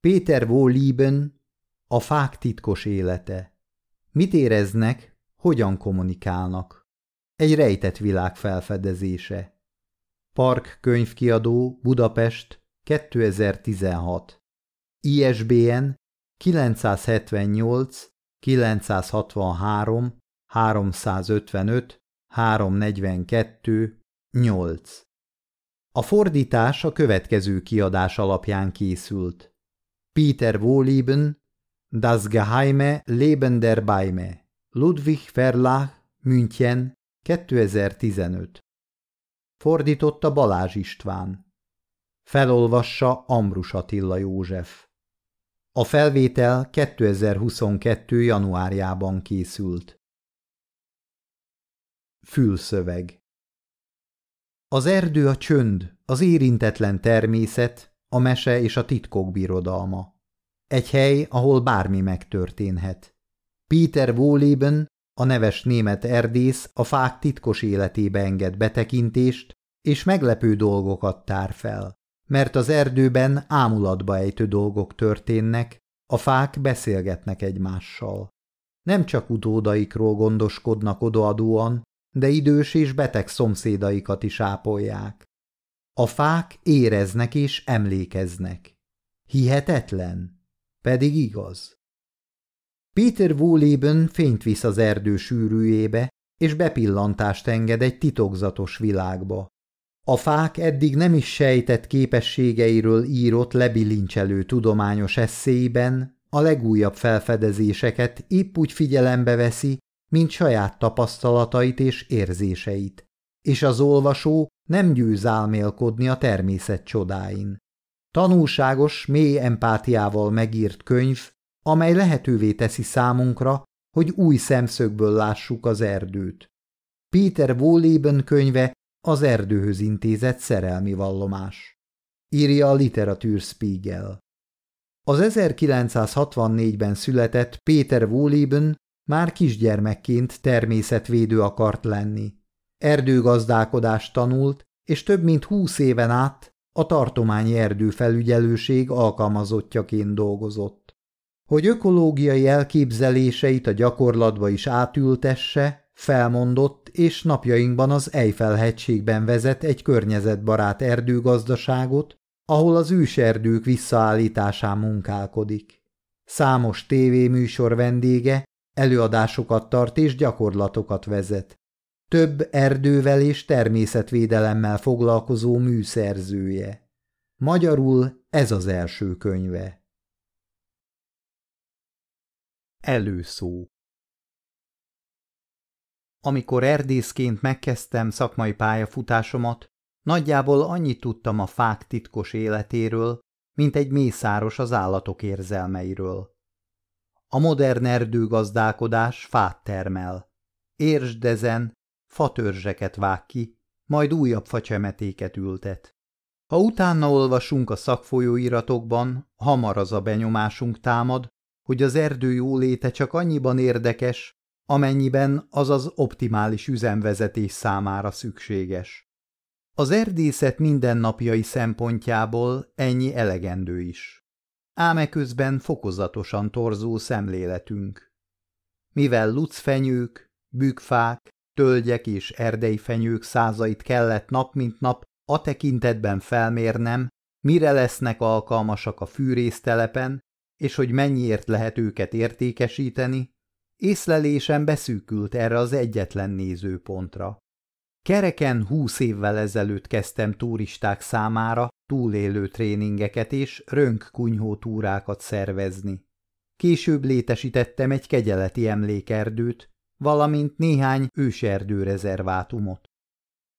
Péter Lieben, A fák titkos élete. Mit éreznek, hogyan kommunikálnak? Egy rejtett világ felfedezése. Park könyvkiadó, Budapest, 2016. ISBN 978 963 355 342 8. A fordítás a következő kiadás alapján készült. Peter Wohleben, Das geheime Leben der Beime, Ludwig Verlag, München, 2015. Fordította Balázs István. Felolvassa Ambrus Attila József. A felvétel 2022. januárjában készült. Fülszöveg Az erdő a csönd, az érintetlen természet, a mese és a titkok birodalma. Egy hely, ahol bármi megtörténhet. Peter Wohleben, a neves német erdész a fák titkos életébe enged betekintést, és meglepő dolgokat tár fel. Mert az erdőben ámulatba ejtő dolgok történnek, a fák beszélgetnek egymással. Nem csak utódaikról gondoskodnak odaadóan, de idős és beteg szomszédaikat is ápolják. A fák éreznek és emlékeznek. Hihetetlen? Pedig igaz. Peter Woolében fényt visz az erdő sűrűjébe, és bepillantást enged egy titokzatos világba. A fák eddig nem is sejtett képességeiről írott lebilincselő tudományos eszéiben a legújabb felfedezéseket épp úgy figyelembe veszi, mint saját tapasztalatait és érzéseit, és az olvasó nem győz álmélkodni a természet csodáin. Tanulságos, mély empátiával megírt könyv, amely lehetővé teszi számunkra, hogy új szemszögből lássuk az erdőt. Peter Wolleben könyve az erdőhöz intézett szerelmi vallomás. Írja a Literatürspiegel. Az 1964-ben született Péter Wolleben már kisgyermekként természetvédő akart lenni. Erdőgazdálkodást tanult, és több mint húsz éven át a tartományi erdőfelügyelőség alkalmazottjaként dolgozott. Hogy ökológiai elképzeléseit a gyakorlatba is átültesse, felmondott, és napjainkban az Eiffel-hegységben vezet egy környezetbarát erdőgazdaságot, ahol az őserdők visszaállításán munkálkodik. Számos tévéműsor vendége, előadásokat tart és gyakorlatokat vezet. Több erdővel és természetvédelemmel foglalkozó műszerzője. Magyarul ez az első könyve. Előszó Amikor erdészként megkezdtem szakmai pályafutásomat, nagyjából annyit tudtam a fák titkos életéről, mint egy mészáros az állatok érzelmeiről. A modern erdőgazdálkodás fát termel. Érsdezen, fatörzseket vág ki, majd újabb facsemetéket ültet. Ha utána olvasunk a szakfolyóiratokban, hamar az a benyomásunk támad, hogy az erdő jóléte csak annyiban érdekes, amennyiben az az optimális üzemvezetés számára szükséges. Az erdészet mindennapjai szempontjából ennyi elegendő is. Ám közben fokozatosan torzó szemléletünk. Mivel lucfenyők, bükfák, tölgyek és erdei fenyők százait kellett nap mint nap a tekintetben felmérnem, mire lesznek alkalmasak a fűrésztelepen, és hogy mennyiért lehet őket értékesíteni, észlelésem beszűkült erre az egyetlen nézőpontra. Kereken húsz évvel ezelőtt kezdtem turisták számára túlélő tréningeket és rönkkunyhó túrákat szervezni. Később létesítettem egy kegyeleti emlékerdőt, valamint néhány őserdő-rezervátumot.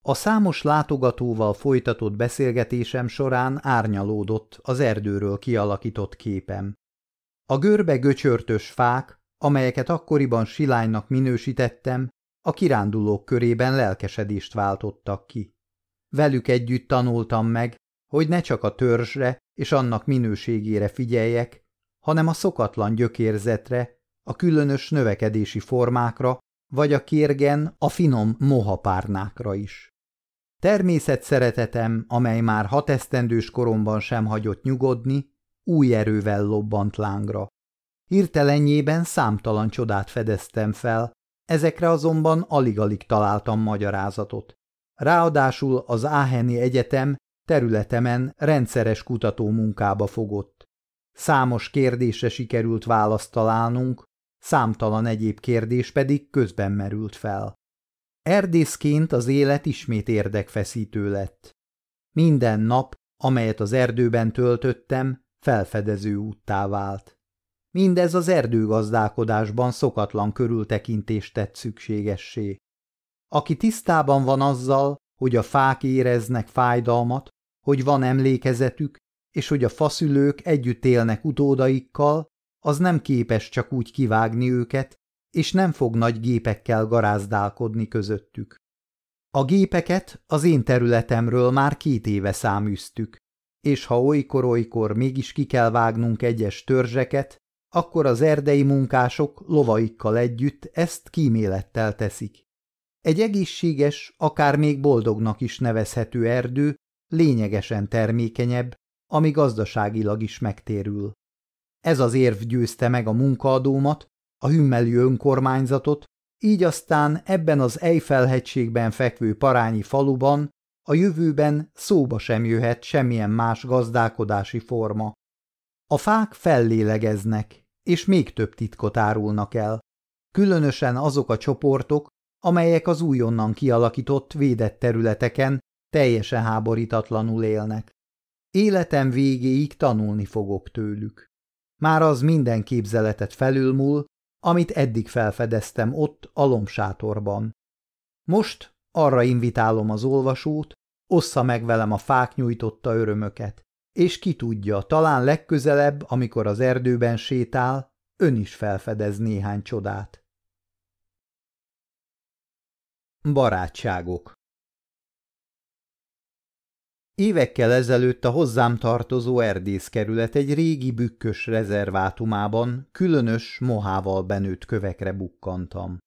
A számos látogatóval folytatott beszélgetésem során árnyalódott az erdőről kialakított képem. A görbe göcsörtös fák, amelyeket akkoriban silánynak minősítettem, a kirándulók körében lelkesedést váltottak ki. Velük együtt tanultam meg, hogy ne csak a törzsre és annak minőségére figyeljek, hanem a szokatlan gyökérzetre, a különös növekedési formákra, vagy a kérgen a finom mohapárnákra is. Természet szeretetem, amely már hat esztendős koromban sem hagyott nyugodni, új erővel lobbant lángra. Hirtelenjében számtalan csodát fedeztem fel, ezekre azonban alig-alig találtam magyarázatot. Ráadásul az Áheni Egyetem területemen rendszeres kutató munkába fogott. Számos kérdésre sikerült választ találnunk, számtalan egyéb kérdés pedig közben merült fel. Erdészként az élet ismét érdekfeszítő lett. Minden nap, amelyet az erdőben töltöttem, felfedező úttá vált. Mindez az erdőgazdálkodásban szokatlan körültekintést tett szükségessé. Aki tisztában van azzal, hogy a fák éreznek fájdalmat, hogy van emlékezetük, és hogy a faszülők együtt élnek utódaikkal, az nem képes csak úgy kivágni őket, és nem fog nagy gépekkel garázdálkodni közöttük. A gépeket az én területemről már két éve száműztük, és ha olykor-olykor mégis ki kell vágnunk egyes törzseket, akkor az erdei munkások lovaikkal együtt ezt kímélettel teszik. Egy egészséges, akár még boldognak is nevezhető erdő lényegesen termékenyebb, ami gazdaságilag is megtérül. Ez az érv győzte meg a munkaadómat, a hümmelő önkormányzatot, így aztán ebben az Eiffel-hegységben fekvő parányi faluban a jövőben szóba sem jöhet semmilyen más gazdálkodási forma. A fák fellélegeznek, és még több titkot árulnak el, különösen azok a csoportok, amelyek az újonnan kialakított védett területeken teljesen háborítatlanul élnek. Életem végéig tanulni fogok tőlük. Már az minden képzeletet felülmúl, amit eddig felfedeztem ott a lombsátorban. Most arra invitálom az olvasót, ossza meg velem a fák nyújtotta örömöket, és ki tudja, talán legközelebb, amikor az erdőben sétál, ön is felfedez néhány csodát. Barátságok Évekkel ezelőtt a hozzám tartozó erdészkerület egy régi bükkös rezervátumában különös, mohával benőtt kövekre bukkantam.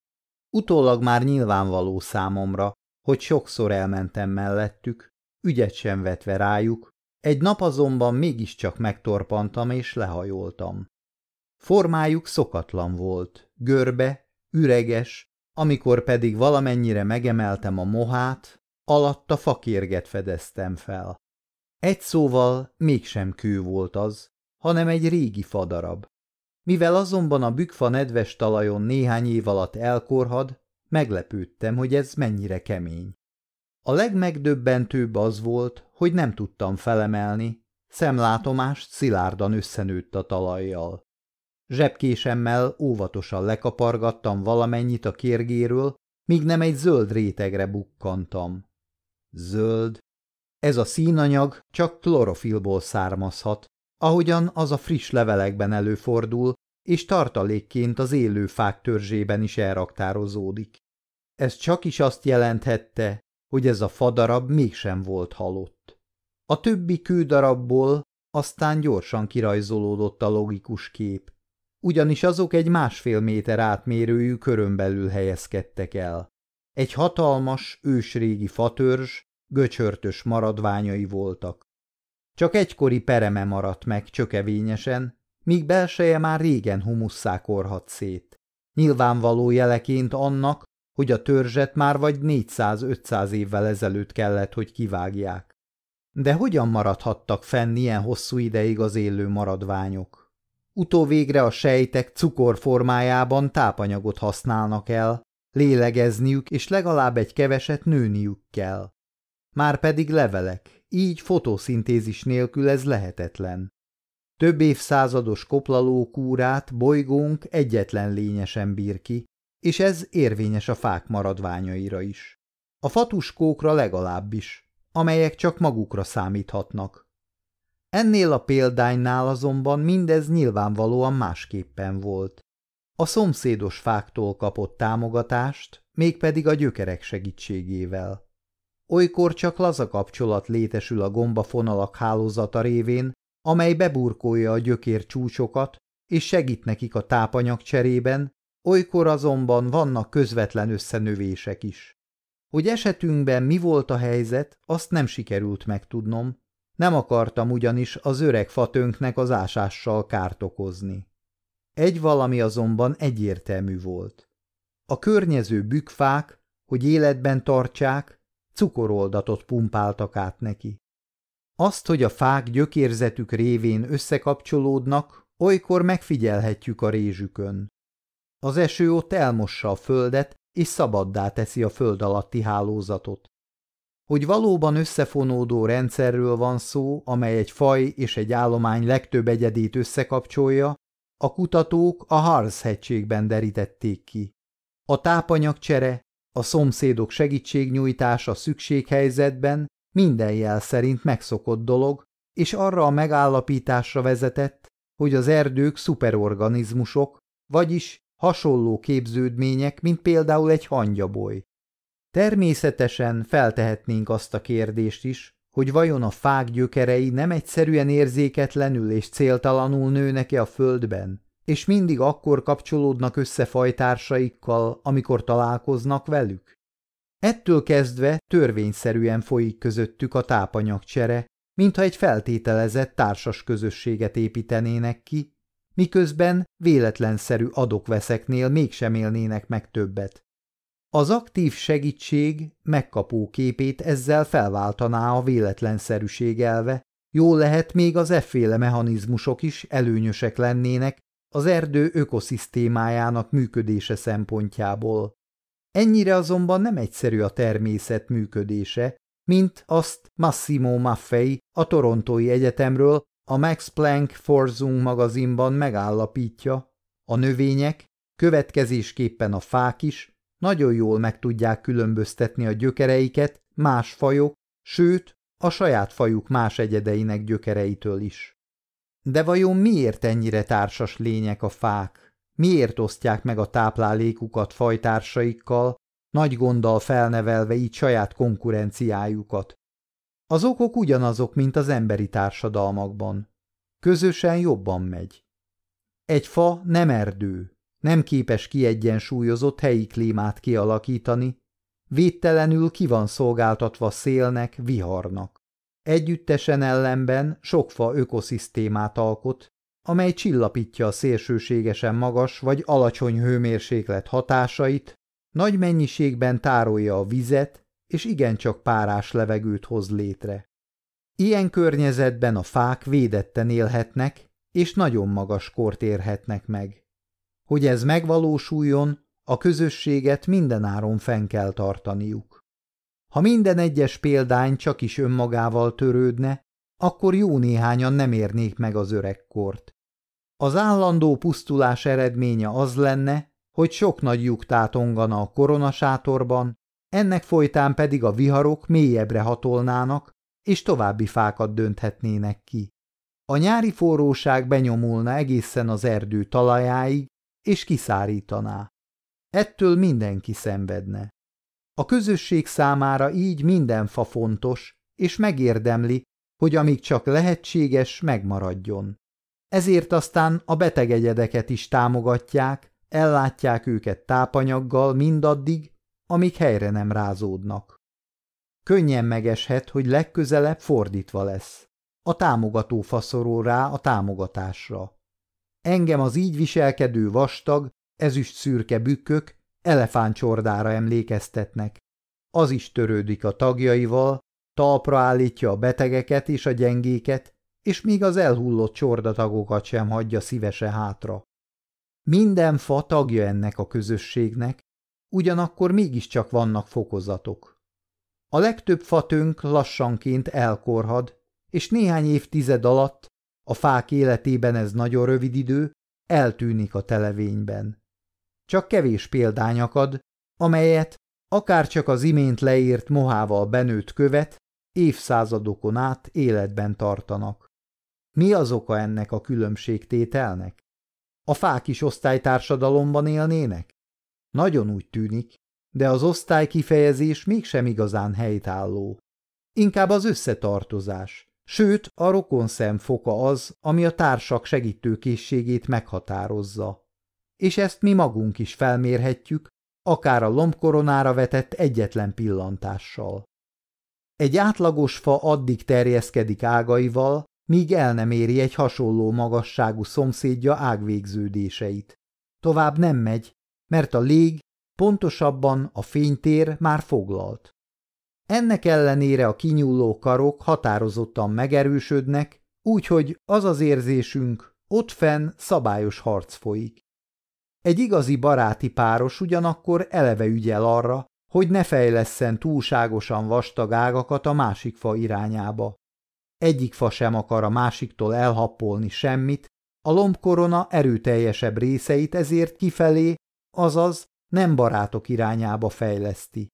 Utólag már nyilvánvaló számomra, hogy sokszor elmentem mellettük, ügyet sem vetve rájuk, egy nap azonban mégiscsak megtorpantam és lehajoltam. Formájuk szokatlan volt, görbe, üreges, amikor pedig valamennyire megemeltem a mohát, Alatta fakérget fedeztem fel. Egy szóval mégsem kő volt az, hanem egy régi fadarab. Mivel azonban a bükfa nedves talajon néhány év alatt elkorhad, meglepődtem, hogy ez mennyire kemény. A legmegdöbbentőbb az volt, hogy nem tudtam felemelni, szemlátomást szilárdan összenőtt a talajjal. Zsebkésemmel óvatosan lekapargattam valamennyit a kérgéről, míg nem egy zöld rétegre bukkantam zöld. Ez a színanyag csak klorofilból származhat, ahogyan az a friss levelekben előfordul, és tartalékként az élő fák törzsében is elraktározódik. Ez csak is azt jelenthette, hogy ez a fadarab mégsem volt halott. A többi kődarabból aztán gyorsan kirajzolódott a logikus kép, ugyanis azok egy másfél méter átmérőjű körön belül helyezkedtek el. Egy hatalmas, ősrégi fatörzs, göcsörtös maradványai voltak. Csak egykori pereme maradt meg csökevényesen, míg belseje már régen humusszá korhat szét. Nyilvánvaló jeleként annak, hogy a törzset már vagy 400-500 évvel ezelőtt kellett, hogy kivágják. De hogyan maradhattak fenn ilyen hosszú ideig az élő maradványok? Utóvégre a sejtek cukor formájában tápanyagot használnak el, lélegezniük és legalább egy keveset nőniük kell. Már pedig levelek, így fotoszintézis nélkül ez lehetetlen. Több évszázados koplalókúrát bolygónk egyetlen lényesen bír ki, és ez érvényes a fák maradványaira is. A fatuskókra legalábbis, amelyek csak magukra számíthatnak. Ennél a példánynál azonban mindez nyilvánvalóan másképpen volt. A szomszédos fáktól kapott támogatást, mégpedig a gyökerek segítségével. Olykor csak laza kapcsolat létesül a gombafonalak hálózata révén, amely beburkolja a gyökér csúcsokat, és segít nekik a tápanyag cserében, olykor azonban vannak közvetlen összenövések is. Hogy esetünkben mi volt a helyzet, azt nem sikerült megtudnom, Nem akartam ugyanis az öreg fatönknek az ásással kárt okozni. Egy valami azonban egyértelmű volt. A környező bükfák, hogy életben tartsák, cukoroldatot pumpáltak át neki. Azt, hogy a fák gyökérzetük révén összekapcsolódnak, olykor megfigyelhetjük a rézsükön. Az eső ott elmossa a földet, és szabaddá teszi a föld alatti hálózatot. Hogy valóban összefonódó rendszerről van szó, amely egy faj és egy állomány legtöbb egyedét összekapcsolja, a kutatók a Harz-hegységben derítették ki. A tápanyagcsere, a szomszédok segítségnyújtása szükséghelyzetben minden jel szerint megszokott dolog, és arra a megállapításra vezetett, hogy az erdők szuperorganizmusok, vagyis hasonló képződmények, mint például egy hangyaboly. Természetesen feltehetnénk azt a kérdést is, hogy vajon a fák gyökerei nem egyszerűen érzéketlenül és céltalanul nőnek-e a földben, és mindig akkor kapcsolódnak össze fajtársaikkal, amikor találkoznak velük? Ettől kezdve törvényszerűen folyik közöttük a tápanyagcsere, mintha egy feltételezett társas közösséget építenének ki, miközben véletlenszerű adokveszeknél mégsem élnének meg többet. Az aktív segítség megkapó képét ezzel felváltaná a véletlenszerűség elve, jól lehet még az efféle mechanizmusok is előnyösek lennének az erdő ökoszisztémájának működése szempontjából. Ennyire azonban nem egyszerű a természet működése, mint azt Massimo Maffei a Torontói Egyetemről a Max Planck Forschung magazinban megállapítja, a növények, következésképpen a fák is nagyon jól meg tudják különböztetni a gyökereiket más fajok, sőt, a saját fajuk más egyedeinek gyökereitől is. De vajon miért ennyire társas lények a fák? Miért osztják meg a táplálékukat fajtársaikkal, nagy gonddal felnevelve így saját konkurenciájukat? Az okok ugyanazok, mint az emberi társadalmakban. Közösen jobban megy. Egy fa nem erdő, nem képes kiegyensúlyozott helyi klímát kialakítani, védtelenül ki van szolgáltatva szélnek, viharnak. Együttesen ellenben sok fa ökoszisztémát alkot, amely csillapítja a szélsőségesen magas vagy alacsony hőmérséklet hatásait, nagy mennyiségben tárolja a vizet, és igencsak párás levegőt hoz létre. Ilyen környezetben a fák védetten élhetnek, és nagyon magas kort érhetnek meg. Hogy ez megvalósuljon, a közösséget mindenáron fenn kell tartaniuk. Ha minden egyes példány csak is önmagával törődne, akkor jó néhányan nem érnék meg az öregkort. Az állandó pusztulás eredménye az lenne, hogy sok nagy lyuk tátongana a koronasátorban, ennek folytán pedig a viharok mélyebbre hatolnának, és további fákat dönthetnének ki. A nyári forróság benyomulna egészen az erdő talajáig, és kiszárítaná. Ettől mindenki szenvedne. A közösség számára így minden fa fontos, és megérdemli, hogy amíg csak lehetséges, megmaradjon. Ezért aztán a betegegyedeket is támogatják, ellátják őket tápanyaggal mindaddig, amíg helyre nem rázódnak. Könnyen megeshet, hogy legközelebb fordítva lesz. A támogató faszorol rá a támogatásra. Engem az így viselkedő vastag, ezüst szürke bükkök elefántcsordára emlékeztetnek. Az is törődik a tagjaival, talpra állítja a betegeket és a gyengéket, és még az elhullott csordatagokat sem hagyja szívese hátra. Minden fa tagja ennek a közösségnek, ugyanakkor mégiscsak vannak fokozatok. A legtöbb fatönk lassanként elkorhad, és néhány évtized alatt a fák életében ez nagyon rövid idő, eltűnik a televényben. Csak kevés példány akad, amelyet akárcsak az imént leírt mohával benőtt követ évszázadokon át életben tartanak. Mi az oka ennek a különbségtételnek? A fák is osztálytársadalomban élnének? Nagyon úgy tűnik, de az osztály kifejezés mégsem igazán helytálló. Inkább az összetartozás, Sőt, a rokonszem foka az, ami a társak segítőkészségét meghatározza. És ezt mi magunk is felmérhetjük, akár a lombkoronára vetett egyetlen pillantással. Egy átlagos fa addig terjeszkedik ágaival, míg el nem éri egy hasonló magasságú szomszédja ágvégződéseit. Tovább nem megy, mert a lég, pontosabban a fénytér már foglalt. Ennek ellenére a kinyúló karok határozottan megerősödnek, úgyhogy az az érzésünk, ott fenn szabályos harc folyik. Egy igazi baráti páros ugyanakkor eleve ügyel arra, hogy ne fejlesszen túlságosan vastag ágakat a másik fa irányába. Egyik fa sem akar a másiktól elhappolni semmit, a lombkorona erőteljesebb részeit ezért kifelé, azaz nem barátok irányába fejleszti.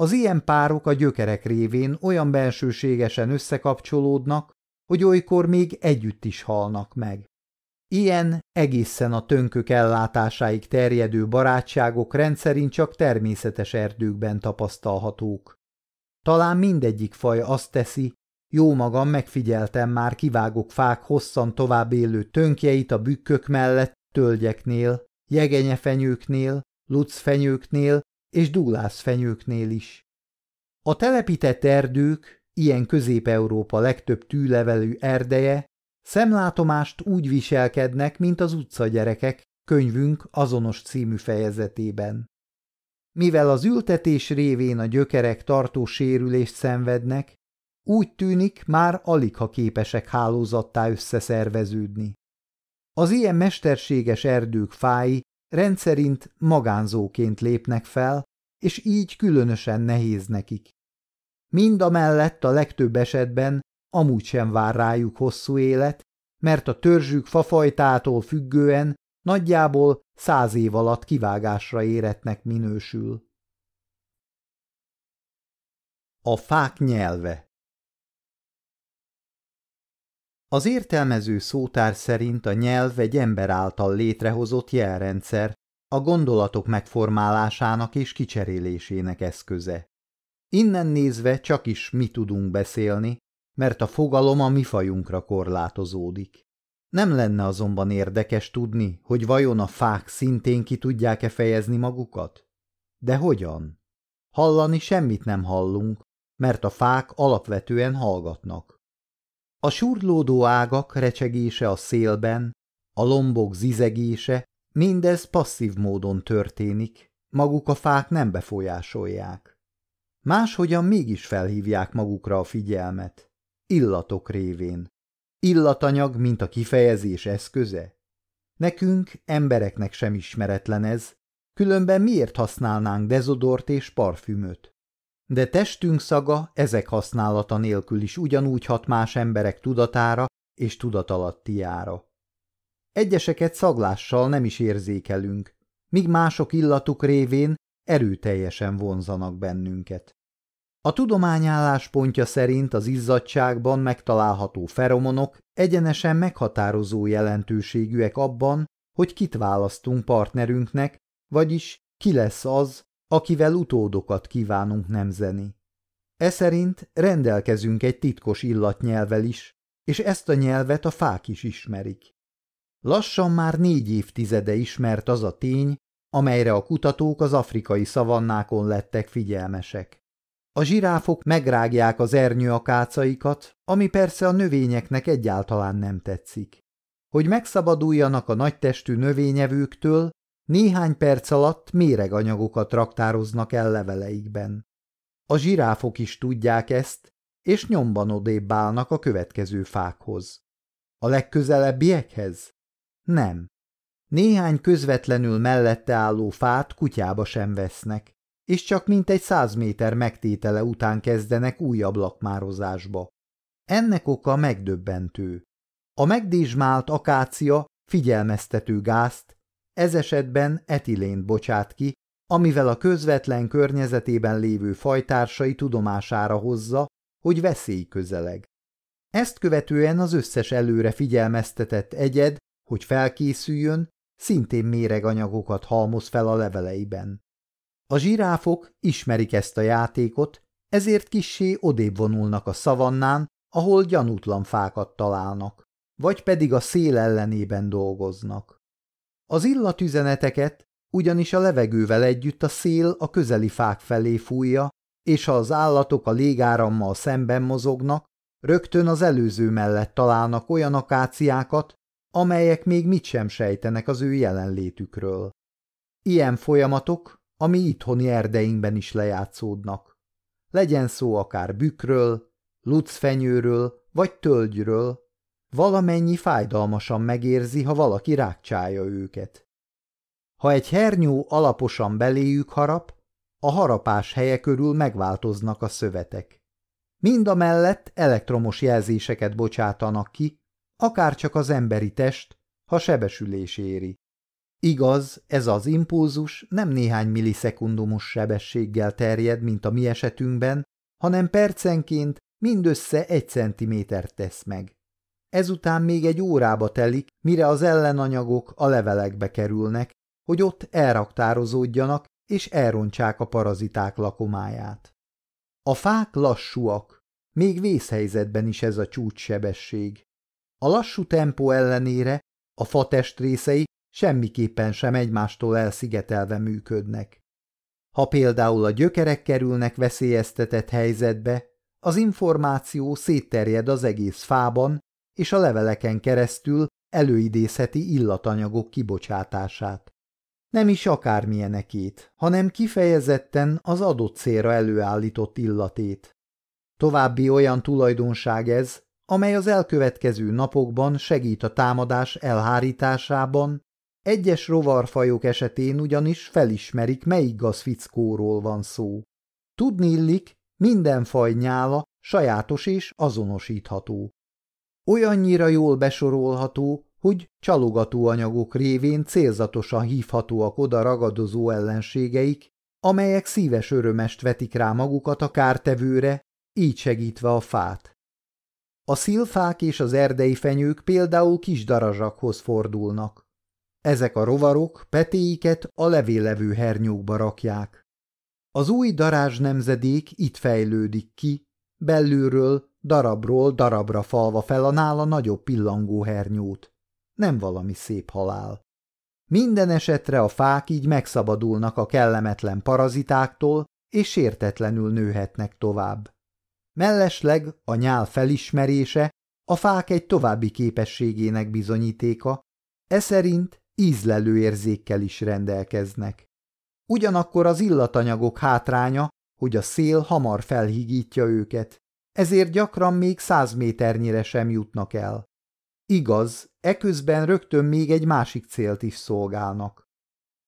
Az ilyen párok a gyökerek révén olyan bensőségesen összekapcsolódnak, hogy olykor még együtt is halnak meg. Ilyen egészen a tönkök ellátásáig terjedő barátságok rendszerint csak természetes erdőkben tapasztalhatók. Talán mindegyik faj azt teszi, jó magam megfigyeltem már kivágok fák hosszan tovább élő tönkjeit a bükkök mellett, tölgyeknél, jegenyefenyőknél, lucfenyőknél és dúlászfenyőknél is. A telepített erdők, ilyen Közép-Európa legtöbb tűlevelű erdeje, szemlátomást úgy viselkednek, mint az utcagyerekek, könyvünk azonos című fejezetében. Mivel az ültetés révén a gyökerek tartós sérülést szenvednek, úgy tűnik, már alig ha képesek hálózattá összeszerveződni. Az ilyen mesterséges erdők fái rendszerint magánzóként lépnek fel, és így különösen nehéz nekik. Mind a mellett a legtöbb esetben amúgy sem vár rájuk hosszú élet, mert a törzsük fafajtától függően nagyjából száz év alatt kivágásra éretnek minősül. A fák nyelve Az értelmező szótár szerint a nyelv egy ember által létrehozott jelrendszer, a gondolatok megformálásának és kicserélésének eszköze. Innen nézve csak is mi tudunk beszélni, mert a fogalom a mi fajunkra korlátozódik. Nem lenne azonban érdekes tudni, hogy vajon a fák szintén ki tudják-e fejezni magukat? De hogyan? Hallani semmit nem hallunk, mert a fák alapvetően hallgatnak. A surlódó ágak recsegése a szélben, a lombok zizegése, mindez passzív módon történik, maguk a fák nem befolyásolják. Máshogyan mégis felhívják magukra a figyelmet, illatok révén. Illatanyag, mint a kifejezés eszköze? Nekünk, embereknek sem ismeretlen ez, különben miért használnánk dezodort és parfümöt? De testünk szaga ezek használata nélkül is ugyanúgy hat más emberek tudatára és tudatalattiára. Egyeseket szaglással nem is érzékelünk, míg mások illatuk révén erőteljesen vonzanak bennünket. A tudomány álláspontja szerint az izzadságban megtalálható feromonok egyenesen meghatározó jelentőségűek abban, hogy kit választunk partnerünknek, vagyis ki lesz az, akivel utódokat kívánunk nemzeni. E szerint rendelkezünk egy titkos illatnyelvel is, és ezt a nyelvet a fák is ismerik. Lassan már négy évtizede ismert az a tény, amelyre a kutatók az afrikai szavannákon lettek figyelmesek. A zsiráfok megrágják az ernyőakácaikat, ami persze a növényeknek egyáltalán nem tetszik. Hogy megszabaduljanak a nagytestű növényevőktől, néhány perc alatt méreganyagokat raktároznak el leveleikben. A zsiráfok is tudják ezt, és nyomban odébb állnak a következő fákhoz. A legközelebbiekhez? Nem. Néhány közvetlenül mellette álló fát kutyába sem vesznek, és csak mintegy száz méter megtétele után kezdenek újabb lakmározásba. Ennek oka megdöbbentő. A megdésmált akácia figyelmeztető gázt, ez esetben etilént bocsát ki, amivel a közvetlen környezetében lévő fajtársai tudomására hozza, hogy veszély közeleg. Ezt követően az összes előre figyelmeztetett egyed, hogy felkészüljön, szintén méreganyagokat halmoz fel a leveleiben. A zsiráfok ismerik ezt a játékot, ezért kissé odébb vonulnak a szavannán, ahol gyanútlan fákat találnak, vagy pedig a szél ellenében dolgoznak. Az illatüzeneteket ugyanis a levegővel együtt a szél a közeli fák felé fújja, és ha az állatok a légárammal szemben mozognak, rögtön az előző mellett találnak olyan akáciákat, amelyek még mit sem sejtenek az ő jelenlétükről. Ilyen folyamatok, ami itthoni erdeinkben is lejátszódnak. Legyen szó akár bükről, lucfenyőről vagy tölgyről, valamennyi fájdalmasan megérzi, ha valaki rákcsálja őket. Ha egy hernyó alaposan beléjük harap, a harapás helye körül megváltoznak a szövetek. Mind a mellett elektromos jelzéseket bocsátanak ki, akár csak az emberi test, ha sebesülés éri. Igaz, ez az impulzus nem néhány millisekundumos sebességgel terjed, mint a mi esetünkben, hanem percenként mindössze egy centimétert tesz meg. Ezután még egy órába telik, mire az ellenanyagok a levelekbe kerülnek, hogy ott elraktározódjanak és elrontsák a paraziták lakomáját. A fák lassúak, még vészhelyzetben is ez a csúcssebesség. A lassú tempó ellenére a fa testrészei semmiképpen sem egymástól elszigetelve működnek. Ha például a gyökerek kerülnek veszélyeztetett helyzetbe, az információ szétterjed az egész fában, és a leveleken keresztül előidézheti illatanyagok kibocsátását. Nem is akármilyenekét, hanem kifejezetten az adott célra előállított illatét. További olyan tulajdonság ez, amely az elkövetkező napokban segít a támadás elhárításában, egyes rovarfajok esetén ugyanis felismerik, melyik gazfickóról van szó. Tudni illik, minden faj nyála sajátos és azonosítható. Olyannyira jól besorolható, hogy csalogató anyagok révén célzatosan hívhatóak oda ragadozó ellenségeik, amelyek szíves örömest vetik rá magukat a kártevőre, így segítve a fát. A szilfák és az erdei fenyők például kis darazsakhoz fordulnak. Ezek a rovarok petéiket a levéllevő hernyókba rakják. Az új darázs nemzedék itt fejlődik ki, belülről, darabról darabra falva fel a nála nagyobb pillangó hernyót. Nem valami szép halál. Minden esetre a fák így megszabadulnak a kellemetlen parazitáktól, és sértetlenül nőhetnek tovább. Mellesleg a nyál felismerése a fák egy további képességének bizonyítéka, e szerint ízlelő érzékkel is rendelkeznek. Ugyanakkor az illatanyagok hátránya, hogy a szél hamar felhigítja őket, ezért gyakran még száz méternyire sem jutnak el. Igaz, eközben rögtön még egy másik célt is szolgálnak.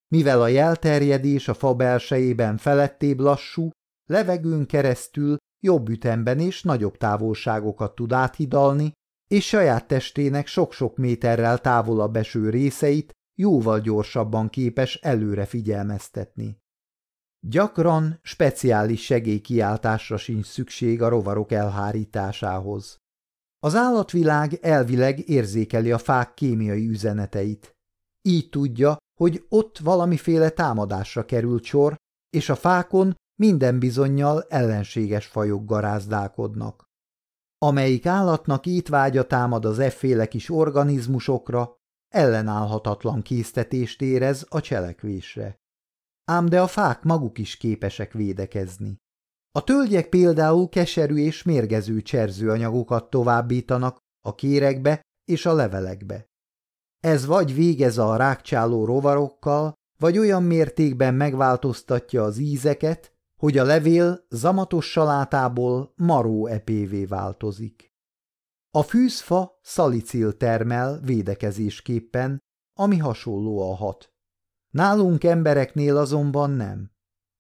Mivel a jelterjedés a fa belsejében felettébb lassú, levegőn keresztül jobb ütemben és nagyobb távolságokat tud áthidalni, és saját testének sok-sok méterrel távolabb eső részeit jóval gyorsabban képes előre figyelmeztetni. Gyakran speciális segélykiáltásra sincs szükség a rovarok elhárításához. Az állatvilág elvileg érzékeli a fák kémiai üzeneteit. Így tudja, hogy ott valamiféle támadásra került sor, és a fákon minden bizonyal ellenséges fajok garázdálkodnak. Amelyik állatnak étvágya támad az efféle kis organizmusokra, ellenállhatatlan késztetést érez a cselekvésre. Ám de a fák maguk is képesek védekezni. A tölgyek például keserű és mérgező cserzőanyagokat továbbítanak a kérekbe és a levelekbe. Ez vagy végez a rákcsáló rovarokkal, vagy olyan mértékben megváltoztatja az ízeket, hogy a levél zamatos salátából maró epévé változik. A fűzfa szalicil termel védekezésképpen, ami hasonló a hat. Nálunk embereknél azonban nem.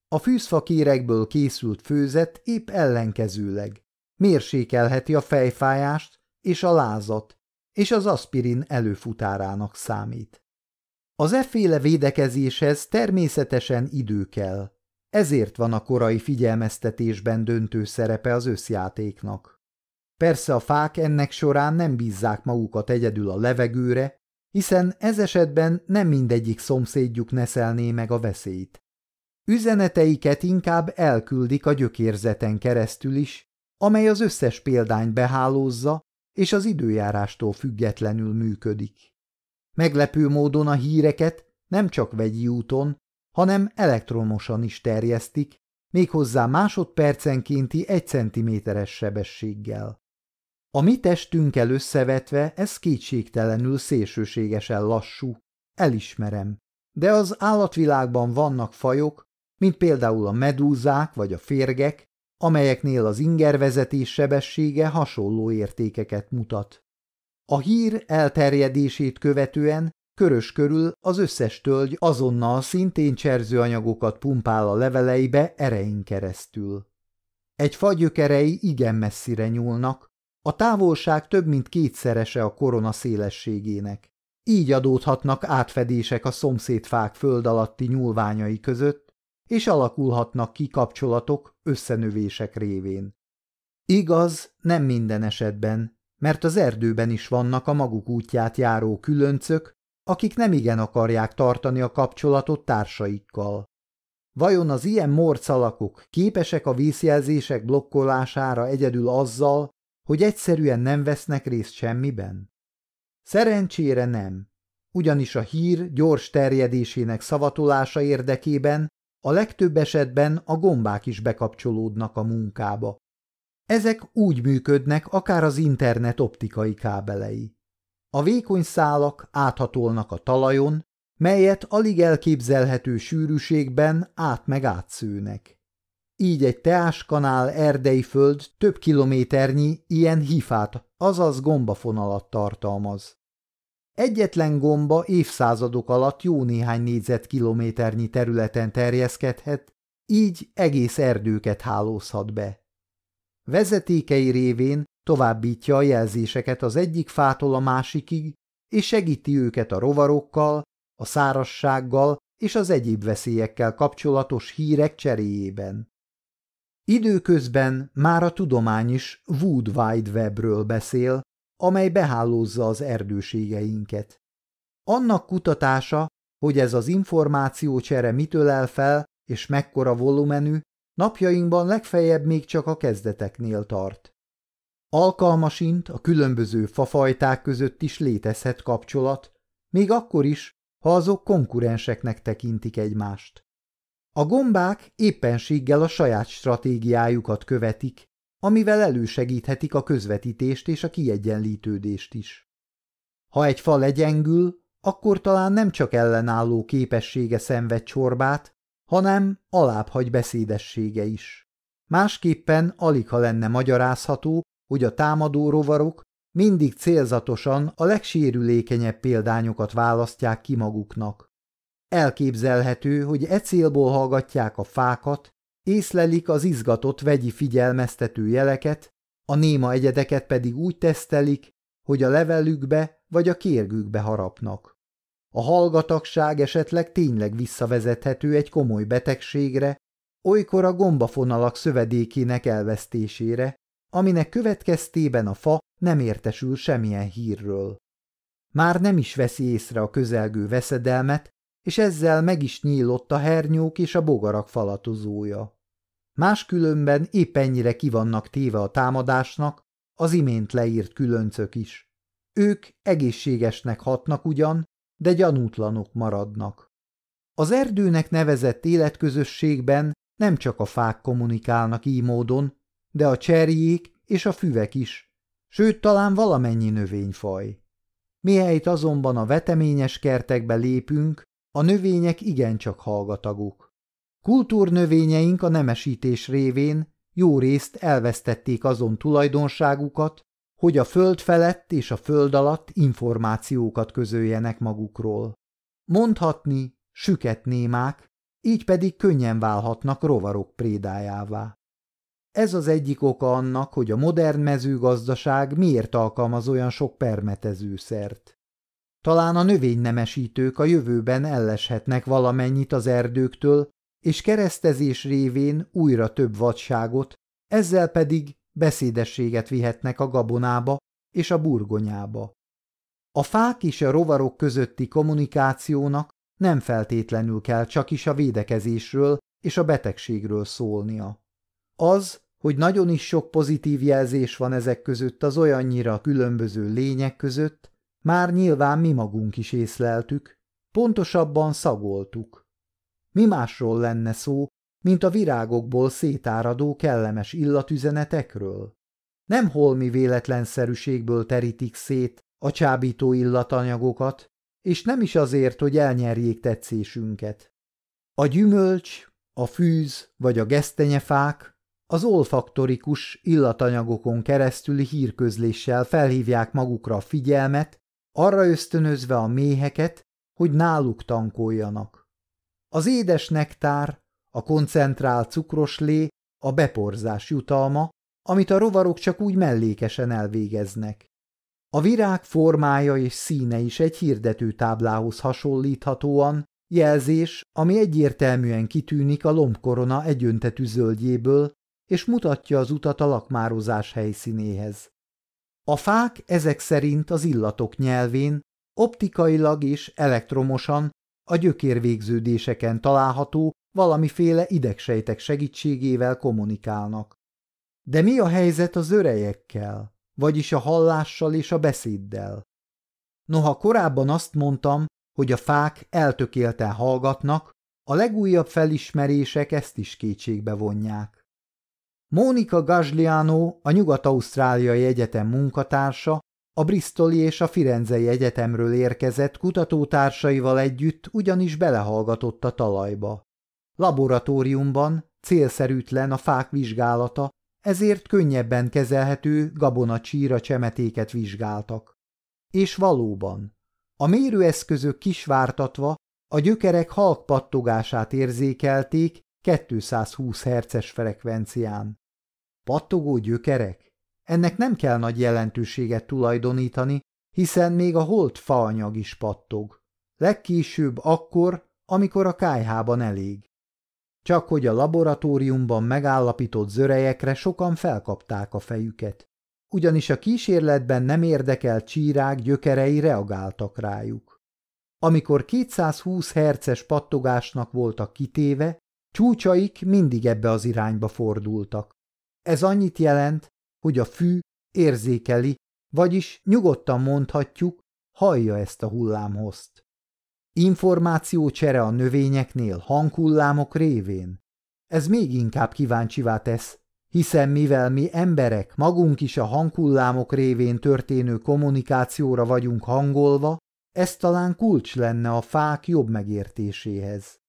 A fűzfa kérekből készült főzet épp ellenkezőleg. Mérsékelheti a fejfájást és a lázat, és az aspirin előfutárának számít. Az efféle védekezéshez természetesen idő kell. Ezért van a korai figyelmeztetésben döntő szerepe az összjátéknak. Persze a fák ennek során nem bízzák magukat egyedül a levegőre, hiszen ez esetben nem mindegyik szomszédjuk neszelné meg a veszélyt. Üzeneteiket inkább elküldik a gyökérzeten keresztül is, amely az összes példány behálózza, és az időjárástól függetlenül működik. Meglepő módon a híreket nem csak vegyi úton, hanem elektromosan is terjesztik, méghozzá másodpercenkénti egy centiméteres sebességgel. A mi testünkkel összevetve ez kétségtelenül szélsőségesen lassú, elismerem, de az állatvilágban vannak fajok, mint például a medúzák vagy a férgek, amelyeknél az ingervezetés sebessége hasonló értékeket mutat. A hír elterjedését követően körös körül az összes tölgy azonnal szintén cserzőanyagokat pumpál a leveleibe erein keresztül. Egy fagyökerei igen messzire nyúlnak, a távolság több mint kétszerese a korona szélességének. Így adódhatnak átfedések a szomszédfák föld alatti nyúlványai között, és alakulhatnak ki kapcsolatok összenövések révén. Igaz, nem minden esetben, mert az erdőben is vannak a maguk útját járó különcök, akik nem igen akarják tartani a kapcsolatot társaikkal. Vajon az ilyen morcalakok képesek a vízjelzések blokkolására egyedül azzal, hogy egyszerűen nem vesznek részt semmiben? Szerencsére nem, ugyanis a hír gyors terjedésének szavatolása érdekében a legtöbb esetben a gombák is bekapcsolódnak a munkába. Ezek úgy működnek, akár az internet optikai kábelei. A vékony szálak áthatolnak a talajon, melyet alig elképzelhető sűrűségben át meg átszőnek. Így egy teáskanál erdei föld több kilométernyi ilyen hifát, azaz gombafonalat tartalmaz. Egyetlen gomba évszázadok alatt jó néhány négyzetkilométernyi területen terjeszkedhet, így egész erdőket hálózhat be. Vezetékei révén továbbítja a jelzéseket az egyik fától a másikig, és segíti őket a rovarokkal, a szárassággal és az egyéb veszélyekkel kapcsolatos hírek cseréjében. Időközben már a tudomány is Wood Wide Webről beszél, amely behálózza az erdőségeinket. Annak kutatása, hogy ez az információcsere mitől el fel és mekkora volumenű, napjainkban legfeljebb még csak a kezdeteknél tart. Alkalmasint a különböző fafajták között is létezhet kapcsolat, még akkor is, ha azok konkurenseknek tekintik egymást. A gombák éppenséggel a saját stratégiájukat követik, amivel elősegíthetik a közvetítést és a kiegyenlítődést is. Ha egy fa legyengül, akkor talán nem csak ellenálló képessége szenved csorbát, hanem alábbhagy beszédessége is. Másképpen alig ha lenne magyarázható, hogy a támadó rovarok mindig célzatosan a legsérülékenyebb példányokat választják ki maguknak. Elképzelhető, hogy e célból hallgatják a fákat, észlelik az izgatott vegyi figyelmeztető jeleket, a néma egyedeket pedig úgy tesztelik, hogy a levelükbe vagy a kérgükbe harapnak. A hallgatagság esetleg tényleg visszavezethető egy komoly betegségre, olykor a gombafonalak szövedékének elvesztésére, aminek következtében a fa nem értesül semmilyen hírről. Már nem is veszi észre a közelgő veszedelmet, és ezzel meg is nyílott a hernyók és a bogarak falatozója. Máskülönben épp ennyire kivannak téve a támadásnak az imént leírt különcök is. Ők egészségesnek hatnak ugyan, de gyanútlanok maradnak. Az erdőnek nevezett életközösségben nem csak a fák kommunikálnak így módon, de a cserjék és a füvek is, sőt talán valamennyi növényfaj. Mihelyt azonban a veteményes kertekbe lépünk, a növények igencsak hallgatagok. Kultúrnövényeink a nemesítés révén jó részt elvesztették azon tulajdonságukat, hogy a föld felett és a föld alatt információkat közöljenek magukról. Mondhatni, süket némák, így pedig könnyen válhatnak rovarok prédájává. Ez az egyik oka annak, hogy a modern mezőgazdaság miért alkalmaz olyan sok permetezőszert. Talán a növénynemesítők a jövőben elleshetnek valamennyit az erdőktől, és keresztezés révén újra több vadságot, ezzel pedig beszédességet vihetnek a gabonába és a burgonyába. A fák és a rovarok közötti kommunikációnak nem feltétlenül kell csak is a védekezésről és a betegségről szólnia. Az, hogy nagyon is sok pozitív jelzés van ezek között az olyannyira különböző lények között, már nyilván mi magunk is észleltük, pontosabban szagoltuk. Mi másról lenne szó, mint a virágokból szétáradó kellemes illatüzenetekről? Nem holmi véletlenszerűségből terítik szét a csábító illatanyagokat, és nem is azért, hogy elnyerjék tetszésünket. A gyümölcs, a fűz vagy a gesztenyefák az olfaktorikus illatanyagokon keresztüli hírközléssel felhívják magukra a figyelmet, arra ösztönözve a méheket, hogy náluk tankoljanak. Az édes nektár, a koncentrált cukros lé, a beporzás jutalma, amit a rovarok csak úgy mellékesen elvégeznek. A virág formája és színe is egy hirdető táblához hasonlíthatóan, jelzés, ami egyértelműen kitűnik a lombkorona egyöntetű zöldjéből, és mutatja az utat a lakmározás helyszínéhez. A fák ezek szerint az illatok nyelvén, optikailag és elektromosan a gyökérvégződéseken található valamiféle idegsejtek segítségével kommunikálnak. De mi a helyzet az örejekkel, vagyis a hallással és a beszéddel? Noha korábban azt mondtam, hogy a fák eltökélten hallgatnak, a legújabb felismerések ezt is kétségbe vonják. Mónika Gazliano, a Nyugat-Ausztráliai Egyetem munkatársa, a Bristoli és a Firenzei Egyetemről érkezett kutatótársaival együtt ugyanis belehallgatott a talajba. Laboratóriumban célszerűtlen a fák vizsgálata, ezért könnyebben kezelhető gabonacsíra csemetéket vizsgáltak. És valóban, a mérőeszközök kisvártatva a gyökerek halk pattogását érzékelték 220 Hz frekvencián. Pattogó gyökerek? Ennek nem kell nagy jelentőséget tulajdonítani, hiszen még a holt faanyag is pattog. Legkésőbb akkor, amikor a kájhában elég. Csak hogy a laboratóriumban megállapított zörejekre sokan felkapták a fejüket. Ugyanis a kísérletben nem érdekelt csírák gyökerei reagáltak rájuk. Amikor 220 herces pattogásnak voltak kitéve, csúcsaik mindig ebbe az irányba fordultak. Ez annyit jelent, hogy a fű érzékeli, vagyis nyugodtan mondhatjuk, hallja ezt a hullámhozt. Információcsere a növényeknél hanghullámok révén. Ez még inkább kíváncsivá tesz, hiszen mivel mi emberek magunk is a hanghullámok révén történő kommunikációra vagyunk hangolva, ez talán kulcs lenne a fák jobb megértéséhez.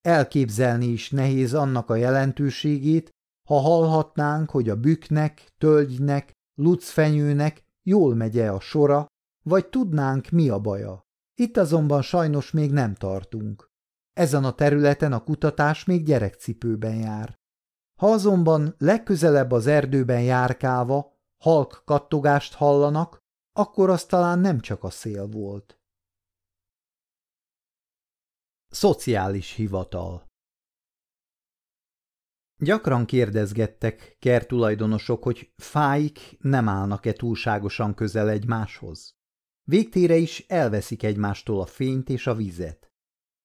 Elképzelni is nehéz annak a jelentőségét, ha hallhatnánk, hogy a büknek, tölgynek, lucfenyőnek jól megye a sora, vagy tudnánk, mi a baja. Itt azonban sajnos még nem tartunk. Ezen a területen a kutatás még gyerekcipőben jár. Ha azonban legközelebb az erdőben járkálva halk kattogást hallanak, akkor az talán nem csak a szél volt. Szociális hivatal Gyakran kérdezgettek kertulajdonosok, hogy fáik nem állnak-e túlságosan közel egymáshoz. Végtére is elveszik egymástól a fényt és a vizet.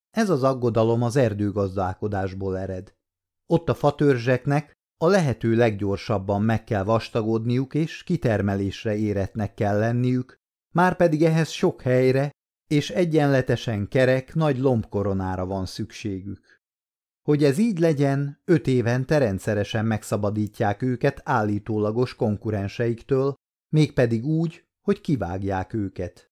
Ez az aggodalom az erdőgazdálkodásból ered. Ott a fatörzseknek a lehető leggyorsabban meg kell vastagodniuk és kitermelésre éretnek kell lenniük, már pedig ehhez sok helyre és egyenletesen kerek nagy lombkoronára van szükségük. Hogy ez így legyen, öt évente rendszeresen megszabadítják őket állítólagos konkurenseiktől, mégpedig úgy, hogy kivágják őket.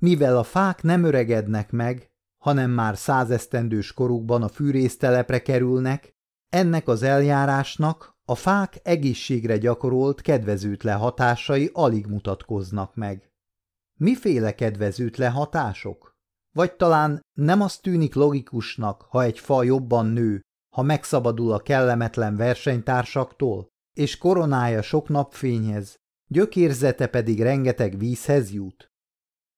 Mivel a fák nem öregednek meg, hanem már százesztendős korukban a fűrésztelepre kerülnek, ennek az eljárásnak a fák egészségre gyakorolt kedvezőtlen hatásai alig mutatkoznak meg. Miféle kedvezőtlen hatások? Vagy talán nem az tűnik logikusnak, ha egy fa jobban nő, ha megszabadul a kellemetlen versenytársaktól, és koronája sok napfényhez, gyökérzete pedig rengeteg vízhez jut?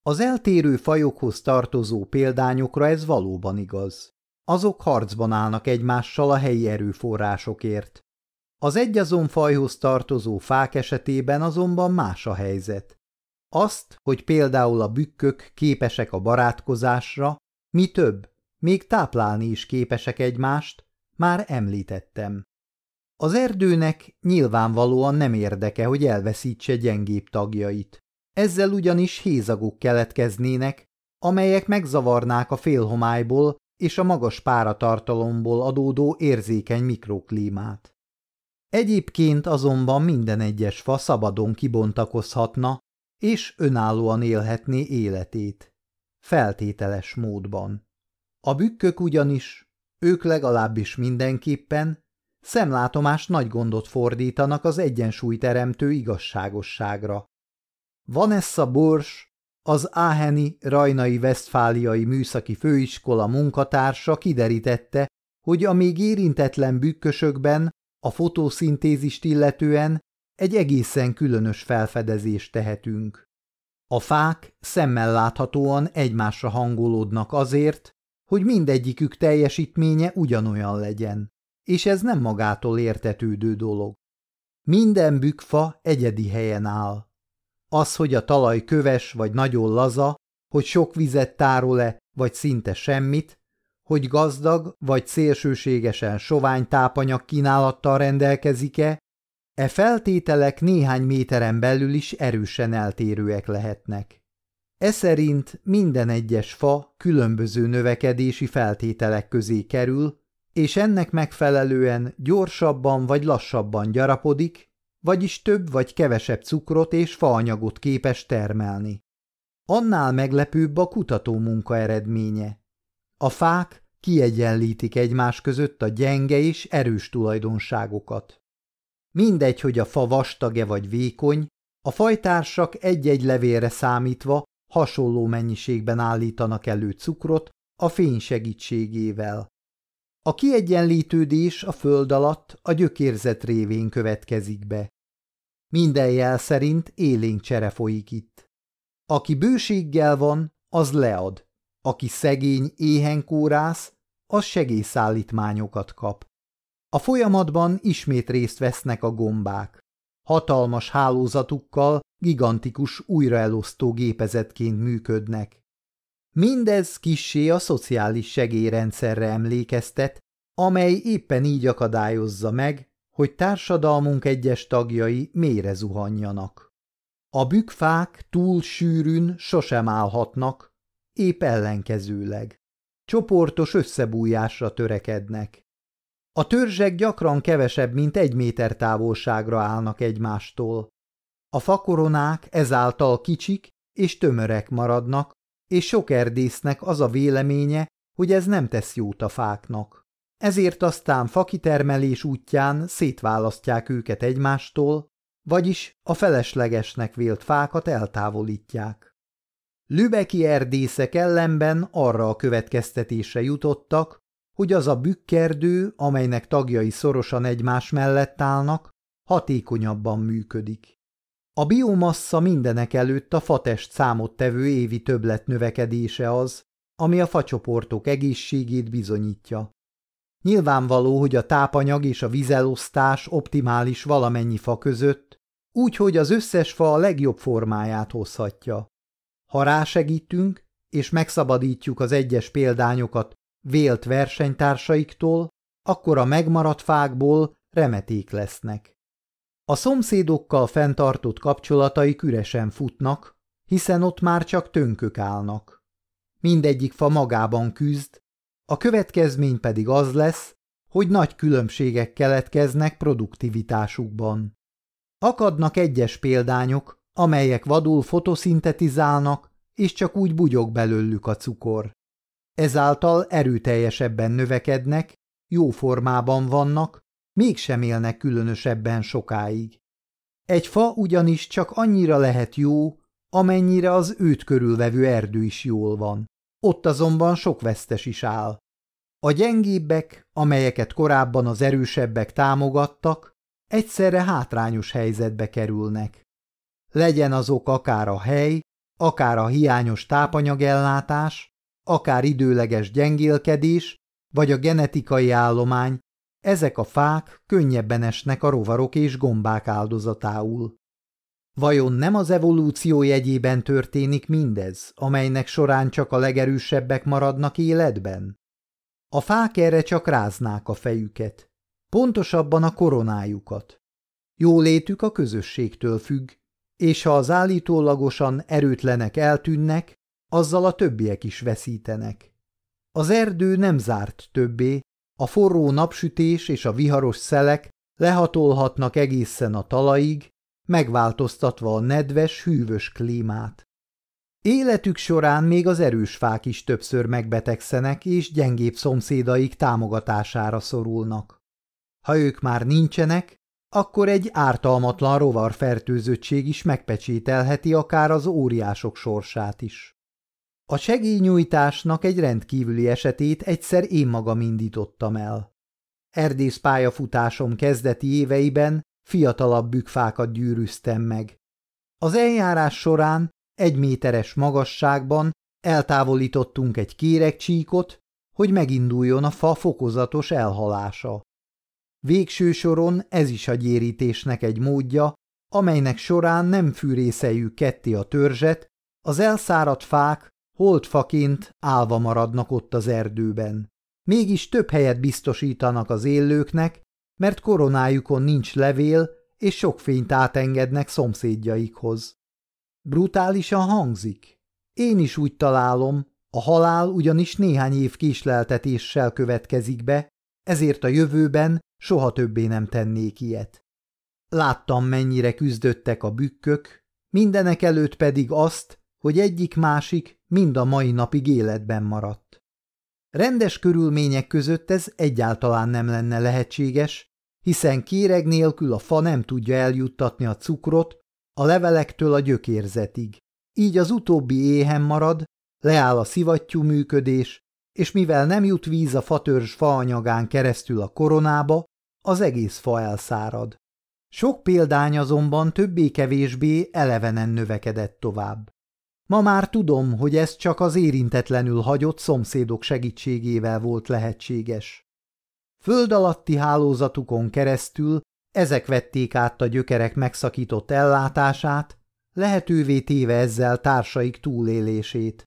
Az eltérő fajokhoz tartozó példányokra ez valóban igaz. Azok harcban állnak egymással a helyi erőforrásokért. Az egyazon fajhoz tartozó fák esetében azonban más a helyzet. Azt, hogy például a bükkök képesek a barátkozásra, mi több, még táplálni is képesek egymást, már említettem. Az erdőnek nyilvánvalóan nem érdeke, hogy elveszítse gyengébb tagjait. Ezzel ugyanis hézagok keletkeznének, amelyek megzavarnák a félhomályból és a magas páratartalomból adódó érzékeny mikroklímát. Egyébként azonban minden egyes fa szabadon kibontakozhatna, és önállóan élhetné életét. Feltételes módban. A bükkök ugyanis, ők legalábbis mindenképpen, szemlátomás nagy gondot fordítanak az egyensúlyteremtő igazságosságra. Vanessa Bors, az Áheni Rajnai Vesztfáliai Műszaki Főiskola munkatársa kiderítette, hogy a még érintetlen bükkösökben a fotoszintézist illetően egy egészen különös felfedezést tehetünk. A fák szemmel láthatóan egymásra hangolódnak azért, hogy mindegyikük teljesítménye ugyanolyan legyen, és ez nem magától értetődő dolog. Minden bükfa egyedi helyen áll. Az, hogy a talaj köves vagy nagyon laza, hogy sok vizet tárol-e, vagy szinte semmit, hogy gazdag vagy szélsőségesen sovány tápanyag kínálattal rendelkezik-e, e feltételek néhány méteren belül is erősen eltérőek lehetnek. E szerint minden egyes fa különböző növekedési feltételek közé kerül, és ennek megfelelően gyorsabban vagy lassabban gyarapodik, vagyis több vagy kevesebb cukrot és faanyagot képes termelni. Annál meglepőbb a kutató munka eredménye. A fák kiegyenlítik egymás között a gyenge és erős tulajdonságokat. Mindegy, hogy a fa vastag-e vagy vékony, a fajtársak egy-egy levélre számítva hasonló mennyiségben állítanak elő cukrot a fény segítségével. A kiegyenlítődés a föld alatt a gyökérzet révén következik be. Minden jel szerint élénk csere folyik itt. Aki bőséggel van, az lead, aki szegény, éhen kórász, az segélyszállítmányokat kap. A folyamatban ismét részt vesznek a gombák. Hatalmas hálózatukkal gigantikus újraelosztó gépezetként működnek. Mindez kissé a szociális segélyrendszerre emlékeztet, amely éppen így akadályozza meg, hogy társadalmunk egyes tagjai mélyre zuhanjanak. A bükfák túl sűrűn sosem állhatnak, épp ellenkezőleg. Csoportos összebújásra törekednek. A törzsek gyakran kevesebb, mint egy méter távolságra állnak egymástól. A fakoronák ezáltal kicsik és tömörek maradnak, és sok erdésznek az a véleménye, hogy ez nem tesz jót a fáknak. Ezért aztán fakitermelés útján szétválasztják őket egymástól, vagyis a feleslegesnek vélt fákat eltávolítják. Lübeki erdészek ellenben arra a következtetésre jutottak, hogy az a bükkerdő, amelynek tagjai szorosan egymás mellett állnak, hatékonyabban működik. A biomassa mindenek előtt a fatest számot tevő évi többlet növekedése az, ami a facsoportok egészségét bizonyítja. Nyilvánvaló, hogy a tápanyag és a vizelosztás optimális valamennyi fa között, úgy, hogy az összes fa a legjobb formáját hozhatja. Ha rásegítünk, és megszabadítjuk az egyes példányokat vélt versenytársaiktól, akkor a megmaradt fákból remeték lesznek. A szomszédokkal fenntartott kapcsolataik üresen futnak, hiszen ott már csak tönkök állnak. Mindegyik fa magában küzd, a következmény pedig az lesz, hogy nagy különbségek keletkeznek produktivitásukban. Akadnak egyes példányok, amelyek vadul fotoszintetizálnak, és csak úgy bugyog belőlük a cukor. Ezáltal erőteljesebben növekednek, jó formában vannak, mégsem élnek különösebben sokáig. Egy fa ugyanis csak annyira lehet jó, amennyire az őt körülvevő erdő is jól van. Ott azonban sok vesztes is áll. A gyengébbek, amelyeket korábban az erősebbek támogattak, egyszerre hátrányos helyzetbe kerülnek. Legyen azok akár a hely, akár a hiányos tápanyagellátás, akár időleges gyengélkedés, vagy a genetikai állomány, ezek a fák könnyebben esnek a rovarok és gombák áldozatául. Vajon nem az evolúció jegyében történik mindez, amelynek során csak a legerősebbek maradnak életben? A fák erre csak ráznák a fejüket, pontosabban a koronájukat. Jólétük a közösségtől függ, és ha az állítólagosan erőtlenek eltűnnek, azzal a többiek is veszítenek. Az erdő nem zárt többé, a forró napsütés és a viharos szelek lehatolhatnak egészen a talajig, megváltoztatva a nedves, hűvös klímát. Életük során még az erős fák is többször megbetegszenek, és gyengébb szomszédaik támogatására szorulnak. Ha ők már nincsenek, akkor egy ártalmatlan rovar fertőzöttség is megpecsételheti akár az óriások sorsát is. A segélynyújtásnak egy rendkívüli esetét egyszer én magam indítottam el. Erdész pályafutásom kezdeti éveiben fiatalabb bükfákat gyűrűztem meg. Az eljárás során egy méteres magasságban eltávolítottunk egy kéregcsíkot, hogy meginduljon a fa fokozatos elhalása. Végső soron ez is a gyérítésnek egy módja, amelynek során nem fűrészeljük ketté a törzset, az elszáradt fák holdfaként állva maradnak ott az erdőben. Mégis több helyet biztosítanak az élőknek, mert koronájukon nincs levél, és sok fényt átengednek szomszédjaikhoz. Brutálisan hangzik. Én is úgy találom, a halál ugyanis néhány év késleltetéssel következik be, ezért a jövőben soha többé nem tennék ilyet. Láttam, mennyire küzdöttek a bükkök, mindenek előtt pedig azt, hogy egyik-másik mind a mai napig életben maradt. Rendes körülmények között ez egyáltalán nem lenne lehetséges, hiszen kéreg nélkül a fa nem tudja eljuttatni a cukrot a levelektől a gyökérzetig. Így az utóbbi éhen marad, leáll a szivattyú működés, és mivel nem jut víz a fatörzs faanyagán keresztül a koronába, az egész fa elszárad. Sok példány azonban többé-kevésbé elevenen növekedett tovább. Ma már tudom, hogy ez csak az érintetlenül hagyott szomszédok segítségével volt lehetséges. Föld alatti hálózatukon keresztül ezek vették át a gyökerek megszakított ellátását, lehetővé téve ezzel társaik túlélését.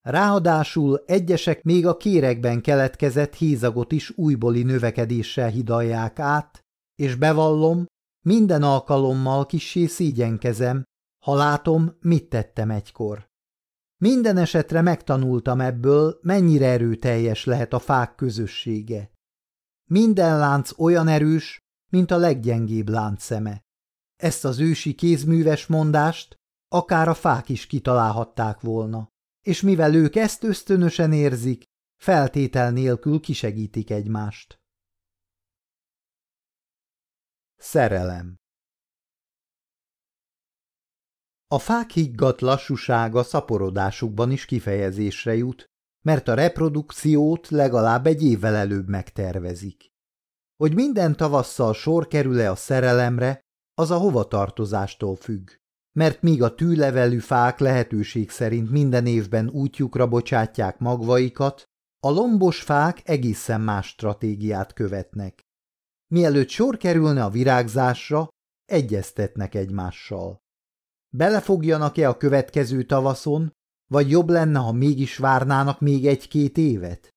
Ráadásul egyesek még a kérekben keletkezett hízagot is újbóli növekedéssel hidalják át, és bevallom, minden alkalommal kissé szígyenkezem, ha látom, mit tettem egykor. Minden esetre megtanultam ebből, mennyire erőteljes lehet a fák közössége. Minden lánc olyan erős, mint a leggyengébb láncszeme. Ezt az ősi kézműves mondást akár a fák is kitalálhatták volna, és mivel ők ezt ösztönösen érzik, feltétel nélkül kisegítik egymást. Szerelem A fák higgadt lassúsága szaporodásukban is kifejezésre jut, mert a reprodukciót legalább egy évvel előbb megtervezik. Hogy minden tavasszal sor kerül-e a szerelemre, az a hovatartozástól függ, mert míg a tűlevelű fák lehetőség szerint minden évben útjukra bocsátják magvaikat, a lombos fák egészen más stratégiát követnek. Mielőtt sor kerülne a virágzásra, egyeztetnek egymással. Belefogjanak-e a következő tavaszon, vagy jobb lenne, ha mégis várnának még egy-két évet?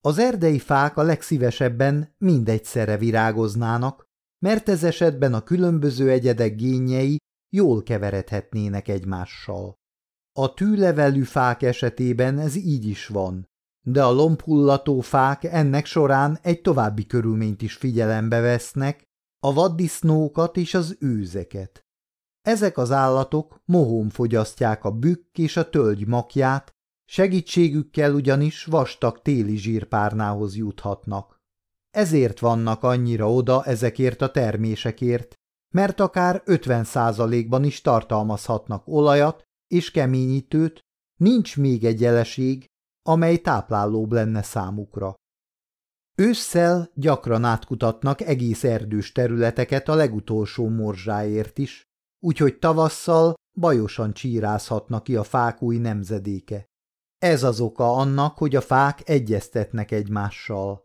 Az erdei fák a legszívesebben mindegyszerre virágoznának, mert ez esetben a különböző egyedek génjei jól keveredhetnének egymással. A tűlevelű fák esetében ez így is van, de a lombhullató fák ennek során egy további körülményt is figyelembe vesznek, a vaddisznókat és az őzeket. Ezek az állatok mohón fogyasztják a bükk és a tölgy makját, segítségükkel ugyanis vastag téli zsírpárnához juthatnak. Ezért vannak annyira oda ezekért a termésekért, mert akár 50 százalékban is tartalmazhatnak olajat és keményítőt, nincs még egy jeleség, amely táplálóbb lenne számukra. Ősszel gyakran átkutatnak egész erdős területeket a legutolsó morzsáért is, úgyhogy tavasszal bajosan csírázhatnak ki a fák új nemzedéke. Ez az oka annak, hogy a fák egyeztetnek egymással.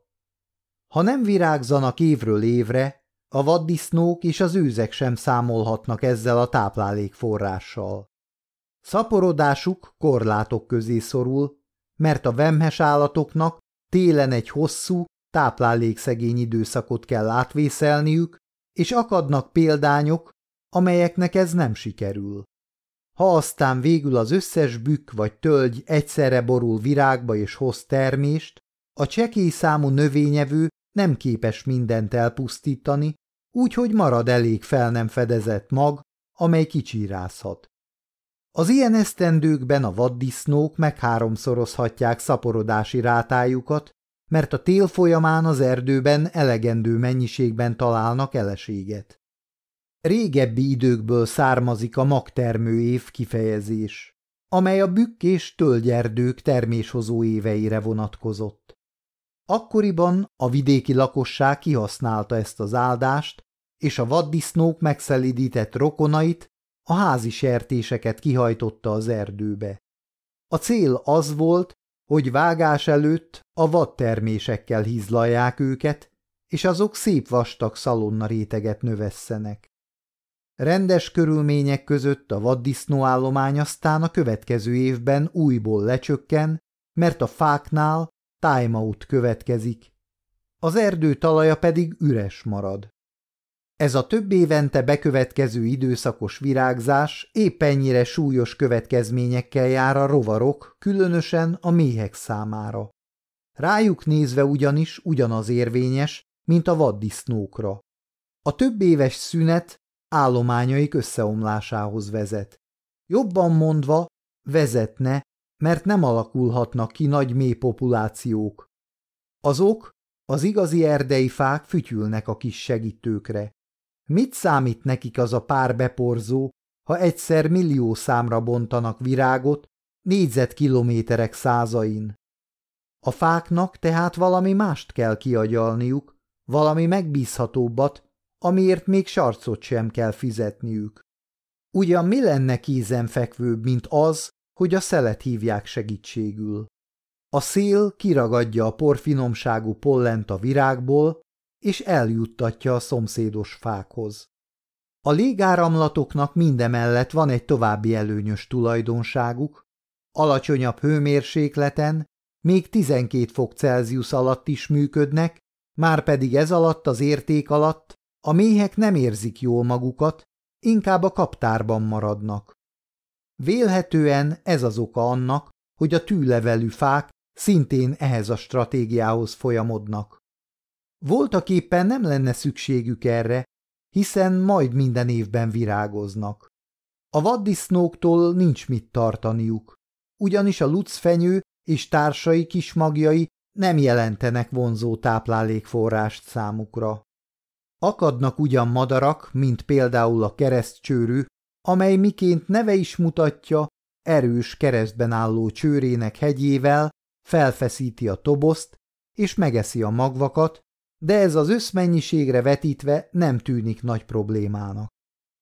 Ha nem virágzanak évről évre, a vaddisznók és az őzek sem számolhatnak ezzel a táplálékforrással. Szaporodásuk korlátok közé szorul, mert a vemhes állatoknak télen egy hosszú, táplálékszegény időszakot kell átvészelniük, és akadnak példányok, amelyeknek ez nem sikerül. Ha aztán végül az összes bükk vagy tölgy egyszerre borul virágba és hoz termést, a csekély számú növényevő nem képes mindent elpusztítani, úgyhogy marad elég fel nem fedezett mag, amely kicsírázhat. Az ilyen esztendőkben a vaddisznók megháromszorozhatják szaporodási rátájukat, mert a tél folyamán az erdőben elegendő mennyiségben találnak eleséget. Régebbi időkből származik a magtermő év kifejezés, amely a bükk és tölgyerdők terméshozó éveire vonatkozott. Akkoriban a vidéki lakosság kihasználta ezt az áldást, és a vaddisznók megszelidített rokonait, a házi sertéseket kihajtotta az erdőbe. A cél az volt, hogy vágás előtt a vadtermésekkel hízlalják őket, és azok szép vastag szalonna réteget növesszenek. Rendes körülmények között a vaddisznóállomány aztán a következő évben újból lecsökken, mert a fáknál timeout következik, az erdő talaja pedig üres marad. Ez a több évente bekövetkező időszakos virágzás épp ennyire súlyos következményekkel jár a rovarok, különösen a méhek számára. Rájuk nézve ugyanis ugyanaz érvényes, mint a vaddisznókra. A több éves szünet állományaik összeomlásához vezet. Jobban mondva, vezetne, mert nem alakulhatnak ki nagy mély populációk. Azok, az igazi erdei fák fütyülnek a kis segítőkre. Mit számít nekik az a pár beporzó, ha egyszer millió számra bontanak virágot négyzetkilométerek százain? A fáknak tehát valami mást kell kiagyalniuk, valami megbízhatóbbat, amiért még sarcot sem kell fizetniük. Ugyan mi lenne kézenfekvőbb, mint az, hogy a szelet hívják segítségül. A szél kiragadja a porfinomságú pollent a virágból, és eljuttatja a szomszédos fákhoz. A légáramlatoknak mindemellett van egy további előnyös tulajdonságuk, alacsonyabb hőmérsékleten, még 12 fok Celsius alatt is működnek, már pedig ez alatt az érték alatt a méhek nem érzik jól magukat, inkább a kaptárban maradnak. Vélhetően ez az oka annak, hogy a tűlevelű fák szintén ehhez a stratégiához folyamodnak. Voltak éppen nem lenne szükségük erre, hiszen majd minden évben virágoznak. A vaddisznóktól nincs mit tartaniuk, ugyanis a lucfenyő és társai kismagjai nem jelentenek vonzó táplálékforrást számukra. Akadnak ugyan madarak, mint például a keresztcsőrű, amely miként neve is mutatja, erős keresztben álló csőrének hegyével felfeszíti a tobozt, és megeszi a magvakat, de ez az összmennyiségre vetítve nem tűnik nagy problémának.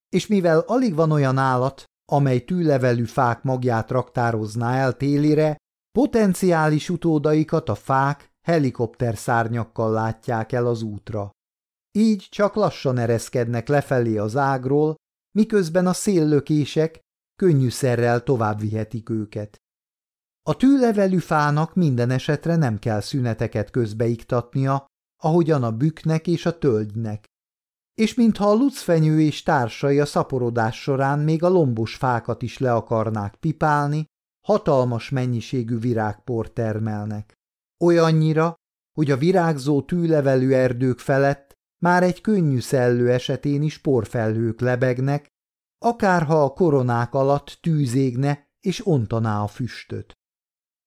És mivel alig van olyan állat, amely tűlevelű fák magját raktározná el télire, potenciális utódaikat a fák helikopterszárnyakkal látják el az útra. Így csak lassan ereszkednek lefelé az ágról, miközben a széllökések könnyűszerrel tovább vihetik őket. A tűlevelű fának minden esetre nem kell szüneteket közbeiktatnia, ahogyan a büknek és a tölgynek. És mintha a lucfenyő és társai a szaporodás során még a lombos fákat is le akarnák pipálni, hatalmas mennyiségű virágport termelnek. Olyannyira, hogy a virágzó tűlevelű erdők felett már egy könnyű szellő esetén is porfelhők lebegnek, akárha a koronák alatt tűzégne és ontaná a füstöt.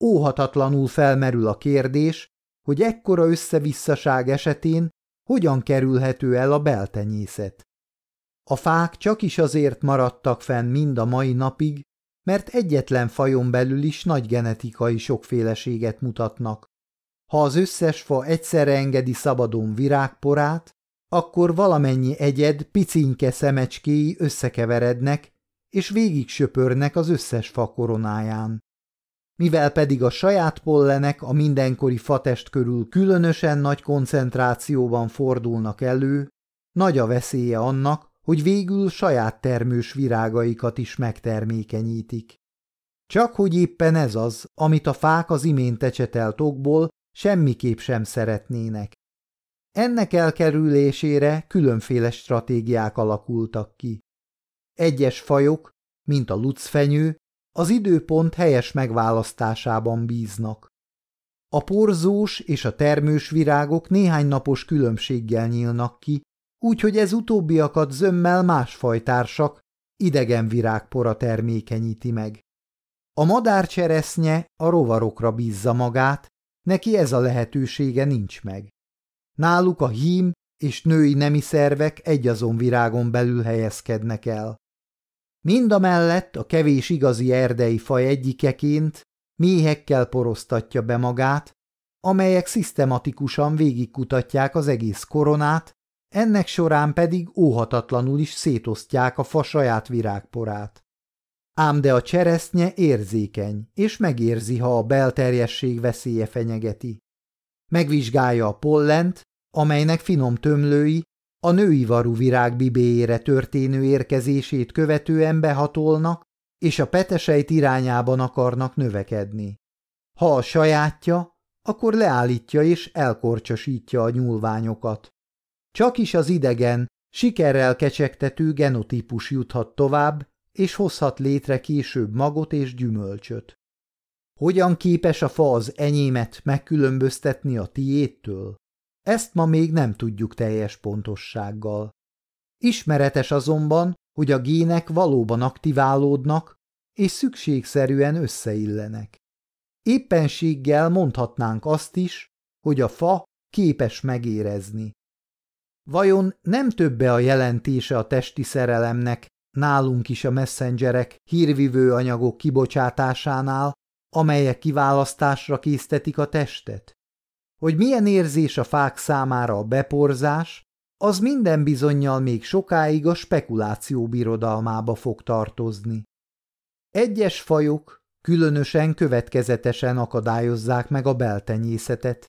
Óhatatlanul felmerül a kérdés, hogy ekkora összevisszaság esetén hogyan kerülhető el a beltenyészet. A fák csak is azért maradtak fenn mind a mai napig, mert egyetlen fajon belül is nagy genetikai sokféleséget mutatnak. Ha az összes fa egyszerre engedi szabadon virágporát, akkor valamennyi egyed picinke szemecskéi összekeverednek, és végig söpörnek az összes fa koronáján. Mivel pedig a saját pollenek a mindenkori fatest körül különösen nagy koncentrációban fordulnak elő, nagy a veszélye annak, hogy végül saját termős virágaikat is megtermékenyítik. Csak hogy éppen ez az, amit a fák az imént ecsetelt okból semmiképp sem szeretnének. Ennek elkerülésére különféle stratégiák alakultak ki. Egyes fajok, mint a lucfenyő, az időpont helyes megválasztásában bíznak. A porzós és a termős virágok néhány napos különbséggel nyílnak ki, úgyhogy ez utóbbiakat zömmel másfajtársak, idegen virágpora termékenyíti meg. A madárcseresznye a rovarokra bízza magát, neki ez a lehetősége nincs meg. Náluk a hím és női nemi szervek egyazon virágon belül helyezkednek el. Mind a mellett a kevés igazi erdei faj egyikeként méhekkel porosztatja be magát, amelyek szisztematikusan végigkutatják az egész koronát, ennek során pedig óhatatlanul is szétosztják a fa saját virágporát. Ám de a cseresznye érzékeny, és megérzi, ha a belterjesség veszélye fenyegeti. Megvizsgálja a pollent, amelynek finom tömlői a női varú virág bibéjére történő érkezését követően behatolnak, és a peteseit irányában akarnak növekedni. Ha a sajátja, akkor leállítja és elkorcsosítja a nyúlványokat. Csak is az idegen, sikerrel kecsegtető genotípus juthat tovább, és hozhat létre később magot és gyümölcsöt. Hogyan képes a fa az enyémet megkülönböztetni a tiéttől? Ezt ma még nem tudjuk teljes pontossággal. Ismeretes azonban, hogy a gének valóban aktiválódnak, és szükségszerűen összeillenek. Éppenséggel mondhatnánk azt is, hogy a fa képes megérezni. Vajon nem többe a jelentése a testi szerelemnek nálunk is a messengerek hírvivő anyagok kibocsátásánál, amelyek kiválasztásra késztetik a testet? Hogy milyen érzés a fák számára a beporzás, az minden bizonyal még sokáig a spekuláció birodalmába fog tartozni. Egyes fajok különösen következetesen akadályozzák meg a beltenyészetet.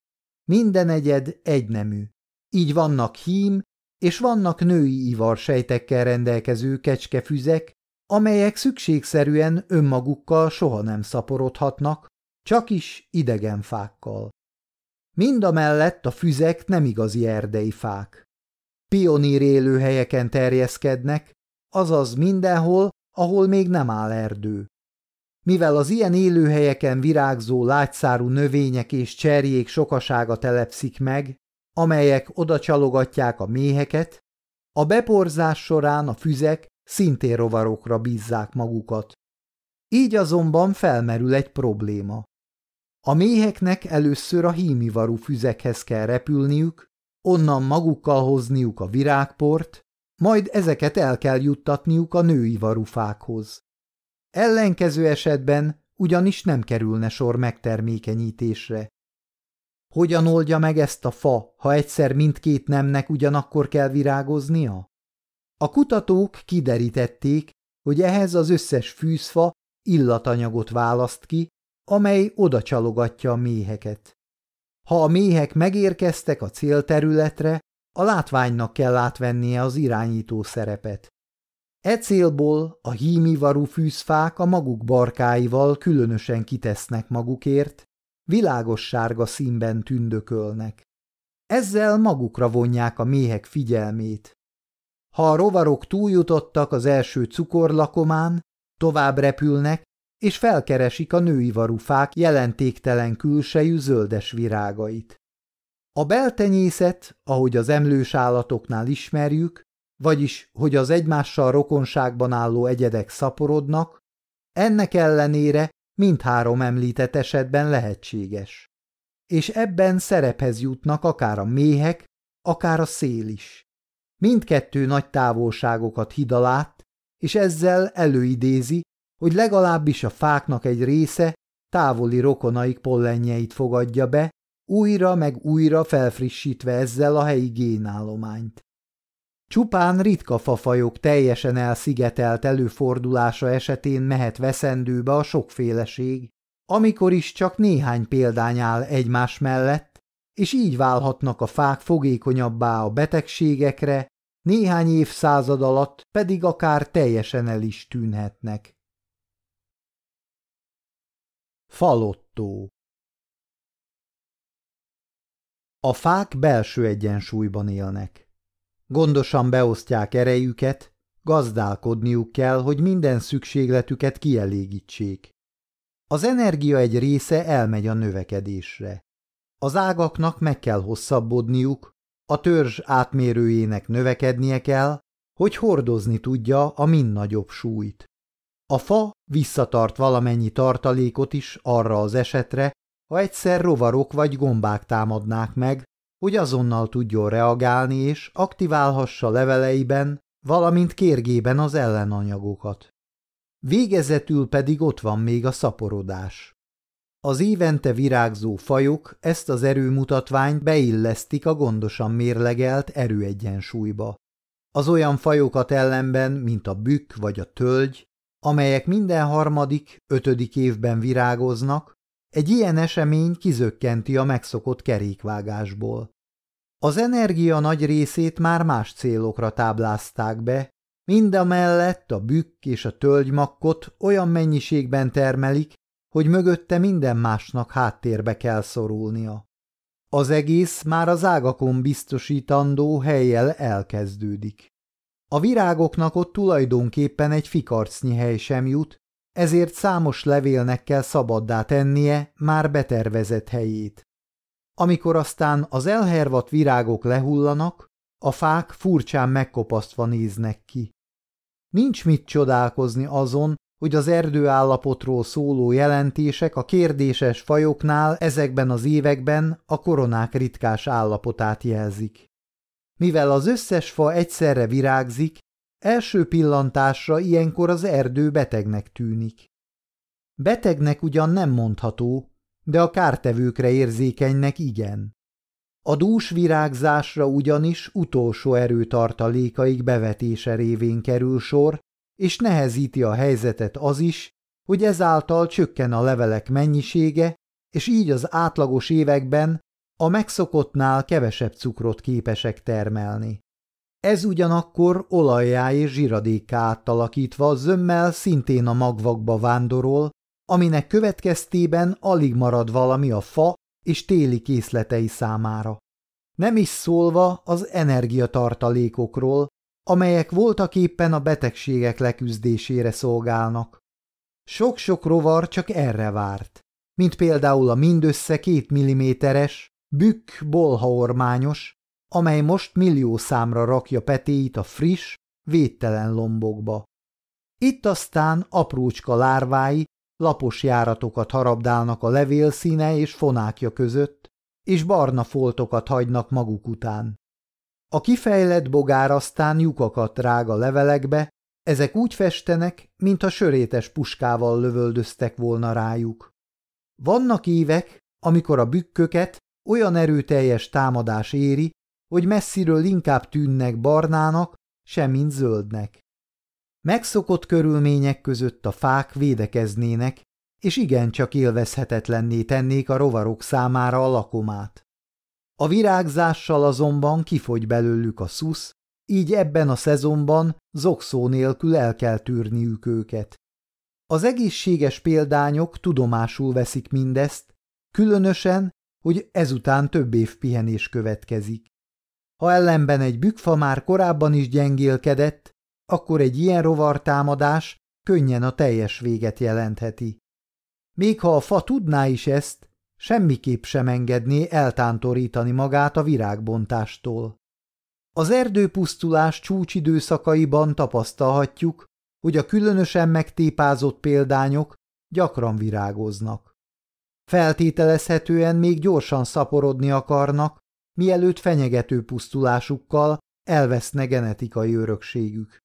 Minden egyed egynemű. Így vannak hím és vannak női ivarsejtekkel rendelkező kecskefüzek, amelyek szükségszerűen önmagukkal soha nem szaporodhatnak, csak is idegen fákkal. Mind a mellett a füzek nem igazi erdei fák. Pionír élőhelyeken terjeszkednek, azaz mindenhol, ahol még nem áll erdő. Mivel az ilyen élőhelyeken virágzó lágyszárú növények és cserjék sokasága telepszik meg, amelyek oda csalogatják a méheket, a beporzás során a füzek szintén rovarokra bízzák magukat. Így azonban felmerül egy probléma. A méheknek először a hímivarú füzekhez kell repülniük, onnan magukkal hozniuk a virágport, majd ezeket el kell juttatniuk a női varufákhoz. Ellenkező esetben ugyanis nem kerülne sor megtermékenyítésre. Hogyan oldja meg ezt a fa, ha egyszer mindkét nemnek ugyanakkor kell virágoznia? A kutatók kiderítették, hogy ehhez az összes fűzfa illatanyagot választ ki, amely oda csalogatja a méheket. Ha a méhek megérkeztek a célterületre, a látványnak kell átvennie az irányító szerepet. E célból a hímivarú fűzfák a maguk barkáival különösen kitesznek magukért, világos sárga színben tündökölnek. Ezzel magukra vonják a méhek figyelmét. Ha a rovarok túljutottak az első cukorlakomán, tovább repülnek, és felkeresik a női varufák jelentéktelen külsejű zöldes virágait. A beltenyészet, ahogy az emlős állatoknál ismerjük, vagyis hogy az egymással rokonságban álló egyedek szaporodnak, ennek ellenére mindhárom említett esetben lehetséges. És ebben szerephez jutnak akár a méhek, akár a szél is. Mindkettő nagy távolságokat hidalát, és ezzel előidézi, hogy legalábbis a fáknak egy része távoli rokonaik pollenjeit fogadja be, újra meg újra felfrissítve ezzel a helyi génállományt. Csupán ritka fafajok teljesen elszigetelt előfordulása esetén mehet veszendőbe a sokféleség, amikor is csak néhány példány áll egymás mellett, és így válhatnak a fák fogékonyabbá a betegségekre, néhány évszázad alatt pedig akár teljesen el is tűnhetnek. Falottó A fák belső egyensúlyban élnek. Gondosan beosztják erejüket, gazdálkodniuk kell, hogy minden szükségletüket kielégítsék. Az energia egy része elmegy a növekedésre. Az ágaknak meg kell hosszabbodniuk, a törzs átmérőjének növekednie kell, hogy hordozni tudja a min nagyobb súlyt. A fa visszatart valamennyi tartalékot is arra az esetre, ha egyszer rovarok vagy gombák támadnák meg, hogy azonnal tudjon reagálni és aktiválhassa leveleiben, valamint kérgében az ellenanyagokat. Végezetül pedig ott van még a szaporodás. Az évente virágzó fajok ezt az erőmutatványt beillesztik a gondosan mérlegelt erőegyensúlyba. Az olyan fajokat ellenben, mint a bükk vagy a tölgy, amelyek minden harmadik, ötödik évben virágoznak, egy ilyen esemény kizökkenti a megszokott kerékvágásból. Az energia nagy részét már más célokra táblázták be, mindamellett a bükk és a tölgymakkot olyan mennyiségben termelik, hogy mögötte minden másnak háttérbe kell szorulnia. Az egész már az ágakon biztosítandó helyjel elkezdődik. A virágoknak ott tulajdonképpen egy fikarcnyi hely sem jut, ezért számos levélnek kell szabaddá tennie már betervezett helyét. Amikor aztán az elhervat virágok lehullanak, a fák furcsán megkopasztva néznek ki. Nincs mit csodálkozni azon, hogy az erdőállapotról szóló jelentések a kérdéses fajoknál ezekben az években a koronák ritkás állapotát jelzik. Mivel az összes fa egyszerre virágzik, első pillantásra ilyenkor az erdő betegnek tűnik. Betegnek ugyan nem mondható, de a kártevőkre érzékenynek igen. A dús virágzásra ugyanis utolsó erőtartalékaik bevetése révén kerül sor, és nehezíti a helyzetet az is, hogy ezáltal csökken a levelek mennyisége, és így az átlagos években a megszokottnál kevesebb cukrot képesek termelni. Ez ugyanakkor olajjá és zsiradékká átalakítva zömmel szintén a magvakba vándorol, aminek következtében alig marad valami a fa és téli készletei számára. Nem is szólva az energiatartalékokról, amelyek voltak éppen a betegségek leküzdésére szolgálnak. Sok-sok rovar csak erre várt, mint például a mindössze két milliméteres, bükk bolhaormányos, amely most millió számra rakja petéit a friss, védtelen lombokba. Itt aztán aprócska lárvái lapos járatokat harabdálnak a levélszíne és fonákja között, és barna foltokat hagynak maguk után. A kifejlett bogár aztán lyukakat rág a levelekbe, ezek úgy festenek, mintha sörétes puskával lövöldöztek volna rájuk. Vannak évek, amikor a bükköket olyan erőteljes támadás éri, hogy messziről inkább tűnnek barnának, semmint zöldnek. Megszokott körülmények között a fák védekeznének, és igencsak élvezhetetlenné tennék a rovarok számára a lakomát. A virágzással azonban kifogy belőlük a szusz, így ebben a szezonban zokszó nélkül el kell tűrniük őket. Az egészséges példányok tudomásul veszik mindezt, különösen, hogy ezután több év pihenés következik. Ha ellenben egy bükfa már korábban is gyengélkedett, akkor egy ilyen rovartámadás könnyen a teljes véget jelentheti. Még ha a fa tudná is ezt, semmiképp sem engedné eltántorítani magát a virágbontástól. Az erdőpusztulás csúcsidőszakaiban tapasztalhatjuk, hogy a különösen megtépázott példányok gyakran virágoznak. Feltételezhetően még gyorsan szaporodni akarnak, mielőtt fenyegető pusztulásukkal elveszne genetikai örökségük.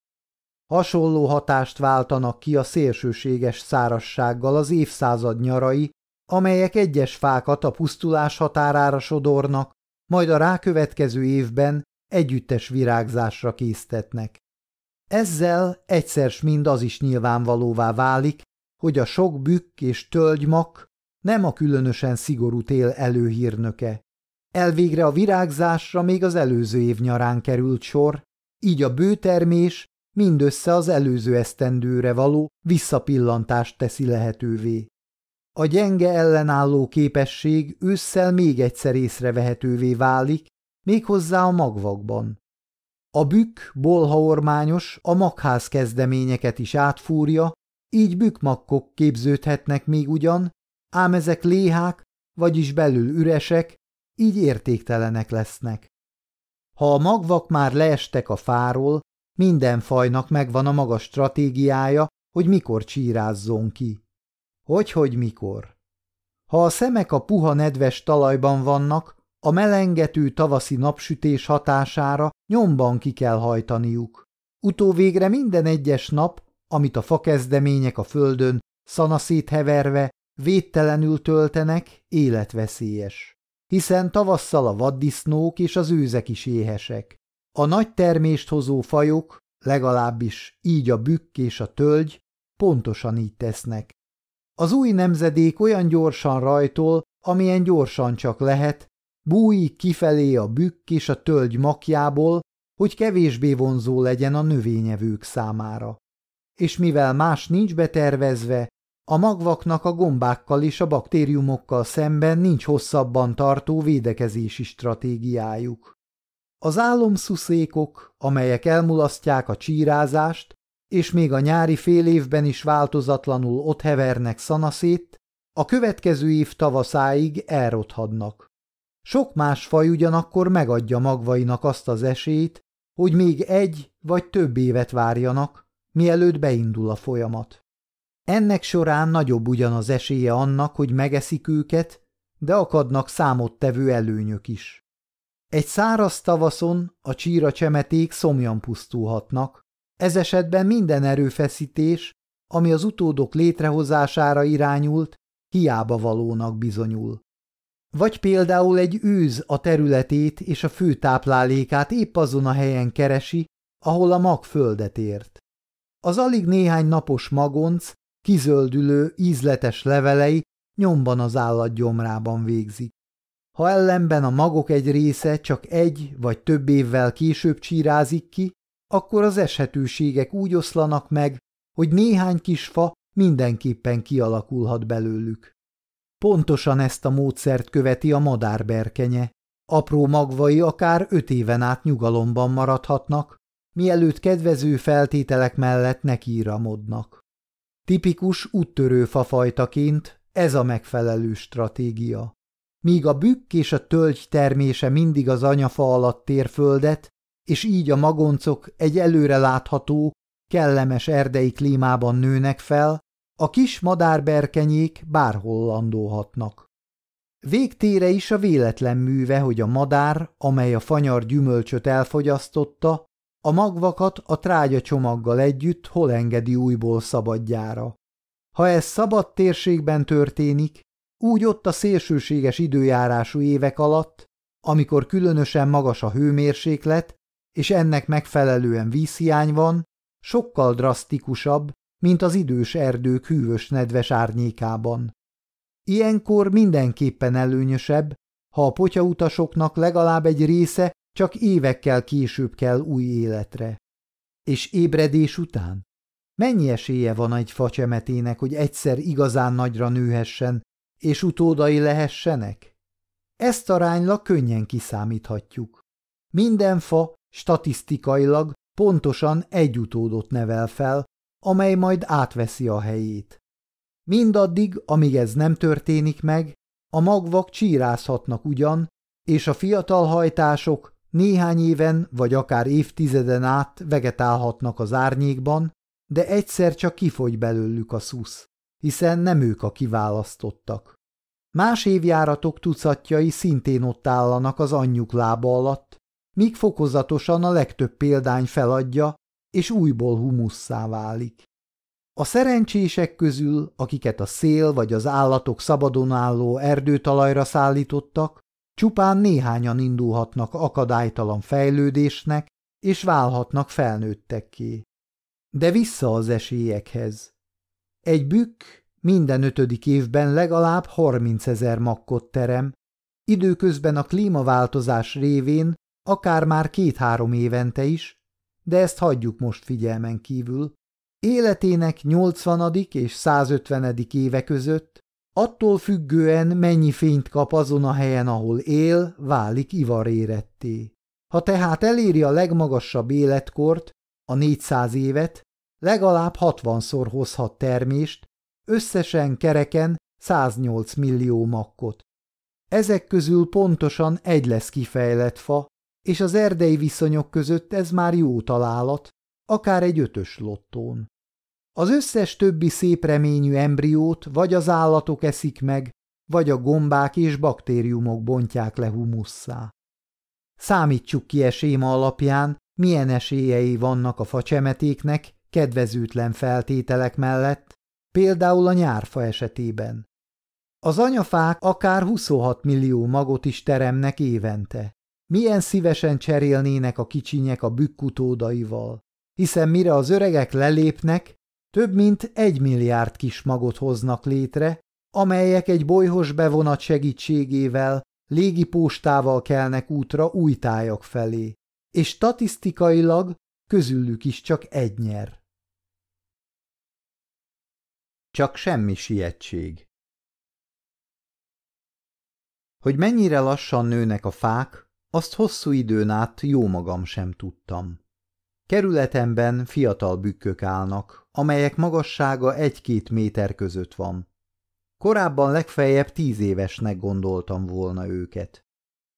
Hasonló hatást váltanak ki a szélsőséges szárassággal az évszázad nyarai, amelyek egyes fákat a pusztulás határára sodornak, majd a rákövetkező évben együttes virágzásra késztetnek. Ezzel egyszer mind az is nyilvánvalóvá válik, hogy a sok bükk és tölgymak nem a különösen szigorú tél előhírnöke. Elvégre a virágzásra még az előző év nyarán került sor, így a bőtermés mindössze az előző esztendőre való visszapillantást teszi lehetővé. A gyenge ellenálló képesség ősszel még egyszer észrevehetővé válik, méghozzá a magvakban. A bükk bolhaormányos a magház kezdeményeket is átfúrja, így bükmakkok képződhetnek még ugyan, ám ezek léhák, vagyis belül üresek, így értéktelenek lesznek. Ha a magvak már leestek a fáról, minden fajnak megvan a maga stratégiája, hogy mikor csírázzon ki. Hogy-hogy mikor? Ha a szemek a puha nedves talajban vannak, a melengető tavaszi napsütés hatására nyomban ki kell hajtaniuk. Utóvégre minden egyes nap, amit a fakezdemények a földön szanaszét heverve, védtelenül töltenek, életveszélyes. Hiszen tavasszal a vaddisznók és az őzek is éhesek. A nagy termést hozó fajok, legalábbis így a bükk és a tölgy, pontosan így tesznek. Az új nemzedék olyan gyorsan rajtol, amilyen gyorsan csak lehet, bújik kifelé a bükk és a tölgy makjából, hogy kevésbé vonzó legyen a növényevők számára. És mivel más nincs betervezve, a magvaknak a gombákkal és a baktériumokkal szemben nincs hosszabban tartó védekezési stratégiájuk. Az álomszuszékok, amelyek elmulasztják a csírázást, és még a nyári fél évben is változatlanul ott hevernek szanaszét, a következő év tavaszáig elrothadnak. Sok más faj ugyanakkor megadja magvainak azt az esélyt, hogy még egy vagy több évet várjanak, mielőtt beindul a folyamat. Ennek során nagyobb ugyan az esélye annak, hogy megeszik őket, de akadnak számottevő előnyök is. Egy száraz tavaszon a csíra csemeték szomjan pusztulhatnak, ez esetben minden erőfeszítés, ami az utódok létrehozására irányult, hiába valónak bizonyul. Vagy például egy űz a területét és a fő táplálékát épp azon a helyen keresi, ahol a mag földet ért. Az alig néhány napos magonc, kizöldülő, ízletes levelei nyomban az állat gyomrában végzik. Ha ellenben a magok egy része csak egy vagy több évvel később csírázik ki, akkor az eshetőségek úgy oszlanak meg, hogy néhány kis fa mindenképpen kialakulhat belőlük. Pontosan ezt a módszert követi a madárberkenye. Apró magvai akár öt éven át nyugalomban maradhatnak, mielőtt kedvező feltételek mellett nekiíramodnak. Tipikus úttörő fafajtaként ez a megfelelő stratégia. Míg a bükk és a tölgy termése mindig az anyafa alatt térföldet, és így a magoncok egy előre látható, kellemes erdei klímában nőnek fel, a kis madárberkenyék bárhol landolhatnak. Végtére is a véletlen műve, hogy a madár, amely a fanyar gyümölcsöt elfogyasztotta, a magvakat a trágya csomaggal együtt hol engedi újból szabadjára. Ha ez szabad térségben történik, úgy ott a szélsőséges időjárású évek alatt, amikor különösen magas a hőmérséklet, és ennek megfelelően vízhiány van, sokkal drasztikusabb, mint az idős erdők hűvös nedves árnyékában. Ilyenkor mindenképpen előnyösebb, ha a potyautasoknak legalább egy része csak évekkel később kell új életre. És ébredés után? Mennyi esélye van egy facsemetének, hogy egyszer igazán nagyra nőhessen, és utódai lehessenek? Ezt aránylag könnyen kiszámíthatjuk. Minden fa statisztikailag pontosan egy utódot nevel fel, amely majd átveszi a helyét. Mindaddig, amíg ez nem történik meg, a magvak csírázhatnak ugyan, és a fiatal hajtások néhány éven vagy akár évtizeden át vegetálhatnak az árnyékban, de egyszer csak kifogy belőlük a szusz, hiszen nem ők a kiválasztottak. Más évjáratok tucatjai szintén ott állanak az anyjuk lába alatt, míg fokozatosan a legtöbb példány feladja, és újból humusszá válik. A szerencsések közül, akiket a szél vagy az állatok szabadon álló erdőtalajra szállítottak, csupán néhányan indulhatnak akadálytalan fejlődésnek, és válhatnak felnőttekké. De vissza az esélyekhez. Egy bükk minden ötödik évben legalább 30 ezer makkot terem, időközben a klímaváltozás révén akár már két-három évente is, de ezt hagyjuk most figyelmen kívül. Életének 80. és 150. éve között, attól függően mennyi fényt kap azon a helyen, ahol él, válik ivaréretté. Ha tehát eléri a legmagasabb életkort, a 400 évet, legalább 60-szor hozhat termést, összesen kereken 108 millió makkot. Ezek közül pontosan egy lesz kifejlett fa, és az erdei viszonyok között ez már jó találat, akár egy ötös lottón. Az összes többi szép reményű embriót vagy az állatok eszik meg, vagy a gombák és baktériumok bontják le humusszá. Számítsuk ki eséma alapján, milyen esélyei vannak a facsemetéknek kedvezőtlen feltételek mellett, például a nyárfa esetében. Az anyafák akár 26 millió magot is teremnek évente. Milyen szívesen cserélnének a kicsinyek a bükkutódaival, hiszen mire az öregek lelépnek, több mint egy milliárd kis magot hoznak létre, amelyek egy bolyhos bevonat segítségével légipóstával kelnek útra új tájak felé, és statisztikailag közülük is csak egy nyer. Csak semmi sietség. Hogy mennyire lassan nőnek a fák, azt hosszú időn át jó magam sem tudtam. Kerületemben fiatal bükkök állnak, amelyek magassága egy-két méter között van. Korábban legfeljebb tíz évesnek gondoltam volna őket.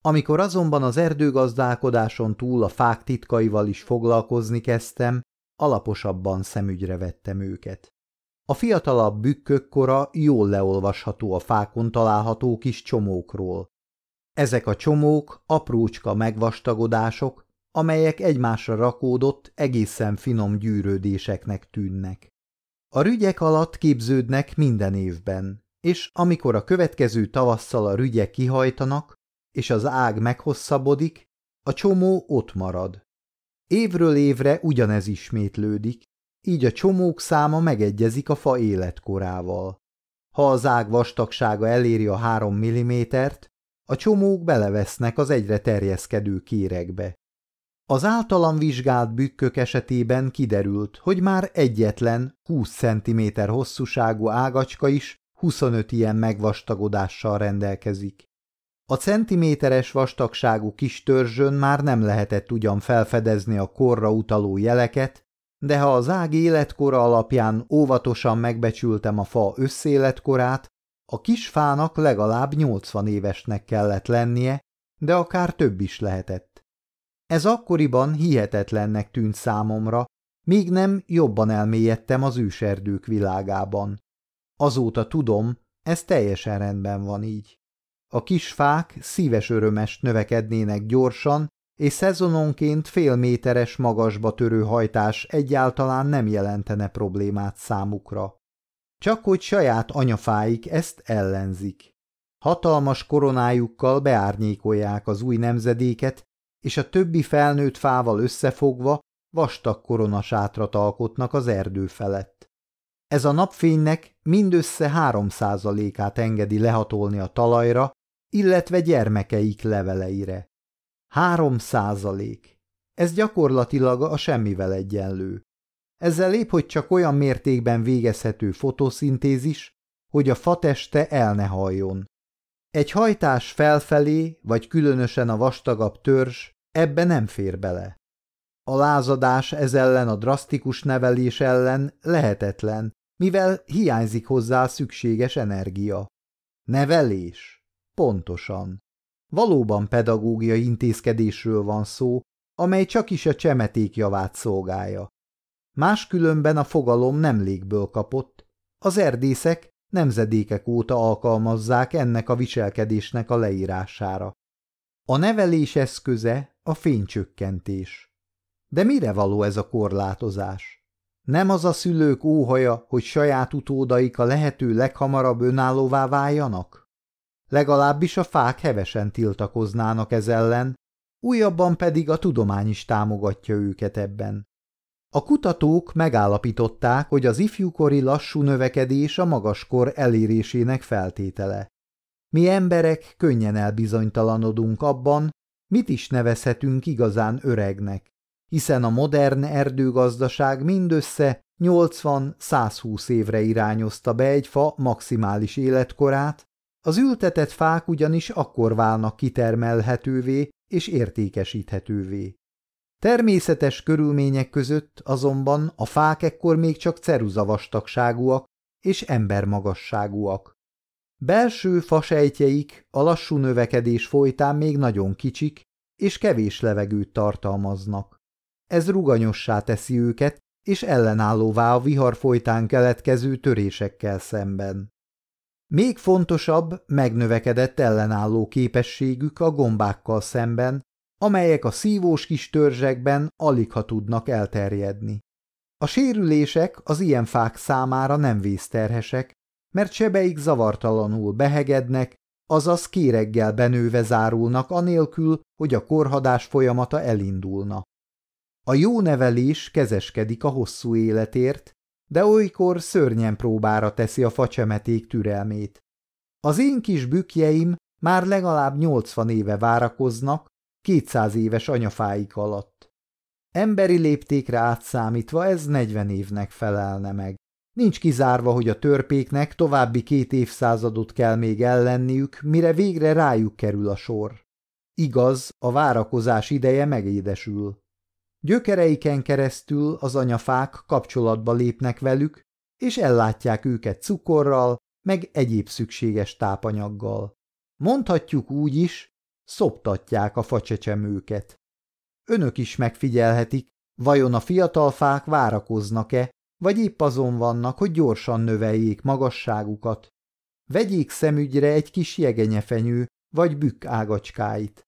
Amikor azonban az erdőgazdálkodáson túl a fák titkaival is foglalkozni kezdtem, alaposabban szemügyre vettem őket. A fiatalabb bükkök kora jól leolvasható a fákon található kis csomókról. Ezek a csomók aprócska megvastagodások, amelyek egymásra rakódott, egészen finom gyűrődéseknek tűnnek. A rügyek alatt képződnek minden évben, és amikor a következő tavasszal a rügyek kihajtanak, és az ág meghosszabbodik, a csomó ott marad. Évről évre ugyanez ismétlődik, így a csomók száma megegyezik a fa életkorával. Ha az ág vastagsága eléri a három millimétert, a csomók belevesznek az egyre terjeszkedő kéregbe. Az általam vizsgált bükkök esetében kiderült, hogy már egyetlen 20 cm hosszúságú ágacska is 25 ilyen megvastagodással rendelkezik. A centiméteres vastagságú kis törzsön már nem lehetett ugyan felfedezni a korra utaló jeleket, de ha az ág életkora alapján óvatosan megbecsültem a fa összéletkorát, a kis fának legalább 80 évesnek kellett lennie, de akár több is lehetett. Ez akkoriban hihetetlennek tűnt számomra, míg nem jobban elmélyedtem az őserdők világában. Azóta tudom, ez teljesen rendben van így. A kis fák szíves örömest növekednének gyorsan, és szezononként fél méteres magasba törő hajtás egyáltalán nem jelentene problémát számukra. Csak hogy saját anyafáik ezt ellenzik. Hatalmas koronájukkal beárnyékolják az új nemzedéket, és a többi felnőtt fával összefogva vastag koronasátrat alkotnak az erdő felett. Ez a napfénynek mindössze három százalékát engedi lehatolni a talajra, illetve gyermekeik leveleire. Három százalék. Ez gyakorlatilag a semmivel egyenlő. Ezzel lép, hogy csak olyan mértékben végezhető fotoszintézis, hogy a fateste el ne halljon. Egy hajtás felfelé, vagy különösen a vastagabb törzs ebbe nem fér bele. A lázadás ez ellen a drasztikus nevelés ellen lehetetlen, mivel hiányzik hozzá szükséges energia. Nevelés? Pontosan. Valóban pedagógiai intézkedésről van szó, amely csak is a csemeték javát szolgálja. Máskülönben a fogalom nem légből kapott, az erdészek nemzedékek óta alkalmazzák ennek a viselkedésnek a leírására. A nevelés eszköze a fénycsökkentés. De mire való ez a korlátozás? Nem az a szülők óhaja, hogy saját utódaik a lehető leghamarabb önállóvá váljanak? Legalábbis a fák hevesen tiltakoznának ez ellen, újabban pedig a tudomány is támogatja őket ebben. A kutatók megállapították, hogy az ifjúkori lassú növekedés a magaskor elérésének feltétele. Mi emberek könnyen elbizonytalanodunk abban, mit is nevezhetünk igazán öregnek, hiszen a modern erdőgazdaság mindössze 80-120 évre irányozta be egy fa maximális életkorát, az ültetett fák ugyanis akkor válnak kitermelhetővé, és értékesíthetővé. Természetes körülmények között azonban a fák ekkor még csak ceruzavastagságúak és embermagasságúak. Belső fasejtjeik a lassú növekedés folytán még nagyon kicsik, és kevés levegőt tartalmaznak. Ez ruganyossá teszi őket, és ellenállóvá a vihar folytán keletkező törésekkel szemben. Még fontosabb, megnövekedett ellenálló képességük a gombákkal szemben, amelyek a szívós kis törzsekben alig tudnak elterjedni. A sérülések az ilyen fák számára nem vészterhesek, mert sebeik zavartalanul behegednek, azaz kéreggel benőve zárulnak anélkül, hogy a korhadás folyamata elindulna. A jó nevelés kezeskedik a hosszú életért, de olykor szörnyen próbára teszi a facsemeték türelmét. Az én kis bükjeim már legalább nyolcvan éve várakoznak, kétszáz éves anyafáik alatt. Emberi léptékre átszámítva ez negyven évnek felelne meg. Nincs kizárva, hogy a törpéknek további két évszázadot kell még ellenniük, mire végre rájuk kerül a sor. Igaz, a várakozás ideje megédesül. Gyökereiken keresztül az anyafák kapcsolatba lépnek velük, és ellátják őket cukorral, meg egyéb szükséges tápanyaggal. Mondhatjuk úgy is, szoptatják a facsecsemőket. Önök is megfigyelhetik, vajon a fiatal fák várakoznak-e, vagy épp azon vannak, hogy gyorsan növeljék magasságukat. Vegyék szemügyre egy kis jegenyefenyő vagy bükk ágacskáit.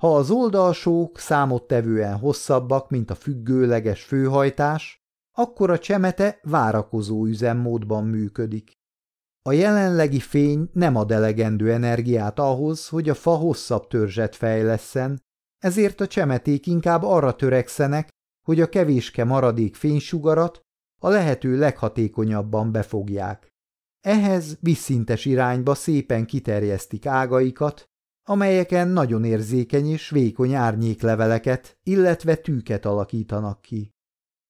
Ha az oldalsók számottevően hosszabbak, mint a függőleges főhajtás, akkor a csemete várakozó üzemmódban működik. A jelenlegi fény nem ad elegendő energiát ahhoz, hogy a fa hosszabb törzset fejlesszen, ezért a csemeték inkább arra törekszenek, hogy a kevéske maradék fénysugarat a lehető leghatékonyabban befogják. Ehhez visszintes irányba szépen kiterjesztik ágaikat, amelyeken nagyon érzékeny és vékony árnyékleveleket, illetve tűket alakítanak ki.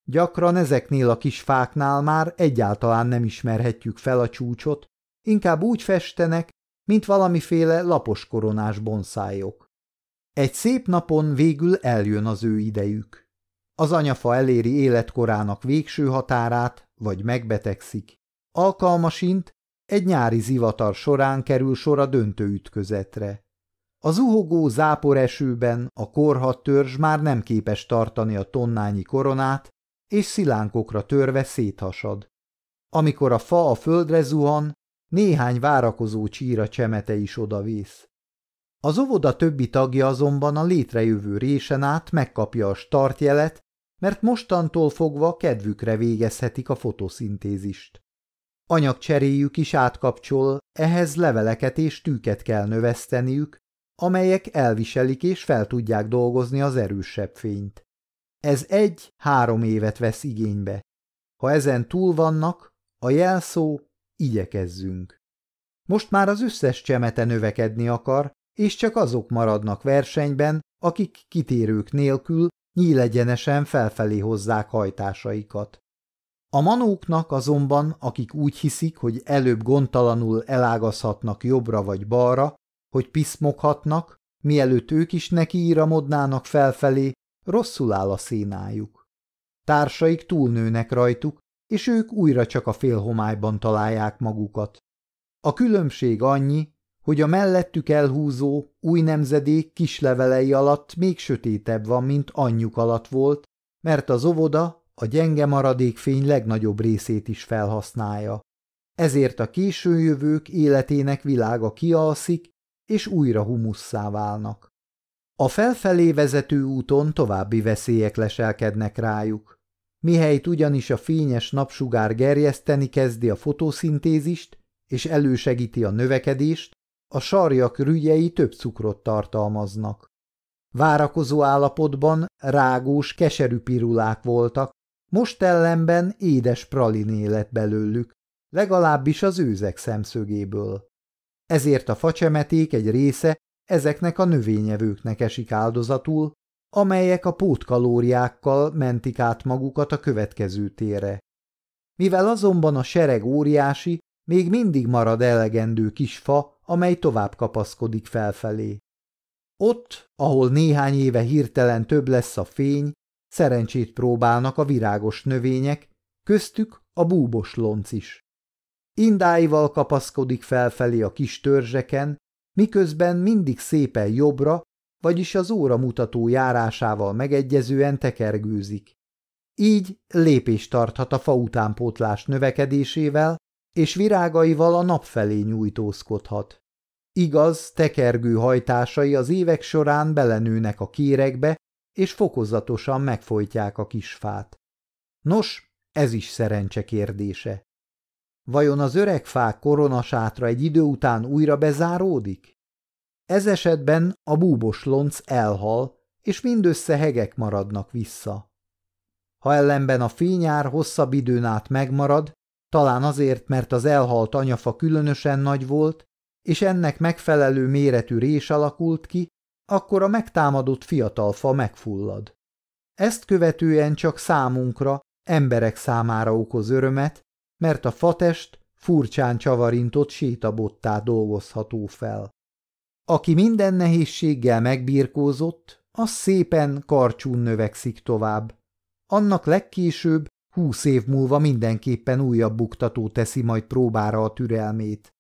Gyakran ezeknél a kis fáknál már egyáltalán nem ismerhetjük fel a csúcsot, inkább úgy festenek, mint valamiféle lapos koronás bonszájok. Egy szép napon végül eljön az ő idejük. Az anyafa eléri életkorának végső határát, vagy megbetegszik. Alkalmasint egy nyári zivatar során kerül sor a döntő ütközetre. A zuhogó záporesőben a korhat törzs már nem képes tartani a tonnányi koronát, és szilánkokra törve széthasad. Amikor a fa a földre zuhan, néhány várakozó csíra csemete is odavész. Az óvoda többi tagja azonban a létrejövő résen át megkapja a startjelet, mert mostantól fogva kedvükre végezhetik a fotoszintézist. Anyagcseréjük is átkapcsol, ehhez leveleket és tűket kell növeszteniük, amelyek elviselik és fel tudják dolgozni az erősebb fényt. Ez egy-három évet vesz igénybe. Ha ezen túl vannak, a jelszó igyekezzünk. Most már az összes csemete növekedni akar, és csak azok maradnak versenyben, akik kitérők nélkül nyílegyenesen felfelé hozzák hajtásaikat. A manóknak azonban, akik úgy hiszik, hogy előbb gondtalanul elágazhatnak jobbra vagy balra, hogy piszmoghatnak, mielőtt ők is nekiíramodnának felfelé, rosszul áll a szénájuk. Társaik túlnőnek rajtuk, és ők újra csak a félhomályban találják magukat. A különbség annyi, hogy a mellettük elhúzó, új nemzedék kislevelei alatt még sötétebb van, mint anyjuk alatt volt, mert az óvoda a gyenge maradék fény legnagyobb részét is felhasználja. Ezért a későjövők életének világa kialszik, és újra humusszá válnak. A felfelé vezető úton további veszélyek leselkednek rájuk. Mihelyt ugyanis a fényes napsugár gerjeszteni kezdi a fotoszintézist, és elősegíti a növekedést, a sarjak rügyei több cukrot tartalmaznak. Várakozó állapotban rágós, keserű pirulák voltak, most ellenben édes praliné lett belőlük, legalábbis az őzek szemszögéből. Ezért a facsemeték egy része ezeknek a növényevőknek esik áldozatul, amelyek a pótkalóriákkal mentik át magukat a következő térre. Mivel azonban a sereg óriási, még mindig marad elegendő kis fa, amely tovább kapaszkodik felfelé. Ott, ahol néhány éve hirtelen több lesz a fény, szerencsét próbálnak a virágos növények, köztük a búbos lonc is. Indáival kapaszkodik felfelé a kis törzseken, miközben mindig szépen jobbra, vagyis az óra mutató járásával megegyezően tekergőzik. Így lépést tarthat a fa utánpótlás növekedésével, és virágaival a nap felé nyújtózkodhat. Igaz, tekergő hajtásai az évek során belenőnek a kéregbe, és fokozatosan megfojtják a kisfát. Nos, ez is szerencse kérdése. Vajon az öreg fák koronasátra egy idő után újra bezáródik? Ez esetben a búbos lonc elhal, és mindössze hegek maradnak vissza. Ha ellenben a fényár hosszabb időn át megmarad, talán azért, mert az elhalt anyafa különösen nagy volt, és ennek megfelelő méretű rés alakult ki, akkor a megtámadott fiatal fa megfullad. Ezt követően csak számunkra, emberek számára okoz örömet, mert a fatest furcsán csavarintott sétabottá dolgozható fel. Aki minden nehézséggel megbírkózott, az szépen karcsún növekszik tovább. Annak legkésőbb húsz év múlva mindenképpen újabb buktató teszi majd próbára a türelmét.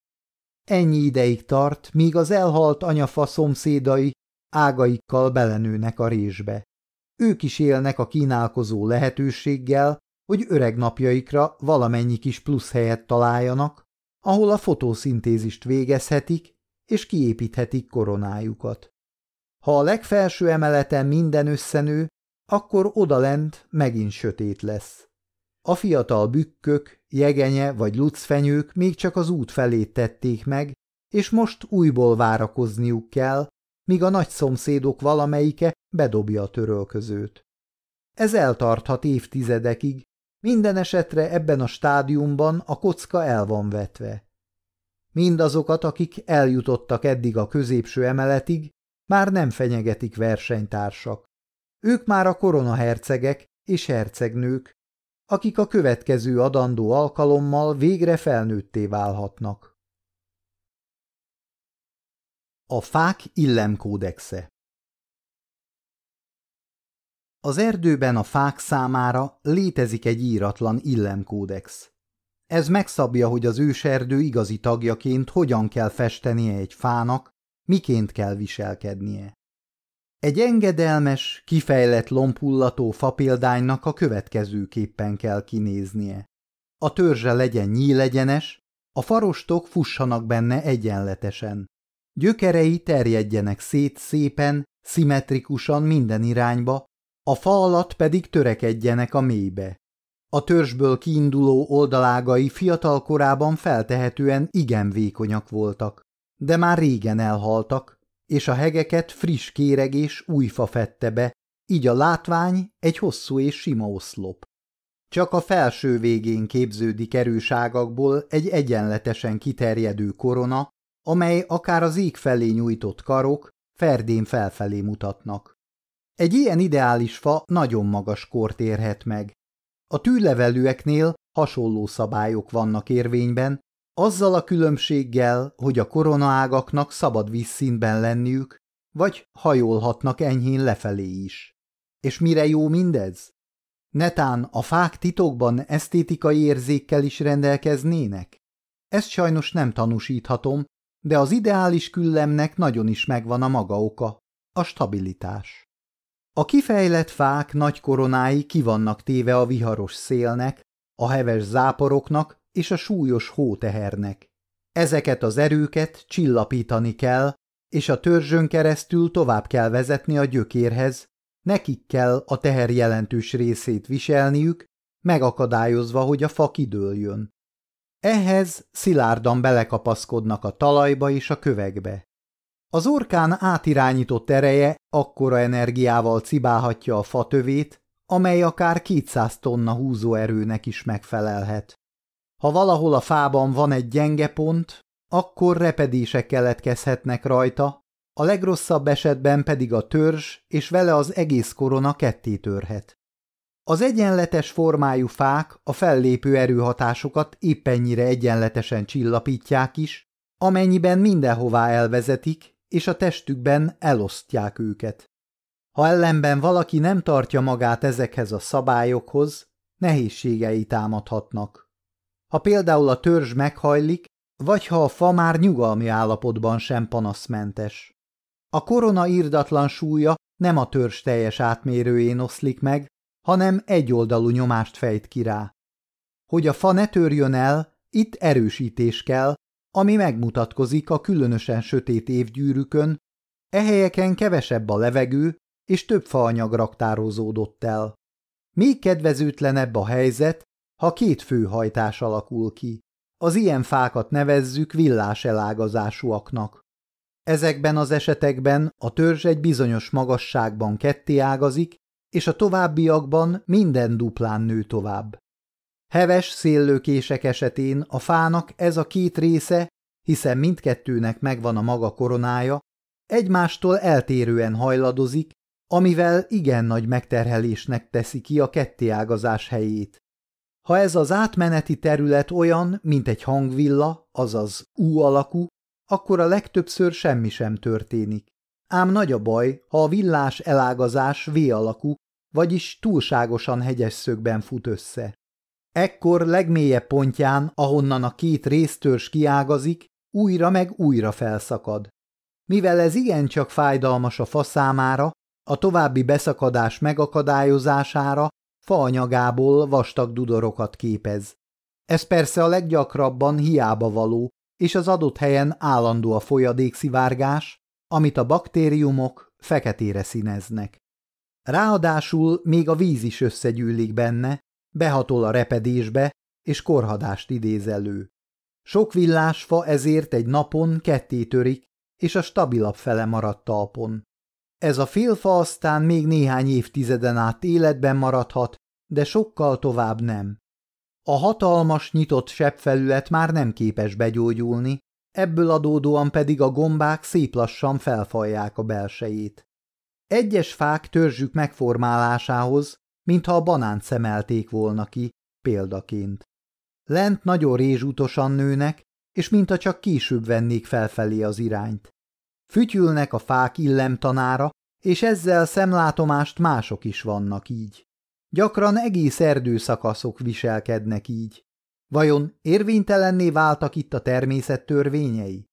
Ennyi ideig tart, míg az elhalt anyafa szomszédai ágaikkal belenőnek a résbe. Ők is élnek a kínálkozó lehetőséggel, hogy öreg napjaikra valamennyi kis plusz helyet találjanak, ahol a fotoszintézist végezhetik, és kiépíthetik koronájukat. Ha a legfelső emeleten minden összenő, akkor odalent megint sötét lesz. A fiatal bükkök, jegenye vagy lucfenyők még csak az út felé tették meg, és most újból várakozniuk kell, míg a nagy szomszédok valamelyike bedobja a törölközőt. Ez eltarthat évtizedekig, minden esetre ebben a stádiumban a kocka el van vetve. Mindazokat, akik eljutottak eddig a középső emeletig, már nem fenyegetik versenytársak. Ők már a koronahercegek és hercegnők, akik a következő adandó alkalommal végre felnőtté válhatnak. A fák illemkódexe Az erdőben a fák számára létezik egy íratlan illemkódex. Ez megszabja, hogy az őserdő igazi tagjaként hogyan kell festenie egy fának, miként kell viselkednie. Egy engedelmes, kifejlett lompullató fapéldánynak a következőképpen kell kinéznie. A törzse legyen nyílegyenes, a farostok fussanak benne egyenletesen. Gyökerei terjedjenek szét szépen, szimmetrikusan minden irányba, a fa alatt pedig törekedjenek a mélybe. A törzsből kiinduló oldalágai fiatal korában feltehetően igen vékonyak voltak, de már régen elhaltak, és a hegeket friss kéregés új fa fette be, így a látvány egy hosszú és sima oszlop. Csak a felső végén képződik erőságakból egy egyenletesen kiterjedő korona, amely akár az ég felé nyújtott karok ferdén felfelé mutatnak. Egy ilyen ideális fa nagyon magas kort érhet meg, a tűlevelőeknél hasonló szabályok vannak érvényben, azzal a különbséggel, hogy a koronaágaknak szabad vízszínben lenniük, vagy hajolhatnak enyhén lefelé is. És mire jó mindez? Netán a fák titokban esztétikai érzékkel is rendelkeznének? Ezt sajnos nem tanúsíthatom, de az ideális küllemnek nagyon is megvan a maga oka, a stabilitás. A kifejlett fák nagy koronái kivannak téve a viharos szélnek, a heves záporoknak és a súlyos hótehernek. Ezeket az erőket csillapítani kell, és a törzsön keresztül tovább kell vezetni a gyökérhez, nekik kell a teher jelentős részét viselniük, megakadályozva, hogy a fa kidőljön. Ehhez szilárdan belekapaszkodnak a talajba és a kövekbe. Az orkán átirányított ereje akkora energiával cibálhatja a fatövét, amely akár 200 tonna húzóerőnek is megfelelhet. Ha valahol a fában van egy gyenge pont, akkor repedések keletkezhetnek rajta, a legrosszabb esetben pedig a törzs és vele az egész korona ketté törhet. Az egyenletes formájú fák a fellépő erőhatásokat éppennyire egyenletesen csillapítják is, amennyiben mindenhová elvezetik, és a testükben elosztják őket. Ha ellenben valaki nem tartja magát ezekhez a szabályokhoz, nehézségei támadhatnak. Ha például a törzs meghajlik, vagy ha a fa már nyugalmi állapotban sem panaszmentes. A korona írdatlan súlya nem a törzs teljes átmérőjén oszlik meg, hanem egyoldalú nyomást fejt ki rá. Hogy a fa ne törjön el, itt erősítés kell, ami megmutatkozik a különösen sötét évgyűrűkön, e helyeken kevesebb a levegő, és több faanyag raktározódott el. Még kedvezőtlenebb a helyzet, ha két főhajtás alakul ki. Az ilyen fákat nevezzük villás elágazásúaknak. Ezekben az esetekben a törzs egy bizonyos magasságban ketté ágazik, és a továbbiakban minden duplán nő tovább. Heves széllőkések esetén a fának ez a két része, hiszen mindkettőnek megvan a maga koronája, egymástól eltérően hajladozik, amivel igen nagy megterhelésnek teszi ki a kettéágazás helyét. Ha ez az átmeneti terület olyan, mint egy hangvilla, azaz U alakú, akkor a legtöbbször semmi sem történik. Ám nagy a baj, ha a villás elágazás V alakú, vagyis túlságosan hegyes szögben fut össze. Ekkor legmélyebb pontján, ahonnan a két résztörzs kiágazik, újra meg újra felszakad. Mivel ez igencsak fájdalmas a fa számára, a további beszakadás megakadályozására faanyagából vastag dudorokat képez. Ez persze a leggyakrabban hiába való, és az adott helyen állandó a folyadékszivárgás, amit a baktériumok feketére színeznek. Ráadásul még a víz is összegyűlik benne, behatol a repedésbe, és korhadást idéz elő. Sok villásfa ezért egy napon ketté törik, és a stabilabb fele maradt talpon. Ez a félfa aztán még néhány évtizeden át életben maradhat, de sokkal tovább nem. A hatalmas, nyitott sebfelület már nem képes begyógyulni, ebből adódóan pedig a gombák szép lassan felfalják a belsejét. Egyes fák törzsük megformálásához, mintha a banánt szemelték volna ki, példaként. Lent nagyon rézsútosan nőnek, és mintha csak később vennék felfelé az irányt. Fütyülnek a fák illemtanára, és ezzel szemlátomást mások is vannak így. Gyakran egész erdőszakaszok viselkednek így. Vajon érvénytelenné váltak itt a természet törvényei?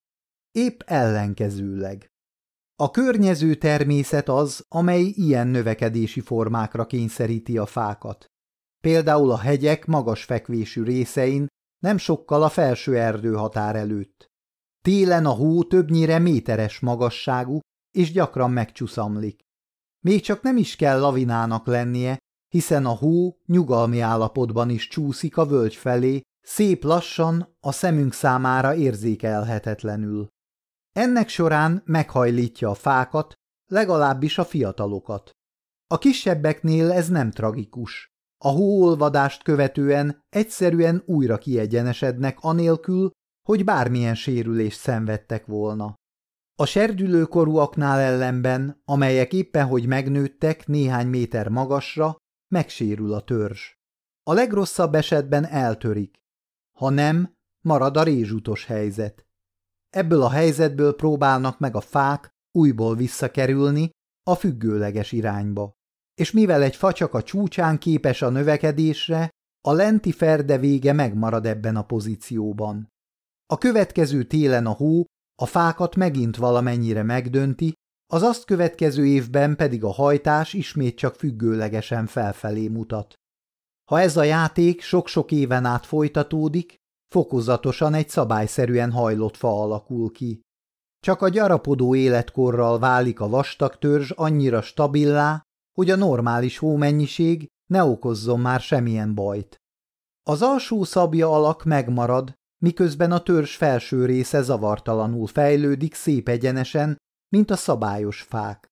Épp ellenkezőleg. A környező természet az, amely ilyen növekedési formákra kényszeríti a fákat. Például a hegyek magas fekvésű részein, nem sokkal a felső erdő határ előtt. Télen a hó többnyire méteres magasságú, és gyakran megcsuszamlik. Még csak nem is kell lavinának lennie, hiszen a hó nyugalmi állapotban is csúszik a völgy felé, szép lassan, a szemünk számára érzékelhetetlenül. Ennek során meghajlítja a fákat, legalábbis a fiatalokat. A kisebbeknél ez nem tragikus. A hóolvadást követően egyszerűen újra kiegyenesednek anélkül, hogy bármilyen sérülést szenvedtek volna. A serdülőkorúaknál ellenben, amelyek éppen hogy megnőttek néhány méter magasra, megsérül a törzs. A legrosszabb esetben eltörik. Ha nem, marad a rézsutos helyzet. Ebből a helyzetből próbálnak meg a fák újból visszakerülni a függőleges irányba. És mivel egy fa csak a csúcsán képes a növekedésre, a lenti ferde vége megmarad ebben a pozícióban. A következő télen a hó a fákat megint valamennyire megdönti, az azt következő évben pedig a hajtás ismét csak függőlegesen felfelé mutat. Ha ez a játék sok-sok éven át folytatódik, fokozatosan egy szabályszerűen hajlott fa alakul ki. Csak a gyarapodó életkorral válik a vastag törzs annyira stabilá, hogy a normális hómennyiség ne okozzon már semmilyen bajt. Az alsó szabja alak megmarad, miközben a törzs felső része zavartalanul fejlődik szép egyenesen, mint a szabályos fák.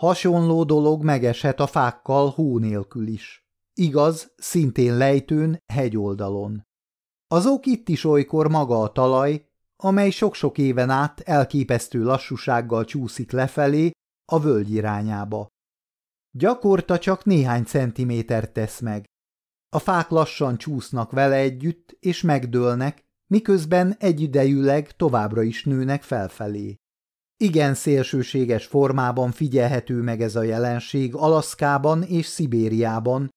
Hasonló dolog megeshet a fákkal hó nélkül is. Igaz, szintén lejtőn, hegyoldalon. Az ok itt is olykor maga a talaj, amely sok-sok éven át elképesztő lassúsággal csúszik lefelé a völgy irányába. Gyakorta csak néhány centimétert tesz meg. A fák lassan csúsznak vele együtt, és megdőlnek, miközben egyidejűleg továbbra is nőnek felfelé. Igen szélsőséges formában figyelhető meg ez a jelenség Alaszkában és Szibériában,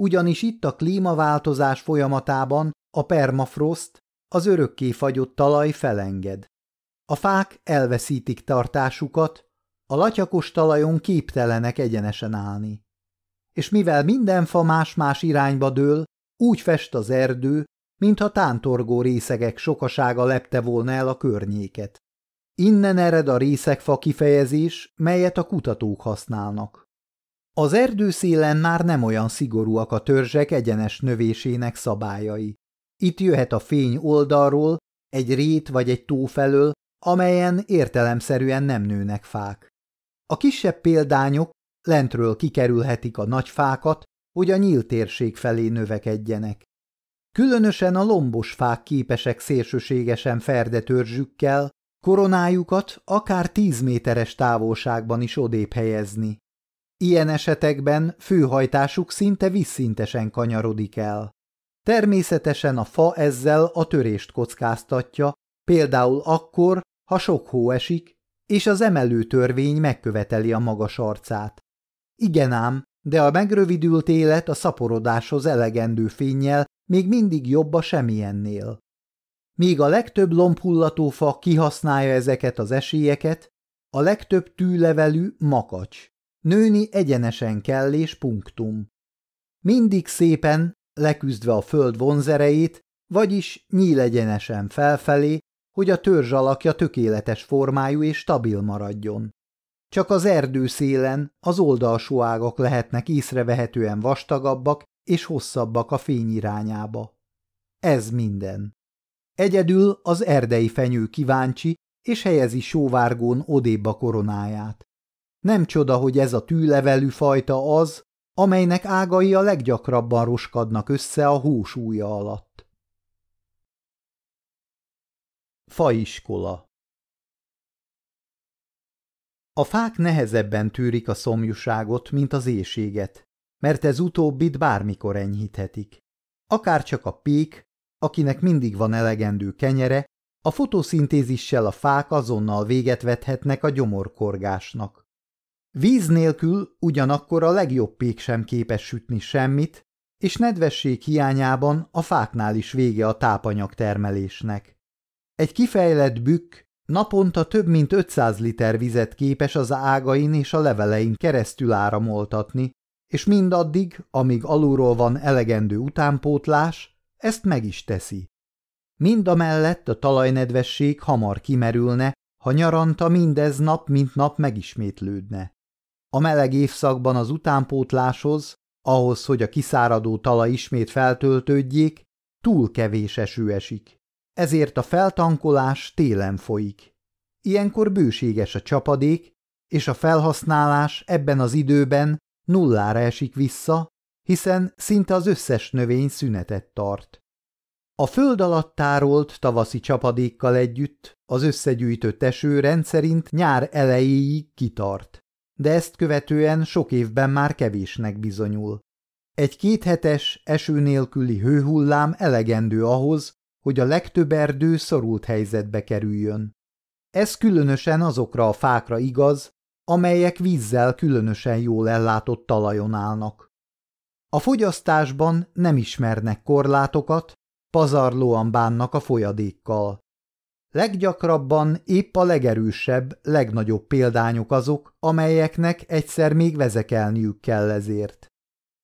ugyanis itt a klímaváltozás folyamatában a permafrost, az örökké fagyott talaj felenged. A fák elveszítik tartásukat, a latyakos talajon képtelenek egyenesen állni. És mivel minden fa más-más irányba dől, úgy fest az erdő, mintha tántorgó részegek sokasága lepte volna el a környéket. Innen ered a részegfa kifejezés, melyet a kutatók használnak. Az erdőszélen már nem olyan szigorúak a törzsek egyenes növésének szabályai. Itt jöhet a fény oldalról, egy rét vagy egy tó felől, amelyen értelemszerűen nem nőnek fák. A kisebb példányok lentről kikerülhetik a nagy fákat, hogy a nyílt térség felé növekedjenek. Különösen a lombos fák képesek szélsőségesen törzsükkel, koronájukat akár tíz méteres távolságban is odébb helyezni. Ilyen esetekben főhajtásuk szinte visszintesen kanyarodik el. Természetesen a fa ezzel a törést kockáztatja, például akkor, ha sok hó esik, és az emelő törvény megköveteli a magas arcát. Igen ám, de a megrövidült élet a szaporodáshoz elegendő fényjel még mindig jobb a semmilyennél. Míg a legtöbb lombhullató fa kihasználja ezeket az esélyeket, a legtöbb tűlevelű makacs. Nőni egyenesen kell és punktum. Mindig szépen, leküzdve a föld vonzerejét, vagyis nyíl egyenesen felfelé, hogy a törzs alakja tökéletes formájú és stabil maradjon. Csak az erdő szélen az oldalsó ágak lehetnek észrevehetően vastagabbak és hosszabbak a fény irányába. Ez minden. Egyedül az erdei fenyő kíváncsi, és helyezi sóvárgón odébb a koronáját. Nem csoda, hogy ez a tűlevelű fajta az, amelynek ágai a leggyakrabban roskadnak össze a húsúja alatt. Faiskola A fák nehezebben tűrik a szomjúságot, mint az éjséget, mert ez utóbbit bármikor enyhíthetik. Akárcsak a pék, akinek mindig van elegendő kenyere, a fotoszintézissel a fák azonnal véget vethetnek a gyomorkorgásnak. Víz nélkül ugyanakkor a legjobb pék sem képes sütni semmit, és nedvesség hiányában a fáknál is vége a tápanyag termelésnek. Egy kifejlett bükk naponta több mint 500 liter vizet képes az ágain és a levelein keresztül áramoltatni, és mindaddig, amíg alulról van elegendő utánpótlás, ezt meg is teszi. Mind a mellett a talajnedvesség hamar kimerülne, ha nyaranta mindez nap mint nap megismétlődne. A meleg évszakban az utánpótláshoz, ahhoz, hogy a kiszáradó talaj ismét feltöltődjék, túl kevés eső esik. Ezért a feltankolás télen folyik. Ilyenkor bőséges a csapadék, és a felhasználás ebben az időben nullára esik vissza, hiszen szinte az összes növény szünetet tart. A föld alatt tárolt tavaszi csapadékkal együtt az összegyűjtött eső rendszerint nyár elejéig kitart, de ezt követően sok évben már kevésnek bizonyul. Egy kéthetes eső nélküli hőhullám elegendő ahhoz, hogy a legtöbb erdő szorult helyzetbe kerüljön. Ez különösen azokra a fákra igaz, amelyek vízzel különösen jól ellátott talajon állnak. A fogyasztásban nem ismernek korlátokat, pazarlóan bánnak a folyadékkal. Leggyakrabban épp a legerősebb, legnagyobb példányok azok, amelyeknek egyszer még vezekelniük kell ezért.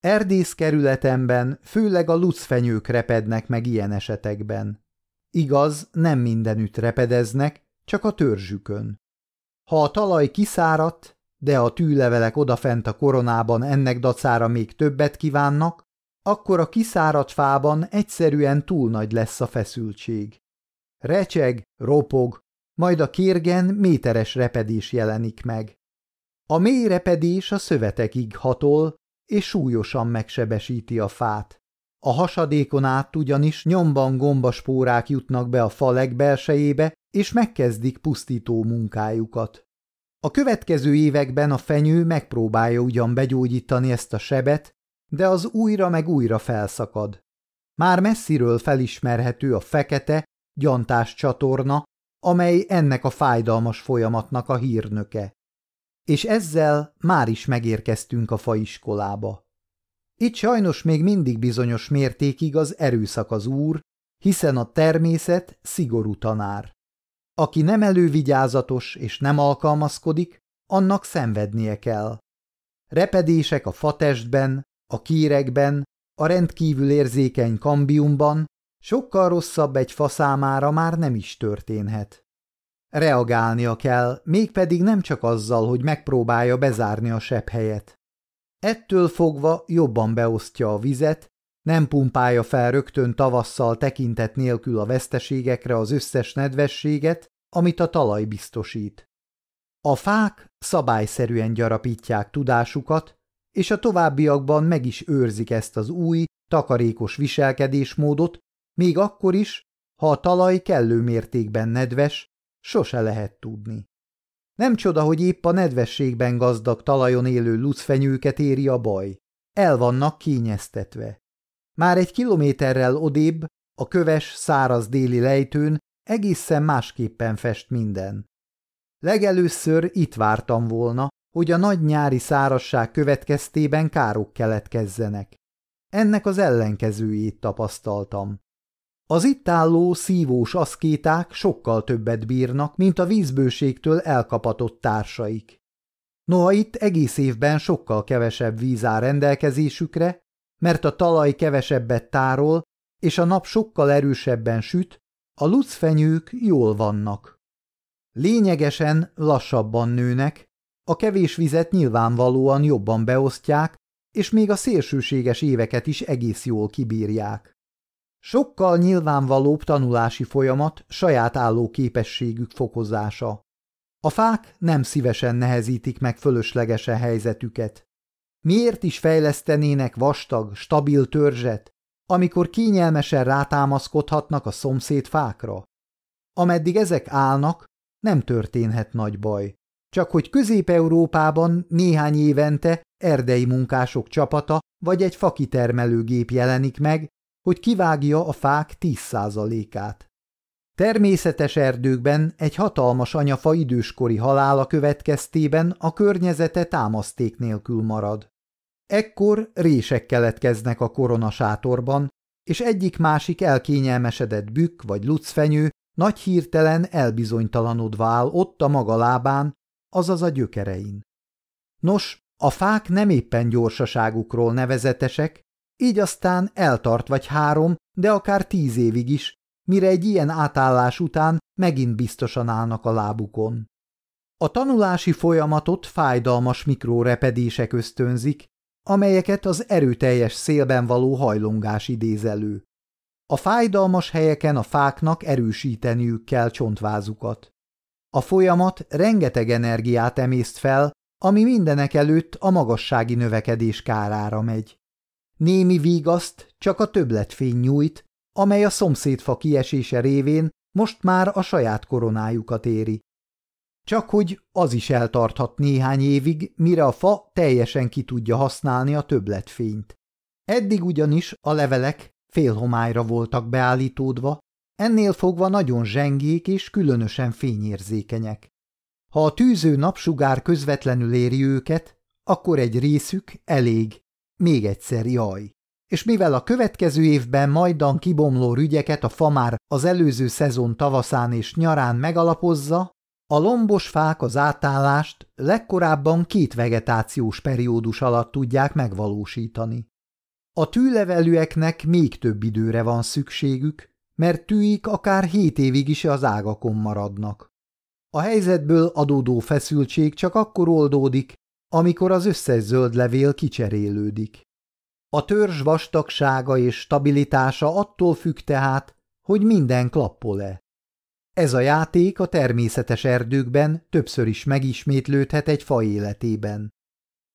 Erdészkerületemben főleg a lucfenyők repednek meg ilyen esetekben. Igaz, nem mindenütt repedeznek, csak a törzsükön. Ha a talaj kiszáradt, de a tűlevelek odafent a koronában ennek dacára még többet kívánnak, akkor a kiszáradt fában egyszerűen túl nagy lesz a feszültség. Recseg, ropog, majd a kérgen méteres repedés jelenik meg. A mély repedés a szövetekig hatol, és súlyosan megsebesíti a fát. A hasadékon át ugyanis nyomban gombaspórák jutnak be a fa legbelsejébe, és megkezdik pusztító munkájukat. A következő években a fenyő megpróbálja ugyan begyógyítani ezt a sebet, de az újra meg újra felszakad. Már messziről felismerhető a fekete, gyantás csatorna, amely ennek a fájdalmas folyamatnak a hírnöke. És ezzel már is megérkeztünk a faiskolába. Itt sajnos még mindig bizonyos mértékig az erőszak az úr, hiszen a természet szigorú tanár. Aki nem elővigyázatos és nem alkalmazkodik, annak szenvednie kell. Repedések a fatestben, a kírekben, a rendkívül érzékeny kambiumban, sokkal rosszabb egy fa számára már nem is történhet. Reagálnia kell, mégpedig nem csak azzal, hogy megpróbálja bezárni a helyet. Ettől fogva jobban beosztja a vizet, nem pumpálja fel rögtön tavasszal tekintet nélkül a veszteségekre az összes nedvességet, amit a talaj biztosít. A fák szabályszerűen gyarapítják tudásukat, és a továbbiakban meg is őrzik ezt az új, takarékos viselkedésmódot, még akkor is, ha a talaj kellő mértékben nedves, sose lehet tudni. Nem csoda, hogy épp a nedvességben gazdag talajon élő lucfenyőket éri a baj. El vannak kényeztetve. Már egy kilométerrel odébb, a köves, száraz déli lejtőn egészen másképpen fest minden. Legelőször itt vártam volna, hogy a nagy nyári szárasság következtében károk keletkezzenek. Ennek az ellenkezőjét tapasztaltam. Az itt álló szívós aszkéták sokkal többet bírnak, mint a vízbőségtől elkapatott társaik. Noha itt egész évben sokkal kevesebb víz áll rendelkezésükre, mert a talaj kevesebbet tárol, és a nap sokkal erősebben süt, a lucfenyők jól vannak. Lényegesen lassabban nőnek, a kevés vizet nyilvánvalóan jobban beosztják, és még a szélsőséges éveket is egész jól kibírják. Sokkal nyilvánvalóbb tanulási folyamat saját álló képességük fokozása. A fák nem szívesen nehezítik meg fölöslegesen helyzetüket. Miért is fejlesztenének vastag, stabil törzset, amikor kényelmesen rátámaszkodhatnak a szomszéd fákra? Ameddig ezek állnak, nem történhet nagy baj. Csak hogy Közép-Európában néhány évente erdei munkások csapata vagy egy fakitermelőgép jelenik meg, hogy kivágja a fák 10%-át. Természetes erdőkben egy hatalmas anyafa időskori halála következtében a környezete támaszték nélkül marad. Ekkor rések keletkeznek a koronasátorban, és egyik-másik elkényelmesedett bükk vagy lucfenyő nagy hirtelen elbizonytalanodva áll ott a maga lábán, azaz a gyökerein. Nos, a fák nem éppen gyorsaságukról nevezetesek, így aztán eltart vagy három, de akár tíz évig is, mire egy ilyen átállás után megint biztosan állnak a lábukon. A tanulási folyamatot fájdalmas mikrórepedések ösztönzik, amelyeket az erőteljes szélben való hajlongás idéz elő. A fájdalmas helyeken a fáknak erősíteniük kell csontvázukat. A folyamat rengeteg energiát emészt fel, ami mindenek előtt a magassági növekedés kárára megy. Némi vígaszt csak a többletfény nyújt, amely a szomszédfa kiesése révén most már a saját koronájukat éri. Csak hogy az is eltarthat néhány évig, mire a fa teljesen ki tudja használni a többletfényt. Eddig ugyanis a levelek félhomályra voltak beállítódva, ennél fogva nagyon zsengék és különösen fényérzékenyek. Ha a tűző napsugár közvetlenül éri őket, akkor egy részük elég, még egyszer jaj. És mivel a következő évben majdan kibomló rügyeket a fa már az előző szezon tavaszán és nyarán megalapozza, a lombos fák az átállást legkorábban két vegetációs periódus alatt tudják megvalósítani. A tűlevelűeknek még több időre van szükségük, mert tűik akár hét évig is az ágakon maradnak. A helyzetből adódó feszültség csak akkor oldódik, amikor az összes zöld levél kicserélődik. A törzs vastagsága és stabilitása attól függ tehát, hogy minden klappol-e. Ez a játék a természetes erdőkben többször is megismétlődhet egy fa életében.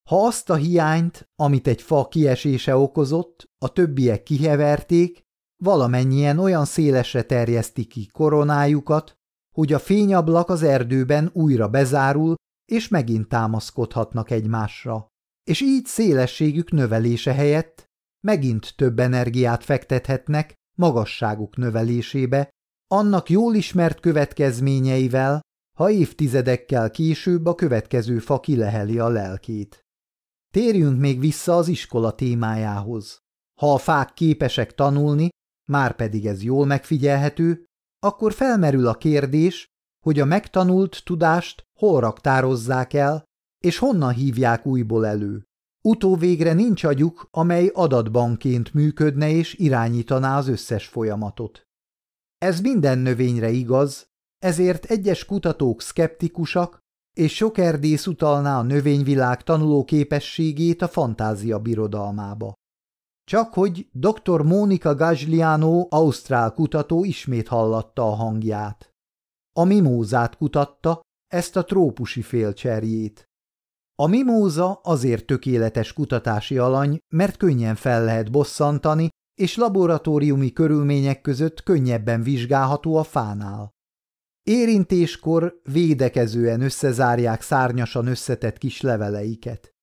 Ha azt a hiányt, amit egy fa kiesése okozott, a többiek kiheverték, valamennyien olyan szélesre terjesztik ki koronájukat, hogy a fényablak az erdőben újra bezárul, és megint támaszkodhatnak egymásra. És így szélességük növelése helyett megint több energiát fektethetnek magasságuk növelésébe, annak jól ismert következményeivel, ha évtizedekkel később a következő fa kileheli a lelkét. Térjünk még vissza az iskola témájához. Ha a fák képesek tanulni, már pedig ez jól megfigyelhető, akkor felmerül a kérdés, hogy a megtanult tudást hol raktározzák el, és honnan hívják újból elő. Utóvégre nincs agyuk, amely adatbanként működne és irányítaná az összes folyamatot. Ez minden növényre igaz, ezért egyes kutatók szkeptikusak, és sok erdész utalná a növényvilág tanuló képességét a fantázia birodalmába. Csak hogy dr. Mónika Gazliano, ausztrál kutató ismét hallatta a hangját. A mimózát kutatta, ezt a trópusi félcserjét. A mimóza azért tökéletes kutatási alany, mert könnyen fel lehet bosszantani, és laboratóriumi körülmények között könnyebben vizsgálható a fánál. Érintéskor védekezően összezárják szárnyasan összetett kis leveleiket.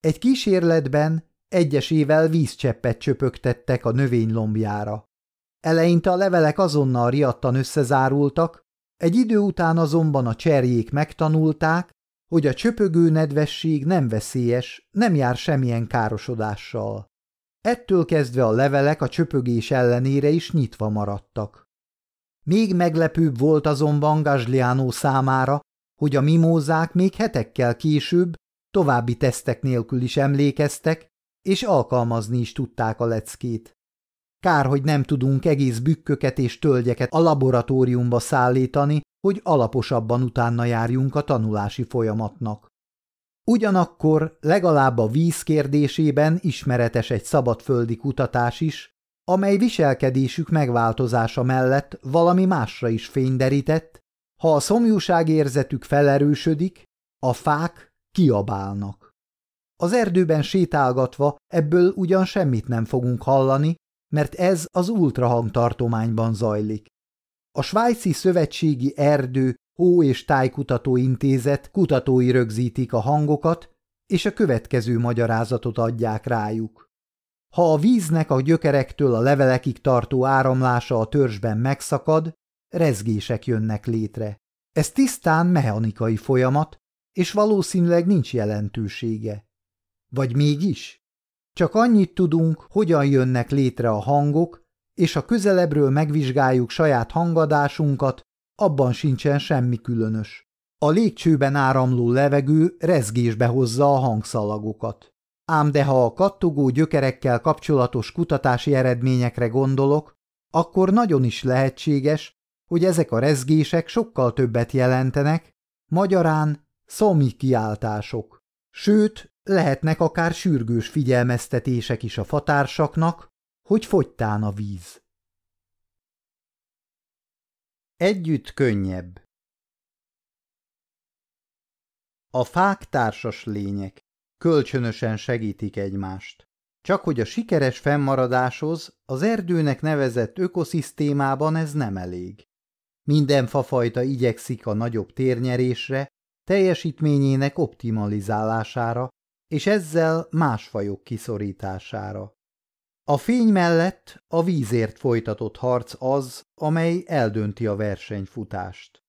Egy kísérletben egyesével vízcseppet csöpögtettek a növény lombjára. Eleinte a levelek azonnal riadtan összezárultak, egy idő után azonban a cserjék megtanulták, hogy a csöpögő nedvesség nem veszélyes, nem jár semmilyen károsodással. Ettől kezdve a levelek a csöpögés ellenére is nyitva maradtak. Még meglepőbb volt azonban Gazliano számára, hogy a mimózák még hetekkel később további tesztek nélkül is emlékeztek, és alkalmazni is tudták a leckét. Kár, hogy nem tudunk egész bükköket és tölgyeket a laboratóriumba szállítani, hogy alaposabban utána járjunk a tanulási folyamatnak. Ugyanakkor legalább a víz kérdésében ismeretes egy szabadföldi kutatás is, amely viselkedésük megváltozása mellett valami másra is fényderített, ha a szomjúságérzetük felerősödik, a fák kiabálnak. Az erdőben sétálgatva ebből ugyan semmit nem fogunk hallani, mert ez az ultrahangtartományban zajlik. A Svájci Szövetségi Erdő Hó- és Tájkutató Intézet kutatói rögzítik a hangokat, és a következő magyarázatot adják rájuk. Ha a víznek a gyökerektől a levelekig tartó áramlása a törzsben megszakad, rezgések jönnek létre. Ez tisztán mechanikai folyamat, és valószínűleg nincs jelentősége. Vagy mégis? Csak annyit tudunk, hogyan jönnek létre a hangok, és a közelebbről megvizsgáljuk saját hangadásunkat, abban sincsen semmi különös. A légcsőben áramló levegő rezgésbe hozza a hangszalagokat. Ám de ha a kattogó gyökerekkel kapcsolatos kutatási eredményekre gondolok, akkor nagyon is lehetséges, hogy ezek a rezgések sokkal többet jelentenek, magyarán szomi kiáltások. Sőt, lehetnek akár sürgős figyelmeztetések is a fatársaknak, hogy fogytán a víz. Együtt könnyebb A fák társas lények Kölcsönösen segítik egymást. Csak hogy a sikeres fennmaradáshoz az erdőnek nevezett ökoszisztémában ez nem elég. Minden fafajta igyekszik a nagyobb térnyerésre, teljesítményének optimalizálására, és ezzel más fajok kiszorítására. A fény mellett a vízért folytatott harc az, amely eldönti a versenyfutást.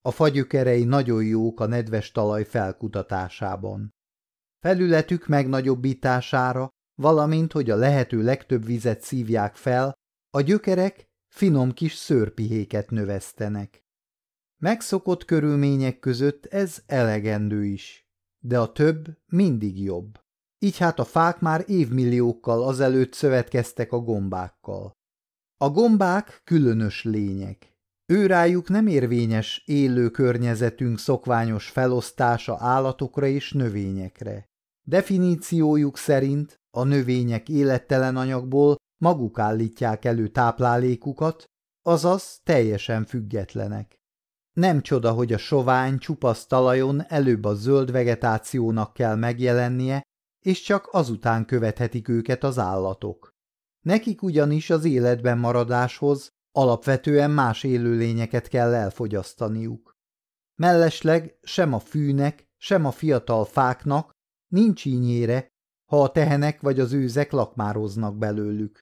A fagyökerei nagyon jók a nedves talaj felkutatásában felületük megnagyobbítására, valamint hogy a lehető legtöbb vizet szívják fel, a gyökerek finom kis szőrpihéket növesztenek. Megszokott körülmények között ez elegendő is, de a több mindig jobb. Így hát a fák már évmilliókkal azelőtt szövetkeztek a gombákkal. A gombák különös lények. Őrájuk nem érvényes élő környezetünk szokványos felosztása állatokra és növényekre. Definíciójuk szerint a növények élettelen anyagból maguk állítják elő táplálékukat, azaz teljesen függetlenek. Nem csoda, hogy a sovány, csupasz talajon előbb a zöld vegetációnak kell megjelennie, és csak azután követhetik őket az állatok. Nekik ugyanis az életben maradáshoz alapvetően más élőlényeket kell elfogyasztaniuk. Mellesleg sem a fűnek, sem a fiatal fáknak Nincs ínyére, ha a tehenek vagy az őzek lakmároznak belőlük.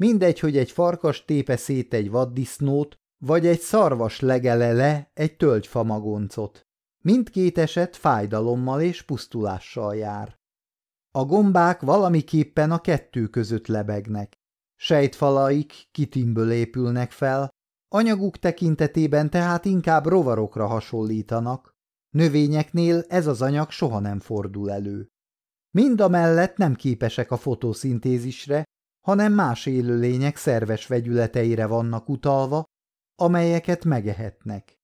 Mindegy, hogy egy farkas tépe szét egy vaddisznót, vagy egy szarvas legele le egy tölgyfamagoncot. Mindkét eset fájdalommal és pusztulással jár. A gombák valamiképpen a kettő között lebegnek. Sejtfalaik kitimből épülnek fel, anyaguk tekintetében tehát inkább rovarokra hasonlítanak. Növényeknél ez az anyag soha nem fordul elő. Mind a mellett nem képesek a fotoszintézisre, hanem más élőlények szerves vegyületeire vannak utalva, amelyeket megehetnek.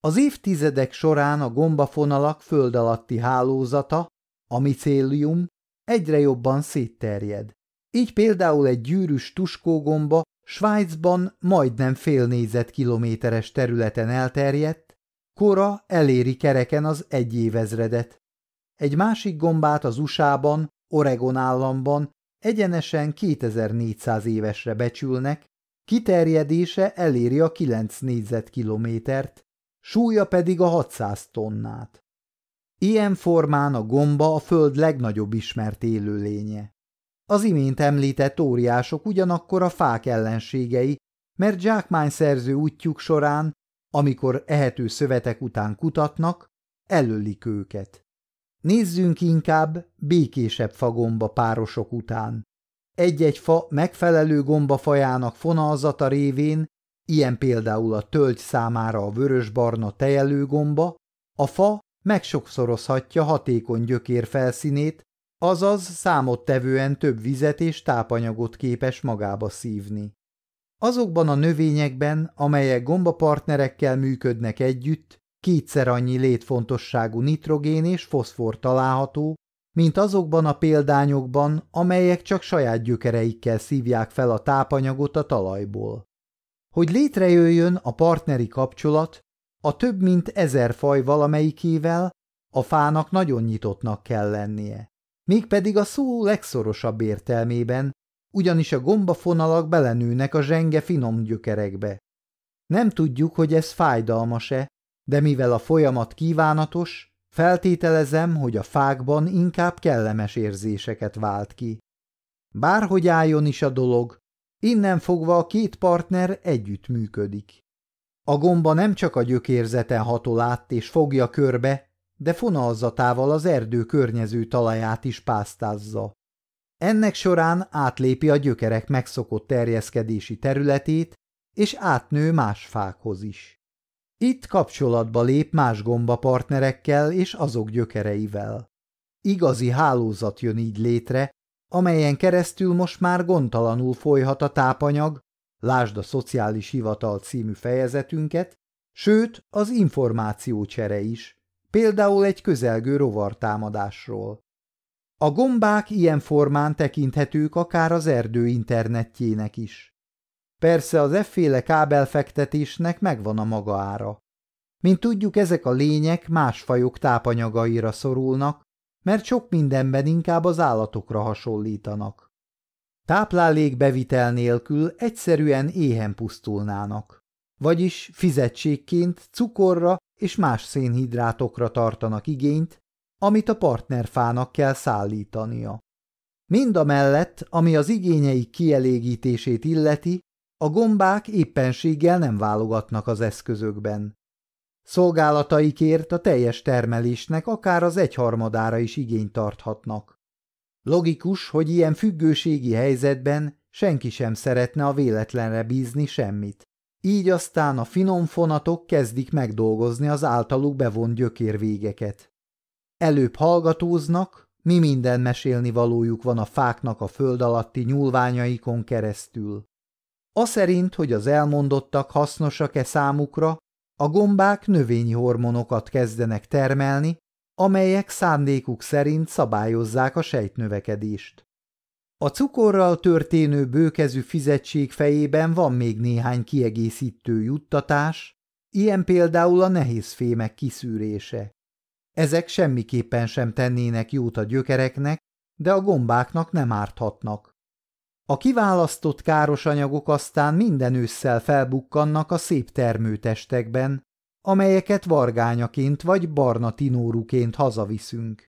Az évtizedek során a gombafonalak föld alatti hálózata, a micélium, egyre jobban szétterjed. Így például egy gyűrűs tuskógomba Svájcban majdnem fél négyzetkilométeres területen elterjedt, kora eléri kereken az egyévezredet. Egy másik gombát az USA-ban, Oregon államban egyenesen 2400 évesre becsülnek, kiterjedése eléri a 9 négyzetkilométert, súlya pedig a 600 tonnát. Ilyen formán a gomba a Föld legnagyobb ismert élőlénye. Az imént említett óriások ugyanakkor a fák ellenségei, mert zsákmányszerző útjuk során, amikor ehető szövetek után kutatnak, elölik őket. Nézzünk inkább békésebb fagomba párosok után. Egy-egy fa megfelelő gombafajának fonalzata révén, ilyen például a tölgy számára a vörös-barna tejelőgomba, a fa megsokszorozhatja hatékony gyökér felszínét, azaz számottevően több vizet és tápanyagot képes magába szívni. Azokban a növényekben, amelyek gombapartnerekkel működnek együtt, kétszer annyi létfontosságú nitrogén és foszfor található, mint azokban a példányokban, amelyek csak saját gyökereikkel szívják fel a tápanyagot a talajból. Hogy létrejöjjön a partneri kapcsolat, a több mint ezer faj valamelyikével a fának nagyon nyitottnak kell lennie mégpedig a szó legszorosabb értelmében, ugyanis a gombafonalak belenőnek a zsenge finom gyökerekbe. Nem tudjuk, hogy ez fájdalmas-e, de mivel a folyamat kívánatos, feltételezem, hogy a fákban inkább kellemes érzéseket vált ki. Bárhogy álljon is a dolog, innen fogva a két partner együtt működik. A gomba nem csak a gyökérzeten hatol át és fogja körbe, de fonalzatával az erdő környező talaját is pásztázza. Ennek során átlépi a gyökerek megszokott terjeszkedési területét, és átnő más fákhoz is. Itt kapcsolatba lép más gombapartnerekkel és azok gyökereivel. Igazi hálózat jön így létre, amelyen keresztül most már gondtalanul folyhat a tápanyag, lásd a Szociális Hivatal című fejezetünket, sőt az információcsere is, például egy közelgő rovartámadásról. A gombák ilyen formán tekinthetők akár az erdő internetjének is. Persze az efféle kábelfektetésnek megvan a maga ára. Mint tudjuk, ezek a lények más fajok tápanyagaira szorulnak, mert sok mindenben inkább az állatokra hasonlítanak. Táplálékbevitel nélkül egyszerűen éhen pusztulnának, vagyis fizetségként cukorra és más szénhidrátokra tartanak igényt, amit a partnerfának kell szállítania. Mind a mellett, ami az igényeik kielégítését illeti, a gombák éppenséggel nem válogatnak az eszközökben. Szolgálataikért a teljes termelésnek akár az egyharmadára is igényt tarthatnak. Logikus, hogy ilyen függőségi helyzetben senki sem szeretne a véletlenre bízni semmit. Így aztán a finom fonatok kezdik megdolgozni az általuk bevont gyökérvégeket. Előbb hallgatóznak, mi minden mesélni valójuk van a fáknak a föld alatti nyúlványaikon keresztül. A szerint, hogy az elmondottak hasznosak-e számukra, a gombák növényi hormonokat kezdenek termelni, amelyek szándékuk szerint szabályozzák a sejtnövekedést. A cukorral történő bőkezű fizetség fejében van még néhány kiegészítő juttatás, ilyen például a nehéz fémek kiszűrése. Ezek semmiképpen sem tennének jót a gyökereknek, de a gombáknak nem árthatnak. A kiválasztott káros anyagok aztán minden ősszel felbukkannak a szép termőtestekben, amelyeket vargányaként vagy barna tinóruként hazaviszünk.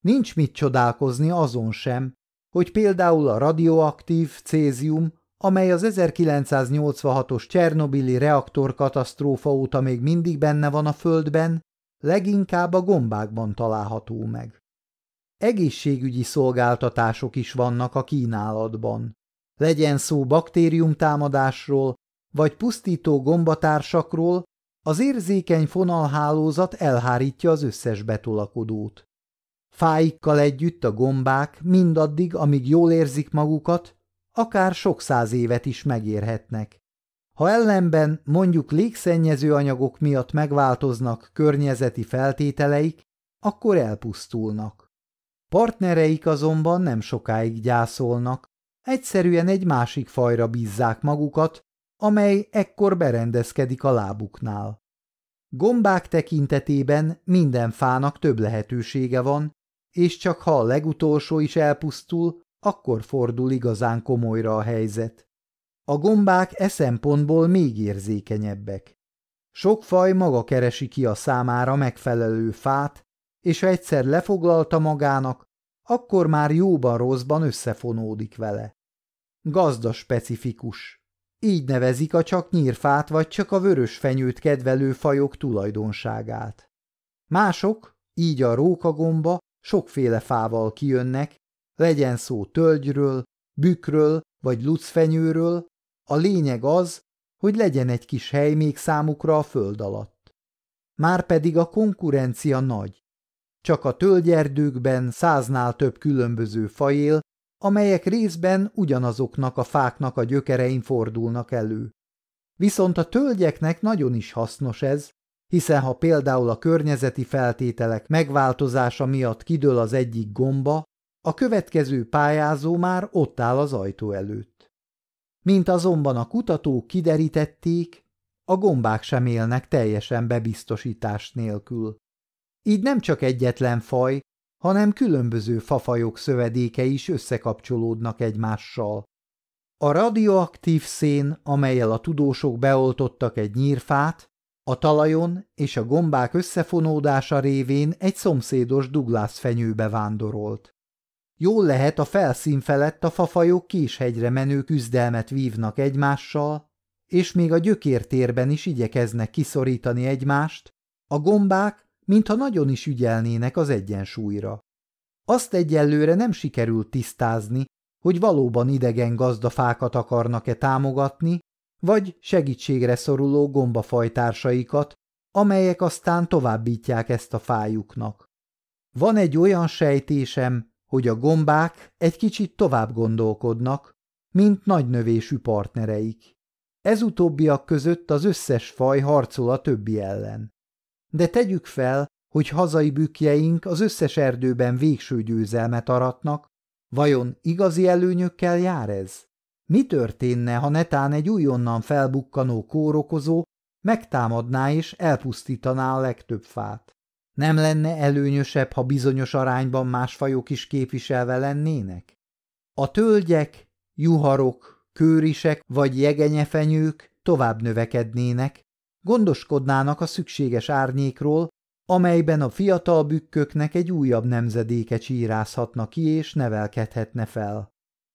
Nincs mit csodálkozni azon sem, hogy például a radioaktív cézium amely az 1986-os Csernobili reaktorkatasztrófa óta még mindig benne van a Földben, leginkább a gombákban található meg. Egészségügyi szolgáltatások is vannak a kínálatban. Legyen szó baktériumtámadásról, vagy pusztító gombatársakról, az érzékeny fonalhálózat elhárítja az összes betolakodót. Fáikkal együtt a gombák mindaddig, amíg jól érzik magukat, akár sok száz évet is megérhetnek. Ha ellenben mondjuk légszennyező anyagok miatt megváltoznak környezeti feltételeik, akkor elpusztulnak. Partnereik azonban nem sokáig gyászolnak, egyszerűen egy másik fajra bízzák magukat, amely ekkor berendezkedik a lábuknál. Gombák tekintetében minden fának több lehetősége van, és csak ha a legutolsó is elpusztul, akkor fordul igazán komolyra a helyzet. A gombák e szempontból még érzékenyebbek. Sok faj maga keresi ki a számára megfelelő fát, és ha egyszer lefoglalta magának, akkor már jóban-rosszban összefonódik vele. Gazda specifikus. Így nevezik a csak nyírfát vagy csak a vörös fenyőt kedvelő fajok tulajdonságát. Mások, így a rókagomba, sokféle fával kijönnek, legyen szó tölgyről, bükről vagy lucfenyőről, a lényeg az, hogy legyen egy kis hely még számukra a föld alatt. Márpedig a konkurencia nagy. Csak a tölgyerdőkben száznál több különböző faj él, amelyek részben ugyanazoknak a fáknak a gyökerein fordulnak elő. Viszont a tölgyeknek nagyon is hasznos ez, hiszen ha például a környezeti feltételek megváltozása miatt kidől az egyik gomba, a következő pályázó már ott áll az ajtó előtt. Mint azonban a kutatók kiderítették, a gombák sem élnek teljesen bebiztosítás nélkül. Így nem csak egyetlen faj, hanem különböző fafajok szövedéke is összekapcsolódnak egymással. A radioaktív szén, amelyel a tudósok beoltottak egy nyírfát, a talajon és a gombák összefonódása révén egy szomszédos Douglas fenyőbe vándorolt. Jól lehet a felszín felett a fafajok késhegyre menő küzdelmet vívnak egymással, és még a gyökértérben is igyekeznek kiszorítani egymást, a gombák, mintha nagyon is ügyelnének az egyensúlyra. Azt egyelőre nem sikerült tisztázni, hogy valóban idegen gazdafákat akarnak-e támogatni, vagy segítségre szoruló gombafajtársaikat, amelyek aztán továbbítják ezt a fájuknak. Van egy olyan sejtésem, hogy a gombák egy kicsit tovább gondolkodnak, mint nagynövésű partnereik. Ez utóbbiak között az összes faj harcol a többi ellen. De tegyük fel, hogy hazai bükjeink az összes erdőben végső győzelmet aratnak, vajon igazi előnyökkel jár ez? Mi történne, ha netán egy újonnan felbukkanó kórokozó megtámadná és elpusztítaná a legtöbb fát? Nem lenne előnyösebb, ha bizonyos arányban más fajok is képviselve lennének? A tölgyek, juharok, kőrisek vagy jegenyefenyők tovább növekednének, gondoskodnának a szükséges árnyékról, amelyben a fiatal bükköknek egy újabb nemzedéke csírázhatna ki és nevelkedhetne fel.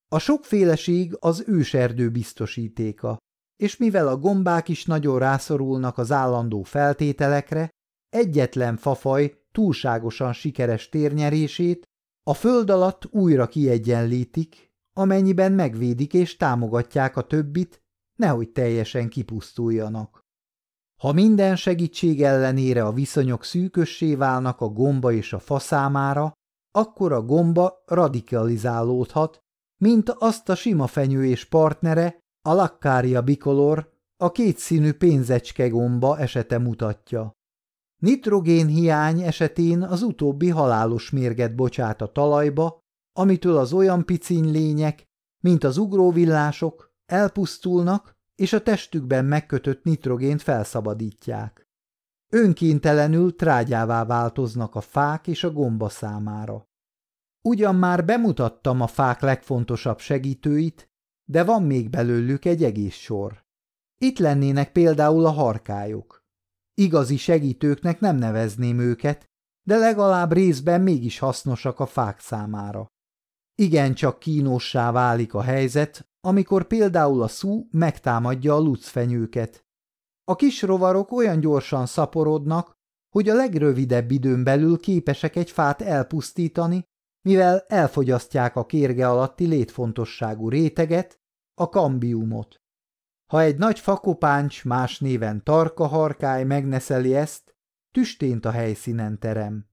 A sokféleség az őserdő biztosítéka, és mivel a gombák is nagyon rászorulnak az állandó feltételekre, egyetlen fafaj túlságosan sikeres térnyerését a föld alatt újra kiegyenlítik, amennyiben megvédik és támogatják a többit, nehogy teljesen kipusztuljanak. Ha minden segítség ellenére a viszonyok szűkössé válnak a gomba és a fa akkor a gomba radikalizálódhat, mint azt a sima fenyő és partnere, a lakkária bicolor, a kétszínű pénzecske gomba esete mutatja. Nitrogén hiány esetén az utóbbi halálos mérget bocsát a talajba, amitől az olyan piciny lények, mint az ugróvillások, elpusztulnak, és a testükben megkötött nitrogént felszabadítják. Önkéntelenül trágyává változnak a fák és a gomba számára. Ugyan már bemutattam a fák legfontosabb segítőit, de van még belőlük egy egész sor. Itt lennének például a harkályok. Igazi segítőknek nem nevezném őket, de legalább részben mégis hasznosak a fák számára. Igen csak kínossá válik a helyzet, amikor például a szú megtámadja a lucfenyőket. A kis rovarok olyan gyorsan szaporodnak, hogy a legrövidebb időn belül képesek egy fát elpusztítani, mivel elfogyasztják a kérge alatti létfontosságú réteget, a kambiumot. Ha egy nagy fakopáncs, más néven tarka harkály megneszeli ezt, tüstént a helyszínen terem.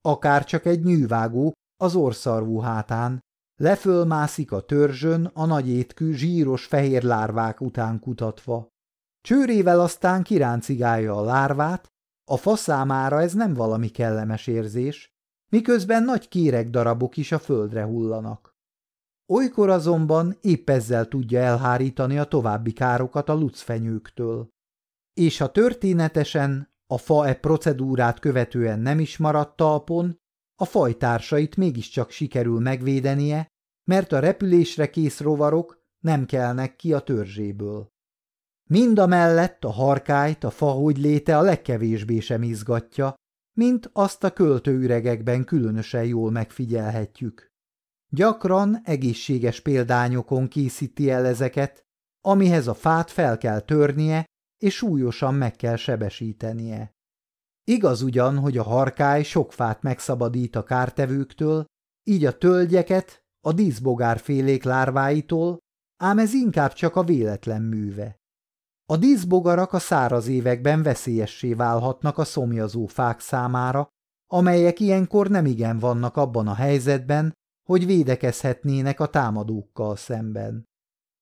Akár csak egy nyűvágó az orszarvú hátán, lefölmászik a törzsön a nagy étkű zsíros fehér lárvák után kutatva. Csőrével aztán kiráncigálja a lárvát, a fa számára ez nem valami kellemes érzés, miközben nagy kérek darabok is a földre hullanak. Olykor azonban épp ezzel tudja elhárítani a további károkat a lucfenyőktől. És ha történetesen a fa e procedúrát követően nem is maradt talpon, a fajtársait mégiscsak sikerül megvédenie, mert a repülésre kész rovarok nem kelnek ki a törzséből. Mind a mellett a harkályt a fahogy léte a legkevésbé sem izgatja, mint azt a költőüregekben különösen jól megfigyelhetjük. Gyakran egészséges példányokon készíti el ezeket, amihez a fát fel kell törnie, és súlyosan meg kell sebesítenie. Igaz ugyan, hogy a harkály sok fát megszabadít a kártevőktől, így a tölgyeket a díszbogárfélék lárváitól, ám ez inkább csak a véletlen műve. A díszbogarak a száraz években veszélyessé válhatnak a szomjazó fák számára, amelyek ilyenkor nemigen vannak abban a helyzetben, hogy védekezhetnének a támadókkal szemben.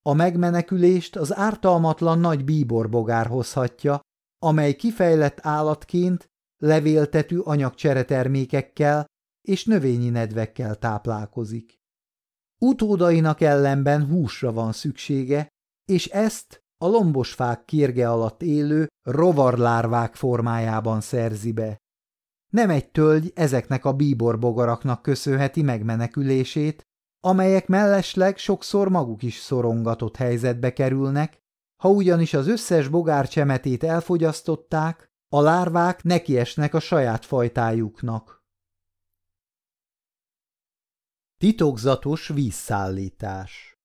A megmenekülést az ártalmatlan nagy bíborbogár hozhatja, amely kifejlett állatként levéltetű anyagcseretermékekkel és növényi nedvekkel táplálkozik. Utódainak ellenben húsra van szüksége, és ezt a lombosfák kérge alatt élő rovarlárvák formájában szerzi be. Nem egy tölgy ezeknek a bíborbogaraknak köszönheti megmenekülését, amelyek mellesleg sokszor maguk is szorongatott helyzetbe kerülnek, ha ugyanis az összes bogár csemetét elfogyasztották, a lárvák nekiesnek a saját fajtájuknak. Titokzatos vízszállítás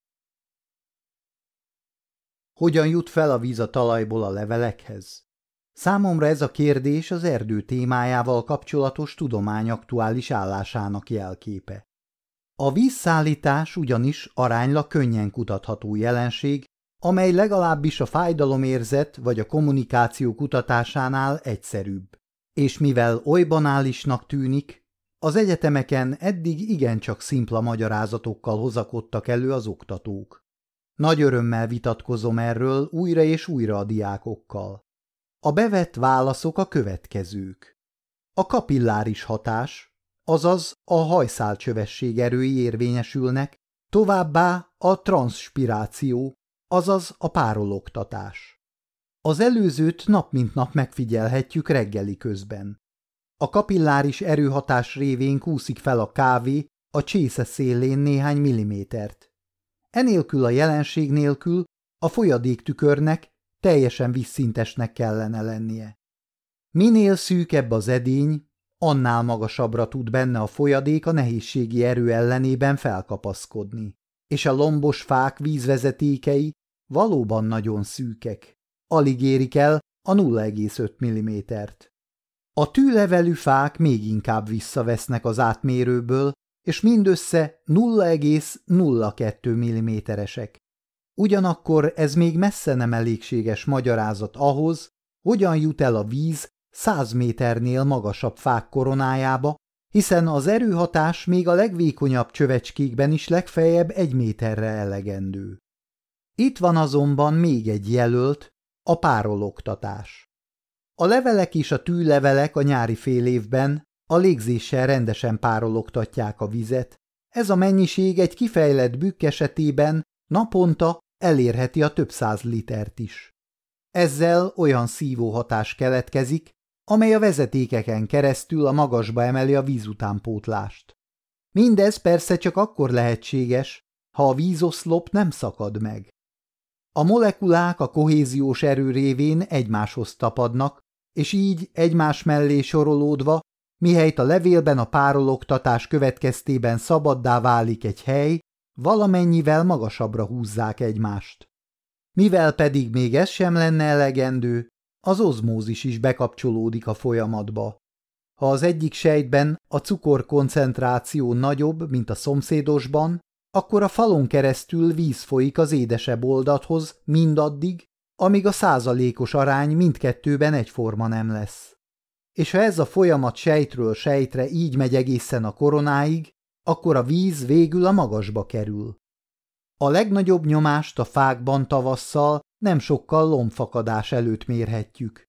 Hogyan jut fel a víz a talajból a levelekhez? Számomra ez a kérdés az erdő témájával kapcsolatos tudomány aktuális állásának jelképe. A vízszállítás ugyanis aránylag könnyen kutatható jelenség, amely legalábbis a fájdalomérzet vagy a kommunikáció kutatásánál egyszerűbb. És mivel oly banálisnak tűnik, az egyetemeken eddig igencsak szimpla magyarázatokkal hozakodtak elő az oktatók. Nagy örömmel vitatkozom erről újra és újra a diákokkal. A bevett válaszok a következők. A kapilláris hatás, azaz a hajszálcsövesség erői érvényesülnek, továbbá a transzspiráció, azaz a párologtatás. Az előzőt nap mint nap megfigyelhetjük reggeli közben. A kapilláris erőhatás révén kúszik fel a kávé a csésze szélén néhány millimétert. Enélkül a jelenség nélkül a folyadéktükörnek teljesen visszintesnek kellene lennie. Minél szűkebb az edény, annál magasabbra tud benne a folyadék a nehézségi erő ellenében felkapaszkodni, és a lombos fák vízvezetékei valóban nagyon szűkek. Alig érik el a 0,5 mm-t. A tűlevelű fák még inkább visszavesznek az átmérőből, és mindössze 0,02 mm-esek. Ugyanakkor ez még messze nem elégséges magyarázat ahhoz, hogyan jut el a víz 100 méternél magasabb fák koronájába, hiszen az erőhatás még a legvékonyabb csövecskékben is legfeljebb egy méterre elegendő. Itt van azonban még egy jelölt, a párologtatás. A levelek és a tűlevelek a nyári fél évben a légzéssel rendesen párologtatják a vizet, ez a mennyiség egy kifejlett bükk esetében naponta elérheti a több száz litert is. Ezzel olyan szívóhatás keletkezik, amely a vezetékeken keresztül a magasba emeli a vízutánpótlást. Mindez persze csak akkor lehetséges, ha a vízoszlop nem szakad meg. A molekulák a kohéziós erő révén egymáshoz tapadnak, és így egymás mellé sorolódva mihelyt a levélben a párologtatás következtében szabaddá válik egy hely, valamennyivel magasabbra húzzák egymást. Mivel pedig még ez sem lenne elegendő, az ozmózis is bekapcsolódik a folyamatba. Ha az egyik sejtben a cukor koncentráció nagyobb, mint a szomszédosban, akkor a falon keresztül víz folyik az édesebb oldathoz mindaddig, amíg a százalékos arány mindkettőben egyforma nem lesz. És ha ez a folyamat sejtről sejtre így megy egészen a koronáig, akkor a víz végül a magasba kerül. A legnagyobb nyomást a fákban tavasszal nem sokkal lombfakadás előtt mérhetjük.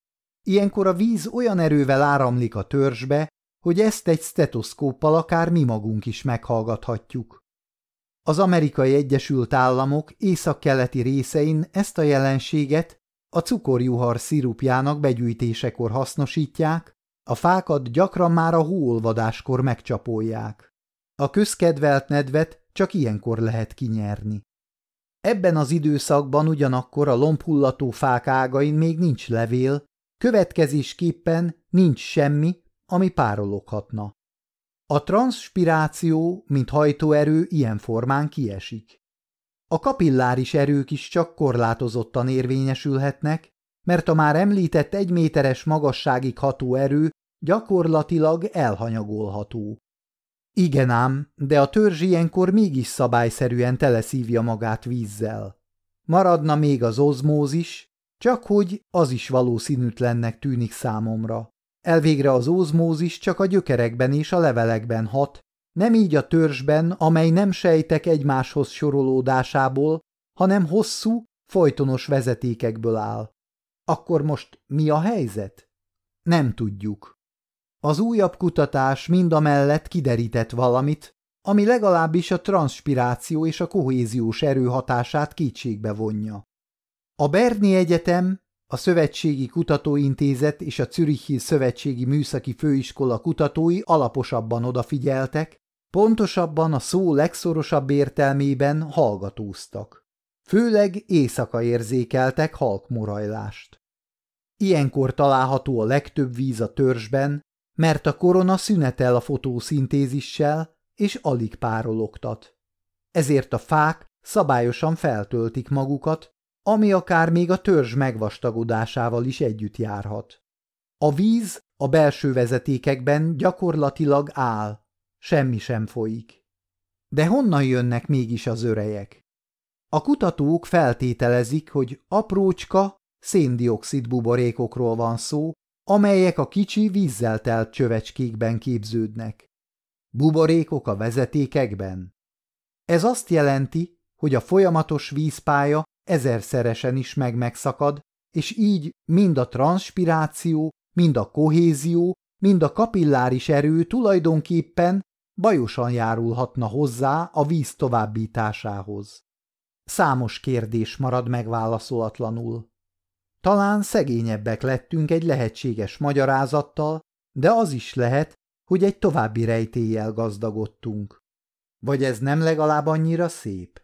Ilyenkor a víz olyan erővel áramlik a törzsbe, hogy ezt egy stetoszkóppal akár mi magunk is meghallgathatjuk. Az amerikai Egyesült Államok északkeleti részein ezt a jelenséget a cukorjuhar szirupjának begyűjtésekor hasznosítják, a fákat gyakran már a hóolvadáskor megcsapolják. A közkedvelt nedvet csak ilyenkor lehet kinyerni. Ebben az időszakban ugyanakkor a lombhullató fák ágain még nincs levél, következésképpen nincs semmi, ami párologhatna. A transpiráció, mint hajtóerő ilyen formán kiesik. A kapilláris erők is csak korlátozottan érvényesülhetnek, mert a már említett egyméteres magasságig ható erő gyakorlatilag elhanyagolható. Igen ám, de a törzs ilyenkor mégis szabályszerűen teleszívja magát vízzel. Maradna még az ozmózis, csak hogy az is valószínűtlennek tűnik számomra. Elvégre az ozmózis csak a gyökerekben és a levelekben hat, nem így a törzsben, amely nem sejtek egymáshoz sorolódásából, hanem hosszú, folytonos vezetékekből áll. Akkor most mi a helyzet? Nem tudjuk. Az újabb kutatás mind a mellett kiderített valamit, ami legalábbis a transpiráció és a kohéziós erő hatását kétségbe vonja. A Berni Egyetem, a Szövetségi Kutatóintézet és a Zürichi Szövetségi Műszaki Főiskola kutatói alaposabban odafigyeltek, pontosabban a szó legszorosabb értelmében hallgatóztak. Főleg éjszaka érzékeltek halkmorajlást. Ilyenkor található a legtöbb víz a törzsben, mert a korona szünetel a fotoszintézissel, és alig párologtat. Ezért a fák szabályosan feltöltik magukat, ami akár még a törzs megvastagodásával is együtt járhat. A víz a belső vezetékekben gyakorlatilag áll, semmi sem folyik. De honnan jönnek mégis az örejek? A kutatók feltételezik, hogy aprócska, széndiokszid buborékokról van szó, amelyek a kicsi vízzel telt csövecskékben képződnek. Buborékok a vezetékekben. Ez azt jelenti, hogy a folyamatos vízpálya ezerszeresen is meg-megszakad, és így mind a transpiráció, mind a kohézió, mind a kapilláris erő tulajdonképpen bajosan járulhatna hozzá a víz továbbításához. Számos kérdés marad megválaszolatlanul. Talán szegényebbek lettünk egy lehetséges magyarázattal, de az is lehet, hogy egy további rejtéllyel gazdagodtunk. Vagy ez nem legalább annyira szép?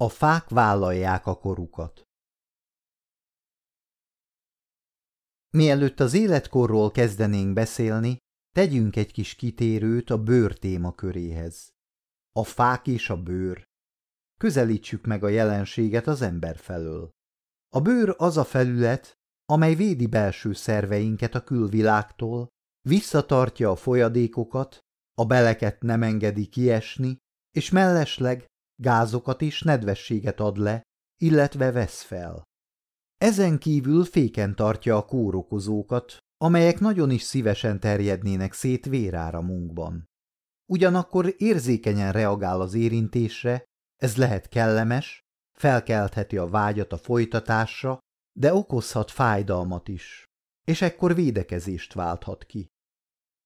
A fák vállalják a korukat. Mielőtt az életkorról kezdenénk beszélni, tegyünk egy kis kitérőt a bőr témaköréhez. A fák és a bőr. Közelítsük meg a jelenséget az ember felől. A bőr az a felület, amely védi belső szerveinket a külvilágtól, visszatartja a folyadékokat, a beleket nem engedi kiesni, és mellesleg gázokat és nedvességet ad le, illetve vesz fel. Ezen kívül féken tartja a kórokozókat, amelyek nagyon is szívesen terjednének szét véráramunkban. Ugyanakkor érzékenyen reagál az érintésre, ez lehet kellemes, felkeltheti a vágyat a folytatásra, de okozhat fájdalmat is, és ekkor védekezést válthat ki.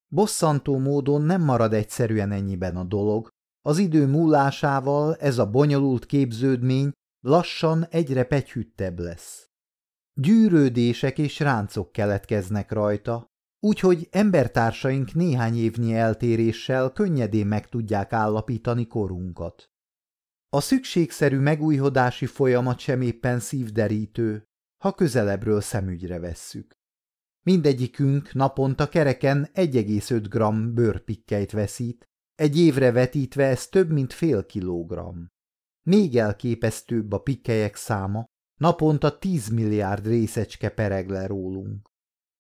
Bosszantó módon nem marad egyszerűen ennyiben a dolog, az idő múlásával ez a bonyolult képződmény lassan egyre pegyhüttebb lesz. Gyűrődések és ráncok keletkeznek rajta, úgyhogy embertársaink néhány évnyi eltéréssel könnyedén meg tudják állapítani korunkat. A szükségszerű megújhodási folyamat sem éppen szívderítő, ha közelebbről szemügyre vesszük. Mindegyikünk naponta kereken 1,5 g bőrpikkelyt veszít, egy évre vetítve ez több mint fél kilogramm. Még elképesztőbb a pikkelyek száma, naponta tíz milliárd részecske pereg le rólunk.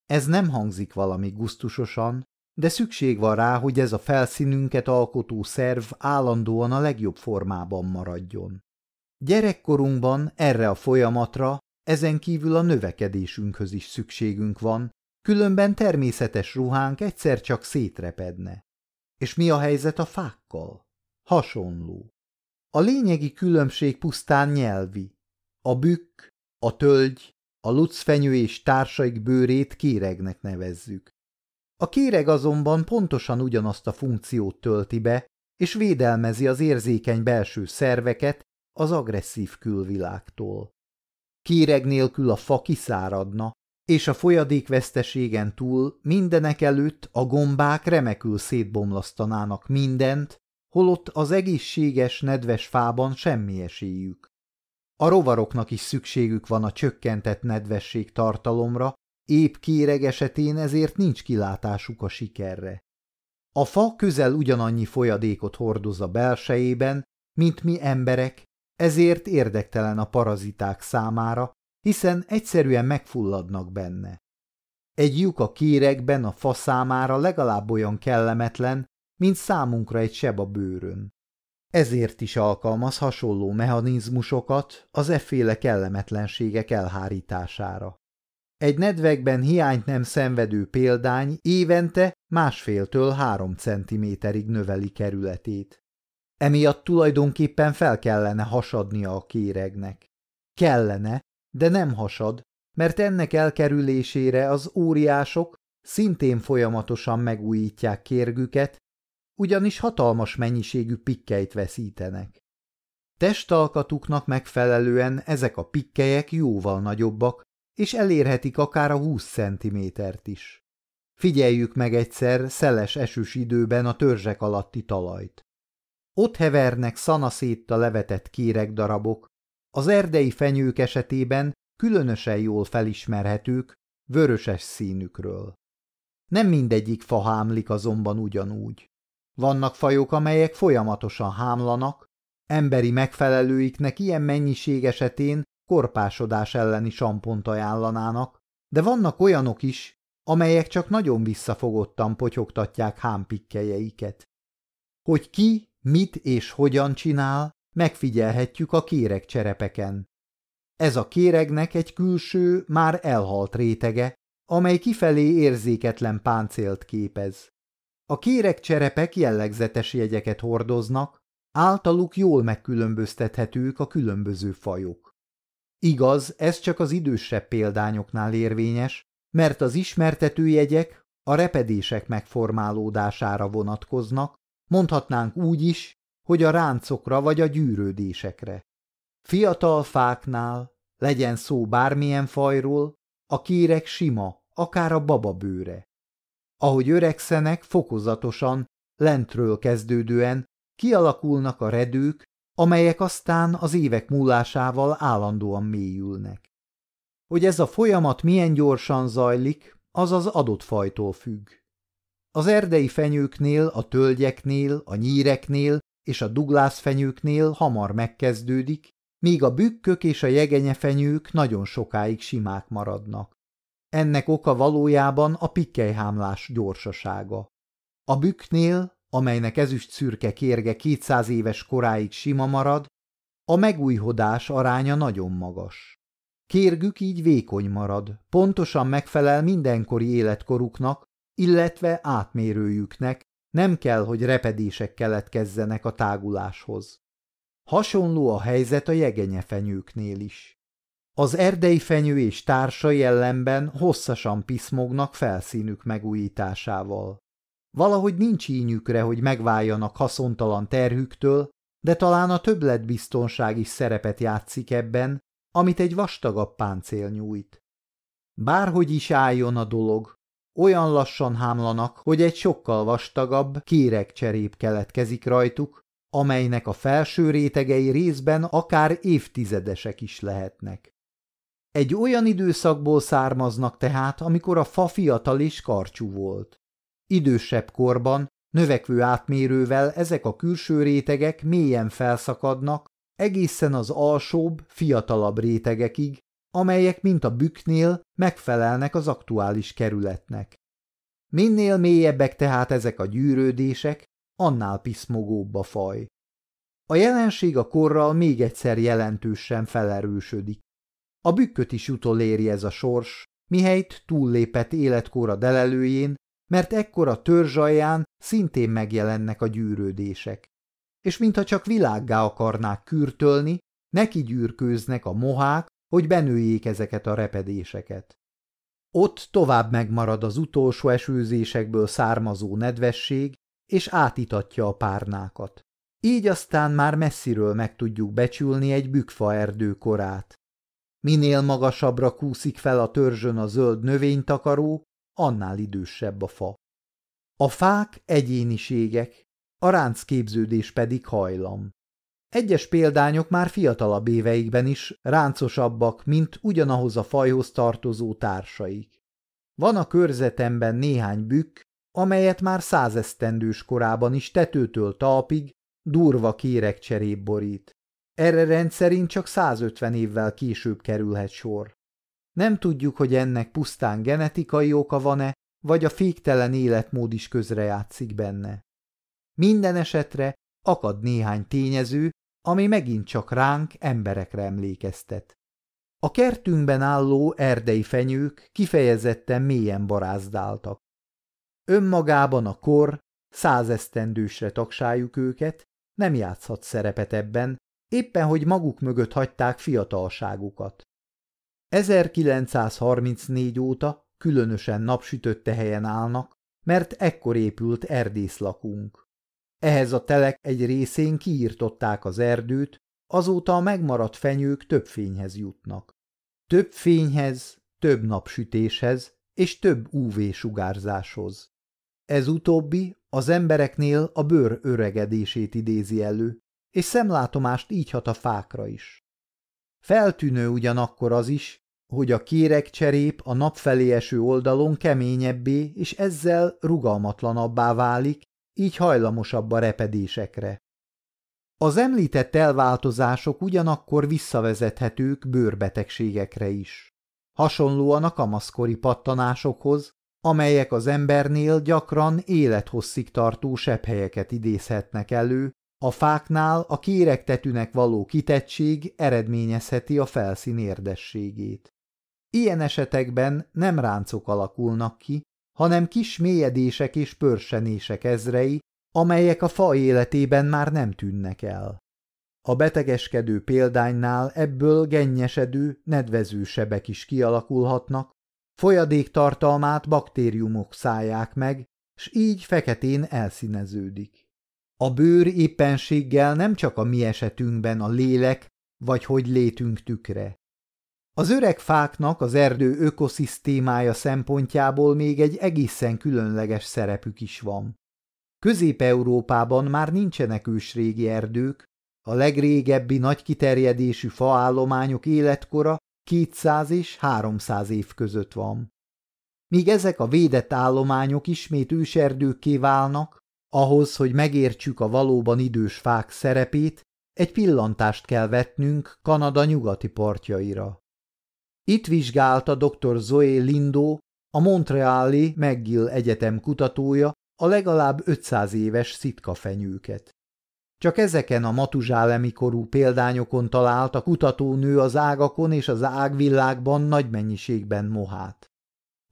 Ez nem hangzik valami guztusosan, de szükség van rá, hogy ez a felszínünket alkotó szerv állandóan a legjobb formában maradjon. Gyerekkorunkban erre a folyamatra, ezen kívül a növekedésünkhöz is szükségünk van, különben természetes ruhánk egyszer csak szétrepedne. És mi a helyzet a fákkal? Hasonló. A lényegi különbség pusztán nyelvi. A bükk, a tölgy, a lucfenyő és társaik bőrét kéregnek nevezzük. A kéreg azonban pontosan ugyanazt a funkciót tölti be, és védelmezi az érzékeny belső szerveket az agresszív külvilágtól. Kéreg nélkül a fa kiszáradna, és a folyadékveszteségen túl mindenek előtt a gombák remekül szétbomlasztanának mindent, holott az egészséges, nedves fában semmi esélyük. A rovaroknak is szükségük van a csökkentett nedvesség tartalomra, épp kéreg esetén ezért nincs kilátásuk a sikerre. A fa közel ugyanannyi folyadékot hordoz a belsejében, mint mi emberek, ezért érdektelen a paraziták számára, hiszen egyszerűen megfulladnak benne. Egy lyuk a kéregben a fa számára legalább olyan kellemetlen, mint számunkra egy seb a bőrön. Ezért is alkalmaz hasonló mechanizmusokat az efféle kellemetlenségek elhárítására. Egy nedvekben hiányt nem szenvedő példány évente másféltől három centiméterig növeli kerületét. Emiatt tulajdonképpen fel kellene hasadnia a kéregnek. Kellene, de nem hasad, mert ennek elkerülésére az óriások szintén folyamatosan megújítják kérgüket, ugyanis hatalmas mennyiségű pikkelyt veszítenek. Testalkatuknak megfelelően ezek a pikkelyek jóval nagyobbak, és elérhetik akár a 20 centimétert is. Figyeljük meg egyszer szeles esős időben a törzsek alatti talajt. Ott hevernek szanaszétta levetett kéregdarabok, az erdei fenyők esetében különösen jól felismerhetők vöröses színükről. Nem mindegyik fa hámlik azonban ugyanúgy. Vannak fajok, amelyek folyamatosan hámlanak, emberi megfelelőiknek ilyen mennyiség esetén korpásodás elleni sampont ajánlanának, de vannak olyanok is, amelyek csak nagyon visszafogottan potyogtatják hámpikkelyeiket. Hogy ki, mit és hogyan csinál, megfigyelhetjük a kéreg cserepeken. Ez a kéregnek egy külső, már elhalt rétege, amely kifelé érzéketlen páncélt képez. A kéreg cserepek jellegzetes jegyeket hordoznak, általuk jól megkülönböztethetők a különböző fajok. Igaz, ez csak az idősebb példányoknál érvényes, mert az ismertető jegyek a repedések megformálódására vonatkoznak, mondhatnánk úgy is, hogy a ráncokra vagy a gyűrődésekre. Fiatal fáknál, legyen szó bármilyen fajról, a kérek sima, akár a bababőre. Ahogy öregszenek, fokozatosan, lentről kezdődően kialakulnak a redők, amelyek aztán az évek múlásával állandóan mélyülnek. Hogy ez a folyamat milyen gyorsan zajlik, az az adott fajtól függ. Az erdei fenyőknél, a tölgyeknél, a nyíreknél és a duglászfenyőknél hamar megkezdődik, míg a bükkök és a jegenyefenyők nagyon sokáig simák maradnak. Ennek oka valójában a pikkelyhámlás gyorsasága. A bükknél, amelynek ezüst szürke kérge 200 éves koráig sima marad, a megújhodás aránya nagyon magas. Kérgük így vékony marad, pontosan megfelel mindenkori életkoruknak, illetve átmérőjüknek, nem kell, hogy repedések keletkezzenek a táguláshoz. Hasonló a helyzet a jegenyefenyőknél is. Az erdei fenyő és társai ellenben hosszasan piszmognak felszínük megújításával. Valahogy nincs ínyükre, hogy megváljanak haszontalan terhüktől, de talán a többletbiztonság is szerepet játszik ebben, amit egy vastagabb páncél nyújt. Bárhogy is álljon a dolog, olyan lassan hámlanak, hogy egy sokkal vastagabb kéregcserép keletkezik rajtuk, amelynek a felső rétegei részben akár évtizedesek is lehetnek. Egy olyan időszakból származnak tehát, amikor a fa fiatal és karcsú volt. Idősebb korban Növekvő átmérővel ezek a külső rétegek mélyen felszakadnak, egészen az alsóbb, fiatalabb rétegekig, amelyek, mint a bükknél, megfelelnek az aktuális kerületnek. Minél mélyebbek tehát ezek a gyűrődések, annál piszmogóbb a faj. A jelenség a korral még egyszer jelentősen felerősödik. A bükköt is utoléri ez a sors, mihelyt túllépett életkora delelőjén, mert ekkora törzsalján szintén megjelennek a gyűrődések. És mintha csak világgá akarnák kürtölni, neki gyűrkőznek a mohák, hogy benőjék ezeket a repedéseket. Ott tovább megmarad az utolsó esőzésekből származó nedvesség, és átitatja a párnákat. Így aztán már messziről meg tudjuk becsülni egy bükfa erdő korát. Minél magasabbra kúszik fel a törzsön a zöld növénytakaró, annál idősebb a fa. A fák egyéniségek, a ráncképződés pedig hajlam. Egyes példányok már fiatalabb éveikben is ráncosabbak, mint ugyanahoz a fajhoz tartozó társaik. Van a körzetemben néhány bükk, amelyet már százesztendős korában is tetőtől talpig durva kérekcserép borít. Erre rendszerint csak 150 évvel később kerülhet sor. Nem tudjuk, hogy ennek pusztán genetikai oka van-e, vagy a féktelen életmód is közrejátszik benne. Minden esetre akad néhány tényező, ami megint csak ránk, emberekre emlékeztet. A kertünkben álló erdei fenyők kifejezetten mélyen barázdáltak. Önmagában a kor, százesztendősre tagsáljuk őket, nem játszhat szerepet ebben, éppen hogy maguk mögött hagyták fiatalságukat. 1934 óta különösen napsütötte helyen állnak, mert ekkor épült erdészlakunk. Ehhez a telek egy részén kiírtották az erdőt, azóta a megmaradt fenyők több fényhez jutnak. Több fényhez, több napsütéshez és több UV-sugárzáshoz. Ez utóbbi az embereknél a bőr öregedését idézi elő, és szemlátomást így hat a fákra is. Feltűnő ugyanakkor az is, hogy a kérekcserép a nap felé eső oldalon keményebbé és ezzel rugalmatlanabbá válik, így hajlamosabb a repedésekre. Az említett elváltozások ugyanakkor visszavezethetők bőrbetegségekre is. Hasonlóan a kamaszkori pattanásokhoz, amelyek az embernél gyakran élethosszig tartó sebhelyeket idézhetnek elő, a fáknál a kéregtetűnek való kitettség eredményezheti a felszín érdességét. Ilyen esetekben nem ráncok alakulnak ki, hanem kis mélyedések és pörsenések ezrei, amelyek a fa életében már nem tűnnek el. A betegeskedő példánynál ebből gennyesedő, nedvező sebek is kialakulhatnak, folyadék tartalmát baktériumok szállják meg, s így feketén elszíneződik. A bőr éppenséggel nem csak a mi esetünkben a lélek vagy hogy létünk tükre. Az öreg fáknak az erdő ökoszisztémája szempontjából még egy egészen különleges szerepük is van. Közép-Európában már nincsenek ősrégi erdők, a legrégebbi nagy kiterjedésű faállományok életkora 200 és 300 év között van. Míg ezek a védett állományok ismét őserdőkké válnak, ahhoz, hogy megértsük a valóban idős fák szerepét, egy pillantást kell vetnünk Kanada nyugati partjaira. Itt vizsgálta dr. Zoe Lindo, a Montreali McGill Egyetem kutatója a legalább 500 éves szitkafenyőket. Csak ezeken a matuzsálemi korú példányokon talált a kutatónő az ágakon és az ágvillákban nagy mennyiségben mohát.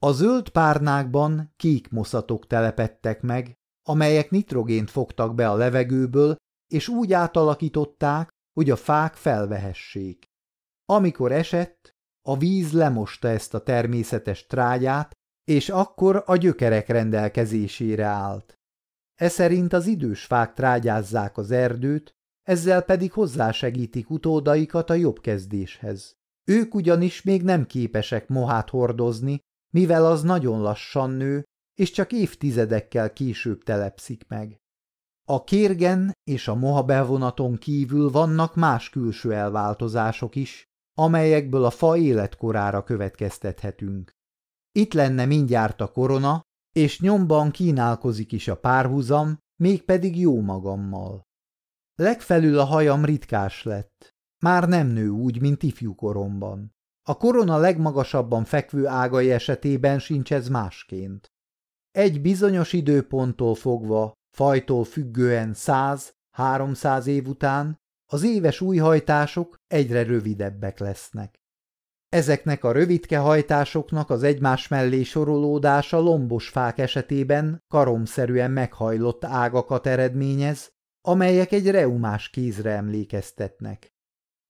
A zöld párnákban kék moszatok telepettek meg, amelyek nitrogént fogtak be a levegőből, és úgy átalakították, hogy a fák felvehessék. Amikor esett, a víz lemosta ezt a természetes trágyát, és akkor a gyökerek rendelkezésére állt. E szerint az idős fák trágyázzák az erdőt, ezzel pedig hozzásegítik utódaikat a jobb kezdéshez. Ők ugyanis még nem képesek mohát hordozni, mivel az nagyon lassan nő, és csak évtizedekkel később telepszik meg. A kérgen és a moha bevonaton kívül vannak más külső elváltozások is, amelyekből a fa életkorára következtethetünk. Itt lenne mindjárt a korona, és nyomban kínálkozik is a párhuzam, mégpedig jó magammal. Legfelül a hajam ritkás lett, már nem nő úgy, mint ifjú koromban. A korona legmagasabban fekvő ágai esetében sincs ez másként. Egy bizonyos időponttól fogva, fajtól függően száz, háromszáz év után az éves újhajtások egyre rövidebbek lesznek. Ezeknek a rövidke hajtásoknak az egymás mellé sorolódása lombos fák esetében karomszerűen meghajlott ágakat eredményez, amelyek egy reumás kézre emlékeztetnek.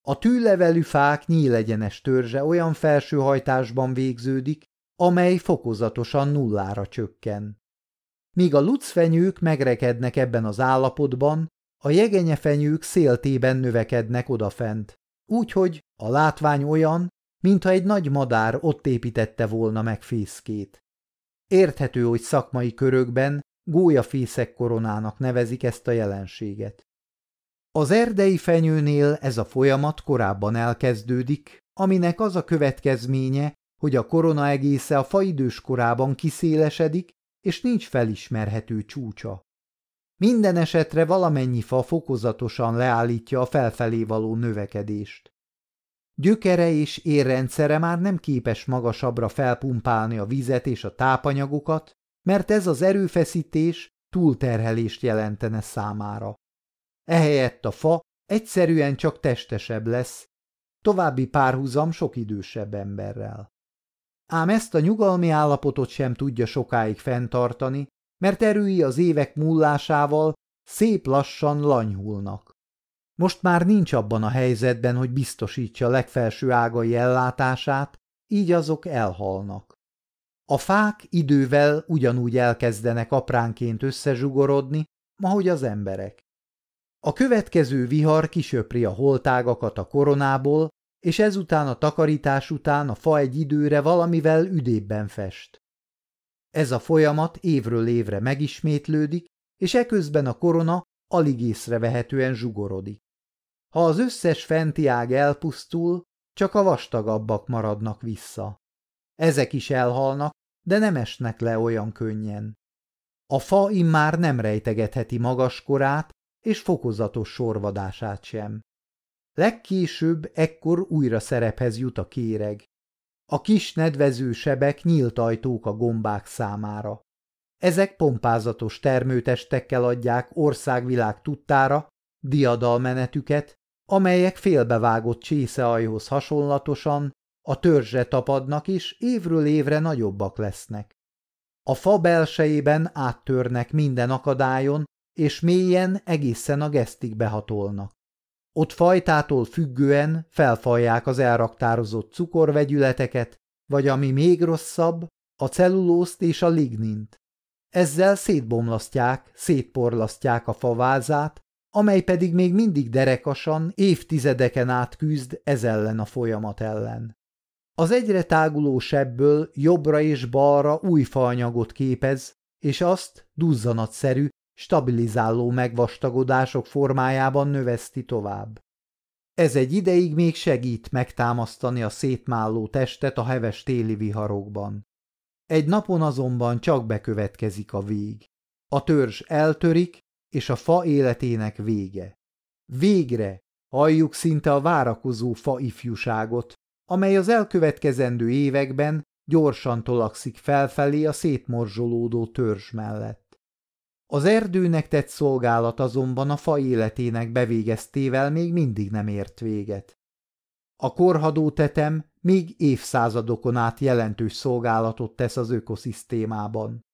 A tűlevelű fák nyílegyenes törzse olyan felsőhajtásban végződik, amely fokozatosan nullára csökken. Míg a lucfenyők megrekednek ebben az állapotban, a jegenyefenyők széltében növekednek odafent, úgyhogy a látvány olyan, mintha egy nagy madár ott építette volna meg fészkét. Érthető, hogy szakmai körökben gólyafészek koronának nevezik ezt a jelenséget. Az erdei fenyőnél ez a folyamat korábban elkezdődik, aminek az a következménye, hogy a korona egésze a faidős korában kiszélesedik, és nincs felismerhető csúcsa. Minden esetre valamennyi fa fokozatosan leállítja a felfelé való növekedést. Gyökere és érrendszere már nem képes magasabbra felpumpálni a vizet és a tápanyagokat, mert ez az erőfeszítés túlterhelést jelentene számára. Ehelyett a fa egyszerűen csak testesebb lesz, további párhuzam sok idősebb emberrel. Ám ezt a nyugalmi állapotot sem tudja sokáig fenntartani, mert erői az évek múlásával szép lassan lanyhulnak. Most már nincs abban a helyzetben, hogy biztosítsa legfelső ágai ellátását, így azok elhalnak. A fák idővel ugyanúgy elkezdenek apránként összezsugorodni, ahogy az emberek. A következő vihar kisöpri a holtágakat a koronából, és ezután a takarítás után a fa egy időre valamivel üdébben fest. Ez a folyamat évről évre megismétlődik, és eközben a korona alig észrevehetően zsugorodik. Ha az összes fenti ág elpusztul, csak a vastagabbak maradnak vissza. Ezek is elhalnak, de nem esnek le olyan könnyen. A fa immár nem rejtegetheti magas korát és fokozatos sorvadását sem. Legkésőbb ekkor újra szerephez jut a kéreg. A kis nedvező sebek nyílt ajtók a gombák számára. Ezek pompázatos termőtestekkel adják országvilág tudtára diadalmenetüket, amelyek félbevágott csészeajhoz hasonlatosan a törzsre tapadnak és évről évre nagyobbak lesznek. A fa belsejében áttörnek minden akadályon, és mélyen egészen a gesztig behatolnak. Ott fajtától függően felfalják az elraktározott cukorvegyületeket, vagy ami még rosszabb, a cellulózt és a lignint. Ezzel szétbomlasztják, szétporlasztják a favázát, amely pedig még mindig derekasan, évtizedeken át küzd ez ellen a folyamat ellen. Az egyre táguló sebből jobbra és balra új faanyagot képez, és azt duzzanatszerű, stabilizáló megvastagodások formájában növeszti tovább. Ez egy ideig még segít megtámasztani a szétmálló testet a heves téli viharokban. Egy napon azonban csak bekövetkezik a vég. A törzs eltörik, és a fa életének vége. Végre halljuk szinte a várakozó fa ifjúságot, amely az elkövetkezendő években gyorsan tolakszik felfelé a szétmorzsolódó törzs mellett. Az erdőnek tett szolgálat azonban a fa életének bevégeztével még mindig nem ért véget. A korhadó tetem még évszázadokon át jelentős szolgálatot tesz az ökoszisztémában.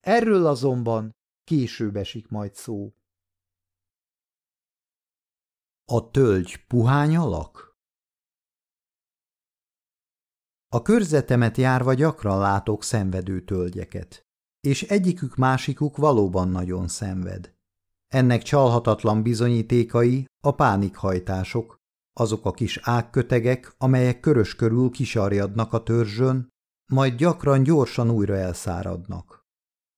Erről azonban később esik majd szó. A tölgy puhány alak? A körzetemet járva gyakran látok szenvedő tölgyeket és egyikük másikuk valóban nagyon szenved. Ennek csalhatatlan bizonyítékai a pánikhajtások, azok a kis ágkötegek, amelyek körös körül kisarjadnak a törzsön, majd gyakran gyorsan újra elszáradnak.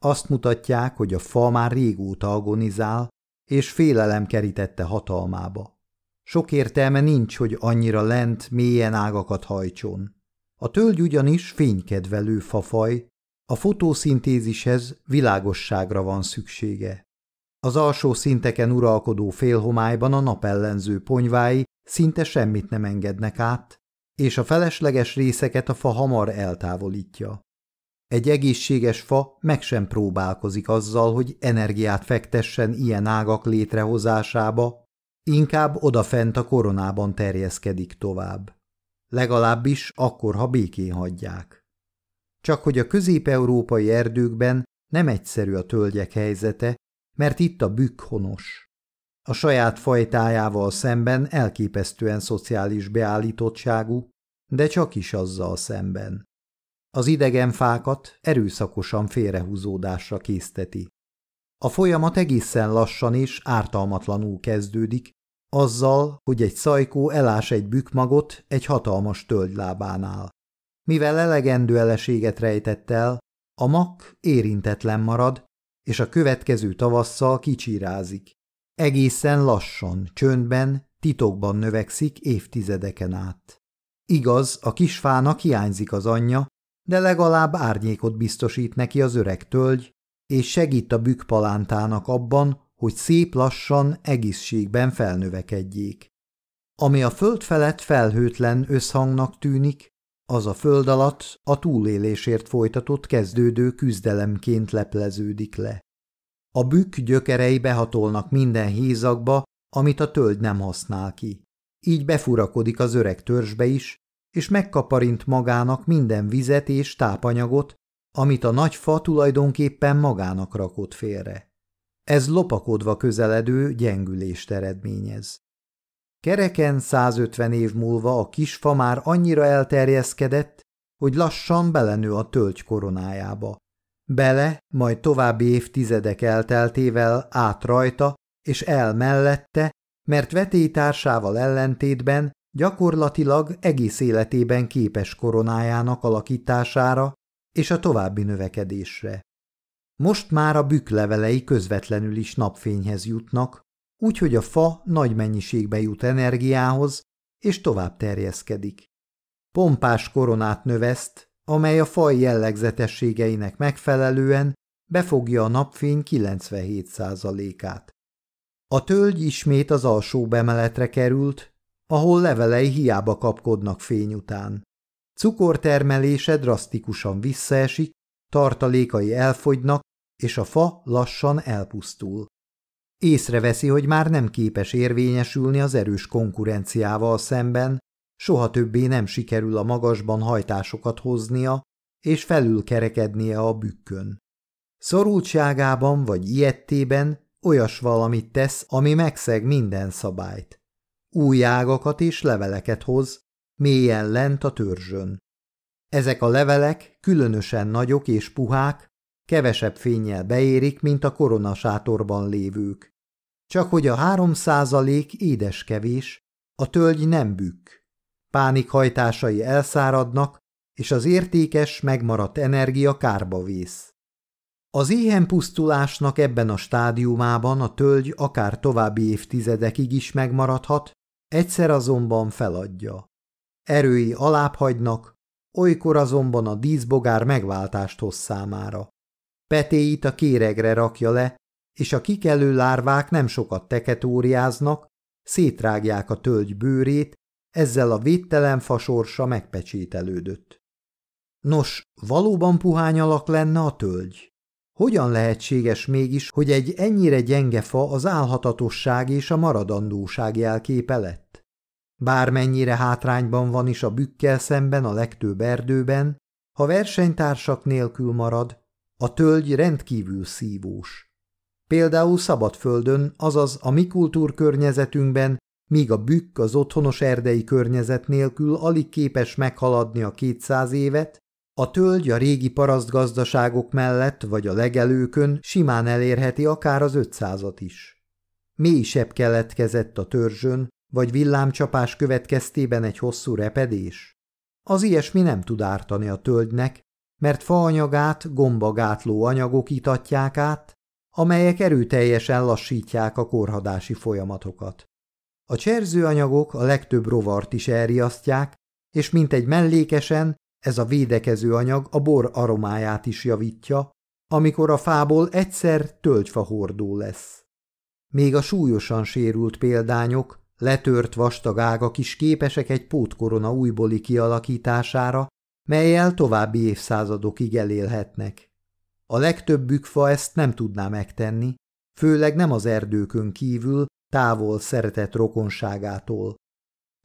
Azt mutatják, hogy a fa már régóta agonizál, és félelem kerítette hatalmába. Sok értelme nincs, hogy annyira lent, mélyen ágakat hajtson. A tölgy ugyanis fénykedvelő fafaj, A fotoszintézishez világosságra van szüksége. Az alsó szinteken uralkodó félhomályban a napellenző ponyvái szinte semmit nem engednek át, és a felesleges részeket a fa hamar eltávolítja. Egy egészséges fa meg sem próbálkozik azzal, hogy energiát fektessen ilyen ágak létrehozásába, inkább odafent a koronában terjeszkedik tovább. Legalábbis akkor, ha békén hagyják. Csak hogy a közép-európai erdőkben nem egyszerű a tölgyek helyzete, mert itt a bükk honos. A saját fajtájával szemben elképesztően szociális beállítottságú, de csak is azzal szemben. Az idegen fákat erőszakosan félrehúzódásra készteti. A folyamat egészen lassan és ártalmatlanul kezdődik, azzal, hogy egy szajkó elás egy bükmagot egy hatalmas tölgylábánál. Mivel elegendő eleséget rejtett el, a mak érintetlen marad, és a következő tavasszal kicsírázik. Egészen lassan, csöndben, titokban növekszik évtizedeken át. Igaz, a kisfának hiányzik az anyja, de legalább árnyékot biztosít neki az öreg tölgy, és segít a bükpalántának abban, hogy szép lassan egészségben felnövekedjék. Ami a föld felett felhőtlen összhangnak tűnik, az a föld alatt a túlélésért folytatott kezdődő küzdelemként lepleződik le. A bükk gyökerei behatolnak minden hízakba, amit a tölgy nem használ ki. Így befurakodik az öreg törzsbe is, és megkaparint magának minden vizet és tápanyagot, amit a nagy fa tulajdonképpen magának rakott félre. Ez lopakodva közeledő gyengülést eredményez. Kereken 150 év múlva a kisfa már annyira elterjeszkedett, hogy lassan belenő a tölgy koronájába. Bele, majd további évtizedek elteltével át rajta és el mellette, mert vetétársával ellentétben gyakorlatilag egész életében képes koronájának alakítására és a további növekedésre. Most már a bükklevelei közvetlenül is napfényhez jutnak, úgyhogy a fa nagy mennyiségbe jut energiához, és tovább terjeszkedik. Pompás koronát növeszt, amely a faj jellegzetességeinek megfelelően befogja a napfény 97%-át. A tölgy ismét az alsó bemeletre került, ahol levelei hiába kapkodnak fény után. Cukortermelése drasztikusan visszaesik, tartalékai elfogynak, és a fa lassan elpusztul. Észreveszi, hogy már nem képes érvényesülni az erős konkurenciával szemben, soha többé nem sikerül a magasban hajtásokat hoznia és felülkerekednie a bükkön. Szorultságában vagy ilyettében olyas valamit tesz, ami megszeg minden szabályt. Új ágakat és leveleket hoz, mélyen lent a törzsön. Ezek a levelek különösen nagyok és puhák, kevesebb fényjel beérik, mint a koronasátorban lévők. Csak hogy a három százalék édeskevés, a tölgy nem bükk. Pánikhajtásai elszáradnak, és az értékes, megmaradt energia kárba vész. Az éhen pusztulásnak ebben a stádiumában a tölgy akár további évtizedekig is megmaradhat, egyszer azonban feladja. Erői alábbhagynak, olykor azonban a díszbogár megváltást hoz számára. Petéit a kéregre rakja le, és a kikelő lárvák nem sokat teketóriáznak, szétrágják a tölgy bőrét, ezzel a védtelen fasorsa megpecsételődött. Nos, valóban puhány alak lenne a tölgy? Hogyan lehetséges mégis, hogy egy ennyire gyenge fa az álhatatosság és a maradandóság jelképe lett? Bármennyire hátrányban van is a bükkel szemben a legtöbb erdőben, ha versenytársak nélkül marad, a tölgy rendkívül szívós. Például szabadföldön, azaz a mi kultúrkörnyezetünkben míg a bükk az otthonos erdei környezet nélkül alig képes meghaladni a kétszáz évet, a tölgy a régi parasztgazdaságok mellett vagy a legelőkön simán elérheti akár az ötszázat is. Mély sebb keletkezett a törzsön, vagy villámcsapás következtében egy hosszú repedés? Az ilyesmi nem tud ártani a tölgynek, mert faanyagát gombagátló anyagok itatják át, amelyek erőteljesen lassítják a korhadási folyamatokat. A cserzőanyagok a legtöbb rovart is elriasztják, és mint egy mellékesen Ez a védekező anyag a bor aromáját is javítja, amikor a fából egyszer tölgyfa lesz. Még a súlyosan sérült példányok, letört vastag ágak is képesek egy pótkorona újbóli kialakítására, melyel további évszázadokig elélhetnek. A legtöbb fa ezt nem tudná megtenni, főleg nem az erdőkön kívül, távol szeretett rokonságától.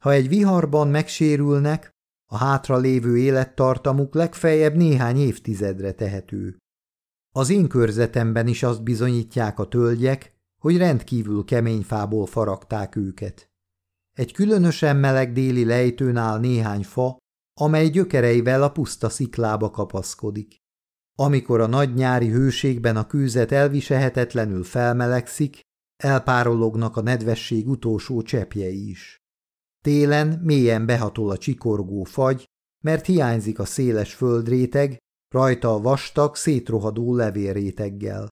Ha egy viharban megsérülnek, a hátra lévő élettartamuk legfeljebb néhány évtizedre tehető. Az én körzetemben is azt bizonyítják a tölgyek, hogy rendkívül kemény fából faragták őket. Egy különösen meleg déli lejtőn áll néhány fa, amely gyökereivel a puszta sziklába kapaszkodik. Amikor a nagy nyári hőségben a kőzet elviselhetetlenül felmelegszik, elpárolognak a nedvesség utolsó cseppjei is. Télen mélyen behatol a csikorgó fagy, mert hiányzik a széles földréteg, rajta a vastag, szétrohadó levélréteggel.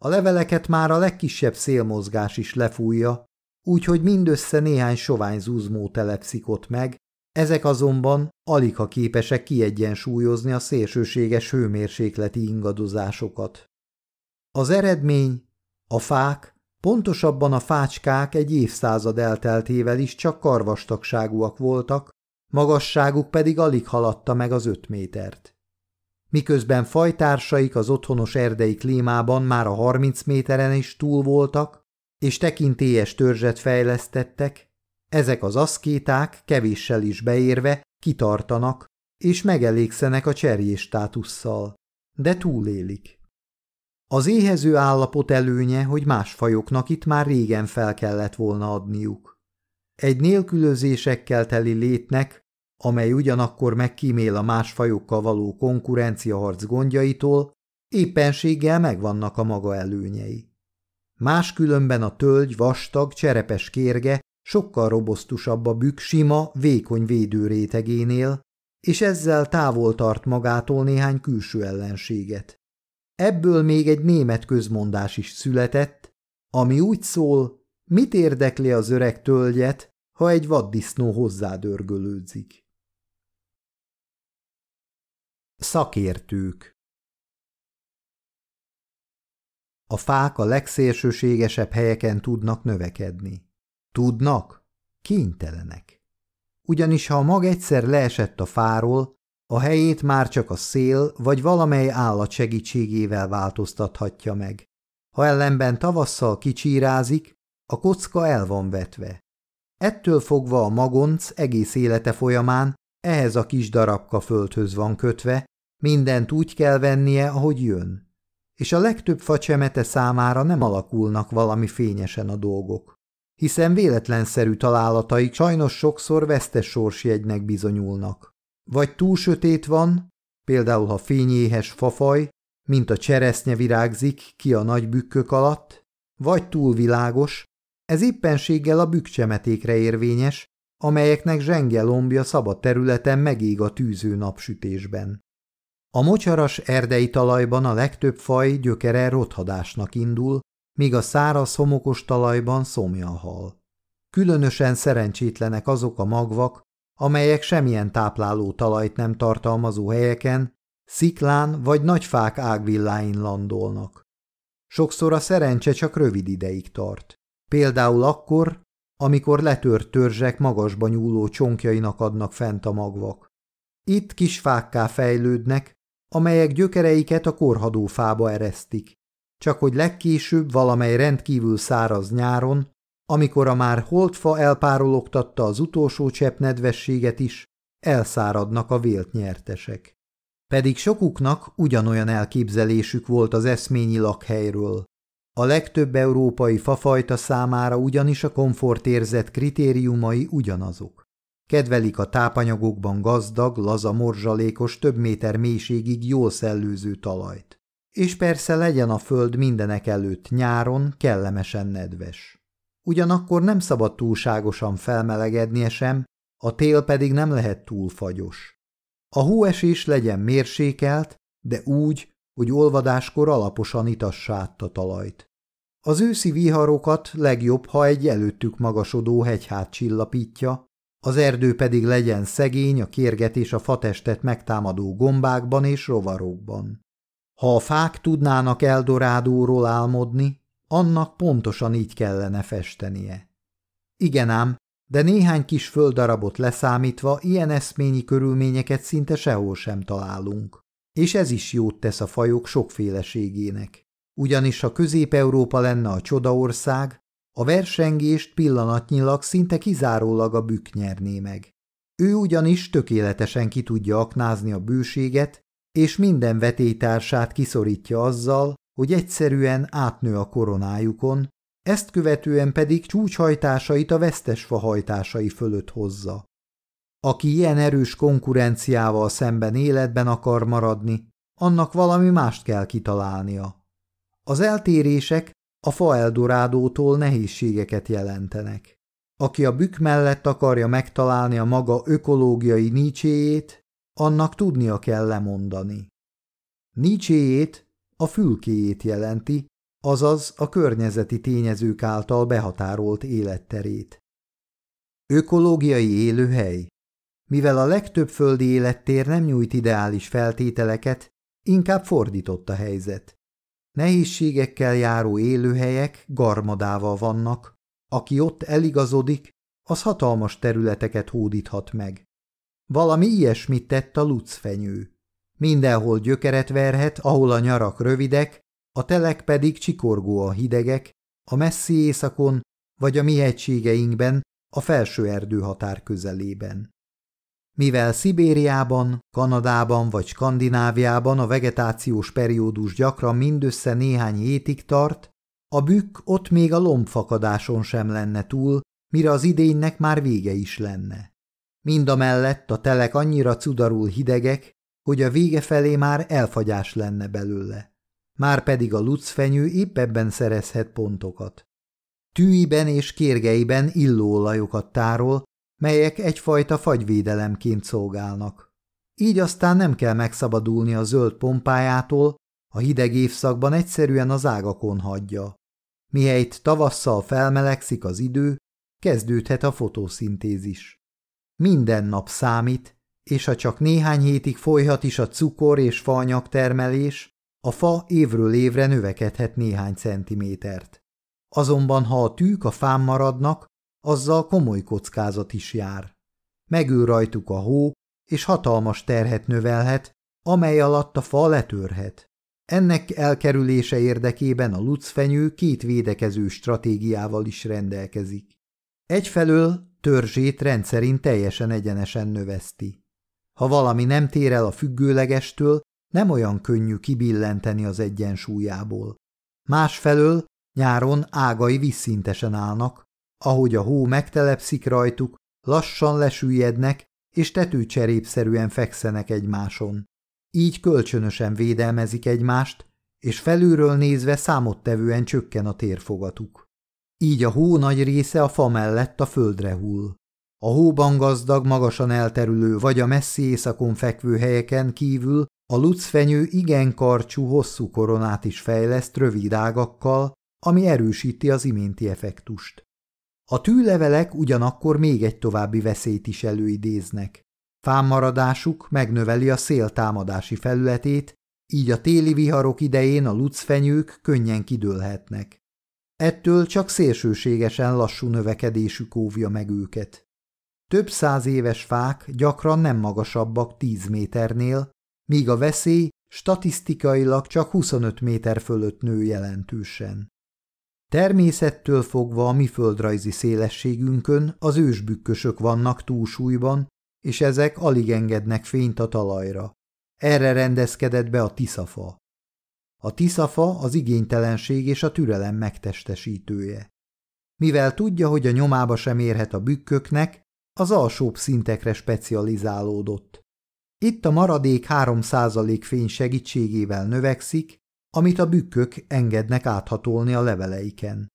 A leveleket már a legkisebb szélmozgás is lefújja, úgyhogy mindössze néhány sovány zuzmó telepszik ott meg, ezek azonban alig ha képesek kiegyensúlyozni a szélsőséges hőmérsékleti ingadozásokat. Az eredmény, a fák, pontosabban a fácskák egy évszázad elteltével is csak karvastagságúak voltak, magasságuk pedig alig haladta meg az öt métert. Miközben fajtársaik az otthonos erdei klímában már a 30 méteren is túl voltak, és tekintélyes törzset fejlesztettek, ezek az aszkéták kevéssel is beérve kitartanak, és megelégszenek a cserjés státusszal, de túlélik. Az éhező állapot előnye, hogy más fajoknak itt már régen fel kellett volna adniuk. Egy nélkülözésekkel teli létnek, amely ugyanakkor megkímél a más fajokkal való konkurenciaharc gondjaitól, éppenséggel megvannak a maga előnyei. Máskülönben a tölgy vastag, cserepes kérge sokkal robosztusabb a bükk sima, vékony védőrétegénél, és ezzel távol tart magától néhány külső ellenséget. Ebből még egy német közmondás is született, ami úgy szól, mit érdekli az öreg tölgyet, ha egy vaddisznó hozzádörgölődzik. Szakértők A fák a legszélsőségesebb helyeken tudnak növekedni. Tudnak? Kénytelenek. Ugyanis ha a mag egyszer leesett a fáról, a helyét már csak a szél vagy valamely állat segítségével változtathatja meg. Ha ellenben tavasszal kicsírázik, a kocka el van vetve. Ettől fogva a magonc egész élete folyamán ehhez a kis darabka földhöz van kötve, mindent úgy kell vennie, ahogy jön. És a legtöbb facsemete számára nem alakulnak valami fényesen a dolgok hiszen véletlenszerű találataik sajnos sokszor vesztes sorsjegynek bizonyulnak. Vagy túl sötét van, például ha fényéhes fafaj, mint a cseresznye virágzik ki a nagy bükkök alatt, vagy túl világos, ez éppenséggel a bükkcsemetékre érvényes, amelyeknek zsenge lombja szabad területen megég a tűző napsütésben. A mocsaras erdei talajban a legtöbb faj gyökere rothadásnak indul, míg a száraz homokos talajban szomja hal. Különösen szerencsétlenek azok a magvak, amelyek semmilyen tápláló talajt nem tartalmazó helyeken, sziklán vagy nagy fák ágvilláin landolnak. Sokszor a szerencse csak rövid ideig tart. Például akkor, amikor letört törzsek magasba nyúló csonkjainak adnak fent a magvak. Itt kis fákká fejlődnek, amelyek gyökereiket a korhadó fába eresztik csak hogy legkésőbb valamely rendkívül száraz nyáron, amikor a már holtfa elpárologtatta az utolsó csepp nedvességet is, elszáradnak a vélt nyertesek. Pedig sokuknak ugyanolyan elképzelésük volt az eszményi lakhelyről. A legtöbb európai fafajta számára ugyanis a komfortérzet kritériumai ugyanazok. Kedvelik a tápanyagokban gazdag, laza morzsalékos, több méter mélységig jól szellőző talajt és persze legyen a föld mindenek előtt nyáron kellemesen nedves. Ugyanakkor nem szabad túlságosan felmelegednie sem, a tél pedig nem lehet túl fagyos. A hóesés legyen mérsékelt, de úgy, hogy olvadáskor alaposan itassa át a talajt. Az őszi viharokat legjobb, ha egy előttük magasodó hegyhát csillapítja, az erdő pedig legyen szegény a kérget és a fatestet megtámadó gombákban és rovarokban. Ha a fák tudnának Eldorádóról álmodni, annak pontosan így kellene festenie. Igen ám, de néhány kis földdarabot leszámítva ilyen eszményi körülményeket szinte sehol sem találunk. És ez is jót tesz a fajok sokféleségének. Ugyanis ha Közép-Európa lenne a csodaország, a versengést pillanatnyilag szinte kizárólag a bükk nyerné meg. Ő ugyanis tökéletesen ki tudja aknázni a bőséget, és minden vetétársát kiszorítja azzal, hogy egyszerűen átnő a koronájukon, ezt követően pedig csúcshajtásait a vesztes fahajtásai fölött hozza. Aki ilyen erős konkurenciával szemben életben akar maradni, annak valami mást kell kitalálnia. Az eltérések a fa eldorádótól nehézségeket jelentenek. Aki a bükk mellett akarja megtalálni a maga ökológiai nícséjét, annak tudnia kell lemondani. Nícséjét a fülkéjét jelenti, azaz a környezeti tényezők által behatárolt életterét. Ökológiai élőhely Mivel a legtöbb földi élettér nem nyújt ideális feltételeket, inkább fordított a helyzet. Nehézségekkel járó élőhelyek garmadával vannak, aki ott eligazodik, az hatalmas területeket hódíthat meg. Valami ilyesmit tett a lucfenyő. Mindenhol gyökeret verhet, ahol a nyarak rövidek, a telek pedig csikorgó a hidegek, a messzi éjszakon vagy a mi hegységeinkben, a felső erdő határ közelében. Mivel Szibériában, Kanadában vagy Skandináviában a vegetációs periódus gyakran mindössze néhány hétig tart, a bükk ott még a lombfakadáson sem lenne túl, mire az idénynek már vége is lenne. Mindamellett a telek annyira cudarul hidegek, hogy a vége felé már elfagyás lenne belőle. Márpedig a lucfenyő épp ebben szerezhet pontokat. Tűiben és kérgeiben illóolajokat tárol, melyek egyfajta fagyvédelemként szolgálnak. Így aztán nem kell megszabadulni a zöld pompájától, a hideg évszakban egyszerűen az ágakon hagyja. Mihelyt tavasszal felmelegszik az idő, kezdődhet a fotoszintézis. Minden nap számít, és ha csak néhány hétig folyhat is a cukor és faanyag termelés, a fa évről évre növekedhet néhány centimétert. Azonban ha a tűk a fán maradnak, azzal komoly kockázat is jár. Megül rajtuk a hó, és hatalmas terhet növelhet, amely alatt a fa letörhet. Ennek elkerülése érdekében a lucfenyő két védekező stratégiával is rendelkezik. Egyfelől törzsét rendszerint teljesen egyenesen növeszti. Ha valami nem tér el a függőlegestől, nem olyan könnyű kibillenteni az egyensúlyából. Másfelől nyáron ágai visszintesen állnak, ahogy a hó megtelepszik rajtuk, lassan lesüllyednek, és tetőcserépszerűen fekszenek egymáson. Így kölcsönösen védelmezik egymást, és felülről nézve számottevően csökken a térfogatuk. Így a hó nagy része a fa mellett a földre hull. A hóban gazdag, magasan elterülő vagy a messzi északon fekvő helyeken kívül a lucfenyő igen karcsú, hosszú koronát is fejleszt rövid ágakkal, ami erősíti az iménti effektust. A tűlevelek ugyanakkor még egy további veszélyt is előidéznek. Fámmaradásuk megnöveli a szél támadási felületét, így a téli viharok idején a lucfenyők könnyen kidőlhetnek. Ettől csak szélsőségesen lassú növekedésük óvja meg őket. Több száz éves fák gyakran nem magasabbak 10 méternél, míg a veszély statisztikailag csak 25 méter fölött nő jelentősen. Természettől fogva a mi földrajzi szélességünkön az ősbükkösök vannak túlsúlyban, és ezek alig engednek fényt a talajra. Erre rendezkedett be a tiszafa. A tiszafa az igénytelenség és a türelem megtestesítője. Mivel tudja, hogy a nyomába sem érhet a bükköknek, az alsóbb szintekre specializálódott. Itt a maradék 3% fény segítségével növekszik, amit a bükkök engednek áthatolni a leveleiken.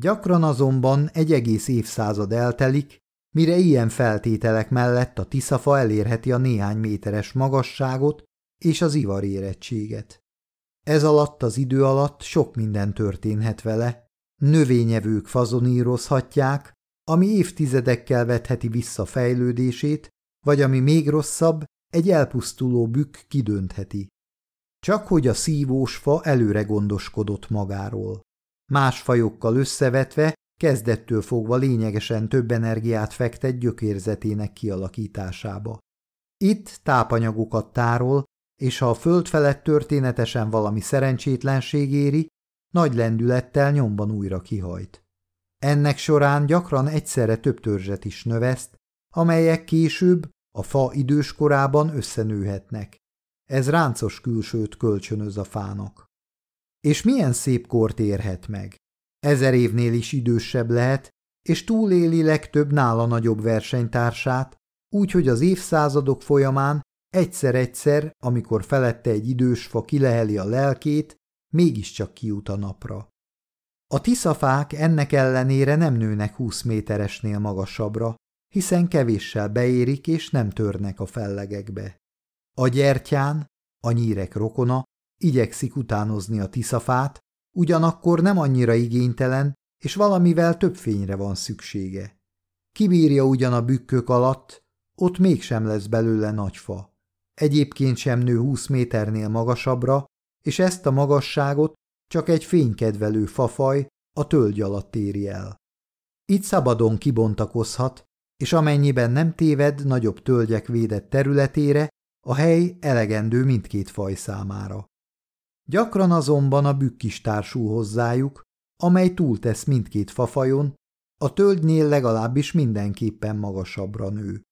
Gyakran azonban egy egész évszázad eltelik, mire ilyen feltételek mellett a tiszafa elérheti a néhány méteres magasságot és az ivarérettséget. Ez alatt az idő alatt sok minden történhet vele, növényevők fazonírozhatják, ami évtizedekkel vetheti vissza fejlődését, vagy ami még rosszabb, egy elpusztuló bükk kidöntheti. Csak hogy a szívós fa előre gondoskodott magáról. Más fajokkal összevetve kezdettől fogva lényegesen több energiát fektet gyökérzetének kialakításába. Itt tápanyagokat tárol, és ha a föld felett történetesen valami szerencsétlenség éri, nagy lendülettel nyomban újra kihajt. Ennek során gyakran egyszerre több törzset is növeszt, amelyek később a fa időskorában összenőhetnek. Ez ráncos külsőt kölcsönöz a fának. És milyen szép kort érhet meg. Ezer évnél is idősebb lehet, és túléli legtöbb nála nagyobb versenytársát, úgyhogy az évszázadok folyamán egyszer-egyszer, amikor felette egy idős fa kileheli a lelkét, mégiscsak kijut a napra. A tiszafák ennek ellenére nem nőnek 20 méteresnél magasabbra, hiszen kevéssel beérik és nem törnek a fellegekbe. A gyertyán, a nyírek rokona, igyekszik utánozni a tiszafát, ugyanakkor nem annyira igénytelen, és valamivel több fényre van szüksége. Kibírja ugyan a bükkök alatt, ott mégsem lesz belőle nagy fa. Egyébként sem nő 20 méternél magasabbra, és ezt a magasságot csak egy fénykedvelő fafaj a tölgy alatt éri el. Itt szabadon kibontakozhat, és amennyiben nem téved nagyobb tölgyek védett területére, a hely elegendő mindkét faj számára. Gyakran azonban a bükk is társul hozzájuk, amely túltesz mindkét fafajon, a tölgynél legalábbis mindenképpen magasabbra nő.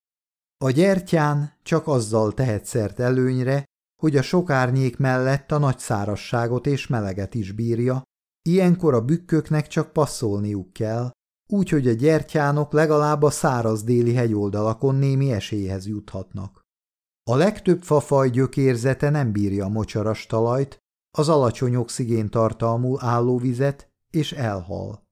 A gyertyán csak azzal tehet szert előnyre, hogy a sok árnyék mellett a nagy szárasságot és meleget is bírja, ilyenkor a bükköknek csak passzolniuk kell, úgy, hogy a gyertyánok legalább a száraz déli hegyoldalakon némi esélyhez juthatnak. A legtöbb fafaj gyökérzete nem bírja a mocsaras talajt, az alacsony oxigén tartalmú állóvizet, és elhal.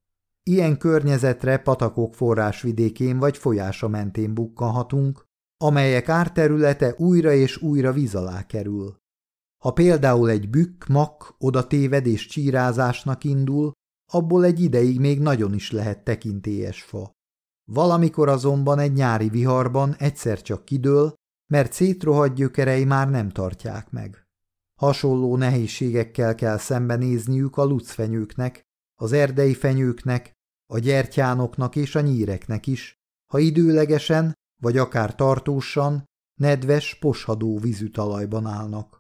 Ilyen környezetre patakok forrásvidékén vagy folyása mentén bukkanhatunk, amelyek árterülete újra és újra víz alá kerül. Ha például egy bükk, mak oda téved és csírázásnak indul, abból egy ideig még nagyon is lehet tekintélyes fa. Valamikor azonban egy nyári viharban egyszer csak kidől, mert szétrohadt gyökerei már nem tartják meg. Hasonló nehézségekkel kell szembenézniük a lucfenyőknek, az erdei fenyőknek, a gyertyánoknak és a nyíreknek is, ha időlegesen, vagy akár tartósan, nedves, poshadó vízű talajban állnak.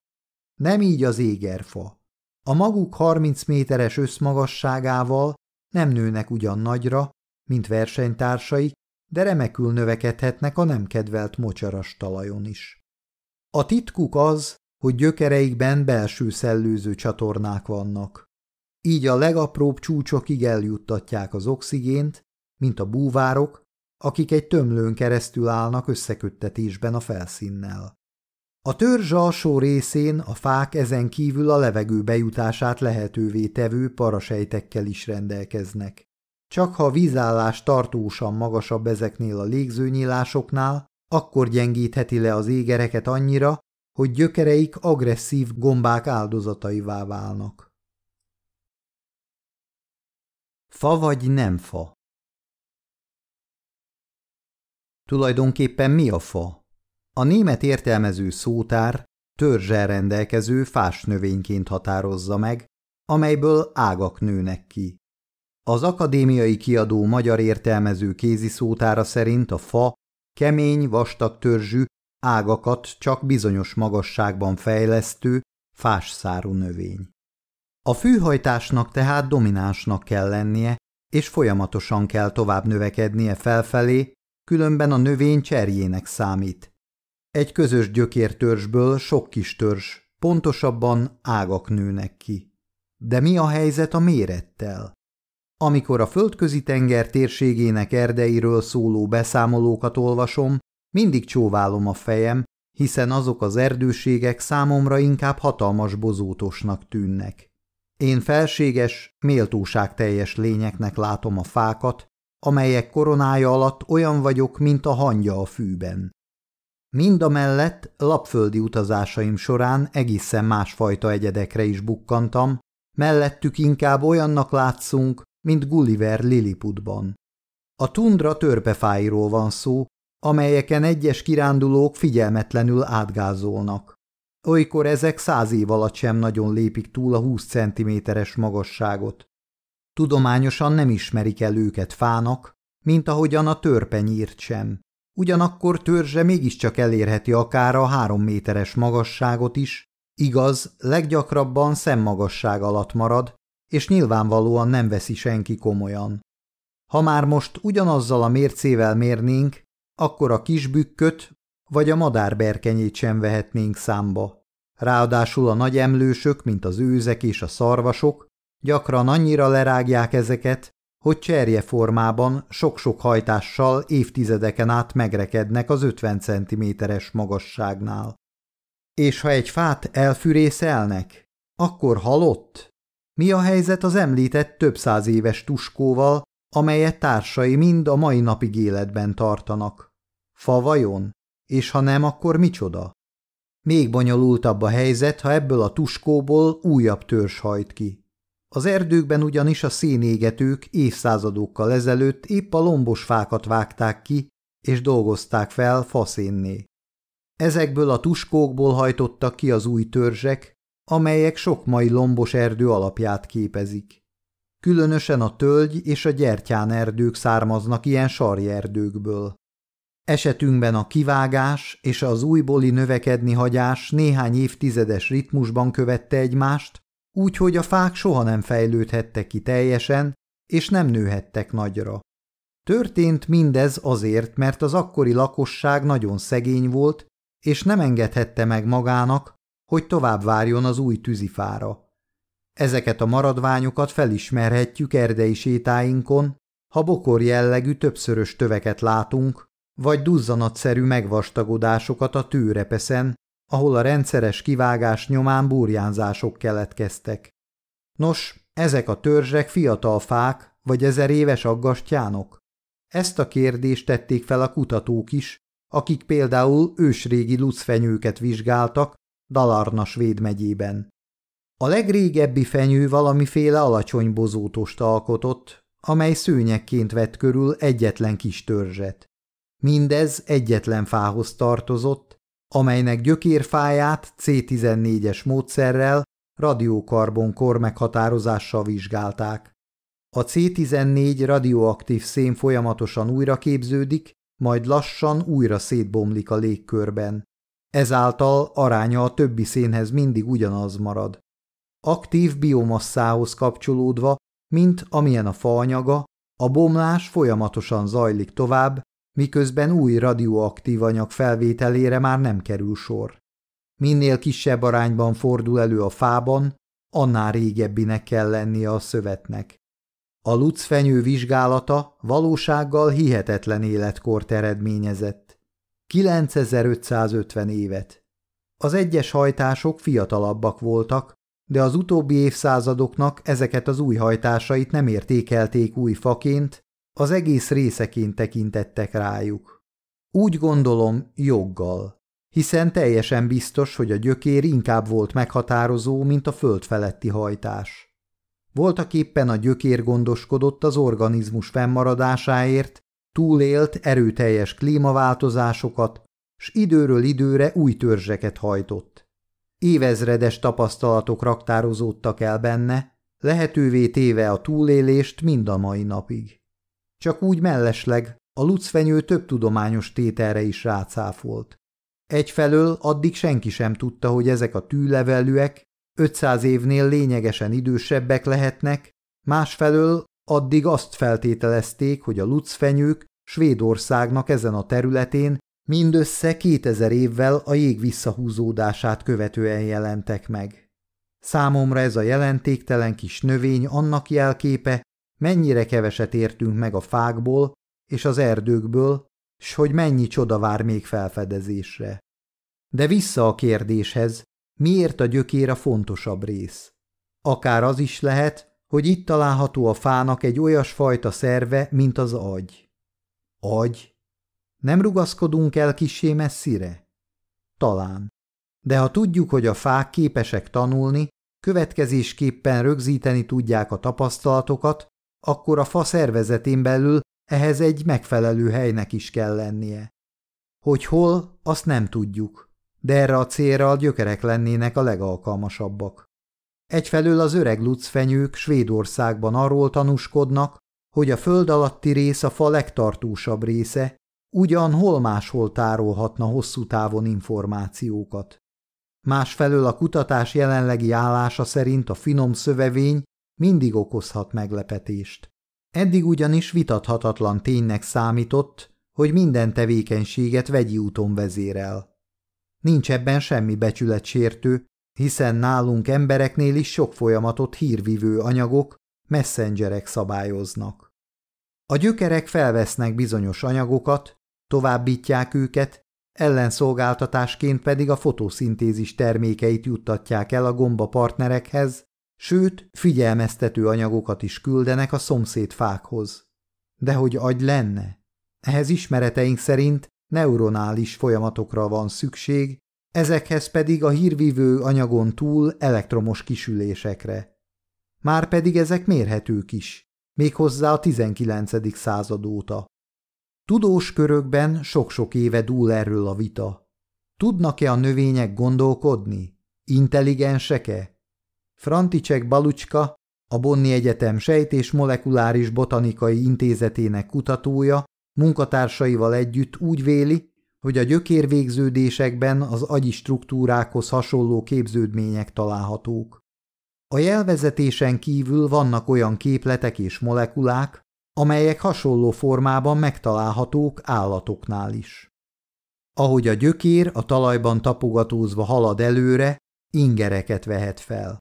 Nem így az égerfa. A maguk 30 méteres összmagasságával nem nőnek ugyan nagyra, mint versenytársaik, de remekül növekedhetnek a nem kedvelt mocsaras talajon is. A titkuk az, hogy gyökereikben belső szellőző csatornák vannak. Így a legapróbb csúcsokig eljuttatják az oxigént, mint a búvárok, akik egy tömlőn keresztül állnak összeköttetésben a felszínnel. A törzs alsó részén a fák ezen kívül a levegő bejutását lehetővé tevő parasejtekkel is rendelkeznek. Csak ha a vízállás tartósan magasabb ezeknél a légzőnyílásoknál, akkor gyengítheti le az égereket annyira, hogy gyökereik agresszív gombák áldozataivá válnak. Fa vagy nem fa? Tulajdonképpen mi a fa? A német értelmező szótár törzsel rendelkező fás növényként határozza meg, amelyből ágak nőnek ki. Az akadémiai kiadó magyar értelmező kézi szótára szerint a fa kemény, vastag törzsű, ágakat csak bizonyos magasságban fejlesztő, fás szárú növény. A fűhajtásnak tehát dominánsnak kell lennie, és folyamatosan kell tovább növekednie felfelé, különben a növény cserjének számít. Egy közös gyökértörzsből sok kis törzs, pontosabban ágak nőnek ki. De mi a helyzet a mérettel? Amikor a földközi tenger térségének erdeiről szóló beszámolókat olvasom, mindig csóválom a fejem, hiszen azok az erdőségek számomra inkább hatalmas bozótosnak tűnnek. Én felséges, méltóságteljes lényeknek látom a fákat, amelyek koronája alatt olyan vagyok, mint a hangya a fűben. Mind a mellett lapföldi utazásaim során egészen másfajta egyedekre is bukkantam, mellettük inkább olyannak látszunk, mint Gulliver Lilliputban. A tundra törpefáiról van szó, amelyeken egyes kirándulók figyelmetlenül átgázolnak. Olykor ezek száz év alatt sem nagyon lépik túl a 20 centiméteres magasságot. Tudományosan nem ismerik el őket fának, mint ahogyan a törpenyírt sem. Ugyanakkor törzse mégiscsak elérheti akár a három méteres magasságot is, igaz, leggyakrabban szemmagasság alatt marad, és nyilvánvalóan nem veszi senki komolyan. Ha már most ugyanazzal a mércével mérnénk, akkor a kisbükköt vagy a madárberkenyét sem vehetnénk számba. Ráadásul a nagy emlősök, mint az őzek és a szarvasok, gyakran annyira lerágják ezeket, hogy cserje formában sok-sok hajtással évtizedeken át megrekednek az 50 cm-es magasságnál. És ha egy fát elfűrészelnek, akkor halott? Mi a helyzet az említett több száz éves tuskóval, amelyet társai mind a mai napig életben tartanak? Fa vajon? És ha nem, akkor micsoda? Még bonyolultabb a helyzet, ha ebből a tuskóból újabb törzs hajt ki. Az erdőkben ugyanis a szénégetők évszázadokkal ezelőtt épp a lombos fákat vágták ki, és dolgozták fel faszénné. Ezekből a tuskókból hajtottak ki az új törzsek, amelyek sok mai lombos erdő alapját képezik. Különösen a tölgy és a gyertyán erdők származnak ilyen sarjerdőkből. Esetünkben a kivágás és az újbóli növekedni hagyás néhány évtizedes ritmusban követte egymást, úgyhogy a fák soha nem fejlődhettek ki teljesen, és nem nőhettek nagyra. Történt mindez azért, mert az akkori lakosság nagyon szegény volt, és nem engedhette meg magának, hogy tovább várjon az új tűzifára. Ezeket a maradványokat felismerhetjük erdei sétáinkon, ha bokor jellegű többszörös töveket látunk, vagy duzzanatszerű megvastagodásokat a tőrepeszen, ahol a rendszeres kivágás nyomán burjánzások keletkeztek. Nos, ezek a törzsek fiatal fák, vagy ezer éves aggastyánok? Ezt a kérdést tették fel a kutatók is, akik például ősrégi lucfenyőket vizsgáltak Dalarna Svéd megyében. A legrégebbi fenyő valamiféle alacsony bozótost alkotott, amely szőnyekként vett körül egyetlen kis törzset. Mindez egyetlen fához tartozott, amelynek gyökérfáját C14-es módszerrel radiokarbon-kor meghatározással vizsgálták. A C14 radioaktív szén folyamatosan újra képződik, majd lassan újra szétbomlik a légkörben. Ezáltal aránya a többi szénhez mindig ugyanaz marad. Aktív biomasszához kapcsolódva, mint amilyen a faanyaga, a bomlás folyamatosan zajlik tovább, miközben új radioaktív anyag felvételére már nem kerül sor. Minél kisebb arányban fordul elő a fában, annál régebbinek kell lennie a szövetnek. A lucfenyő vizsgálata valósággal hihetetlen életkort eredményezett. 9550 évet. Az egyes hajtások fiatalabbak voltak, de az utóbbi évszázadoknak ezeket az új hajtásait nem értékelték új faként, az egész részeként tekintettek rájuk. Úgy gondolom, joggal, hiszen teljesen biztos, hogy a gyökér inkább volt meghatározó, mint a föld feletti hajtás. Voltak éppen a gyökér gondoskodott az organizmus fennmaradásáért, túlélt erőteljes klímaváltozásokat, s időről időre új törzseket hajtott. Évezredes tapasztalatok raktározódtak el benne, lehetővé téve a túlélést mind a mai napig. Csak úgy mellesleg a lucfenyő több tudományos tételre is rácáfolt. Egyfelől addig senki sem tudta, hogy ezek a tűlevelűek 500 évnél lényegesen idősebbek lehetnek, másfelől addig azt feltételezték, hogy a lucfenyők Svédországnak ezen a területén mindössze 2000 évvel a jég visszahúzódását követően jelentek meg. Számomra ez a jelentéktelen kis növény annak jelképe, mennyire keveset értünk meg a fákból és az erdőkből, s hogy mennyi csoda vár még felfedezésre. De vissza a kérdéshez, miért a gyökér a fontosabb rész? Akár az is lehet, hogy itt található a fának egy olyasfajta szerve, mint az agy. Agy? Nem rugaszkodunk el kissé messzire? Talán. De ha tudjuk, hogy a fák képesek tanulni, következésképpen rögzíteni tudják a tapasztalatokat, akkor a fa szervezetén belül ehhez egy megfelelő helynek is kell lennie. Hogy hol, azt nem tudjuk, de erre a célra a gyökerek lennének a legalkalmasabbak. Egyfelől az öreg lucfenyők Svédországban arról tanúskodnak, hogy a föld alatti rész a fa legtartósabb része, ugyan hol máshol tárolhatna hosszú távon információkat. Másfelől a kutatás jelenlegi állása szerint a finom szövevény mindig okozhat meglepetést. Eddig ugyanis vitathatatlan ténynek számított, hogy minden tevékenységet vegyi úton vezérel. Nincs ebben semmi becsületsértő, hiszen nálunk embereknél is sok folyamatot hírvivő anyagok, messengerek szabályoznak. A gyökerek felvesznek bizonyos anyagokat, továbbítják őket, ellenszolgáltatásként pedig a fotoszintézis termékeit juttatják el a gomba partnerekhez, sőt, figyelmeztető anyagokat is küldenek a szomszéd fákhoz. De hogy agy lenne? Ehhez ismereteink szerint neuronális folyamatokra van szükség, ezekhez pedig a hírvívő anyagon túl elektromos kisülésekre. Márpedig ezek mérhetők is, méghozzá a 19. század óta. Tudós körökben sok-sok éve dúl erről a vita. Tudnak-e a növények gondolkodni? Intelligensek-e? Franticsek Balucska, a Bonni Egyetem sejtés molekuláris botanikai intézetének kutatója munkatársaival együtt úgy véli, hogy a gyökérvégződésekben az agyi struktúrákhoz hasonló képződmények találhatók. A jelvezetésen kívül vannak olyan képletek és molekulák, amelyek hasonló formában megtalálhatók állatoknál is. Ahogy a gyökér a talajban tapogatózva halad előre, ingereket vehet fel.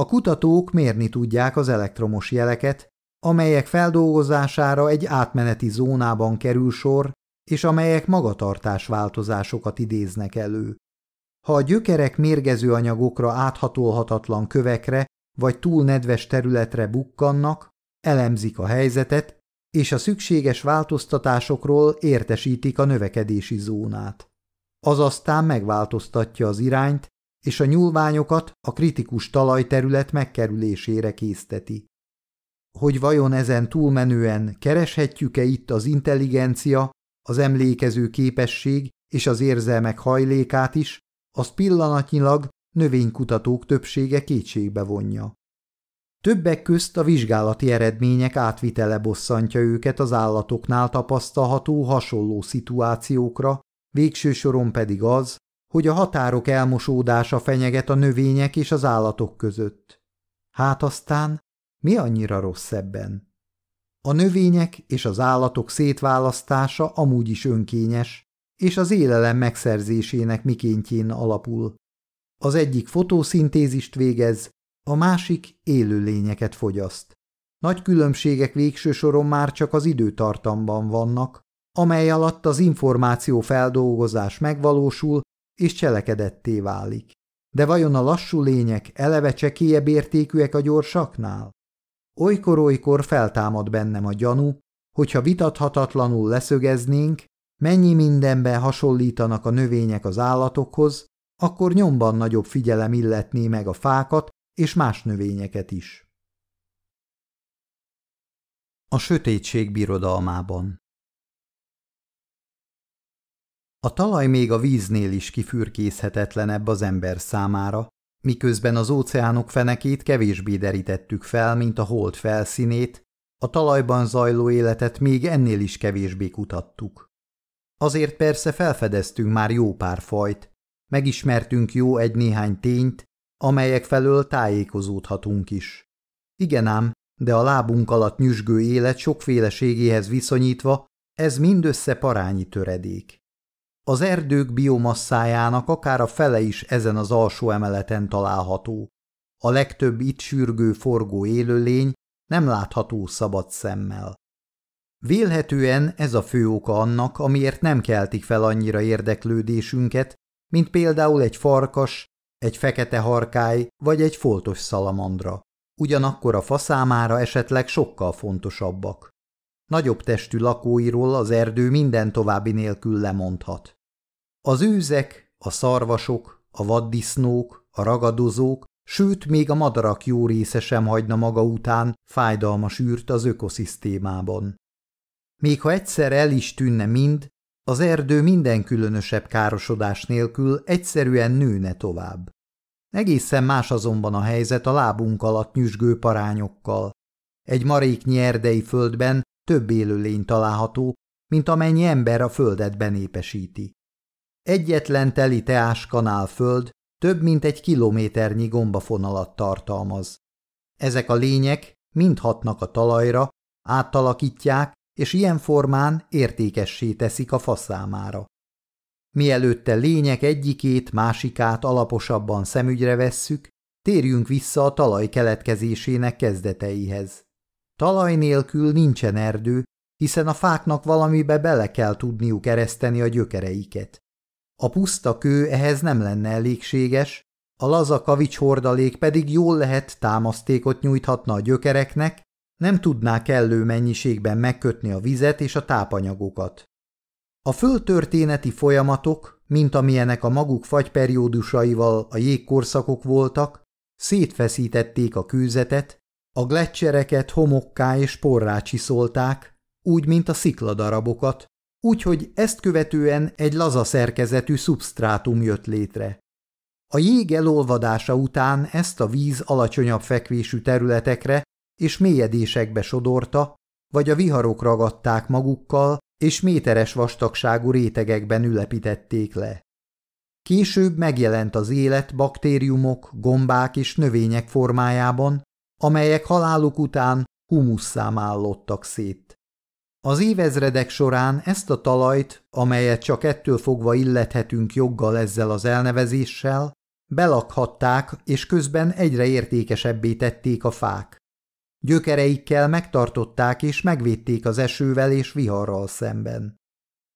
A kutatók mérni tudják az elektromos jeleket, amelyek feldolgozására egy átmeneti zónában kerül sor, és amelyek magatartás változásokat idéznek elő. Ha a gyökerek mérgező anyagokra áthatolhatatlan kövekre vagy túl nedves területre bukkannak, elemzik a helyzetet, és a szükséges változtatásokról értesítik a növekedési zónát. Az aztán megváltoztatja az irányt, és a nyúlványokat a kritikus talajterület megkerülésére készteti. Hogy vajon ezen túlmenően kereshetjük-e itt az intelligencia, az emlékező képesség és az érzelmek hajlékát is, az pillanatnyilag növénykutatók többsége kétségbe vonja. Többek közt a vizsgálati eredmények átvitele bosszantja őket az állatoknál tapasztalható hasonló szituációkra, végső soron pedig az, hogy a határok elmosódása fenyeget a növények és az állatok között. Hát aztán mi annyira rossz ebben? A növények és az állatok szétválasztása amúgy is önkényes, és az élelem megszerzésének mikéntjén alapul. Az egyik fotoszintézist végez, a másik élőlényeket fogyaszt. Nagy különbségek végső soron már csak az időtartamban vannak, amely alatt az információ feldolgozás megvalósul és cselekedetté válik. De vajon a lassú lények eleve csekélyebb értékűek a gyorsaknál? Olykor-olykor feltámad bennem a gyanú, hogyha vitathatatlanul leszögeznénk, mennyi mindenben hasonlítanak a növények az állatokhoz, akkor nyomban nagyobb figyelem illetné meg a fákat és más növényeket is. A sötétség birodalmában A talaj még a víznél is kifürkészhetetlenebb az ember számára, miközben az óceánok fenekét kevésbé derítettük fel, mint a hold felszínét, a talajban zajló életet még ennél is kevésbé kutattuk. Azért persze felfedeztünk már jó pár fajt, megismertünk jó egy-néhány tényt, amelyek felől tájékozódhatunk is. Igen ám, de a lábunk alatt nyüzsgő élet sokféleségéhez viszonyítva ez mindössze parányi töredék. Az erdők biomasszájának akár a fele is ezen az alsó emeleten található. A legtöbb itt sürgő forgó élőlény nem látható szabad szemmel. Vélhetően ez a fő oka annak, amiért nem keltik fel annyira érdeklődésünket, mint például egy farkas, egy fekete harkály vagy egy foltos szalamandra. Ugyanakkor a faszámára esetleg sokkal fontosabbak. Nagyobb testű lakóiról az erdő minden további nélkül lemondhat. Az őzek, a szarvasok, a vaddisznók, a ragadozók, sőt még a madarak jó része sem hagyna maga után fájdalmas űrt az ökoszisztémában. Még ha egyszer el is tűnne mind, az erdő minden különösebb károsodás nélkül egyszerűen nőne tovább. Egészen más azonban a helyzet a lábunk alatt nyüzsgő parányokkal. Egy maréknyi erdei földben több élőlény található, mint amennyi ember a földet benépesíti. Egyetlen teli teás föld több mint egy kilométernyi gombafonalat tartalmaz. Ezek a lények mind hatnak a talajra, áttalakítják, és ilyen formán értékessé teszik a faszámára. Mielőtte lények egyikét, másikát alaposabban szemügyre vesszük, térjünk vissza a talaj keletkezésének kezdeteihez. Talaj nélkül nincsen erdő, hiszen a fáknak valamibe bele kell tudniuk ereszteni a gyökereiket. A puszta kő ehhez nem lenne elégséges, a laza kavics hordalék pedig jól lehet támasztékot nyújthatna a gyökereknek, nem tudná kellő mennyiségben megkötni a vizet és a tápanyagokat. A földtörténeti folyamatok, mint amilyenek a maguk fagyperiódusaival a jégkorszakok voltak, szétfeszítették a kőzetet, a gletszereket homokká és porrá csiszolták, úgy, mint a szikladarabokat, úgyhogy ezt követően egy laza szerkezetű szubstrátum jött létre. A jég elolvadása után ezt a víz alacsonyabb fekvésű területekre és mélyedésekbe sodorta, vagy a viharok ragadták magukkal, és méteres vastagságú rétegekben ülepítették le. Később megjelent az élet baktériumok, gombák és növények formájában, amelyek haláluk után humusszám állottak szét. Az évezredek során ezt a talajt, amelyet csak ettől fogva illethetünk joggal ezzel az elnevezéssel, belakhatták, és közben egyre értékesebbé tették a fák. Gyökereikkel megtartották és megvédték az esővel és viharral szemben.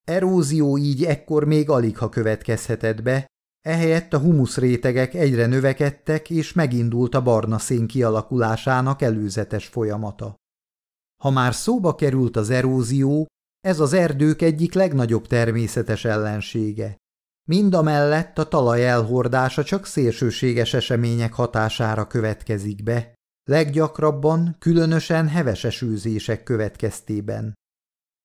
Erózió így ekkor még alig ha következhetett be, ehelyett a humuszrétegek egyre növekedtek, és megindult a barna szén kialakulásának előzetes folyamata. Ha már szóba került az erózió, ez az erdők egyik legnagyobb természetes ellensége. Mindamellett a talaj elhordása csak szélsőséges események hatására következik be, leggyakrabban különösen heves esőzések következtében.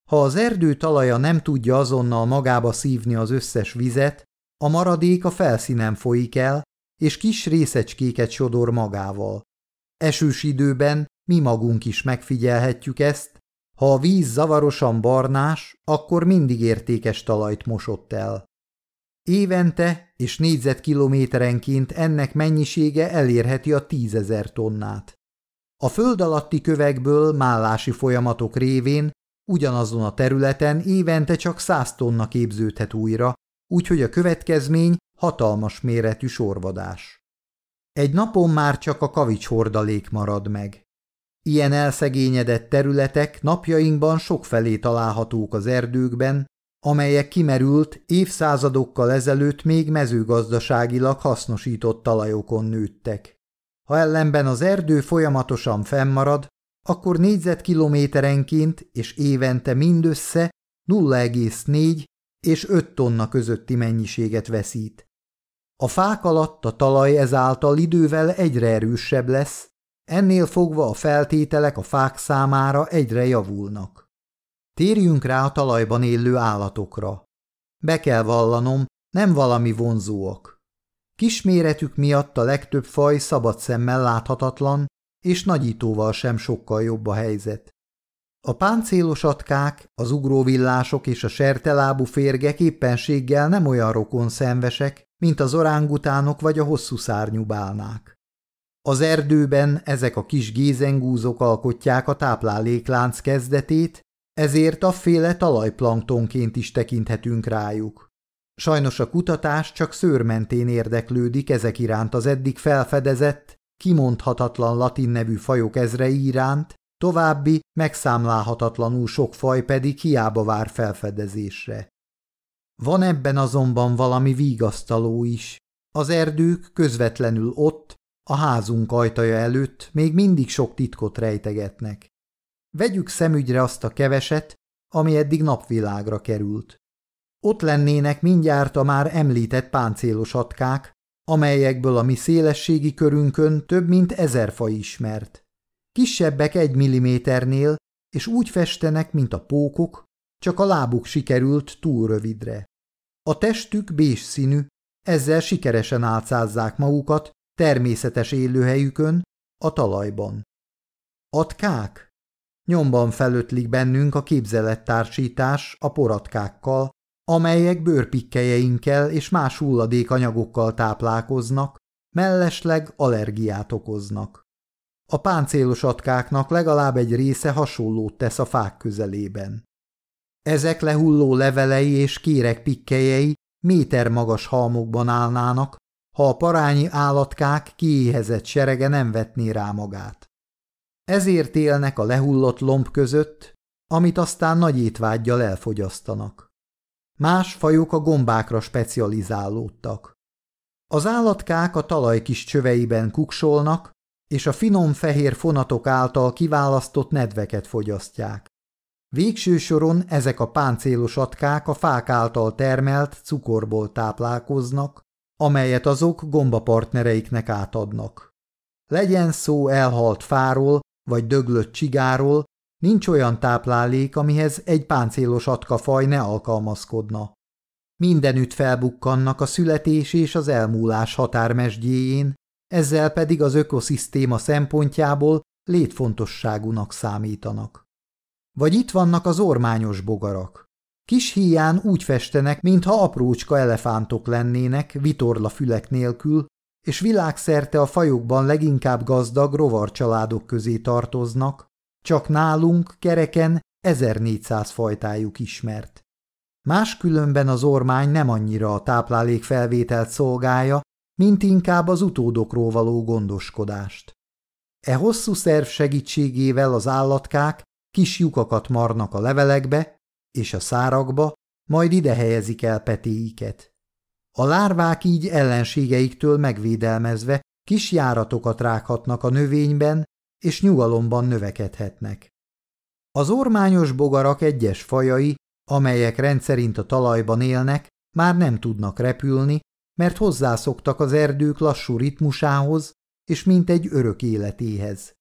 Ha az erdő talaja nem tudja azonnal magába szívni az összes vizet, a maradék a felszínen folyik el, és kis részecskéket sodor magával. Esős időben mi magunk is megfigyelhetjük ezt, ha a víz zavarosan barnás, akkor mindig értékes talajt mosott el. Évente és négyzetkilométerenként ennek mennyisége elérheti a tízezer tonnát. A föld alatti kövekből mállási folyamatok révén ugyanazon a területen évente csak száz tonna képződhet újra, úgyhogy a következmény hatalmas méretű sorvadás. Egy napon már csak a kavics hordalék marad meg. Ilyen elszegényedett területek napjainkban sokfelé találhatók az erdőkben, amelyek kimerült évszázadokkal ezelőtt még mezőgazdaságilag hasznosított talajokon nőttek. Ha ellenben az erdő folyamatosan fennmarad, akkor négyzetkilométerenként és évente mindössze 0,4 és 5 tonna közötti mennyiséget veszít. A fák alatt a talaj ezáltal idővel egyre erősebb lesz, ennél fogva a feltételek a fák számára egyre javulnak. Térjünk rá a talajban élő állatokra. Be kell vallanom, nem valami vonzóak. Kisméretük miatt a legtöbb faj szabad szemmel láthatatlan, és nagyítóval sem sokkal jobb a helyzet. A páncélos atkák, az ugróvillások és a sertelábú férgek éppenséggel nem olyan rokon szenvesek, mint az orángutánok vagy a hosszú szárnyú bálnák. Az erdőben ezek a kis gézengúzok alkotják a tápláléklánc kezdetét, ezért a féle talajplanktonként is tekinthetünk rájuk. Sajnos a kutatás csak szőrmentén érdeklődik ezek iránt az eddig felfedezett, kimondhatatlan latin nevű fajok ezrei iránt, további, megszámlálhatatlanul sok faj pedig hiába vár felfedezésre. Van ebben azonban valami vígasztaló is. Az erdők közvetlenül ott, a házunk ajtaja előtt még mindig sok titkot rejtegetnek. Vegyük szemügyre azt a keveset, ami eddig napvilágra került. Ott lennének mindjárt a már említett páncélos atkák, amelyekből a mi szélességi körünkön több mint ezer faj ismert. Kisebbek egy milliméternél, és úgy festenek, mint a pókok, csak a lábuk sikerült túl rövidre. A testük bés színű, ezzel sikeresen álcázzák magukat természetes élőhelyükön, a talajban. Atkák? Nyomban felötlik bennünk a képzelettársítás a poratkákkal, amelyek bőrpikkelyeinkkel és más hulladékanyagokkal táplálkoznak, mellesleg allergiát okoznak. A páncélos atkáknak legalább egy része hasonlót tesz a fák közelében. Ezek lehulló levelei és kérek pikkelyei méter magas halmokban állnának, ha a parányi állatkák kiéhezett serege nem vetné rá magát. Ezért élnek a lehullott lomb között, amit aztán nagy étvágyjal elfogyasztanak. Más fajok a gombákra specializálódtak. Az állatkák a talaj kis csöveiben kuksolnak, és a finom fehér fonatok által kiválasztott nedveket fogyasztják. Végső soron ezek a páncélos atkák a fák által termelt cukorból táplálkoznak, amelyet azok gombapartnereiknek átadnak. Legyen szó elhalt fáról vagy döglött csigáról, nincs olyan táplálék, amihez egy páncélos atkafaj ne alkalmazkodna. Mindenütt felbukkannak a születés és az elmúlás határmesdjéjén, ezzel pedig az ökoszisztéma szempontjából létfontosságúnak számítanak. Vagy itt vannak az ormányos bogarak. Kis híján úgy festenek, mintha aprócska elefántok lennének, vitorla fülek nélkül, és világszerte a fajokban leginkább gazdag rovarcsaládok közé tartoznak, csak nálunk kereken 1400 fajtájuk ismert. Máskülönben az ormány nem annyira a táplálék felvételt szolgálja, mint inkább az utódokról való gondoskodást. E hosszú szerv segítségével az állatkák kis lyukakat marnak a levelekbe és a szárakba, majd ide helyezik el petéiket. A lárvák így ellenségeiktől megvédelmezve kis járatokat rághatnak a növényben, és nyugalomban növekedhetnek. Az ormányos bogarak egyes fajai, amelyek rendszerint a talajban élnek, már nem tudnak repülni, mert hozzászoktak az erdők lassú ritmusához és mint egy örök életéhez.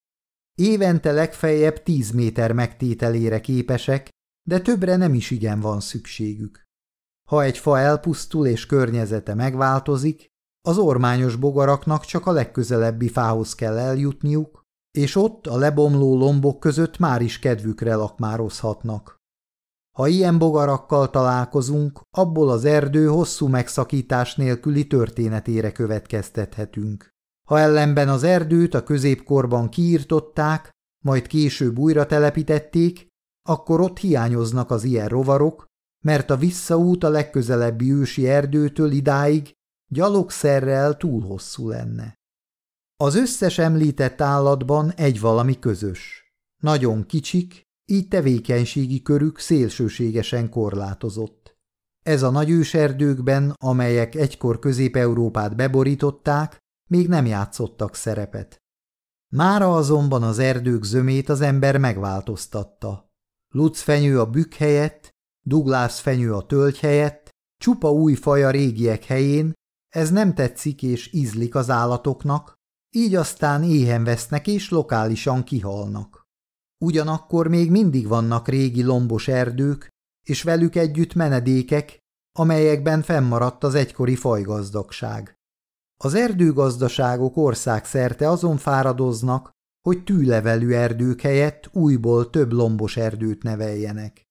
Évente legfeljebb tíz méter megtételére képesek, de többre nem is igen van szükségük. Ha egy fa elpusztul és környezete megváltozik, az ormányos bogaraknak csak a legközelebbi fához kell eljutniuk, és ott a lebomló lombok között már is kedvükre lakmározhatnak. Ha ilyen bogarakkal találkozunk, abból az erdő hosszú megszakítás nélküli történetére következtethetünk. Ha ellenben az erdőt a középkorban kiírtották, majd később újra telepítették, akkor ott hiányoznak az ilyen rovarok, mert a visszaút a legközelebbi ősi erdőtől idáig gyalogszerrel túl hosszú lenne. Az összes említett állatban egy valami közös. Nagyon kicsik, így tevékenységi körük szélsőségesen korlátozott. Ez a nagy őserdőkben, amelyek egykor Közép-Európát beborították, még nem játszottak szerepet. Mára azonban az erdők zömét az ember megváltoztatta. Lucfenyő a bükk helyett, Douglas fenyő a tölgy helyett, csupa új faj a régiek helyén, ez nem tetszik és ízlik az állatoknak, így aztán éhen vesznek és lokálisan kihalnak. Ugyanakkor még mindig vannak régi lombos erdők, és velük együtt menedékek, amelyekben fennmaradt az egykori fajgazdagság. Az erdőgazdaságok országszerte azon fáradoznak, hogy tűlevelű erdők helyett újból több lombos erdőt neveljenek.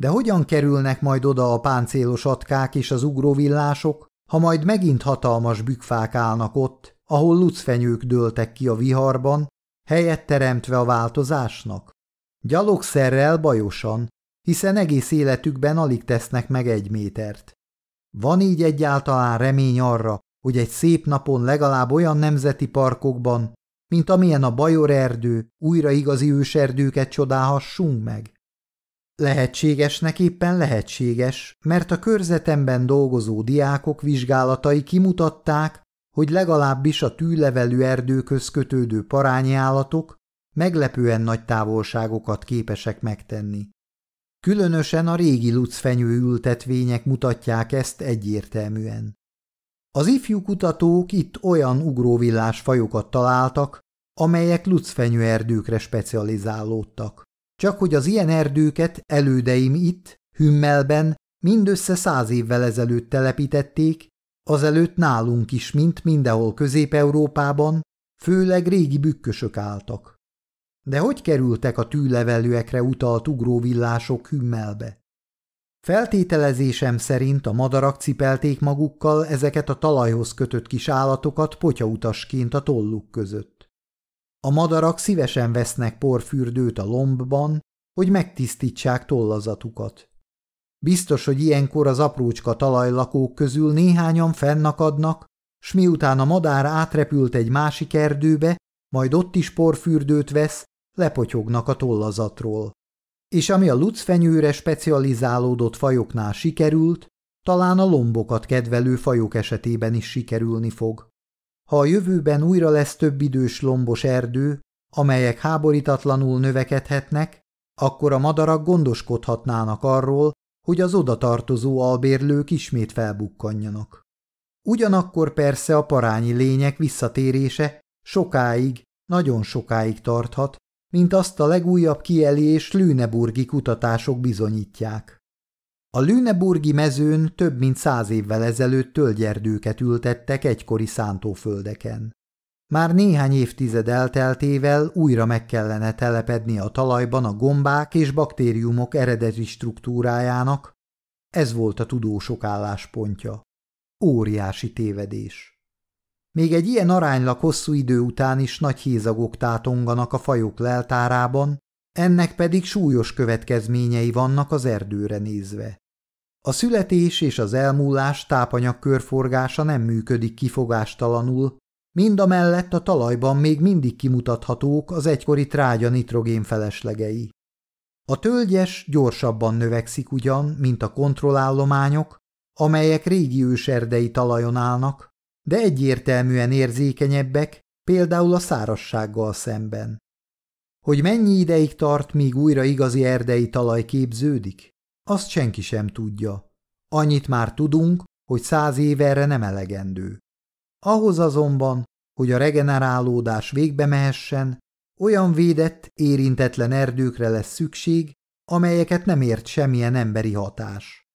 De hogyan kerülnek majd oda a páncélos atkák és az ugróvillások, ha majd megint hatalmas bükfák állnak ott, ahol lucfenyők dőltek ki a viharban, helyet teremtve a változásnak? Gyalogszerrel bajosan, hiszen egész életükben alig tesznek meg egy métert. Van így egyáltalán remény arra, hogy egy szép napon legalább olyan nemzeti parkokban, mint amilyen a Bajor erdő, újra igazi őserdőket csodálhassunk meg? Lehetségesnek éppen lehetséges, mert a körzetemben dolgozó diákok vizsgálatai kimutatták, hogy legalábbis a tűlevelű erdőköz kötődő parányi állatok meglepően nagy távolságokat képesek megtenni. Különösen a régi lucfenyő ültetvények mutatják ezt egyértelműen. Az ifjú kutatók itt olyan ugróvillás fajokat találtak, amelyek lucfenyő erdőkre specializálódtak. csak hogy az ilyen erdőket elődeim itt, Hümmelben mindössze száz évvel ezelőtt telepítették, azelőtt nálunk is, mint mindenhol Közép-Európában, főleg régi bükkösök álltak. De hogy kerültek a tűlevelőekre utalt ugróvillások Hümmelbe? Feltételezésem szerint a madarak cipelték magukkal ezeket a talajhoz kötött kis állatokat potyautasként a tolluk között. A madarak szívesen vesznek porfürdőt a lombban, hogy megtisztítsák tollazatukat. Biztos, hogy ilyenkor az aprócska talajlakók közül néhányan fennakadnak, s miután a madár átrepült egy másik erdőbe, majd ott is porfürdőt vesz, lepotyognak a tollazatról. És ami a lucfenyőre specializálódott fajoknál sikerült, talán a lombokat kedvelő fajok esetében is sikerülni fog. Ha a jövőben újra lesz több idős lombos erdő, amelyek háborítatlanul növekedhetnek, akkor a madarak gondoskodhatnának arról, hogy az oda tartozó albérlők ismét felbukkanjanak. Ugyanakkor persze a parányi lények visszatérése sokáig, nagyon sokáig tarthat, mint azt a legújabb kieli és lüneburgi kutatások bizonyítják. A lüneburgi mezőn több mint száz évvel ezelőtt tölgyerdőket ültettek egykori szántóföldeken. Már néhány évtized elteltével újra meg kellene telepedni a talajban a gombák és baktériumok eredeti struktúrájának, ez volt a tudósok álláspontja. Óriási tévedés. Még egy ilyen aránylag hosszú idő után is nagy hézagok tátonganak a fajok leltárában, ennek pedig súlyos következményei vannak az erdőre nézve. A születés és az elmúlás tápanyag körforgása nem működik kifogástalanul, Mind a mellett a talajban még mindig kimutathatók az egykori trágya nitrogén feleslegei. A tölgyes gyorsabban növekszik ugyan, mint a kontrollállományok, amelyek régi őserdei talajon állnak, de egyértelműen érzékenyebbek, például a szárassággal szemben. Hogy mennyi ideig tart, míg újra igazi erdei talaj képződik? Azt senki sem tudja. Annyit már tudunk, hogy száz év erre nem elegendő. Ahhoz azonban, hogy a regenerálódás végbe mehessen, olyan védett, érintetlen erdőkre lesz szükség, amelyeket nem ért semmilyen emberi hatás.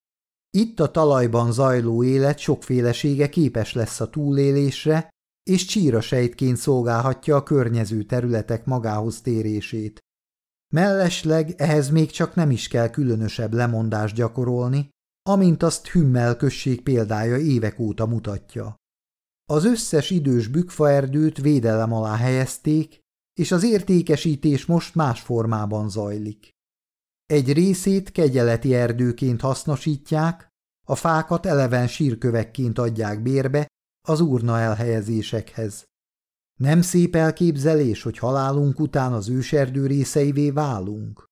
Itt a talajban zajló élet sokfélesége képes lesz a túlélésre, és csírasejtként szolgálhatja a környező területek magához térését. Mellesleg ehhez még csak nem is kell különösebb lemondást gyakorolni, amint azt Hümmel község példája évek óta mutatja. Az összes idős bükfaerdőt védelem alá helyezték, és az értékesítés most más formában zajlik. Egy részét kegyeleti erdőként hasznosítják, a fákat eleven sírkövekként adják bérbe az urna elhelyezésekhez. Nem szép elképzelés, hogy halálunk után az őserdő részeivé válunk.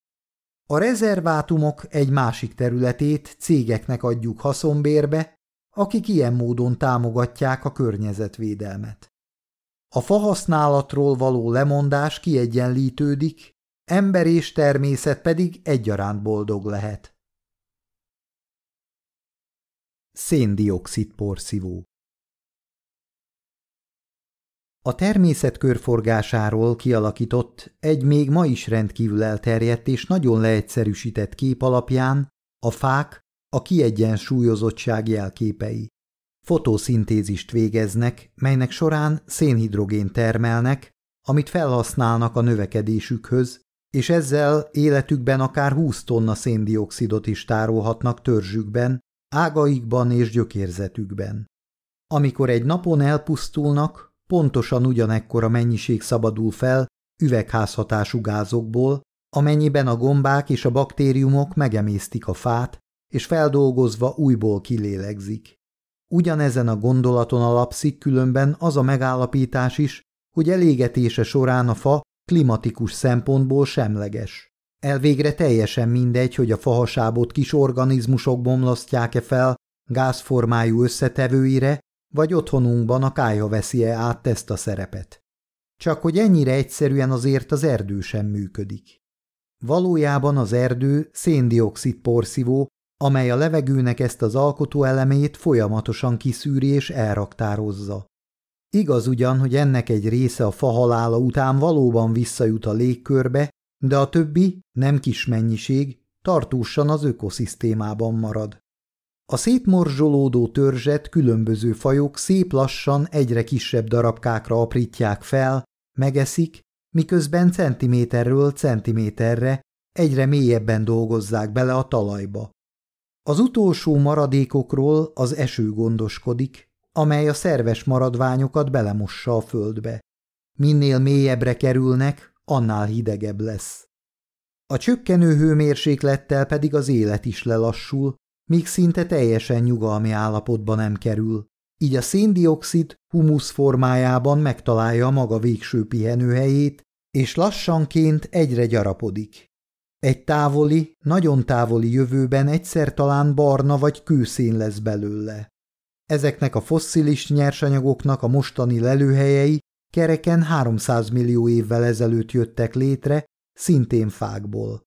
A rezervátumok egy másik területét cégeknek adjuk haszonbérbe, akik ilyen módon támogatják a környezetvédelmet. A fahasználatról való lemondás kiegyenlítődik, ember és természet pedig egyaránt boldog lehet. Széndiokszid porszívó A természet körforgásáról kialakított, egy még ma is rendkívül elterjedt és nagyon leegyszerűsített kép alapján a fák a kiegyensúlyozottság jelképei. Fotoszintézist végeznek, melynek során szénhidrogén termelnek, amit felhasználnak a növekedésükhöz, és ezzel életükben akár 20 tonna széndiokszidot is tárolhatnak törzsükben, ágaikban és gyökérzetükben. Amikor egy napon elpusztulnak, pontosan ugyanekkora mennyiség szabadul fel üvegházhatású gázokból, amennyiben a gombák és a baktériumok megemésztik a fát, és feldolgozva újból kilélegzik. Ugyanezen a gondolaton alapszik különben az a megállapítás is, hogy elégetése során a fa klimatikus szempontból semleges. Elvégre teljesen mindegy, hogy a fahasábot kis organizmusok bomlasztják-e fel gázformájú összetevőire, vagy otthonunkban a kája veszi-e át ezt a szerepet. Csak hogy ennyire egyszerűen azért az erdő sem működik. Valójában az erdő széndiokszid porszívó, amely a levegőnek ezt az alkotóelemét folyamatosan kiszűri és elraktározza. Igaz ugyan, hogy ennek egy része a fa halála után valóban visszajut a légkörbe, de a többi, nem kis mennyiség, tartósan az ökoszisztémában marad. A szétmorzsolódó törzset különböző fajok szép lassan egyre kisebb darabkákra aprítják fel, megeszik, miközben centiméterről centiméterre egyre mélyebben dolgozzák bele a talajba. Az utolsó maradékokról az eső gondoskodik, amely a szerves maradványokat belemossa a földbe. Minél mélyebbre kerülnek, annál hidegebb lesz. A csökkenő hőmérséklettel pedig az élet is lelassul, míg szinte teljesen nyugalmi állapotba nem kerül. Így a széndiokszid humusz formájában megtalálja a maga végső pihenőhelyét, és lassanként egyre gyarapodik. Egy távoli, nagyon távoli jövőben egyszer talán barna vagy kőszén lesz belőle. Ezeknek a fosszilis nyersanyagoknak a mostani lelőhelyei kereken 300 millió évvel ezelőtt jöttek létre, szintén fákból.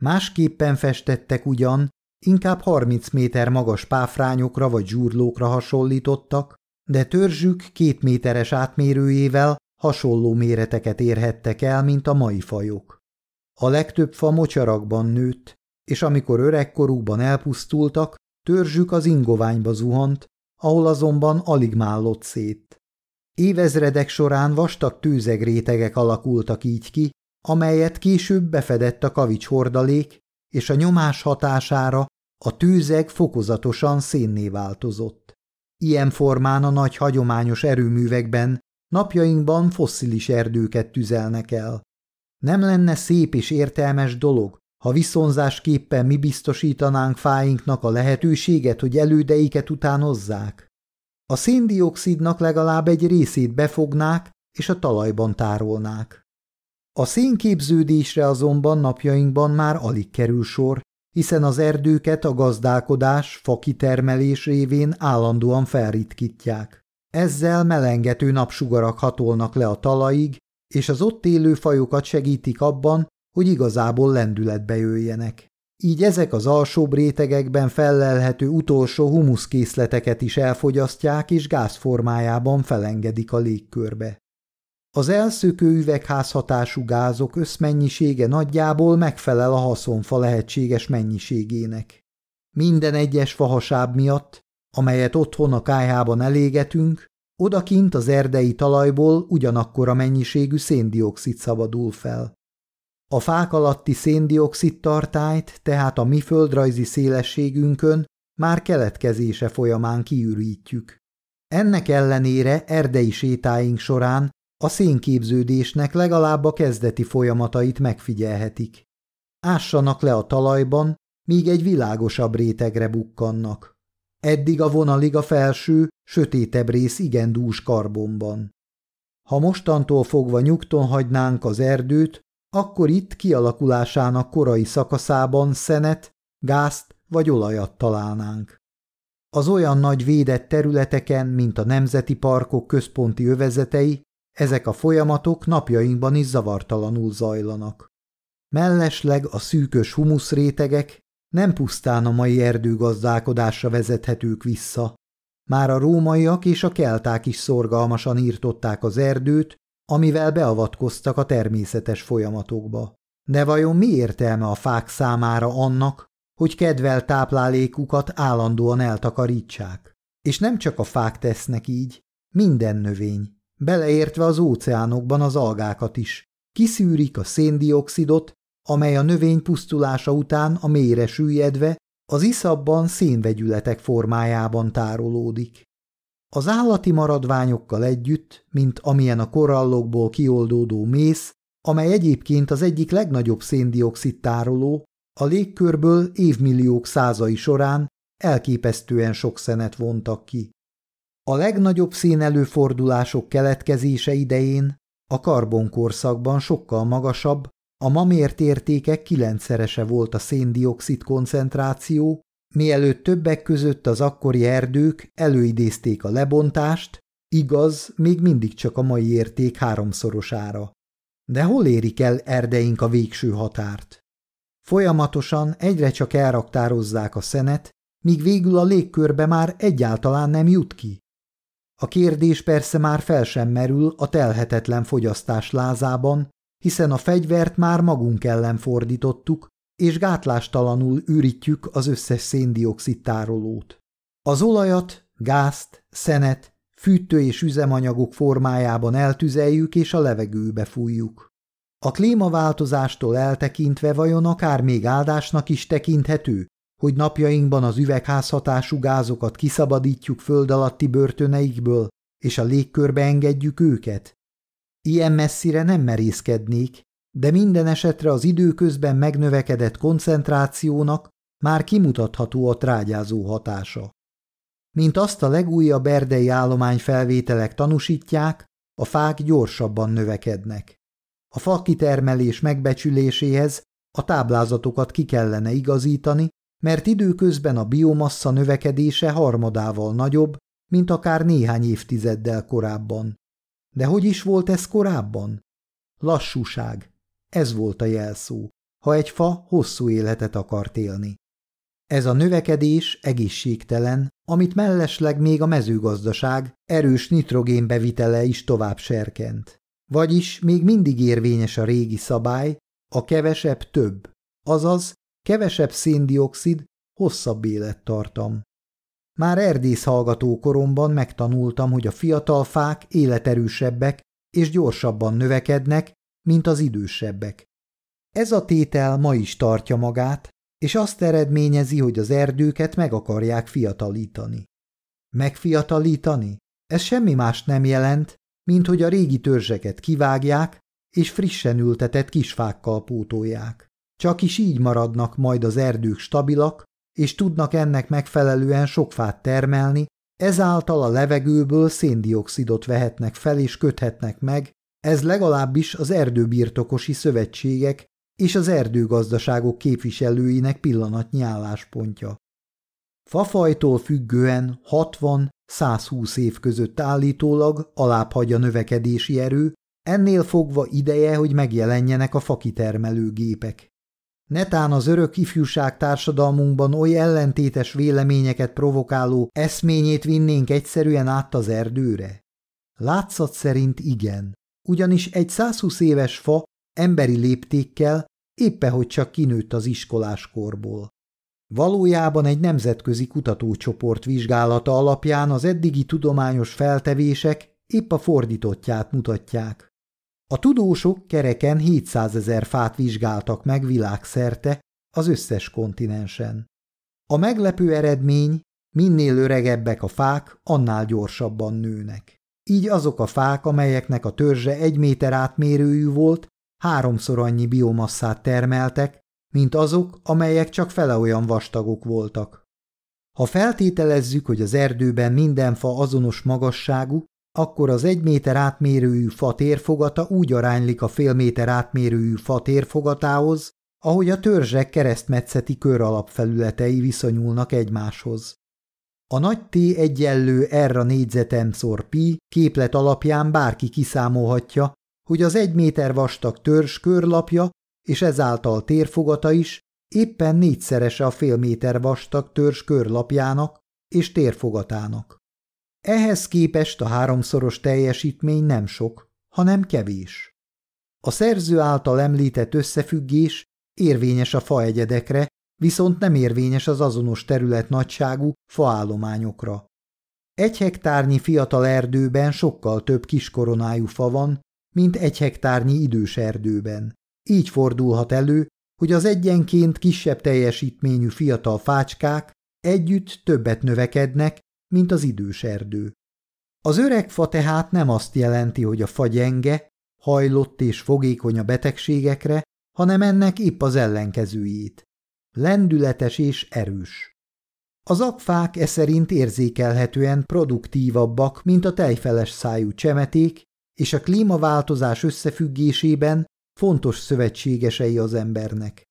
Másképpen festettek ugyan, inkább 30 méter magas páfrányokra vagy zsúrlókra hasonlítottak, de törzsük két méteres átmérőjével hasonló méreteket érhettek el, mint a mai fajok. A legtöbb fa mocsarakban nőtt, és amikor öregkorúban elpusztultak, törzsük az ingoványba zuhant, ahol azonban alig mállott szét. Évezredek során vastag tűzegrétegek alakultak így ki, amelyet később befedett a kavics hordalék, és a nyomás hatására a tűzeg fokozatosan szénné változott. Ilyen formán a nagy hagyományos erőművekben napjainkban fosszilis erdőket tüzelnek el. Nem lenne szép és értelmes dolog, ha viszonzásképpen mi biztosítanánk fáinknak a lehetőséget, hogy elődeiket utánozzák? A széndiokszidnak legalább egy részét befognák és a talajban tárolnák. A szénképződésre azonban napjainkban már alig kerül sor, hiszen az erdőket a gazdálkodás, fakitermelés révén állandóan felritkítják. Ezzel melengető napsugarak hatolnak le a talajig, és az ott élő fajokat segítik abban, hogy igazából lendületbe jöjjenek. Így ezek az alsóbb rétegekben fellelhető utolsó humuszkészleteket is elfogyasztják és gázformájában felengedik a légkörbe. Az elszökő üvegházhatású gázok összmennyisége nagyjából megfelel a haszonfa lehetséges mennyiségének. Minden egyes fahasáb miatt, amelyet otthon a kájhában elégetünk, odakint az erdei talajból ugyanakkor a mennyiségű széndiokszid szabadul fel. A fák alatti széndiokszid tartályt tehát a mi földrajzi szélességünkön már keletkezése folyamán kiürítjük. Ennek ellenére erdei sétáink során a szénképződésnek legalább a kezdeti folyamatait megfigyelhetik. Ássanak le a talajban, míg egy világosabb rétegre bukkannak. Eddig a vonalig a felső, sötétebb rész igen dús karbonban. Ha mostantól fogva nyugton hagynánk az erdőt, akkor itt kialakulásának korai szakaszában szenet, gázt vagy olajat találnánk. Az olyan nagy védett területeken, mint a nemzeti parkok központi övezetei, ezek a folyamatok napjainkban is zavartalanul zajlanak. Mellesleg a szűkös humuszrétegek nem pusztán a mai erdőgazdálkodásra vezethetők vissza. Már a rómaiak és a kelták is szorgalmasan írtották az erdőt, amivel beavatkoztak a természetes folyamatokba. De vajon mi értelme a fák számára annak, hogy kedvel táplálékukat állandóan eltakarítsák? És nem csak a fák tesznek így, minden növény, beleértve az óceánokban az algákat is. Kiszűrik a széndiokszidot, amely a növény pusztulása után a mélyre süllyedve az iszabban szénvegyületek formájában tárolódik. Az állati maradványokkal együtt, mint amilyen a korallokból kioldódó mész, amely egyébként az egyik legnagyobb széndiokszid tároló, a légkörből évmilliók százai során elképesztően sok szenet vontak ki. A legnagyobb szénelőfordulások keletkezése idején a karbonkorszakban sokkal magasabb, a mamért értékek kilencszerese volt a széndiokszid koncentráció, mielőtt többek között az akkori erdők előidézték a lebontást, igaz, még mindig csak a mai érték háromszorosára. De hol érik el erdeink a végső határt? Folyamatosan egyre csak elraktározzák a szenet, míg végül a légkörbe már egyáltalán nem jut ki. A kérdés persze már fel sem merül a telhetetlen fogyasztás lázában, hiszen a fegyvert már magunk ellen fordítottuk, és gátlástalanul ürítjük az összes széndiokszid tárolót. Az olajat, gázt, szenet, fűtő és üzemanyagok formájában eltüzeljük és a levegőbe fújjuk. A klímaváltozástól eltekintve vajon akár még áldásnak is tekinthető, hogy napjainkban az üvegházhatású gázokat kiszabadítjuk föld alatti börtöneikből, és a légkörbe engedjük őket? Ilyen messzire nem merészkednék, de minden esetre az időközben megnövekedett koncentrációnak már kimutatható a trágyázó hatása. Mint azt a legújabb erdei állományfelvételek tanúsítják, a fák gyorsabban növekednek. A fakitermelés megbecsüléséhez a táblázatokat ki kellene igazítani, mert időközben a biomassa növekedése harmadával nagyobb, mint akár néhány évtizeddel korábban. De hogy is volt ez korábban? Lassúság. Ez volt a jelszó, ha egy fa hosszú életet akart élni. Ez a növekedés egészségtelen, amit mellesleg még a mezőgazdaság erős nitrogénbevitele is tovább serkent. Vagyis még mindig érvényes a régi szabály, a kevesebb több, azaz kevesebb széndiokszid, hosszabb élettartam. Már erdész hallgató koromban megtanultam, hogy a fiatal fák életerősebbek és gyorsabban növekednek, mint az idősebbek. Ez a tétel ma is tartja magát, és azt eredményezi, hogy az erdőket meg akarják fiatalítani. Megfiatalítani? Ez semmi más nem jelent, mint hogy a régi törzseket kivágják, és frissen ültetett kisfákkal pótolják. Csak is így maradnak majd az erdők stabilak, és tudnak ennek megfelelően sok fát termelni, ezáltal a levegőből széndiokszidot vehetnek fel és köthetnek meg, ez legalábbis az erdőbirtokosi szövetségek és az erdőgazdaságok képviselőinek pillanatnyi álláspontja. Fafajtól függően 60-120 év között állítólag alább a növekedési erő, ennél fogva ideje, hogy megjelenjenek a fakitermelő gépek. Netán az örök ifjúság társadalmunkban oly ellentétes véleményeket provokáló eszményét vinnénk egyszerűen át az erdőre? Látszat szerint igen, ugyanis egy 120 éves fa emberi léptékkel éppen hogy csak kinőtt az iskoláskorból. Valójában egy nemzetközi kutatócsoport vizsgálata alapján az eddigi tudományos feltevések épp a fordítottját mutatják. A tudósok kereken 700 ezer fát vizsgáltak meg világszerte az összes kontinensen. A meglepő eredmény, minél öregebbek a fák, annál gyorsabban nőnek. Így azok a fák, amelyeknek a törzse egy méter átmérőjű volt, háromszor annyi biomasszát termeltek, mint azok, amelyek csak fele olyan vastagok voltak. Ha feltételezzük, hogy az erdőben minden fa azonos magasságú, akkor az egy méter átmérőjű fa térfogata úgy aránylik a fél méter átmérőjű fa térfogatához, ahogy a törzsek keresztmetszeti kör alapfelületei viszonyulnak egymáshoz. A nagy T egyenlő R a négyzetem szor pi képlet alapján bárki kiszámolhatja, hogy az egy méter vastag törzs körlapja és ezáltal térfogata is éppen négyszerese a fél méter vastag törzs körlapjának és térfogatának. Ehhez képest a háromszoros teljesítmény nem sok, hanem kevés. A szerző által említett összefüggés érvényes a faegyedekre, viszont nem érvényes az azonos terület nagyságú faállományokra. Egy hektárnyi fiatal erdőben sokkal több kiskoronájú fa van, mint egy hektárnyi idős erdőben. Így fordulhat elő, hogy az egyenként kisebb teljesítményű fiatal fácskák együtt többet növekednek, mint az idős erdő. Az öreg fa tehát nem azt jelenti, hogy a fa gyenge, hajlott és fogékony a betegségekre, hanem ennek épp az ellenkezőjét. Lendületes és erős. Az akfák e szerint érzékelhetően produktívabbak, mint a tejfeles szájú csemeték, és a klímaváltozás összefüggésében fontos szövetségesei az embernek.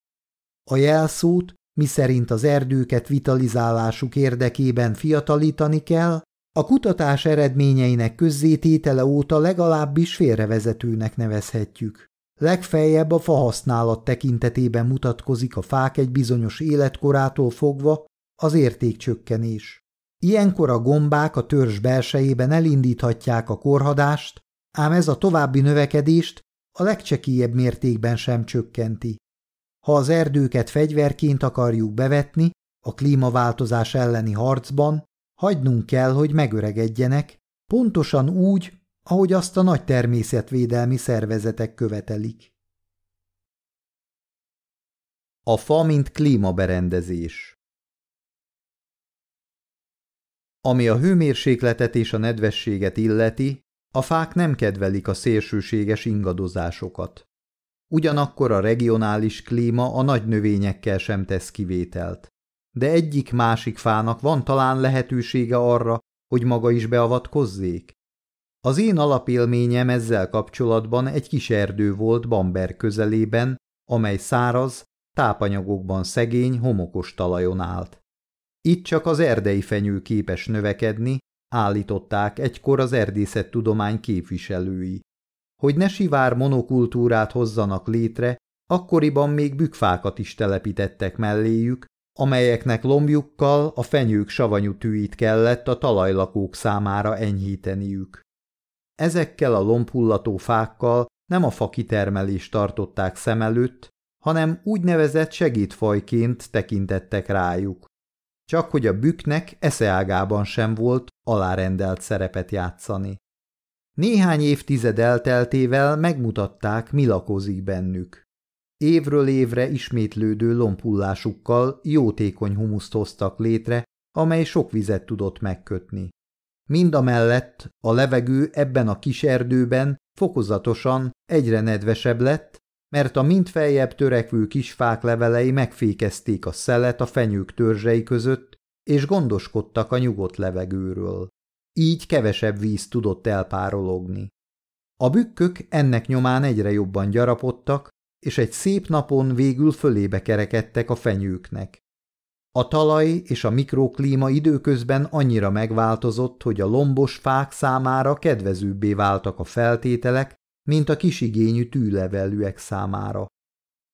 A jelszót, miszerint az erdőket vitalizálásuk érdekében fiatalítani kell, a kutatás eredményeinek közzététele óta legalábbis félrevezetőnek nevezhetjük. Legfeljebb a fahasználat tekintetében mutatkozik a fák egy bizonyos életkorától fogva az értékcsökkenés. Ilyenkor a gombák a törzs belsejében elindíthatják a korhadást, ám ez a további növekedést a legcsekélyebb mértékben sem csökkenti. Ha az erdőket fegyverként akarjuk bevetni, a klímaváltozás elleni harcban, hagynunk kell, hogy megöregedjenek, pontosan úgy, ahogy azt a nagy természetvédelmi szervezetek követelik. A fa, mint klímaberendezés Ami a hőmérsékletet és a nedvességet illeti, a fák nem kedvelik a szélsőséges ingadozásokat. Ugyanakkor a regionális klíma a nagy növényekkel sem tesz kivételt. De egyik-másik fának van talán lehetősége arra, hogy maga is beavatkozzék? Az én alapélményem ezzel kapcsolatban egy kis erdő volt Bamber közelében, amely száraz, tápanyagokban szegény, homokos talajon állt. Itt csak az erdei fenyő képes növekedni, állították egykor az erdészettudomány képviselői. Hogy ne sivár monokultúrát hozzanak létre, akkoriban még bükfákat is telepítettek melléjük, amelyeknek lombjukkal a fenyők savanyú tűit kellett a talajlakók számára enyhíteniük. Ezekkel a lombhullató fákkal nem a fa kitermelést tartották szem előtt, hanem úgynevezett segédfajként tekintettek rájuk. Csak hogy a büknek eszeágában sem volt alárendelt szerepet játszani. Néhány évtized elteltével megmutatták, mi lakozik bennük. Évről évre ismétlődő lompullásukkal jótékony humuszt hoztak létre, amely sok vizet tudott megkötni. Mindamellett a levegő ebben a kis erdőben fokozatosan egyre nedvesebb lett, mert a mindfeljebb törekvő kisfák levelei megfékezték a szelet a fenyők törzsei között, és gondoskodtak a nyugodt levegőről. Így kevesebb víz tudott elpárologni. A bükkök ennek nyomán egyre jobban gyarapodtak, és egy szép napon végül fölébe kerekedtek a fenyőknek. A talaj és a mikroklíma időközben annyira megváltozott, hogy a lombos fák számára kedvezőbbé váltak a feltételek, mint a kisigényű tűlevelűek számára.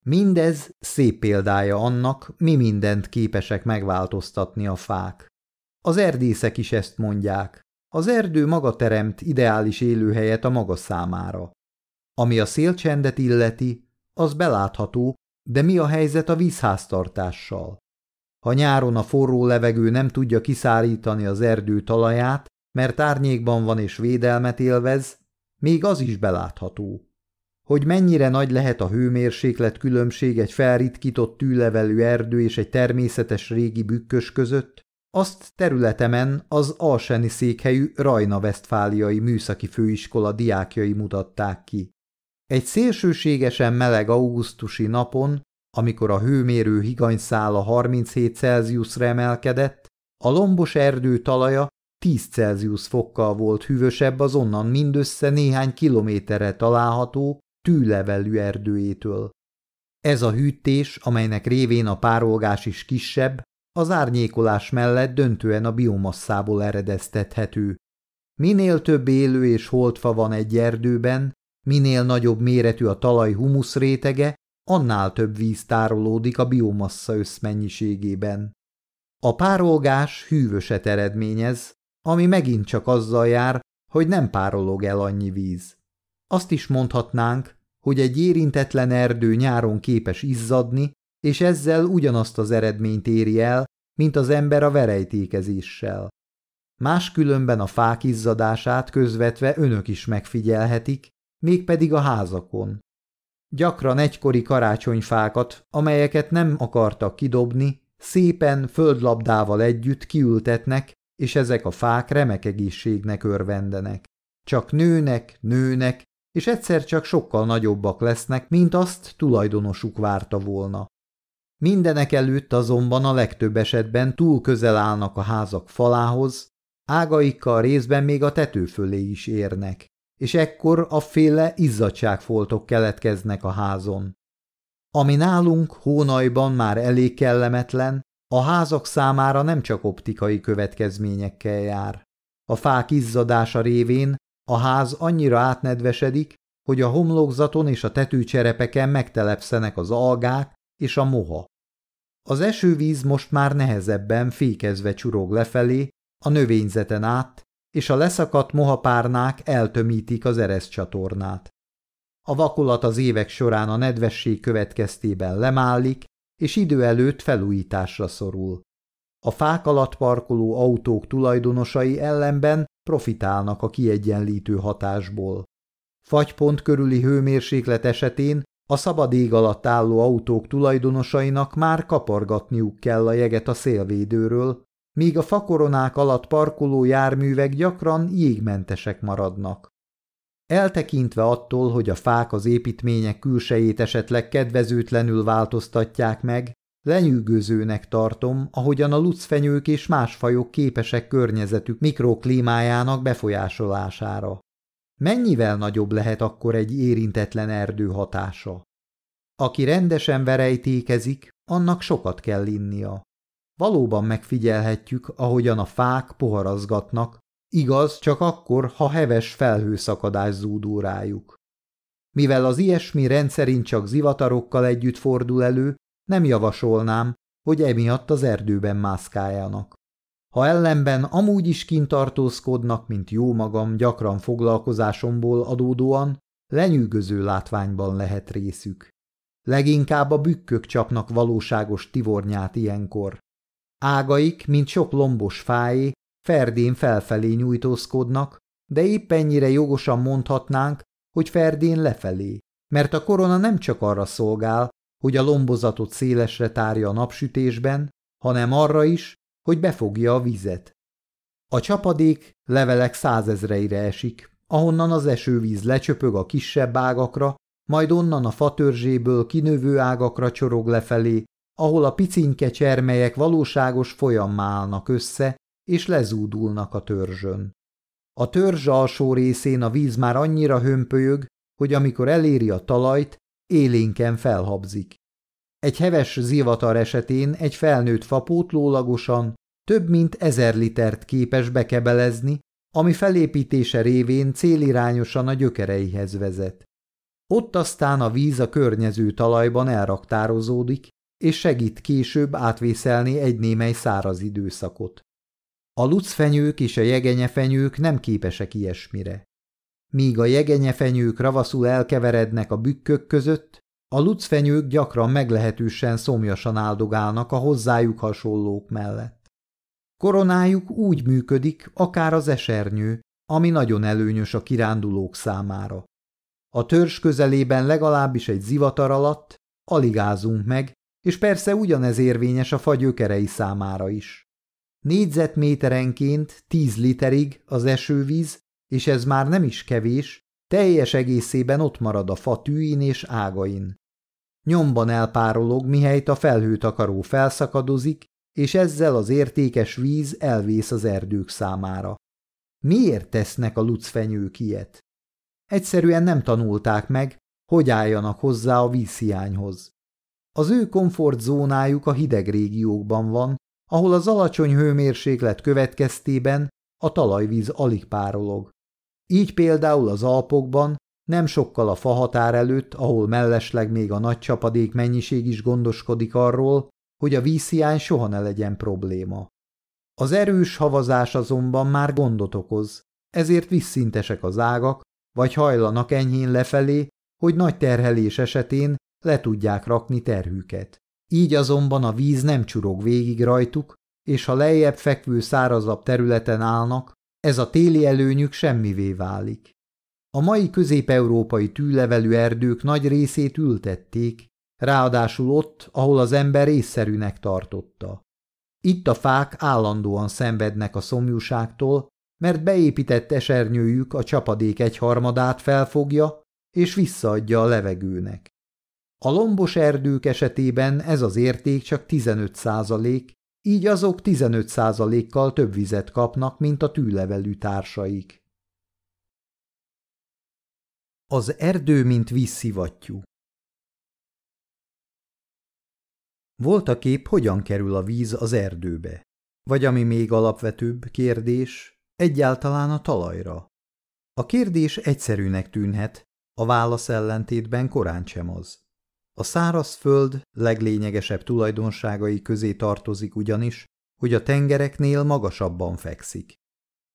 Mindez szép példája annak, mi mindent képesek megváltoztatni a fák. Az erdészek is ezt mondják. Az erdő maga teremt ideális élőhelyet a maga számára. Ami a szélcsendet illeti, az belátható, de mi a helyzet a vízháztartással? Ha nyáron a forró levegő nem tudja kiszárítani az erdő talaját, mert árnyékban van és védelmet élvez, még az is belátható. Hogy mennyire nagy lehet a hőmérséklet különbség egy felritkított tűlevelű erdő és egy természetes régi bükkös között, azt területemen az alseni székhelyű Rajna-Vesztfáliai Műszaki Főiskola diákjai mutatták ki. Egy szélsőségesen meleg augusztusi napon, amikor a hőmérő higanyszála 37 Celsiusra emelkedett, a lombos erdő talaja 10 Celsius fokkal volt hűvösebb az onnan mindössze néhány kilométerre található tűlevelű erdőjétől. Ez a hűtés, amelynek révén a párolgás is kisebb, az árnyékolás mellett döntően a biomasszából eredeztethető. Minél több élő és holtfa van egy erdőben, minél nagyobb méretű a talaj humusz rétege, annál több víz tárolódik a biomassa összmennyiségében. A párolgás hűvöset eredményez, ami megint csak azzal jár, hogy nem párolog el annyi víz. Azt is mondhatnánk, hogy egy érintetlen erdő nyáron képes izzadni, és ezzel ugyanazt az eredményt éri el, mint az ember a verejtékezéssel. Máskülönben a fák izzadását közvetve önök is megfigyelhetik, mégpedig a házakon. Gyakran egykori karácsonyfákat, amelyeket nem akartak kidobni, szépen földlabdával együtt kiültetnek, és ezek a fák remek egészségnek örvendenek. Csak nőnek, nőnek, és egyszer csak sokkal nagyobbak lesznek, mint azt tulajdonosuk várta volna. Mindenek előtt azonban a legtöbb esetben túl közel állnak a házak falához, ágaikkal részben még a tető fölé is érnek és ekkor a féle izzadságfoltok keletkeznek a házon. Ami nálunk hónajban már elég kellemetlen, a házak számára nem csak optikai következményekkel jár. A fák izzadása révén a ház annyira átnedvesedik, hogy a homlokzaton és a tetőcserepeken megtelepszenek az algák és a moha. Az esővíz most már nehezebben fékezve csurog lefelé, a növényzeten át, és a leszakadt mohapárnák eltömítik az csatornát. a vakolat az évek során a nedvesség következtében lemállik, és idő előtt felújításra szorul. A fák alatt parkoló autók tulajdonosai ellenben profitálnak a kiegyenlítő hatásból. Fagypont körüli hőmérséklet esetén a szabad ég alatt álló autók tulajdonosainak már kapargatniuk kell a jeget a szélvédőről, míg a fakoronák alatt parkoló járművek gyakran jégmentesek maradnak. Eltekintve attól, hogy a fák az építmények külsejét esetleg kedvezőtlenül változtatják meg, lenyűgözőnek tartom, ahogyan a lucfenyők és más fajok képesek környezetük mikroklímájának befolyásolására. Mennyivel nagyobb lehet akkor egy érintetlen erdő hatása? Aki rendesen verejtékezik, annak sokat kell innia. Valóban megfigyelhetjük, ahogyan a fák poharazgatnak, igaz csak akkor, ha heves felhőszakadás zúdul rájuk. Mivel az ilyesmi rendszerint csak zivatarokkal együtt fordul elő, nem javasolnám, hogy emiatt az erdőben mászkáljanak. Ha ellenben amúgy is kintartózkodnak, mint jó magam gyakran foglalkozásomból adódóan, lenyűgöző látványban lehet részük. Leginkább a bükkök csapnak valóságos tivornyát ilyenkor. Ágaik, mint sok lombos fájé, ferdén felfelé nyújtózkodnak, de épp ennyire jogosan mondhatnánk, hogy ferdén lefelé, mert a korona nem csak arra szolgál, hogy a lombozatot szélesre tárja a napsütésben, hanem arra is, hogy befogja a vizet. A csapadék levelek százezreire esik, ahonnan az esővíz lecsöpög a kisebb ágakra, majd onnan a fatörzséből kinövő ágakra csorog lefelé, ahol a picinke csermelyek valóságos folyammá állnak össze, és lezúdulnak a törzsön. A törzs alsó részén a víz már annyira hömpölyög, hogy amikor eléri a talajt, élénken felhabzik. Egy heves zivatar esetén egy felnőtt fa pótlólagosan több mint ezer litert képes bekebelezni, ami felépítése révén célirányosan a gyökereihez vezet. Ott aztán a víz a környező talajban elraktározódik, és segít később átvészelni egy némely száraz időszakot. A lucfenyők és a jegenyefenyők nem képesek ilyesmire. Míg a jegenyefenyők ravaszul elkeverednek a bükkök között, a lucfenyők gyakran meglehetősen szomjasan áldogálnak a hozzájuk hasonlók mellett. Koronájuk úgy működik, akár az esernyő, ami nagyon előnyös a kirándulók számára. A törzs közelében legalábbis egy zivatar alatt alig ázunk meg, és persze ugyanez érvényes a fagyökerei számára is. Négyzetméterenként tíz literig az esővíz, és ez már nem is kevés, teljes egészében ott marad a fa tűin és ágain. Nyomban elpárolog, mihelyt a felhőtakaró felszakadozik, és ezzel az értékes víz elvész az erdők számára. Miért tesznek a lucfenyők ilyet? Egyszerűen nem tanulták meg, hogy álljanak hozzá a vízhiányhoz. Az ő komfortzónájuk a hideg régiókban van, ahol az alacsony hőmérséklet következtében a talajvíz alig párolog. Így például az Alpokban nem sokkal a fahatár előtt, ahol mellesleg még a nagy csapadék mennyiség is gondoskodik arról, hogy a vízhiány soha ne legyen probléma. Az erős havazás azonban már gondot okoz, ezért visszintesek az ágak, vagy hajlanak enyhén lefelé, hogy nagy terhelés esetén le tudják rakni terhüket. Így azonban a víz nem csurog végig rajtuk, és ha lejjebb fekvő szárazabb területen állnak, ez a téli előnyük semmivé válik. A mai közép-európai tűlevelű erdők nagy részét ültették, ráadásul ott, ahol az ember észszerűnek tartotta. Itt a fák állandóan szenvednek a szomjúságtól, mert beépített esernyőjük a csapadék egyharmadát felfogja és visszaadja a levegőnek. A lombos erdők esetében ez az érték csak 15 százalék, így azok 15 százalékkal több vizet kapnak, mint a tűlevelű társaik. Az erdő, mint vízszivattyú Volt a kép, hogyan kerül a víz az erdőbe? Vagy ami még alapvetőbb kérdés, egyáltalán a talajra? A kérdés egyszerűnek tűnhet, a válasz ellentétben korán sem az. A szárazföld leglényegesebb tulajdonságai közé tartozik ugyanis, hogy a tengereknél magasabban fekszik.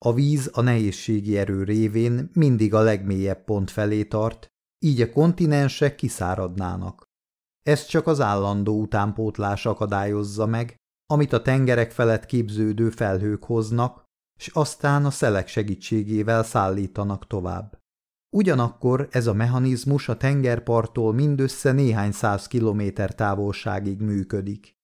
A víz a nehézségi erő révén mindig a legmélyebb pont felé tart, így a kontinensek kiszáradnának. Ez csak az állandó utánpótlás akadályozza meg, amit a tengerek felett képződő felhők hoznak, és aztán a szelek segítségével szállítanak tovább. Ugyanakkor ez a mechanizmus a tengerparttól mindössze néhány száz kilométer távolságig működik.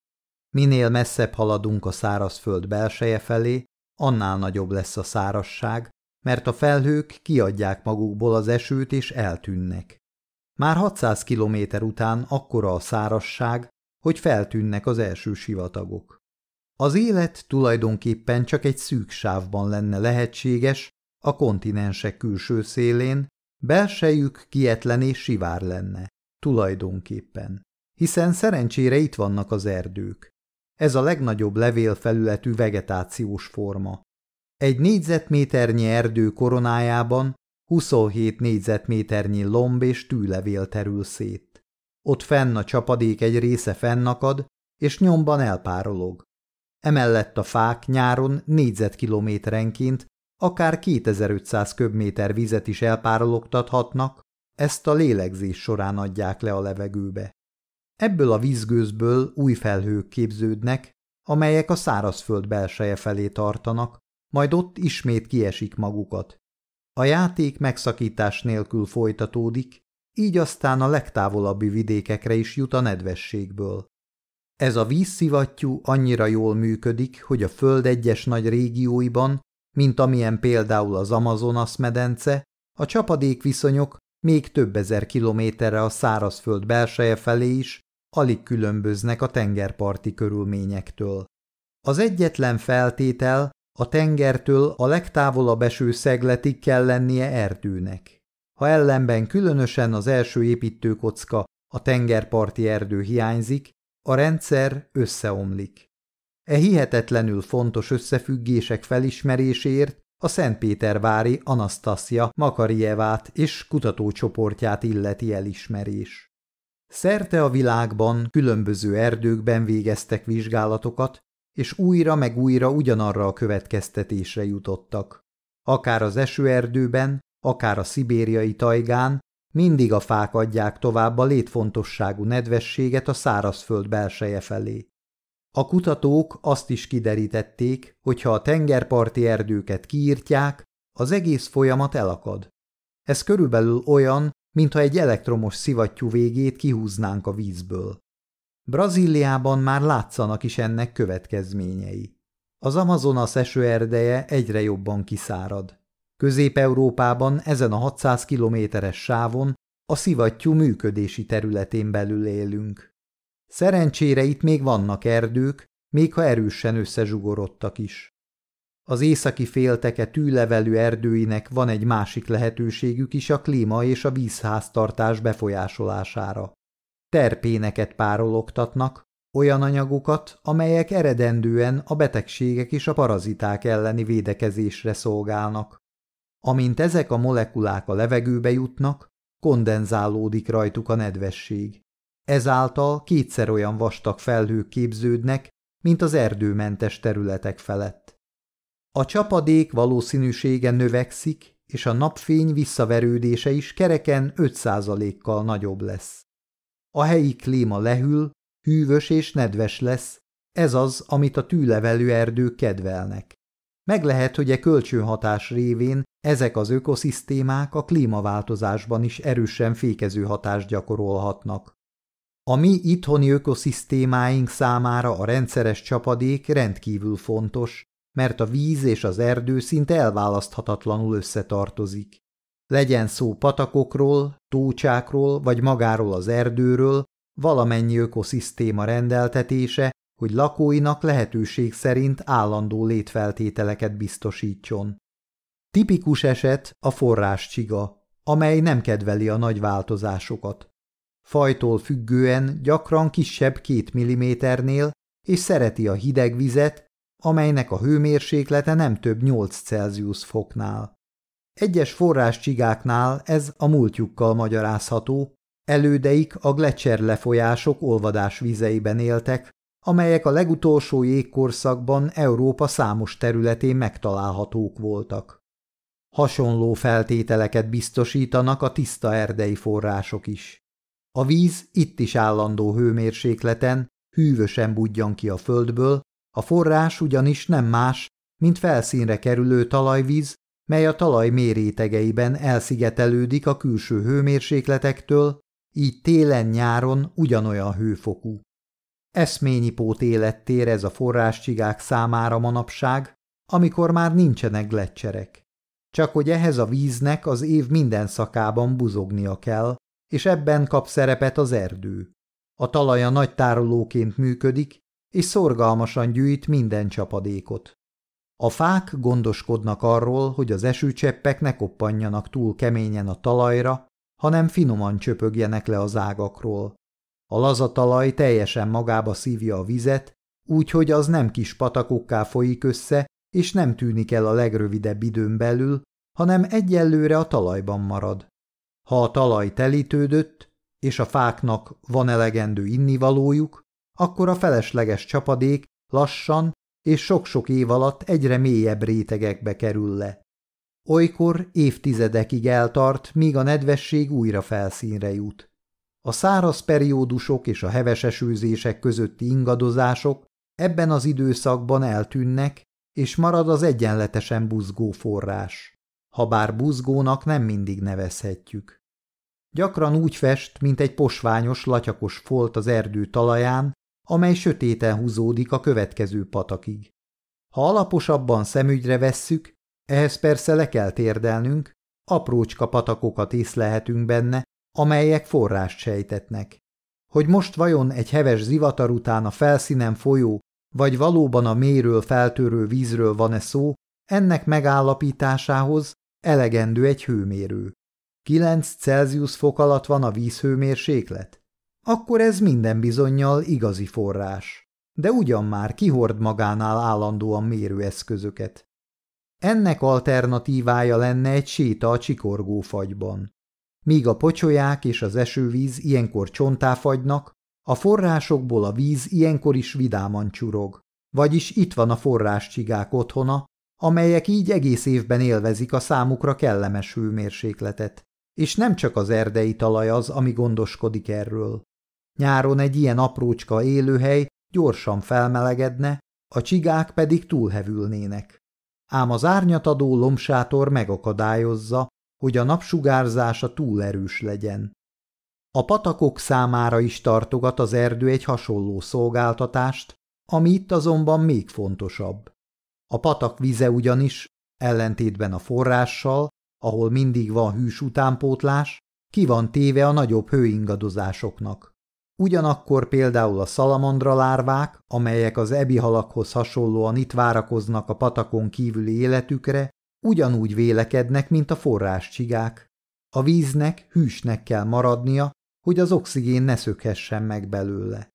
Minél messzebb haladunk a szárazföld belseje felé, annál nagyobb lesz a szárasság, mert a felhők kiadják magukból az esőt és eltűnnek. Már 600 kilométer után akkora a szárasság, hogy feltűnnek az első sivatagok. Az élet tulajdonképpen csak egy szűk sávban lenne lehetséges, a kontinensek külső szélén, belsejük kietlen és sivár lenne, tulajdonképpen, hiszen szerencsére itt vannak az erdők. Ez a legnagyobb levélfelületű vegetációs forma. Egy négyzetméternyi erdő koronájában 27 négyzetméternyi lomb és tűlevél terül szét. Ott fenn a csapadék egy része fennakad, és nyomban elpárolog. Emellett a fák nyáron négyzetkilométerenként akár 2500 köbméter vizet is elpárologtathatnak, ezt a lélegzés során adják le a levegőbe. Ebből a vízgőzből új felhők képződnek, amelyek a szárazföld belseje felé tartanak, majd ott ismét kiesik magukat. A játék megszakítás nélkül folytatódik, így aztán a legtávolabbi vidékekre is jut a nedvességből. Ez a vízszivattyú annyira jól működik, hogy a föld egyes nagy régióiban, mint amilyen például az Amazonas medence, a csapadékviszonyok még több ezer kilométerre a szárazföld belseje felé is alig különböznek a tengerparti körülményektől. Az egyetlen feltétel a tengertől a legtávolabb eső szegletig kell lennie erdőnek. Ha ellenben különösen az első építőkocka, a tengerparti erdő hiányzik, a rendszer összeomlik. E hihetetlenül fontos összefüggések felismeréséért a Szentpétervári Anasztasia Makarievát és kutatócsoportját illeti elismerés. Szerte a világban különböző erdőkben végeztek vizsgálatokat, és újra meg újra ugyanarra a következtetésre jutottak. Akár az esőerdőben, akár a szibériai tajgán, mindig a fák adják tovább a létfontosságú nedvességet a szárazföld belseje felé. A kutatók azt is kiderítették, hogy ha a tengerparti erdőket kiírtják, az egész folyamat elakad. Ez körülbelül olyan, mintha egy elektromos szivattyú végét kihúznánk a vízből. Brazíliában már látszanak is ennek következményei. Az Amazonas esőerdeje egyre jobban kiszárad. Közép-Európában ezen a 600 kilométeres sávon a szivattyú működési területén belül élünk. Szerencsére itt még vannak erdők, még ha erősen összezsugorodtak is. Az északi félteke tűlevelű erdőinek van egy másik lehetőségük is a klíma és a vízháztartás befolyásolására. Terpéneket párologtatnak, olyan anyagokat, amelyek eredendően a betegségek és a paraziták elleni védekezésre szolgálnak. Amint ezek a molekulák a levegőbe jutnak, kondenzálódik rajtuk a nedvesség. Ezáltal kétszer olyan vastag felhők képződnek, mint az erdőmentes területek felett. A csapadék valószínűsége növekszik, és a napfény visszaverődése is kereken 5%-kal nagyobb lesz. A helyi klíma lehűl, hűvös és nedves lesz, ez az, amit a tűlevelő erdők kedvelnek. Meg lehet, hogy e kölcsönhatás révén ezek az ökoszisztémák a klímaváltozásban is erősen fékező hatást gyakorolhatnak. A mi itthoni ökoszisztémáink számára a rendszeres csapadék rendkívül fontos, mert a víz és az erdő szinte elválaszthatatlanul összetartozik. Legyen szó patakokról, tócsákról vagy magáról az erdőről, valamennyi ökoszisztéma rendeltetése, hogy lakóinak lehetőség szerint állandó létfeltételeket biztosítson. Tipikus eset a forráscsiga, amely nem kedveli a nagy változásokat. Fajtól függően gyakran kisebb két milliméternél, és szereti a hideg vizet, amelynek a hőmérséklete nem több 8 Celsius foknál. Egyes forráscsigáknál ez a múltjukkal magyarázható, elődeik a gletszer lefolyások olvadás vizeiben éltek, amelyek a legutolsó jégkorszakban Európa számos területén megtalálhatók voltak. Hasonló feltételeket biztosítanak a tiszta erdei források is. A víz itt is állandó hőmérsékleten, hűvösen budjan ki a földből, a forrás ugyanis nem más, mint felszínre kerülő talajvíz, mely a talaj mérétegeiben elszigetelődik a külső hőmérsékletektől, így télen-nyáron ugyanolyan hőfokú. Eszményi pót élettér ez a forráscsigák számára manapság, amikor már nincsenek gletszerek. Csak hogy ehhez a víznek az év minden szakában buzognia kell, és ebben kap szerepet az erdő. A talaja nagy tárolóként működik, és szorgalmasan gyűjt minden csapadékot. A fák gondoskodnak arról, hogy az esőcseppek ne koppanjanak túl keményen a talajra, hanem finoman csöpögjenek le az ágakról. A laza talaj teljesen magába szívja a vizet, úgyhogy az nem kis patakokká folyik össze, és nem tűnik el a legrövidebb időn belül, hanem egyelőre a talajban marad. Ha a talaj telítődött, és a fáknak van elegendő innivalójuk, akkor a felesleges csapadék lassan és sok-sok év alatt egyre mélyebb rétegekbe kerül le. Olykor évtizedekig eltart, míg a nedvesség újra felszínre jut. A száraz periódusok és a heves esőzések közötti ingadozások ebben az időszakban eltűnnek, és marad az egyenletesen buzgó forrás. Habár buzgónak nem mindig nevezhetjük. Gyakran úgy fest, mint egy posványos, latyakos folt az erdő talaján, amely sötéten húzódik a következő patakig. Ha alaposabban szemügyre vesszük, ehhez persze le kell térdelnünk, aprócska patakokat észlehetünk benne, amelyek forrást sejtetnek. Hogy most vajon egy heves zivatar után a felszínen folyó, vagy valóban a méről feltörő vízről van-e szó, ennek megállapításához elegendő egy hőmérő. 9 Celsius fok alatt van a vízhőmérséklet? Akkor ez minden bizonyal igazi forrás. De ugyan már kihord magánál állandóan mérőeszközöket. Ennek alternatívája lenne egy séta a csikorgó fagyban. Míg a pocsolyák és az esővíz ilyenkor csontá fagynak, a forrásokból a víz ilyenkor is vidáman csurog. Vagyis itt van a forráscsigák otthona, amelyek így egész évben élvezik a számukra kellemes hőmérsékletet. És nem csak az erdei talaj az, ami gondoskodik erről. Nyáron egy ilyen aprócska élőhely gyorsan felmelegedne, a csigák pedig túlhevülnének. Ám az árnyatadó lomsátor megakadályozza, hogy a napsugárzása túl erős legyen. A patakok számára is tartogat az erdő egy hasonló szolgáltatást, ami itt azonban még fontosabb. A patak vize ugyanis, ellentétben a forrással, ahol mindig van hűs utánpótlás, ki van téve a nagyobb hőingadozásoknak. Ugyanakkor például a szalamandra lárvák, amelyek az ebihalakhoz hasonlóan itt várakoznak a patakon kívüli életükre, ugyanúgy vélekednek, mint a forráscsigák. A víznek hűsnek kell maradnia, hogy az oxigén ne szökhessen meg belőle.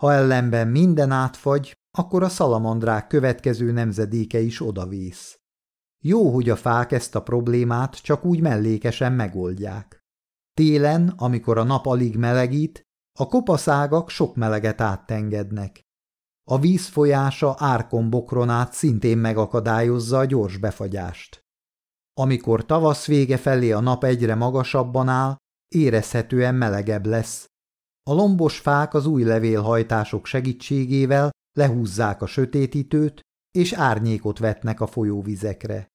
Ha ellenben minden átfagy, akkor a szalamandrák következő nemzedéke is odavész. Jó, hogy a fák ezt a problémát csak úgy mellékesen megoldják. Télen, amikor a nap alig melegít, a kopaszágak sok meleget áttengednek. A víz folyása át szintén megakadályozza a gyors befagyást. Amikor tavasz vége felé a nap egyre magasabban áll, érezhetően melegebb lesz. A lombos fák az új levélhajtások segítségével lehúzzák a sötétítőt, és árnyékot vetnek a folyóvizekre.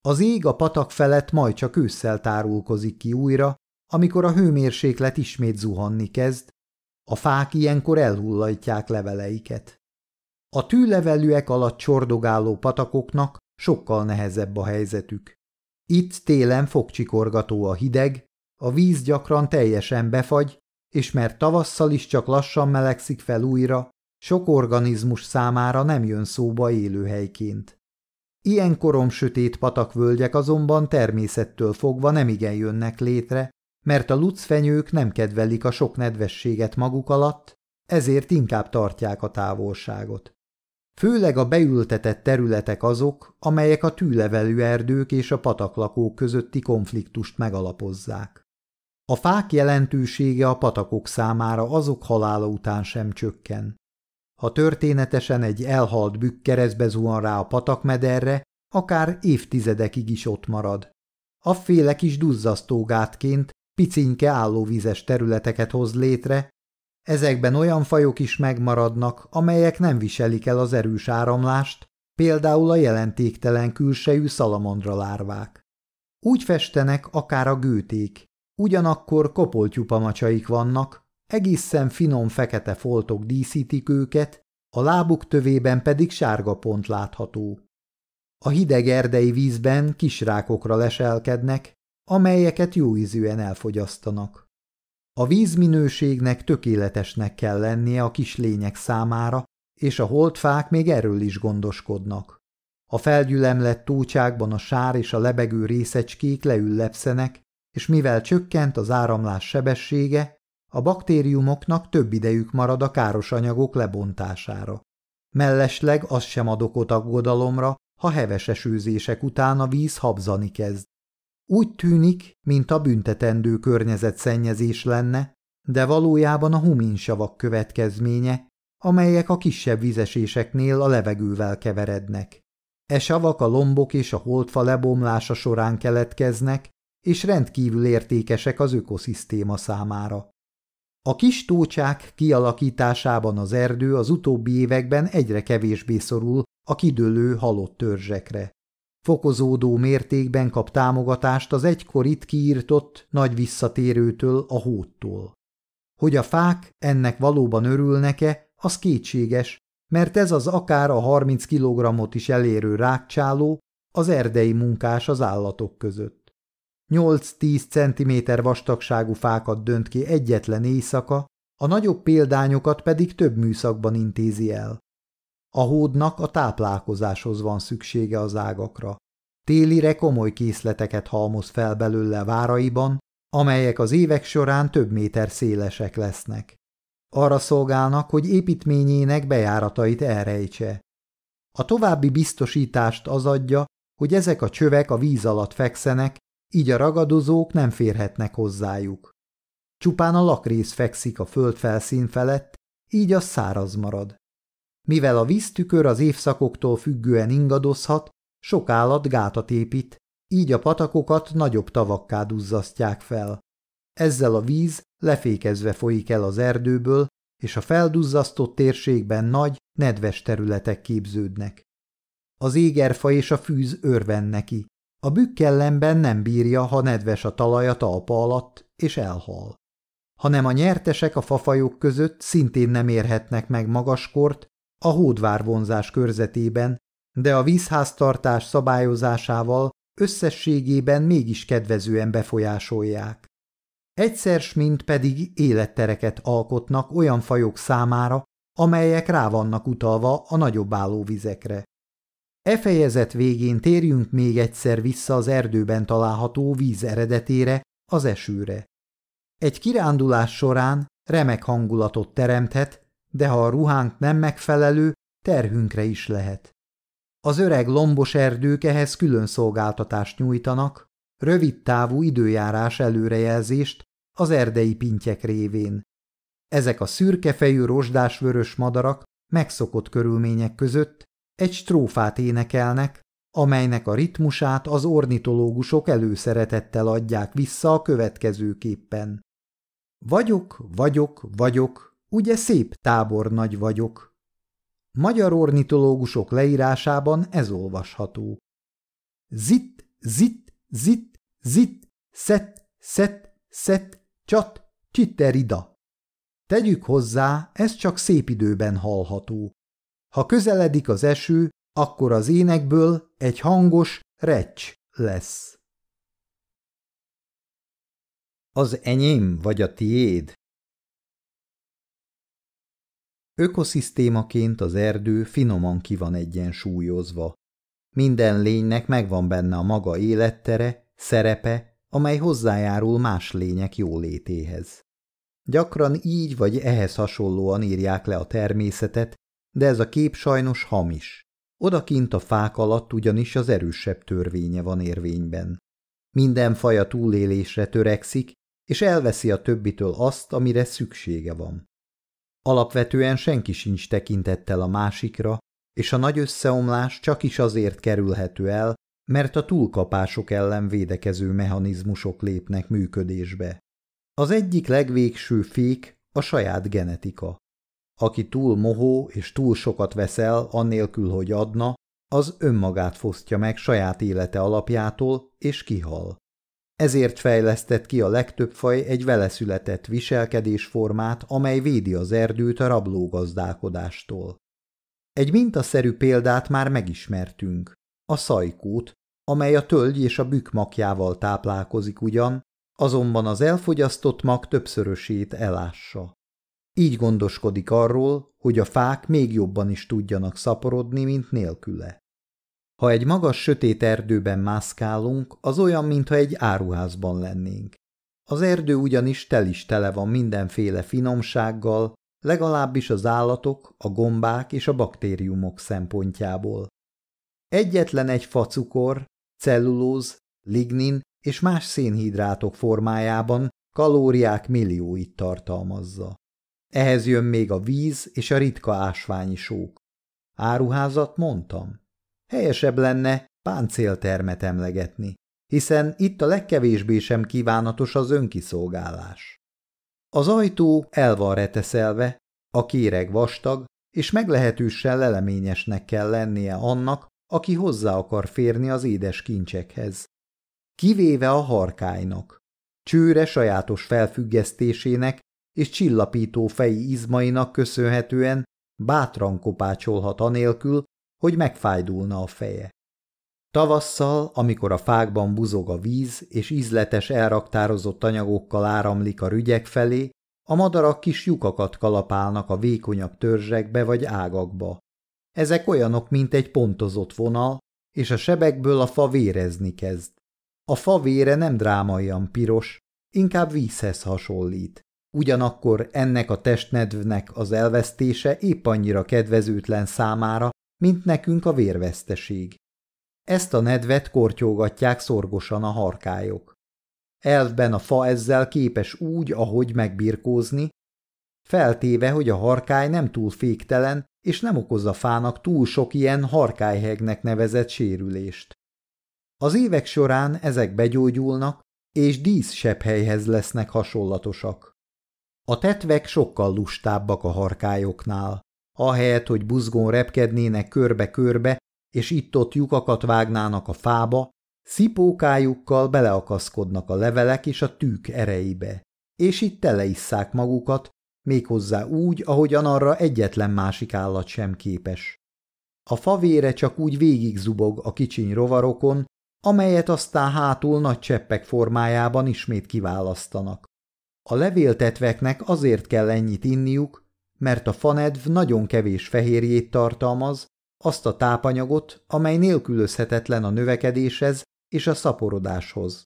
Az ég a patak felett majd csak ősszel tárulkozik ki újra, amikor a hőmérséklet ismét zuhanni kezd, a fák ilyenkor elhullajtják leveleiket. A tűlevelűek alatt csordogáló patakoknak sokkal nehezebb a helyzetük. Itt télen fogcsikorgató a hideg, a víz gyakran teljesen befagy, és mert tavasszal is csak lassan melegszik fel újra, sok organizmus számára nem jön szóba élőhelyként. Ilyen korom sötét patakvölgyek azonban természettől fogva nemigen jönnek létre, mert a lucfenyők nem kedvelik a sok nedvességet maguk alatt, ezért inkább tartják a távolságot. Főleg a beültetett területek azok, amelyek a tűlevelű erdők és a pataklakók közötti konfliktust megalapozzák. A fák jelentősége a patakok számára azok halála után sem csökken. Ha történetesen egy elhalt bükk keresztbe zuhan rá a patakmederre, akár évtizedekig is ott marad. Afféle kis duzzasztógátként picinke állóvízes területeket hoz létre, ezekben olyan fajok is megmaradnak, amelyek nem viselik el az erős áramlást, például a jelentéktelen külsejű szalamandra lárvák. Úgy festenek akár a gőték, ugyanakkor kopoltyupamacsaik vannak, egészen finom fekete foltok díszítik őket, a lábuk tövében pedig sárga pont látható. A hideg erdei vízben kisrákokra leselkednek, amelyeket jóízűen elfogyasztanak. A vízminőségnek tökéletesnek kell lennie a kis lények számára, és a holdfák még erről is gondoskodnak. A felgyülemlett tócsákban a sár és a lebegő részecskék leüllepszenek, és mivel csökkent az áramlás sebessége, a baktériumoknak több idejük marad a káros anyagok lebontására. Mellesleg az sem ad okot aggodalomra, ha heves esőzések után a víz habzani kezd. Úgy tűnik, mint a büntetendő környezetszennyezés lenne, de valójában a huminsavak következménye, amelyek a kisebb vizeséseknél a levegővel keverednek. E savak a lombok és a holdfa lebomlása során keletkeznek, és rendkívül értékesek az ökoszisztéma számára. A kis tócsák kialakításában az erdő az utóbbi években egyre kevésbé szorul a kidőlő halott törzsekre. Fokozódó mértékben kap támogatást az egykor itt kiírtott nagy visszatérőtől, a hóttól. Hogy a fák ennek valóban örülnek-e, az kétséges, mert ez az akár a 30 kilogrammot is elérő rákcsáló az erdei munkás az állatok között. 8-10 cm vastagságú fákat dönt ki egyetlen éjszaka, a nagyobb példányokat pedig több műszakban intézi el. A hódnak a táplálkozáshoz van szüksége az ágakra. Télire komoly készleteket halmoz fel belőle váraiban, amelyek az évek során több méter szélesek lesznek. Arra szolgálnak, hogy építményének bejáratait elrejtse. A további biztosítást az adja, hogy ezek a csövek a víz alatt fekszenek, így a ragadozók nem férhetnek hozzájuk. Csupán a lakrész fekszik a föld felszín felett, így az száraz marad. Mivel a víztükör az évszakoktól függően ingadozhat, sok állat gátat épít, így a patakokat nagyobb tavakká duzzasztják fel. Ezzel a víz lefékezve folyik el az erdőből, és a felduzzasztott térségben nagy, nedves területek képződnek. Az égerfa és a fűz örven neki, a bükkellemben nem bírja, ha nedves a talaj a talpa alatt, és elhal. Hanem a nyertesek a fafajok között szintén nem érhetnek meg magaskort a hódvárvonzás körzetében, de a vízháztartás szabályozásával összességében mégis kedvezően befolyásolják. Egyszer mint pedig élettereket alkotnak olyan fajok számára, amelyek rá vannak utalva a nagyobb állóvizekre. E fejezet végén térjünk még egyszer vissza az erdőben található víz eredetére, az esőre. Egy kirándulás során remek hangulatot teremthet, de ha a ruhánk nem megfelelő, terhünkre is lehet. Az öreg lombos erdők ehhez külön szolgáltatást nyújtanak, rövid távú időjárás előrejelzést az erdei pintyek révén. Ezek a szürkefejű rozsdás-vörös madarak megszokott körülmények között egy strófát énekelnek, amelynek a ritmusát az ornitológusok előszeretettel adják vissza a következőképpen. Vagyok, vagyok, vagyok, ugye szép tábornagy vagyok. Magyar ornitológusok leírásában ez olvasható. Zit, zit, zit, zit, szet, szet, szet, csat, csitterida. Tegyük hozzá, ez csak szép időben hallható. Ha közeledik az eső, akkor az énekből egy hangos recs lesz. Az enyém vagy a tiéd? Ökoszisztémaként az erdő finoman ki van egyensúlyozva. Minden lénynek megvan benne a maga élettere, szerepe, amely hozzájárul más lények jólétéhez. Gyakran így vagy ehhez hasonlóan írják le a természetet, de ez a kép sajnos hamis. Odakint a fák alatt ugyanis az erősebb törvénye van érvényben. Minden faja túlélésre törekszik, és elveszi a többitől azt, amire szüksége van. Alapvetően senki sincs tekintettel a másikra, és a nagy összeomlás csak is azért kerülhető el, mert a túlkapások ellen védekező mechanizmusok lépnek működésbe. Az egyik legvégső fék a saját genetika. Aki túl mohó és túl sokat veszel, annélkül, hogy adna, az önmagát fosztja meg saját élete alapjától, és kihal. Ezért fejlesztett ki a legtöbb faj egy veleszületett viselkedésformát, amely védi az erdőt a rablógazdálkodástól. Egy mintaszerű példát már megismertünk, a szajkót, amely a tölgy és a bükk makjával táplálkozik ugyan, azonban az elfogyasztott mag többszörösét elássa. Így gondoskodik arról, hogy a fák még jobban is tudjanak szaporodni, mint nélküle. Ha egy magas sötét erdőben mászkálunk, az olyan, mintha egy áruházban lennénk. Az erdő ugyanis tel is tele van mindenféle finomsággal, legalábbis az állatok, a gombák és a baktériumok szempontjából. Egyetlen egy facukor, cellulóz, lignin és más szénhidrátok formájában kalóriák millióit tartalmazza. Ehhez jön még a víz és a ritka ásványi sók. Áruházat mondtam? Helyesebb lenne páncéltermet emlegetni, hiszen itt a legkevésbé sem kívánatos az önkiszolgálás. Az ajtó el van reteszelve, a kéreg vastag, és meglehetősen leleményesnek kell lennie annak, aki hozzá akar férni az édes kincsekhez. Kivéve a harkálynak. Csőre sajátos felfüggesztésének és csillapító feji izmainak köszönhetően bátran kopácsolhat anélkül, hogy megfájdulna a feje. Tavasszal, amikor a fákban buzog a víz, és ízletes elraktározott anyagokkal áramlik a rügyek felé, a madarak kis lyukakat kalapálnak a vékonyabb törzsekbe vagy ágakba. Ezek olyanok, mint egy pontozott vonal, és a sebekből a fa vérezni kezd. A fa vére nem drámaian piros, inkább vízhez hasonlít. Ugyanakkor ennek a testnedvnek az elvesztése épp annyira kedvezőtlen számára, mint nekünk a vérveszteség. Ezt a nedvet kortyolgatják szorgosan a harkályok. Elvben a fa ezzel képes úgy, ahogy megbirkózni, feltéve, hogy a harkály nem túl féktelen, és nem okoz a fának túl sok ilyen harkályhegnek nevezett sérülést. Az évek során ezek begyógyulnak, és díszsebhelyhez lesznek hasonlatosak. A tetvek sokkal lustábbak a harkályoknál. Ahelyett, hogy buzgón repkednének körbe-körbe, és itt-ott lyukakat vágnának a fába, szipókájukkal beleakaszkodnak a levelek és a tűk erejébe, és itt teleisszák magukat, méghozzá úgy, ahogyan arra egyetlen másik állat sem képes. A favére csak úgy végig zubog a kicsiny rovarokon, amelyet aztán hátul nagy cseppek formájában ismét kiválasztanak. A levéltetveknek azért kell ennyit inniuk, mert a fanedv nagyon kevés fehérjét tartalmaz, azt a tápanyagot, amely nélkülözhetetlen a növekedéshez és a szaporodáshoz.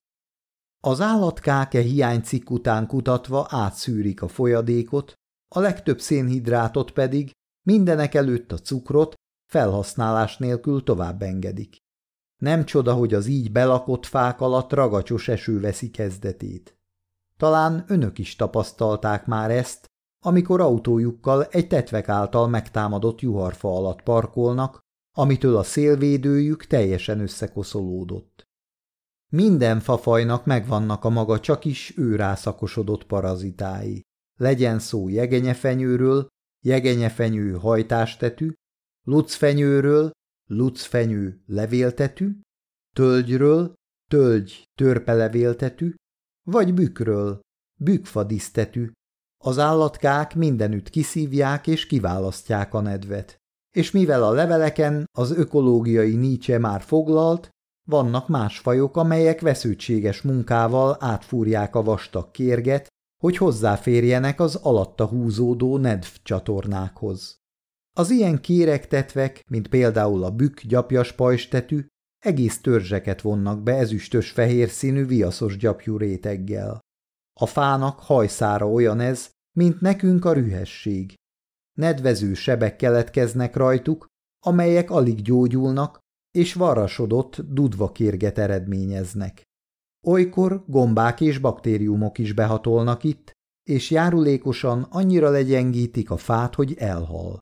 Az állatkák e hiánycikk után kutatva átszűrik a folyadékot, a legtöbb szénhidrátot pedig, mindenek előtt a cukrot, felhasználás nélkül tovább engedik. Nem csoda, hogy az így belakott fák alatt ragacsos eső veszi kezdetét. Talán önök is tapasztalták már ezt, amikor autójukkal egy tetvek által megtámadott juharfa alatt parkolnak, amitől a szélvédőjük teljesen összekoszolódott. Minden fafajnak megvannak a maga csak is őrászakosodott parazitái. Legyen szó jegenyefenyőről, jegenyefenyő hajtástetű, lucfenyőről, lucfenyő levéltetű, tölgyről, tölgy törpelevéltetű, vagy bükről, bükkfadisztetű. Az állatkák mindenütt kiszívják és kiválasztják a nedvet. És mivel a leveleken az ökológiai Nietzsche már foglalt, vannak más fajok, amelyek vesződtséges munkával átfúrják a vastag kérget, hogy hozzáférjenek az alatta húzódó nedv csatornákhoz. Az ilyen kéregtetvek, mint például a bükk gyapjas pajstetű, egész törzseket vonnak be ezüstös fehér színű viaszos gyapjú réteggel. A fának hajszára olyan ez, mint nekünk a rühesség. Nedvező sebek keletkeznek rajtuk, amelyek alig gyógyulnak, és varrasodott dudva kérget eredményeznek. Olykor gombák és baktériumok is behatolnak itt, és járulékosan annyira legyengítik a fát, hogy elhal.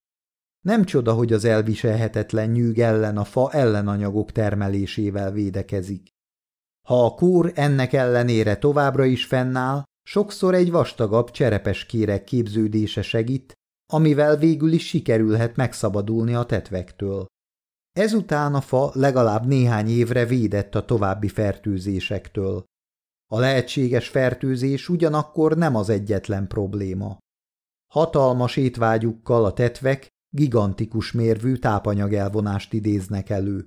Nem csoda, hogy az elviselhetetlen nyűg ellen a fa ellenanyagok termelésével védekezik. Ha a kór ennek ellenére továbbra is fennáll, sokszor egy vastagabb cserepes kérek képződése segít, amivel végül is sikerülhet megszabadulni a tetvektől. Ezután a fa legalább néhány évre védett a további fertőzésektől. A lehetséges fertőzés ugyanakkor nem az egyetlen probléma. Hatalmas étvágyukkal a tetvek gigantikus mérvű tápanyagelvonást idéznek elő.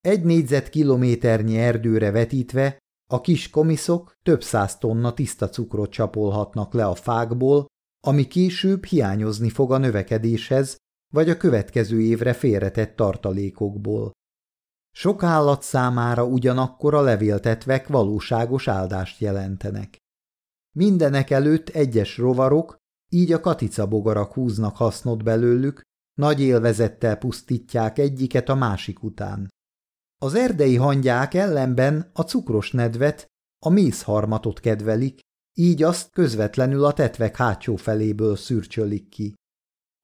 Egy négyzetkilométernyi erdőre vetítve a kis komiszok több száz tonna tiszta cukrot csapolhatnak le a fákból, ami később hiányozni fog a növekedéshez vagy a következő évre félretett tartalékokból. Sok állat számára ugyanakkor a levéltetvek valóságos áldást jelentenek. Mindenek előtt egyes rovarok, így a katicabogarak húznak hasznot belőlük, nagy élvezettel pusztítják egyiket a másik után. Az erdei hangyák ellenben a cukros nedvet, a mézharmatot kedvelik, így azt közvetlenül a tetvek hátsó feléből szürcsölik ki.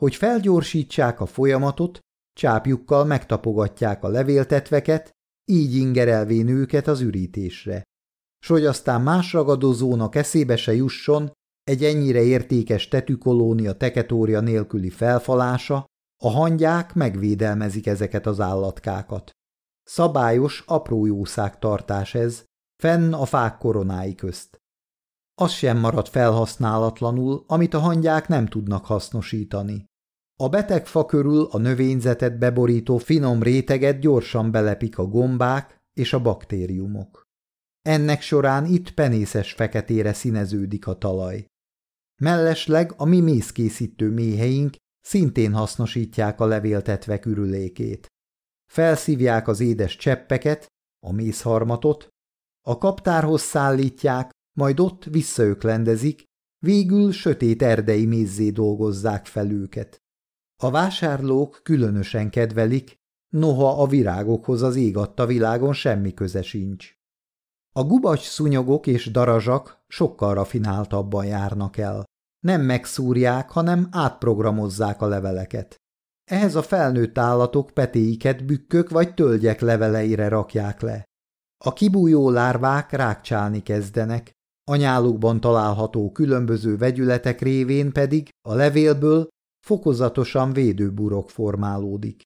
Hogy felgyorsítsák a folyamatot, csápjukkal megtapogatják a levéltetveket, így ingerelvén őket az ürítésre. S hogy aztán más ragadozónak eszébe se jusson egy ennyire értékes tetűkolónia teketória nélküli felfalása, a hangyák megvédelmezik ezeket az állatkákat. Szabályos, apró jószág tartás ez, fenn a fák koronái közt. Az sem marad felhasználatlanul, amit a hangyák nem tudnak hasznosítani. A beteg fa körül a növényzetet beborító finom réteget gyorsan belepik a gombák és a baktériumok. Ennek során itt penészes feketére színeződik a talaj. Mellesleg a mi mézkészítő méheink szintén hasznosítják a levéltetvek ürülékét. Felszívják az édes cseppeket, a mézharmatot, a kaptárhoz szállítják, majd ott visszaöklendezik, végül sötét erdei mézzé dolgozzák fel őket. A vásárlók különösen kedvelik, noha a virágokhoz az ég adta világon semmi köze sincs. A gubacs szúnyogok és darazsak sokkal rafináltabban járnak el. Nem megszúrják, hanem átprogramozzák a leveleket. Ehhez a felnőtt állatok petéiket bükkök vagy tölgyek leveleire rakják le. A kibújó lárvák rákcsálni kezdenek, anyálukban található különböző vegyületek révén pedig a levélből fokozatosan védőburok formálódik.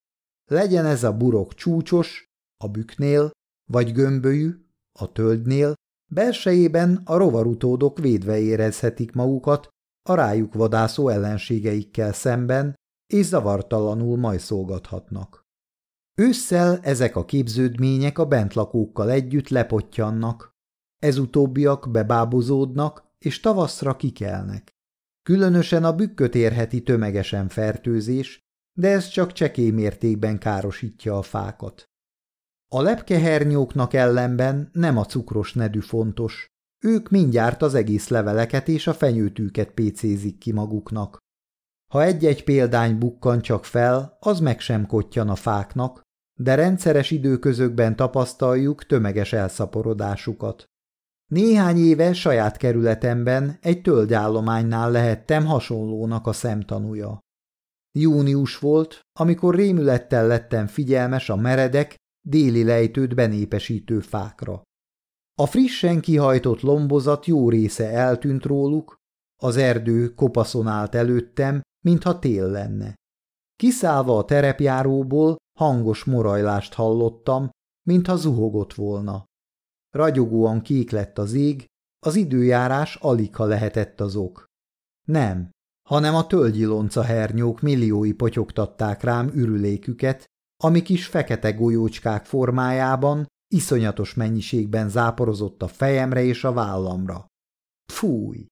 Legyen ez a burok csúcsos, a büknél, vagy gömbölyű, a tölgynél, belsejében a rovarutódok védve érezhetik magukat a rájuk vadászó ellenségeikkel szemben, és zavartalanul majszolgathatnak. Ősszel ezek a képződmények a bentlakókkal együtt lepottyannak, ez utóbbiak bebábozódnak, és tavaszra kikelnek. Különösen a bükköt érheti tömegesen fertőzés, de ez csak csekély mértékben károsítja a fákat. A lepkehernyóknak ellenben nem a cukros nedű fontos. Ők mindjárt az egész leveleket és a fenyőtűket pécézik ki maguknak. Ha egy-egy példány bukkan csak fel, az meg sem kottyan a fáknak, de rendszeres időközökben tapasztaljuk tömeges elszaporodásukat. Néhány éve saját kerületemben egy tölgyállománynál lehettem hasonlónak a szemtanúja. Június volt, amikor rémülettel lettem figyelmes a meredek, déli lejtőt benépesítő fákra. A frissen kihajtott lombozat jó része eltűnt róluk, az erdő kopaszon állt előttem, mintha tél lenne. Kiszállva a terepjáróból hangos morajlást hallottam, mintha zuhogott volna. Ragyogóan kék lett az ég, az időjárás alig ha lehetett az ok. Nem, hanem a tölgyilonca hernyók milliói potyogtatták rám ürüléküket, ami kis fekete golyócskák formájában iszonyatos mennyiségben záporozott a fejemre és a vállamra. Fúj!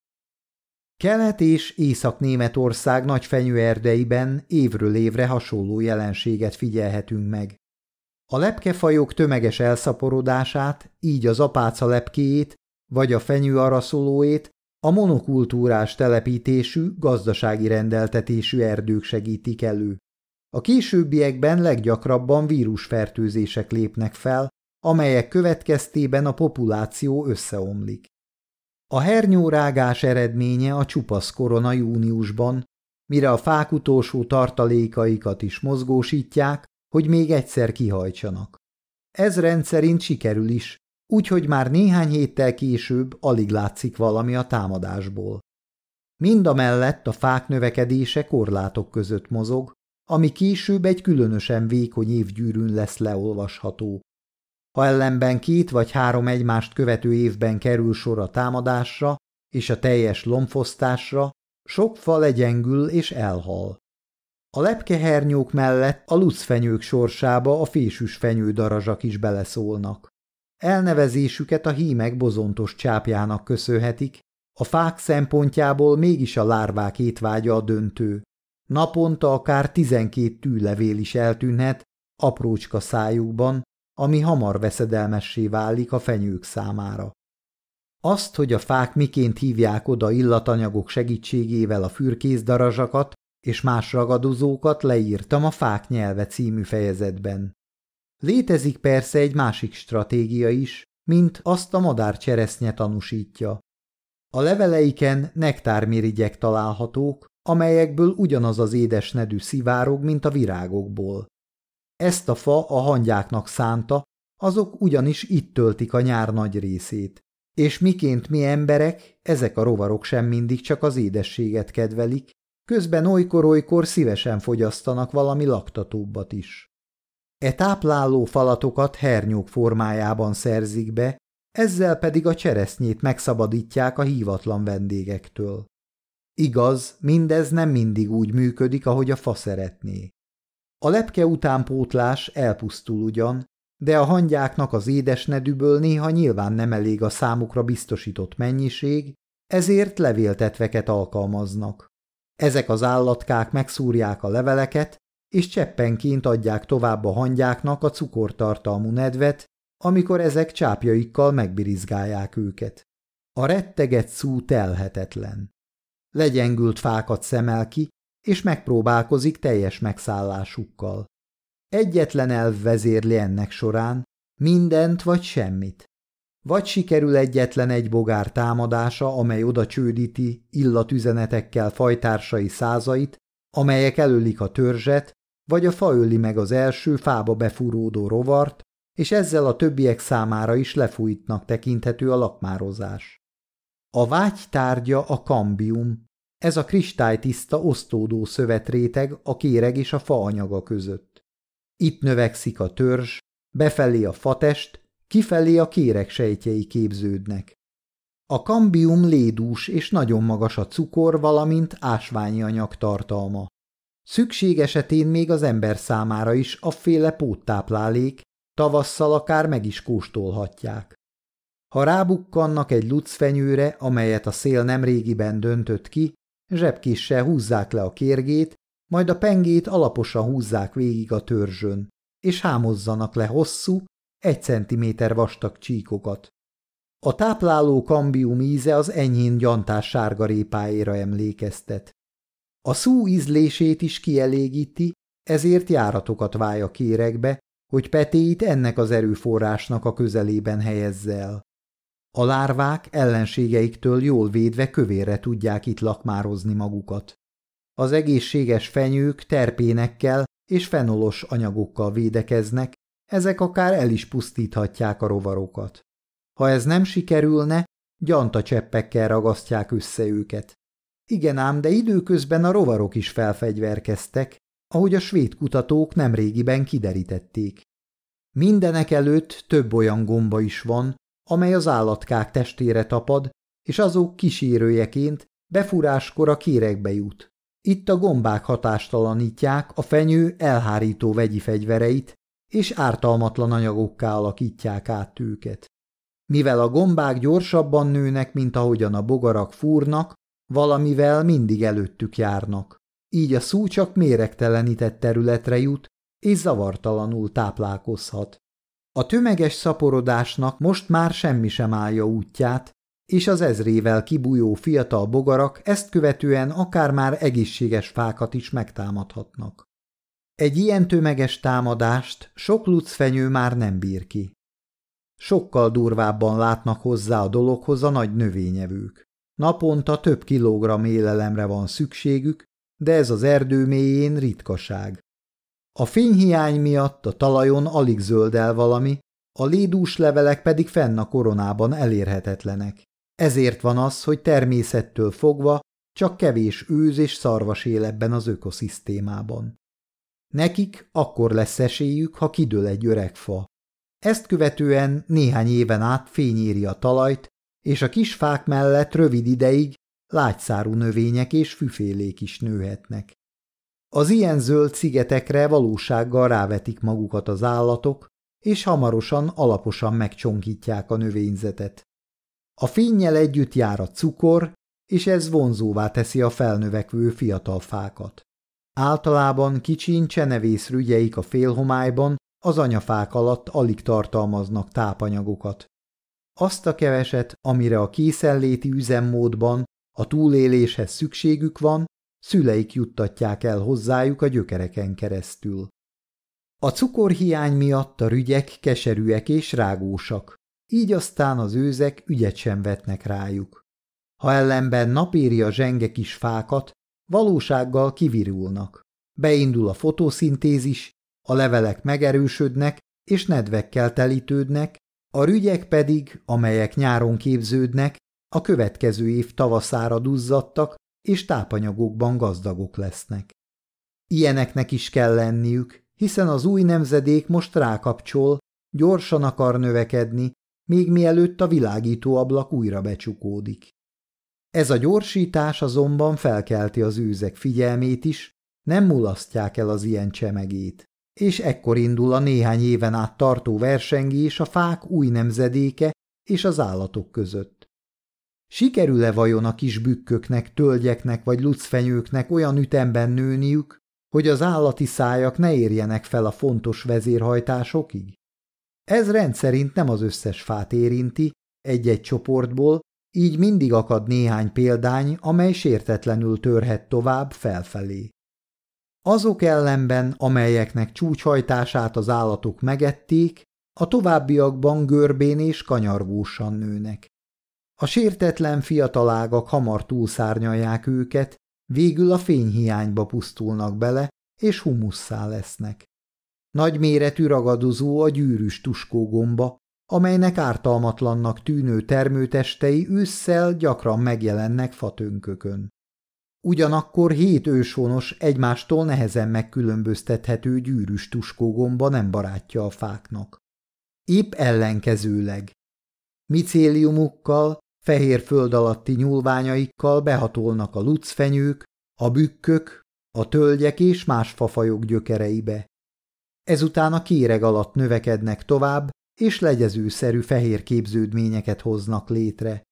Kelet- és Észak-Németország nagy fenyőerdeiben évről évre hasonló jelenséget figyelhetünk meg. A lepkefajok tömeges elszaporodását, így az apáca lepkéjét vagy a fenyő araszolóét a monokultúrás telepítésű, gazdasági rendeltetésű erdők segítik elő. A későbbiekben leggyakrabban vírusfertőzések lépnek fel, amelyek következtében a populáció összeomlik. A hernyórágás eredménye a csupasz korona júniusban, mire a fák utolsó tartalékaikat is mozgósítják, hogy még egyszer kihajtsanak. Ez rendszerint sikerül is, úgyhogy már néhány héttel később alig látszik valami a támadásból. Mind a mellett a fák növekedése korlátok között mozog, ami később egy különösen vékony évgyűrűn lesz leolvasható. Ha ellenben két vagy három egymást követő évben kerül sor a támadásra és a teljes lomfosztásra, sok fa legyengül és elhal. A lepkehernyók mellett a lucfenyők sorsába a fésűs fenyődarazsak is beleszólnak. Elnevezésüket a hímek bozontos csápjának köszönhetik, a fák szempontjából mégis a lárvák étvágya a döntő. Naponta akár tizenkét tűlevél is eltűnhet aprócska szájukban, ami hamar veszedelmessé válik a fenyők számára. Azt, hogy a fák miként hívják oda illatanyagok segítségével a fürkészdarazsakat és más ragadozókat leírtam a Fák nyelve című fejezetben. Létezik persze egy másik stratégia is, mint azt a madár cseresznye tanúsítja. A leveleiken nektármirigyek találhatók, amelyekből ugyanaz az édes nedű szivárog, mint a virágokból. Ezt a fa a hangyáknak szánta, azok ugyanis itt töltik a nyár nagy részét. És miként mi emberek, ezek a rovarok sem mindig csak az édességet kedvelik, közben olykor-olykor szívesen fogyasztanak valami laktatóbbat is. E tápláló falatokat hernyók formájában szerzik be, ezzel pedig a cseresznyét megszabadítják a hívatlan vendégektől. Igaz, mindez nem mindig úgy működik, ahogy a fa szeretné. A lepke utánpótlás elpusztul ugyan, de a hangyáknak az édesnedűből néha nyilván nem elég a számukra biztosított mennyiség, ezért levéltetveket alkalmaznak. Ezek az állatkák megszúrják a leveleket, és cseppenként adják tovább a hangyáknak a cukortartalmú nedvet, amikor ezek csápjaikkal megbirizgálják őket. A retteget szú telhetetlen. Legyengült fákat szemel ki, és megpróbálkozik teljes megszállásukkal. Egyetlen elv vezérli ennek során, mindent vagy semmit. Vagy sikerül egyetlen egy bogár támadása, amely oda csődíti illatüzenetekkel fajtársai százait, amelyek előlik a törzset, vagy a fa öli meg az első fába befúródó rovart, és ezzel a többiek számára is lefújtnak tekinthető a lakmározás. A vágy tárgya a kambium, ez a kristálytiszta osztódó szövetréteg a kéreg és a fa között. Itt növekszik a törzs, befelé a fatest, kifelé a kéreg sejtjei képződnek. A kambium lédús és nagyon magas a cukor, valamint ásványi anyag tartalma. Szükség esetén még az ember számára is afféle póttáplálék, tavasszal akár meg is kóstolhatják. Ha rábukkannak egy lucfenyőre, amelyet a szél nemrégiben döntött ki, zsebkissel húzzák le a kérgét, majd a pengét alaposan húzzák végig a törzsön, és hámozzanak le hosszú, egy centiméter vastag csíkokat. A tápláló kambium íze az enyhén gyantás sárga répáéra emlékeztet. A szú ízlését is kielégíti, ezért járatokat válja a kéregbe, hogy petéit ennek az erőforrásnak a közelében helyezze el. A lárvák ellenségeiktől jól védve kövére tudják itt lakmározni magukat. Az egészséges fenyők terpénekkel és fenolos anyagokkal védekeznek, ezek akár el is pusztíthatják a rovarokat. Ha ez nem sikerülne, cseppekkel ragasztják össze őket. Igen ám, de időközben a rovarok is felfegyverkeztek, ahogy a svéd kutatók nemrégiben kiderítették. Mindenek előtt több olyan gomba is van, amely az állatkák testére tapad, és azok kísérőjeként befúráskor a kéregbe jut. Itt a gombák hatástalanítják a fenyő elhárító vegyi fegyvereit, és ártalmatlan anyagokká alakítják át őket. Mivel a gombák gyorsabban nőnek, mint ahogyan a bogarak fúrnak, valamivel mindig előttük járnak. Így a szú csak méregtelenített területre jut, és zavartalanul táplálkozhat. A tömeges szaporodásnak most már semmi sem állja útját, és az ezrével kibújó fiatal bogarak ezt követően akár már egészséges fákat is megtámadhatnak. Egy ilyen tömeges támadást sok lucfenyő már nem bír ki. Sokkal durvábban látnak hozzá a dologhoz a nagy növényevők. Naponta több kilogramm élelemre van szükségük, de ez az erdő mélyén ritkaság. A fényhiány miatt a talajon alig zöldel valami, a lédús levelek pedig fenn a koronában elérhetetlenek. Ezért van az, hogy természettől fogva csak kevés őz és szarvas él ebben az ökoszisztémában. Nekik akkor lesz esélyük, ha kidől egy öreg fa. Ezt követően néhány éven át fényéri a talajt, és a kis fák mellett rövid ideig lágyszárú növények és füfélék is nőhetnek. Az ilyen zöld szigetekre valósággal rávetik magukat az állatok, és hamarosan alaposan megcsonkítják a növényzetet. A fényjel együtt jár a cukor, és ez vonzóvá teszi a felnövekvő fiatal fákat. Általában kicsin csenevész rügyeik a félhomályban az anyafák alatt alig tartalmaznak tápanyagokat. Azt a keveset, amire a készenléti üzemmódban a túléléshez szükségük van, szüleik juttatják el hozzájuk a gyökereken keresztül. A cukorhiány miatt a rügyek keserűek és rágósak, így aztán az őzek ügyet sem vetnek rájuk. Ha ellenben napéri a zsenge kis fákat, valósággal kivirulnak. Beindul a fotoszintézis, a levelek megerősödnek és nedvekkel telítődnek, a rügyek pedig, amelyek nyáron képződnek, a következő év tavaszára duzzadtak, és tápanyagokban gazdagok lesznek. Ilyeneknek is kell lenniük, hiszen az új nemzedék most rákapcsol, gyorsan akar növekedni, még mielőtt a világító ablak újra becsukódik. Ez a gyorsítás azonban felkelti az őzek figyelmét is, nem mulasztják el az ilyen csemegét, és ekkor indul a néhány éven át tartó versengés a fák új nemzedéke és az állatok között. Sikerül-e vajon a kis bükköknek, tölgyeknek vagy lucfenyőknek olyan ütemben nőniük, hogy az állati szájak ne érjenek fel a fontos vezérhajtásokig? Ez rendszerint nem az összes fát érinti, egy-egy csoportból, így mindig akad néhány példány, amely sértetlenül törhet tovább felfelé. Azok ellenben, amelyeknek csúcshajtását az állatok megették, a továbbiakban görbén és kanyargósan nőnek. A sértetlen fiatalágak hamar túlszárnyalják őket, végül a fényhiányba pusztulnak bele, és humusszá lesznek. Nagyméretű ragadozó a gyűrűs tuskógomba, amelynek ártalmatlannak tűnő termőtestei ősszel gyakran megjelennek fatönkökön. Ugyanakkor hét őshonos egymástól nehezen megkülönböztethető gyűrűs tuskógomba nem barátja a fáknak. Épp ellenkezőleg. Micéliumukkal, fehér föld alatti nyúlványaikkal behatolnak a lucfenyők, a bükkök, a tölgyek és más fafajok gyökereibe. Ezután a kéreg alatt növekednek tovább, és legyezőszerű fehér képződményeket hoznak létre.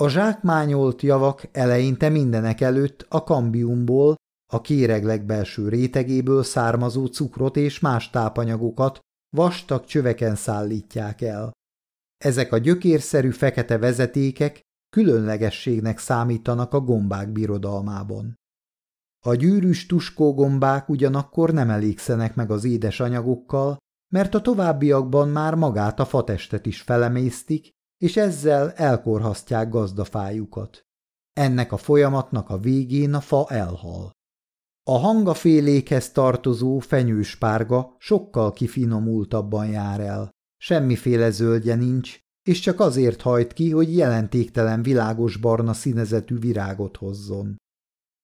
A zsákmányolt javak eleinte mindenek előtt a kambiumból, a kéreg legbelső rétegéből származó cukrot és más tápanyagokat vastag csöveken szállítják el. Ezek a gyökérszerű fekete vezetékek különlegességnek számítanak a gombák birodalmában. A gyűrűs tuskógombák ugyanakkor nem elégszenek meg az édes anyagokkal, mert a továbbiakban már magát a fatestet is felemésztik, és ezzel elkorhasztják gazdafájukat. Ennek a folyamatnak a végén a fa elhal. A hangafélékhez tartozó fenyőspárga sokkal kifinomultabban jár el. Semmiféle zöldje nincs, és csak azért hajt ki, hogy jelentéktelen világos barna színezetű virágot hozzon.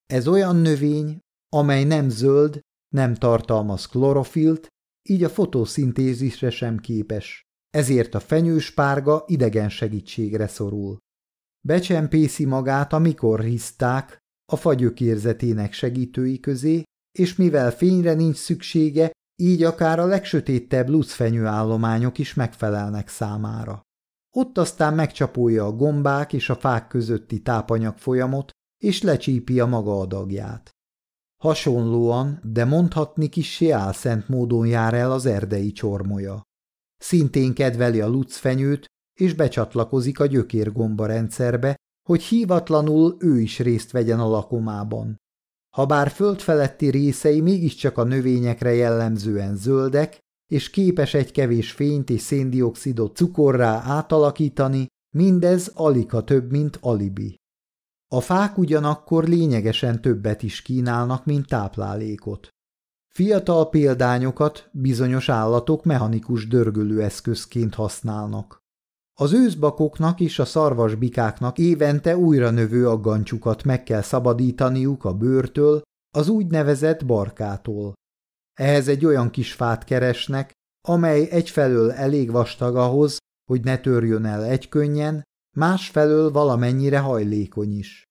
Ez olyan növény, amely nem zöld, nem tartalmaz klorofilt, így a fotoszintézisre sem képes, ezért a fenyőspárga idegen segítségre szorul. Becsempészi magát, amikor hiszták, a fagyökérzetének segítői közé, és mivel fényre nincs szüksége, így akár a legsötétebb lucfenyőállományok is megfelelnek számára. Ott aztán megcsapolja a gombák és a fák közötti tápanyag folyamot, és lecsípi a maga adagját. Hasonlóan, de mondhatni kissé álszent módon jár el az erdei csormoja. Szintén kedveli a lucfenyőt, és becsatlakozik a gyökérgomba rendszerbe, hogy hívatlanul ő is részt vegyen a lakomában. Habár földfeletti részei mégiscsak a növényekre jellemzően zöldek, és képes egy kevés fényt és széndiokszidot cukorrá átalakítani, mindez alika több, mint alibi. A fák ugyanakkor lényegesen többet is kínálnak, mint táplálékot. Fiatal példányokat bizonyos állatok mechanikus dörgölőeszközként használnak. Az őszbakoknak és a szarvasbikáknak évente újra növő aggancsukat meg kell szabadítaniuk a bőrtől, az úgynevezett barkától. Ehhez egy olyan kis fát keresnek, amely egyfelől elég vastag ahhoz, hogy ne törjön el egykönnyen, másfelől valamennyire hajlékony is.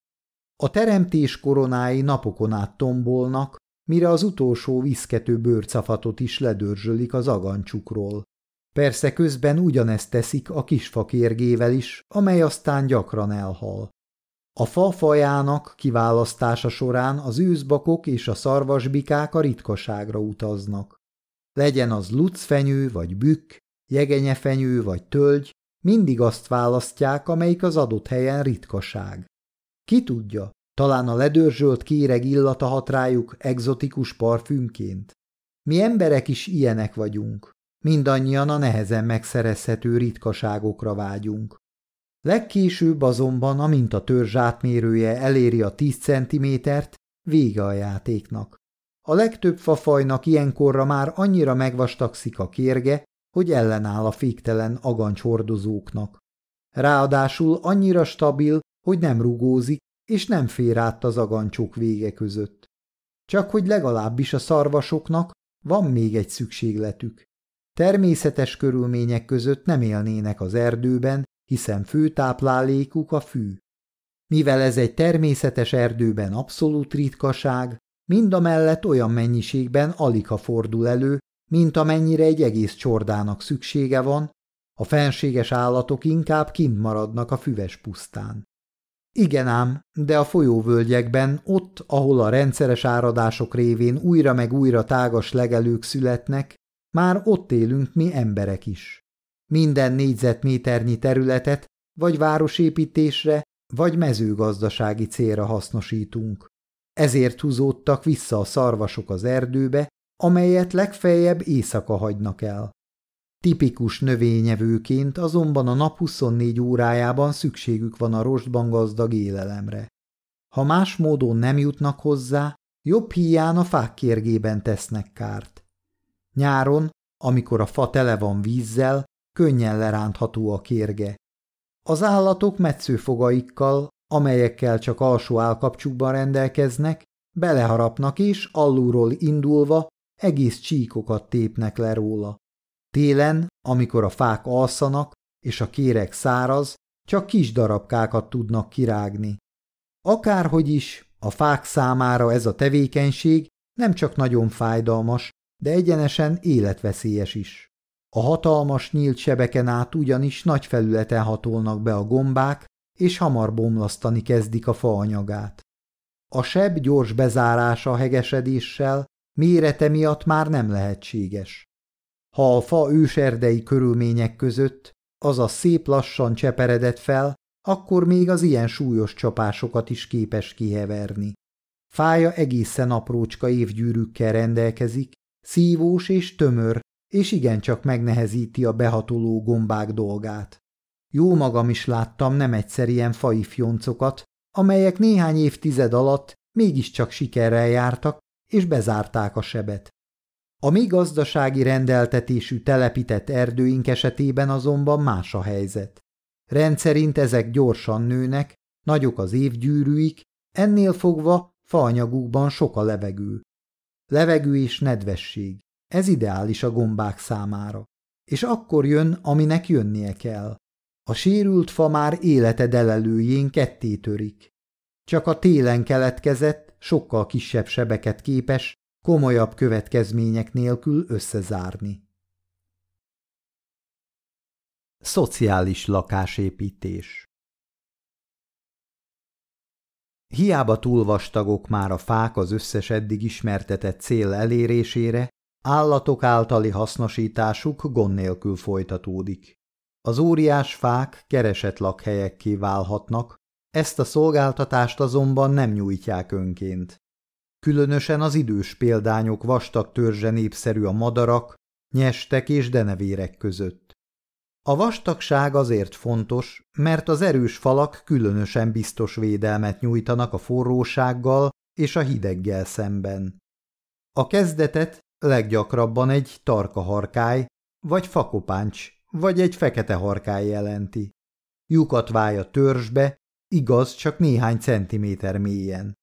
A teremtés koronái napokon át tombolnak, mire az utolsó viszkető bőrcafatot is ledörzsölik az agancsukról. Persze közben ugyanezt teszik a kisfakérgével is, amely aztán gyakran elhal. A fa fajának kiválasztása során az őzbakok és a szarvasbikák a ritkaságra utaznak. Legyen az lucfenyő vagy bükk, jegenyefenyő vagy tölgy, mindig azt választják, amelyik az adott helyen ritkaság. Ki tudja, talán a ledörzsölt kéreg illata hat rájuk egzotikus parfümként. Mi emberek is ilyenek vagyunk. Mindannyian a nehezen megszerezhető ritkaságokra vágyunk. Legkésőbb azonban, amint a törzs átmérője eléri a 10 centimétert, vége a játéknak. A legtöbb fafajnak ilyenkorra már annyira megvastagszik a kérge, hogy ellenáll a féktelen agancshordozóknak. Ráadásul annyira stabil, hogy nem rugózik, és nem fér át az agancsok vége között. Csak hogy legalábbis a szarvasoknak van még egy szükségletük. Természetes körülmények között nem élnének az erdőben, hiszen fő táplálékuk a fű. Mivel ez egy természetes erdőben abszolút ritkaság, mind a mellett olyan mennyiségben alig fordul elő, mint amennyire egy egész csordának szüksége van, a fenséges állatok inkább kint maradnak a füves pusztán. Igen ám, de a folyóvölgyekben, ott, ahol a rendszeres áradások révén újra meg újra tágas legelők születnek, már ott élünk mi emberek is. Minden négyzetméternyi területet vagy városépítésre, vagy mezőgazdasági célra hasznosítunk. Ezért húzódtak vissza a szarvasok az erdőbe, amelyet legfeljebb éjszaka hagynak el. Tipikus növényevőként azonban a nap 24 órájában szükségük van a rostban gazdag élelemre. Ha más módon nem jutnak hozzá, jobb hiány a fák kérgében tesznek kárt. Nyáron, amikor a fa tele van vízzel, könnyen lerántható a kérge. Az állatok metszőfogaikkal, amelyekkel csak alsó állkapcsukban rendelkeznek, beleharapnak és alulról indulva egész csíkokat tépnek le róla. Télen, amikor a fák alszanak és a kéreg száraz, csak kis darabkákat tudnak kirágni. Akárhogy is, a fák számára ez a tevékenység nem csak nagyon fájdalmas, de egyenesen életveszélyes is. A hatalmas nyílt sebeken át ugyanis nagy felületen hatolnak be a gombák, és hamar bomlasztani kezdik a faanyagát. A seb gyors bezárása a hegesedéssel mérete miatt már nem lehetséges. Ha a fa őserdei körülmények között, azaz szép lassan cseperedett fel, akkor még az ilyen súlyos csapásokat is képes kiheverni. Fája egészen aprócska évgyűrűkkel rendelkezik, szívós és tömör, és igencsak megnehezíti a behatoló gombák dolgát. Jó magam is láttam nem egyszer ilyen fai fioncokat, amelyek néhány évtized alatt mégiscsak sikerrel jártak, és bezárták a sebet. A mi gazdasági rendeltetésű telepített erdőink esetében azonban más a helyzet. Rendszerint ezek gyorsan nőnek, nagyok az évgyűrűik, ennél fogva faanyagukban sok a levegő. Levegő és nedvesség. Ez ideális a gombák számára. És akkor jön, aminek jönnie kell. A sérült fa már élete delelőjén ketté törik. Csak a télen keletkezett, sokkal kisebb sebeket képes, komolyabb következmények nélkül összezárni. Szociális lakásépítés Hiába túl vastagok már a fák az összes eddig ismertetett cél elérésére, állatok általi hasznosításuk gond nélkül folytatódik. Az óriás fák keresett lakhelyekké válhatnak, ezt a szolgáltatást azonban nem nyújtják önként. Különösen az idős példányok vastag törzse népszerű a madarak, nyestek és denevérek között. A vastagság azért fontos, mert az erős falak különösen biztos védelmet nyújtanak a forrósággal és a hideggel szemben. A kezdetet leggyakrabban egy tarka harkály, vagy fakopáncs, vagy egy fekete harkály jelenti. Lyukat válj a törzsbe, igaz csak néhány centiméter mélyen.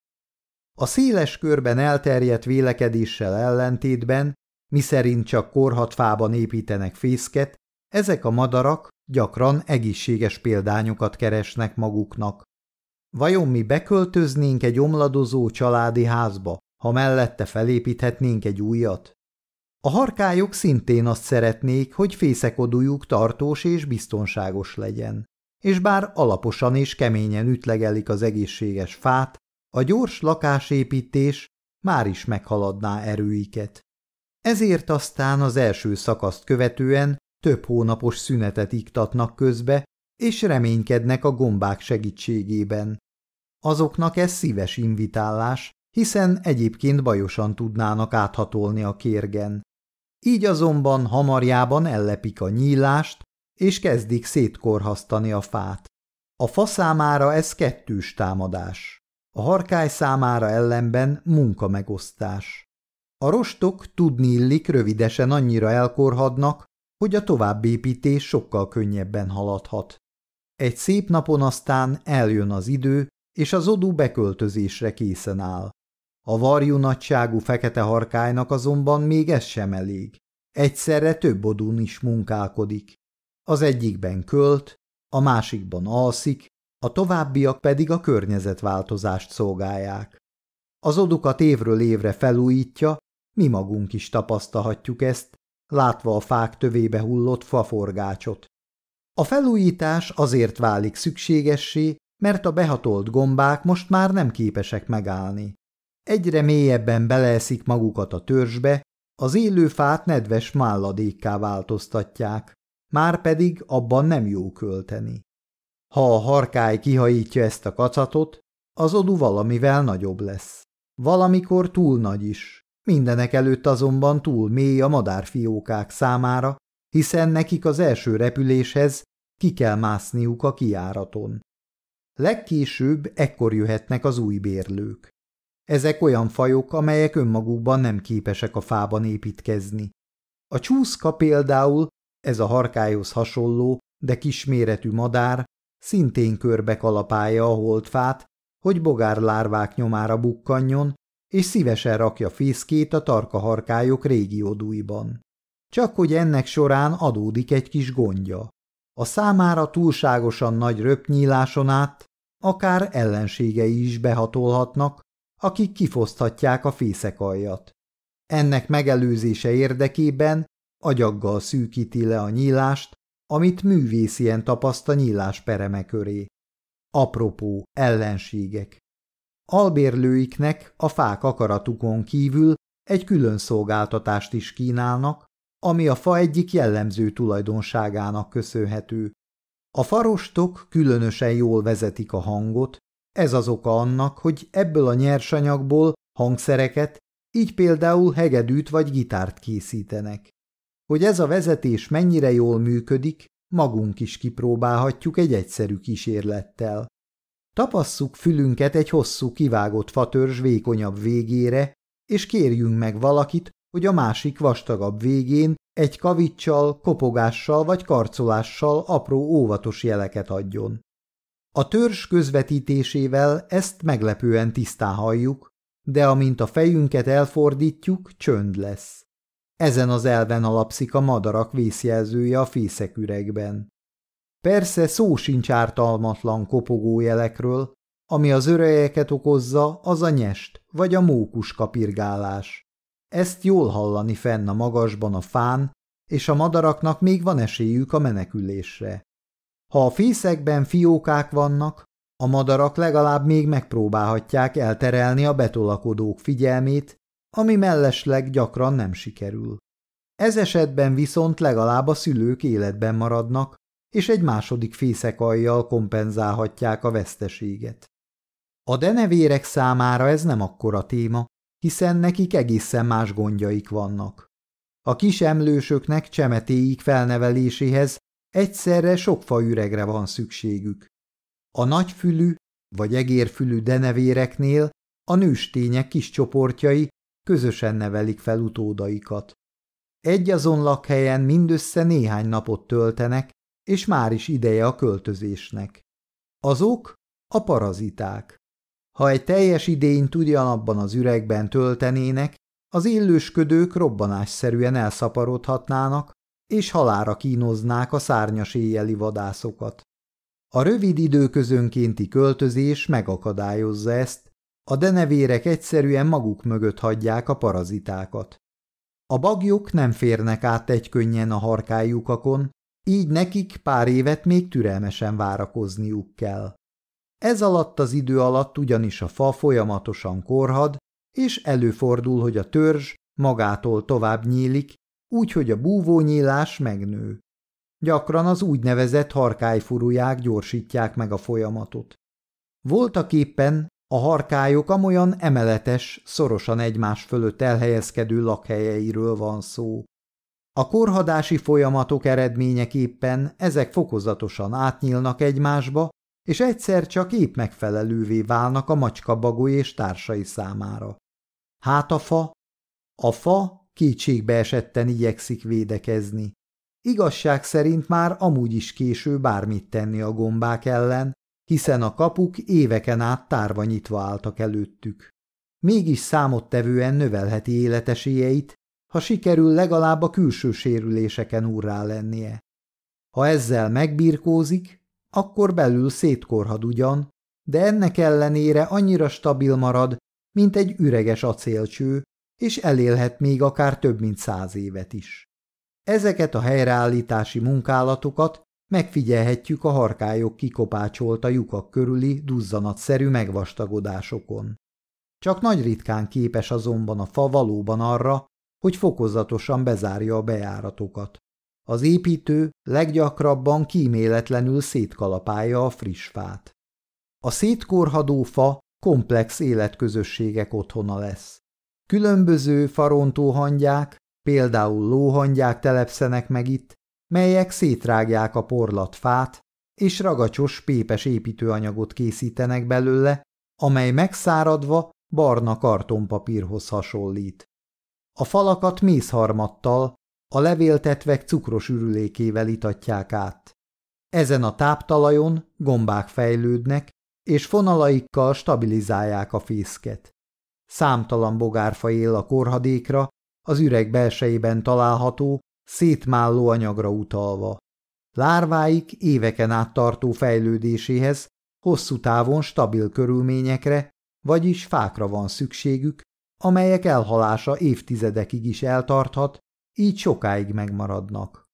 A széles körben elterjedt vélekedéssel ellentétben, miszerint csak korhatfában építenek fészket, ezek a madarak gyakran egészséges példányokat keresnek maguknak. Vajon mi beköltöznénk egy omladozó családi házba, ha mellette felépíthetnénk egy újat? A harkályok szintén azt szeretnék, hogy fészekodójuk tartós és biztonságos legyen. És bár alaposan és keményen ütlegelik az egészséges fát, a gyors lakásépítés már is meghaladná erőiket. Ezért aztán az első szakaszt követően több hónapos szünetet iktatnak közbe, és reménykednek a gombák segítségében. Azoknak ez szíves invitálás, hiszen egyébként bajosan tudnának áthatolni a kérgen. Így azonban hamarjában ellepik a nyílást, és kezdik szétkorhasztani a fát. A fa számára ez kettős támadás. A harkály számára ellenben munkamegosztás. A rostok tudni illik rövidesen annyira elkorhadnak, hogy a továbbépítés sokkal könnyebben haladhat. Egy szép napon aztán eljön az idő, és az odú beköltözésre készen áll. A varjú nagyságú fekete harkálynak azonban még ez sem elég. Egyszerre több odún is munkálkodik. Az egyikben költ, a másikban alszik, a továbbiak pedig a környezetváltozást szolgálják. Az odukat évről évre felújítja, mi magunk is tapasztalhatjuk ezt, látva a fák tövébe hullott faforgácsot. A felújítás azért válik szükségessé, mert a behatolt gombák most már nem képesek megállni. Egyre mélyebben beleeszik magukat a törzsbe, az élő fát nedves málladékká változtatják, már pedig abban nem jó költeni. Ha a harkály kihajítja ezt a kacatot, az odu valamivel nagyobb lesz. Valamikor túl nagy is. Mindenek előtt azonban túl mély a madárfiókák számára, hiszen nekik az első repüléshez ki kell mászniuk a kiáraton. Legkésőbb ekkor jöhetnek az új bérlők. Ezek olyan fajok, amelyek önmagukban nem képesek a fában építkezni. A csúszka például, ez a harkályhoz hasonló, de kisméretű madár, szintén körbe kalapálja a holdfát, hogy bogárlárvák nyomára bukkanjon, és szívesen rakja fészkét a tarkaharkályok régiódúiban. Csak hogy ennek során adódik egy kis gondja. A számára túlságosan nagy röpnyíláson át akár ellenségei is behatolhatnak, akik kifoszthatják a fészekaljat. Ennek megelőzése érdekében agyaggal szűkíti le a nyílást, amit művészien tapaszt a nyílás pereme köré. Apropó, ellenségek. Albérlőiknek a fák akaratukon kívül egy külön szolgáltatást is kínálnak, ami a fa egyik jellemző tulajdonságának köszönhető. A farostok különösen jól vezetik a hangot, ez az oka annak, hogy ebből a nyersanyagból hangszereket, így például hegedűt vagy gitárt készítenek. Hogy ez a vezetés mennyire jól működik, magunk is kipróbálhatjuk egy egyszerű kísérlettel. Tapasszuk fülünket egy hosszú kivágott fatörzs vékonyabb végére, és kérjünk meg valakit, hogy a másik vastagabb végén egy kavicsal, kopogással vagy karcolással apró óvatos jeleket adjon. A törzs közvetítésével ezt meglepően tisztán halljuk, de amint a fejünket elfordítjuk, csönd lesz. Ezen az elven alapszik a madarak vészjelzője a fészeküregben. Persze szó sincs ártalmatlan kopogójelekről, ami az örejeket okozza, az a nyest vagy a mókus kapirgálás. Ezt jól hallani fenn a magasban a fán, és a madaraknak még van esélyük a menekülésre. Ha a fészekben fiókák vannak, a madarak legalább még megpróbálhatják elterelni a betolakodók figyelmét, ami mellesleg gyakran nem sikerül. Ez esetben viszont legalább a szülők életben maradnak, és egy második fészekaljjal kompenzálhatják a veszteséget. A denevérek számára ez nem akkora téma, hiszen nekik egészen más gondjaik vannak. A kis emlősöknek csemetéik felneveléséhez egyszerre sok faüregre van szükségük. A nagyfülű vagy egérfülű denevéreknél a nőstények kis csoportjai közösen nevelik fel utódaikat. Egy azon lakhelyen mindössze néhány napot töltenek, és már is ideje a költözésnek. Azok a paraziták. Ha egy teljes idényt ugyanabban az üregben töltenének, az illősködők robbanásszerűen elszaporodhatnának, és halára kínoznák a szárnyas éjjeli vadászokat. A rövid időközönkénti költözés megakadályozza ezt, a denevérek egyszerűen maguk mögött hagyják a parazitákat. A bagyok nem férnek át egy könnyen a harkájukakon, így nekik pár évet még türelmesen várakozniuk kell. Ez alatt az idő alatt ugyanis a fa folyamatosan korhad, és előfordul, hogy a törzs magától tovább nyílik, úgy, hogy a búvónyílás megnő. Gyakran az úgynevezett harkályfurúják gyorsítják meg a folyamatot. Voltak éppen a harkályok amolyan emeletes, szorosan egymás fölött elhelyezkedő lakhelyeiről van szó. A korhadási folyamatok eredményeképpen ezek fokozatosan átnyílnak egymásba, és egyszer csak épp megfelelővé válnak a macskabagoly és társai számára. Hát a fa? A fa kétségbe esetten igyekszik védekezni. Igazság szerint már amúgy is késő bármit tenni a gombák ellen, hiszen a kapuk éveken át tárva nyitva álltak előttük. Mégis számottevően növelheti életesélyeit, ha sikerül legalább a külső sérüléseken úrrá lennie. Ha ezzel megbirkózik, akkor belül szétkorhad ugyan, de ennek ellenére annyira stabil marad, mint egy üreges acélcső, és elélhet még akár több mint száz évet is. Ezeket a helyreállítási munkálatokat megfigyelhetjük a harkályok kikopácsolta lyukak körüli duzzanatszerű megvastagodásokon. Csak nagy ritkán képes azonban a fa valóban arra, hogy fokozatosan bezárja a bejáratokat. Az építő leggyakrabban kíméletlenül szétkalapálja a friss fát. A szétkorhadó fa komplex életközösségek otthona lesz. Különböző farontóhangyák, például lóhangyák telepszenek meg itt, melyek szétrágják a porlat fát, és ragacsos pépes építőanyagot készítenek belőle, amely megszáradva barna kartonpapírhoz hasonlít. A falakat mészharmattal, a levéltetvek cukros ürülékével itatják át. Ezen a táptalajon gombák fejlődnek, és fonalaikkal stabilizálják a fészket. Számtalan bogárfa él a korhadékra, az üreg belsejében található, szétmálló anyagra utalva. Lárváik éveken át tartó fejlődéséhez hosszú távon stabil körülményekre, vagyis fákra van szükségük, amelyek elhalása évtizedekig is eltarthat, így sokáig megmaradnak.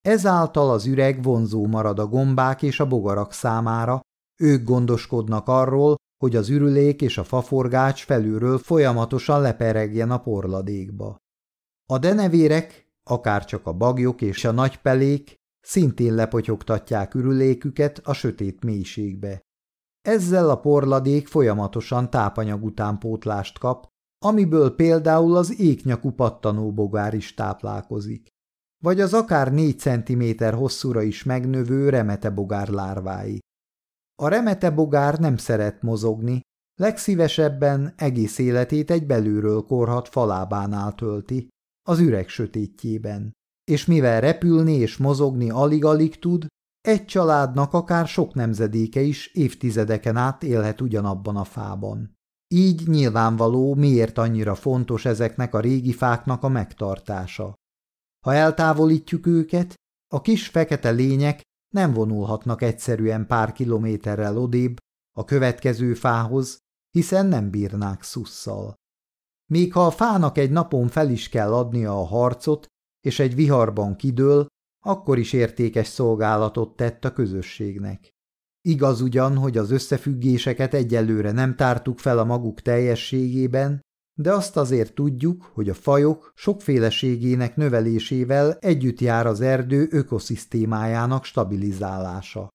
Ezáltal az üreg vonzó marad a gombák és a bogarak számára, ők gondoskodnak arról, hogy az ürülék és a faforgács felülről folyamatosan leperegjen a porladékba. A denevérek, akárcsak a bagyok és a nagypelék szintén lepotyogtatják ürüléküket a sötét mélységbe. Ezzel a porladék folyamatosan tápanyag utánpótlást kap, amiből például az éknyakú pattanó bogár is táplálkozik, vagy az akár négy centiméter hosszúra is megnövő remete bogár lárvái. A remete bogár nem szeret mozogni, legszívesebben egész életét egy belülről korhat falábánál tölti, az üreg sötétjében, és mivel repülni és mozogni alig-alig tud, egy családnak akár sok nemzedéke is évtizedeken át élhet ugyanabban a fában. Így nyilvánvaló, miért annyira fontos ezeknek a régi fáknak a megtartása. Ha eltávolítjuk őket, a kis fekete lények nem vonulhatnak egyszerűen pár kilométerrel odébb a következő fához, hiszen nem bírnák szusszal. Még ha a fának egy napon fel is kell adnia a harcot, és egy viharban kidől, akkor is értékes szolgálatot tett a közösségnek. Igaz ugyan, hogy az összefüggéseket egyelőre nem tártuk fel a maguk teljességében, de azt azért tudjuk, hogy a fajok sokféleségének növelésével együtt jár az erdő ökoszisztémájának stabilizálása.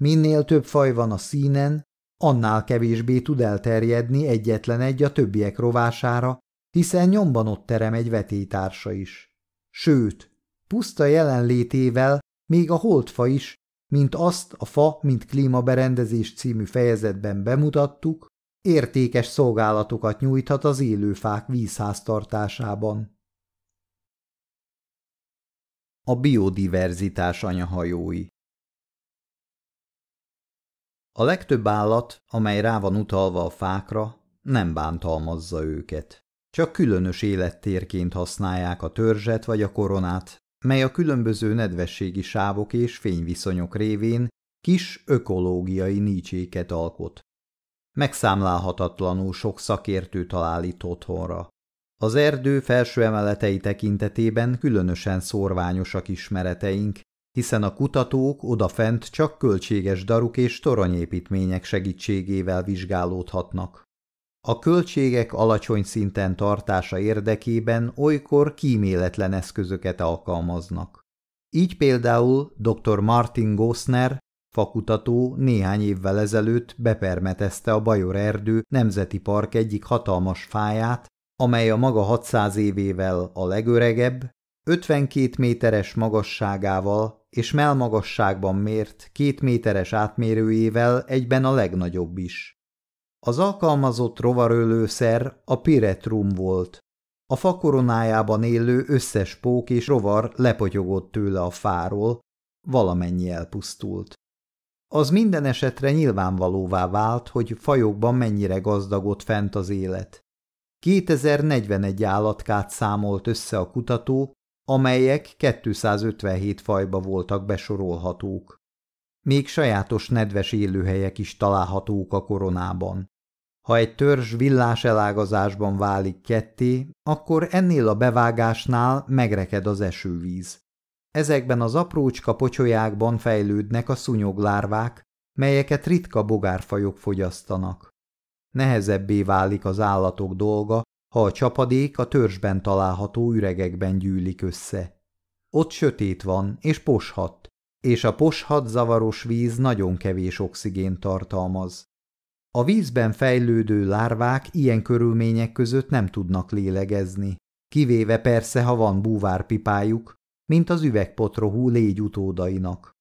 Minél több faj van a színen, annál kevésbé tud elterjedni egyetlen egy a többiek rovására, hiszen nyomban ott terem egy vetétársa is. Sőt, puszta jelenlétével még a holdfa is, mint azt a Fa, mint klímaberendezés című fejezetben bemutattuk, értékes szolgálatokat nyújthat az élőfák vízháztartásában. A biodiverzitás anyahajói A legtöbb állat, amely rá van utalva a fákra, nem bántalmazza őket. Csak különös élettérként használják a törzset vagy a koronát, mely a különböző nedvességi sávok és fényviszonyok révén kis ökológiai nícséket alkot. Megszámlálhatatlanul sok szakértő talál itt otthonra. Az erdő felső emeletei tekintetében különösen szorványosak ismereteink, hiszen a kutatók odafent csak költséges daruk és toronyépítmények segítségével vizsgálódhatnak. A költségek alacsony szinten tartása érdekében olykor kíméletlen eszközöket alkalmaznak. Így például dr. Martin Gosner, fakutató néhány évvel ezelőtt bepermetezte a Bajor erdő nemzeti park egyik hatalmas fáját, amely a maga 600 évével a legöregebb, 52 méteres magasságával és melmagasságban mért két méteres átmérőjével egyben a legnagyobb is. Az alkalmazott rovarölőszer a piretrum volt. A fakoronájában élő összes pók és rovar lepotyogott tőle a fáról, valamennyi elpusztult. Az minden esetre nyilvánvalóvá vált, hogy fajokban mennyire gazdagot fent az élet. 2041 állatkát számolt össze a kutató, amelyek 257 fajba voltak besorolhatók. Még sajátos nedves élőhelyek is találhatók a koronában. Ha egy törzs villás elágazásban válik ketté, akkor ennél a bevágásnál megreked az esővíz. Ezekben az aprócska pocsolyákban fejlődnek a szúnyoglárvák, melyeket ritka bogárfajok fogyasztanak. Nehezebbé válik az állatok dolga, ha a csapadék a törzsben található üregekben gyűlik össze. Ott sötét van, és poshat, és a poshat zavaros víz nagyon kevés oxigént tartalmaz. A vízben fejlődő lárvák ilyen körülmények között nem tudnak lélegezni, kivéve persze, ha van búvárpipájuk, mint az üvegpotrohú légy utódainak.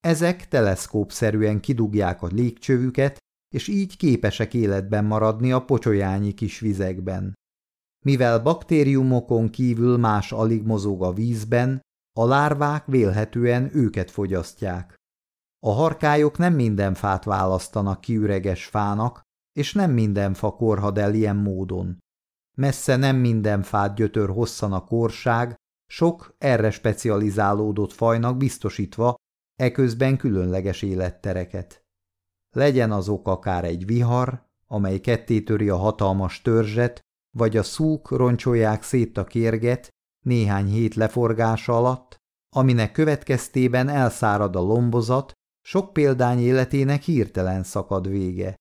Ezek teleszkópszerűen kidugják a légcsövüket, és így képesek életben maradni a pocsolyányi kis vizekben. Mivel baktériumokon kívül más alig mozog a vízben, a lárvák vélhetően őket fogyasztják. A harkályok nem minden fát választanak ki üreges fának, és nem minden fa korhad el ilyen módon. Messze nem minden fát gyötör hosszan a korság, sok erre specializálódott fajnak biztosítva, eközben különleges élettereket. Legyen az ok akár egy vihar, amely kettétöri a hatalmas törzset, vagy a szúk roncsolják szét a kérget néhány hét leforgása alatt, aminek következtében elszárad a lombozat, sok példány életének hirtelen szakad vége.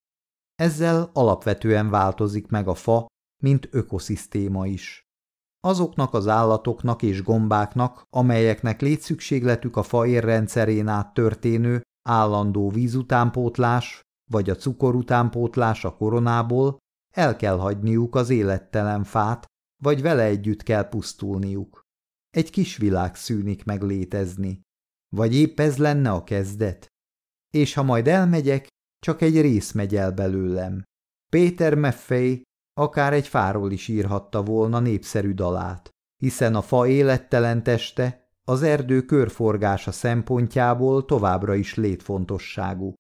Ezzel alapvetően változik meg a fa, mint ökoszisztéma is. Azoknak az állatoknak és gombáknak, amelyeknek létszükségletük a fa érrendszerén át történő állandó vízutánpótlás vagy a cukorutánpótlás a koronából, el kell hagyniuk az élettelen fát, vagy vele együtt kell pusztulniuk. Egy kis világ szűnik meg létezni. Vagy épp ez lenne a kezdet? És ha majd elmegyek, csak egy rész megy el belőlem. Péter Maffei akár egy fáról is írhatta volna népszerű dalát, hiszen a fa élettelen teste az erdő körforgása szempontjából továbbra is létfontosságú.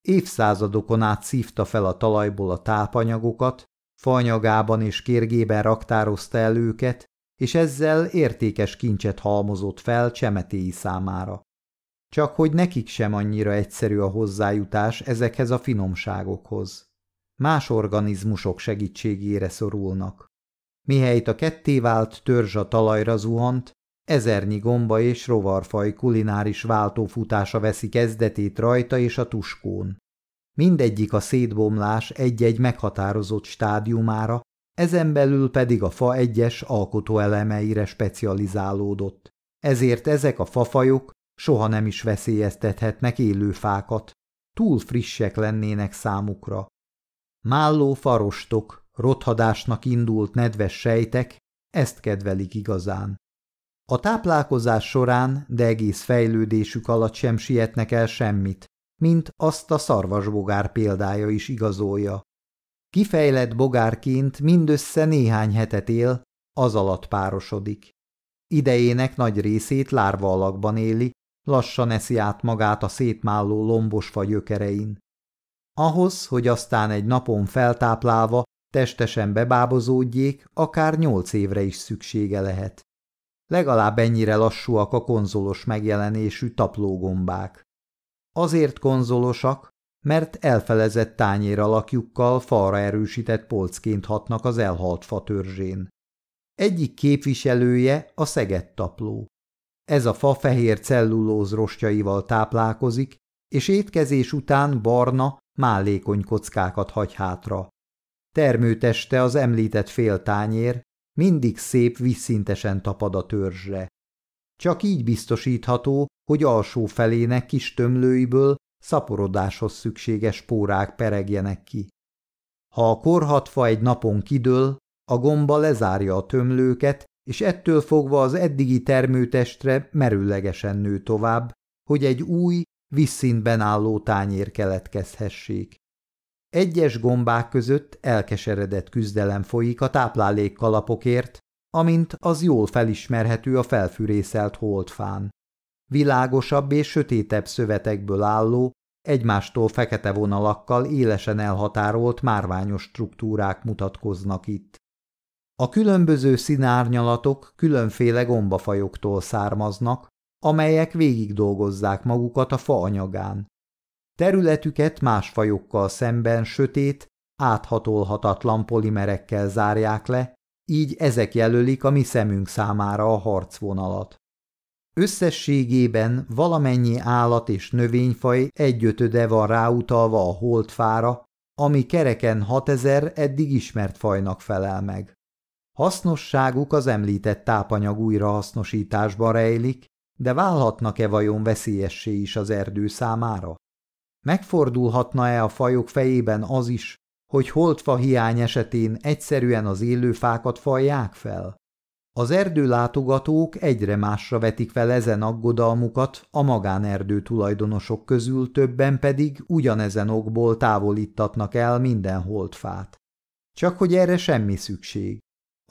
Évszázadokon át szívta fel a talajból a tápanyagokat, fanyagában és kérgében raktározta el őket, és ezzel értékes kincset halmozott fel csemetéi számára. Csak hogy nekik sem annyira egyszerű a hozzájutás ezekhez a finomságokhoz. Más organizmusok segítségére szorulnak. Mihelyt a kettévált törzs a talajra zuhant, ezernyi gomba és rovarfaj kulináris váltófutása veszi kezdetét rajta és a tuskón. Mindegyik a szétbomlás egy-egy meghatározott stádiumára, ezen belül pedig a fa egyes alkotóelemeire specializálódott. Ezért ezek a fafajok soha nem is veszélyeztethetnek élő fákat, túl frissek lennének számukra. Málló farostok, rothadásnak indult nedves sejtek ezt kedvelik igazán. A táplálkozás során, de egész fejlődésük alatt sem sietnek el semmit, mint azt a szarvasbogár példája is igazolja. Kifejlett bogárként mindössze néhány hetet él, az alatt párosodik. Idejének nagy részét lárva alakban éli, lassan eszi át magát a szétmálló lombosfa gyökerein. Ahhoz, hogy aztán egy napon feltáplálva testesen bebábozódjék, akár nyolc évre is szüksége lehet. Legalább ennyire lassúak a konzolos megjelenésű taplógombák. Azért konzolosak, mert elfelezett tányér alakjukkal falra erősített polcként hatnak az elhalt fa törzsén. Egyik képviselője a szegettapló. Ez a fa fehér cellulóz rostjaival táplálkozik, és étkezés után barna, mállékony kockákat hagy hátra. Termőteste az említett féltányér, mindig szép vízszintesen tapad a törzsre. Csak így biztosítható, hogy alsó felének kis tömlőiből szaporodáshoz szükséges pórák peregjenek ki. Ha a korhatfa egy napon kidől, a gomba lezárja a tömlőket, és ettől fogva az eddigi termőtestre merőlegesen nő tovább, hogy egy új, visszintben álló tányér keletkezhessék. Egyes gombák között elkeseredett küzdelem folyik a táplálékkalapokért, amint az jól felismerhető a felfűrészelt holdfán. Világosabb és sötétebb szövetekből álló, egymástól fekete vonalakkal élesen elhatárolt márványos struktúrák mutatkoznak itt. A különböző színárnyalatok különféle gombafajoktól származnak, amelyek végig dolgozzák magukat a fa anyagán. Területüket más fajokkal szemben sötét, áthatolhatatlan polimerekkel zárják le, így ezek jelölik a mi szemünk számára a harcvonalat. Összességében valamennyi állat és növényfaj egyötöde van ráutalva a holdfára, ami kereken 6000 eddig ismert fajnak felel meg. Hasznosságuk az említett tápanyag újrahasznosításban rejlik, de válhatnak-e vajon veszélyessé is az erdő számára? Megfordulhatna-e a fajok fejében az is, hogy holdfa hiány esetén egyszerűen az élő fákat falják fel? Az erdőlátogatók egyre másra vetik fel ezen aggodalmukat, a magánerdő tulajdonosok közül többen pedig ugyanezen okból távolítatnak el minden holdfát. Csak hogy erre semmi szükség.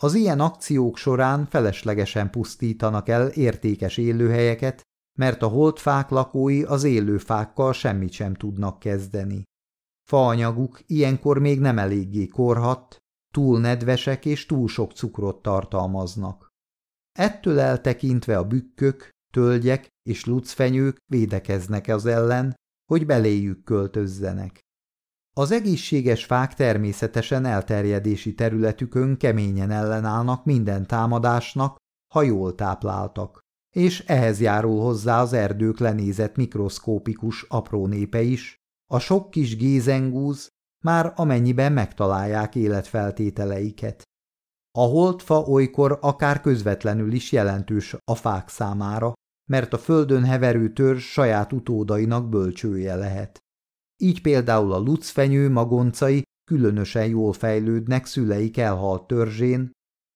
Az ilyen akciók során feleslegesen pusztítanak el értékes élőhelyeket, mert a holdfák lakói az élőfákkal semmit sem tudnak kezdeni. Faanyaguk ilyenkor még nem eléggé korhat, túl nedvesek és túl sok cukrot tartalmaznak. Ettől eltekintve a bükkök, tölgyek és lucfenyők védekeznek az ellen, hogy beléjük költözzenek. Az egészséges fák természetesen elterjedési területükön keményen ellenállnak minden támadásnak, ha jól tápláltak, és ehhez járul hozzá az erdők lenézett mikroszkópikus apró népe is, a sok kis gézengúz, már amennyiben megtalálják életfeltételeiket. A holdfa olykor akár közvetlenül is jelentős a fák számára, mert a földön heverő törzs saját utódainak bölcsője lehet. Így például a lucfenyő magoncai különösen jól fejlődnek szüleik elhalt törzsén,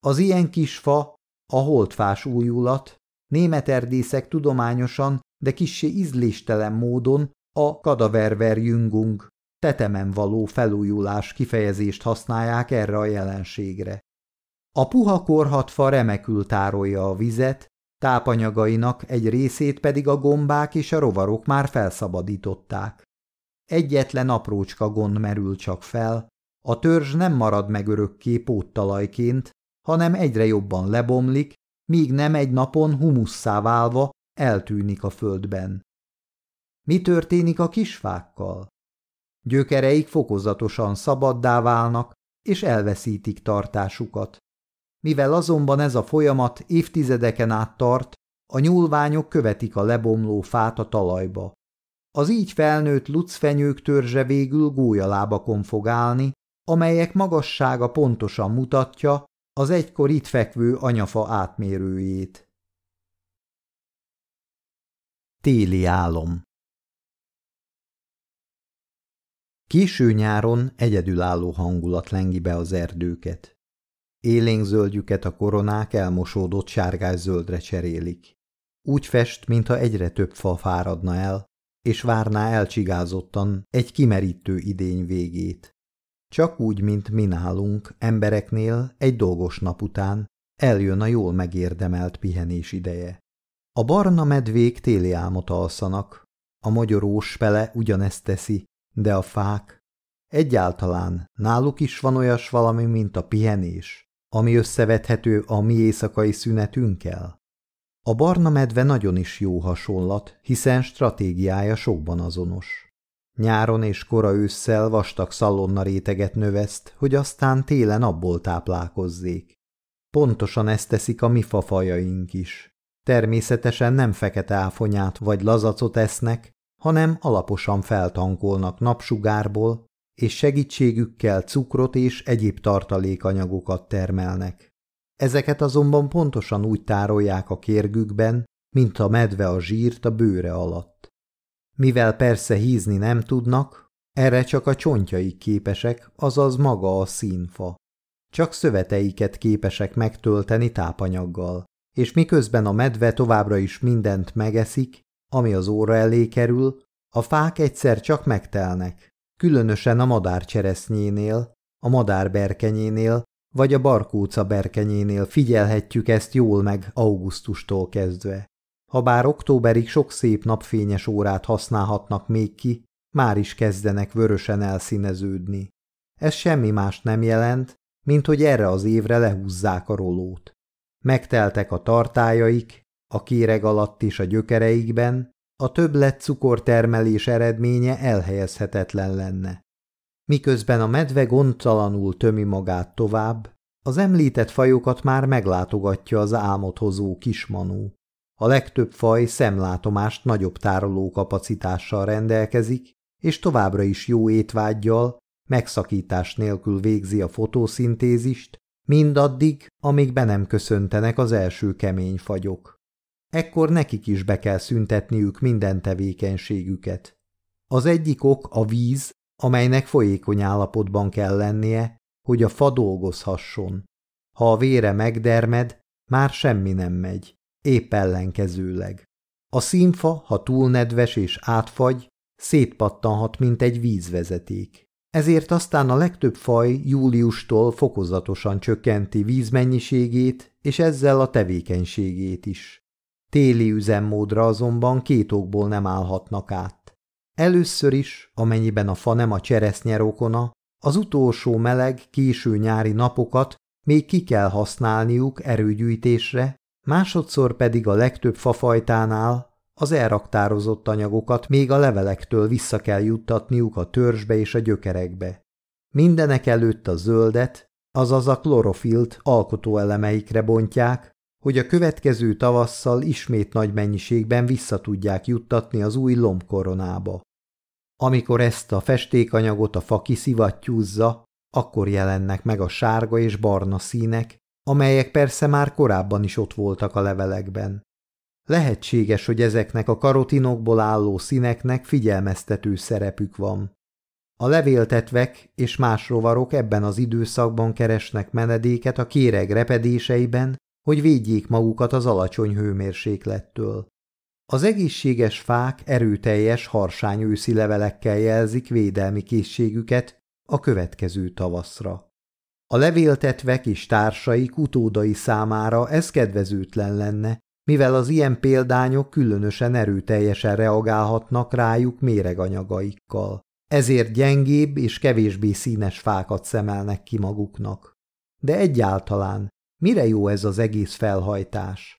az ilyen kis fa, a holdfás újulat, német erdészek tudományosan, de kissé ízléstelen módon a kadaververjüngung, tetemen való felújulás kifejezést használják erre a jelenségre. A puha korhatfa remekül tárolja a vizet, tápanyagainak egy részét pedig a gombák és a rovarok már felszabadították. Egyetlen aprócska gond merül csak fel, a törzs nem marad meg örökké póttalajként, hanem egyre jobban lebomlik, míg nem egy napon humusszá válva eltűnik a földben. Mi történik a kisfákkal? Gyökereik fokozatosan szabaddá válnak, és elveszítik tartásukat. Mivel azonban ez a folyamat évtizedeken át tart, a nyúlványok követik a lebomló fát a talajba. Az így felnőtt lucfenyők törzse végül gólyalábakon fog állni, amelyek magassága pontosan mutatja az egykor itt fekvő anyafa átmérőjét. Téli álom Késő nyáron egyedülálló hangulat lengi be az erdőket. Élénkzöldjüket a koronák elmosódott sárgás-zöldre cserélik. Úgy fest, mintha egyre több fa fáradna el, és várná elcsigázottan egy kimerítő idény végét. Csak úgy, mint mi nálunk, embereknél egy dolgos nap után eljön a jól megérdemelt pihenés ideje. A barna medvék téli álmot alszanak, a magyarós fele ugyanezt teszi, de a fák egyáltalán náluk is van olyas valami, mint a pihenés, ami összevethető a mi éjszakai szünetünkkel. A barna medve nagyon is jó hasonlat, hiszen stratégiája sokban azonos. Nyáron és kora ősszel vastag szalonna réteget növeszt, hogy aztán télen abból táplálkozzék. Pontosan ezt teszik a mi fafajaink is. Természetesen nem fekete áfonyát vagy lazacot esznek, hanem alaposan feltankolnak napsugárból, és segítségükkel cukrot és egyéb tartalékanyagokat termelnek. Ezeket azonban pontosan úgy tárolják a kérgükben, mint a medve a zsírt a bőre alatt. Mivel persze hízni nem tudnak, erre csak a csontjaik képesek, azaz maga a színfa. Csak szöveteiket képesek megtölteni tápanyaggal, és miközben a medve továbbra is mindent megeszik, ami az óra elé kerül, a fák egyszer csak megtelnek, különösen a madárcseresznyénél, a madárberkenyénél vagy a barkóca berkenyénél figyelhetjük ezt jól meg augusztustól kezdve. Habár októberig sok szép napfényes órát használhatnak még ki, már is kezdenek vörösen elszíneződni. Ez semmi más nem jelent, mint hogy erre az évre lehúzzák a rolót. Megteltek a tartájaik, a kéreg alatt és a gyökereikben, a többlet cukortermelés eredménye elhelyezhetetlen lenne. Miközben a medve gondtalanul tömi magát tovább, az említett fajokat már meglátogatja az álmot hozó kismanó. A legtöbb faj szemlátomást nagyobb tárolókapacitással rendelkezik, és továbbra is jó étvágyjal, megszakítás nélkül végzi a fotoszintézist, mindaddig, amíg be nem köszöntenek az első kemény fagyok. Ekkor nekik is be kell szüntetniük minden tevékenységüket. Az egyik ok a víz, amelynek folyékony állapotban kell lennie, hogy a fa dolgozhasson. Ha a vére megdermed, már semmi nem megy, épp ellenkezőleg. A színfa, ha túl nedves és átfagy, szétpattanhat, mint egy vízvezeték. Ezért aztán a legtöbb faj júliustól fokozatosan csökkenti vízmennyiségét, és ezzel a tevékenységét is. Téli üzemmódra azonban két okból nem állhatnak át. Először is, amennyiben a fa nem a cseresznye rokona, az utolsó meleg, késő nyári napokat még ki kell használniuk erőgyűjtésre, másodszor pedig a legtöbb fafajtánál az elraktározott anyagokat még a levelektől vissza kell juttatniuk a törzsbe és a gyökerekbe. Mindenek előtt a zöldet, azaz a klorofilt alkotóelemeikre bontják, hogy a következő tavasszal ismét nagy mennyiségben vissza tudják juttatni az új lombkoronába. Amikor ezt a festékanyagot a fa kiszivattyúzza, akkor jelennek meg a sárga és barna színek, amelyek persze már korábban is ott voltak a levelekben. Lehetséges, hogy ezeknek a karotinokból álló színeknek figyelmeztető szerepük van. A levéltetvek és más rovarok ebben az időszakban keresnek menedéket a kéreg repedéseiben, hogy védjék magukat az alacsony hőmérséklettől. Az egészséges fák erőteljes, harsány őszi levelekkel jelzik védelmi készségüket a következő tavaszra. A levéltetvek és társaik utódai számára ez kedvezőtlen lenne, mivel az ilyen példányok különösen erőteljesen reagálhatnak rájuk méreganyagaikkal. Ezért gyengébb és kevésbé színes fákat szemelnek ki maguknak. De egyáltalán Mire jó ez az egész felhajtás?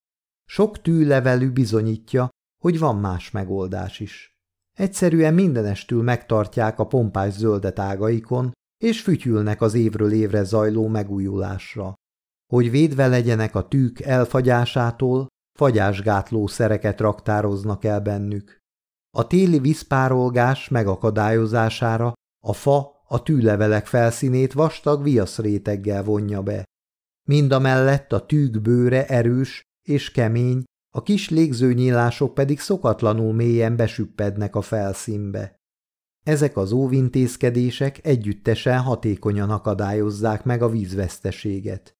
Sok tűlevelű bizonyítja, hogy van más megoldás is. Egyszerűen mindenestül megtartják a pompás zöldet ágaikon, és fütyülnek az évről évre zajló megújulásra. Hogy védve legyenek a tűk elfagyásától, fagyásgátló szereket raktároznak el bennük. A téli vízpárolgás megakadályozására a fa a tűlevelek felszínét vastag viaszréteggel vonja be. Mindamellett a tűk bőre erős és kemény, a kis légzőnyílások pedig szokatlanul mélyen besüppednek a felszínbe. Ezek az óvintézkedések együttesen hatékonyan akadályozzák meg a vízveszteséget.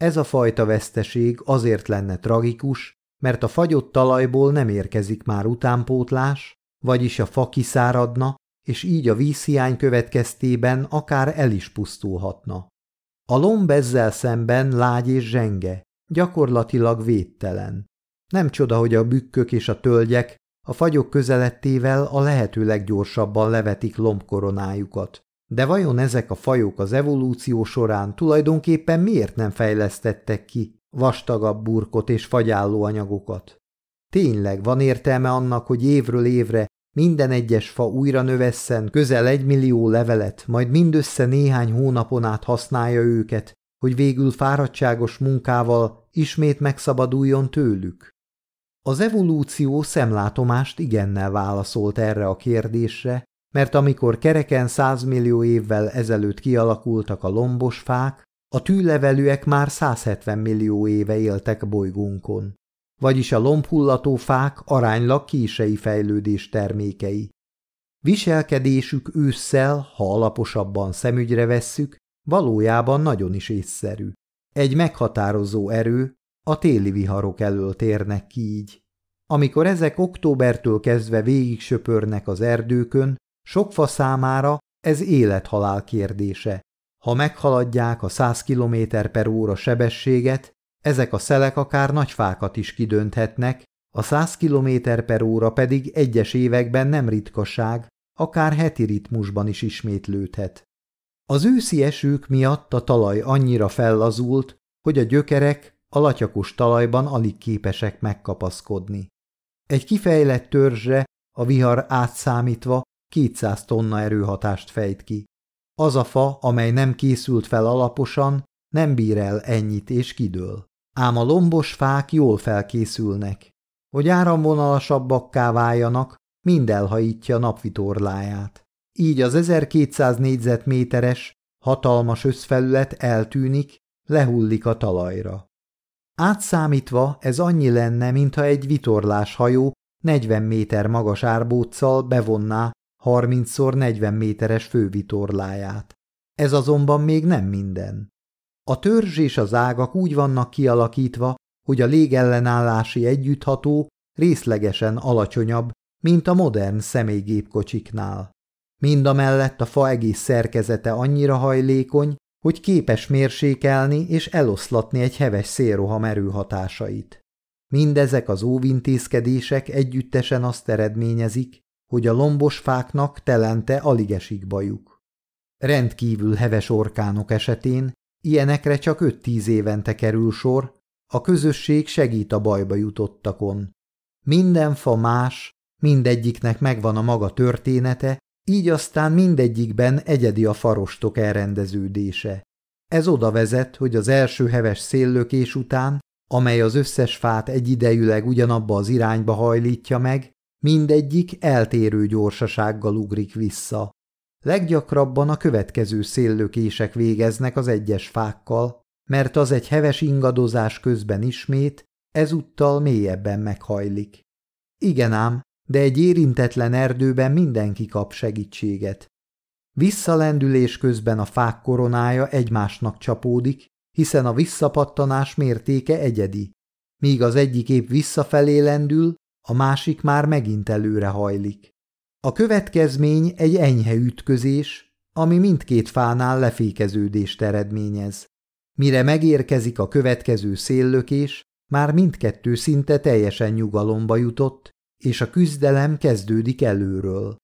Ez a fajta veszteség azért lenne tragikus, mert a fagyott talajból nem érkezik már utánpótlás, vagyis a fa kiszáradna, és így a vízhiány következtében akár el is pusztulhatna. A lomb ezzel szemben lágy és zsenge, gyakorlatilag védtelen. Nem csoda, hogy a bükkök és a tölgyek a fagyok közelettével a lehető leggyorsabban levetik lombkoronájukat. De vajon ezek a fajok az evolúció során tulajdonképpen miért nem fejlesztettek ki vastagabb burkot és fagyálló anyagokat? Tényleg van értelme annak, hogy évről évre minden egyes fa újra növesszen közel egy millió levelet, majd mindössze néhány hónapon át használja őket, hogy végül fáradtságos munkával ismét megszabaduljon tőlük? Az evolúció szemlátomást igennel válaszolt erre a kérdésre, mert amikor kereken százmillió évvel ezelőtt kialakultak a lombos fák, a tűlevelűek már 170 millió éve éltek bolygónkon. Vagyis a lombhullató fák aránylag kései fejlődés termékei. Viselkedésük ősszel, ha alaposabban szemügyre vesszük, valójában nagyon is észszerű. Egy meghatározó erő, a téli viharok elől térnek ki így. Amikor ezek októbertől kezdve végig söpörnek az erdőkön, sok fa számára ez élethalál kérdése. Ha meghaladják a 100 km per óra sebességet, ezek a szelek akár nagy fákat is kidönthetnek, a 100 km per óra pedig egyes években nem ritkaság, akár heti ritmusban is ismétlődhet. Az őszi esők miatt a talaj annyira fellazult, hogy a gyökerek a latyakos talajban alig képesek megkapaszkodni. Egy kifejlett törzse, a vihar átszámítva 200 tonna erőhatást fejt ki. Az a fa, amely nem készült fel alaposan, nem bír el ennyit és kidől. Ám a lombos fák jól felkészülnek. Hogy áramvonalasabbakká váljanak, mind elhajítja napvitorláját. Így az 1200 négyzetméteres, hatalmas összfelület eltűnik, lehullik a talajra. Átszámítva ez annyi lenne, mintha egy vitorlás hajó 40 méter magas árbóccal bevonná 30x40 méteres fővitorláját. Ez azonban még nem minden. A törzs és az ágak úgy vannak kialakítva, hogy a légellenállási együttható részlegesen alacsonyabb, mint a modern személygépkocsiknál. Mindamellett a fa egész szerkezete annyira hajlékony, hogy képes mérsékelni és eloszlatni egy heves szélroham erőhatásait. Mindezek az óvintézkedések együttesen azt eredményezik, hogy a lombos fáknak telente alig esik bajuk. Rendkívül heves orkánok esetén ilyenekre csak 5-10 évente kerül sor, a közösség segít a bajba jutottakon. Minden fa más, mindegyiknek megvan a maga története, így aztán mindegyikben egyedi a farostok elrendeződése. Ez oda vezet, hogy az első heves széllökés után, amely az összes fát egyidejűleg ugyanabba az irányba hajlítja meg, mindegyik eltérő gyorsasággal ugrik vissza. Leggyakrabban a következő széllökések végeznek az egyes fákkal, mert az egy heves ingadozás közben ismét, ezúttal mélyebben meghajlik. Igen ám, de egy érintetlen erdőben mindenki kap segítséget. Visszalendülés közben a fák koronája egymásnak csapódik, hiszen a visszapattanás mértéke egyedi. Míg az egyik épp visszafelé lendül, a másik már megint előre hajlik. A következmény egy enyhe ütközés, ami mindkét fánál lefékeződést eredményez. Mire megérkezik a következő széllökés, már mindkettő szinte teljesen nyugalomba jutott, és a küzdelem kezdődik előről.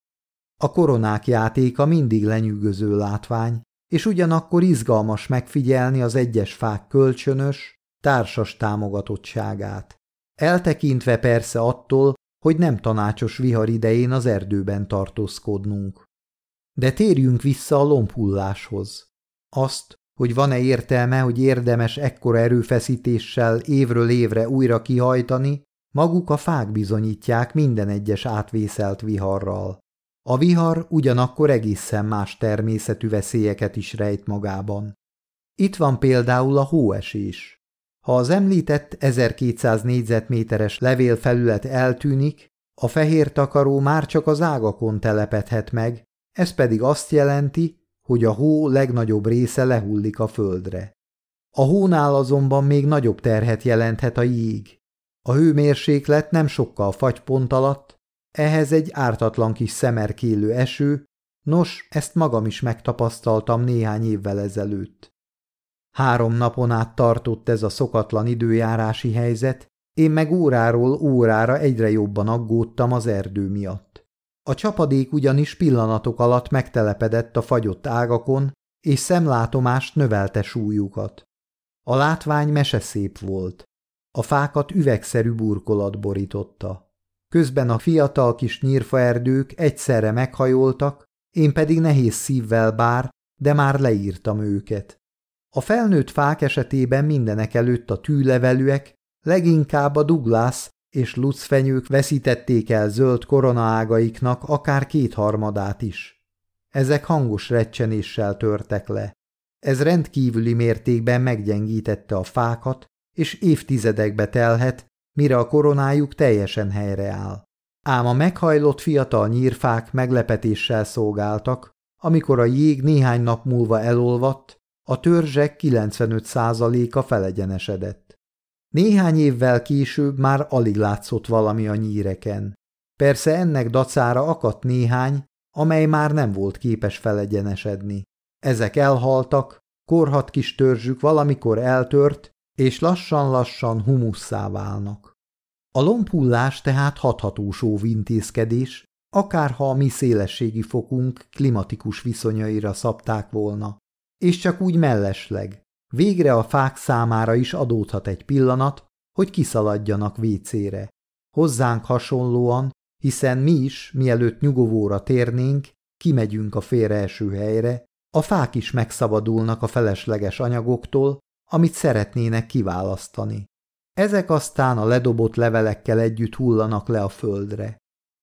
A koronák játéka mindig lenyűgöző látvány, és ugyanakkor izgalmas megfigyelni az egyes fák kölcsönös, társas támogatottságát. Eltekintve persze attól, hogy nem tanácsos vihar idején az erdőben tartózkodnunk. De térjünk vissza a lombhulláshoz. Azt, hogy van-e értelme, hogy érdemes ekkora erőfeszítéssel évről évre újra kihajtani, Maguk a fák bizonyítják minden egyes átvészelt viharral. A vihar ugyanakkor egészen más természetű veszélyeket is rejt magában. Itt van például a hóesés. Ha az említett 1200 négyzetméteres levélfelület eltűnik, a fehér takaró már csak az ágakon telepedhet meg, ez pedig azt jelenti, hogy a hó legnagyobb része lehullik a földre. A hónál azonban még nagyobb terhet jelenthet a jég. A hőmérséklet nem sokkal fagypont alatt, ehhez egy ártatlan kis szemerkélő eső, nos, ezt magam is megtapasztaltam néhány évvel ezelőtt. Három napon át tartott ez a szokatlan időjárási helyzet, én meg óráról órára egyre jobban aggódtam az erdő miatt. A csapadék ugyanis pillanatok alatt megtelepedett a fagyott ágakon, és szemlátomást növelte súlyukat. A látvány meseszép volt. A fákat üvegszerű burkolat borította. Közben a fiatal kis nyírfaerdők egyszerre meghajoltak, én pedig nehéz szívvel bár, de már leírtam őket. A felnőtt fák esetében mindenek előtt a tűlevelűek, leginkább a Douglas és lucfenyők veszítették el zöld koronaágaiknak akár kétharmadát is. Ezek hangos recsenéssel törtek le. Ez rendkívüli mértékben meggyengítette a fákat, és évtizedekbe telhet, mire a koronájuk teljesen helyreáll. Ám a meghajlott fiatal nyírfák meglepetéssel szolgáltak, amikor a jég néhány nap múlva elolvadt, a törzsek 95%-a felegyenesedett. Néhány évvel később már alig látszott valami a nyíreken. Persze ennek dacára akadt néhány, amely már nem volt képes felegyenesedni. Ezek elhaltak, korhat kis törzsük valamikor eltört, és lassan-lassan humusszá válnak. A lombhullás tehát hathatós óvintézkedés, akárha a mi szélességi fokunk klimatikus viszonyaira szabták volna, és csak úgy mellesleg. Végre a fák számára is adódhat egy pillanat, hogy kiszaladjanak vécére. Hozzánk hasonlóan, hiszen mi is, mielőtt nyugovóra térnénk, kimegyünk a félreeső helyre, a fák is megszabadulnak a felesleges anyagoktól, amit szeretnének kiválasztani. Ezek aztán a ledobott levelekkel együtt hullanak le a földre.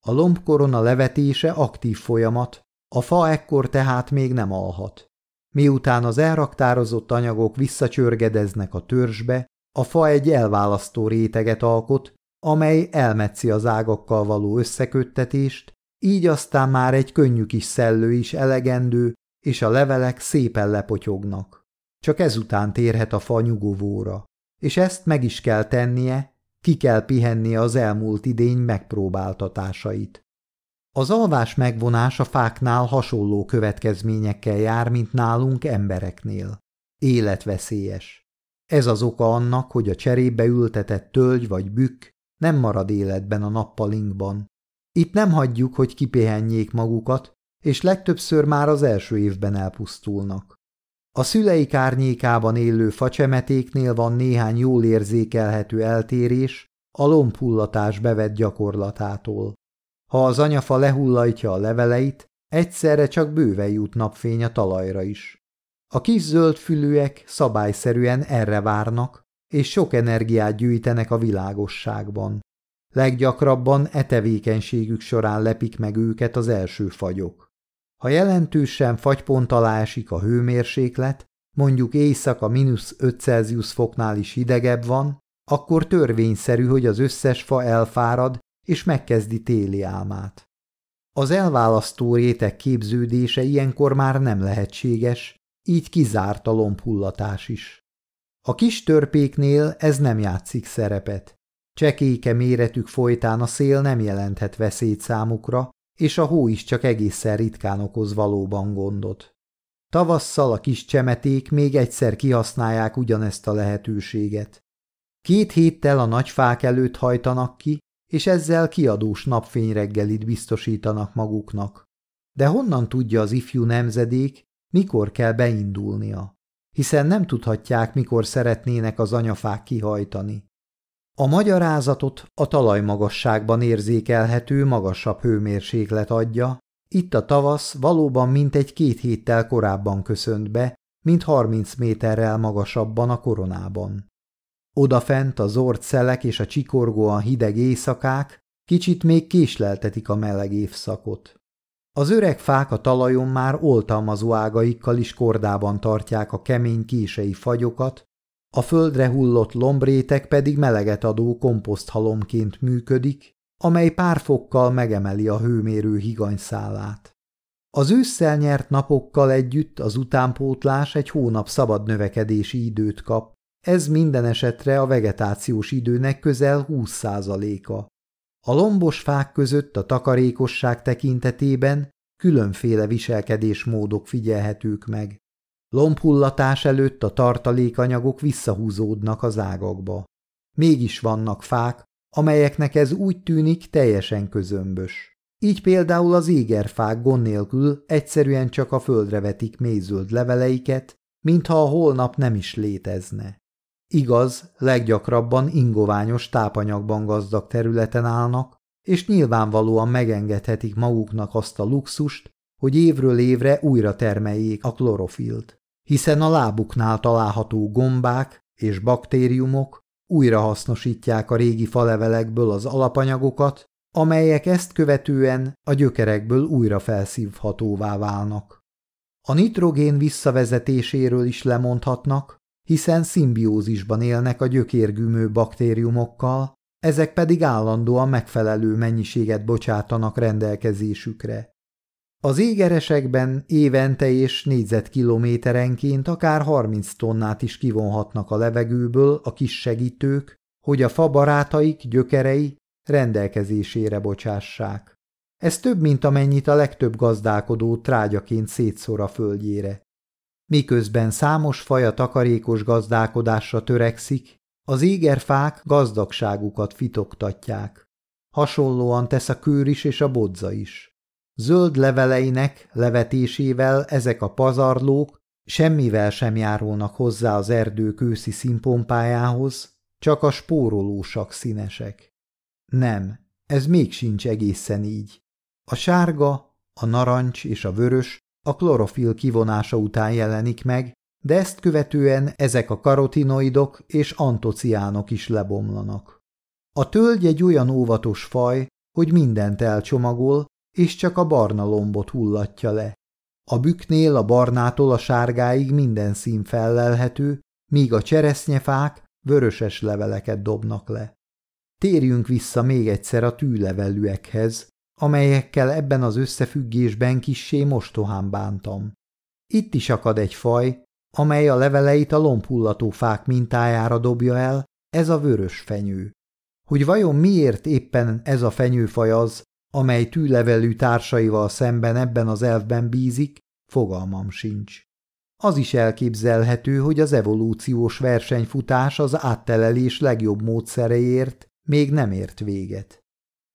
A lombkorona levetése aktív folyamat, a fa ekkor tehát még nem alhat. Miután az elraktározott anyagok visszacsörgedeznek a törzsbe, a fa egy elválasztó réteget alkot, amely elmetszi az ágakkal való összeköttetést, így aztán már egy könnyű kis szellő is elegendő, és a levelek szépen lepotyognak. Csak ezután térhet a fa nyugovóra, és ezt meg is kell tennie, ki kell pihennie az elmúlt idény megpróbáltatásait. Az alvás megvonás a fáknál hasonló következményekkel jár, mint nálunk embereknél. Életveszélyes. Ez az oka annak, hogy a cserébe ültetett tölgy vagy bükk nem marad életben a nappalinkban. Itt nem hagyjuk, hogy kipihenjék magukat, és legtöbbször már az első évben elpusztulnak. A szüleik árnyékában élő facsemetéknél van néhány jól érzékelhető eltérés a lombhullatás bevett gyakorlatától. Ha az anyafa lehullajtja a leveleit, egyszerre csak bőve jut napfény a talajra is. A kis zöld fülűek szabályszerűen erre várnak, és sok energiát gyűjtenek a világosságban. Leggyakrabban e tevékenységük során lepik meg őket az első fagyok. Ha jelentősen fagypont alá esik a hőmérséklet, mondjuk éjszaka mínusz 5 Celsius foknál is hidegebb van, akkor törvényszerű, hogy az összes fa elfárad és megkezdi téli álmát. Az elválasztó réteg képződése ilyenkor már nem lehetséges, így kizárt a lombhullatás is. A kis törpéknél ez nem játszik szerepet. Csekéke méretük folytán a szél nem jelenthet veszélyt számukra, és a hó is csak egészen ritkán okoz valóban gondot. Tavasszal a kis csemeték még egyszer kihasználják ugyanezt a lehetőséget. Két héttel a nagy fák előtt hajtanak ki, és ezzel kiadós napfényreggelit biztosítanak maguknak. De honnan tudja az ifjú nemzedék, mikor kell beindulnia? Hiszen nem tudhatják, mikor szeretnének az anyafák kihajtani. A magyarázatot a talajmagasságban érzékelhető magasabb hőmérséklet adja, itt a tavasz valóban mintegy két héttel korábban köszönt be, mint 30 méterrel magasabban a koronában. Odafent a zord szelek és a csikorgóan hideg éjszakák kicsit még késleltetik a meleg évszakot. Az öreg fák a talajon már oltalmazó ágaikkal is kordában tartják a kemény kései fagyokat, a földre hullott lombrétek pedig meleget adó komposzthalomként működik, amely pár fokkal megemeli a hőmérő higanyszálát. Az ősszel nyert napokkal együtt az utánpótlás egy hónap szabad növekedési időt kap, ez minden esetre a vegetációs időnek közel 20%-a. A lombos fák között a takarékosság tekintetében különféle viselkedésmódok figyelhetők meg. Lombhullatás előtt a tartalékanyagok visszahúzódnak az ágakba. Mégis vannak fák, amelyeknek ez úgy tűnik teljesen közömbös. Így például az égerfák gond nélkül egyszerűen csak a földre vetik mélyzöld leveleiket, mintha a holnap nem is létezne. Igaz, leggyakrabban ingoványos tápanyagban gazdag területen állnak, és nyilvánvalóan megengedhetik maguknak azt a luxust, hogy évről évre újra termeljék a klorofilt, hiszen a lábuknál található gombák és baktériumok újra hasznosítják a régi falevelekből az alapanyagokat, amelyek ezt követően a gyökerekből újra felszívhatóvá válnak. A nitrogén visszavezetéséről is lemondhatnak, hiszen szimbiózisban élnek a gyökérgümő baktériumokkal, ezek pedig állandóan megfelelő mennyiséget bocsátanak rendelkezésükre. Az égeresekben évente és négyzetkilométerenként akár 30 tonnát is kivonhatnak a levegőből a kis segítők, hogy a fa barátaik gyökerei rendelkezésére bocsássák. Ez több, mint amennyit a legtöbb gazdálkodó trágyaként szétszor a földjére. Miközben számos faja takarékos gazdálkodásra törekszik, az égerfák gazdagságukat fitoktatják. Hasonlóan tesz a kőr is és a bodza is. Zöld leveleinek levetésével ezek a pazarlók semmivel sem járulnak hozzá az erdők őszi színpompájához, csak a spórolósak színesek. Nem, ez még sincs egészen így. A sárga, a narancs és a vörös a klorofil kivonása után jelenik meg, de ezt követően ezek a karotinoidok és antociánok is lebomlanak. A tölgy egy olyan óvatos faj, hogy mindent elcsomagol, és csak a barna lombot hullatja le. A büknél a barnától a sárgáig minden szín fellelhető, míg a cseresznyefák vöröses leveleket dobnak le. Térjünk vissza még egyszer a tűlevelűekhez, amelyekkel ebben az összefüggésben kissé mostohán bántam. Itt is akad egy faj, amely a leveleit a lombhullató fák mintájára dobja el, ez a vörös fenyő. Hogy vajon miért éppen ez a fenyőfaj az, amely tűlevelű társaival szemben ebben az elvben bízik, fogalmam sincs. Az is elképzelhető, hogy az evolúciós versenyfutás az áttelelés legjobb módszereért még nem ért véget.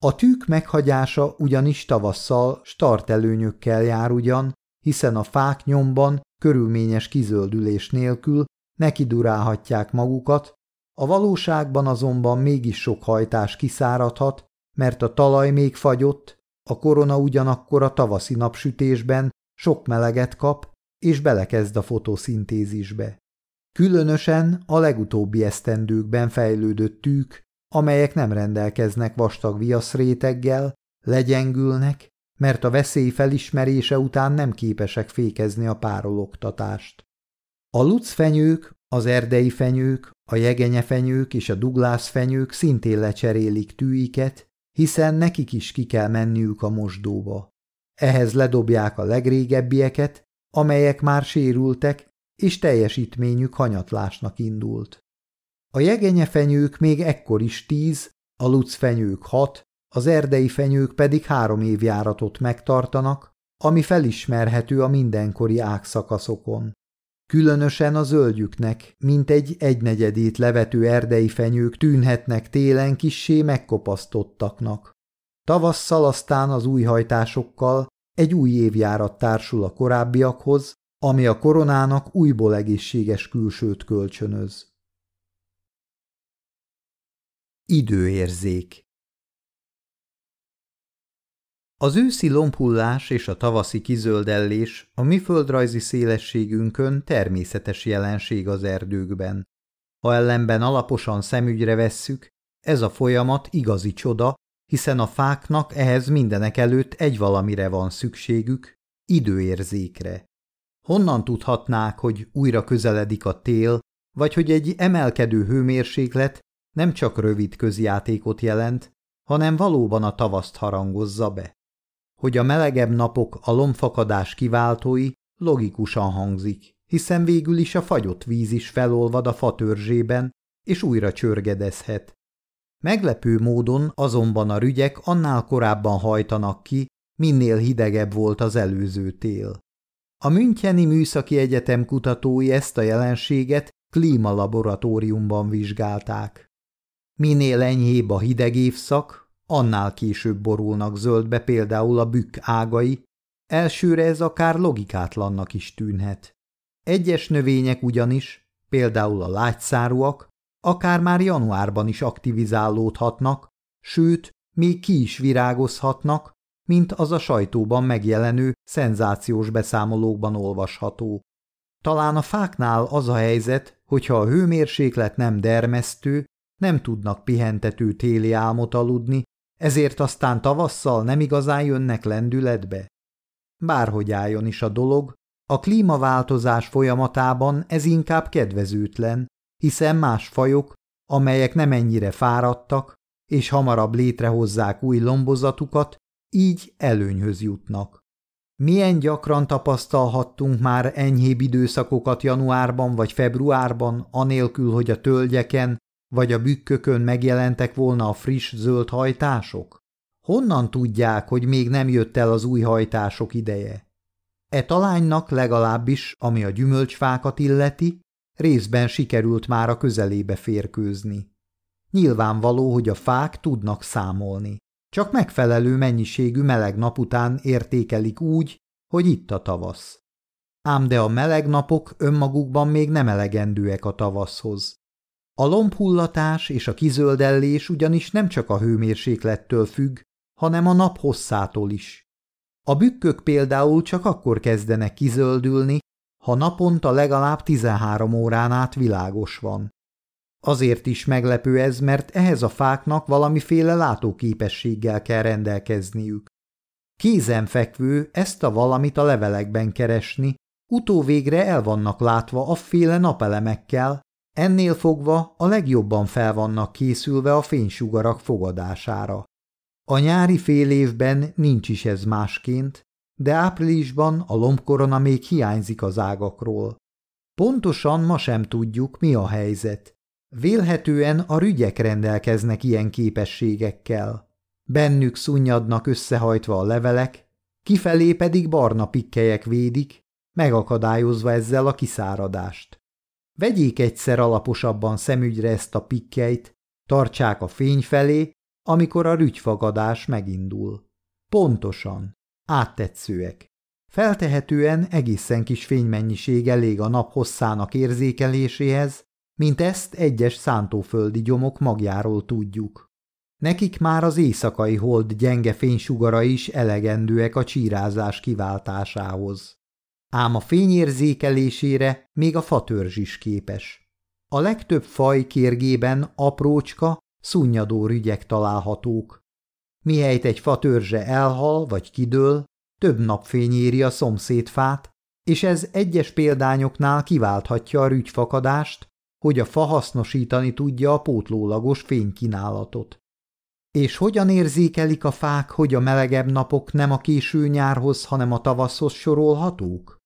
A tűk meghagyása ugyanis tavasszal startelőnyökkel jár ugyan, hiszen a fák nyomban körülményes kizöldülés nélkül nekidurálhatják magukat, a valóságban azonban mégis sok hajtás kiszáradhat, mert a talaj még fagyott, a korona ugyanakkor a tavaszi napsütésben sok meleget kap, és belekezd a fotoszintézisbe. Különösen a legutóbbi esztendőkben fejlődött tűk, amelyek nem rendelkeznek vastag viaszréteggel, legyengülnek, mert a veszély felismerése után nem képesek fékezni a párologtatást. A lucfenyők, az erdei fenyők, a jegenyefenyők és a duglászfenyők szintén lecserélik tűiket, hiszen nekik is ki kell menniük a mosdóba. Ehhez ledobják a legrégebbieket, amelyek már sérültek, és teljesítményük hanyatlásnak indult. A jegenyefenyők még ekkor is tíz, a lucfenyők hat, az erdei fenyők pedig három évjáratot megtartanak, ami felismerhető a mindenkori ágszakaszokon. Különösen a zöldjüknek, mint egy egynegyedét levető erdei fenyők tűnhetnek télen kissé megkopasztottaknak. Tavasszal aztán az új hajtásokkal egy új évjárat társul a korábbiakhoz, ami a koronának újból egészséges külsőt kölcsönöz. Időérzék az őszi lombhullás és a tavaszi kizöldellés a mi földrajzi szélességünkön természetes jelenség az erdőkben. Ha ellenben alaposan szemügyre vesszük, ez a folyamat igazi csoda, hiszen a fáknak ehhez mindenek előtt egy valamire van szükségük, időérzékre. Honnan tudhatnák, hogy újra közeledik a tél, vagy hogy egy emelkedő hőmérséklet nem csak rövid közjátékot jelent, hanem valóban a tavaszt harangozza be? hogy a melegebb napok a lombfakadás kiváltói, logikusan hangzik, hiszen végül is a fagyott víz is felolvad a fatörzsében, és újra csörgedezhet. Meglepő módon azonban a rügyek annál korábban hajtanak ki, minél hidegebb volt az előző tél. A Müncheni Műszaki Egyetem kutatói ezt a jelenséget klímalaboratóriumban vizsgálták. Minél enyhébb a hideg évszak, annál később borulnak zöldbe például a bükk ágai, elsőre ez akár logikátlannak is tűnhet. Egyes növények ugyanis, például a lágyszárúak, akár már januárban is aktivizálódhatnak, sőt, még ki is virágozhatnak, mint az a sajtóban megjelenő szenzációs beszámolókban olvasható. Talán a fáknál az a helyzet, hogyha a hőmérséklet nem dermesztő, nem tudnak pihentető téli álmot aludni, ezért aztán tavasszal nem igazán jönnek lendületbe. Bárhogy álljon is a dolog, a klímaváltozás folyamatában ez inkább kedvezőtlen, hiszen más fajok, amelyek nem ennyire fáradtak, és hamarabb létrehozzák új lombozatukat, így előnyhöz jutnak. Milyen gyakran tapasztalhattunk már enyhébb időszakokat januárban vagy februárban, anélkül, hogy a tölgyeken vagy a bükkökön megjelentek volna a friss zöld hajtások? Honnan tudják, hogy még nem jött el az új hajtások ideje? E talánynak legalábbis, ami a gyümölcsfákat illeti, részben sikerült már a közelébe férkőzni. Nyilvánvaló, hogy a fák tudnak számolni. Csak megfelelő mennyiségű meleg nap után értékelik úgy, hogy itt a tavasz. Ám de a meleg napok önmagukban még nem elegendőek a tavaszhoz. A lombhullatás és a kizöldellés ugyanis nem csak a hőmérséklettől függ, hanem a nap hosszától is. A bükkök például csak akkor kezdenek kizöldülni, ha naponta legalább 13 órán át világos van. Azért is meglepő ez, mert ehhez a fáknak valamiféle látóképességgel kell rendelkezniük. Kézenfekvő ezt a valamit a levelekben keresni, utóvégre el vannak látva afféle napelemekkel, ennél fogva a legjobban fel vannak készülve a fénysugarak fogadására. A nyári fél évben nincs is ez másként, de áprilisban a lombkorona még hiányzik az ágakról. Pontosan ma sem tudjuk, mi a helyzet. Vélhetően a rügyek rendelkeznek ilyen képességekkel. Bennük szunnyadnak összehajtva a levelek, kifelé pedig barna pikkelyek védik, megakadályozva ezzel a kiszáradást. Vegyék egyszer alaposabban szemügyre ezt a pikkelyt, tartsák a fény felé, amikor a rügyfagadás megindul. Pontosan, áttetszőek. Feltehetően egészen kis fénymennyiség elég a nap hosszának érzékeléséhez, mint ezt egyes szántóföldi gyomok magjáról tudjuk. Nekik már az éjszakai hold gyenge fénysugara is elegendőek a csírázás kiváltásához. Ám a fényérzékelésére még a fatörzs is képes. A legtöbb faj kérgében aprócska, szunnyadó rügyek találhatók. Mihelyt egy fatörzse elhal vagy kidől, több napfény éri a szomszédfát, és ez egyes példányoknál kiválthatja a rügyfakadást, hogy a fa hasznosítani tudja a pótlólagos fénykínálatot. És hogyan érzékelik a fák, hogy a melegebb napok nem a késő nyárhoz, hanem a tavaszhoz sorolhatók?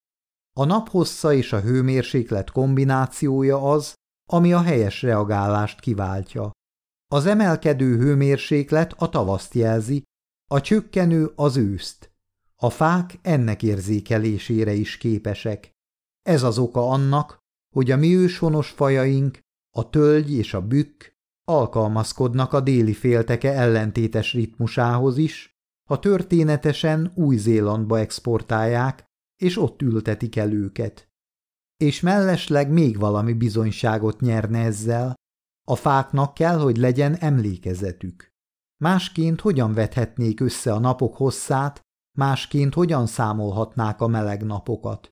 A naphossza és a hőmérséklet kombinációja az, ami a helyes reagálást kiváltja. Az emelkedő hőmérséklet a tavaszt jelzi, a csökkenő az őszt. A fák ennek érzékelésére is képesek. Ez az oka annak, hogy a mi őshonos fajaink, a tölgy és a bükk alkalmazkodnak a déli félteke ellentétes ritmusához is, ha történetesen Új-Zélandba exportálják, és ott ültetik el őket. És mellesleg még valami bizonyságot nyerne ezzel, a fáknak kell, hogy legyen emlékezetük. Másként hogyan vethetnék össze a napok hosszát, másként hogyan számolhatnák a meleg napokat.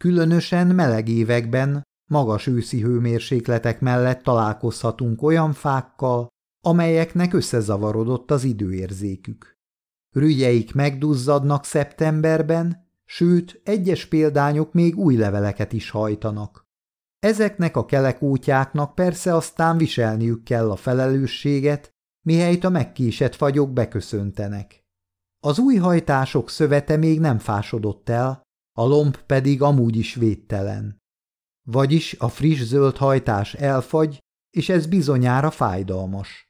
Különösen meleg években magas őszi hőmérsékletek mellett találkozhatunk olyan fákkal, amelyeknek összezavarodott az időérzékük. Rügyeik megduzzadnak szeptemberben, sőt, egyes példányok még új leveleket is hajtanak. Ezeknek a kelekútyáknak persze aztán viselniük kell a felelősséget, mihelyt a megkésett fagyok beköszöntenek. Az új hajtások szövete még nem fásodott el, a lomb pedig amúgy is védtelen. Vagyis a friss zöld hajtás elfagy, és ez bizonyára fájdalmas.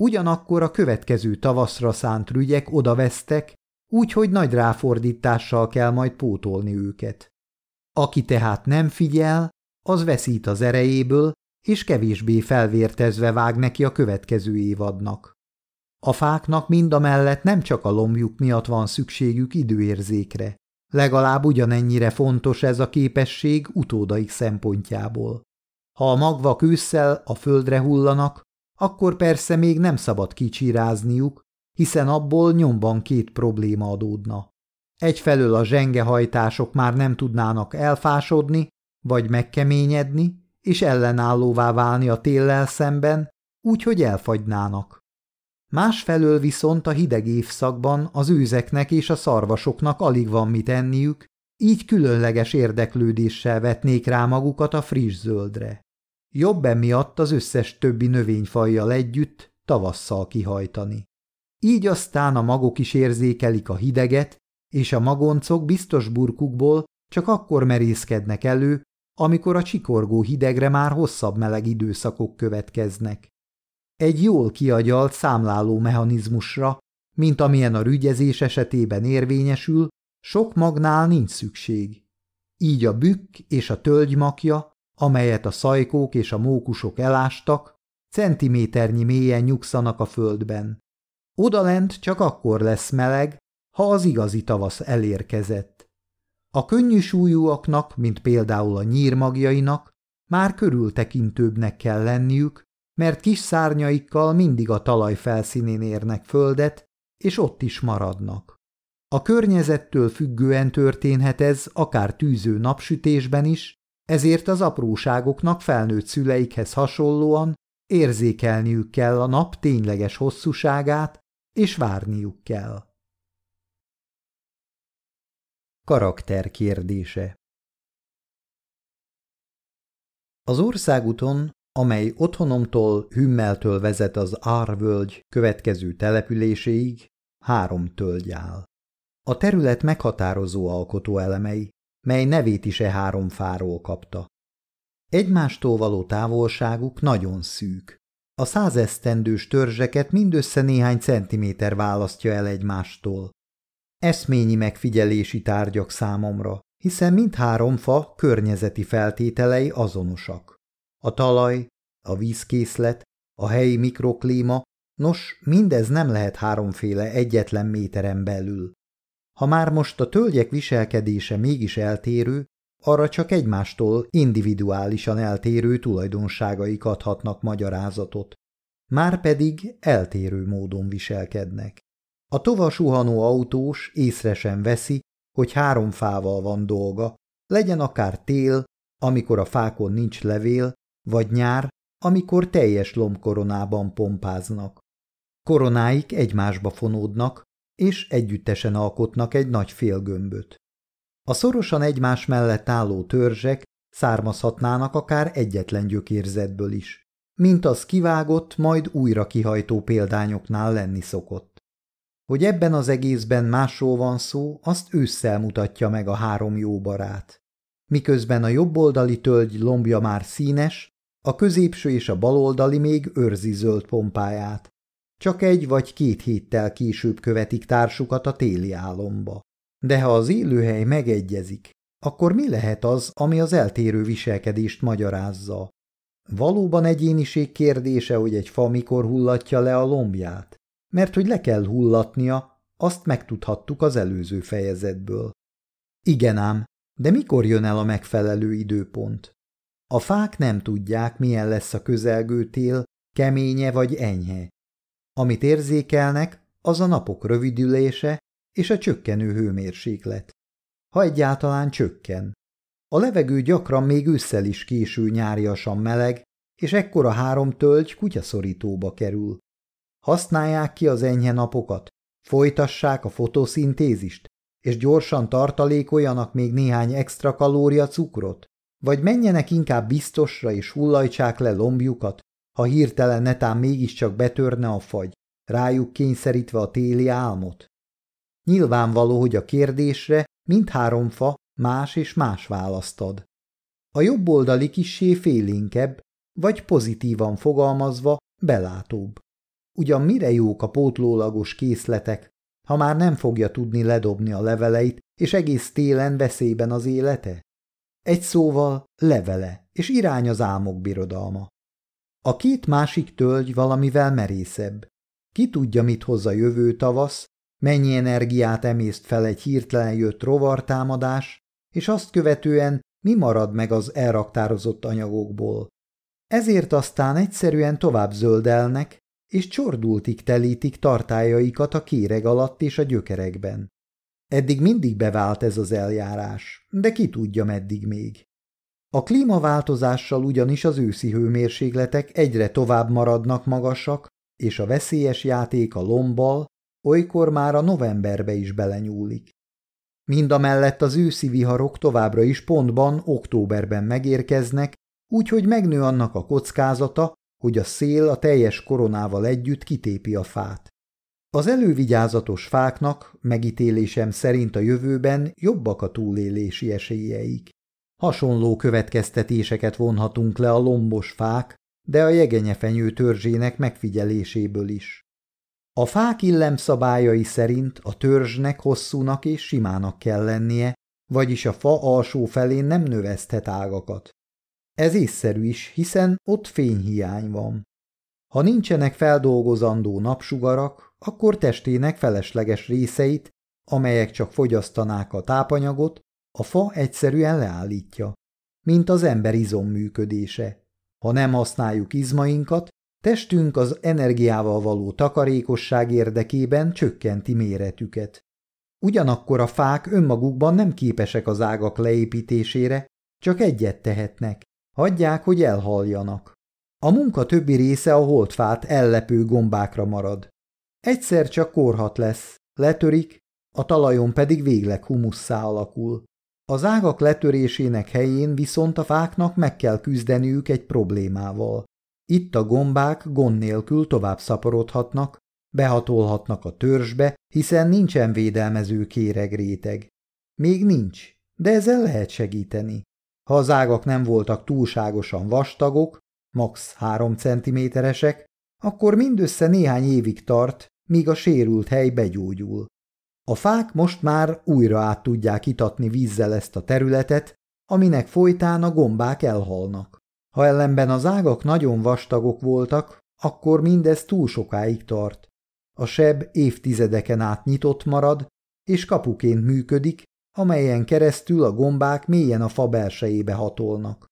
Ugyanakkor a következő tavaszra szánt rügyek odavesztek, úgyhogy nagy ráfordítással kell majd pótolni őket. Aki tehát nem figyel, az veszít az erejéből, és kevésbé felvértezve vág neki a következő évadnak. A fáknak mind a mellett nem csak a lombjuk miatt van szükségük időérzékre, legalább ugyanennyire fontos ez a képesség utódaik szempontjából. Ha a magvak ősszel a földre hullanak, akkor persze még nem szabad kicsirázniuk, hiszen abból nyomban két probléma adódna. Egyfelől a zsengehajtások már nem tudnának elfásodni, vagy megkeményedni, és ellenállóvá válni a téllel szemben, úgyhogy elfagynának. Másfelől viszont a hideg évszakban az őzeknek és a szarvasoknak alig van mit enniük, így különleges érdeklődéssel vetnék rá magukat a friss zöldre. Jobb emiatt az összes többi növényfajjal együtt tavasszal kihajtani. Így aztán a magok is érzékelik a hideget, és a magoncok biztos burkukból csak akkor merészkednek elő, amikor a csikorgó hidegre már hosszabb meleg időszakok következnek. Egy jól kiagyalt számláló mechanizmusra, mint amilyen a rügyezés esetében érvényesül, sok magnál nincs szükség. Így a bükk és a tölgymakja, amelyet a szajkók és a mókusok elástak, centiméternyi mélyen nyugszanak a földben. Odalent csak akkor lesz meleg, ha az igazi tavasz elérkezett. A könnyű súlyúaknak, mint például a nyírmagjainak, már körültekintőbbnek kell lenniük, mert kis szárnyaikkal mindig a talaj felszínén érnek földet, és ott is maradnak. A környezettől függően történhet ez akár tűző napsütésben is, ezért az apróságoknak felnőtt szüleikhez hasonlóan érzékelniük kell a nap tényleges hosszúságát, és várniuk kell. Karakter kérdése Az országúton, amely otthonomtól Hümmeltől vezet az Árvölgy következő településéig, három tölgy áll. A terület meghatározó alkotóelemei, mely nevét is e három fáról kapta. Egymástól való távolságuk nagyon szűk. A százesztendős törzseket mindössze néhány centiméter választja el egymástól. Eszményi megfigyelési tárgyak számomra, hiszen mindhárom fa környezeti feltételei azonosak. A talaj, a vízkészlet, a helyi mikroklíma, nos, mindez nem lehet háromféle egyetlen méteren belül. Ha már most a tölgyek viselkedése mégis eltérő, arra csak egymástól individuálisan eltérő tulajdonságaik adhatnak magyarázatot. Már pedig eltérő módon viselkednek. A tova suhanó autós észre sem veszi, hogy három fával van dolga, legyen akár tél, amikor a fákon nincs levél, vagy nyár, amikor teljes lombkoronában pompáznak. Koronáik egymásba fonódnak, és együttesen alkotnak egy nagy félgömböt. A szorosan egymás mellett álló törzsek származhatnának akár egyetlen gyökérzetből is, mint az kivágott, majd újra kihajtó példányoknál lenni szokott. Hogy ebben az egészben másról van szó, azt ősszel mutatja meg a három jó barát. Miközben a jobboldali tölgy lombja már színes, a középső és a baloldali még őrzi zöld pompáját. Csak egy vagy két héttel később követik társukat a téli álomba. De ha az élőhely megegyezik, akkor mi lehet az, ami az eltérő viselkedést magyarázza? Valóban egyéniség kérdése, hogy egy fa mikor hullatja le a lombját? Mert hogy le kell hullatnia, azt megtudhattuk az előző fejezetből. Igen ám, de mikor jön el a megfelelő időpont? A fák nem tudják, milyen lesz a közelgő tél, keménye vagy enyhe. Amit érzékelnek, az a napok rövidülése és a csökkenő hőmérséklet. Ha egyáltalán csökken. A levegő gyakran még ősszel is késő nyáriasan meleg, és ekkor a három tölgy kutyaszorítóba kerül. Használják ki az enyhe napokat, folytassák a fotoszintézist, és gyorsan tartalékoljanak még néhány extra kalória cukrot, vagy menjenek inkább biztosra és hullajtsák le lombjukat, ha hirtelen netán mégiscsak betörne a fagy, rájuk kényszerítve a téli álmot. Nyilvánvaló, hogy a kérdésre mindhárom fa más és más választ ad. A jobb oldali kissé félénkebb, vagy pozitívan fogalmazva belátóbb. Ugyan mire jók a pótlólagos készletek, ha már nem fogja tudni ledobni a leveleit, és egész télen veszélyben az élete? Egy szóval levele, és irány az álmok birodalma. A két másik tölgy valamivel merészebb. Ki tudja, mit hoz a jövő tavasz, mennyi energiát emészt fel egy hirtelen jött rovartámadás, és azt követően mi marad meg az elraktározott anyagokból. Ezért aztán egyszerűen tovább zöldelnek, és csordultig telítik tartályaikat a kéreg alatt és a gyökerekben. Eddig mindig bevált ez az eljárás, de ki tudja meddig még. A klímaváltozással ugyanis az őszi hőmérsékletek egyre tovább maradnak magasak, és a veszélyes játék a lombbal olykor már a novemberbe is belenyúlik. Mindamellett az őszi viharok továbbra is pontban októberben megérkeznek, úgyhogy megnő annak a kockázata, hogy a szél a teljes koronával együtt kitépi a fát. Az elővigyázatos fáknak megítélésem szerint a jövőben jobbak a túlélési esélyeik. Hasonló következtetéseket vonhatunk le a lombos fák, de a jegenyefenyő törzsének megfigyeléséből is. A fák illemszabályai szerint a törzsnek hosszúnak és simának kell lennie, vagyis a fa alsó felén nem növeszthet ágakat. Ez észszerű is, hiszen ott fényhiány van. Ha nincsenek feldolgozandó napsugarak, akkor testének felesleges részeit, amelyek csak fogyasztanák a tápanyagot, a fa egyszerűen leállítja, mint az ember izom működése. Ha nem használjuk izmainkat, testünk az energiával való takarékosság érdekében csökkenti méretüket. Ugyanakkor a fák önmagukban nem képesek az ágak leépítésére, csak egyet tehetnek, hagyják, hogy elhaljanak. A munka többi része a holdfát ellepő gombákra marad. Egyszer csak korhat lesz, letörik, a talajon pedig végleg humusszá alakul. Az ágak letörésének helyén viszont a fáknak meg kell küzdeniük egy problémával. Itt a gombák gond nélkül tovább szaporodhatnak, behatolhatnak a törzsbe, hiszen nincsen védelmező kéregréteg. Még nincs, de ezzel lehet segíteni. Ha az ágak nem voltak túlságosan vastagok, max. három centiméteresek, akkor mindössze néhány évig tart, míg a sérült hely begyógyul. A fák most már újra át tudják itatni vízzel ezt a területet, aminek folytán a gombák elhalnak. Ha ellenben az ágak nagyon vastagok voltak, akkor mindez túl sokáig tart. A seb évtizedeken át nyitott marad, és kapuként működik, amelyen keresztül a gombák mélyen a fa belsejébe hatolnak.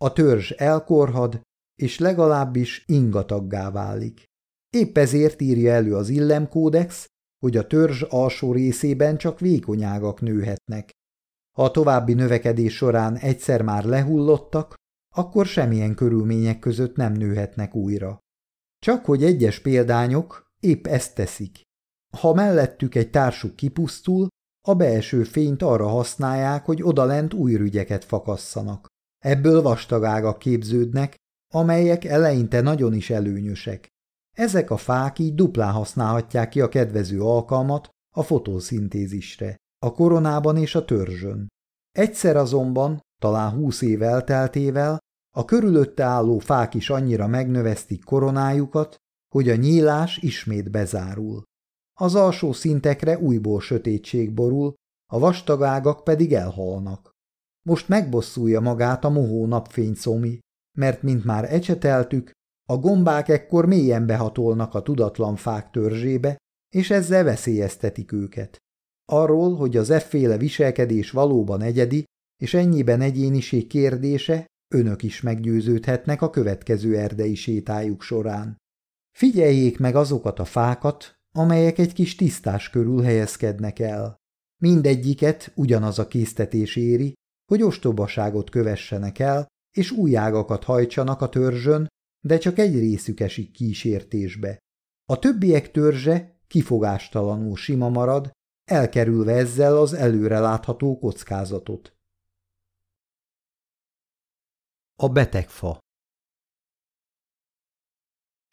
A törzs elkorhad, és legalábbis ingataggá válik. Épp ezért írja elő az illemkódex, hogy a törzs alsó részében csak vékony ágak nőhetnek. Ha a további növekedés során egyszer már lehullottak, akkor semmilyen körülmények között nem nőhetnek újra. Csak hogy egyes példányok épp ezt teszik. Ha mellettük egy társuk kipusztul, a belső fényt arra használják, hogy odalent új rügyeket fakasszanak. Ebből vastag ágak képződnek, amelyek eleinte nagyon is előnyösek. Ezek a fák így duplán használhatják ki a kedvező alkalmat a fotoszintézisre, a koronában és a törzsön. Egyszer azonban, talán húsz év elteltével, a körülötte álló fák is annyira megnöveztik koronájukat, hogy a nyílás ismét bezárul. Az alsó szintekre újból sötétség borul, a vastag ágak pedig elhalnak. Most megbosszulja magát a mohó napfényszomi, mert mint már ecseteltük, a gombák ekkor mélyen behatolnak a tudatlan fák törzsébe, és ezzel veszélyeztetik őket. Arról, hogy az efféle viselkedés valóban egyedi, és ennyiben egyéniség kérdése, önök is meggyőződhetnek a következő erdei sétájuk során. Figyeljék meg azokat a fákat, amelyek egy kis tisztás körül helyezkednek el. Mindegyiket ugyanaz a késztetés éri, hogy ostobaságot kövessenek el, és új ágakat hajtsanak a törzsön, de csak egy részük esik kísértésbe. A többiek törzse kifogástalanul sima marad, elkerülve ezzel az előre látható kockázatot. A betegfa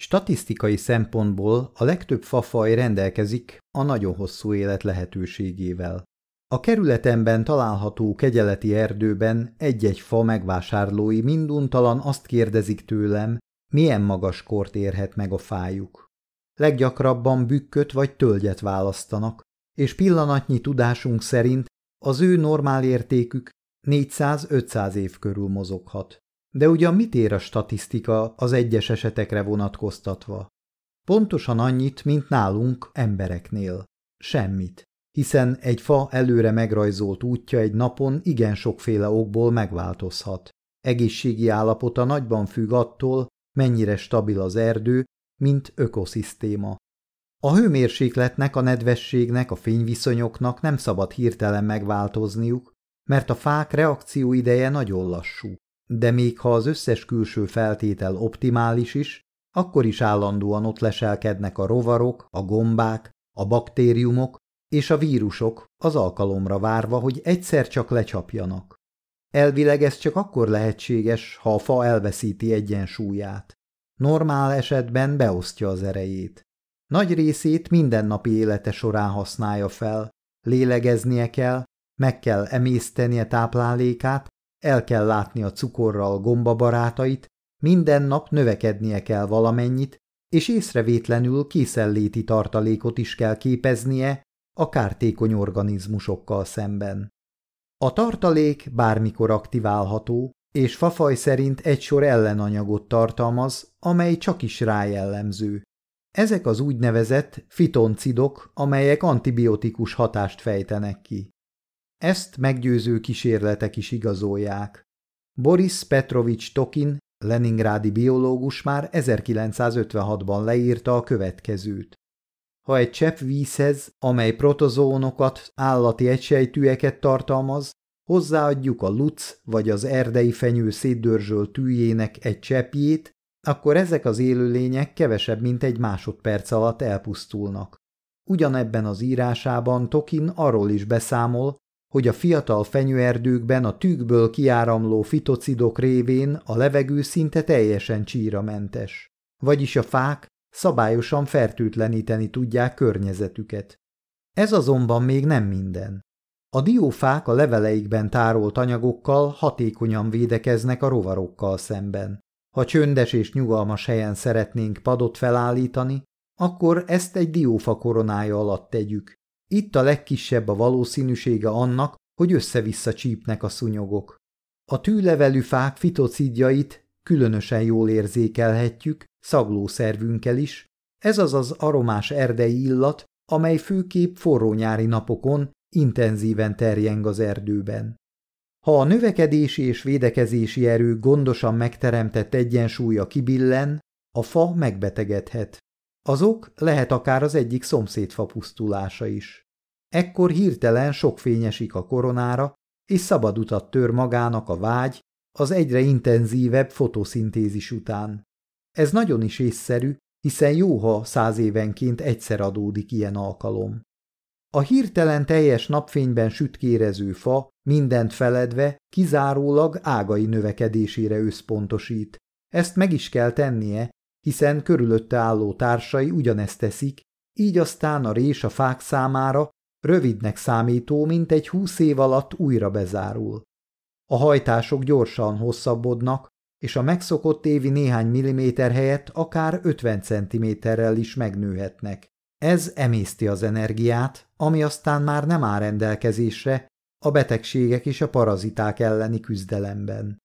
Statisztikai szempontból a legtöbb fafaj rendelkezik a nagyon hosszú élet lehetőségével. A kerületemben található kegyeleti erdőben egy-egy fa megvásárlói minduntalan azt kérdezik tőlem, milyen magas kort érhet meg a fájuk. Leggyakrabban bükköt vagy tölgyet választanak, és pillanatnyi tudásunk szerint az ő normál értékük 400-500 év körül mozoghat. De ugyan mit ér a statisztika az egyes esetekre vonatkoztatva? Pontosan annyit, mint nálunk embereknél. Semmit. Hiszen egy fa előre megrajzolt útja egy napon igen sokféle okból megváltozhat. Egészségi állapota nagyban függ attól, mennyire stabil az erdő, mint ökoszisztéma. A hőmérsékletnek, a nedvességnek, a fényviszonyoknak nem szabad hirtelen megváltozniuk, mert a fák reakcióideje nagyon lassú. De még ha az összes külső feltétel optimális is, akkor is állandóan ott leselkednek a rovarok, a gombák, a baktériumok és a vírusok az alkalomra várva, hogy egyszer csak lecsapjanak. Elvileg ez csak akkor lehetséges, ha a fa elveszíti egyensúlyát. Normál esetben beosztja az erejét. Nagy részét mindennapi élete során használja fel, lélegeznie kell, meg kell emésztenie táplálékát, el kell látni a cukorral gombabarátait, minden nap növekednie kell valamennyit, és észrevétlenül készenléti tartalékot is kell képeznie a kártékony organizmusokkal szemben. A tartalék bármikor aktiválható, és fafaj szerint egy sor ellenanyagot tartalmaz, amely csak is rájellemző. Ezek az úgynevezett fitoncidok, amelyek antibiotikus hatást fejtenek ki. Ezt meggyőző kísérletek is igazolják. Boris Petrovics Tokin, leningrádi biológus már 1956-ban leírta a következőt. Ha egy csepp vízhez, amely protozónokat, állati egysejtűeket tartalmaz, hozzáadjuk a luc vagy az erdei fenyő szétdörzsölt tűjének egy cseppjét, akkor ezek az élőlények kevesebb, mint egy másodperc alatt elpusztulnak. Ugyanebben az írásában Tokin arról is beszámol, hogy a fiatal fenyőerdőkben a tűkből kiáramló fitocidok révén a levegő szinte teljesen csíramentes, vagyis a fák szabályosan fertőtleníteni tudják környezetüket. Ez azonban még nem minden. A diófák a leveleikben tárolt anyagokkal hatékonyan védekeznek a rovarokkal szemben. Ha csöndes és nyugalmas helyen szeretnénk padot felállítani, akkor ezt egy diófa koronája alatt tegyük. Itt a legkisebb a valószínűsége annak, hogy össze-vissza csípnek a szúnyogok. A tűlevelű fák fitocidjait különösen jól érzékelhetjük, szaglószervünkkel is, ez az az aromás erdei illat, amely főképp forró nyári napokon intenzíven terjeng az erdőben. Ha a növekedési és védekezési erő gondosan megteremtett egyensúlya kibillen, a fa megbetegedhet. Azok lehet akár az egyik szomszédfa pusztulása is. Ekkor hirtelen sok fényesik a koronára, és szabad utat tör magának a vágy az egyre intenzívebb fotoszintézis után. Ez nagyon is észszerű, hiszen jó, ha száz évenként egyszer adódik ilyen alkalom. A hirtelen teljes napfényben sütkérező fa mindent feledve kizárólag ágai növekedésére összpontosít. Ezt meg is kell tennie, hiszen körülötte álló társai ugyanezt teszik, így aztán a rés a fák számára rövidnek számító, mint egy húsz év alatt újra bezárul. A hajtások gyorsan hosszabbodnak, és a megszokott évi néhány milliméter helyett akár 50 centiméterrel is megnőhetnek. Ez emészti az energiát, ami aztán már nem áll rendelkezésre a betegségek és a paraziták elleni küzdelemben.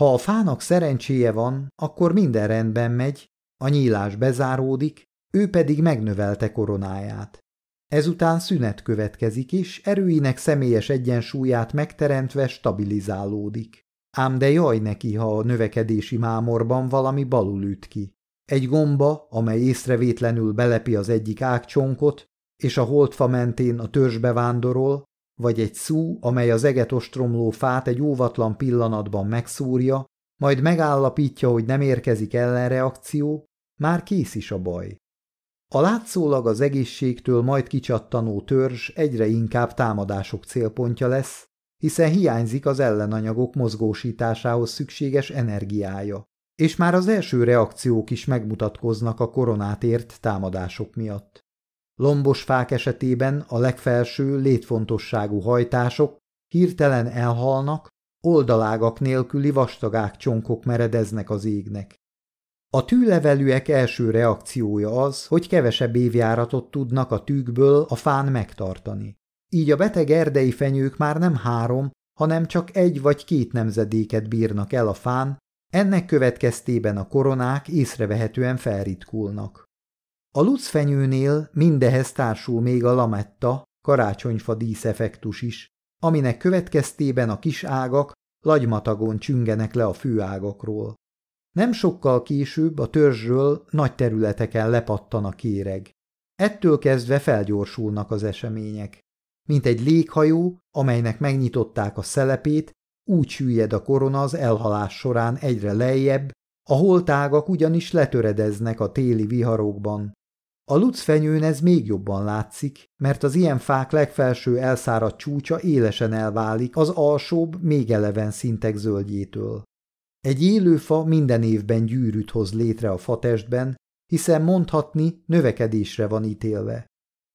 Ha a fának szerencséje van, akkor minden rendben megy, a nyílás bezáródik, ő pedig megnövelte koronáját. Ezután szünet következik, és erőinek személyes egyensúlyát megteremtve stabilizálódik. Ám de jaj neki, ha a növekedési mámorban valami balul üt ki. Egy gomba, amely észrevétlenül belepi az egyik ágcsonkot, és a holdfa mentén a törzsbe vándorol, vagy egy szú, amely az eget ostromló fát egy óvatlan pillanatban megszúrja, majd megállapítja, hogy nem érkezik ellenreakció, már kész is a baj. A látszólag az egészségtől majd kicsattanó törzs egyre inkább támadások célpontja lesz, hiszen hiányzik az ellenanyagok mozgósításához szükséges energiája, és már az első reakciók is megmutatkoznak a koronát ért támadások miatt. Lombos fák esetében a legfelső létfontosságú hajtások hirtelen elhalnak, oldalágak nélküli vastagák csonkok meredeznek az égnek. A tűlevelűek első reakciója az, hogy kevesebb évjáratot tudnak a tűkből a fán megtartani. Így a beteg erdei fenyők már nem három, hanem csak egy vagy két nemzedéket bírnak el a fán, ennek következtében a koronák észrevehetően felritkulnak. A lucfenyőnél mindehez társul még a lametta, karácsonyfa díszeffektus is, aminek következtében a kis ágak lagymatagon csüngenek le a főágakról. Nem sokkal később a törzsről nagy területeken lepattan a kéreg. Ettől kezdve felgyorsulnak az események. Mint egy léghajó, amelynek megnyitották a szelepét, úgy süllyed a korona az elhalás során egyre lejjebb, a holtágak ugyanis letöredeznek a téli viharokban. A lucfenyőn ez még jobban látszik, mert az ilyen fák legfelső elszáradt csúcsa élesen elválik az alsóbb, még eleven szintek zöldjétől. Egy élő fa minden évben gyűrűt hoz létre a fatestben, hiszen mondhatni növekedésre van ítélve.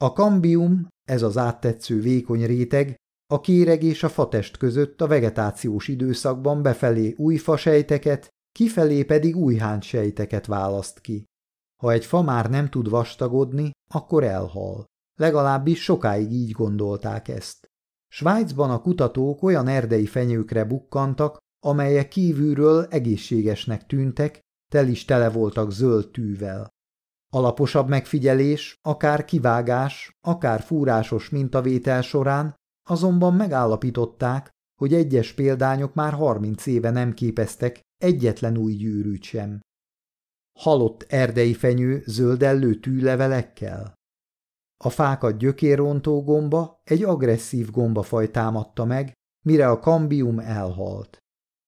A kambium, ez az áttetsző vékony réteg, a kéreg és a fatest között a vegetációs időszakban befelé új fasejteket, kifelé pedig új sejteket választ ki. Ha egy fa már nem tud vastagodni, akkor elhal. Legalábbis sokáig így gondolták ezt. Svájcban a kutatók olyan erdei fenyőkre bukkantak, amelyek kívülről egészségesnek tűntek, tel is tele voltak zöld tűvel. Alaposabb megfigyelés, akár kivágás, akár fúrásos mintavétel során azonban megállapították, hogy egyes példányok már harminc éve nem képeztek egyetlen új gyűrűt sem. Halott erdei fenyő zöldellő tűlevelekkel? A fákat gyökérrontó gomba egy agresszív gombafaj támadta meg, mire a kambium elhalt.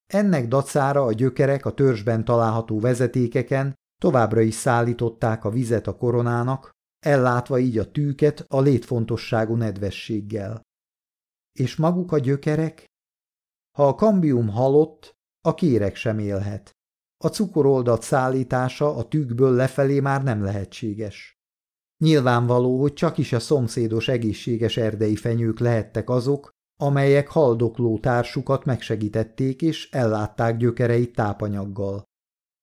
Ennek dacára a gyökerek a törzsben található vezetékeken továbbra is szállították a vizet a koronának, ellátva így a tűket a létfontosságú nedvességgel. És maguk a gyökerek? Ha a kambium halott, a kérek sem élhet. A cukoroldat szállítása a tűkből lefelé már nem lehetséges. Nyilvánvaló, hogy csak is a szomszédos egészséges erdei fenyők lehettek azok, amelyek haldokló társukat megsegítették és ellátták gyökereit tápanyaggal.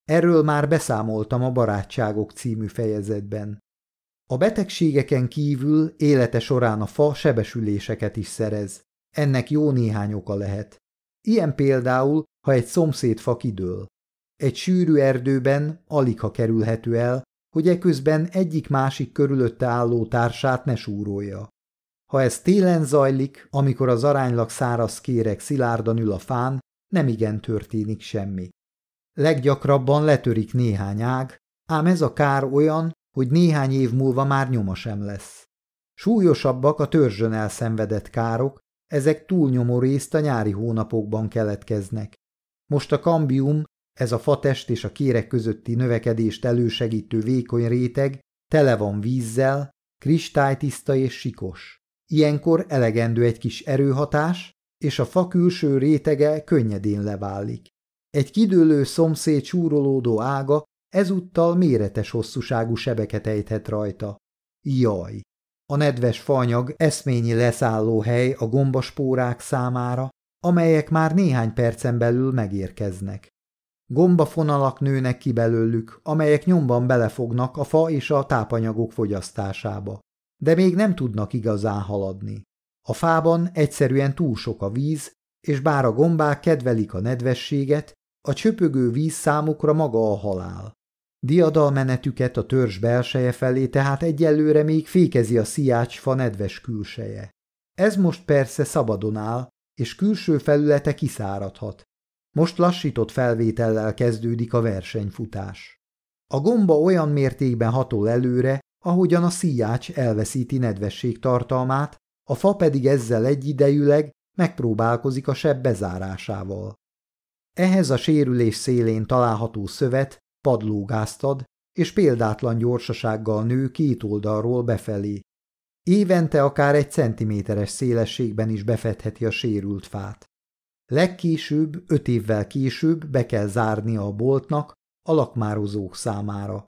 Erről már beszámoltam a Barátságok című fejezetben. A betegségeken kívül élete során a fa sebesüléseket is szerez. Ennek jó néhány oka lehet. Ilyen például, ha egy szomszéd fa kidől. Egy sűrű erdőben alig ha kerülhető el, hogy eközben egyik-másik körülötte álló társát ne súrolja. Ha ez télen zajlik, amikor az aránylag száraz kérek szilárdan ül a fán, nem igen történik semmi. Leggyakrabban letörik néhány ág, ám ez a kár olyan, hogy néhány év múlva már nyoma sem lesz. Súlyosabbak a törzsön elszenvedett károk, ezek túlnyomó részt a nyári hónapokban keletkeznek. Most a kambium, ez a fatest és a kérek közötti növekedést elősegítő vékony réteg, tele van vízzel, kristálytiszta és sikos. Ilyenkor elegendő egy kis erőhatás, és a fa külső rétege könnyedén leválik. Egy kidőlő szomszéd súrolódó ága ezúttal méretes hosszúságú sebeket ejthet rajta. Jaj! A nedves fanyag eszményi leszálló hely a gombaspórák számára, amelyek már néhány percen belül megérkeznek. Gombafonalak nőnek ki belőlük, amelyek nyomban belefognak a fa és a tápanyagok fogyasztásába de még nem tudnak igazán haladni. A fában egyszerűen túl sok a víz, és bár a gombák kedvelik a nedvességet, a csöpögő víz számukra maga a halál. Diadalmenetüket a törzs belseje felé tehát egyelőre még fékezi a sziácsfa nedves külseje. Ez most persze szabadon áll, és külső felülete kiszáradhat. Most lassított felvétellel kezdődik a versenyfutás. A gomba olyan mértékben hatol előre, ahogyan a szíjács elveszíti nedvesség tartalmát, a fa pedig ezzel egyidejűleg megpróbálkozik a seb bezárásával. Ehhez a sérülés szélén található szövet padlógázt ad, és példátlan gyorsasággal nő két oldalról befelé. Évente akár egy centiméteres szélességben is befedheti a sérült fát. Legkésőbb, öt évvel később be kell zárnia a boltnak a lakmározók számára.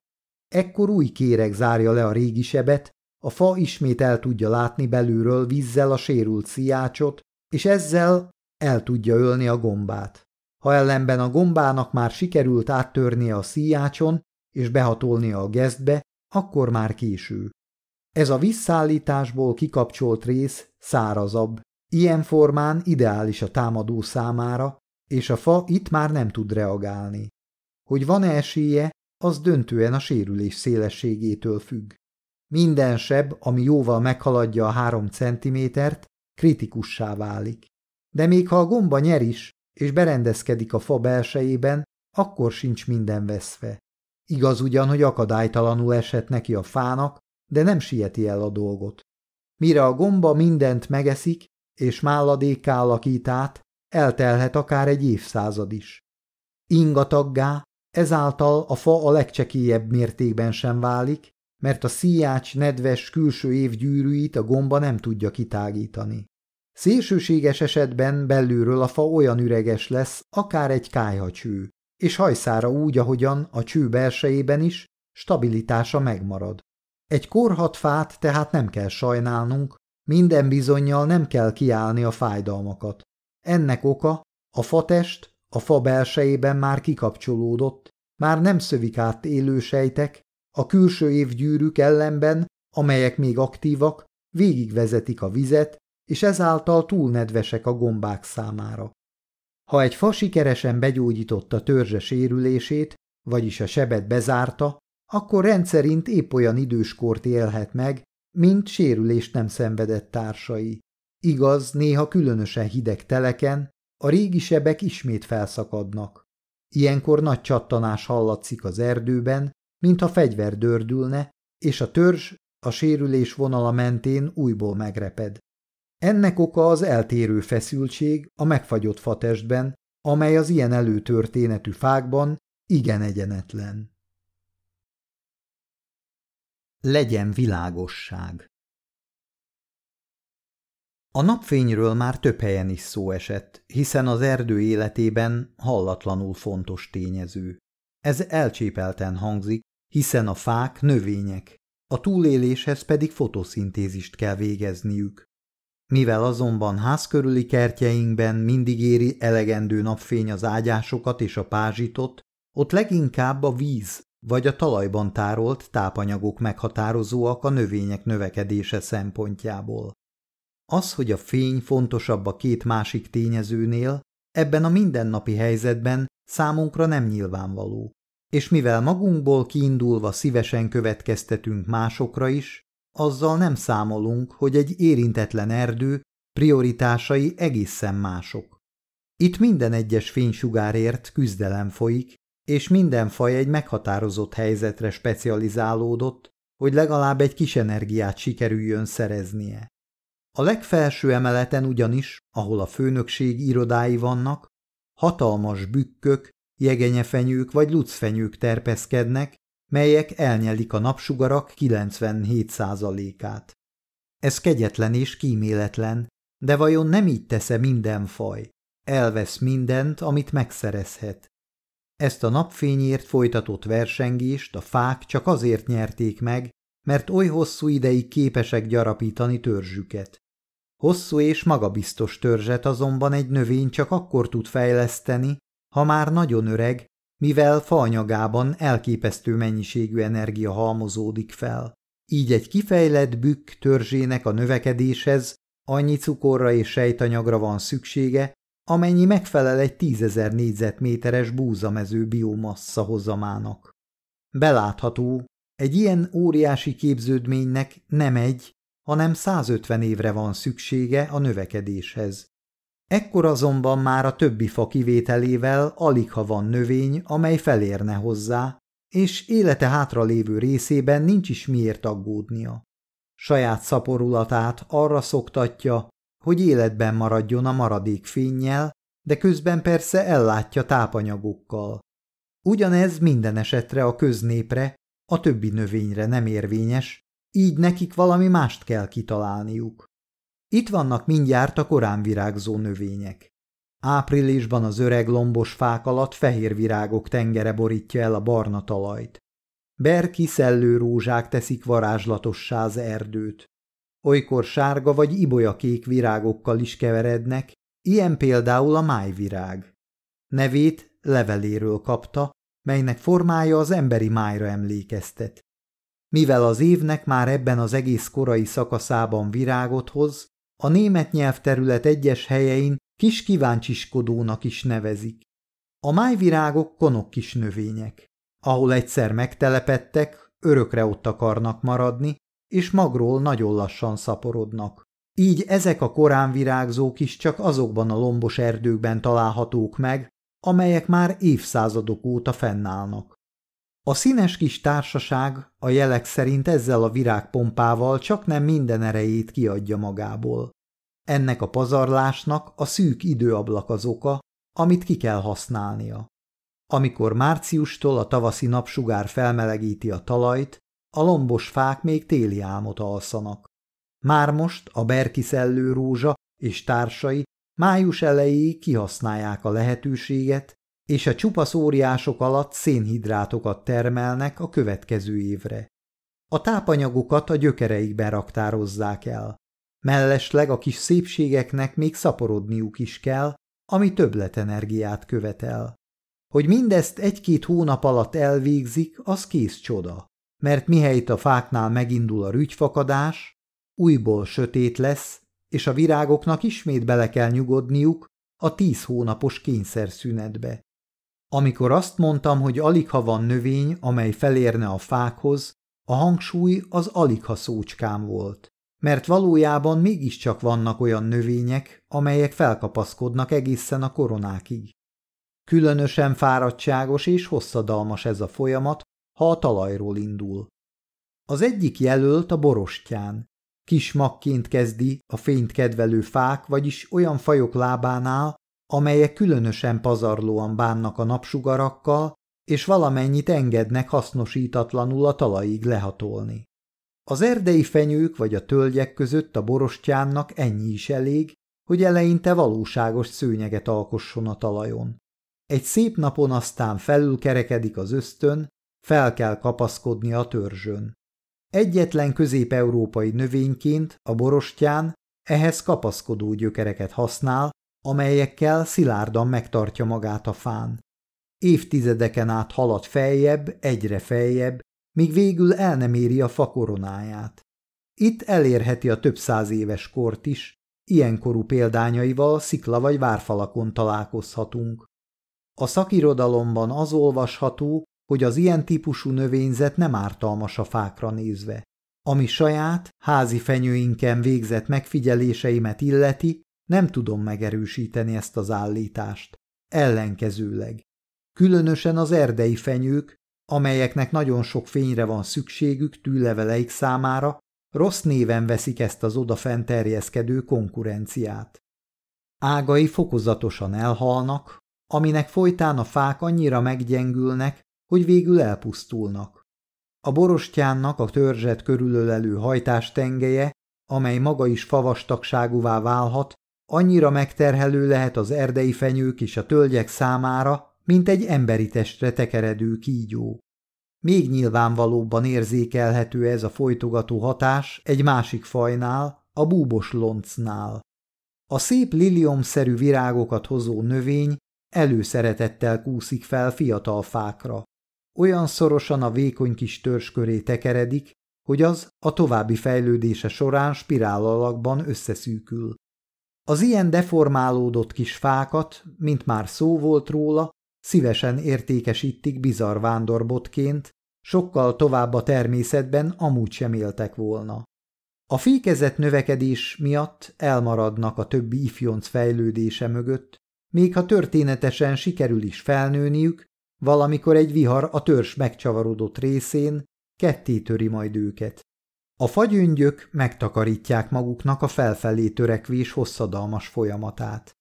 Ekkor új kéreg zárja le a régi sebet, a fa ismét el tudja látni belülről vízzel a sérült sziácsot, és ezzel el tudja ölni a gombát. Ha ellenben a gombának már sikerült áttörnie a szíjácson és behatolnia a gesztbe, akkor már késő. Ez a visszállításból kikapcsolt rész szárazabb, ilyen formán ideális a támadó számára, és a fa itt már nem tud reagálni. Hogy van-e esélye, az döntően a sérülés szélességétől függ. Minden seb, ami jóval meghaladja a három centimétert, kritikussá válik. De még ha a gomba nyer is, és berendezkedik a fa belsejében, akkor sincs minden veszve. Igaz ugyan, hogy akadálytalanul esett neki a fának, de nem sieti el a dolgot. Mire a gomba mindent megeszik, és málladékká alakít át, eltelhet akár egy évszázad is. Ingataggá, ezáltal a fa a legcsekélyebb mértékben sem válik, mert a szíjács nedves külső évgyűrűit a gomba nem tudja kitágítani. Szélsőséges esetben belülről a fa olyan üreges lesz, akár egy kájhacső, és hajszára úgy, ahogyan a cső belsejében is, stabilitása megmarad. Egy korhat fát tehát nem kell sajnálnunk, minden bizonyal nem kell kiállni a fájdalmakat. Ennek oka a fatest a fa belsejében már kikapcsolódott, már nem szövik át élősejtek, a külső évgyűrűk ellenben, amelyek még aktívak, végigvezetik a vizet, és ezáltal túl nedvesek a gombák számára. Ha egy fa sikeresen begyógyította törzse sérülését, vagyis a sebet bezárta, akkor rendszerint épp olyan időskort élhet meg, mint sérülést nem szenvedett társai. Igaz, néha különösen hideg teleken a régi sebek ismét felszakadnak. Ilyenkor nagy csattanás hallatszik az erdőben, mintha fegyver dördülne, és a törzs a sérülés vonala mentén újból megreped. Ennek oka az eltérő feszültség a megfagyott fatestben, amely az ilyen előtörténetű fákban igen egyenetlen. Legyen világosság A napfényről már több helyen is szó esett, hiszen az erdő életében hallatlanul fontos tényező. Ez elcsépelten hangzik, hiszen a fák növények, a túléléshez pedig fotoszintézist kell végezniük. Mivel azonban házkörüli kertjeinkben mindig éri elegendő napfény az ágyásokat és a pázsitot, ott leginkább a víz vagy a talajban tárolt tápanyagok meghatározóak a növények növekedése szempontjából. Az, hogy a fény fontosabb a két másik tényezőnél, ebben a mindennapi helyzetben számunkra nem nyilvánvaló. És mivel magunkból kiindulva szívesen következtetünk másokra is, azzal nem számolunk, hogy egy érintetlen erdő prioritásai egészen mások. Itt minden egyes fénysugárért küzdelem folyik, és minden faj egy meghatározott helyzetre specializálódott, hogy legalább egy kis energiát sikerüljön szereznie. A legfelső emeleten ugyanis, ahol a főnökség irodái vannak, hatalmas bükkök, jegenyefenyők vagy lucfenyők terpeszkednek, melyek elnyelik a napsugarak 97%-át. Ez kegyetlen és kíméletlen, de vajon nem így tesze minden faj? Elvesz mindent, amit megszerezhet. Ezt a napfényért folytatott versengést a fák csak azért nyerték meg, mert oly hosszú ideig képesek gyarapítani törzsüket. Hosszú és magabiztos törzset azonban egy növény csak akkor tud fejleszteni, ha már nagyon öreg, mivel faanyagában elképesztő mennyiségű energia halmozódik fel. Így egy kifejlett bükk törzsének a növekedéshez annyi cukorra és sejtanyagra van szüksége, amennyi megfelel egy tízezer négyzetméteres búzamező biomassa hozamának. Belátható, egy ilyen óriási képződménynek nem egy, hanem 150 évre van szüksége a növekedéshez. Ekkor azonban már a többi fa kivételével alig ha van növény, amely felérne hozzá, és élete hátra lévő részében nincs is miért aggódnia. Saját szaporulatát arra szoktatja, hogy életben maradjon a maradék fényjel, de közben persze ellátja tápanyagokkal. Ugyanez minden esetre a köznépre, a többi növényre nem érvényes, így nekik valami mást kell kitalálniuk. Itt vannak mindjárt a korán virágzó növények. Áprilisban az öreg lombos fák alatt fehér virágok tengere borítja el a barna talajt. berki szellőrózsák teszik varázslatossá az erdőt. Olykor sárga vagy ibolyakék virágokkal is keverednek, ilyen például a májvirág. Nevét leveléről kapta, melynek formája az emberi májra emlékeztet. Mivel az évnek már ebben az egész korai szakaszában virágot hoz, a német nyelvterület egyes helyein kis kíváncsiskodónak is nevezik. A májvirágok konok kis növények. Ahol egyszer megtelepettek, örökre ott akarnak maradni, és magról nagyon lassan szaporodnak. Így ezek a korán virágzók is csak azokban a lombos erdőkben találhatók meg, amelyek már évszázadok óta fennállnak. A színes kis társaság a jelek szerint ezzel a virágpompával csak nem minden erejét kiadja magából. Ennek a pazarlásnak a szűk időablak az oka, amit ki kell használnia. Amikor márciustól a tavaszi napsugár felmelegíti a talajt, a lombos fák még téli álmot alszanak. Már most a berkiszellő rózsa és társai május elejéig kihasználják a lehetőséget, és a csupasz óriások alatt szénhidrátokat termelnek a következő évre. A tápanyagokat a gyökereikben raktározzák el. Mellesleg a kis szépségeknek még szaporodniuk is kell, ami többletenergiát követel. Hogy mindezt egy-két hónap alatt elvégzik, az kész csoda, mert mihelyt a fáknál megindul a rügyfakadás, újból sötét lesz, és a virágoknak ismét bele kell nyugodniuk a tíz hónapos kényszerszünetbe. Amikor azt mondtam, hogy alig ha van növény, amely felérne a fákhoz, a hangsúly az alig ha szócskám volt, mert valójában mégiscsak vannak olyan növények, amelyek felkapaszkodnak egészen a koronákig. Különösen fáradtságos és hosszadalmas ez a folyamat, ha a talajról indul. Az egyik jelölt a borostyán. Kis magként kezdi a fényt kedvelő fák, vagyis olyan fajok lábánál, amelyek különösen pazarlóan bánnak a napsugarakkal, és valamennyit engednek hasznosítatlanul a talajig lehatolni. Az erdei fenyők vagy a tölgyek között a borostyánnak ennyi is elég, hogy eleinte valóságos szőnyeget alkosson a talajon. Egy szép napon aztán felülkerekedik az ösztön, fel kell kapaszkodni a törzsön. Egyetlen közép-európai növényként a borostyán ehhez kapaszkodó gyökereket használ, amelyekkel szilárdan megtartja magát a fán. Évtizedeken át halad feljebb, egyre feljebb, míg végül el nem éri a fa koronáját. Itt elérheti a több száz éves kort is, ilyenkorú példányaival szikla vagy várfalakon találkozhatunk. A szakirodalomban az olvasható, hogy az ilyen típusú növényzet nem ártalmas a fákra nézve. Ami saját, házi fenyőinken végzett megfigyeléseimet illeti, nem tudom megerősíteni ezt az állítást. Ellenkezőleg. Különösen az erdei fenyők, amelyeknek nagyon sok fényre van szükségük tűleveleik számára, rossz néven veszik ezt az odafent terjeszkedő konkurenciát. Ágai fokozatosan elhalnak, aminek folytán a fák annyira meggyengülnek, hogy végül elpusztulnak. A borostyánnak a törzset körülölelő hajtástengeje, amely maga is favastagságúvá válhat, annyira megterhelő lehet az erdei fenyők és a tölgyek számára, mint egy emberi testre tekeredő kígyó. Még nyilvánvalóbban érzékelhető ez a folytogató hatás egy másik fajnál, a búbos loncnál. A szép liliomszerű virágokat hozó növény előszeretettel kúszik fel fiatal fákra. Olyan szorosan a vékony kis törzs köré tekeredik, hogy az a további fejlődése során spirál alakban összeszűkül. Az ilyen deformálódott kis fákat, mint már szó volt róla, szívesen értékesítik bizarr vándorbotként, sokkal tovább a természetben amúgy sem éltek volna. A fékezett növekedés miatt elmaradnak a többi ifjonc fejlődése mögött, még ha történetesen sikerül is felnőniük, valamikor egy vihar a törzs megcsavarodott részén ketté töri majd őket. A fagyöngyök megtakarítják maguknak a felfelé törekvés hosszadalmas folyamatát.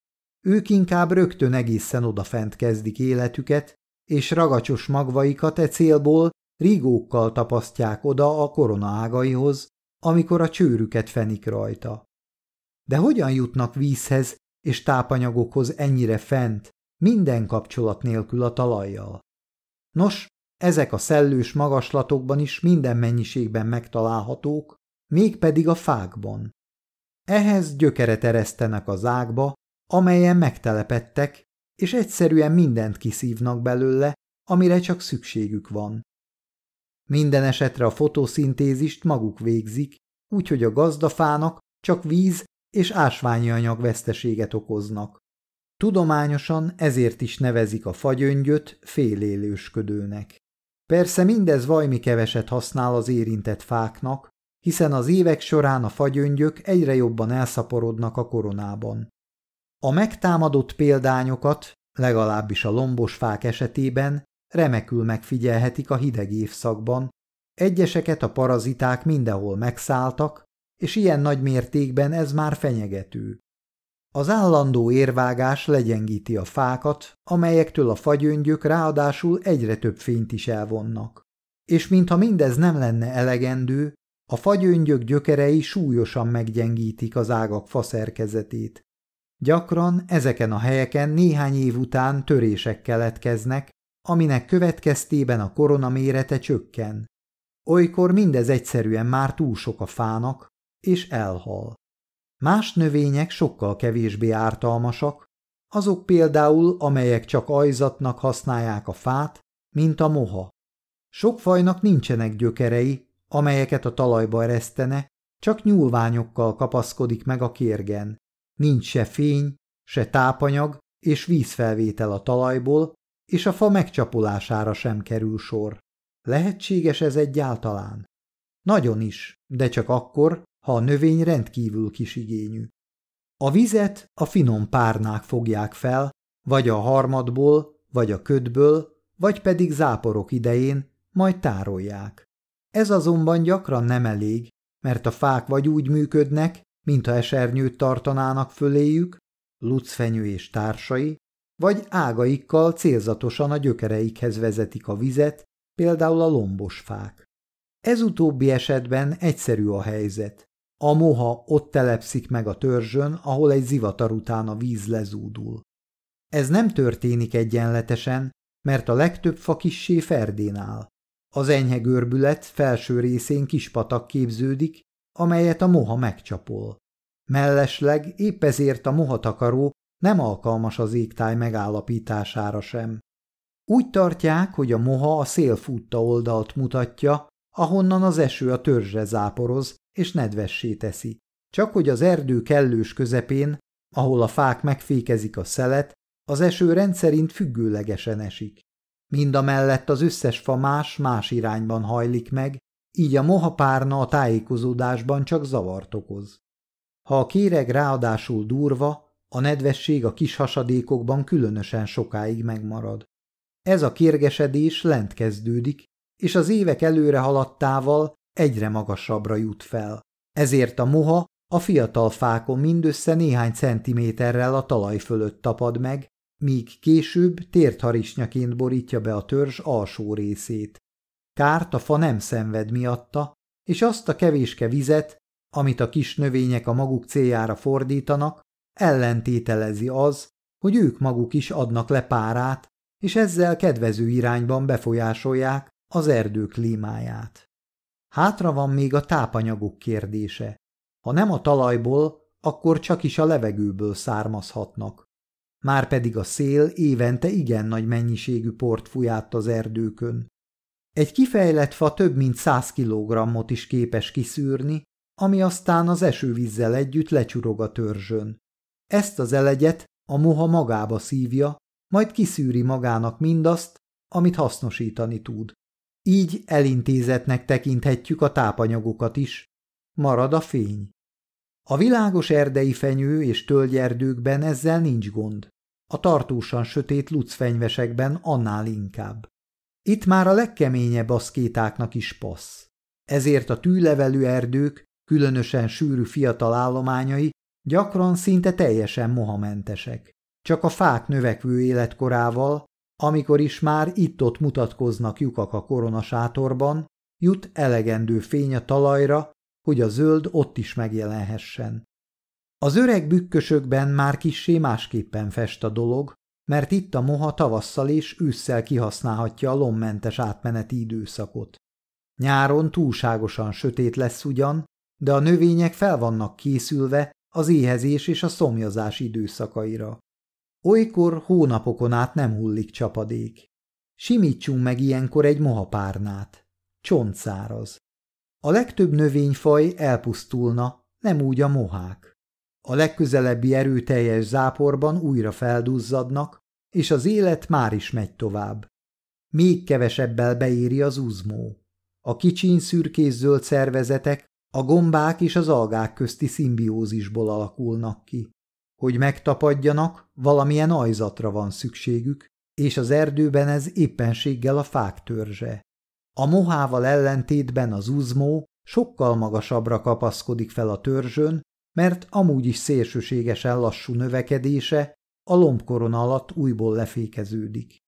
Ők inkább rögtön egészen odafent kezdik életüket, és ragacsos magvaikat e célból rigókkal tapasztják oda a korona ágaihoz, amikor a csőrüket fenik rajta. De hogyan jutnak vízhez és tápanyagokhoz ennyire fent, minden kapcsolat nélkül a talajjal? Nos, ezek a szellős magaslatokban is minden mennyiségben megtalálhatók, mégpedig a fákban. Ehhez gyökeret eresztenek az ágba, amelyen megtelepettek, és egyszerűen mindent kiszívnak belőle, amire csak szükségük van. Minden esetre a fotoszintézist maguk végzik, úgyhogy a gazdafának csak víz és ásványi anyag veszteséget okoznak. Tudományosan ezért is nevezik a fagyöngyöt félélősködőnek. Persze mindez vajmi keveset használ az érintett fáknak, hiszen az évek során a fagyöngyök egyre jobban elszaporodnak a koronában. A megtámadott példányokat, legalábbis a lombos fák esetében, remekül megfigyelhetik a hideg évszakban, egyeseket a paraziták mindenhol megszálltak, és ilyen nagy mértékben ez már fenyegető. Az állandó érvágás legyengíti a fákat, amelyektől a fagyöngyök ráadásul egyre több fényt is elvonnak. És mintha mindez nem lenne elegendő, a fagyöngyök gyökerei súlyosan meggyengítik az ágak faszerkezetét. Gyakran ezeken a helyeken néhány év után törések keletkeznek, aminek következtében a korona mérete csökken. Olykor mindez egyszerűen már túl sok a fának, és elhal. Más növények sokkal kevésbé ártalmasak, azok például, amelyek csak ajzatnak használják a fát, mint a moha. Sok fajnak nincsenek gyökerei, amelyeket a talajba eresztene, csak nyúlványokkal kapaszkodik meg a kérgen. Nincs se fény, se tápanyag és vízfelvétel a talajból, és a fa megcsapolására sem kerül sor. Lehetséges ez egyáltalán? Nagyon is, de csak akkor, ha a növény rendkívül kisigényű. A vizet a finom párnák fogják fel, vagy a harmadból, vagy a ködből, vagy pedig záporok idején, majd tárolják. Ez azonban gyakran nem elég, mert a fák vagy úgy működnek, mintha esernyőt tartanának föléjük, lucfenyő és társai, vagy ágaikkal célzatosan a gyökereikhez vezetik a vizet, például a lombos fák. Ez utóbbi esetben egyszerű a helyzet. A moha ott telepszik meg a törzsön, ahol egy zivatar után a víz lezúdul. Ez nem történik egyenletesen, mert a legtöbb fa kissé ferdén áll. Az enyhe görbület felső részén kis patak képződik, amelyet a moha megcsapol. Mellesleg épp ezért a mohatakaró nem alkalmas az égtáj megállapítására sem. Úgy tartják, hogy a moha a szélfutta oldalt mutatja, ahonnan az eső a törzsre záporoz és nedvessé teszi. Csak hogy az erdő kellős közepén, ahol a fák megfékezik a szelet, az eső rendszerint függőlegesen esik. Mind a mellett az összes fa más-más irányban hajlik meg, így a mohapárna a tájékozódásban csak zavart okoz. Ha a kéreg ráadásul durva, a nedvesség a kis hasadékokban különösen sokáig megmarad. Ez a kérgesedés lent kezdődik, és az évek előre haladtával egyre magasabbra jut fel. Ezért a moha a fiatal fákon mindössze néhány centiméterrel a talaj fölött tapad meg, míg később tértharisnyaként borítja be a törzs alsó részét. Kárt a fa nem szenved miatta, és azt a kevéske vizet, amit a kis növények a maguk céljára fordítanak, ellentételezi az, hogy ők maguk is adnak le párát, és ezzel kedvező irányban befolyásolják az erdő klímáját. Hátra van még a tápanyagok kérdése. Ha nem a talajból, akkor csak is a levegőből származhatnak. Márpedig a szél évente igen nagy mennyiségű port fúj át az erdőkön. Egy kifejlett fa több mint 100 kilogrammot is képes kiszűrni, ami aztán az esővízzel együtt lecsurog a törzsön. Ezt az elegyet a moha magába szívja, majd kiszűri magának mindazt, amit hasznosítani tud. Így elintézetnek tekinthetjük a tápanyagokat is. Marad a fény. A világos erdei fenyő és tölgyerdőkben ezzel nincs gond. A tartósan sötét lucfenyvesekben annál inkább. Itt már a legkeményebb aszkétáknak is passz. Ezért a tűlevelű erdők, különösen sűrű fiatal állományai gyakran szinte teljesen mohamentesek. Csak a fák növekvő életkorával, amikor is már itt-ott mutatkoznak lyukak a koronasátorban, jut elegendő fény a talajra, hogy a zöld ott is megjelenhessen. Az öreg bükkösökben már kissé másképpen fest a dolog, mert itt a moha tavasszal és ősszel kihasználhatja a lommentes átmeneti időszakot. Nyáron túlságosan sötét lesz ugyan, de a növények fel vannak készülve az éhezés és a szomjazás időszakaira. Olykor hónapokon át nem hullik csapadék. Simítsunk meg ilyenkor egy mohapárnát. Csontszáraz. A legtöbb növényfaj elpusztulna, nem úgy a mohák. A legközelebbi erőteljes záporban újra felduzzadnak, és az élet már is megy tovább. Még kevesebbel beéri az uzmó. A kicsiny szürkés-zöld szervezetek a gombák és az algák közti szimbiózisból alakulnak ki. Hogy megtapadjanak, valamilyen ajzatra van szükségük, és az erdőben ez éppenséggel a fák törzse. A mohával ellentétben az uzmó sokkal magasabbra kapaszkodik fel a törzsön, mert amúgy is szélsőségesen lassú növekedése a lombkorona alatt újból lefékeződik.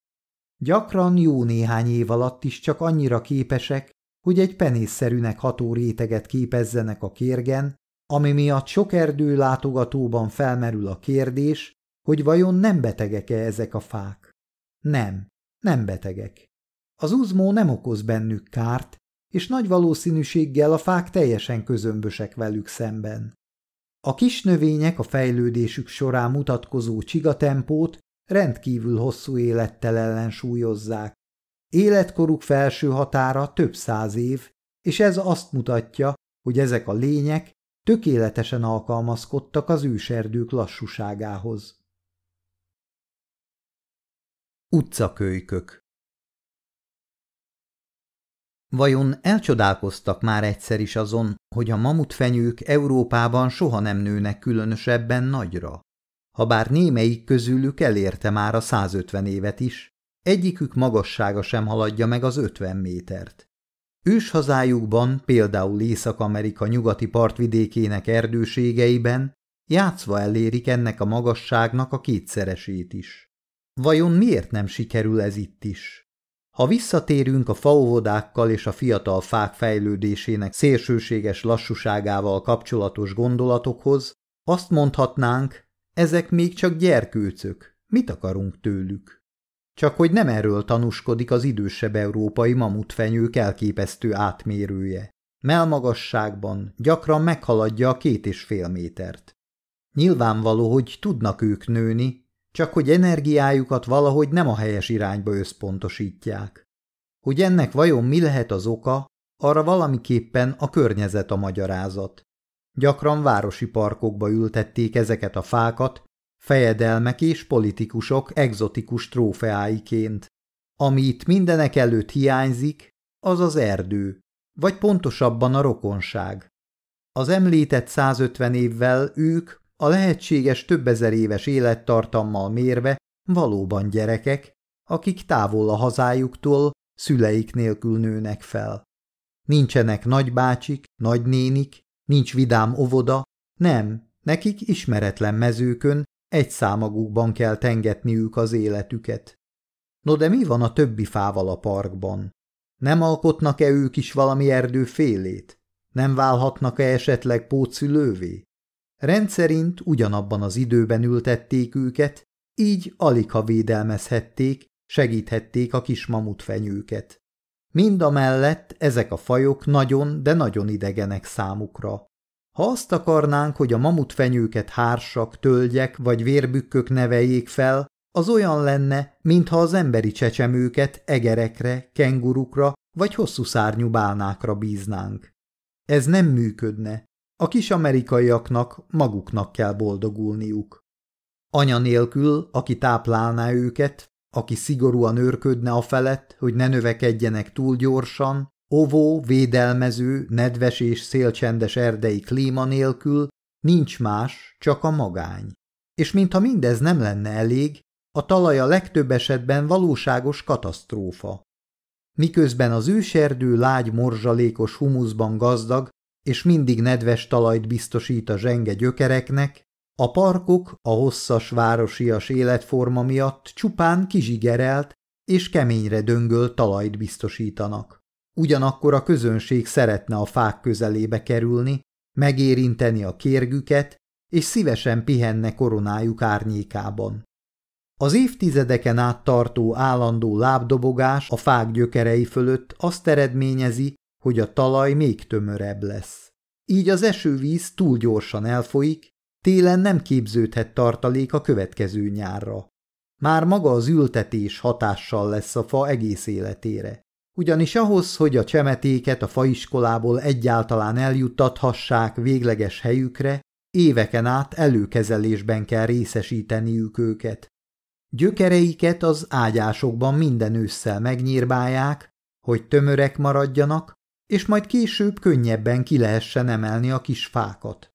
Gyakran jó néhány év alatt is csak annyira képesek, hogy egy penészszerűnek ható réteget képezzenek a kérgen, ami miatt sok erdő látogatóban felmerül a kérdés, hogy vajon nem betegek-e ezek a fák. Nem, nem betegek. Az uzmó nem okoz bennük kárt, és nagy valószínűséggel a fák teljesen közömbösek velük szemben. A kis növények a fejlődésük során mutatkozó csigatempót rendkívül hosszú élettel ellensúlyozzák. Életkoruk felső határa több száz év, és ez azt mutatja, hogy ezek a lények tökéletesen alkalmazkodtak az őserdők lassúságához. Utcakölykök Vajon elcsodálkoztak már egyszer is azon, hogy a mamutfenyők Európában soha nem nőnek különösebben nagyra? Habár némelyik közülük elérte már a 150 évet is, egyikük magassága sem haladja meg az 50 métert. Őshazájukban, például Észak-Amerika nyugati partvidékének erdőségeiben játszva elérik ennek a magasságnak a kétszeresét is. Vajon miért nem sikerül ez itt is? Ha visszatérünk a faóvodákkal és a fiatal fák fejlődésének szélsőséges lassúságával kapcsolatos gondolatokhoz, azt mondhatnánk, ezek még csak gyerkőcök, mit akarunk tőlük? Csak hogy nem erről tanúskodik az idősebb európai mamutfenyők elképesztő átmérője. Melmagasságban gyakran meghaladja a két és fél métert. Nyilvánvaló, hogy tudnak ők nőni, csak hogy energiájukat valahogy nem a helyes irányba összpontosítják. Hogy ennek vajon mi lehet az oka, arra valamiképpen a környezet a magyarázat. Gyakran városi parkokba ültették ezeket a fákat, fejedelmek és politikusok egzotikus trófeáiként. Ami itt mindenek előtt hiányzik, az az erdő, vagy pontosabban a rokonság. Az említett 150 évvel ők a lehetséges több ezer éves élettartammal mérve valóban gyerekek, akik távol a hazájuktól, szüleik nélkül nőnek fel. Nincsenek nagybácsik, nagynénik, nincs vidám ovoda, nem, nekik ismeretlen mezőkön egy számagukban kell tengetniük az életüket. No de mi van a többi fával a parkban? Nem alkotnak-e ők is valami erdő félét? Nem válhatnak-e esetleg pótszülővé? Rendszerint ugyanabban az időben ültették őket, így alig ha védelmezhették, segíthették a kis mamutfenyőket. Mind a mellett ezek a fajok nagyon, de nagyon idegenek számukra. Ha azt akarnánk, hogy a mamutfenyőket hársak, tölgyek vagy vérbükkök neveljék fel, az olyan lenne, mintha az emberi csecsemőket egerekre, kengurukra vagy hosszú szárnyú bálnákra bíznánk. Ez nem működne, a kis amerikaiaknak maguknak kell boldogulniuk. Anya nélkül, aki táplálná őket, aki szigorúan őrködne a felett, hogy ne növekedjenek túl gyorsan, ovó, védelmező, nedves és szélcsendes erdei klíma nélkül nincs más, csak a magány. És mintha mindez nem lenne elég, a talaj a legtöbb esetben valóságos katasztrófa. Miközben az őserdő lágy morzsalékos humuszban gazdag, és mindig nedves talajt biztosít a zsenge gyökereknek, a parkok a hosszas városias életforma miatt csupán kizsigerelt és keményre döngölt talajt biztosítanak. Ugyanakkor a közönség szeretne a fák közelébe kerülni, megérinteni a kérgüket, és szívesen pihenne koronájuk árnyékában. Az évtizedeken át tartó állandó lábdobogás a fák gyökerei fölött azt eredményezi, hogy a talaj még tömörebb lesz. Így az esővíz túl gyorsan elfolyik, télen nem képződhet tartalék a következő nyárra. Már maga az ültetés hatással lesz a fa egész életére. Ugyanis ahhoz, hogy a csemetéket a faiskolából egyáltalán eljuttathassák végleges helyükre, éveken át előkezelésben kell részesíteniük őket. Gyökereiket az ágyásokban minden ősszel megnyírbálják, hogy tömörek maradjanak, és majd később könnyebben ki lehessen emelni a kis fákat.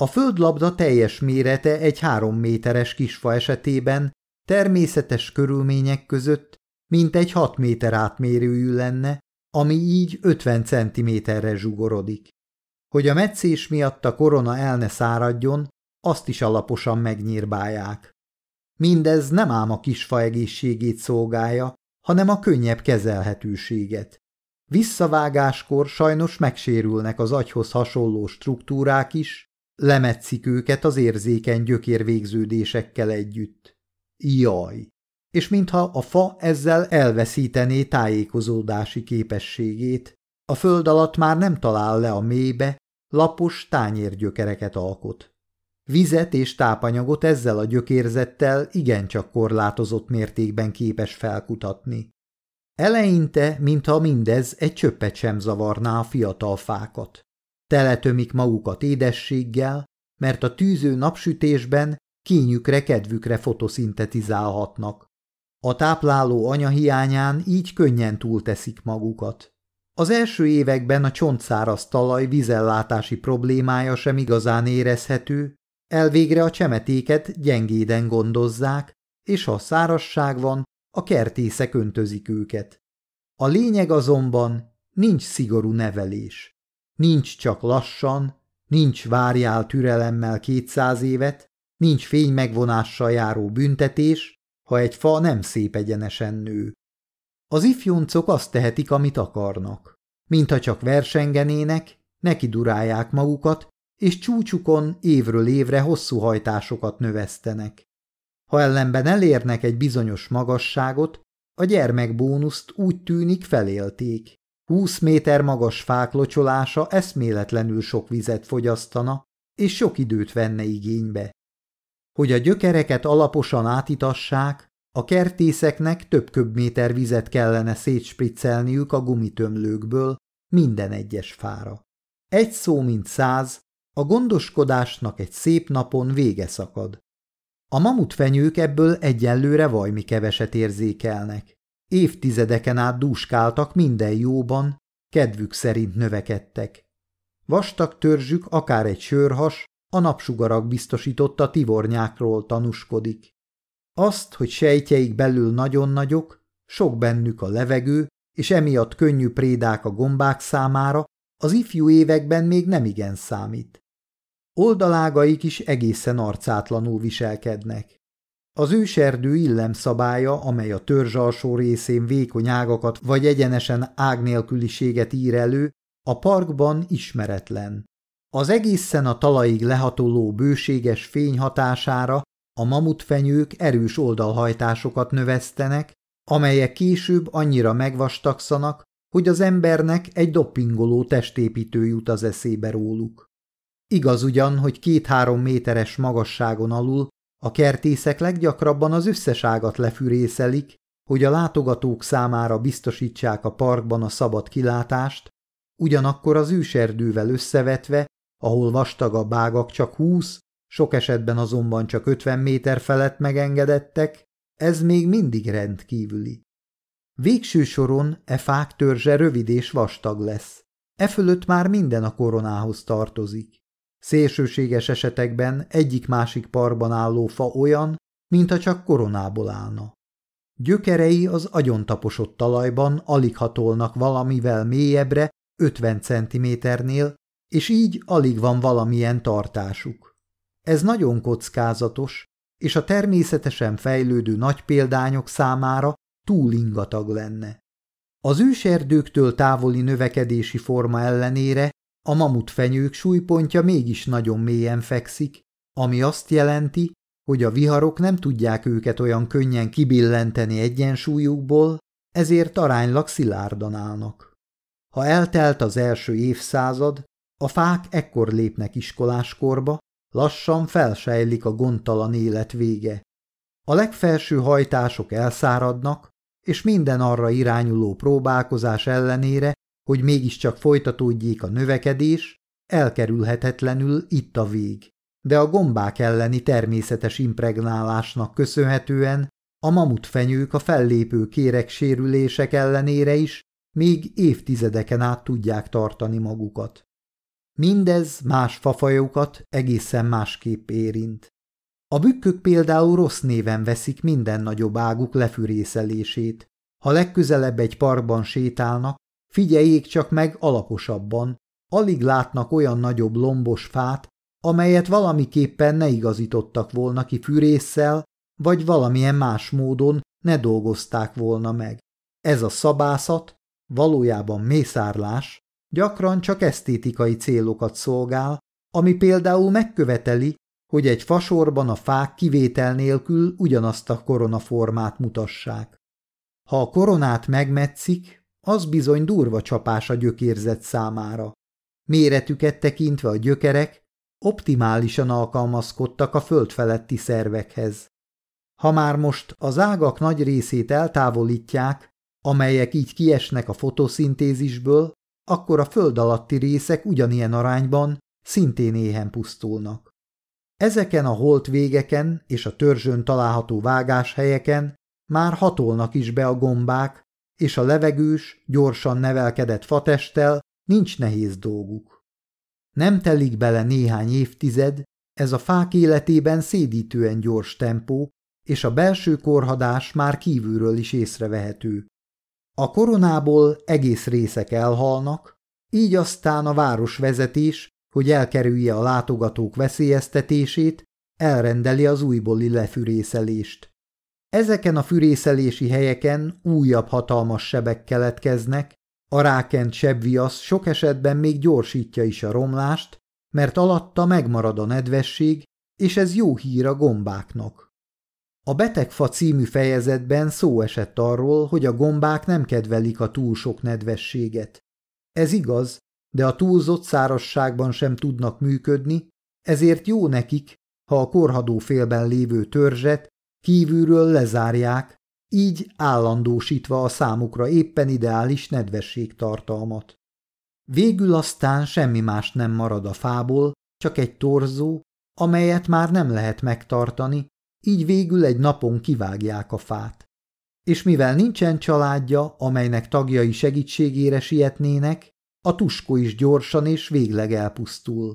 A földlabda teljes mérete egy három méteres kisfa esetében természetes körülmények között mint egy hat méter átmérőjű lenne, ami így 50 centiméterre zsugorodik. Hogy a meccés miatt a korona el ne száradjon, azt is alaposan megnyírbálják. Mindez nem ám a kisfa egészségét szolgálja, hanem a könnyebb kezelhetőséget. Visszavágáskor sajnos megsérülnek az agyhoz hasonló struktúrák is, lemetszik őket az érzékeny gyökérvégződésekkel együtt. Jaj! És mintha a fa ezzel elveszítené tájékozódási képességét, a föld alatt már nem talál le a mélybe, lapos tányérgyökereket alkot. Vizet és tápanyagot ezzel a gyökérzettel igencsak korlátozott mértékben képes felkutatni. Eleinte, mintha mindez egy csöppet sem zavarná a fiatal fákat. Teletömik magukat édességgel, mert a tűző napsütésben kényükre, kedvükre fotoszintetizálhatnak. A tápláló anya hiányán így könnyen túlteszik magukat. Az első években a csontszáraz talaj vizellátási problémája sem igazán érezhető, elvégre a csemetéket gyengéden gondozzák, és ha szárasság van, a kertészek öntözik őket. A lényeg azonban nincs szigorú nevelés. Nincs csak lassan, nincs várjál türelemmel kétszáz évet, nincs fény megvonással járó büntetés, ha egy fa nem szép egyenesen nő. Az ifjoncok azt tehetik, amit akarnak. Mintha csak versengenének, neki durálják magukat, és csúcsukon évről évre hosszú hajtásokat növesztenek. Ha ellenben elérnek egy bizonyos magasságot, a gyermekbónuszt úgy tűnik felélték. Húsz méter magas fák locsolása eszméletlenül sok vizet fogyasztana, és sok időt venne igénybe. Hogy a gyökereket alaposan átitassák, a kertészeknek több köbméter vizet kellene szétspriccelniük a gumitömlőkből minden egyes fára. Egy szó mint száz, a gondoskodásnak egy szép napon vége szakad. A mamutfenyők ebből egyenlőre vajmi keveset érzékelnek. Évtizedeken át dúskáltak minden jóban, kedvük szerint növekedtek. Vastag törzsük akár egy sörhas, a napsugarak biztosította tivornyákról tanúskodik. Azt, hogy sejtjeik belül nagyon nagyok, sok bennük a levegő, és emiatt könnyű prédák a gombák számára, az ifjú években még nem igen számít. Oldalágaik is egészen arcátlanul viselkednek. Az őserdő illemszabálya, amely a törzs alsó részén vékony ágakat vagy egyenesen ágnélküliséget ír elő, a parkban ismeretlen. Az egészen a talajig lehatoló bőséges fény hatására a mamutfenyők erős oldalhajtásokat növesztenek, amelyek később annyira megvastagszanak, hogy az embernek egy doppingoló testépítő jut az eszébe róluk. Igaz ugyan, hogy két-három méteres magasságon alul a kertészek leggyakrabban az összes ágat lefűrészelik, hogy a látogatók számára biztosítsák a parkban a szabad kilátást, ugyanakkor az őserdővel összevetve, ahol vastagabb ágak csak húsz, sok esetben azonban csak 50 méter felett megengedettek, ez még mindig rendkívüli. Végső soron e fák törzse rövid és vastag lesz. E fölött már minden a koronához tartozik. Szélsőséges esetekben egyik-másik parban álló fa olyan, mintha csak koronából állna. Gyökerei az agyontaposott talajban alig hatolnak valamivel mélyebbre 50 centiméternél, és így alig van valamilyen tartásuk. Ez nagyon kockázatos, és a természetesen fejlődő nagy példányok számára túl ingatag lenne. Az őserdőktől távoli növekedési forma ellenére a mamutfenyők súlypontja mégis nagyon mélyen fekszik, ami azt jelenti, hogy a viharok nem tudják őket olyan könnyen kibillenteni egyensúlyukból, ezért aránylag szilárdan állnak. Ha eltelt az első évszázad, a fák ekkor lépnek iskoláskorba, lassan felsejlik a gondtalan élet vége. A legfelső hajtások elszáradnak, és minden arra irányuló próbálkozás ellenére, hogy mégiscsak folytatódjék a növekedés, elkerülhetetlenül itt a vég. De a gombák elleni természetes impregnálásnak köszönhetően a mamutfenyők a fellépő kérek sérülések ellenére is még évtizedeken át tudják tartani magukat. Mindez más fafajokat egészen másképp érint. A bükkök például rossz néven veszik minden nagyobb águk lefürészelését. Ha legközelebb egy parkban sétálnak, figyeljék csak meg alaposabban, alig látnak olyan nagyobb lombos fát, amelyet valamiképpen ne igazítottak volna ki fűrésszel, vagy valamilyen más módon ne dolgozták volna meg. Ez a szabászat, valójában mészárlás, gyakran csak esztétikai célokat szolgál, ami például megköveteli, hogy egy fasorban a fák kivétel nélkül ugyanazt a koronaformát mutassák. Ha a koronát megmetszik, az bizony durva csapás a gyökérzet számára. Méretüket tekintve a gyökerek optimálisan alkalmazkodtak a föld feletti szervekhez. Ha már most az ágak nagy részét eltávolítják, amelyek így kiesnek a fotoszintézisből, akkor a föld alatti részek ugyanilyen arányban szintén éhen pusztulnak. Ezeken a holt végeken és a törzsön található vágáshelyeken már hatolnak is be a gombák, és a levegős, gyorsan nevelkedett fatesttel nincs nehéz dolguk. Nem telik bele néhány évtized, ez a fák életében szédítően gyors tempó, és a belső korhadás már kívülről is észrevehető. A koronából egész részek elhalnak, így aztán a városvezetés, hogy elkerülje a látogatók veszélyeztetését, elrendeli az újbóli lefürészelést. Ezeken a fürészelési helyeken újabb hatalmas sebek keletkeznek, a rákent sebviasz sok esetben még gyorsítja is a romlást, mert alatta megmarad a nedvesség, és ez jó hír a gombáknak. A Betegfa című fejezetben szó esett arról, hogy a gombák nem kedvelik a túl sok nedvességet. Ez igaz, de a túlzott szárasságban sem tudnak működni, ezért jó nekik, ha a korhadó félben lévő törzset kívülről lezárják, így állandósítva a számukra éppen ideális nedvességtartalmat. Végül aztán semmi más nem marad a fából, csak egy torzó, amelyet már nem lehet megtartani, így végül egy napon kivágják a fát. És mivel nincsen családja, amelynek tagjai segítségére sietnének, a tuskó is gyorsan és végleg elpusztul.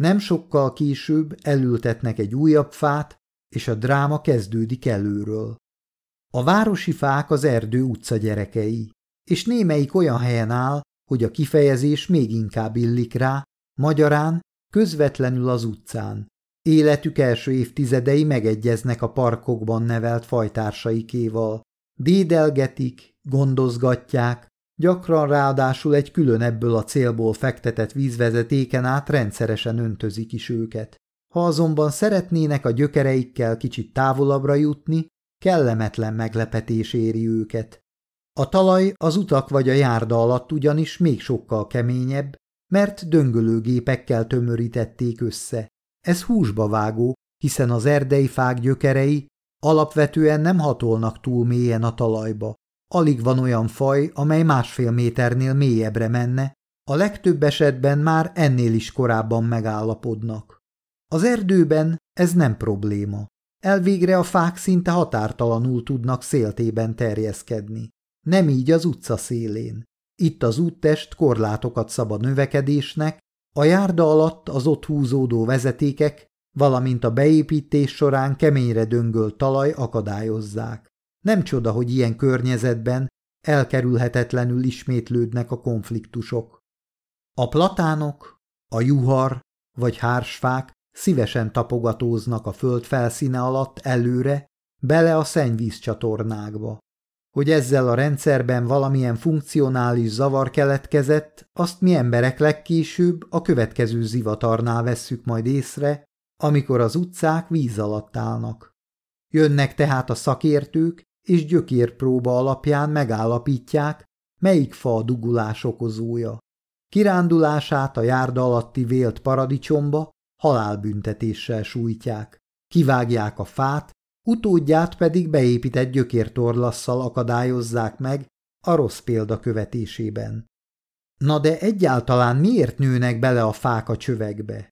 Nem sokkal később elültetnek egy újabb fát, és a dráma kezdődik előről. A városi fák az erdő utca gyerekei, és némelyik olyan helyen áll, hogy a kifejezés még inkább illik rá, magyarán közvetlenül az utcán. Életük első évtizedei megegyeznek a parkokban nevelt fajtársaikéval. Dédelgetik, gondozgatják, gyakran ráadásul egy külön ebből a célból fektetett vízvezetéken át rendszeresen öntözik is őket. Ha azonban szeretnének a gyökereikkel kicsit távolabbra jutni, kellemetlen meglepetés éri őket. A talaj az utak vagy a járda alatt ugyanis még sokkal keményebb, mert döngölőgépekkel tömörítették össze. Ez húsba vágó, hiszen az erdei fák gyökerei alapvetően nem hatolnak túl mélyen a talajba. Alig van olyan faj, amely másfél méternél mélyebbre menne, a legtöbb esetben már ennél is korábban megállapodnak. Az erdőben ez nem probléma. Elvégre a fák szinte határtalanul tudnak széltében terjeszkedni. Nem így az utca szélén. Itt az úttest korlátokat szab a növekedésnek, a járda alatt az ott húzódó vezetékek, valamint a beépítés során keményre döngölt talaj akadályozzák. Nem csoda, hogy ilyen környezetben elkerülhetetlenül ismétlődnek a konfliktusok. A platánok, a juhar vagy hársfák szívesen tapogatóznak a föld felszíne alatt előre, bele a szennyvízcsatornákba. Hogy ezzel a rendszerben valamilyen funkcionális zavar keletkezett, azt mi emberek legkésőbb a következő zivatarnál vesszük majd észre, amikor az utcák víz alatt állnak. Jönnek tehát a szakértők, és gyökérpróba alapján megállapítják, melyik fa a dugulás okozója. Kirándulását a járda alatti vélt paradicsomba halálbüntetéssel sújtják. Kivágják a fát, utódját pedig beépített gyökértorlasszal akadályozzák meg a rossz példa követésében. Na de egyáltalán miért nőnek bele a fák a csövekbe?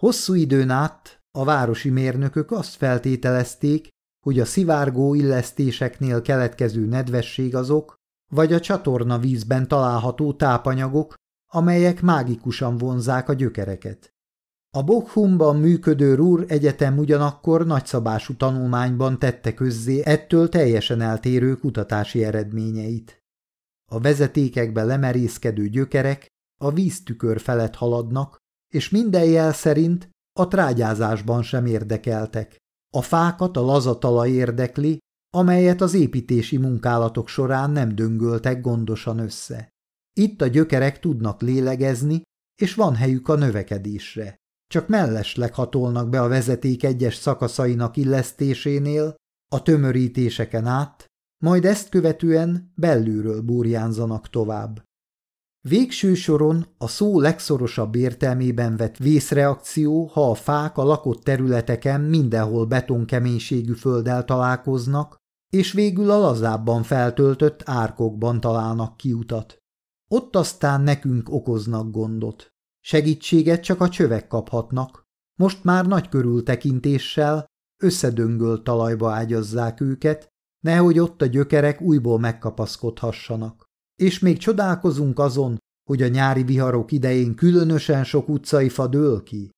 Hosszú időn át a városi mérnökök azt feltételezték, hogy a szivárgó illesztéseknél keletkező nedvesség azok, vagy a csatorna vízben található tápanyagok, amelyek mágikusan vonzák a gyökereket. A Bochumban működő Rúr Egyetem ugyanakkor nagyszabású tanulmányban tette közzé ettől teljesen eltérő kutatási eredményeit. A vezetékekbe lemerészkedő gyökerek a víztükör felett haladnak, és minden jel szerint a trágyázásban sem érdekeltek. A fákat a lazatala érdekli, amelyet az építési munkálatok során nem döngöltek gondosan össze. Itt a gyökerek tudnak lélegezni, és van helyük a növekedésre. Csak mellesleg hatolnak be a vezeték egyes szakaszainak illesztésénél, a tömörítéseken át, majd ezt követően belülről burjánzanak tovább. Végső soron a szó legszorosabb értelmében vett vészreakció, ha a fák a lakott területeken mindenhol betonkeménységű földdel találkoznak, és végül a lazábban feltöltött árkokban találnak kiutat. Ott aztán nekünk okoznak gondot. Segítséget csak a csövek kaphatnak. Most már nagy körültekintéssel összedöngölt talajba ágyazzák őket, nehogy ott a gyökerek újból megkapaszkodhassanak. És még csodálkozunk azon, hogy a nyári viharok idején különösen sok utcai fa dől ki.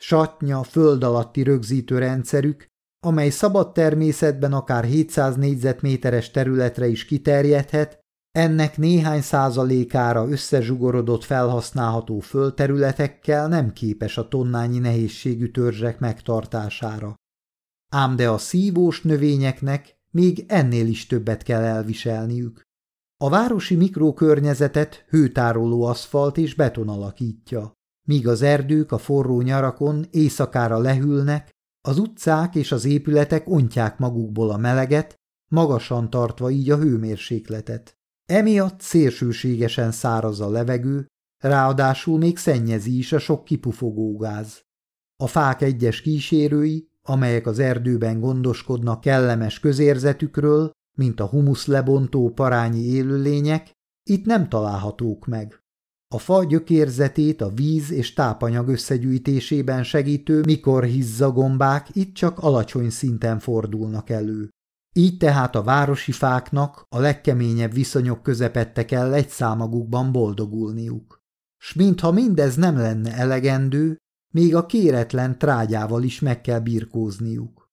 Satnya, föld alatti rögzítő rendszerük, amely szabad természetben akár 700 négyzetméteres területre is kiterjedhet, ennek néhány százalékára összezsugorodott felhasználható földterületekkel nem képes a tonnányi nehézségű törzsek megtartására. Ám de a szívós növényeknek még ennél is többet kell elviselniük. A városi mikrokörnyezetet hőtároló aszfalt és beton alakítja. Míg az erdők a forró nyarakon éjszakára lehűlnek, az utcák és az épületek ontják magukból a meleget, magasan tartva így a hőmérsékletet. Emiatt szélsőségesen száraz a levegő, ráadásul még szennyezi is a sok kipufogógáz. A fák egyes kísérői, amelyek az erdőben gondoskodnak kellemes közérzetükről, mint a humusz lebontó parányi élőlények, itt nem találhatók meg. A fa gyökérzetét a víz és tápanyag összegyűjtésében segítő mikor gombák itt csak alacsony szinten fordulnak elő. Így tehát a városi fáknak a legkeményebb viszonyok közepette kell egy számagukban boldogulniuk. S mintha mindez nem lenne elegendő, még a kéretlen trágyával is meg kell birkózniuk.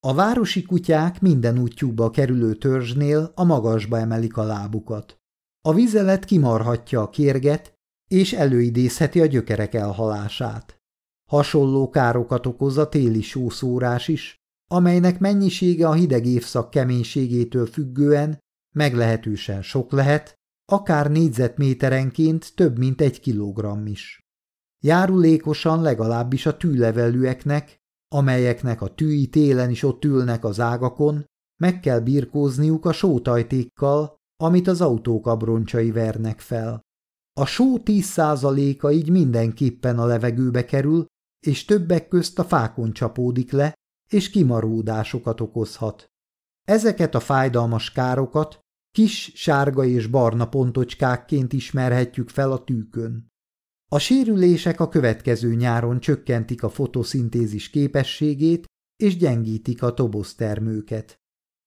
A városi kutyák minden útjukba kerülő törzsnél a magasba emelik a lábukat. A vizelet kimarhatja a kérget, és előidézheti a gyökerek elhalását. Hasonló károkat okoz a téli sószórás is, amelynek mennyisége a hideg évszak keménységétől függően meglehetősen sok lehet, akár négyzetméterenként több mint egy kilogramm is. Járulékosan legalábbis a tűlevelűeknek, amelyeknek a tűi télen is ott ülnek az ágakon, meg kell birkózniuk a sótajtékkal, amit az autók abroncsai vernek fel. A só tíz százaléka így mindenképpen a levegőbe kerül, és többek közt a fákon csapódik le, és kimaródásokat okozhat. Ezeket a fájdalmas károkat kis sárga és barna pontocskákként ismerhetjük fel a tűkön. A sérülések a következő nyáron csökkentik a fotoszintézis képességét és gyengítik a toboztermőket.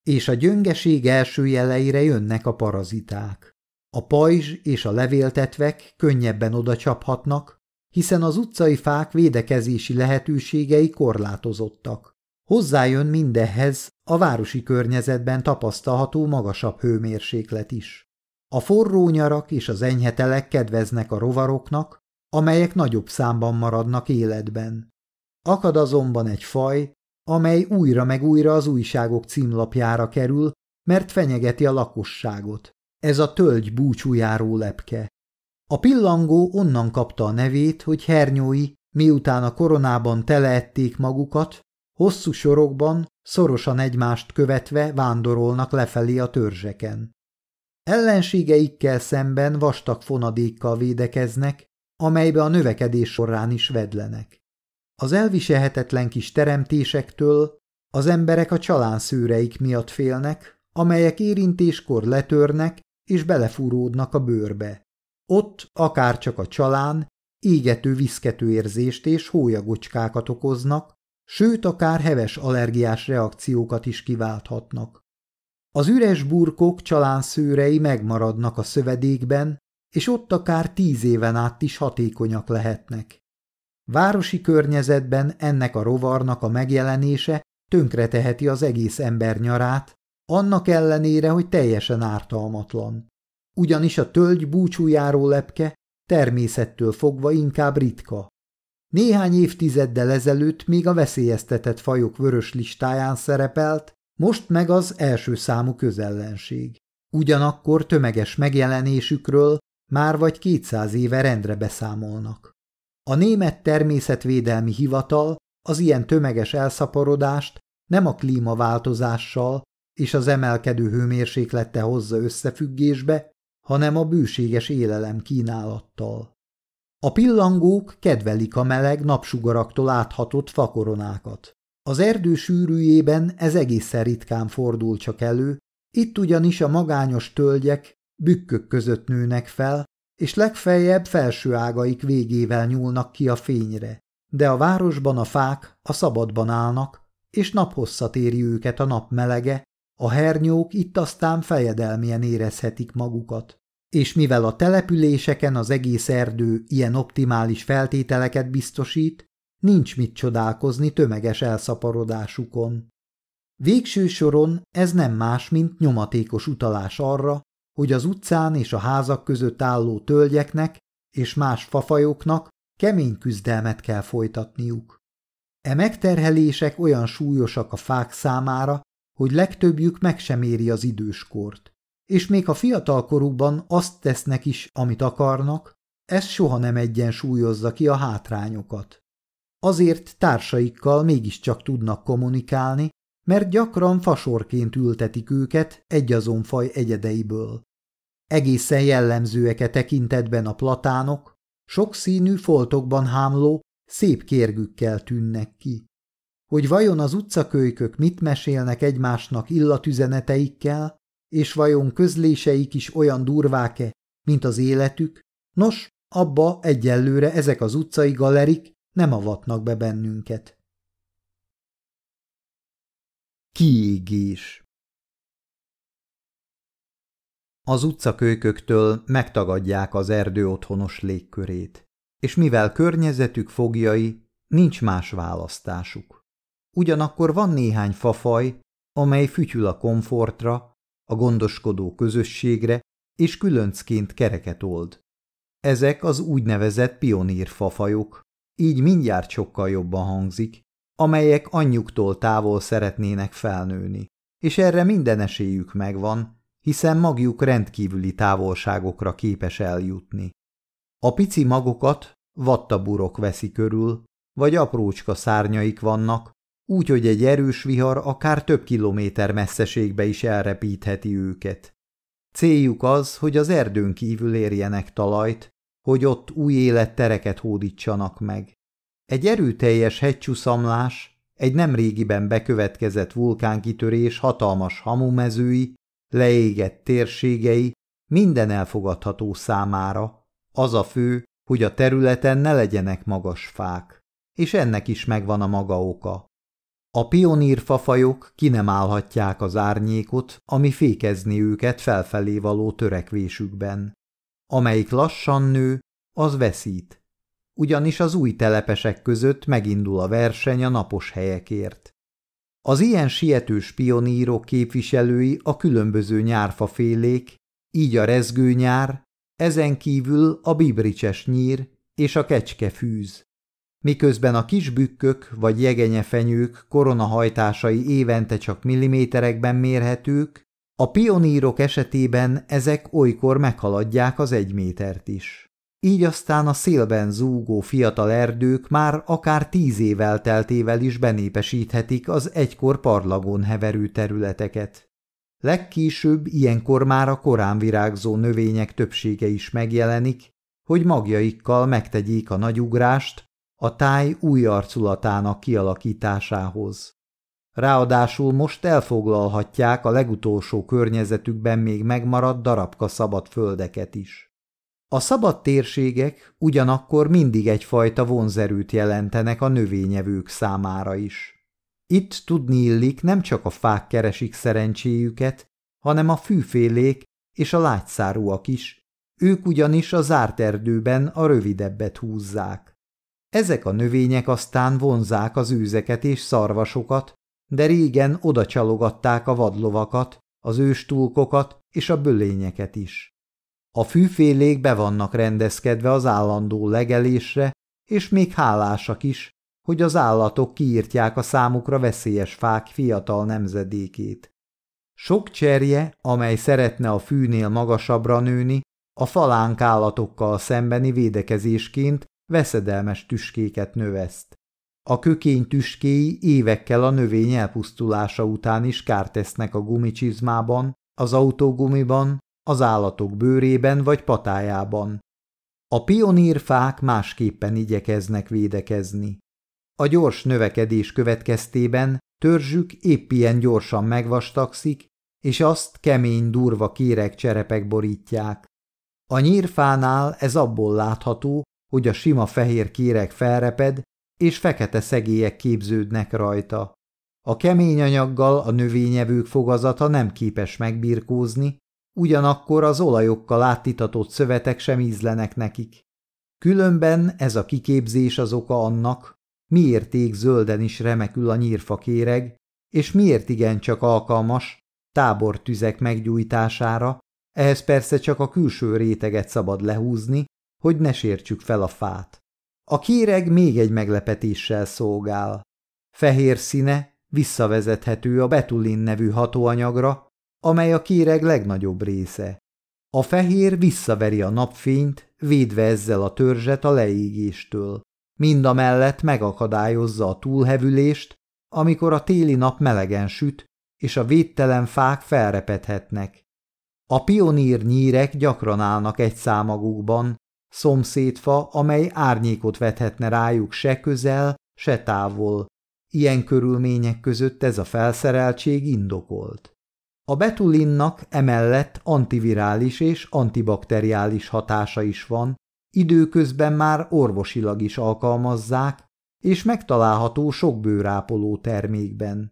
És a gyöngeség első jeleire jönnek a paraziták. A pajzs és a levéltetvek könnyebben oda csaphatnak, hiszen az utcai fák védekezési lehetőségei korlátozottak. Hozzájön mindehhez a városi környezetben tapasztalható magasabb hőmérséklet is. A forró nyarak és az enyhetelek kedveznek a rovaroknak, amelyek nagyobb számban maradnak életben. Akad azonban egy faj, amely újra meg újra az újságok címlapjára kerül, mert fenyegeti a lakosságot. Ez a tölgy búcsújáró lepke. A pillangó onnan kapta a nevét, hogy hernyói miután a koronában teleették magukat, hosszú sorokban, szorosan egymást követve vándorolnak lefelé a törzseken. Ellenségeikkel szemben vastag fonadékkal védekeznek, amelybe a növekedés során is vedlenek. Az elviselhetetlen kis teremtésektől az emberek a csalán szőreik miatt félnek, amelyek érintéskor letörnek és belefúródnak a bőrbe. Ott akár csak a csalán égető viszkető érzést és hólyagocskákat okoznak, sőt akár heves allergiás reakciókat is kiválthatnak. Az üres burkok csalán szőrei megmaradnak a szövedékben, és ott akár tíz éven át is hatékonyak lehetnek. Városi környezetben ennek a rovarnak a megjelenése tönkreteheti az egész ember nyarát, annak ellenére, hogy teljesen ártalmatlan. Ugyanis a tölgy búcsújáró lepke természettől fogva inkább ritka. Néhány évtizeddel ezelőtt még a veszélyeztetett fajok vörös listáján szerepelt, most meg az első számú közellenség. Ugyanakkor tömeges megjelenésükről már vagy kétszáz éve rendre beszámolnak. A német természetvédelmi hivatal az ilyen tömeges elszaporodást nem a klímaváltozással és az emelkedő hőmérséklete hozza összefüggésbe, hanem a bőséges élelem kínálattal. A pillangók kedvelik a meleg napsugaraktól áthatott fakoronákat. Az erdő sűrűjében ez egészen ritkán fordul csak elő, itt ugyanis a magányos tölgyek bükkök között nőnek fel, és legfeljebb felső ágaik végével nyúlnak ki a fényre, de a városban a fák a szabadban állnak, és naphosszat éri őket a nap melege, a hernyók itt aztán fejedelmien érezhetik magukat. És mivel a településeken az egész erdő ilyen optimális feltételeket biztosít, nincs mit csodálkozni tömeges elszaporodásukon. Végső soron ez nem más, mint nyomatékos utalás arra, hogy az utcán és a házak között álló tölgyeknek és más fafajoknak kemény küzdelmet kell folytatniuk. E megterhelések olyan súlyosak a fák számára, hogy legtöbbjük meg sem éri az időskort. És még a fiatalkorukban azt tesznek is, amit akarnak, ez soha nem egyensúlyozza ki a hátrányokat. Azért társaikkal mégiscsak tudnak kommunikálni, mert gyakran fasorként ültetik őket egyazon faj egyedeiből. Egészen jellemzőek e tekintetben a platánok, sokszínű foltokban hámló, szép kérgükkel tűnnek ki. Hogy vajon az utcakölykök mit mesélnek egymásnak illatüzeneteikkel, és vajon közléseik is olyan durvák-e, mint az életük, nos, abba egyelőre ezek az utcai galerik nem avatnak be bennünket. Kiégés Az utcakölyköktől megtagadják az erdő otthonos légkörét, és mivel környezetük fogjai, nincs más választásuk. Ugyanakkor van néhány fafaj, amely fütyül a komfortra, a gondoskodó közösségre, és különcként kereket old. Ezek az úgynevezett pionírfafajok, így mindjárt sokkal jobban hangzik, amelyek anyjuktól távol szeretnének felnőni, és erre minden esélyük megvan, hiszen magjuk rendkívüli távolságokra képes eljutni. A pici magokat vattaburok veszi körül, vagy aprócska szárnyaik vannak, úgy, hogy egy erős vihar akár több kilométer messzeségbe is elrepítheti őket. Céljuk az, hogy az erdőn kívül érjenek talajt, hogy ott új élettereket hódítsanak meg. Egy erőteljes hegycsúszamlás, egy nemrégiben bekövetkezett vulkánkitörés hatalmas hamumezői, leégett térségei minden elfogadható számára, az a fő, hogy a területen ne legyenek magas fák, és ennek is megvan a maga oka. A pionírfafajok ki nem állhatják az árnyékot, ami fékezni őket felfelé való törekvésükben. Amelyik lassan nő, az veszít. Ugyanis az új telepesek között megindul a verseny a napos helyekért. Az ilyen sietős pionírok képviselői a különböző nyárfafélék, így a rezgő nyár, ezen kívül a bibricses nyír és a kecskefűz. Miközben a kis bükkök vagy jegenyefenyők koronahajtásai évente csak milliméterekben mérhetők, a pionírok esetében ezek olykor meghaladják az egy métert is. így aztán a szélben zúgó fiatal erdők már akár tíz év elteltével is benépesíthetik az egykor parlagon heverő területeket. Legkésőbb ilyenkor már a korán virágzó növények többsége is megjelenik, hogy magjaikkal megtegyék a nagyugrást a táj új arculatának kialakításához. Ráadásul most elfoglalhatják a legutolsó környezetükben még megmaradt darabka szabad földeket is. A szabad térségek ugyanakkor mindig egyfajta vonzerőt jelentenek a növényevők számára is. Itt tudni illik nem csak a fák keresik szerencséjüket, hanem a fűfélék és a lágyszárúak is, ők ugyanis a zárt erdőben a rövidebbet húzzák. Ezek a növények aztán vonzák az őzeket és szarvasokat, de régen oda csalogatták a vadlovakat, az őstulkokat és a bölényeket is. A fűfélék be vannak rendezkedve az állandó legelésre, és még hálásak is, hogy az állatok kiírtják a számukra veszélyes fák fiatal nemzedékét. Sok cserje, amely szeretne a fűnél magasabbra nőni, a falánk állatokkal szembeni védekezésként veszedelmes tüskéket növeszt. A kökény tüskéi évekkel a növény elpusztulása után is kárt tesznek a gumicsizmában, az autógumiban, az állatok bőrében vagy patájában. A pionírfák másképpen igyekeznek védekezni. A gyors növekedés következtében törzsük épp ilyen gyorsan megvastagszik, és azt kemény, durva kérek cserepek borítják. A nyírfánál ez abból látható, hogy a sima fehér kérek felreped, és fekete szegélyek képződnek rajta. A kemény anyaggal a növényevők fogazata nem képes megbirkózni, ugyanakkor az olajokkal áttitatott szövetek sem ízlenek nekik. Különben ez a kiképzés az oka annak, miért ég zölden is remekül a nyírfakéreg, és miért igencsak alkalmas tábortüzek meggyújtására, ehhez persze csak a külső réteget szabad lehúzni, hogy ne sértsük fel a fát. A kéreg még egy meglepetéssel szolgál. Fehér színe visszavezethető a betulin nevű hatóanyagra, amely a kéreg legnagyobb része. A fehér visszaveri a napfényt, védve ezzel a törzset a leégéstől. Mind a mellett megakadályozza a túlhevülést, amikor a téli nap melegen süt, és a védtelen fák felrepedhetnek. A pionír nyírek gyakran állnak egy számagukban, szomszédfa, amely árnyékot vethetne rájuk se közel, se távol. Ilyen körülmények között ez a felszereltség indokolt. A betulinnak emellett antivirális és antibakteriális hatása is van, időközben már orvosilag is alkalmazzák, és megtalálható sok bőrápoló termékben.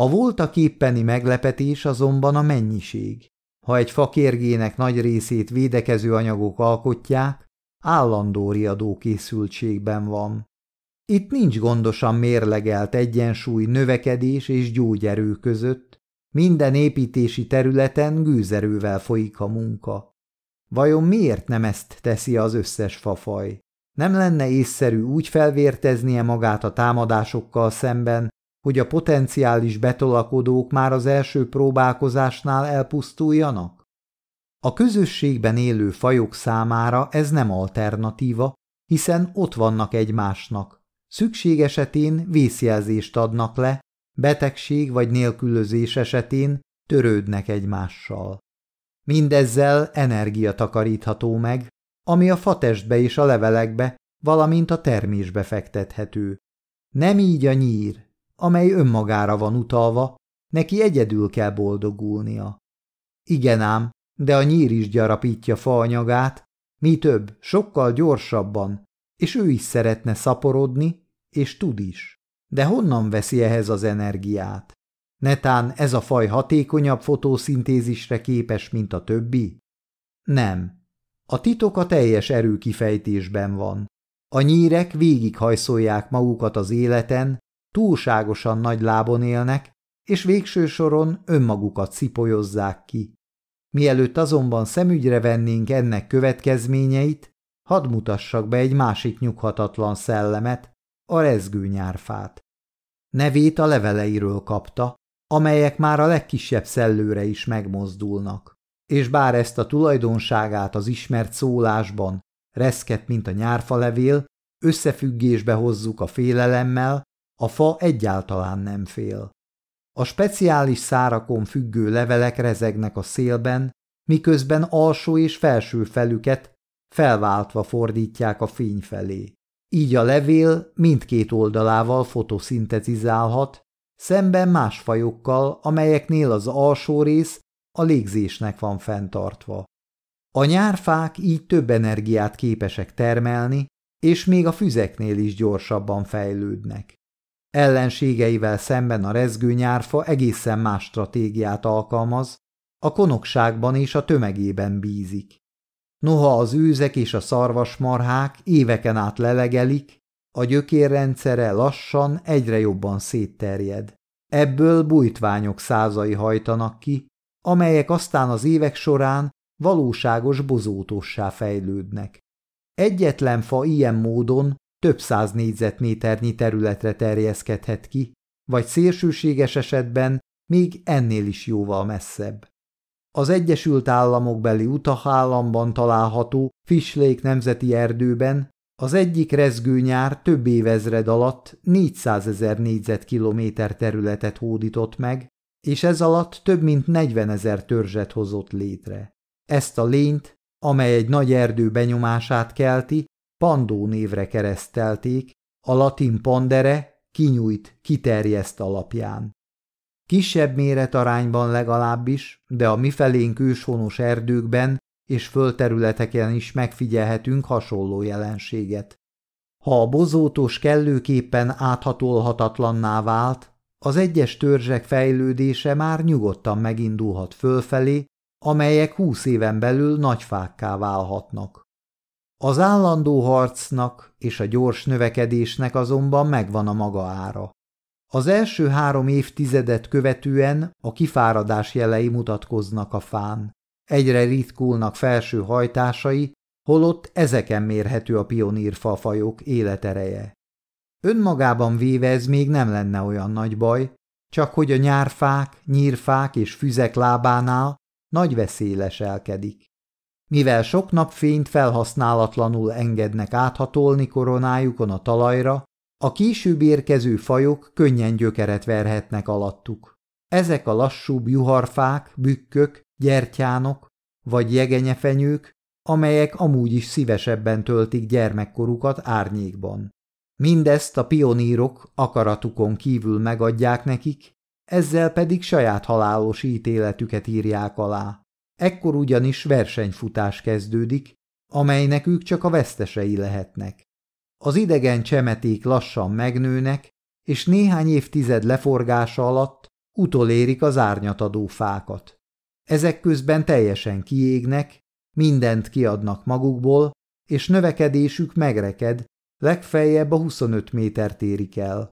A voltak éppeni meglepetés azonban a mennyiség. Ha egy fakérgének nagy részét védekező anyagok alkotják, állandó riadó készültségben van. Itt nincs gondosan mérlegelt egyensúly növekedés és gyógyerő között, minden építési területen gőzerővel folyik a munka. Vajon miért nem ezt teszi az összes fafaj? Nem lenne észszerű úgy felvérteznie magát a támadásokkal szemben, hogy a potenciális betolakodók már az első próbálkozásnál elpusztuljanak? A közösségben élő fajok számára ez nem alternatíva, hiszen ott vannak egymásnak. Szükség esetén vészjelzést adnak le, betegség vagy nélkülözés esetén törődnek egymással. Mindezzel energia takarítható meg, ami a fatestbe és a levelekbe, valamint a termésbe fektethető. Nem így a nyír, amely önmagára van utalva, neki egyedül kell boldogulnia. Igen ám, de a nyír is gyarapítja faanyagát, mi több, sokkal gyorsabban, és ő is szeretne szaporodni, és tud is. De honnan veszi ehhez az energiát? Netán ez a faj hatékonyabb fotoszintézisre képes, mint a többi? Nem. A titok a teljes erőkifejtésben van. A nyírek végighajszolják magukat az életen, túlságosan nagy lábon élnek, és végső soron önmagukat szipolyozzák ki. Mielőtt azonban szemügyre vennénk ennek következményeit, hadd mutassak be egy másik nyughatatlan szellemet, a rezgő nyárfát. Nevét a leveleiről kapta, amelyek már a legkisebb szellőre is megmozdulnak. És bár ezt a tulajdonságát az ismert szólásban reszket, mint a nyárfalevél, összefüggésbe hozzuk a félelemmel, a fa egyáltalán nem fél. A speciális szárakon függő levelek rezegnek a szélben, miközben alsó és felső felüket felváltva fordítják a fény felé. Így a levél mindkét oldalával fotoszintetizálhat, szemben más fajokkal, amelyeknél az alsó rész a légzésnek van fenntartva. A nyárfák így több energiát képesek termelni, és még a füzeknél is gyorsabban fejlődnek. Ellenségeivel szemben a rezgő nyárfa egészen más stratégiát alkalmaz, a konokságban és a tömegében bízik. Noha az őzek és a szarvasmarhák éveken át lelegelik, a gyökérrendszere lassan egyre jobban szétterjed. Ebből bújtványok százai hajtanak ki, amelyek aztán az évek során valóságos bozótossá fejlődnek. Egyetlen fa ilyen módon több száz négyzetméternyi területre terjeszkedhet ki, vagy szélsőséges esetben még ennél is jóval messzebb. Az Egyesült Államok beli Utah államban található Fish nemzeti erdőben az egyik rezgőnyár több évezred alatt 400 ezer négyzetkilométer területet hódított meg, és ez alatt több mint 40 ezer törzset hozott létre. Ezt a lényt, amely egy nagy erdő benyomását kelti, Pandó névre keresztelték, a latin pandere, kinyújt, kiterjeszt alapján. Kisebb méretarányban legalábbis, de a mifelénk őshonos erdőkben és földterületeken is megfigyelhetünk hasonló jelenséget. Ha a bozótos kellőképpen áthatolhatatlanná vált, az egyes törzsek fejlődése már nyugodtan megindulhat fölfelé, amelyek húsz éven belül nagyfákká válhatnak. Az állandó harcnak és a gyors növekedésnek azonban megvan a maga ára. Az első három évtizedet követően a kifáradás jelei mutatkoznak a fán. Egyre ritkulnak felső hajtásai, holott ezeken mérhető a pionírfafajok életereje. Önmagában véve ez még nem lenne olyan nagy baj, csak hogy a nyárfák, nyírfák és füzek lábánál nagy veszély leselkedik. Mivel sok napfényt felhasználatlanul engednek áthatolni koronájukon a talajra, a később érkező fajok könnyen gyökeret verhetnek alattuk. Ezek a lassúbb juharfák, bükkök, gyertyánok vagy jegenyefenyők, amelyek amúgy is szívesebben töltik gyermekkorukat árnyékban. Mindezt a pionírok akaratukon kívül megadják nekik, ezzel pedig saját halálos ítéletüket írják alá. Ekkor ugyanis versenyfutás kezdődik, amelynek ők csak a vesztesei lehetnek. Az idegen csemeték lassan megnőnek, és néhány évtized leforgása alatt utolérik az árnyatadó fákat. Ezek közben teljesen kiégnek, mindent kiadnak magukból, és növekedésük megreked, legfeljebb a 25 métert érik el.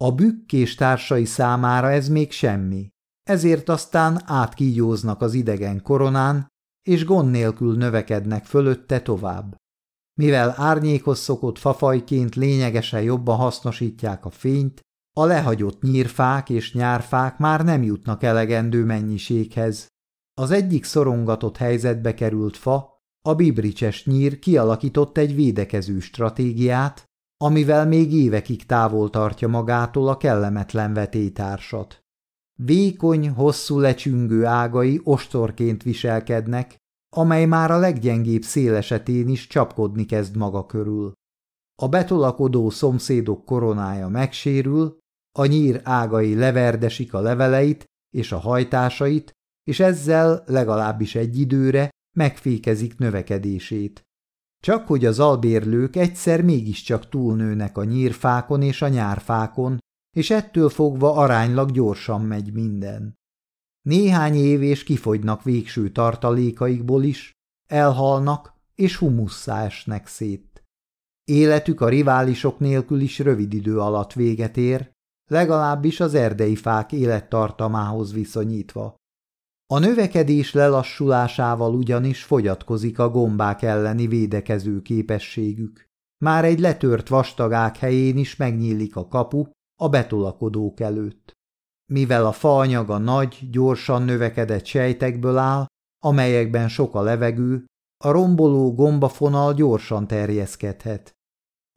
A bükk és társai számára ez még semmi, ezért aztán átkígyóznak az idegen koronán, és gond nélkül növekednek fölötte tovább. Mivel árnyékos szokott fafajként lényegesen jobban hasznosítják a fényt, a lehagyott nyírfák és nyárfák már nem jutnak elegendő mennyiséghez. Az egyik szorongatott helyzetbe került fa, a bibricses nyír kialakított egy védekező stratégiát, amivel még évekig távol tartja magától a kellemetlen vetétársat. Vékony, hosszú lecsüngő ágai ostorként viselkednek, amely már a leggyengébb szél esetén is csapkodni kezd maga körül. A betolakodó szomszédok koronája megsérül, a nyír ágai leverdesik a leveleit és a hajtásait, és ezzel legalábbis egy időre megfékezik növekedését. Csak hogy az albérlők egyszer mégiscsak túlnőnek a nyírfákon és a nyárfákon, és ettől fogva aránylag gyorsan megy minden. Néhány év és kifogynak végső tartalékaikból is, elhalnak és humusszá esnek szét. Életük a riválisok nélkül is rövid idő alatt véget ér, legalábbis az erdei fák élettartamához viszonyítva. A növekedés lelassulásával ugyanis fogyatkozik a gombák elleni védekező képességük. Már egy letört vastagák helyén is megnyílik a kapu a betolakodók előtt. Mivel a faanyaga nagy, gyorsan növekedett sejtekből áll, amelyekben sok a levegő, a romboló gombafonal gyorsan terjeszkedhet.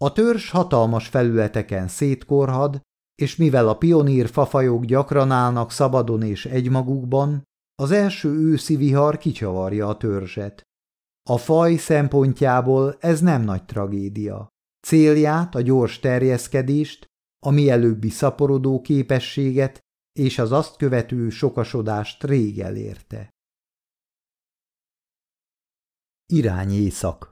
A törzs hatalmas felületeken szétkorhad, és mivel a pionír fafajok gyakran állnak szabadon és egymagukban, az első őszi vihar kicsavarja a törzset. A faj szempontjából ez nem nagy tragédia. Célját, a gyors terjeszkedést, a mielőbbi szaporodó képességet és az azt követő sokasodást rég elérte. Irány éjszak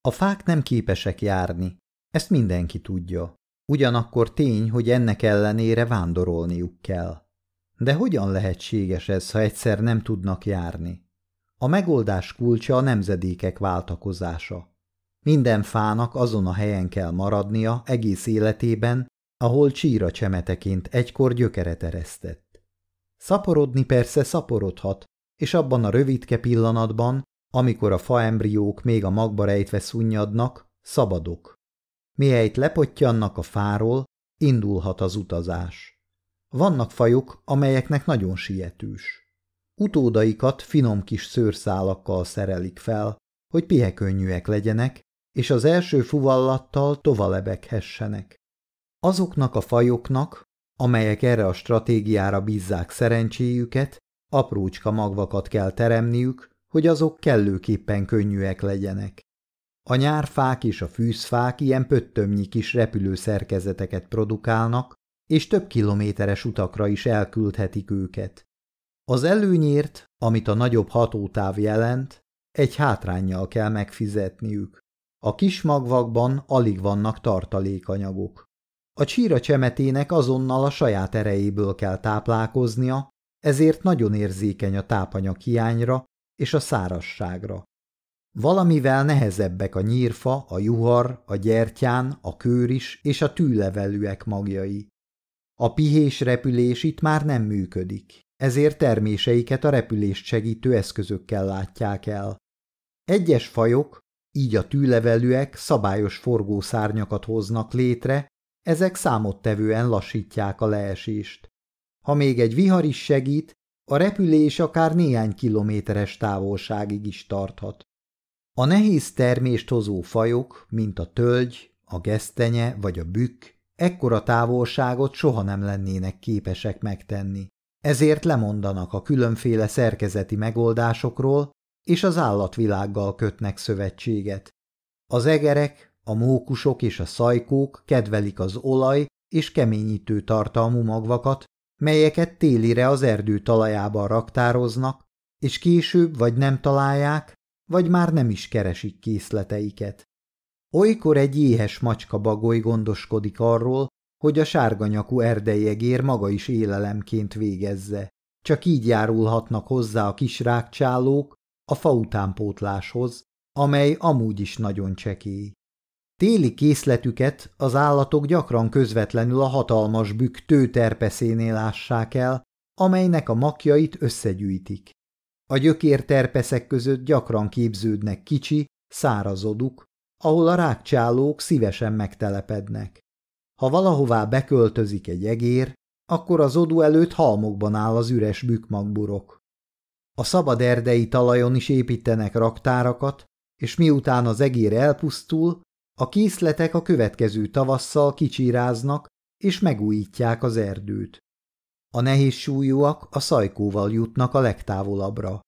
A fák nem képesek járni, ezt mindenki tudja. Ugyanakkor tény, hogy ennek ellenére vándorolniuk kell. De hogyan lehetséges ez, ha egyszer nem tudnak járni? A megoldás kulcsa a nemzedékek váltakozása. Minden fának azon a helyen kell maradnia egész életében, ahol csíra csemeteként egykor gyökeret eresztett. Szaporodni persze szaporodhat, és abban a rövidke pillanatban, amikor a faembriók még a magba rejtve szunnyadnak, szabadok. Mihelyt lepottyannak a fáról, indulhat az utazás. Vannak fajok, amelyeknek nagyon sietős. Utódaikat finom kis szőrszálakkal szerelik fel, hogy pihekönnyűek legyenek, és az első fuvallattal tovalebeghessenek. Azoknak a fajoknak, amelyek erre a stratégiára bízzák szerencséjüket, aprócska magvakat kell teremniük, hogy azok kellőképpen könnyűek legyenek. A nyárfák és a fűzfák ilyen pöttömnyi kis repülőszerkezeteket produkálnak, és több kilométeres utakra is elküldhetik őket. Az előnyért, amit a nagyobb hatótáv jelent, egy hátrányjal kell megfizetniük. A kis magvakban alig vannak tartalékanyagok. A csíra csemetének azonnal a saját erejéből kell táplálkoznia, ezért nagyon érzékeny a tápanyag hiányra és a szárasságra. Valamivel nehezebbek a nyírfa, a juhar, a gyertyán, a kőris és a tűlevelűek magjai. A pihés repülés itt már nem működik, ezért terméseiket a repülést segítő eszközökkel látják el. Egyes fajok, így a tűlevelűek szabályos forgószárnyakat hoznak létre, ezek számottevően lassítják a leesést. Ha még egy vihar is segít, a repülés akár néhány kilométeres távolságig is tarthat. A nehéz termést hozó fajok, mint a tölgy, a gesztenye vagy a bükk, ekkora távolságot soha nem lennének képesek megtenni. Ezért lemondanak a különféle szerkezeti megoldásokról, és az állatvilággal kötnek szövetséget. Az egerek, a mókusok és a szajkók kedvelik az olaj és keményítő tartalmú magvakat, melyeket télire az erdő talajában raktároznak, és később vagy nem találják, vagy már nem is keresik készleteiket. Olykor egy éhes macska bagoly gondoskodik arról, hogy a sárganyakú erdeiegér maga is élelemként végezze. Csak így járulhatnak hozzá a kis rákcsálók a fautánpótláshoz, amely amúgy is nagyon csekély. Téli készletüket az állatok gyakran közvetlenül a hatalmas bükk tőterpeszénél lássák el, amelynek a makjait összegyűjtik. A gyökérterpeszek között gyakran képződnek kicsi, szárazoduk, ahol a rákcsálók szívesen megtelepednek. Ha valahová beköltözik egy egér, akkor az odu előtt halmokban áll az üres bükmagburok. A szabad erdei talajon is építenek raktárakat, és miután az egér elpusztul, a készletek a következő tavasszal kicsíráznak, és megújítják az erdőt. A nehéz súlyúak a szajkóval jutnak a legtávolabbra.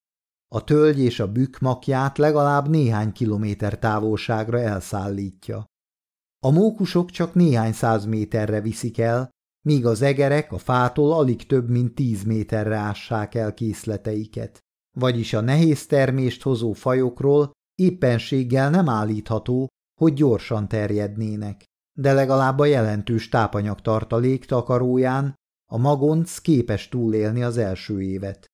A tölgy és a bükk makját legalább néhány kilométer távolságra elszállítja. A mókusok csak néhány száz méterre viszik el, míg az egerek a fától alig több mint tíz méterre ássák el készleteiket. Vagyis a nehéz termést hozó fajokról éppenséggel nem állítható, hogy gyorsan terjednének, de legalább a jelentős tápanyagtartalék takaróján a magonc képes túlélni az első évet.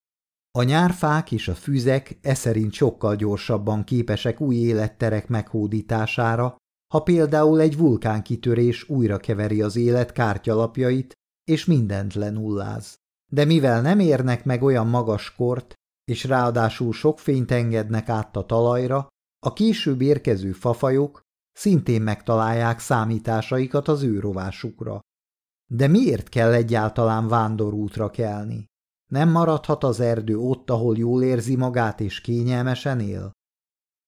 A nyárfák és a füzek eszerint sokkal gyorsabban képesek új életterek meghódítására, ha például egy vulkánkitörés újra keveri az élet kártyalapjait, és mindent lenulláz. De mivel nem érnek meg olyan magas kort, és ráadásul sok fényt engednek át a talajra, a később érkező fafajok szintén megtalálják számításaikat az ő. De miért kell egyáltalán vándorútra kelni? Nem maradhat az erdő ott, ahol jól érzi magát és kényelmesen él?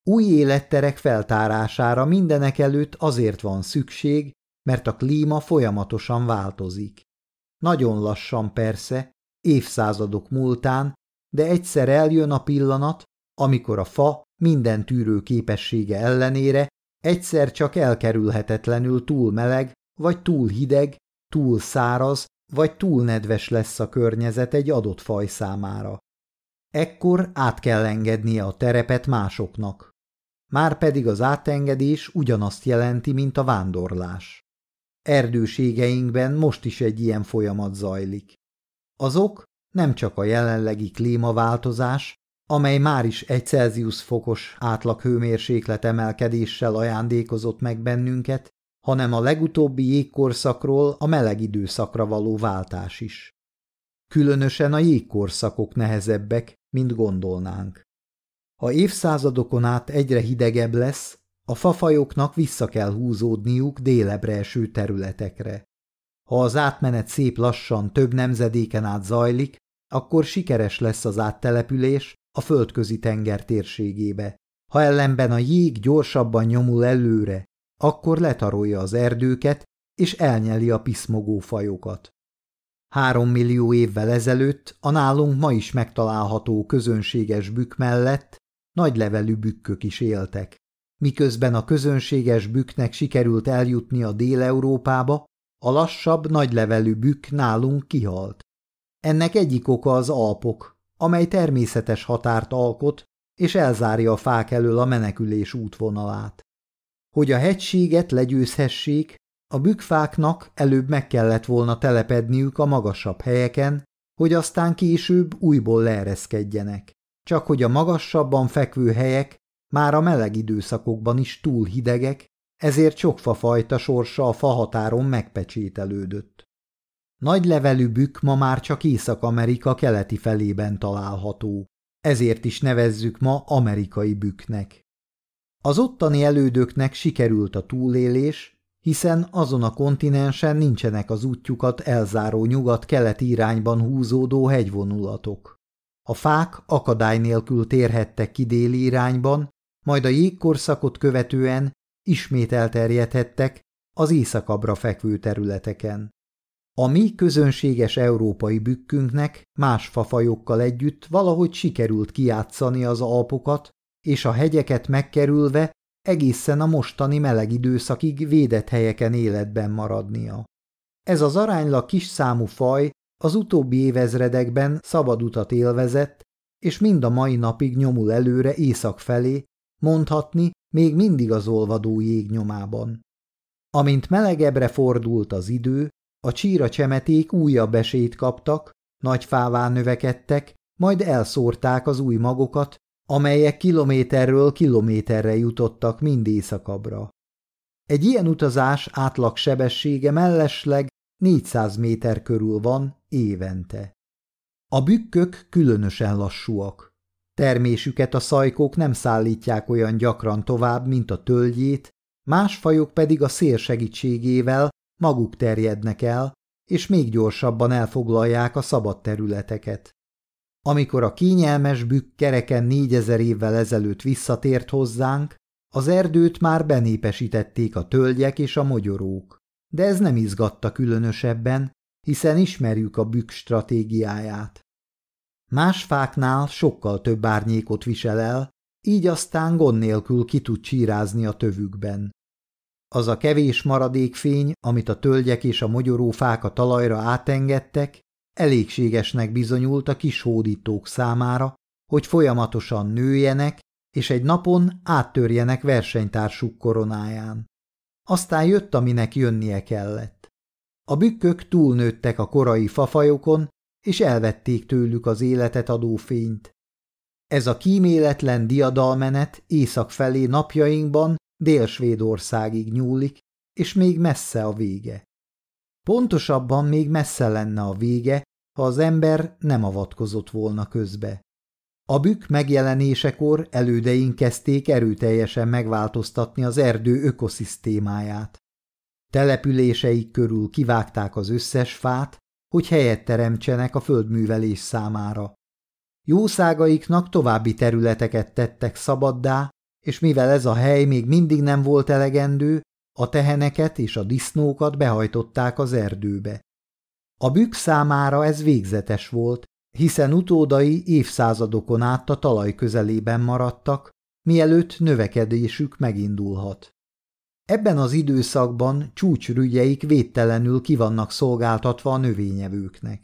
Új életterek feltárására mindenek előtt azért van szükség, mert a klíma folyamatosan változik. Nagyon lassan persze, évszázadok múltán, de egyszer eljön a pillanat, amikor a fa minden tűrő képessége ellenére egyszer csak elkerülhetetlenül túl meleg, vagy túl hideg, túl száraz, vagy túl nedves lesz a környezet egy adott faj számára. Ekkor át kell engednie a terepet másoknak. Márpedig az átengedés ugyanazt jelenti, mint a vándorlás. Erdőségeinkben most is egy ilyen folyamat zajlik. Azok nem csak a jelenlegi klímaváltozás, amely már is egy Celsius fokos átlag hőmérséklet emelkedéssel ajándékozott meg bennünket, hanem a legutóbbi jégkorszakról a meleg időszakra való váltás is. Különösen a jégkorszakok nehezebbek, mint gondolnánk. Ha évszázadokon át egyre hidegebb lesz, a fafajoknak vissza kell húzódniuk délebre eső területekre. Ha az átmenet szép lassan több nemzedéken át zajlik, akkor sikeres lesz az áttelepülés a földközi tenger térségébe. Ha ellenben a jég gyorsabban nyomul előre, akkor letarolja az erdőket, és elnyeli a piszmogó fajokat. Három millió évvel ezelőtt a nálunk ma is megtalálható közönséges bükk mellett nagy levelű bükkök is éltek. Miközben a közönséges bükknek sikerült eljutni a Dél-Európába, a lassabb, nagylevelű bükk nálunk kihalt. Ennek egyik oka az Alpok, amely természetes határt alkot, és elzárja a fák elől a menekülés útvonalát. Hogy a hegységet legyőzhessék, a bükkfáknak előbb meg kellett volna telepedniük a magasabb helyeken, hogy aztán később újból leereszkedjenek. Csak hogy a magasabban fekvő helyek már a meleg időszakokban is túl hidegek, ezért sok fafajta sorsa a fahatáron megpecsételődött. Nagy levelű bükk ma már csak Észak-Amerika keleti felében található, ezért is nevezzük ma amerikai bükknek. Az ottani elődöknek sikerült a túlélés, hiszen azon a kontinensen nincsenek az útjukat elzáró nyugat-keleti irányban húzódó hegyvonulatok. A fák akadály nélkül térhettek ki déli irányban, majd a jégkorszakot követően ismét elterjedhettek az északabbra fekvő területeken. A mi közönséges európai bükkünknek más fafajokkal együtt valahogy sikerült kiátszani az alpokat, és a hegyeket megkerülve egészen a mostani meleg időszakig védett helyeken életben maradnia. Ez az aránylag kis számú faj az utóbbi évezredekben szabad utat élvezett, és mind a mai napig nyomul előre észak felé, mondhatni még mindig az olvadó jég nyomában. Amint melegebbre fordult az idő, a csíra csemeték újabb esélyt kaptak, nagy fává növekedtek, majd elszórták az új magokat, amelyek kilométerről kilométerre jutottak mind északabbra. Egy ilyen utazás átlag sebessége mellesleg 400 méter körül van évente. A bükkök különösen lassúak. Termésüket a szajkók nem szállítják olyan gyakran tovább, mint a tölgyét, más fajok pedig a szél segítségével maguk terjednek el, és még gyorsabban elfoglalják a szabad területeket. Amikor a kényelmes bükk kereken négyezer évvel ezelőtt visszatért hozzánk, az erdőt már benépesítették a tölgyek és a mogyorók. De ez nem izgatta különösebben, hiszen ismerjük a bükk stratégiáját. Más fáknál sokkal több árnyékot visel el, így aztán gond nélkül ki tud csírázni a tövükben. Az a kevés maradékfény, amit a tölgyek és a mogyorófák a talajra átengedtek, elégségesnek bizonyult a kis hódítók számára, hogy folyamatosan nőjenek, és egy napon áttörjenek versenytársuk koronáján. Aztán jött, aminek jönnie kellett. A bükkök túlnőttek a korai fafajokon, és elvették tőlük az életet adó fényt. Ez a kíméletlen diadalmenet észak felé napjainkban Dél-Svédországig nyúlik, és még messze a vége. Pontosabban még messze lenne a vége, ha az ember nem avatkozott volna közbe. A bükk megjelenésekor elődeink kezdték erőteljesen megváltoztatni az erdő ökoszisztémáját. Településeik körül kivágták az összes fát, hogy helyet teremtsenek a földművelés számára. Jószágaiknak további területeket tettek szabaddá, és mivel ez a hely még mindig nem volt elegendő, a teheneket és a disznókat behajtották az erdőbe. A bükk számára ez végzetes volt, hiszen utódai évszázadokon át a talaj közelében maradtak, mielőtt növekedésük megindulhat. Ebben az időszakban csúcsrügyeik védtelenül kivannak szolgáltatva a növényevőknek.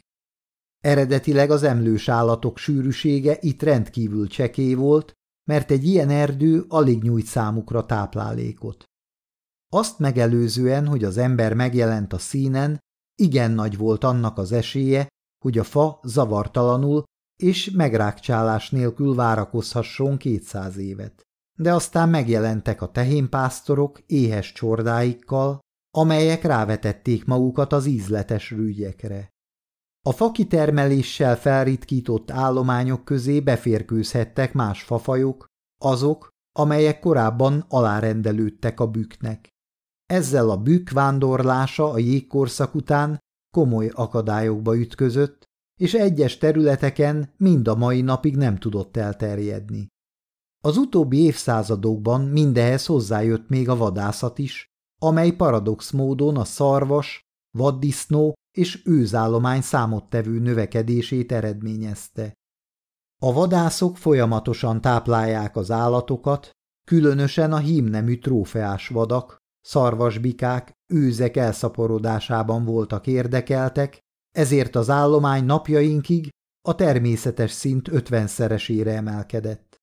Eredetileg az emlős állatok sűrűsége itt rendkívül csekély volt, mert egy ilyen erdő alig nyújt számukra táplálékot. Azt megelőzően, hogy az ember megjelent a színen, igen nagy volt annak az esélye, hogy a fa zavartalanul és megrákcsálás nélkül várakozhasson kétszáz évet. De aztán megjelentek a tehénpásztorok éhes csordáikkal, amelyek rávetették magukat az ízletes rügyekre. A fakitermeléssel felritkított állományok közé beférkőzhettek más fafajok, azok, amelyek korábban alárendelődtek a bükknek. Ezzel a bükk vándorlása a jégkorszak után komoly akadályokba ütközött, és egyes területeken mind a mai napig nem tudott elterjedni. Az utóbbi évszázadokban mindehez hozzájött még a vadászat is, amely paradox módon a szarvas, vaddisznó és őzállomány számottevő növekedését eredményezte. A vadászok folyamatosan táplálják az állatokat, különösen a hímnemű trófeás vadak, szarvasbikák, őzek elszaporodásában voltak érdekeltek, ezért az állomány napjainkig a természetes szint ötvenszeresére emelkedett.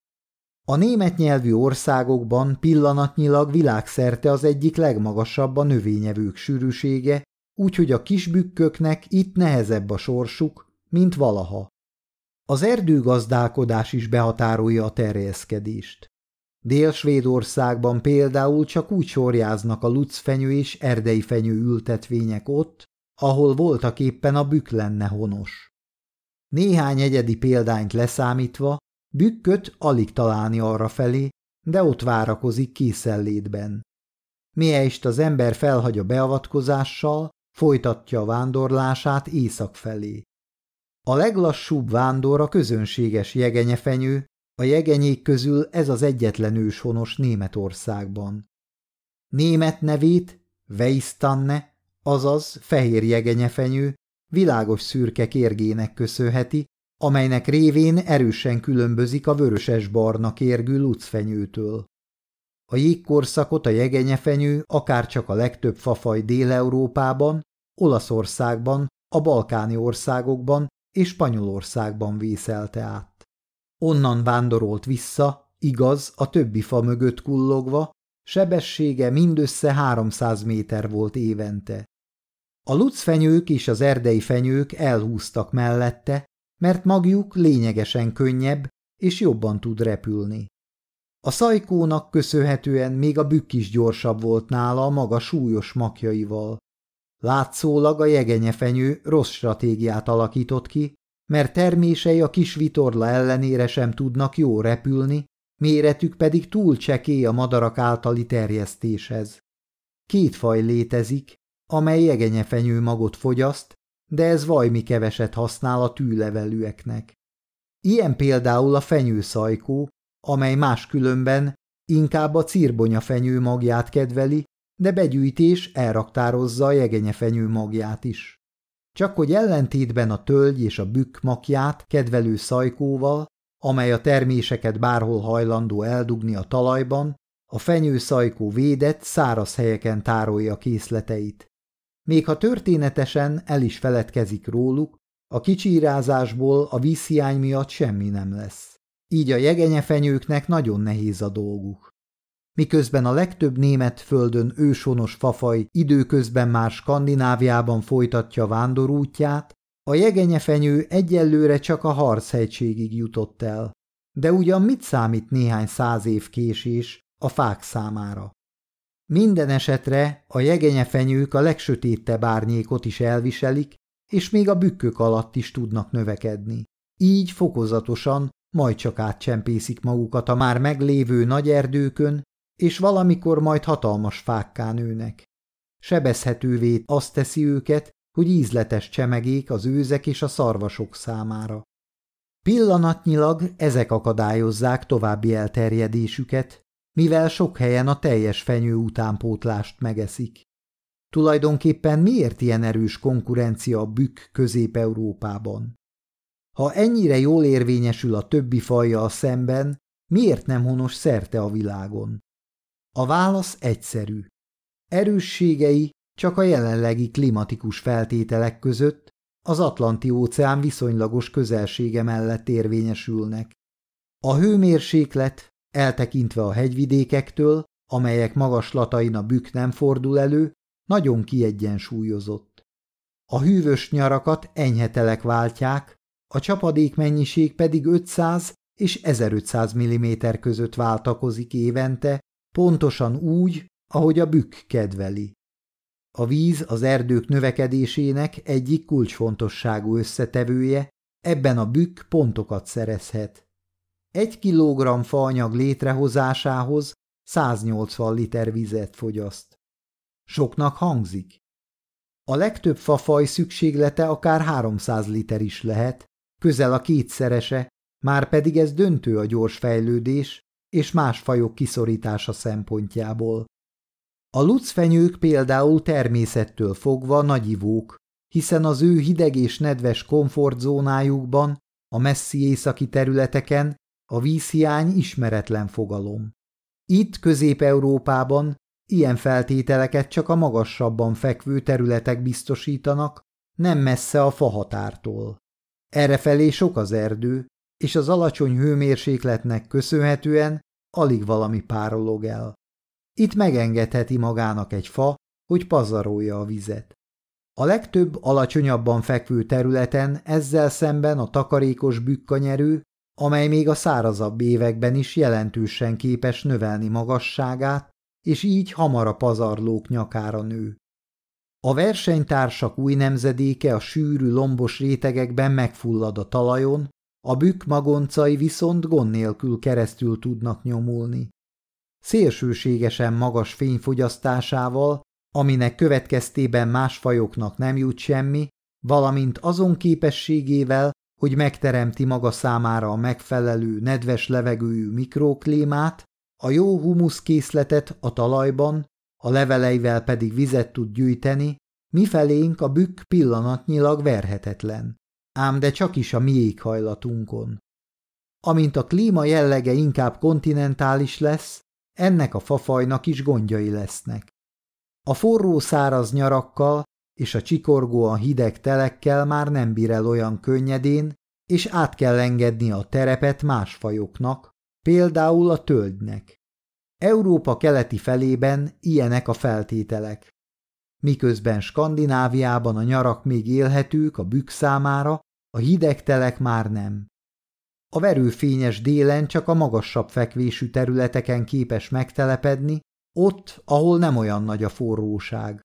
A német nyelvű országokban pillanatnyilag világszerte az egyik legmagasabb a növényevők sűrűsége, úgyhogy a kisbükköknek itt nehezebb a sorsuk, mint valaha. Az erdőgazdálkodás is behatárolja a terjeszkedést. Dél-Svédországban például csak úgy sorjáznak a lucfenyő és erdei fenyő ültetvények ott, ahol voltak éppen a bükk lenne honos. Néhány egyedi példányt leszámítva, bükköt alig találni arra felé, de ott várakozik készellétben. Mielyest az ember felhagy a beavatkozással, folytatja a vándorlását észak felé. A leglassúbb vándor a közönséges jegenyefenyő, a jegenyék közül ez az egyetlen őshonos Németországban. Német nevét Weistanne, azaz fehér jegenyefenyő, világos szürke kérgének köszönheti, amelynek révén erősen különbözik a vöröses-barna kérgű lucfenyőtől. A jégkorszakot a jegenyefenyő akárcsak a legtöbb fafaj Dél-Európában, Olaszországban, a balkáni országokban és Spanyolországban vészelte át. Onnan vándorolt vissza, igaz, a többi fa mögött kullogva, sebessége mindössze 300 méter volt évente. A lucfenyők és az erdei fenyők elhúztak mellette, mert magjuk lényegesen könnyebb és jobban tud repülni. A szajkónak köszönhetően még a bükk is gyorsabb volt nála a maga súlyos makjaival. Látszólag a jegenyefenyő rossz stratégiát alakított ki, mert termései a kis vitorla ellenére sem tudnak jó repülni, méretük pedig túl csekély a madarak általi terjesztéshez. Két faj létezik, amely jegenyefenyő magot fogyaszt, de ez vajmi keveset használ a tűlevelűeknek. Ilyen például a fenyőszajkó, amely máskülönben inkább a fenyő magját kedveli, de begyűjtés elraktározza a jegenyefenyő magját is. Csak hogy ellentétben a tölgy és a bükk makját kedvelő szajkóval, amely a terméseket bárhol hajlandó eldugni a talajban, a fenyőszajkó védett, száraz helyeken tárolja készleteit. Még ha történetesen el is feledkezik róluk, a kicsírázásból a vízhiány miatt semmi nem lesz. Így a jegenyefenyőknek nagyon nehéz a dolguk. Miközben a legtöbb német földön őshonos fafaj időközben már Skandináviában folytatja vándorútját, a jegenyefenyő egyelőre csak a harchegységig jutott el. De ugyan mit számít néhány száz év késés a fák számára? Minden esetre a jegenyefenyők a legsötétebb árnyékot is elviselik, és még a bükkök alatt is tudnak növekedni. Így fokozatosan majd csak átcsempészik magukat a már meglévő nagy erdőkön, és valamikor majd hatalmas fákká nőnek. Sebezhetővé azt teszi őket, hogy ízletes csemegék az őzek és a szarvasok számára. Pillanatnyilag ezek akadályozzák további elterjedésüket, mivel sok helyen a teljes fenyő utánpótlást megeszik. Tulajdonképpen miért ilyen erős konkurencia a bükk Közép-Európában? Ha ennyire jól érvényesül a többi fajja a szemben, miért nem honos szerte a világon? A válasz egyszerű. Erősségei csak a jelenlegi klimatikus feltételek között az Atlanti-óceán viszonylagos közelsége mellett érvényesülnek. A hőmérséklet, eltekintve a hegyvidékektől, amelyek magaslatain a bükk nem fordul elő, nagyon kiegyensúlyozott. A hűvös nyarakat enyhetelek váltják, a csapadék mennyiség pedig 500 és 1500 mm között váltakozik évente, pontosan úgy, ahogy a bükk kedveli. A víz az erdők növekedésének egyik kulcsfontosságú összetevője, ebben a bükk pontokat szerezhet. Egy kilogramm faanyag létrehozásához 180 liter vizet fogyaszt. Soknak hangzik. A legtöbb fafaj szükséglete akár 300 liter is lehet, közel a kétszerese, már pedig ez döntő a gyors fejlődés és más fajok kiszorítása szempontjából. A lucfenyők például természettől fogva nagyivók, hiszen az ő hideg és nedves komfortzónájukban, a messzi északi területeken a vízhiány ismeretlen fogalom. Itt Közép-Európában ilyen feltételeket csak a magasabban fekvő területek biztosítanak, nem messze a fahatártól. Errefelé sok az erdő, és az alacsony hőmérsékletnek köszönhetően alig valami párolog el. Itt megengedheti magának egy fa, hogy pazarolja a vizet. A legtöbb alacsonyabban fekvő területen ezzel szemben a takarékos bükkanyerő, amely még a szárazabb években is jelentősen képes növelni magasságát, és így hamar a pazarlók nyakára nő. A versenytársak új nemzedéke a sűrű lombos rétegekben megfullad a talajon, a bükk magoncai viszont gond nélkül keresztül tudnak nyomulni. Szélsőségesen magas fényfogyasztásával, aminek következtében más fajoknak nem jut semmi, valamint azon képességével, hogy megteremti maga számára a megfelelő, nedves levegőjű mikroklímát, a jó humuszkészletet a talajban, a leveleivel pedig vizet tud gyűjteni, mifelénk a bükk pillanatnyilag verhetetlen, ám de csak is a mi éghajlatunkon. Amint a klíma jellege inkább kontinentális lesz, ennek a fafajnak is gondjai lesznek. A forró száraz nyarakkal és a csikorgóan hideg telekkel már nem bír el olyan könnyedén, és át kell engedni a terepet más fajoknak, például a tölgynek. Európa keleti felében ilyenek a feltételek. Miközben Skandináviában a nyarak még élhetők a bükk számára, a hideg telek már nem. A verőfényes délen csak a magasabb fekvésű területeken képes megtelepedni, ott, ahol nem olyan nagy a forróság.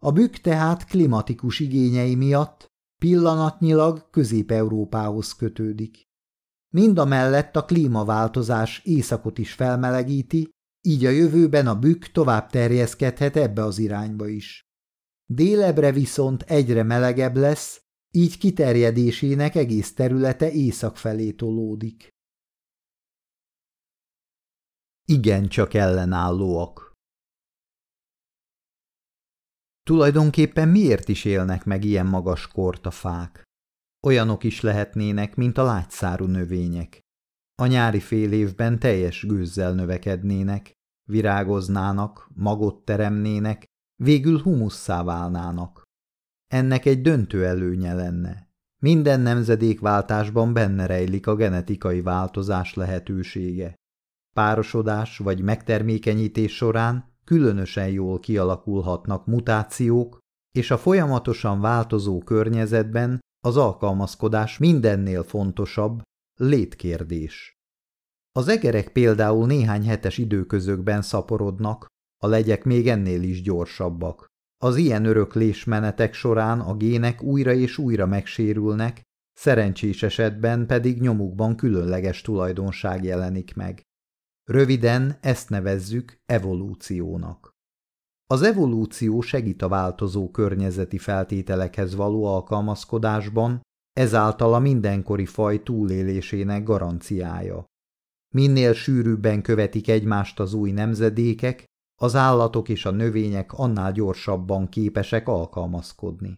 A bükk tehát klimatikus igényei miatt pillanatnyilag Közép-Európához kötődik. Mind a mellett a klímaváltozás északot is felmelegíti, így a jövőben a bükk tovább terjeszkedhet ebbe az irányba is. Délebre viszont egyre melegebb lesz, így kiterjedésének egész területe észak felé tolódik. Igen, csak ellenállóak. Tulajdonképpen miért is élnek meg ilyen magas kort a fák? Olyanok is lehetnének, mint a lágyszárú növények. A nyári fél évben teljes gőzzel növekednének, virágoznának, magot teremnének, végül humusszá válnának. Ennek egy döntő előnye lenne. Minden nemzedékváltásban benne rejlik a genetikai változás lehetősége. Párosodás vagy megtermékenyítés során különösen jól kialakulhatnak mutációk, és a folyamatosan változó környezetben az alkalmazkodás mindennél fontosabb létkérdés. Az egerek például néhány hetes időközökben szaporodnak, a legyek még ennél is gyorsabbak. Az ilyen öröklésmenetek során a gének újra és újra megsérülnek, szerencsés esetben pedig nyomukban különleges tulajdonság jelenik meg. Röviden ezt nevezzük evolúciónak. Az evolúció segít a változó környezeti feltételekhez való alkalmazkodásban, ezáltal a mindenkori faj túlélésének garanciája. Minél sűrűbben követik egymást az új nemzedékek, az állatok és a növények annál gyorsabban képesek alkalmazkodni.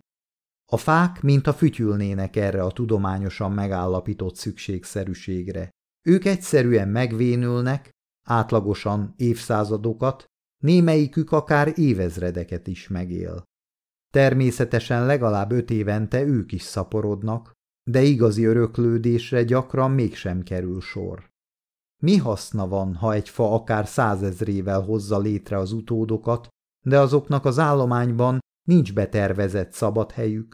A fák, mint a fütyülnének erre a tudományosan megállapított szükségszerűségre. Ők egyszerűen megvénülnek, átlagosan évszázadokat, némelyikük akár évezredeket is megél. Természetesen legalább öt évente ők is szaporodnak, de igazi öröklődésre gyakran mégsem kerül sor. Mi haszna van, ha egy fa akár százezrével hozza létre az utódokat, de azoknak az állományban nincs betervezett szabad helyük?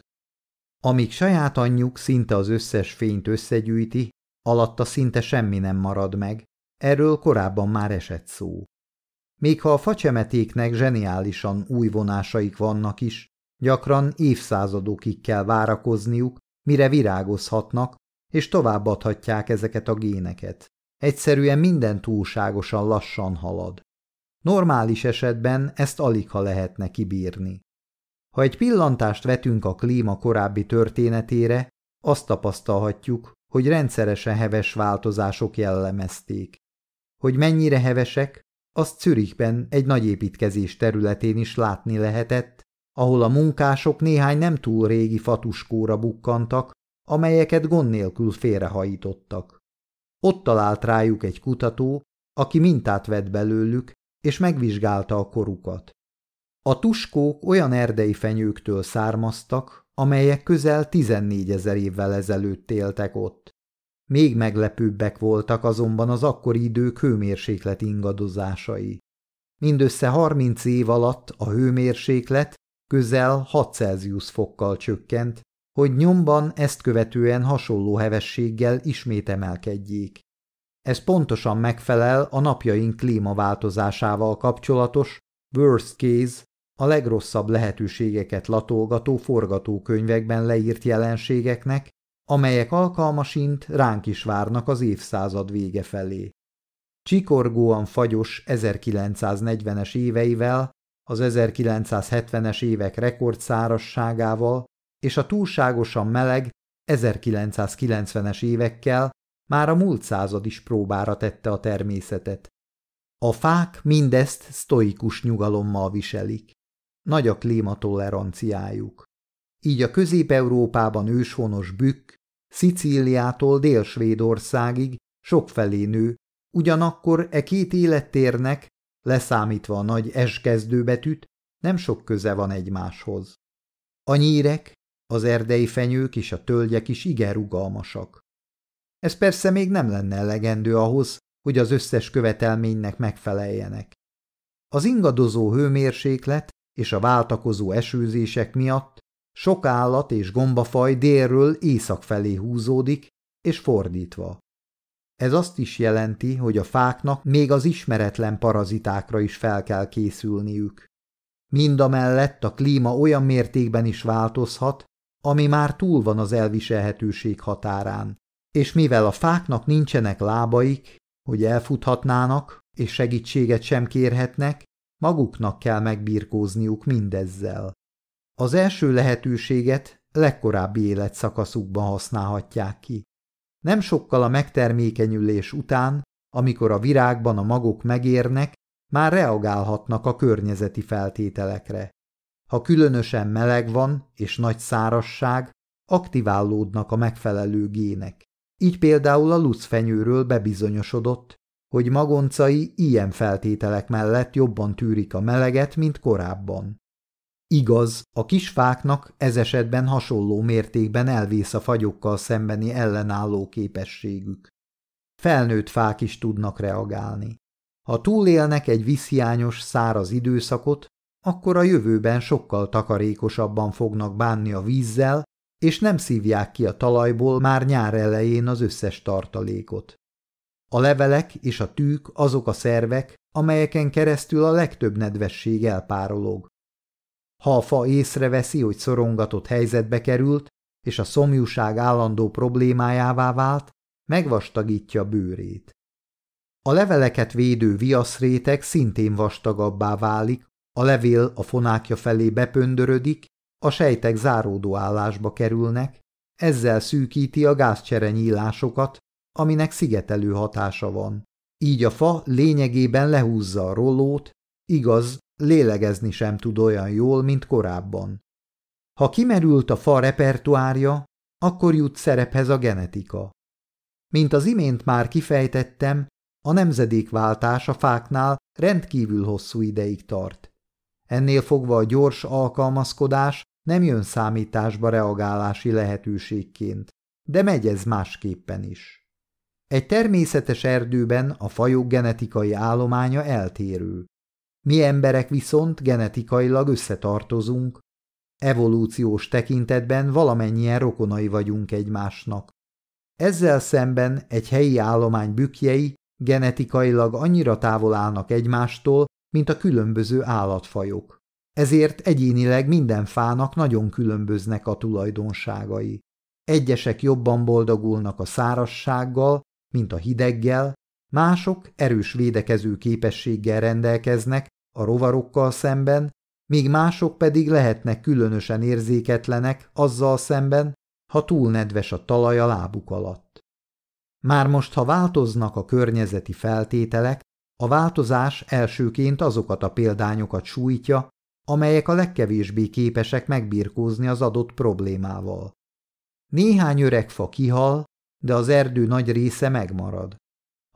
Amíg saját anyjuk szinte az összes fényt összegyűjti, alatta szinte semmi nem marad meg, erről korábban már esett szó. Még ha a facsemetéknek zseniálisan új vonásaik vannak is, gyakran évszázadokig kell várakozniuk, mire virágozhatnak, és továbbadhatják ezeket a géneket. Egyszerűen minden túlságosan lassan halad. Normális esetben ezt alig ha lehetne kibírni. Ha egy pillantást vetünk a klíma korábbi történetére, azt tapasztalhatjuk, hogy rendszeresen heves változások jellemezték. Hogy mennyire hevesek, azt Zürichben egy nagy építkezés területén is látni lehetett, ahol a munkások néhány nem túl régi fatuskóra bukkantak, amelyeket gond nélkül félrehajítottak. Ott talált rájuk egy kutató, aki mintát vett belőlük, és megvizsgálta a korukat. A tuskók olyan erdei fenyőktől származtak, amelyek közel 14 ezer évvel ezelőtt éltek ott. Még meglepőbbek voltak azonban az akkori idők hőmérséklet ingadozásai. Mindössze 30 év alatt a hőmérséklet közel 6 Celsius fokkal csökkent, hogy nyomban ezt követően hasonló hevességgel ismét emelkedjék. Ez pontosan megfelel a napjaink klímaváltozásával kapcsolatos worst case, a legrosszabb lehetőségeket latolgató forgatókönyvekben leírt jelenségeknek, amelyek alkalmasint ránk is várnak az évszázad vége felé. Csikorgóan fagyos 1940-es éveivel, az 1970-es évek rekordszárasságával és a túlságosan meleg 1990-es évekkel már a múlt század is próbára tette a természetet. A fák mindezt sztoikus nyugalommal viselik. Nagy a klímatoleranciájuk. Így a Közép-Európában őshonos bükk Szicíliától Dél-Svédországig sokfelé nő, ugyanakkor e két élettérnek, leszámítva a nagy eskezdőbetűt, nem sok köze van egymáshoz. A nyírek, az erdei fenyők és a tölgyek is igen rugalmasak. Ez persze még nem lenne elegendő ahhoz, hogy az összes követelménynek megfeleljenek. Az ingadozó hőmérséklet és a váltakozó esőzések miatt sok állat és gombafaj délről észak felé húzódik, és fordítva. Ez azt is jelenti, hogy a fáknak még az ismeretlen parazitákra is fel kell készülniük. Mindamellett a klíma olyan mértékben is változhat, ami már túl van az elviselhetőség határán, és mivel a fáknak nincsenek lábaik, hogy elfuthatnának, és segítséget sem kérhetnek, maguknak kell megbirkózniuk mindezzel. Az első lehetőséget legkorábbi életszakaszukban használhatják ki. Nem sokkal a megtermékenyülés után, amikor a virágban a magok megérnek, már reagálhatnak a környezeti feltételekre. Ha különösen meleg van és nagy szárasság, aktiválódnak a megfelelő gének. Így például a lucfenyőről bebizonyosodott, hogy magoncai ilyen feltételek mellett jobban tűrik a meleget, mint korábban. Igaz, a kis fáknak ez esetben hasonló mértékben elvész a fagyokkal szembeni ellenálló képességük. Felnőtt fák is tudnak reagálni. Ha túlélnek egy viszhiányos, száraz időszakot, akkor a jövőben sokkal takarékosabban fognak bánni a vízzel, és nem szívják ki a talajból már nyár elején az összes tartalékot. A levelek és a tűk azok a szervek, amelyeken keresztül a legtöbb nedvesség elpárolog. Ha a fa észreveszi, hogy szorongatott helyzetbe került, és a szomjúság állandó problémájává vált, megvastagítja bőrét. A leveleket védő viaszréteg szintén vastagabbá válik, a levél a fonákja felé bepöndörödik, a sejtek záródó állásba kerülnek, ezzel szűkíti a gázcsere nyílásokat, aminek szigetelő hatása van. Így a fa lényegében lehúzza a rollót, igaz, lélegezni sem tud olyan jól, mint korábban. Ha kimerült a fa repertoárja, akkor jut szerephez a genetika. Mint az imént már kifejtettem, a nemzedékváltás a fáknál rendkívül hosszú ideig tart. Ennél fogva a gyors alkalmazkodás nem jön számításba reagálási lehetőségként, de megy ez másképpen is. Egy természetes erdőben a fajok genetikai állománya eltérő. Mi emberek viszont genetikailag összetartozunk, evolúciós tekintetben valamennyien rokonai vagyunk egymásnak. Ezzel szemben egy helyi állomány bükjei genetikailag annyira távol állnak egymástól, mint a különböző állatfajok. Ezért egyénileg minden fának nagyon különböznek a tulajdonságai. Egyesek jobban boldogulnak a szárassággal, mint a hideggel, mások erős védekező képességgel rendelkeznek a rovarokkal szemben, míg mások pedig lehetnek különösen érzéketlenek azzal szemben, ha túl nedves a talaj a lábuk alatt. Már most, ha változnak a környezeti feltételek, a változás elsőként azokat a példányokat sújtja, amelyek a legkevésbé képesek megbirkózni az adott problémával. Néhány öreg fa kihal, de az erdő nagy része megmarad.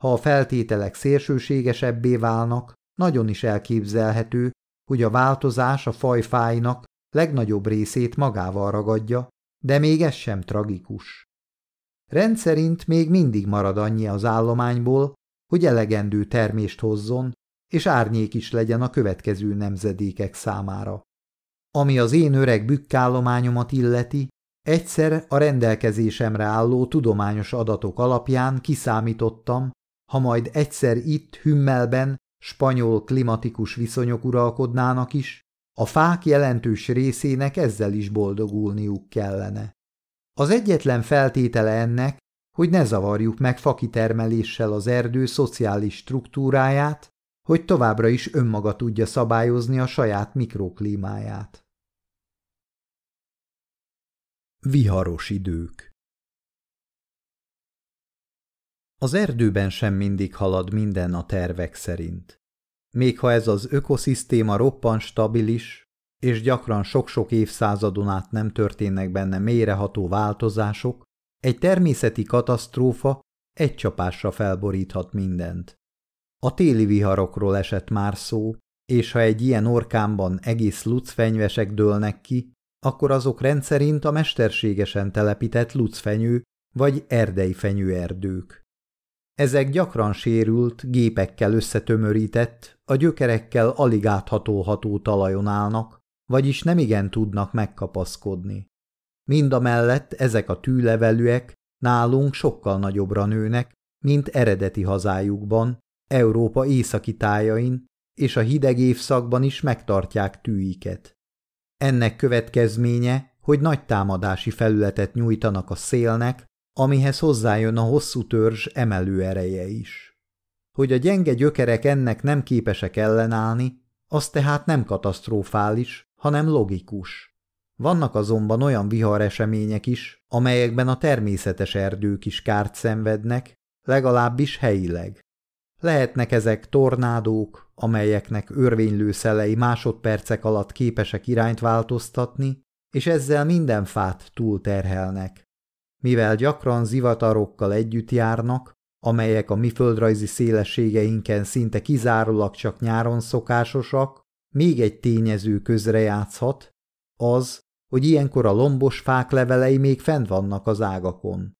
Ha a feltételek szélsőségesebbé válnak, nagyon is elképzelhető, hogy a változás a fajfájnak legnagyobb részét magával ragadja, de még ez sem tragikus. Rendszerint még mindig marad annyi az állományból, hogy elegendő termést hozzon, és árnyék is legyen a következő nemzedékek számára. Ami az én öreg bükkállományomat illeti, egyszer a rendelkezésemre álló tudományos adatok alapján kiszámítottam, ha majd egyszer itt Hümmelben spanyol klimatikus viszonyok uralkodnának is, a fák jelentős részének ezzel is boldogulniuk kellene. Az egyetlen feltétele ennek, hogy ne zavarjuk meg fakitermeléssel az erdő szociális struktúráját, hogy továbbra is önmaga tudja szabályozni a saját mikroklímáját. Viharos idők Az erdőben sem mindig halad minden a tervek szerint. Még ha ez az ökoszisztéma roppan stabilis, és gyakran sok-sok évszázadon át nem történnek benne mélyreható változások, egy természeti katasztrófa egy csapásra felboríthat mindent. A téli viharokról esett már szó, és ha egy ilyen orkánban egész lucfenyvesek dőlnek ki, akkor azok rendszerint a mesterségesen telepített lucfenyő vagy erdei fenyőerdők. Ezek gyakran sérült, gépekkel összetömörített, a gyökerekkel alig átható talajon állnak, vagyis nemigen tudnak megkapaszkodni. Mindamellett ezek a tűlevelűek nálunk sokkal nagyobbra nőnek, mint eredeti hazájukban, Európa északi tájain, és a hideg évszakban is megtartják tűiket. Ennek következménye, hogy nagy támadási felületet nyújtanak a szélnek, amihez hozzájön a hosszú törzs emelő ereje is. Hogy a gyenge gyökerek ennek nem képesek ellenállni, az tehát nem katasztrofális, hanem logikus. Vannak azonban olyan viharesemények is, amelyekben a természetes erdők is kárt szenvednek, legalábbis helyileg. Lehetnek ezek tornádók, amelyeknek örvénylő szelei másodpercek alatt képesek irányt változtatni, és ezzel minden fát túlterhelnek. Mivel gyakran zivatarokkal együtt járnak, amelyek a mi földrajzi szélességeinken szinte kizárólag csak nyáron szokásosak, még egy tényező közrejátszhat, az, hogy ilyenkor a lombos fák levelei még fent vannak az ágakon.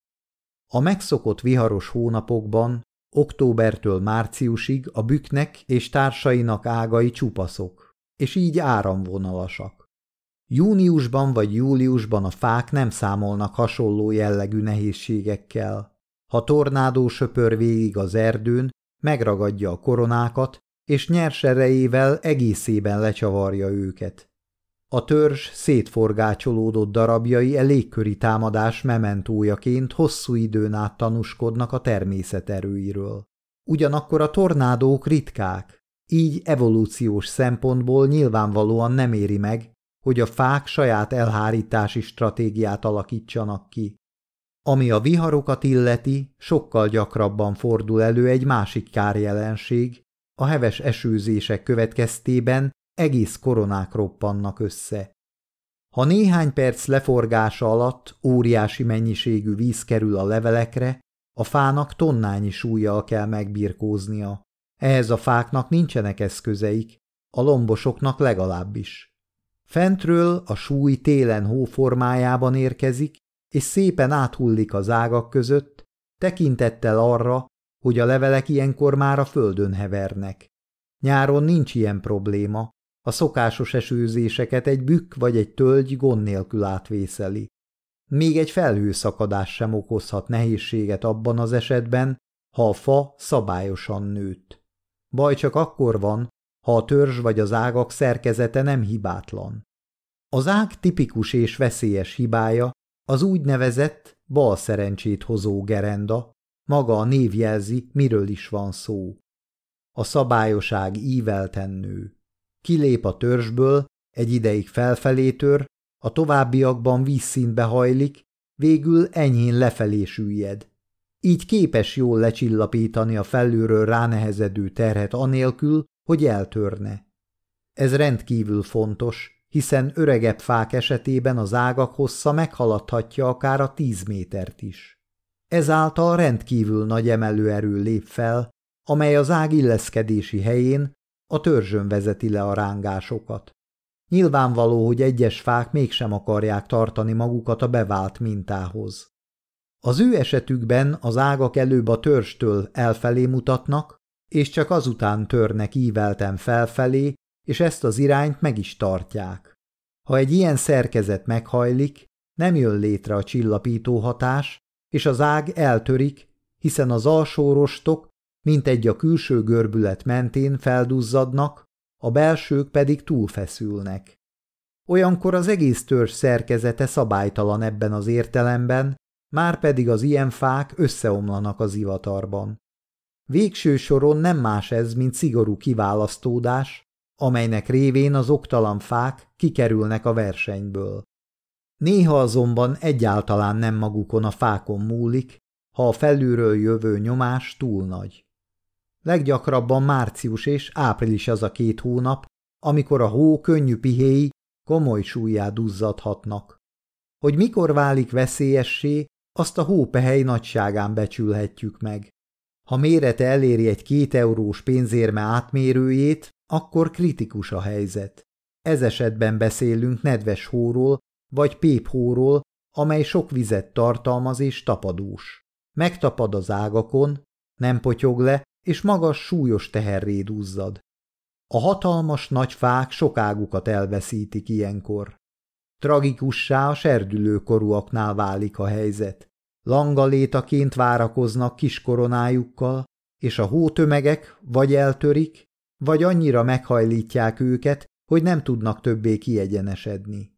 A megszokott viharos hónapokban, októbertől márciusig a büknek és társainak ágai csupaszok, és így áramvonalasak. Júniusban vagy júliusban a fák nem számolnak hasonló jellegű nehézségekkel. Ha tornádó söpör végig az erdőn, megragadja a koronákat, és nyers erejével egészében lecsavarja őket. A törzs szétforgácsolódott darabjai a légköri támadás mementójaként hosszú időn át tanúskodnak a természet erőiről. Ugyanakkor a tornádók ritkák, így evolúciós szempontból nyilvánvalóan nem éri meg, hogy a fák saját elhárítási stratégiát alakítsanak ki. Ami a viharokat illeti, sokkal gyakrabban fordul elő egy másik kárjelenség, a heves esőzések következtében egész koronák roppannak össze. Ha néhány perc leforgása alatt óriási mennyiségű víz kerül a levelekre, a fának tonnányi súlyjal kell megbirkóznia. Ehhez a fáknak nincsenek eszközeik, a lombosoknak legalábbis. Fentről a súly télen hó formájában érkezik, és szépen áthullik az ágak között, tekintettel arra, hogy a levelek ilyenkor már a földön hevernek. Nyáron nincs ilyen probléma, a szokásos esőzéseket egy bükk vagy egy tölgy gond nélkül átvészeli. Még egy felhőszakadás sem okozhat nehézséget abban az esetben, ha a fa szabályosan nőtt. Baj csak akkor van, ha a törzs vagy az ágak szerkezete nem hibátlan. Az ág tipikus és veszélyes hibája az úgynevezett bal szerencsét hozó gerenda, maga a név jelzi, miről is van szó. A szabályoság ívelten nő. Kilép a törzsből, egy ideig felfelé tör, a továbbiakban vízszínbe hajlik, végül enyhén lefelé süllyed. Így képes jól lecsillapítani a felülről ránehezedő terhet anélkül, hogy eltörne. Ez rendkívül fontos, hiszen öregebb fák esetében az ágak hossza meghaladhatja akár a tíz métert is. Ezáltal rendkívül nagy emelőerő lép fel, amely az ág illeszkedési helyén a törzsön vezeti le a rángásokat. Nyilvánvaló, hogy egyes fák mégsem akarják tartani magukat a bevált mintához. Az ő esetükben az ágak előbb a törstől elfelé mutatnak, és csak azután törnek ívelten felfelé, és ezt az irányt meg is tartják. Ha egy ilyen szerkezet meghajlik, nem jön létre a csillapító hatás, és az ág eltörik, hiszen az alsó rostok, mint egy a külső görbület mentén felduzzadnak, a belsők pedig túlfeszülnek. Olyankor az egész törzs szerkezete szabálytalan ebben az értelemben, már pedig az ilyen fák összeomlanak az ivatarban. Végső soron nem más ez, mint szigorú kiválasztódás, amelynek révén az oktalan fák kikerülnek a versenyből. Néha azonban egyáltalán nem magukon a fákon múlik, ha a felülről jövő nyomás túl nagy. Leggyakrabban március és április az a két hónap, amikor a hó könnyű pihéi komoly súlyát duzzadhatnak. Hogy mikor válik veszélyessé, azt a hópehely nagyságán becsülhetjük meg. Ha mérete eléri egy két eurós pénzérme átmérőjét, akkor kritikus a helyzet. Ez esetben beszélünk nedves hóról vagy péphóról, amely sok vizet tartalmaz és tapadós. Megtapad az ágakon, nem potyog le, és magas súlyos teherré duzzad. A hatalmas nagy fák sok águkat elveszítik ilyenkor. Tragikussá a serdülő korúaknál válik a helyzet. Langalétaként várakoznak kis koronájukkal, és a hótömegek vagy eltörik, vagy annyira meghajlítják őket, hogy nem tudnak többé kiegyenesedni.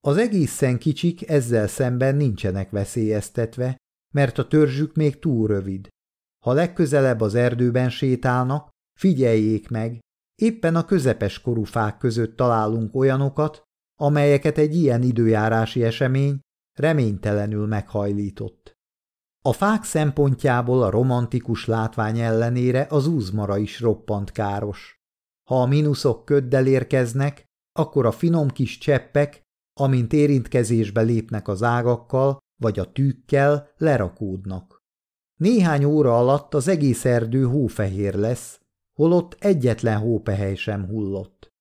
Az egészen kicsik ezzel szemben nincsenek veszélyeztetve, mert a törzsük még túl rövid. Ha legközelebb az erdőben sétálnak, figyeljék meg, éppen a közepes korú fák között találunk olyanokat, amelyeket egy ilyen időjárási esemény reménytelenül meghajlított. A fák szempontjából a romantikus látvány ellenére az úzmara is roppant káros. Ha a mínuszok köddel érkeznek, akkor a finom kis cseppek, amint érintkezésbe lépnek az ágakkal vagy a tűkkel, lerakódnak. Néhány óra alatt az egész erdő hófehér lesz, holott egyetlen hópehely sem hullott.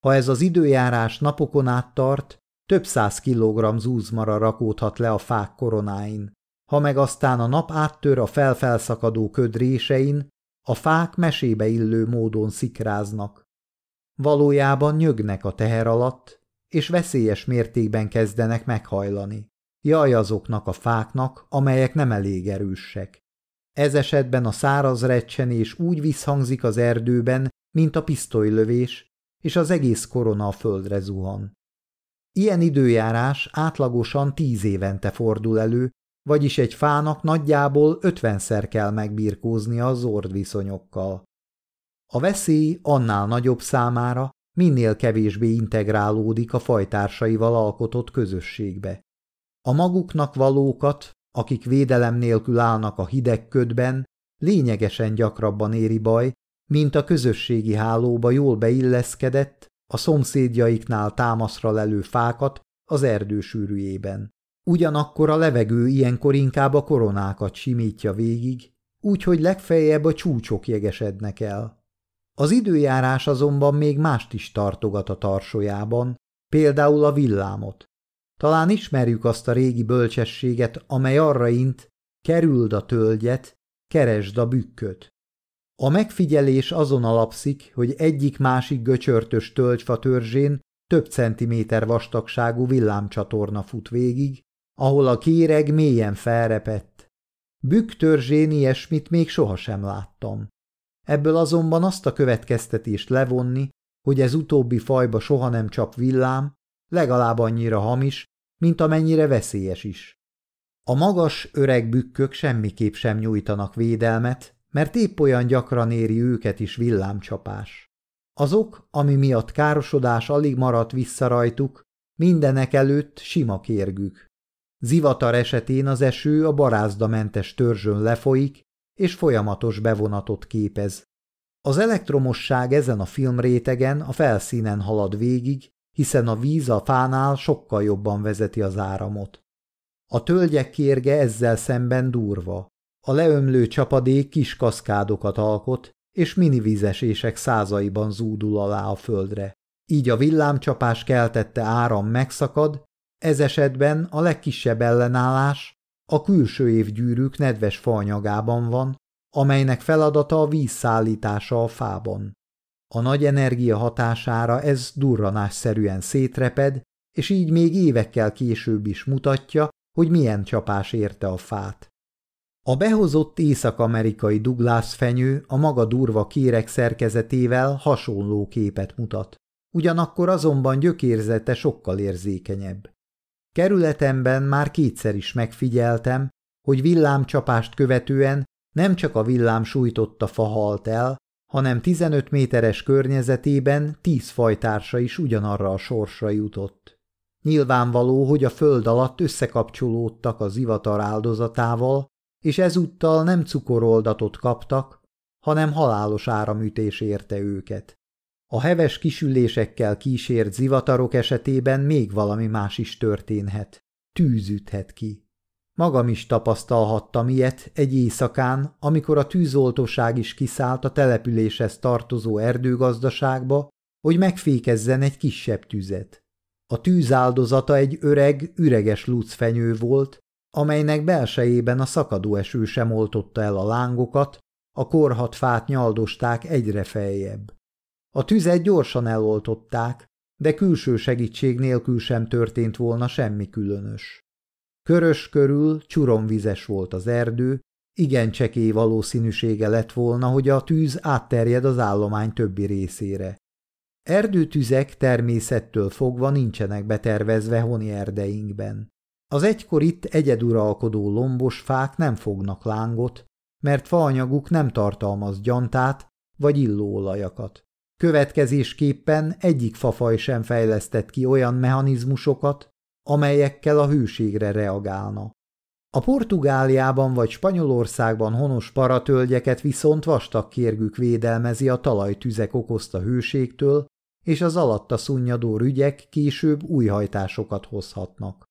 Ha ez az időjárás napokon át tart, több száz kilogramm zúzmara rakódhat le a fák koronáin. Ha meg aztán a nap áttör a felfelszakadó ködrésein, a fák mesébe illő módon szikráznak. Valójában nyögnek a teher alatt, és veszélyes mértékben kezdenek meghajlani. Jaj azoknak a fáknak, amelyek nem elég erősek. Ez esetben a száraz recsenés úgy visszhangzik az erdőben, mint a pisztolylövés, és az egész korona a földre zuhan. Ilyen időjárás átlagosan tíz évente fordul elő, vagyis egy fának nagyjából ötvenszer kell megbírkózni az ordviszonyokkal. A veszély annál nagyobb számára, minél kevésbé integrálódik a fajtársaival alkotott közösségbe. A maguknak valókat, akik védelem nélkül állnak a hideg ködben, lényegesen gyakrabban éri baj, mint a közösségi hálóba jól beilleszkedett, a szomszédjaiknál támaszra lelő fákat az erdősűrűjében. Ugyanakkor a levegő ilyenkor inkább a koronákat simítja végig, úgyhogy legfeljebb a csúcsok jegesednek el. Az időjárás azonban még mást is tartogat a tarsójában, például a villámot. Talán ismerjük azt a régi bölcsességet, amely arra int, kerüld a tölgyet, keresd a bükköt. A megfigyelés azon alapszik, hogy egyik-másik göcsörtös tölgyfa törzsén több centiméter vastagságú villámcsatorna fut végig, ahol a kéreg mélyen felrepett. Bükk törzsén ilyesmit még sohasem láttam. Ebből azonban azt a következtetést levonni, hogy ez utóbbi fajba soha nem csap villám, legalább annyira hamis, mint amennyire veszélyes is. A magas, öreg bükkök semmiképp sem nyújtanak védelmet, mert épp olyan gyakran éri őket is villámcsapás. Azok, ami miatt károsodás alig maradt vissza rajtuk, mindenek előtt sima kérgük. Zivatar esetén az eső a barázdamentes törzsön lefolyik, és folyamatos bevonatot képez. Az elektromosság ezen a filmrétegen a felszínen halad végig, hiszen a víz a fánál sokkal jobban vezeti az áramot. A tölgyek kérge ezzel szemben durva. A leömlő csapadék kis kaszkádokat alkot, és minivízesések százaiban zúdul alá a földre. Így a villámcsapás keltette áram megszakad, ez esetben a legkisebb ellenállás a külső évgyűrűk nedves faanyagában van, amelynek feladata a víz szállítása a fában. A nagy energia hatására ez durranásszerűen szétreped, és így még évekkel később is mutatja, hogy milyen csapás érte a fát. A behozott észak-amerikai Douglas fenyő a maga durva kérek szerkezetével hasonló képet mutat. Ugyanakkor azonban gyökérzete sokkal érzékenyebb. Kerületemben már kétszer is megfigyeltem, hogy villámcsapást követően nem csak a villám sújtotta fa halt el, hanem 15 méteres környezetében tíz fajtársa is ugyanarra a sorsra jutott. Nyilvánvaló, hogy a föld alatt összekapcsolódtak az ivatar áldozatával, és ezúttal nem cukoroldatot kaptak, hanem halálos áramütés érte őket. A heves kisülésekkel kísért zivatarok esetében még valami más is történhet. Tűzüthet ki. Magam is tapasztalhattam ilyet egy éjszakán, amikor a tűzoltóság is kiszállt a településhez tartozó erdőgazdaságba, hogy megfékezzen egy kisebb tüzet. A tűz áldozata egy öreg, üreges lucfenyő volt, amelynek belsejében a szakadó eső sem oltotta el a lángokat, a korhat fát nyaldosták egyre feljebb. A tüzet gyorsan eloltották, de külső segítség nélkül sem történt volna semmi különös. Körös körül csuromvizes volt az erdő, igen csekély valószínűsége lett volna, hogy a tűz átterjed az állomány többi részére. Erdőtüzek természettől fogva nincsenek betervezve honi erdeinkben. Az egykor itt egyeduralkodó lombos fák nem fognak lángot, mert faanyaguk nem tartalmaz gyantát vagy illóolajakat. Következésképpen egyik fafaj sem fejlesztett ki olyan mechanizmusokat, amelyekkel a hőségre reagálna. A Portugáliában vagy Spanyolországban honos paratölgyeket viszont vastag kérgük védelmezi a talajtüzek okozta hőségtől, és az alatta szunnyadó rügyek később új hajtásokat hozhatnak.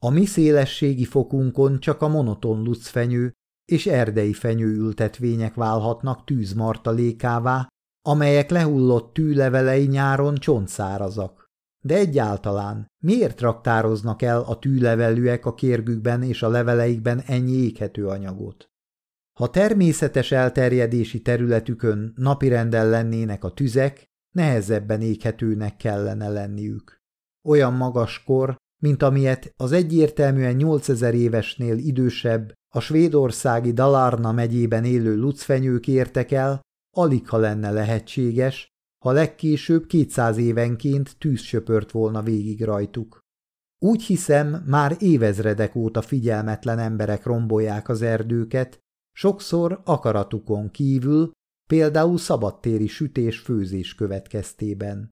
A mi szélességi fokunkon csak a monoton lucfenyő és erdei fenyőültetvények válhatnak tűzmartalékává, amelyek lehullott tűlevelei nyáron csontszárazak. De egyáltalán miért raktároznak el a tűlevelűek a kérgükben és a leveleikben ennyi éghető anyagot? Ha természetes elterjedési területükön napirenden lennének a tüzek, nehezebben éghetőnek kellene lenniük. Olyan magas kor, mint amilyet az egyértelműen 8000 évesnél idősebb, a svédországi Dalarna megyében élő lucfenyők értek el, alig ha lenne lehetséges, ha legkésőbb 200 évenként tűz söpört volna végig rajtuk. Úgy hiszem, már évezredek óta figyelmetlen emberek rombolják az erdőket, sokszor akaratukon kívül, például szabadtéri sütés-főzés következtében.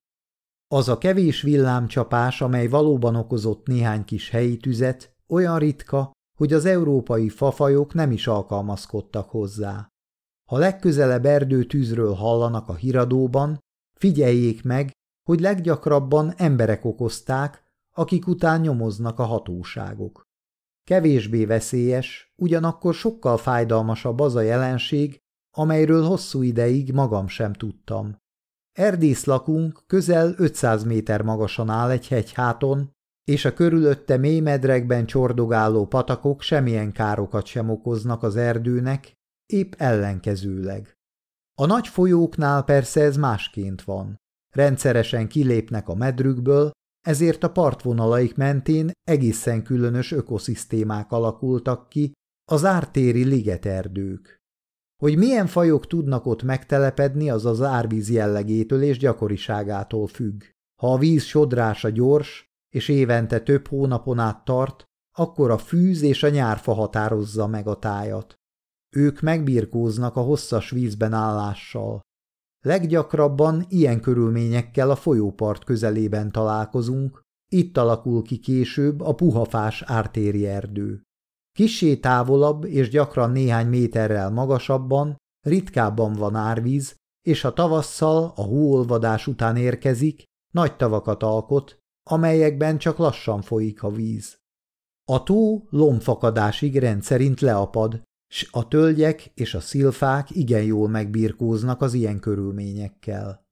Az a kevés villámcsapás, amely valóban okozott néhány kis helyi tüzet, olyan ritka, hogy az európai fafajok nem is alkalmazkodtak hozzá. Ha legközelebb erdőtűzről hallanak a híradóban, figyeljék meg, hogy leggyakrabban emberek okozták, akik után nyomoznak a hatóságok. Kevésbé veszélyes, ugyanakkor sokkal fájdalmasabb az a jelenség, amelyről hosszú ideig magam sem tudtam. Erdészlakunk közel 500 méter magasan áll egy hegyháton, és a körülötte mély medrekben csordogáló patakok semmilyen károkat sem okoznak az erdőnek, épp ellenkezőleg. A nagy folyóknál persze ez másként van. Rendszeresen kilépnek a medrükből, ezért a partvonalaik mentén egészen különös ökoszisztémák alakultak ki, az ártéri ligeterdők. Hogy milyen fajok tudnak ott megtelepedni, az az árvíz jellegétől és gyakoriságától függ. Ha a víz sodrása gyors, és évente több hónapon át tart, akkor a fűz és a nyárfa határozza meg a tájat. Ők megbirkóznak a hosszas vízben állással. Leggyakrabban ilyen körülményekkel a folyópart közelében találkozunk, itt alakul ki később a puhafás ártéri erdő. Kissé távolabb és gyakran néhány méterrel magasabban, ritkábban van árvíz, és ha tavasszal a hóolvadás után érkezik, nagy tavakat alkot, amelyekben csak lassan folyik a víz. A tó lombfakadásig rendszerint leapad, s a tölgyek és a szilfák igen jól megbirkóznak az ilyen körülményekkel.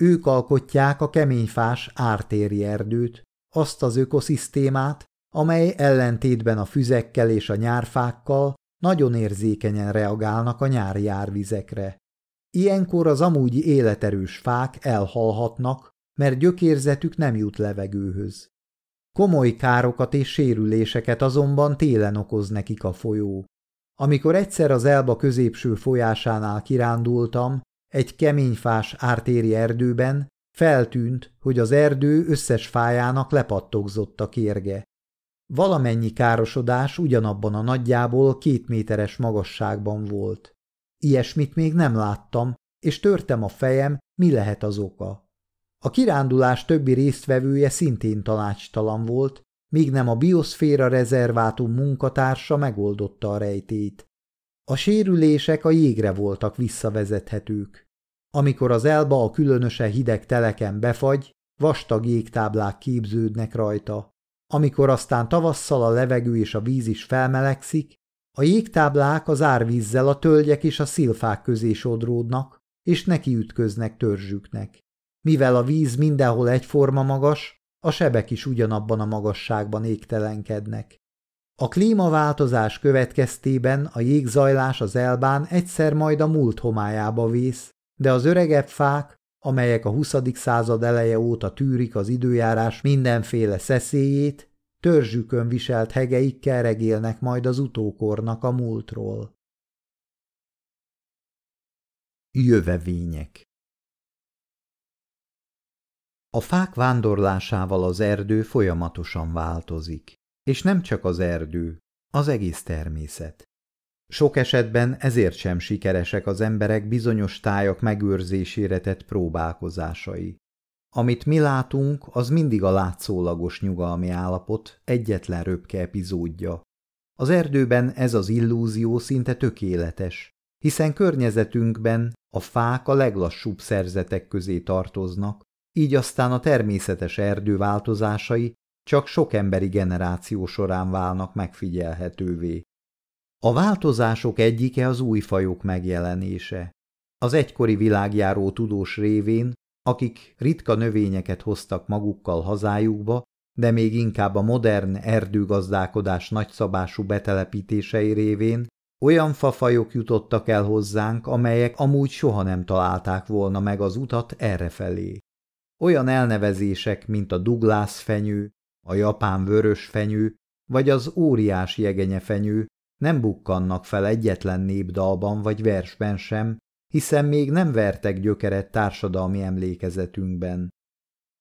Ők alkotják a keményfás ártéri erdőt, azt az ökoszisztémát, amely ellentétben a füzekkel és a nyárfákkal nagyon érzékenyen reagálnak a nyári árvizekre. Ilyenkor az amúgy életerős fák elhalhatnak, mert gyökérzetük nem jut levegőhöz. Komoly károkat és sérüléseket azonban télen okoz nekik a folyó. Amikor egyszer az Elba középső folyásánál kirándultam, egy keményfás ártéri erdőben, feltűnt, hogy az erdő összes fájának lepattogzott a kérge. Valamennyi károsodás ugyanabban a nagyjából két méteres magasságban volt. Ilyesmit még nem láttam, és törtem a fejem, mi lehet az oka. A kirándulás többi résztvevője szintén tanácstalan volt, míg nem a bioszféra rezervátum munkatársa megoldotta a rejtét. A sérülések a jégre voltak visszavezethetők. Amikor az elba a különösen hideg teleken befagy, vastag jégtáblák képződnek rajta. Amikor aztán tavasszal a levegő és a víz is felmelegszik, a jégtáblák az árvízzel a tölgyek és a szilfák közé sodródnak, és nekiütköznek törzsüknek. Mivel a víz mindenhol egyforma magas, a sebek is ugyanabban a magasságban égtelenkednek. A klímaváltozás következtében a jégzajlás az elbán egyszer majd a múlt homályába vész, de az öregebb fák, amelyek a 20. század eleje óta tűrik az időjárás mindenféle szeszélyét, törzsükön viselt hegeikkel regélnek majd az utókornak a múltról. Jövevények a fák vándorlásával az erdő folyamatosan változik, és nem csak az erdő, az egész természet. Sok esetben ezért sem sikeresek az emberek bizonyos tájak megőrzésére tett próbálkozásai. Amit mi látunk, az mindig a látszólagos nyugalmi állapot egyetlen röpke epizódja. Az erdőben ez az illúzió szinte tökéletes, hiszen környezetünkben a fák a leglassúbb szerzetek közé tartoznak, így aztán a természetes erdő változásai csak sok emberi generáció során válnak megfigyelhetővé. A változások egyike az új fajok megjelenése. Az egykori világjáró tudós révén, akik ritka növényeket hoztak magukkal hazájukba, de még inkább a modern erdőgazdálkodás nagyszabású betelepítései révén olyan fafajok jutottak el hozzánk, amelyek amúgy soha nem találták volna meg az utat errefelé. Olyan elnevezések, mint a Douglas fenyő, a japán vörös fenyő, vagy az óriás fenyő nem bukkannak fel egyetlen népdalban vagy versben sem, hiszen még nem vertek gyökeret társadalmi emlékezetünkben.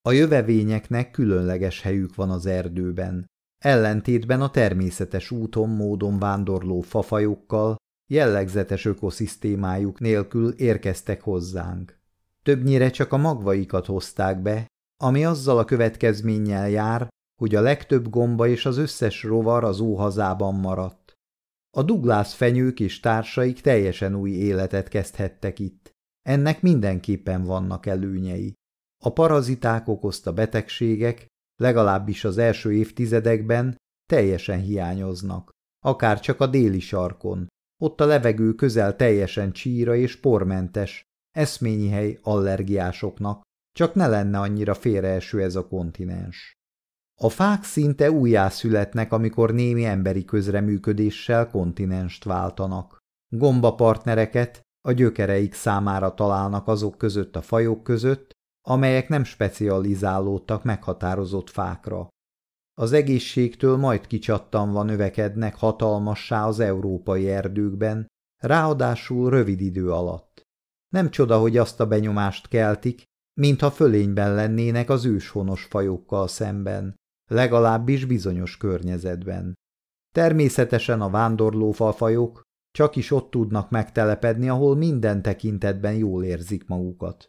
A jövevényeknek különleges helyük van az erdőben, ellentétben a természetes úton módon vándorló fafajokkal jellegzetes ökoszisztémájuk nélkül érkeztek hozzánk. Többnyire csak a magvaikat hozták be, ami azzal a következménnyel jár, hogy a legtöbb gomba és az összes rovar az óhazában maradt. A Douglas fenyők és társaik teljesen új életet kezdhettek itt. Ennek mindenképpen vannak előnyei. A paraziták okozta betegségek, legalábbis az első évtizedekben, teljesen hiányoznak, akár csak a déli sarkon. Ott a levegő közel teljesen csíra és pormentes, eszményi hely allergiásoknak, csak ne lenne annyira félreeső ez a kontinens. A fák szinte újjászületnek, amikor némi emberi közreműködéssel kontinenst váltanak. Gombapartnereket a gyökereik számára találnak azok között a fajok között, amelyek nem specializálódtak meghatározott fákra. Az egészségtől majd kicsattanva növekednek hatalmassá az európai erdőkben, ráadásul rövid idő alatt. Nem csoda, hogy azt a benyomást keltik, mintha fölényben lennének az őshonos fajokkal szemben, legalábbis bizonyos környezetben. Természetesen a vándorlófalfajok csak is ott tudnak megtelepedni, ahol minden tekintetben jól érzik magukat.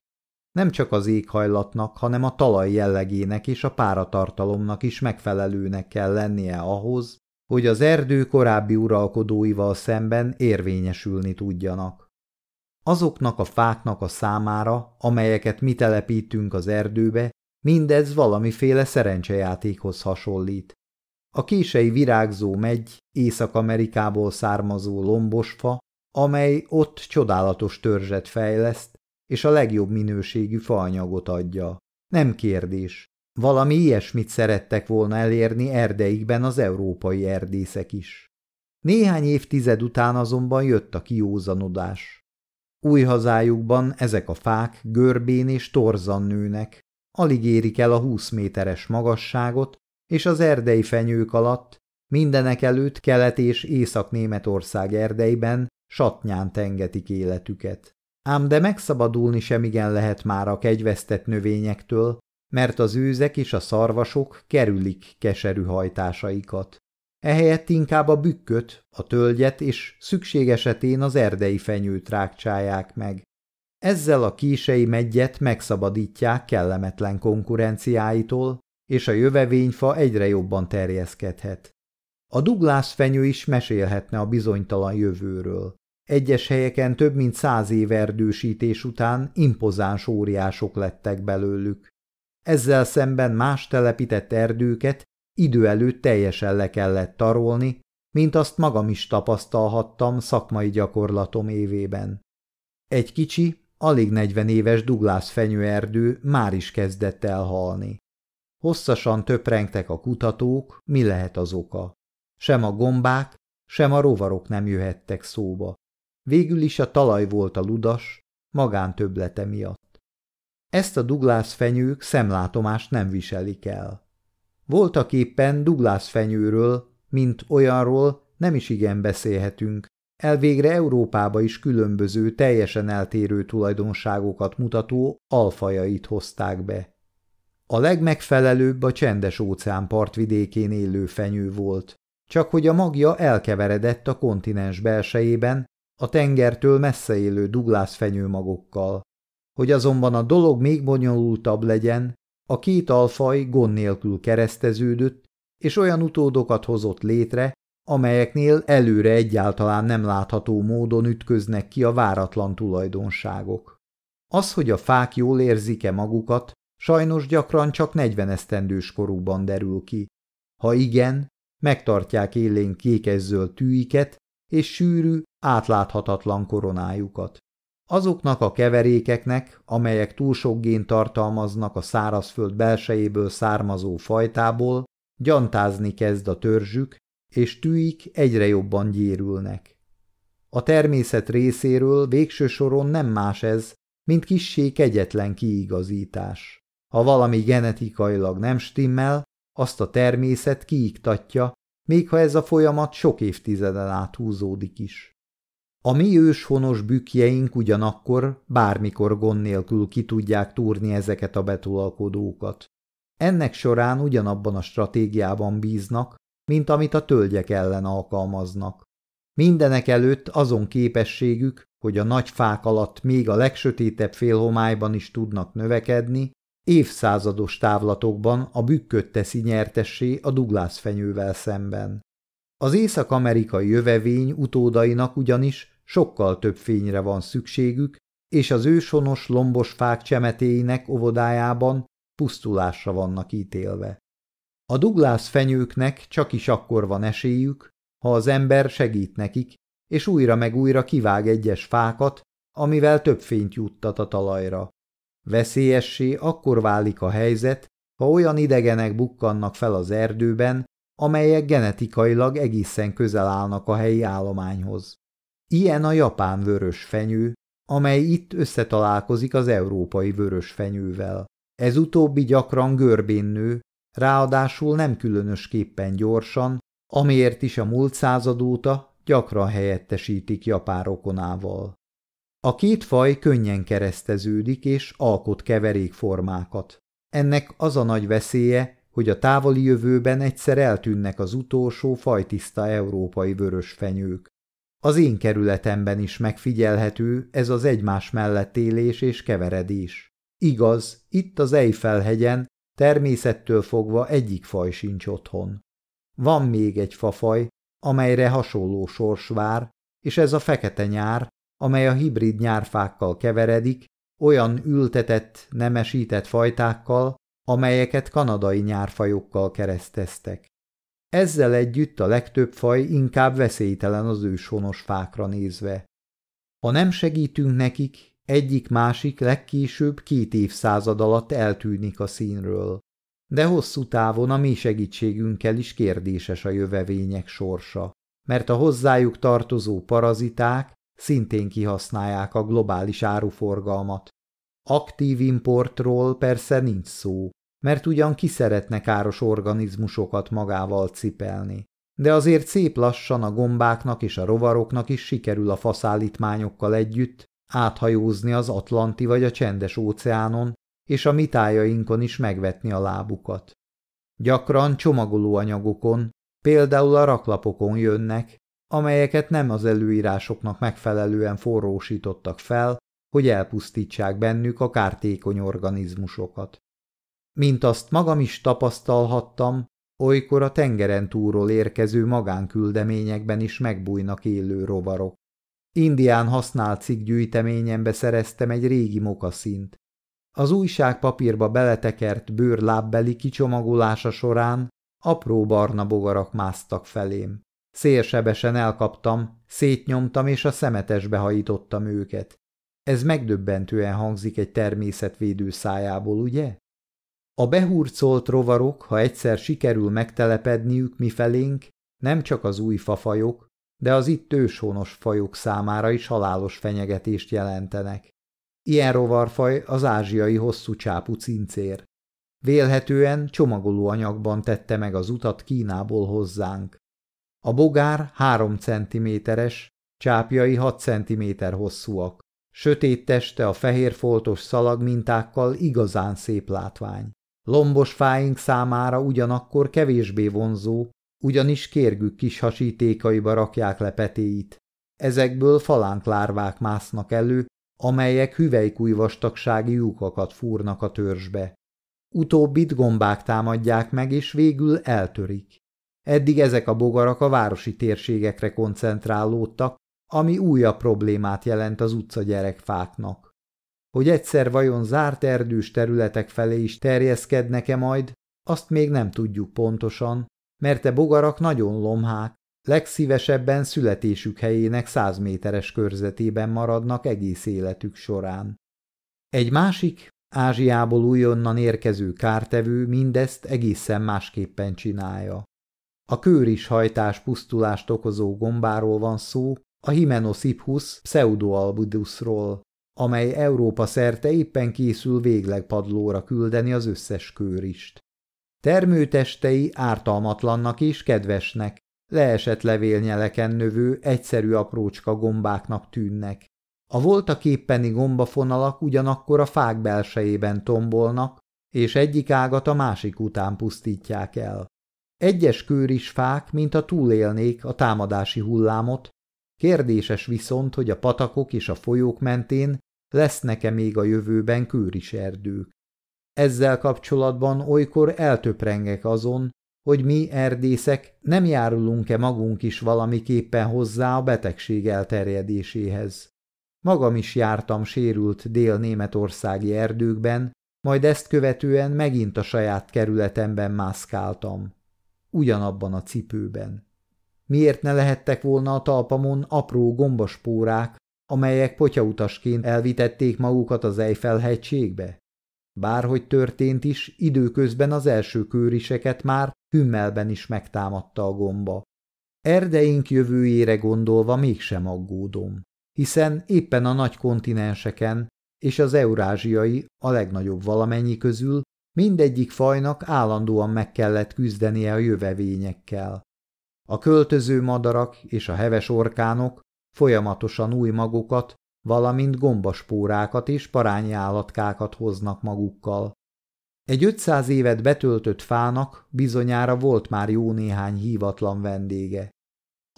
Nem csak az éghajlatnak, hanem a talaj jellegének és a páratartalomnak is megfelelőnek kell lennie ahhoz, hogy az erdő korábbi uralkodóival szemben érvényesülni tudjanak. Azoknak a fáknak a számára, amelyeket mi telepítünk az erdőbe, mindez valamiféle szerencsejátékhoz hasonlít. A kései virágzó megy Észak-Amerikából származó lombosfa, amely ott csodálatos törzset fejleszt, és a legjobb minőségű faanyagot adja. Nem kérdés. Valami ilyesmit szerettek volna elérni erdeikben az európai erdészek is. Néhány évtized után azonban jött a kiózanodás. Új hazájukban ezek a fák görbén és torzan nőnek, alig érik el a húsz méteres magasságot, és az erdei fenyők alatt, mindenek előtt Kelet- és Észak-Németország erdeiben satnyán tengetik életüket. Ám de megszabadulni sem igen lehet már a kegyvesztett növényektől, mert az őzek és a szarvasok kerülik keserű hajtásaikat. Ehelyett inkább a bükköt, a tölgyet és szükség esetén az erdei fenyőt rákcsálják meg. Ezzel a kísei megyet megszabadítják kellemetlen konkurenciáitól, és a jövevényfa egyre jobban terjeszkedhet. A Douglas fenyő is mesélhetne a bizonytalan jövőről. Egyes helyeken több mint száz év erdősítés után impozáns óriások lettek belőlük. Ezzel szemben más telepített erdőket idő előtt teljesen le kellett tarolni, mint azt magam is tapasztalhattam szakmai gyakorlatom évében. Egy kicsi, alig negyven éves Douglas fenyőerdő már is kezdett elhalni. Hosszasan töprengtek a kutatók, mi lehet az oka. Sem a gombák, sem a rovarok nem jöhettek szóba. Végül is a talaj volt a ludas, magántöblete miatt. Ezt a Douglas fenyők szemlátomást nem viselik el. Voltak éppen Douglas fenyőről, mint olyanról nem is igen beszélhetünk, elvégre Európába is különböző, teljesen eltérő tulajdonságokat mutató alfajait hozták be. A legmegfelelőbb a csendes óceán partvidékén élő fenyő volt, csak hogy a magja elkeveredett a kontinens belsejében, a tengertől messze élő Douglas fenyőmagokkal. Hogy azonban a dolog még bonyolultabb legyen, a két alfaj gond nélkül kereszteződött, és olyan utódokat hozott létre, amelyeknél előre egyáltalán nem látható módon ütköznek ki a váratlan tulajdonságok. Az, hogy a fák jól érzik-e magukat, sajnos gyakran csak 40 esztendős korukban derül ki. Ha igen, megtartják élén kékezzöld tűiket és sűrű, átláthatatlan koronájukat. Azoknak a keverékeknek, amelyek túl sok gén tartalmaznak a szárazföld belsejéből származó fajtából, gyantázni kezd a törzsük, és tűik egyre jobban gyérülnek. A természet részéről végső soron nem más ez, mint kissé kegyetlen kiigazítás. Ha valami genetikailag nem stimmel, azt a természet kiiktatja, még ha ez a folyamat sok évtizeden át húzódik is. A mi őshonos bükjeink ugyanakkor bármikor gond nélkül ki tudják túrni ezeket a betolakodókat. Ennek során ugyanabban a stratégiában bíznak, mint amit a tölgyek ellen alkalmaznak. Mindenek előtt azon képességük, hogy a nagy fák alatt még a legsötétebb félhomályban is tudnak növekedni, évszázados távlatokban a bükköt teszi nyertessé a Douglas fenyővel szemben. Az észak-amerikai jövevény utódainak ugyanis sokkal több fényre van szükségük, és az őshonos lombos fák csemetéinek óvodájában pusztulásra vannak ítélve. A Douglas fenyőknek csak is akkor van esélyük, ha az ember segít nekik, és újra meg újra kivág egyes fákat, amivel több fényt juttat a talajra. Veszélyessé akkor válik a helyzet, ha olyan idegenek bukkannak fel az erdőben, amelyek genetikailag egészen közel állnak a helyi állományhoz. Ilyen a japán vörös fenyő, amely itt összetalálkozik az európai vörös fenyővel. Ez utóbbi gyakran görbén nő, ráadásul nem különösképpen gyorsan, amiért is a múlt század óta gyakran helyettesítik japán rokonával. A két faj könnyen kereszteződik és alkot keverékformákat. Ennek az a nagy veszélye, hogy a távoli jövőben egyszer eltűnnek az utolsó fajtiszta európai vörös fenyők. Az én kerületemben is megfigyelhető ez az egymás mellett élés és keveredés. Igaz, itt az Eiffel-hegyen természettől fogva egyik faj sincs otthon. Van még egy fafaj, amelyre hasonló sors vár, és ez a fekete nyár, amely a hibrid nyárfákkal keveredik, olyan ültetett, nemesített fajtákkal, amelyeket kanadai nyárfajokkal kereszteztek. Ezzel együtt a legtöbb faj inkább veszélytelen az őshonos fákra nézve. Ha nem segítünk nekik, egyik-másik legkésőbb két évszázad alatt eltűnik a színről. De hosszú távon a mi segítségünkkel is kérdéses a jövevények sorsa, mert a hozzájuk tartozó paraziták szintén kihasználják a globális áruforgalmat. Aktív importról persze nincs szó, mert ugyan ki szeretne káros organizmusokat magával cipelni. De azért szép lassan a gombáknak és a rovaroknak is sikerül a faszállítmányokkal együtt áthajózni az Atlanti vagy a csendes óceánon, és a mitájainkon is megvetni a lábukat. Gyakran csomagolóanyagokon, például a raklapokon jönnek, amelyeket nem az előírásoknak megfelelően forrósítottak fel, hogy elpusztítsák bennük a kártékony organizmusokat. Mint azt magam is tapasztalhattam, olykor a tengeren túlról érkező magánküldeményekben is megbújnak élő rovarok. Indián használt cikkgyűjteményembe szereztem egy régi mokaszint. Az újság papírba beletekert bőr lábbeli kicsomagolása során apró barna bogarak másztak felém. Szélsebesen elkaptam, szétnyomtam és a szemetesbe hajítottam őket. Ez megdöbbentően hangzik egy természetvédő szájából, ugye? A behurcolt rovarok, ha egyszer sikerül megtelepedniük mifelénk, nem csak az új fafajok, de az itt őshonos fajok számára is halálos fenyegetést jelentenek. Ilyen rovarfaj az ázsiai hosszú csápú cincér. Vélhetően csomagolóanyagban tette meg az utat Kínából hozzánk. A bogár három centiméteres, csápjai hat centiméter hosszúak. Sötét teste a fehér foltos szalag mintákkal igazán szép látvány. Lombos fáink számára ugyanakkor kevésbé vonzó, ugyanis kérgük kis hasítékaiba rakják le petéit. Ezekből falánklárvák másznak elő, amelyek hüvelykúj vastagsági lyukakat fúrnak a törzsbe. Utóbbit gombák támadják meg, és végül eltörik. Eddig ezek a bogarak a városi térségekre koncentrálódtak, ami újabb problémát jelent az utca gyerekfáknak. Hogy egyszer vajon zárt erdős területek felé is terjeszkednek-e majd, azt még nem tudjuk pontosan, mert e bogarak nagyon lomhák, legszívesebben születésük helyének száz méteres körzetében maradnak egész életük során. Egy másik, Ázsiából újonnan érkező kártevő mindezt egészen másképpen csinálja. A kőrishajtás pusztulást okozó gombáról van szó, a Himenocyphus pseudoalbudusról, amely Európa szerte éppen készül végleg padlóra küldeni az összes kőrist. Termőtestei ártalmatlannak és kedvesnek, leesett levélnyeleken növő, egyszerű aprócska gombáknak tűnnek. A voltaképpeni gombafonalak ugyanakkor a fák belsejében tombolnak, és egyik ágat a másik után pusztítják el. Egyes kőris fák, mint a túlélnék a támadási hullámot, Kérdéses viszont, hogy a patakok és a folyók mentén lesznek-e még a jövőben kőris erdők. Ezzel kapcsolatban olykor eltöprengek azon, hogy mi erdészek nem járulunk-e magunk is valamiképpen hozzá a betegség elterjedéséhez. Magam is jártam sérült dél-németországi erdőkben, majd ezt követően megint a saját kerületemben mászkáltam. Ugyanabban a cipőben. Miért ne lehettek volna a talpamon apró gombaspórák, amelyek potyautasként elvitették magukat az Eiffel-hegységbe? Bárhogy történt is, időközben az első kőriseket már hümmelben is megtámadta a gomba. Erdeink jövőjére gondolva mégsem aggódom, hiszen éppen a nagy kontinenseken és az eurázsiai, a legnagyobb valamennyi közül, mindegyik fajnak állandóan meg kellett küzdenie a jövevényekkel. A költöző madarak és a heves orkánok folyamatosan új magokat, valamint gombaspórákat és parányi állatkákat hoznak magukkal. Egy 500 évet betöltött fának bizonyára volt már jó néhány hívatlan vendége.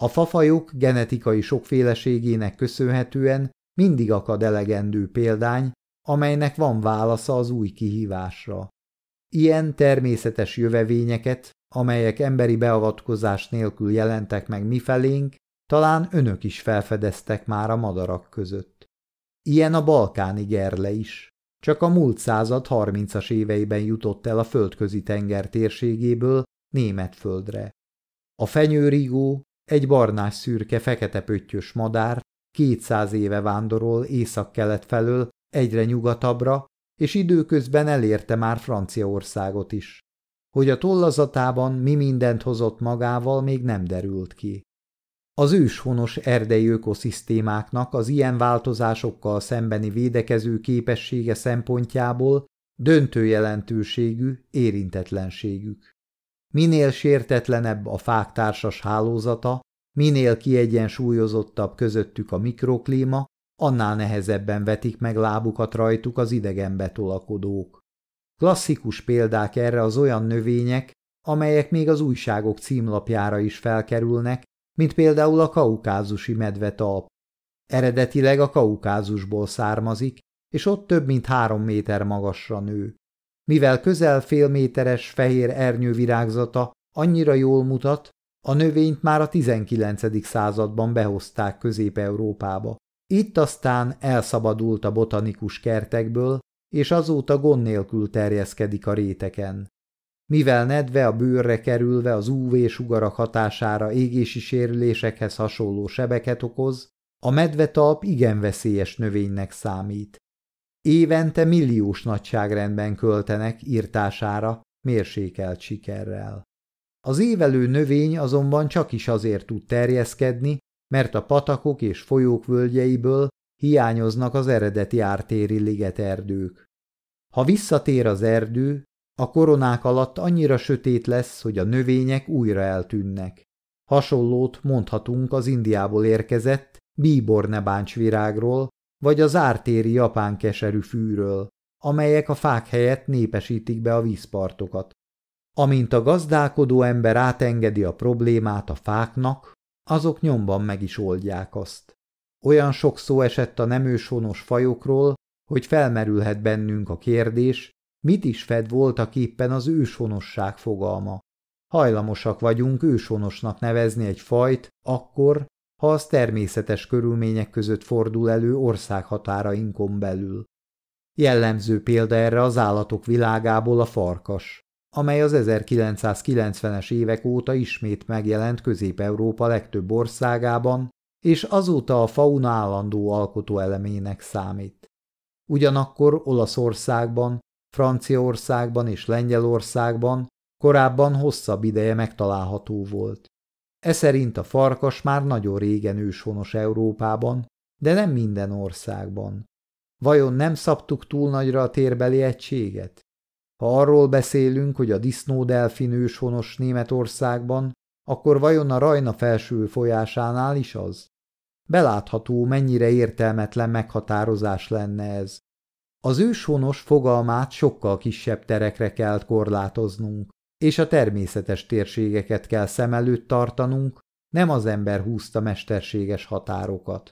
A fafajok genetikai sokféleségének köszönhetően mindig akad elegendő példány, amelynek van válasza az új kihívásra. Ilyen természetes jövevényeket, amelyek emberi beavatkozás nélkül jelentek meg mifelénk, talán önök is felfedeztek már a madarak között. Ilyen a balkáni gerle is. Csak a múlt század harmincas éveiben jutott el a földközi tenger térségéből német földre. A fenyőrigó, egy barnás szürke fekete pöttyös madár, kétszáz éve vándorol észak-kelet felől egyre nyugatabbra, és időközben elérte már Franciaországot is. Hogy a tollazatában mi mindent hozott magával, még nem derült ki. Az őshonos erdei ökoszisztémáknak az ilyen változásokkal szembeni védekező képessége szempontjából döntő jelentőségű érintetlenségük. Minél sértetlenebb a fák társas hálózata, minél kiegyensúlyozottabb közöttük a mikroklíma, annál nehezebben vetik meg lábukat rajtuk az idegenbe tolakodók. Klasszikus példák erre az olyan növények, amelyek még az újságok címlapjára is felkerülnek, mint például a kaukázusi medvetalp. Eredetileg a kaukázusból származik, és ott több mint három méter magasra nő. Mivel közel fél méteres fehér ernyő virágzata annyira jól mutat, a növényt már a 19. században behozták Közép-Európába. Itt aztán elszabadult a botanikus kertekből, és azóta gond nélkül terjeszkedik a réteken. Mivel nedve a bőrre kerülve az UV-sugarak hatására égési sérülésekhez hasonló sebeket okoz, a medvetalp igen veszélyes növénynek számít. Évente milliós nagyságrendben költenek írtására mérsékelt sikerrel. Az évelő növény azonban csak is azért tud terjeszkedni, mert a patakok és folyók völgyeiből hiányoznak az eredeti ártéri ligeterdők. Ha visszatér az erdő, a koronák alatt annyira sötét lesz, hogy a növények újra eltűnnek. Hasonlót mondhatunk az Indiából érkezett bíbornebáncsvirágról, vagy az ártéri japán keserű fűről, amelyek a fák helyett népesítik be a vízpartokat. Amint a gazdálkodó ember átengedi a problémát a fáknak, azok nyomban meg is oldják azt. Olyan sok szó esett a nemőshonos fajokról, hogy felmerülhet bennünk a kérdés, mit is fed voltak éppen az őshonosság fogalma. Hajlamosak vagyunk őshonosnak nevezni egy fajt akkor, ha az természetes körülmények között fordul elő országhatárainkon belül. Jellemző példa erre az állatok világából a farkas amely az 1990-es évek óta ismét megjelent Közép-Európa legtöbb országában, és azóta a fauna állandó alkotóelemének számít. Ugyanakkor Olaszországban, Franciaországban és Lengyelországban korábban hosszabb ideje megtalálható volt. E szerint a farkas már nagyon régen őshonos Európában, de nem minden országban. Vajon nem szabtuk túl nagyra a térbeli egységet? Ha arról beszélünk, hogy a disznódelfin őshonos Németországban, akkor vajon a Rajna felső folyásánál is az? Belátható, mennyire értelmetlen meghatározás lenne ez. Az őshonos fogalmát sokkal kisebb terekre kell korlátoznunk, és a természetes térségeket kell szem előtt tartanunk, nem az ember húzta mesterséges határokat.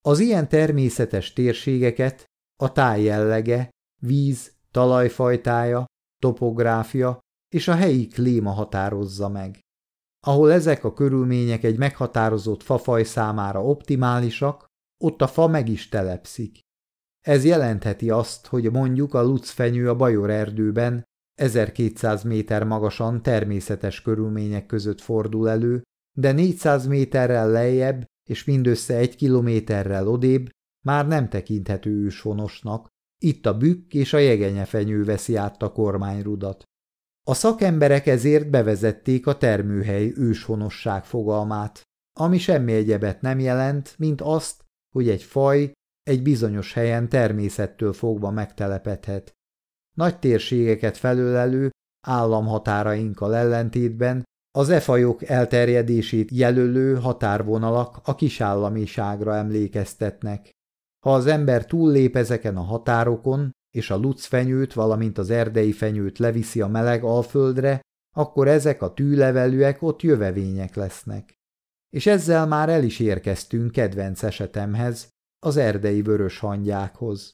Az ilyen természetes térségeket a táj jellege, víz, talajfajtája, topográfia és a helyi klíma határozza meg. Ahol ezek a körülmények egy meghatározott fafaj számára optimálisak, ott a fa meg is telepszik. Ez jelentheti azt, hogy mondjuk a lucfenyő a Bajor erdőben 1200 méter magasan természetes körülmények között fordul elő, de 400 méterrel lejjebb és mindössze egy kilométerrel odébb már nem tekinthető őshonosnak, itt a bükk és a jegenyefenyő veszi át a kormányrudat. A szakemberek ezért bevezették a termőhely őshonosság fogalmát, ami semmi egyebet nem jelent, mint azt, hogy egy faj egy bizonyos helyen természettől fogva megtelepedhet. Nagy térségeket felölelő államhatárainkkal ellentétben az e fajok elterjedését jelölő határvonalak a kisállamiságra emlékeztetnek. Ha az ember túllép ezeken a határokon, és a lucfenyőt, valamint az erdei fenyőt leviszi a meleg alföldre, akkor ezek a tűlevelűek ott jövevények lesznek. És ezzel már el is érkeztünk kedvenc esetemhez, az erdei vörös hangyákhoz.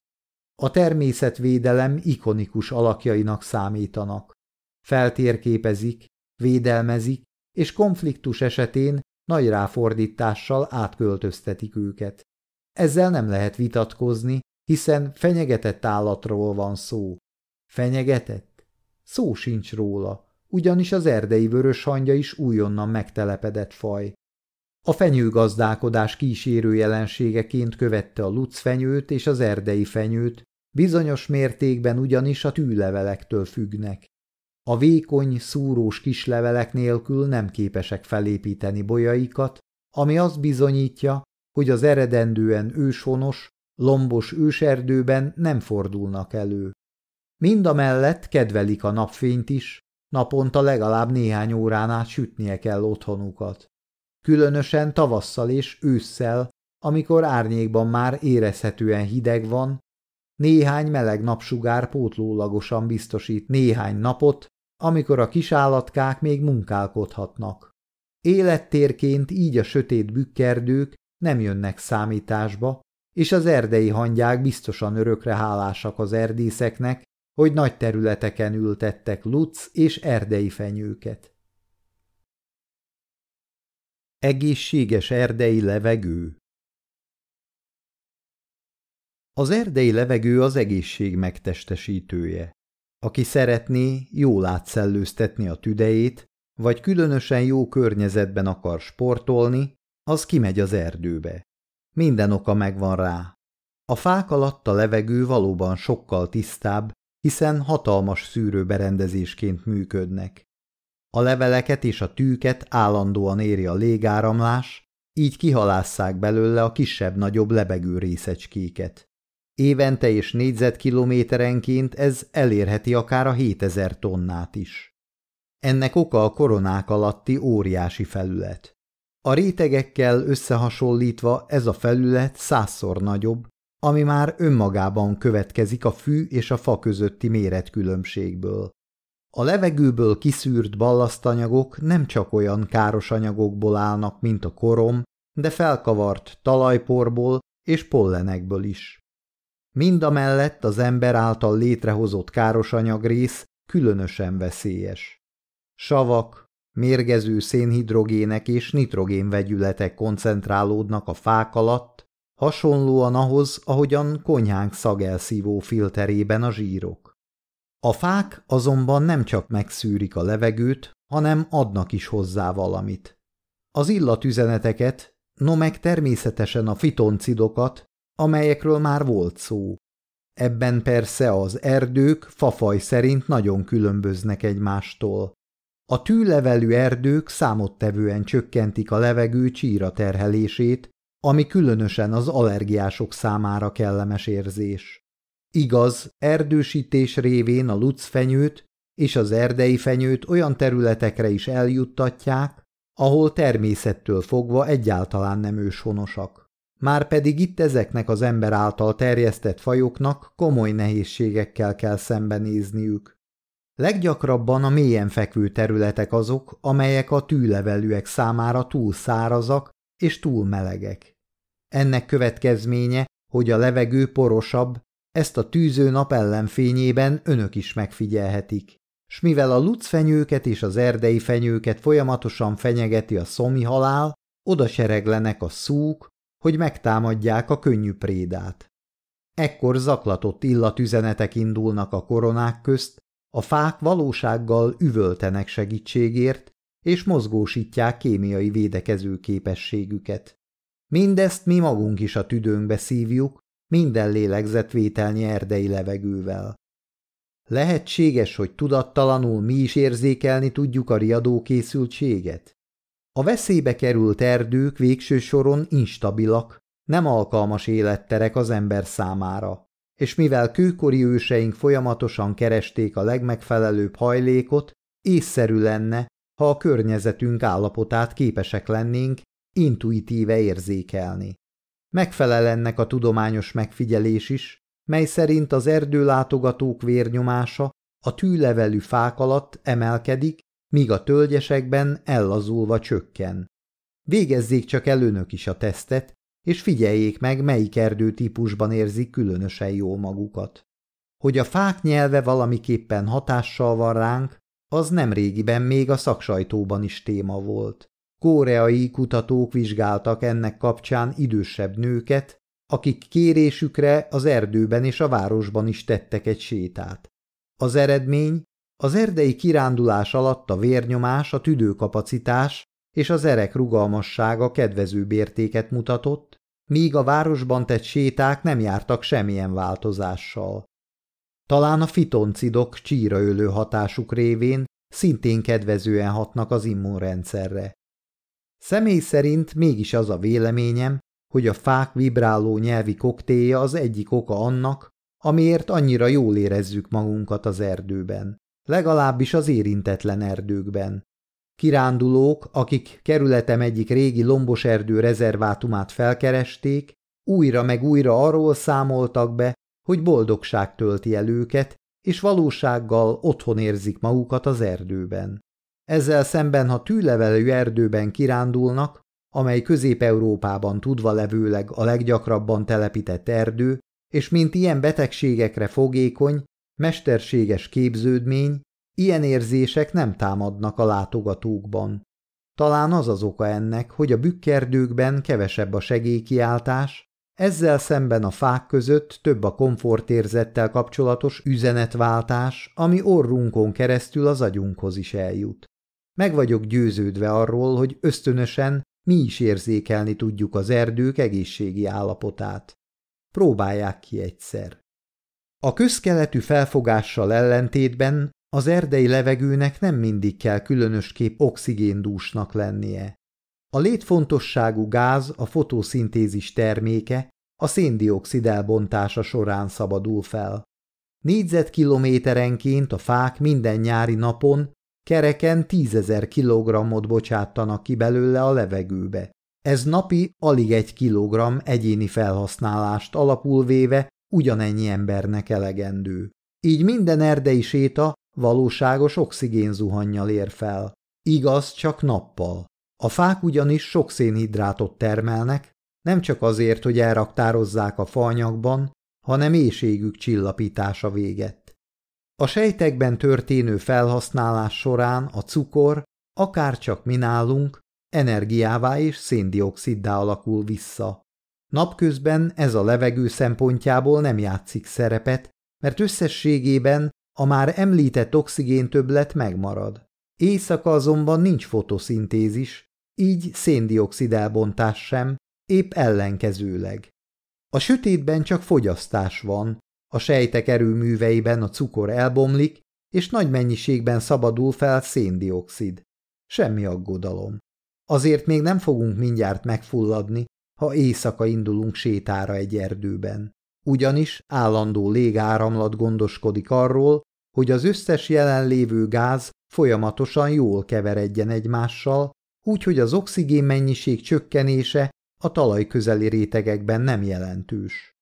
A természetvédelem ikonikus alakjainak számítanak. Feltérképezik, védelmezik, és konfliktus esetén nagy ráfordítással átköltöztetik őket. Ezzel nem lehet vitatkozni, hiszen fenyegetett állatról van szó. Fenyegetett? Szó sincs róla, ugyanis az erdei vörös hangya is újonnan megtelepedett faj. A fenyőgazdálkodás kísérő jelenségeként követte a lucfenyőt és az erdei fenyőt, bizonyos mértékben ugyanis a tűlevelektől függnek. A vékony, szúrós kislevelek nélkül nem képesek felépíteni bolyaikat, ami azt bizonyítja, hogy az eredendően őshonos, lombos őserdőben nem fordulnak elő. Mind a mellett kedvelik a napfényt is, naponta legalább néhány órán át sütnie kell otthonukat. Különösen tavasszal és ősszel, amikor árnyékban már érezhetően hideg van, néhány meleg napsugár pótlólagosan biztosít néhány napot, amikor a kisállatkák még munkálkodhatnak. Élettérként így a sötét bükkerdők nem jönnek számításba, és az erdei hangyák biztosan örökre hálásak az erdészeknek, hogy nagy területeken ültettek luc és erdei fenyőket. Egészséges erdei levegő Az erdei levegő az egészség megtestesítője. Aki szeretné jól átszellőztetni a tüdejét, vagy különösen jó környezetben akar sportolni, az kimegy az erdőbe. Minden oka megvan rá. A fák alatt a levegő valóban sokkal tisztább, hiszen hatalmas szűrőberendezésként működnek. A leveleket és a tűket állandóan éri a légáramlás, így kihalásszák belőle a kisebb-nagyobb lebegő részecskéket. Évente és négyzetkilométerenként ez elérheti akár a 7000 tonnát is. Ennek oka a koronák alatti óriási felület. A rétegekkel összehasonlítva ez a felület százszor nagyobb, ami már önmagában következik a fű és a fa közötti méretkülönbségből. A levegőből kiszűrt ballasztanyagok nem csak olyan káros anyagokból állnak, mint a korom, de felkavart talajporból és pollenekből is. Mind a mellett az ember által létrehozott káros anyagrész különösen veszélyes. Savak, mérgező szénhidrogének és nitrogén vegyületek koncentrálódnak a fák alatt, hasonlóan ahhoz, ahogyan konyhánk szagelszívó filterében a zsírok. A fák azonban nem csak megszűrik a levegőt, hanem adnak is hozzá valamit. Az illatüzeneteket, no meg természetesen a fitoncidokat, amelyekről már volt szó. Ebben persze az erdők fafaj szerint nagyon különböznek egymástól. A tűlevelű erdők számottevően csökkentik a levegő csíra terhelését, ami különösen az allergiások számára kellemes érzés. Igaz, erdősítés révén a lucfenyőt és az erdei fenyőt olyan területekre is eljuttatják, ahol természettől fogva egyáltalán nem őshonosak. Márpedig itt ezeknek az ember által terjesztett fajoknak komoly nehézségekkel kell szembenézniük. Leggyakrabban a mélyen fekvő területek azok, amelyek a tűlevelűek számára túl szárazak és túl melegek. Ennek következménye, hogy a levegő porosabb, ezt a tűző nap ellenfényében önök is megfigyelhetik. S mivel a lucfenyőket és az erdei fenyőket folyamatosan fenyegeti a szomi halál, oda sereglenek a szúk, hogy megtámadják a könnyű prédát. Ekkor zaklatott illatüzenetek indulnak a koronák közt, a fák valósággal üvöltenek segítségért, és mozgósítják kémiai védekező képességüket. Mindezt mi magunk is a tüdőnkbe szívjuk, minden lélegzetvételnyi erdei levegővel. Lehetséges, hogy tudattalanul mi is érzékelni tudjuk a riadó készültséget? A veszélybe került erdők végső soron instabilak, nem alkalmas életterek az ember számára, és mivel kőkori őseink folyamatosan keresték a legmegfelelőbb hajlékot, észszerű lenne, ha a környezetünk állapotát képesek lennénk intuitíve érzékelni. Megfelel ennek a tudományos megfigyelés is, mely szerint az erdőlátogatók vérnyomása a tűlevelű fák alatt emelkedik, míg a tölgyesekben ellazulva csökken. Végezzék csak el önök is a tesztet, és figyeljék meg, melyik erdőtípusban érzik különösen jól magukat. Hogy a fák nyelve valamiképpen hatással van ránk, az nem régiben még a szaksajtóban is téma volt. Koreai kutatók vizsgáltak ennek kapcsán idősebb nőket, akik kérésükre az erdőben és a városban is tettek egy sétát. Az eredmény az erdei kirándulás alatt a vérnyomás, a tüdőkapacitás és az erek rugalmassága kedvező értéket mutatott, míg a városban tett séták nem jártak semmilyen változással. Talán a fitoncidok csíraölő hatásuk révén szintén kedvezően hatnak az immunrendszerre. Személy szerint mégis az a véleményem, hogy a fák vibráló nyelvi koktélja az egyik oka annak, amiért annyira jól érezzük magunkat az erdőben, legalábbis az érintetlen erdőkben. Kirándulók, akik kerületem egyik régi lombos erdő rezervátumát felkeresték, újra meg újra arról számoltak be, hogy boldogság tölti el őket, és valósággal otthon érzik magukat az erdőben. Ezzel szemben, ha tűlevelő erdőben kirándulnak, amely Közép-Európában tudva levőleg a leggyakrabban telepített erdő, és mint ilyen betegségekre fogékony, mesterséges képződmény, ilyen érzések nem támadnak a látogatókban. Talán az az oka ennek, hogy a bükkerdőkben kevesebb a segélykiáltás, ezzel szemben a fák között több a komfortérzettel kapcsolatos üzenetváltás, ami orrunkon keresztül az agyunkhoz is eljut. Meg vagyok győződve arról, hogy ösztönösen mi is érzékelni tudjuk az erdők egészségi állapotát. Próbálják ki egyszer. A közkeletű felfogással ellentétben az erdei levegőnek nem mindig kell különösképp oxigéndúsnak lennie. A létfontosságú gáz a fotoszintézis terméke, a széndiokszid elbontása során szabadul fel. Négyzetkilométerenként a fák minden nyári napon kereken tízezer kilogrammot bocsáttanak ki belőle a levegőbe. Ez napi alig egy kilogramm egyéni felhasználást alapul véve ugyanennyi embernek elegendő. Így minden erdei séta valóságos oxigénzuhannyal ér fel. Igaz, csak nappal. A fák ugyanis sok szénhidrátot termelnek, nem csak azért, hogy elraktározzák a faanyagban, hanem éjségük csillapítása véget. A sejtekben történő felhasználás során a cukor, akár csak mi nálunk, energiává és széndioksziddá alakul vissza. Napközben ez a levegő szempontjából nem játszik szerepet, mert összességében a már említett oxigén többlet megmarad. Éjszaka azonban nincs fotoszintézis, így széndiokszid elbontás sem, épp ellenkezőleg. A sötétben csak fogyasztás van, a sejtek erőműveiben a cukor elbomlik, és nagy mennyiségben szabadul fel széndiokszid. Semmi aggodalom. Azért még nem fogunk mindjárt megfulladni, ha éjszaka indulunk sétára egy erdőben. Ugyanis állandó légáramlat gondoskodik arról, hogy az összes jelenlévő gáz folyamatosan jól keveredjen egymással, úgyhogy az oxigén mennyiség csökkenése a talaj közeli rétegekben nem jelentős.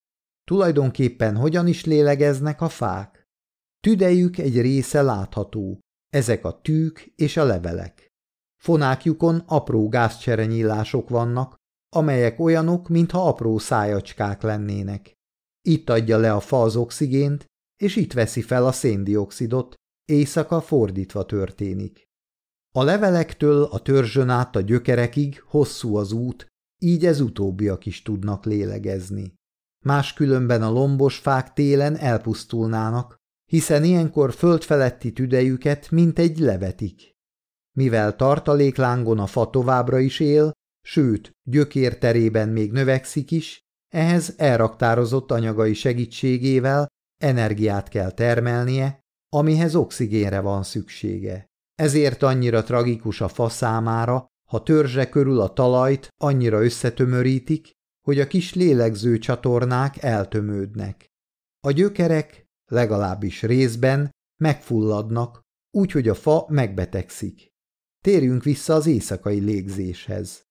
Tulajdonképpen hogyan is lélegeznek a fák? Tüdejük egy része látható, ezek a tűk és a levelek. Fonákjukon apró gázcserenyílások vannak, amelyek olyanok, mintha apró szájacskák lennének. Itt adja le a fa az oxigént, és itt veszi fel a széndiokszidot, éjszaka fordítva történik. A levelektől a törzsön át a gyökerekig hosszú az út, így ez utóbbiak is tudnak lélegezni. Máskülönben a lombos fák télen elpusztulnának, hiszen ilyenkor földfeletti tüdejüket mint egy levetik. Mivel tartaléklángon a fa továbbra is él, sőt, gyökérterében még növekszik is, ehhez elraktározott anyagai segítségével energiát kell termelnie, amihez oxigénre van szüksége. Ezért annyira tragikus a fa számára, ha törzse körül a talajt annyira összetömörítik, hogy a kis lélegző csatornák eltömődnek. A gyökerek, legalábbis részben, megfulladnak, úgyhogy a fa megbetegszik. Térjünk vissza az éjszakai légzéshez.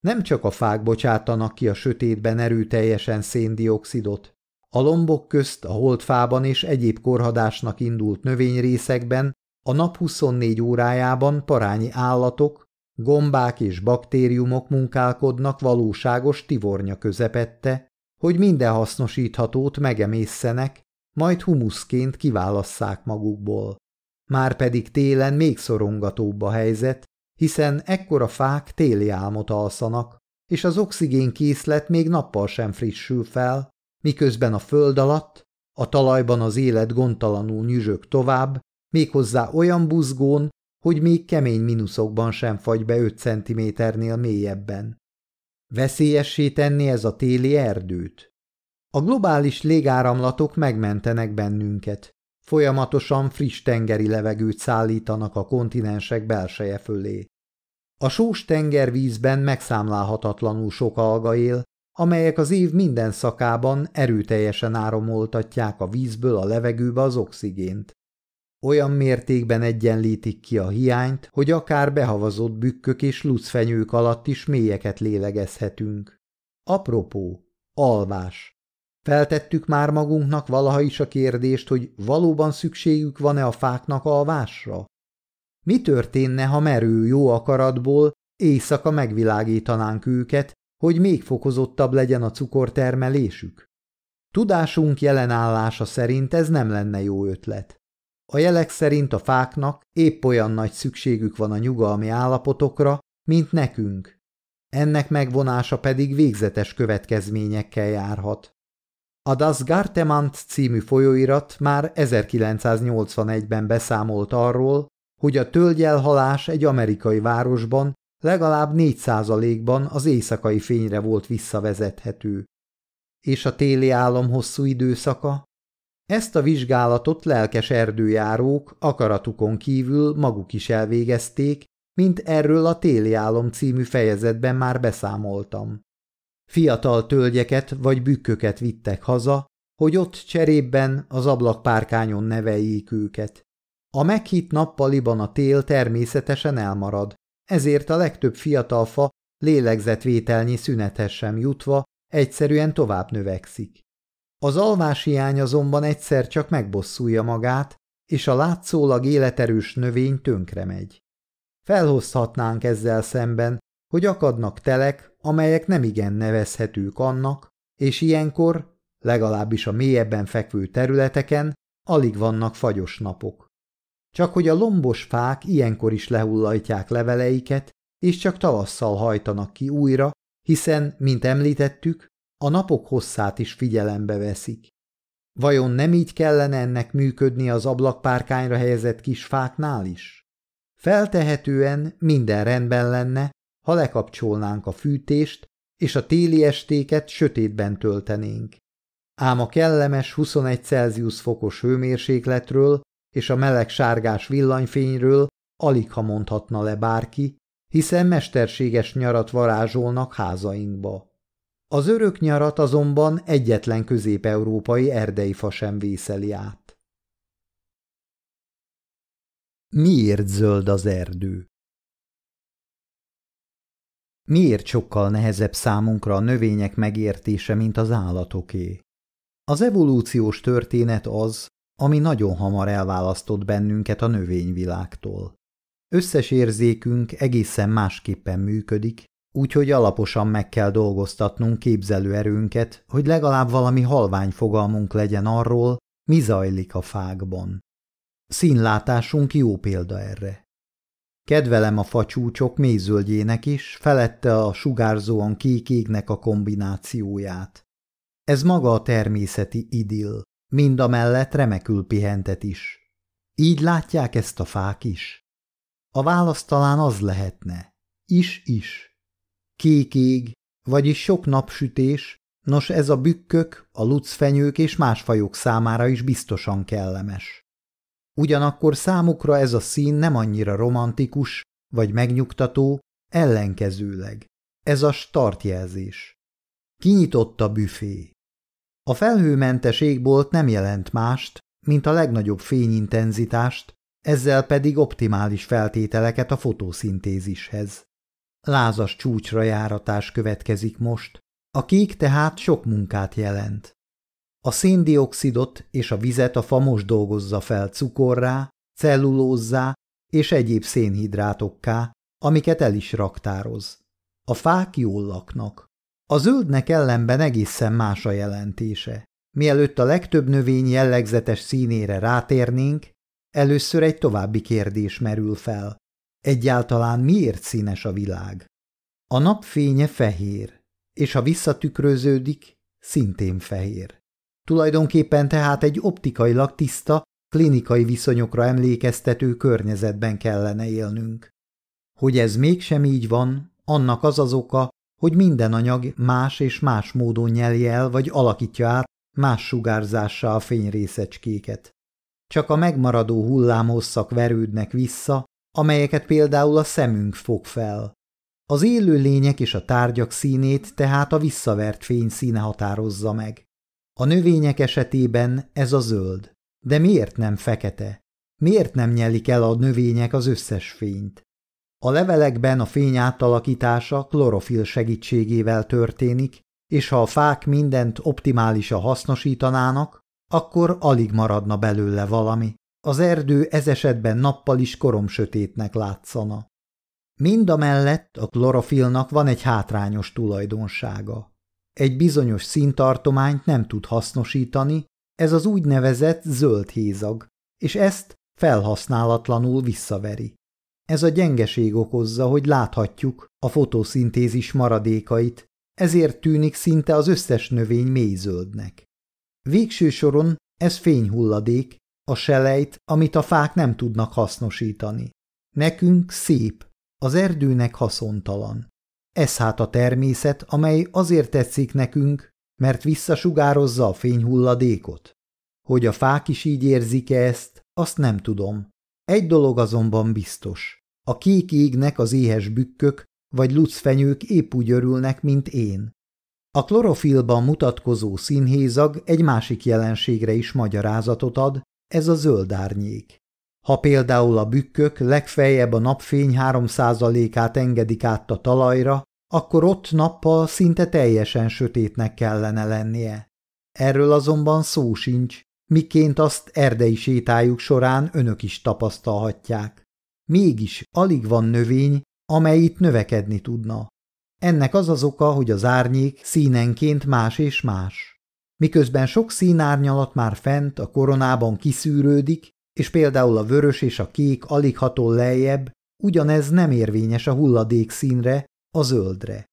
Nem csak a fák bocsátanak ki a sötétben erőteljesen széndiokszidot. A lombok közt a holdfában és egyéb korhadásnak indult növényrészekben a nap 24 órájában parányi állatok, gombák és baktériumok munkálkodnak valóságos tivornya közepette, hogy minden hasznosíthatót megemészszenek, majd humuszként kiválasszák magukból. Márpedig télen még szorongatóbb a helyzet, hiszen ekkora fák téli álmot alszanak, és az oxigén készlet még nappal sem frissül fel, miközben a föld alatt, a talajban az élet gondtalanul nyüzsög tovább, méghozzá olyan buzgón, hogy még kemény mínuszokban sem fagy be 5 centiméternél mélyebben. Veszélyessé tenni ez a téli erdőt? A globális légáramlatok megmentenek bennünket. Folyamatosan friss tengeri levegőt szállítanak a kontinensek belseje fölé. A sós tengervízben megszámlálhatatlanul sok alga él, amelyek az év minden szakában erőteljesen áramoltatják a vízből a levegőbe az oxigént. Olyan mértékben egyenlítik ki a hiányt, hogy akár behavazott bükkök és lucfenyők alatt is mélyeket lélegezhetünk. Apropó, alvás. Feltettük már magunknak valaha is a kérdést, hogy valóban szükségük van-e a fáknak alvásra? Mi történne, ha merő jó akaratból éjszaka megvilágítanánk őket, hogy még fokozottabb legyen a cukortermelésük? Tudásunk jelenállása szerint ez nem lenne jó ötlet. A jelek szerint a fáknak épp olyan nagy szükségük van a nyugalmi állapotokra, mint nekünk. Ennek megvonása pedig végzetes következményekkel járhat. A Das Gartemant című folyóirat már 1981-ben beszámolt arról, hogy a tölgyelhalás egy amerikai városban legalább 4%-ban az éjszakai fényre volt visszavezethető. És a téli álom hosszú időszaka? Ezt a vizsgálatot lelkes erdőjárók akaratukon kívül maguk is elvégezték, mint erről a téli álom című fejezetben már beszámoltam. Fiatal tölgyeket vagy bükköket vittek haza, hogy ott cserében az ablakpárkányon neveljék őket. A meghitt nappaliban a tél természetesen elmarad, ezért a legtöbb fiatal fa lélegzetvételnyi szünethez sem jutva egyszerűen tovább növekszik. Az alváshiány azonban egyszer csak megbosszulja magát, és a látszólag életerős növény tönkre megy. Felhozhatnánk ezzel szemben, hogy akadnak telek, amelyek nem igen nevezhetők annak, és ilyenkor, legalábbis a mélyebben fekvő területeken, alig vannak fagyos napok. Csak hogy a lombos fák ilyenkor is lehullajtják leveleiket, és csak tavasszal hajtanak ki újra, hiszen, mint említettük, a napok hosszát is figyelembe veszik. Vajon nem így kellene ennek működni az ablakpárkányra helyezett kis fáknál is? Feltehetően minden rendben lenne, ha lekapcsolnánk a fűtést, és a téli estéket sötétben töltenénk. Ám a kellemes 21 Celsius fokos hőmérsékletről és a meleg sárgás villanyfényről alig ha mondhatna le bárki, hiszen mesterséges nyarat varázsolnak házainkba. Az örök nyarat azonban egyetlen közép-európai erdei fa sem vészeli át. Miért zöld az erdő? Miért sokkal nehezebb számunkra a növények megértése, mint az állatoké? Az evolúciós történet az, ami nagyon hamar elválasztott bennünket a növényvilágtól. Összes érzékünk egészen másképpen működik, úgyhogy alaposan meg kell dolgoztatnunk képzelőerőnket, hogy legalább valami halvány fogalmunk legyen arról, mi zajlik a fákban. Színlátásunk jó példa erre. Kedvelem a facsúcsok mézöldjének is, felette a sugárzóan kék a kombinációját. Ez maga a természeti idill, mind a mellett remekül pihentet is. Így látják ezt a fák is? A válasz talán az lehetne. Is-is. Kék ég, vagyis sok napsütés, nos ez a bükkök, a lucfenyők és más fajok számára is biztosan kellemes. Ugyanakkor számukra ez a szín nem annyira romantikus vagy megnyugtató, ellenkezőleg. Ez a startjelzés. Kinyitott a büfé. A felhőmentes égbolt nem jelent mást, mint a legnagyobb fényintenzitást, ezzel pedig optimális feltételeket a fotoszintézishez. Lázas csúcsra járatás következik most, a kék tehát sok munkát jelent. A széndiokszidot és a vizet a fa most dolgozza fel cukorrá, cellulózzá és egyéb szénhidrátokká, amiket el is raktároz. A fák jól laknak. A zöldnek ellenben egészen más a jelentése. Mielőtt a legtöbb növény jellegzetes színére rátérnénk, először egy további kérdés merül fel. Egyáltalán miért színes a világ? A napfénye fehér, és ha visszatükröződik, szintén fehér. Tulajdonképpen tehát egy optikailag tiszta, klinikai viszonyokra emlékeztető környezetben kellene élnünk. Hogy ez mégsem így van, annak az az oka, hogy minden anyag más és más módon nyelje el vagy alakítja át más sugárzással a fényrészecskéket. Csak a megmaradó hullámhosszak verődnek vissza, amelyeket például a szemünk fog fel. Az élő lények és a tárgyak színét tehát a visszavert fény színe határozza meg. A növények esetében ez a zöld. De miért nem fekete? Miért nem nyelik el a növények az összes fényt? A levelekben a fény átalakítása klorofil segítségével történik, és ha a fák mindent optimálisan hasznosítanának, akkor alig maradna belőle valami. Az erdő ez esetben nappal is koromsötétnek látszana. Mind a mellett a klorofilnak van egy hátrányos tulajdonsága. Egy bizonyos színtartományt nem tud hasznosítani, ez az úgynevezett zöld hézag, és ezt felhasználatlanul visszaveri. Ez a gyengeség okozza, hogy láthatjuk a fotoszintézis maradékait, ezért tűnik szinte az összes növény mélyzöldnek. Végső soron ez fényhulladék, a selejt, amit a fák nem tudnak hasznosítani. Nekünk szép, az erdőnek haszontalan. Ez hát a természet, amely azért tetszik nekünk, mert visszasugározza a fényhulladékot. Hogy a fák is így érzik-e ezt, azt nem tudom. Egy dolog azonban biztos. A kék égnek az éhes bükkök vagy lucfenyők épp úgy örülnek, mint én. A klorofilban mutatkozó színhézag egy másik jelenségre is magyarázatot ad, ez a zöld árnyék. Ha például a bükkök legfeljebb a napfény 3%-át engedik át a talajra, akkor ott nappal szinte teljesen sötétnek kellene lennie. Erről azonban szó sincs, miként azt erdei sétájuk során önök is tapasztalhatják. Mégis alig van növény, amely itt növekedni tudna. Ennek az az oka, hogy az árnyék színenként más és más. Miközben sok színárnyalat már fent a koronában kiszűrődik, és például a vörös és a kék alig hatol lejjebb, ugyanez nem érvényes a hulladék színre, a zöldre.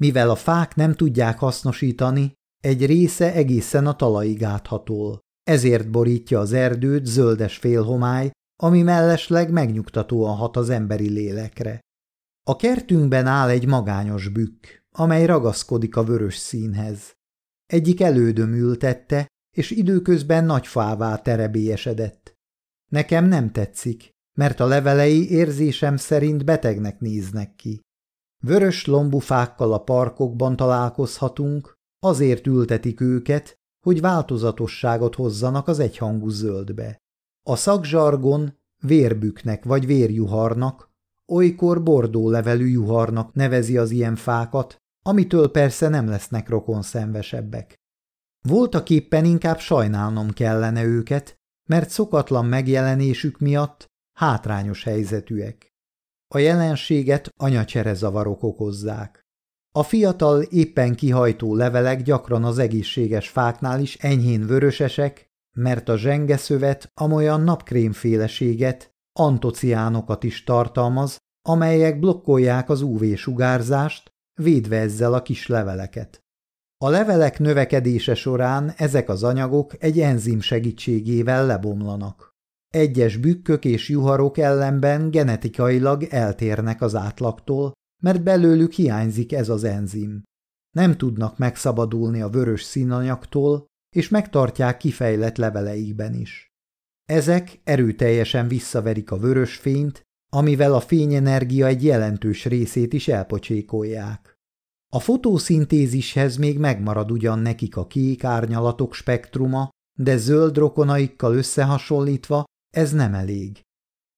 Mivel a fák nem tudják hasznosítani, egy része egészen a talajig áthatol. Ezért borítja az erdőt zöldes félhomály, ami mellesleg megnyugtatóan hat az emberi lélekre. A kertünkben áll egy magányos bükk, amely ragaszkodik a vörös színhez. Egyik elődöm ültette, és időközben nagy fává terebélyesedett. Nekem nem tetszik, mert a levelei érzésem szerint betegnek néznek ki. Vörös lombufákkal a parkokban találkozhatunk, azért ültetik őket, hogy változatosságot hozzanak az egyhangú zöldbe. A szakzsargon vérbüknek vagy vérjuharnak, olykor bordó levelű juharnak nevezi az ilyen fákat, amitől persze nem lesznek rokon szenvesebbek. Voltak éppen inkább sajnálnom kellene őket, mert szokatlan megjelenésük miatt hátrányos helyzetűek. A jelenséget zavarok okozzák. A fiatal, éppen kihajtó levelek gyakran az egészséges fáknál is enyhén vörösesek, mert a zsengeszövet amolyan napkrémféleséget, antociánokat is tartalmaz, amelyek blokkolják az UV-sugárzást, védve ezzel a kis leveleket. A levelek növekedése során ezek az anyagok egy enzim segítségével lebomlanak. Egyes bükkök és juharok ellenben genetikailag eltérnek az átlagtól, mert belőlük hiányzik ez az enzim. Nem tudnak megszabadulni a vörös színanyagtól, és megtartják kifejlett leveleikben is. Ezek erőteljesen visszaverik a vörös fényt, amivel a fényenergia egy jelentős részét is elpocsékolják. A fotoszintézishez még megmarad ugyan nekik a kék árnyalatok spektruma, de zöld rokonaikkal összehasonlítva ez nem elég.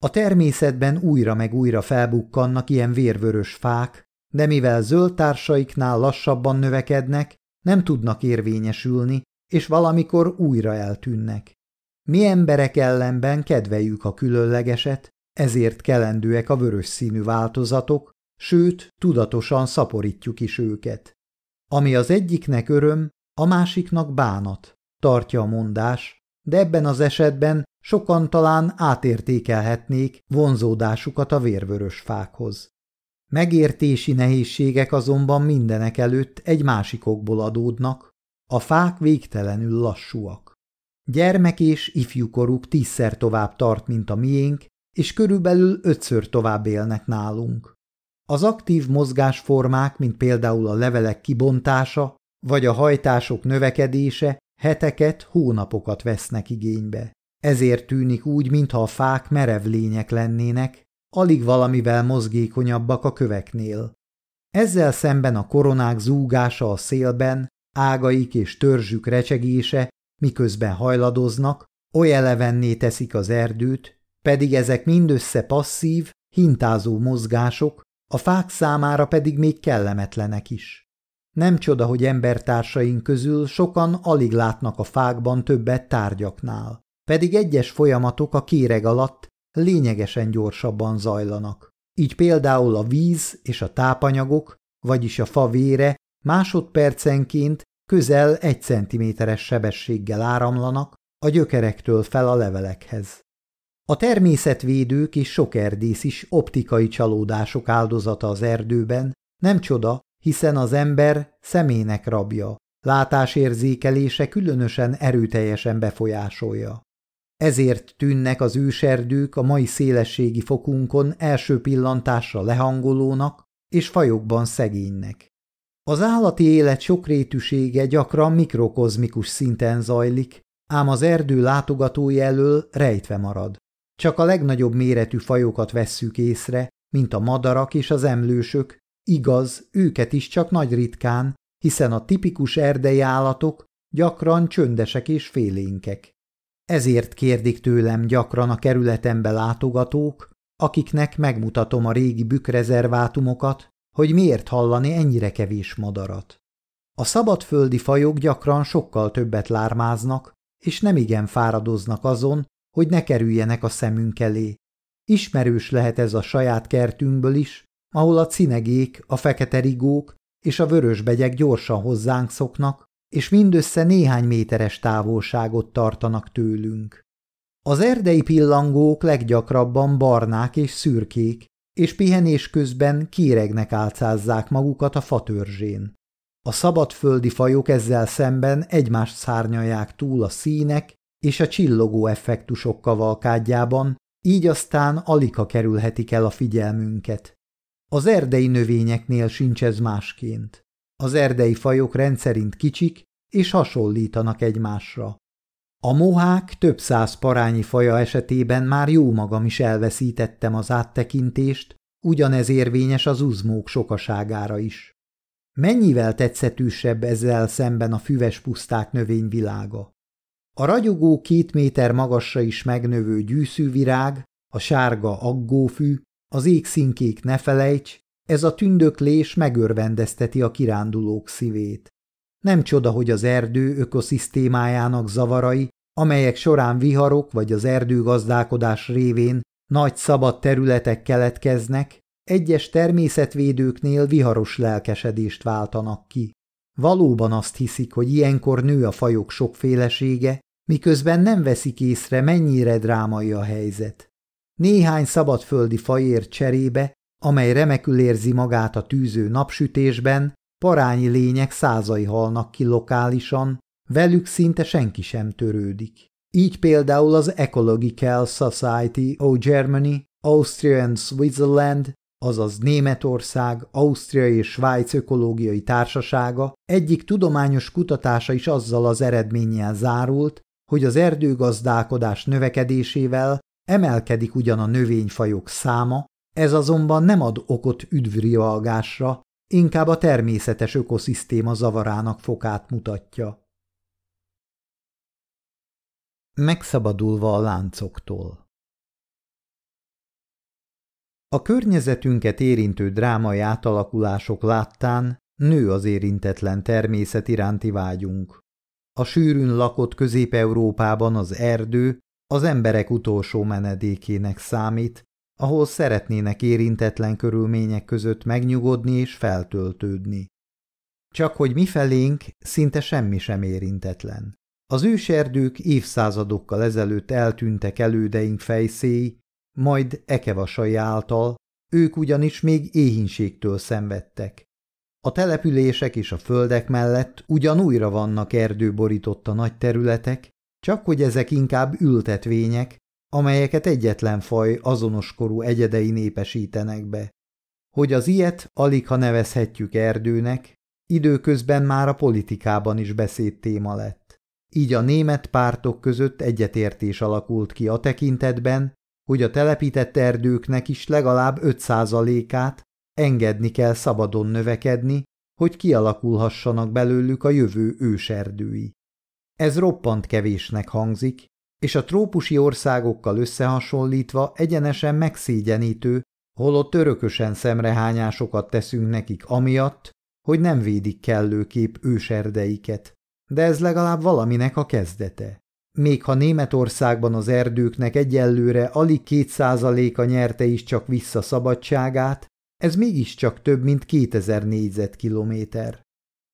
A természetben újra meg újra felbukkannak ilyen vérvörös fák, de mivel zöld társaiknál lassabban növekednek, nem tudnak érvényesülni, és valamikor újra eltűnnek. Mi emberek ellenben kedveljük a különlegeset, ezért kelendőek a vörös színű változatok, sőt, tudatosan szaporítjuk is őket. Ami az egyiknek öröm, a másiknak bánat, tartja a mondás, de ebben az esetben sokan talán átértékelhetnék vonzódásukat a vérvörös fákhoz. Megértési nehézségek azonban mindenek előtt egy másikokból adódnak, a fák végtelenül lassúak. Gyermek és ifjúkoruk tízszer tovább tart, mint a miénk, és körülbelül ötször tovább élnek nálunk. Az aktív mozgásformák, mint például a levelek kibontása, vagy a hajtások növekedése heteket, hónapokat vesznek igénybe. Ezért tűnik úgy, mintha a fák merev lények lennének, alig valamivel mozgékonyabbak a köveknél. Ezzel szemben a koronák zúgása a szélben, ágaik és törzsük recsegése, miközben hajladoznak, oly elevenné teszik az erdőt, pedig ezek mindössze passzív, hintázó mozgások, a fák számára pedig még kellemetlenek is. Nem csoda, hogy embertársaink közül sokan alig látnak a fákban többet tárgyaknál, pedig egyes folyamatok a kéreg alatt lényegesen gyorsabban zajlanak. Így például a víz és a tápanyagok, vagyis a fa vére másodpercenként közel egy centiméteres sebességgel áramlanak a gyökerektől fel a levelekhez. A természetvédők és sok erdész is optikai csalódások áldozata az erdőben, nem csoda, hiszen az ember szemének rabja, látásérzékelése különösen erőteljesen befolyásolja. Ezért tűnnek az őserdők a mai szélességi fokunkon első pillantásra lehangolónak és fajokban szegénynek. Az állati élet sokrétűsége gyakran mikrokozmikus szinten zajlik, ám az erdő látogatói elől rejtve marad. Csak a legnagyobb méretű fajokat vesszük észre, mint a madarak és az emlősök, igaz, őket is csak nagy ritkán, hiszen a tipikus erdei állatok gyakran csöndesek és félénkek. Ezért kérdik tőlem gyakran a kerületembe látogatók, akiknek megmutatom a régi bükkrezervátumokat, hogy miért hallani ennyire kevés madarat. A szabadföldi fajok gyakran sokkal többet lármáznak, és nemigen fáradoznak azon, hogy ne kerüljenek a szemünk elé. Ismerős lehet ez a saját kertünkből is, ahol a cinegék, a fekete rigók és a vörösbegyek gyorsan hozzánk szoknak, és mindössze néhány méteres távolságot tartanak tőlünk. Az erdei pillangók leggyakrabban barnák és szürkék, és pihenés közben kéregnek álcázzák magukat a fatörzsén. A szabadföldi fajok ezzel szemben egymást szárnyalják túl a színek és a csillogó effektusok kavalkádjában, így aztán alika kerülhetik el a figyelmünket. Az erdei növényeknél sincs ez másként. Az erdei fajok rendszerint kicsik és hasonlítanak egymásra. A mohák több száz parányi faja esetében már jó magam is elveszítettem az áttekintést, ugyanez érvényes az uzmók sokaságára is. Mennyivel tetszetűsebb ezzel szemben a füves puszták növényvilága? A ragyogó két méter magasra is megnövő gyűszűvirág, a sárga aggófű, az égszínkék ne felejts, ez a tündöklés megörvendezteti a kirándulók szívét. Nem csoda, hogy az erdő ökoszisztémájának zavarai amelyek során viharok vagy az erdőgazdálkodás révén nagy szabad területek keletkeznek, egyes természetvédőknél viharos lelkesedést váltanak ki. Valóban azt hiszik, hogy ilyenkor nő a fajok sokfélesége, miközben nem veszik észre, mennyire drámai a helyzet. Néhány szabadföldi fajért cserébe, amely remekül érzi magát a tűző napsütésben, parányi lények százai halnak ki lokálisan, velük szinte senki sem törődik. Így például az Ecological Society of Germany, Austria and Switzerland, azaz Németország, Ausztria és Svájc ökológiai társasága egyik tudományos kutatása is azzal az eredménnyel zárult, hogy az erdőgazdálkodás növekedésével emelkedik ugyan a növényfajok száma, ez azonban nem ad okot üdvrivalgásra, inkább a természetes ökoszisztéma zavarának fokát mutatja. Megszabadulva a láncoktól A környezetünket érintő drámai átalakulások láttán nő az érintetlen természet iránti vágyunk. A sűrűn lakott Közép-Európában az erdő az emberek utolsó menedékének számít, ahol szeretnének érintetlen körülmények között megnyugodni és feltöltődni. Csak hogy mifelénk szinte semmi sem érintetlen. Az őserdők évszázadokkal ezelőtt eltűntek elődeink fejszéi, majd ekevasai által, ők ugyanis még éhínségtől szenvedtek. A települések és a földek mellett ugyan újra vannak erdőborította nagy területek, csak hogy ezek inkább ültetvények, amelyeket egyetlen faj azonoskorú egyedei népesítenek be. Hogy az ilyet alig ha nevezhetjük erdőnek, időközben már a politikában is téma lett. Így a német pártok között egyetértés alakult ki a tekintetben, hogy a telepített erdőknek is legalább 5%-át engedni kell szabadon növekedni, hogy kialakulhassanak belőlük a jövő őserdői. Ez roppant kevésnek hangzik, és a trópusi országokkal összehasonlítva egyenesen megszégyenítő, holott örökösen szemrehányásokat teszünk nekik amiatt, hogy nem védik kellőképp őserdeiket. De ez legalább valaminek a kezdete. Még ha Németországban az erdőknek egyelőre alig két százaléka nyerte is csak vissza szabadságát, ez mégiscsak több, mint 2000 négyzetkilométer.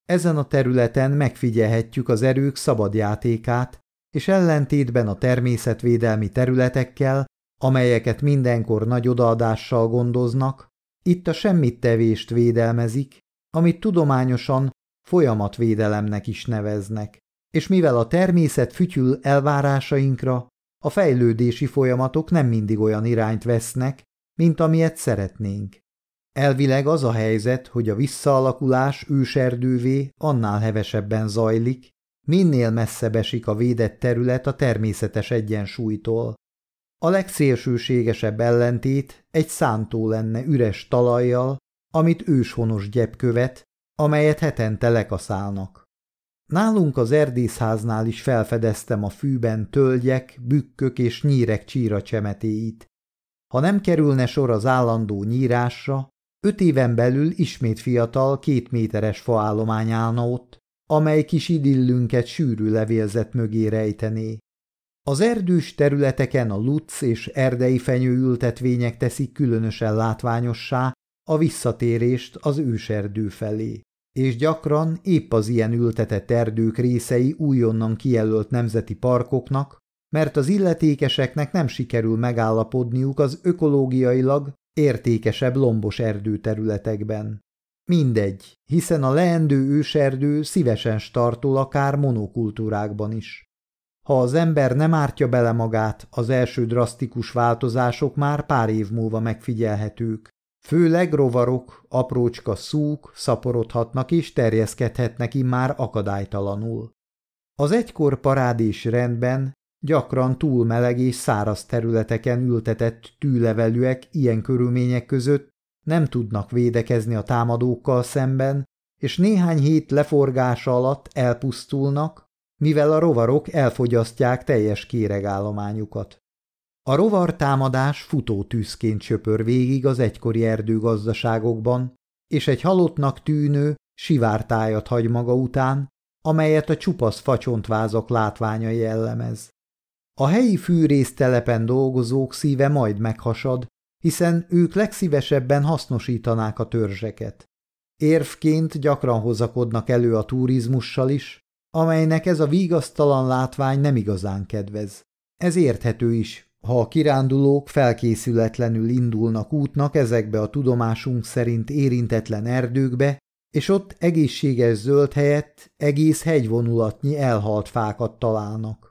Ezen a területen megfigyelhetjük az erők szabad játékát, és ellentétben a természetvédelmi területekkel, amelyeket mindenkor nagy odaadással gondoznak, itt a semmit tevést védelmezik, amit tudományosan folyamatvédelemnek is neveznek, és mivel a természet fütyül elvárásainkra, a fejlődési folyamatok nem mindig olyan irányt vesznek, mint amilyet szeretnénk. Elvileg az a helyzet, hogy a visszaalakulás őserdővé annál hevesebben zajlik, minél messzebb esik a védett terület a természetes egyensúlytól. A legszélsőségesebb ellentét egy szántó lenne üres talajjal, amit őshonos gyep követ, amelyet hetente lekaszálnak. Nálunk az erdészháznál is felfedeztem a fűben tölgyek, bükkök és nyírek csíra csemetéit. Ha nem kerülne sor az állandó nyírásra, öt éven belül ismét fiatal, két méteres faállomány állna ott, amely kis idillünket sűrű levélzet mögé rejtené. Az erdős területeken a luc és erdei fenyőültetvények teszik különösen látványossá a visszatérést az őserdő felé, és gyakran épp az ilyen ültetett erdők részei újonnan kijelölt nemzeti parkoknak, mert az illetékeseknek nem sikerül megállapodniuk az ökológiailag értékesebb lombos erdőterületekben. Mindegy, hiszen a leendő őserdő szívesen startol akár monokultúrákban is. Ha az ember nem ártja bele magát, az első drasztikus változások már pár év múlva megfigyelhetők. Főleg rovarok, aprócska szúk szaporodhatnak és terjeszkedhetnek immár akadálytalanul. Az egykor parádés rendben gyakran túl meleg és száraz területeken ültetett tűlevelűek ilyen körülmények között nem tudnak védekezni a támadókkal szemben, és néhány hét leforgása alatt elpusztulnak, mivel a rovarok elfogyasztják teljes kéregállományukat. A rovar támadás futótűzként söpör végig az egykori erdőgazdaságokban, és egy halottnak tűnő, sivártájat hagy maga után, amelyet a csupasz facsontvázak látványa jellemez. A helyi fűrésztelepen dolgozók szíve majd meghasad, hiszen ők legszívesebben hasznosítanák a törzseket. Érvként gyakran hozakodnak elő a turizmussal is, amelynek ez a vígasztalan látvány nem igazán kedvez. Ez érthető is, ha a kirándulók felkészületlenül indulnak útnak ezekbe a tudomásunk szerint érintetlen erdőkbe, és ott egészséges zöld helyett egész hegyvonulatnyi elhalt fákat találnak.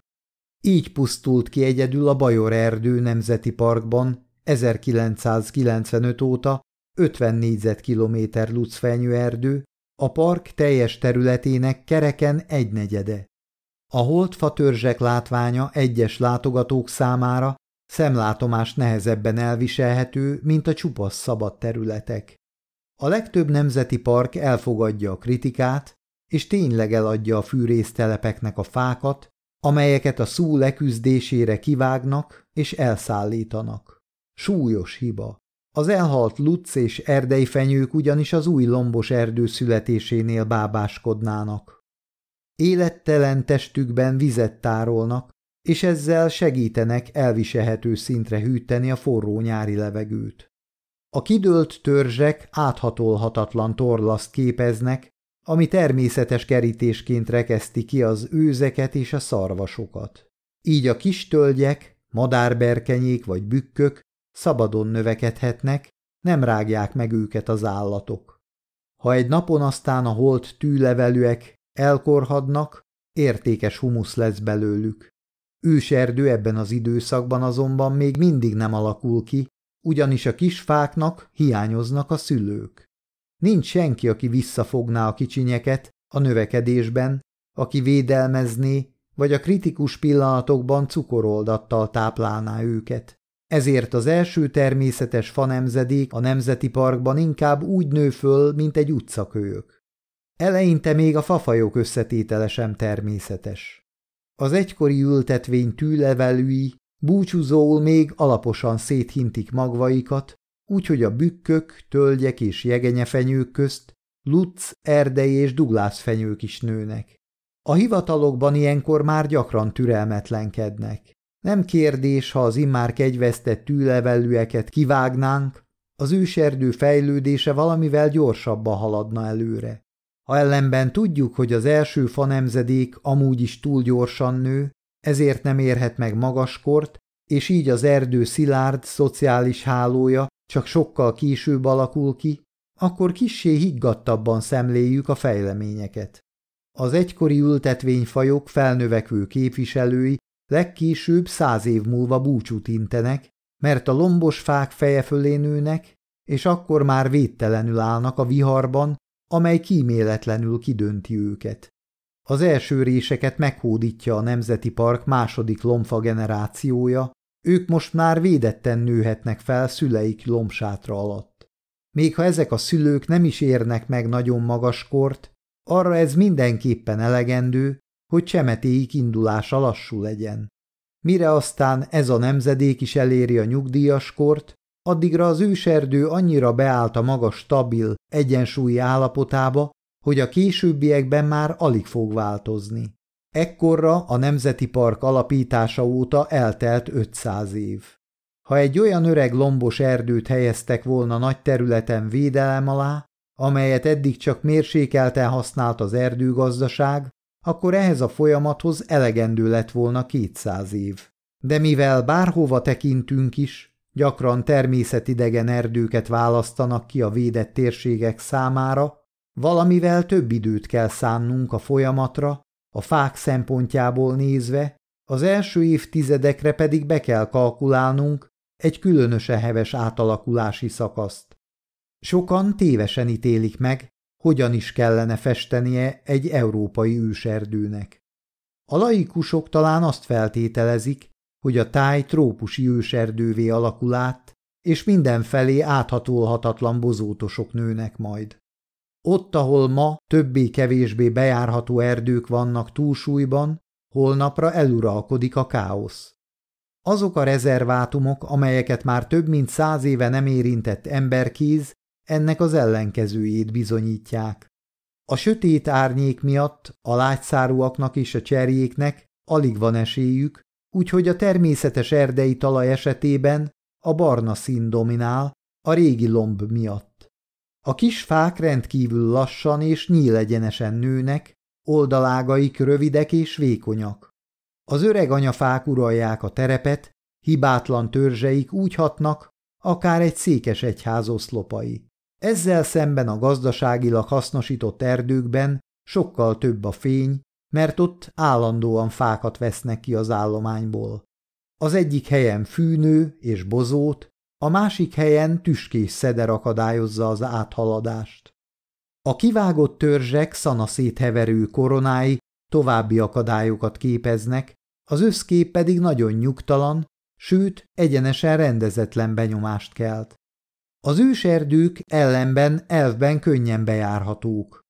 Így pusztult ki egyedül a Bajor erdő nemzeti parkban 1995 óta 50 négyzetkilométer lucfenyő erdő, a park teljes területének kereken egynegyede. A holdfa törzsek látványa egyes látogatók számára szemlátomás nehezebben elviselhető, mint a csupasz szabad területek. A legtöbb nemzeti park elfogadja a kritikát, és tényleg eladja a fűrésztelepeknek a fákat, amelyeket a szú leküzdésére kivágnak és elszállítanak. Súlyos hiba. Az elhalt luc és erdei fenyők ugyanis az új lombos erdő születésénél bábáskodnának. Élettelen testükben vizet tárolnak, és ezzel segítenek elviselhető szintre hűteni a forró nyári levegőt. A kidőlt törzsek áthatolhatatlan torlaszt képeznek, ami természetes kerítésként rekeszti ki az őzeket és a szarvasokat. Így a kis tölgyek, madárberkenyék vagy bükkök szabadon növekedhetnek, nem rágják meg őket az állatok. Ha egy napon aztán a holt tűlevelőek elkorhadnak, értékes humusz lesz belőlük. Őserdő ebben az időszakban azonban még mindig nem alakul ki, ugyanis a kis fáknak hiányoznak a szülők. Nincs senki, aki visszafogná a kicsinyeket a növekedésben, aki védelmezné, vagy a kritikus pillanatokban cukoroldattal táplálná őket. Ezért az első természetes fanemzedék a nemzeti parkban inkább úgy nő föl, mint egy utcakölyök. Eleinte még a fafajok összetétele sem természetes. Az egykori ültetvény tűlevelői búcsúzóul még alaposan széthintik magvaikat, úgyhogy a bükkök, tölgyek és jegenyefenyők közt luc, erdei és duglászfenyők is nőnek. A hivatalokban ilyenkor már gyakran türelmetlenkednek. Nem kérdés, ha az immár kegyvesztett tűlevelőeket kivágnánk, az őserdő fejlődése valamivel gyorsabban haladna előre. Ha ellenben tudjuk, hogy az első fa nemzedék amúgy is túl gyorsan nő, ezért nem érhet meg magaskort, és így az erdő szilárd, szociális hálója csak sokkal később alakul ki, akkor kissé higgadtabban szemléljük a fejleményeket. Az egykori ültetvényfajok felnövekvő képviselői legkésőbb száz év múlva búcsút intenek, mert a lombos fák feje fölé nőnek, és akkor már védtelenül állnak a viharban, amely kíméletlenül kidönti őket. Az első réseket meghódítja a Nemzeti Park második lomfa generációja, ők most már védetten nőhetnek fel szüleik lombsátra alatt. Még ha ezek a szülők nem is érnek meg nagyon magas kort, arra ez mindenképpen elegendő, hogy csemetéik indulása lassú legyen. Mire aztán ez a nemzedék is eléri a nyugdíjas kort, addigra az őserdő annyira beállt a magas stabil, egyensúlyi állapotába, hogy a későbbiekben már alig fog változni. Ekkorra a Nemzeti Park alapítása óta eltelt 500 év. Ha egy olyan öreg lombos erdőt helyeztek volna nagy területen védelem alá, amelyet eddig csak mérsékelten használt az erdőgazdaság, akkor ehhez a folyamathoz elegendő lett volna 200 év. De mivel bárhova tekintünk is, gyakran természetidegen erdőket választanak ki a védett térségek számára, valamivel több időt kell szánnunk a folyamatra, a fák szempontjából nézve, az első évtizedekre pedig be kell kalkulálnunk egy különösen heves átalakulási szakaszt. Sokan tévesen ítélik meg, hogyan is kellene festenie egy európai őserdőnek. A laikusok talán azt feltételezik, hogy a táj trópusi őserdővé alakul át, és mindenfelé áthatolhatatlan bozótosok nőnek majd. Ott, ahol ma többé-kevésbé bejárható erdők vannak túlsúlyban, holnapra eluralkodik a káosz. Azok a rezervátumok, amelyeket már több mint száz éve nem érintett emberkéz, ennek az ellenkezőjét bizonyítják. A sötét árnyék miatt a lágyszárúaknak és a cserjéknek alig van esélyük, úgyhogy a természetes erdei talaj esetében a barna szín dominál a régi lomb miatt. A kis fák rendkívül lassan és nyílegyenesen nőnek, oldalágaik rövidek és vékonyak. Az öreg anyafák uralják a terepet, hibátlan törzseik úgy hatnak, akár egy székes egyház oszlopai. Ezzel szemben a gazdaságilag hasznosított erdőkben sokkal több a fény, mert ott állandóan fákat vesznek ki az állományból. Az egyik helyen fűnő és bozót, a másik helyen tüskés szeder akadályozza az áthaladást. A kivágott törzsek szanaszét heverő koronái további akadályokat képeznek, az összkép pedig nagyon nyugtalan, sőt, egyenesen rendezetlen benyomást kelt. Az őserdők ellenben elvben könnyen bejárhatók.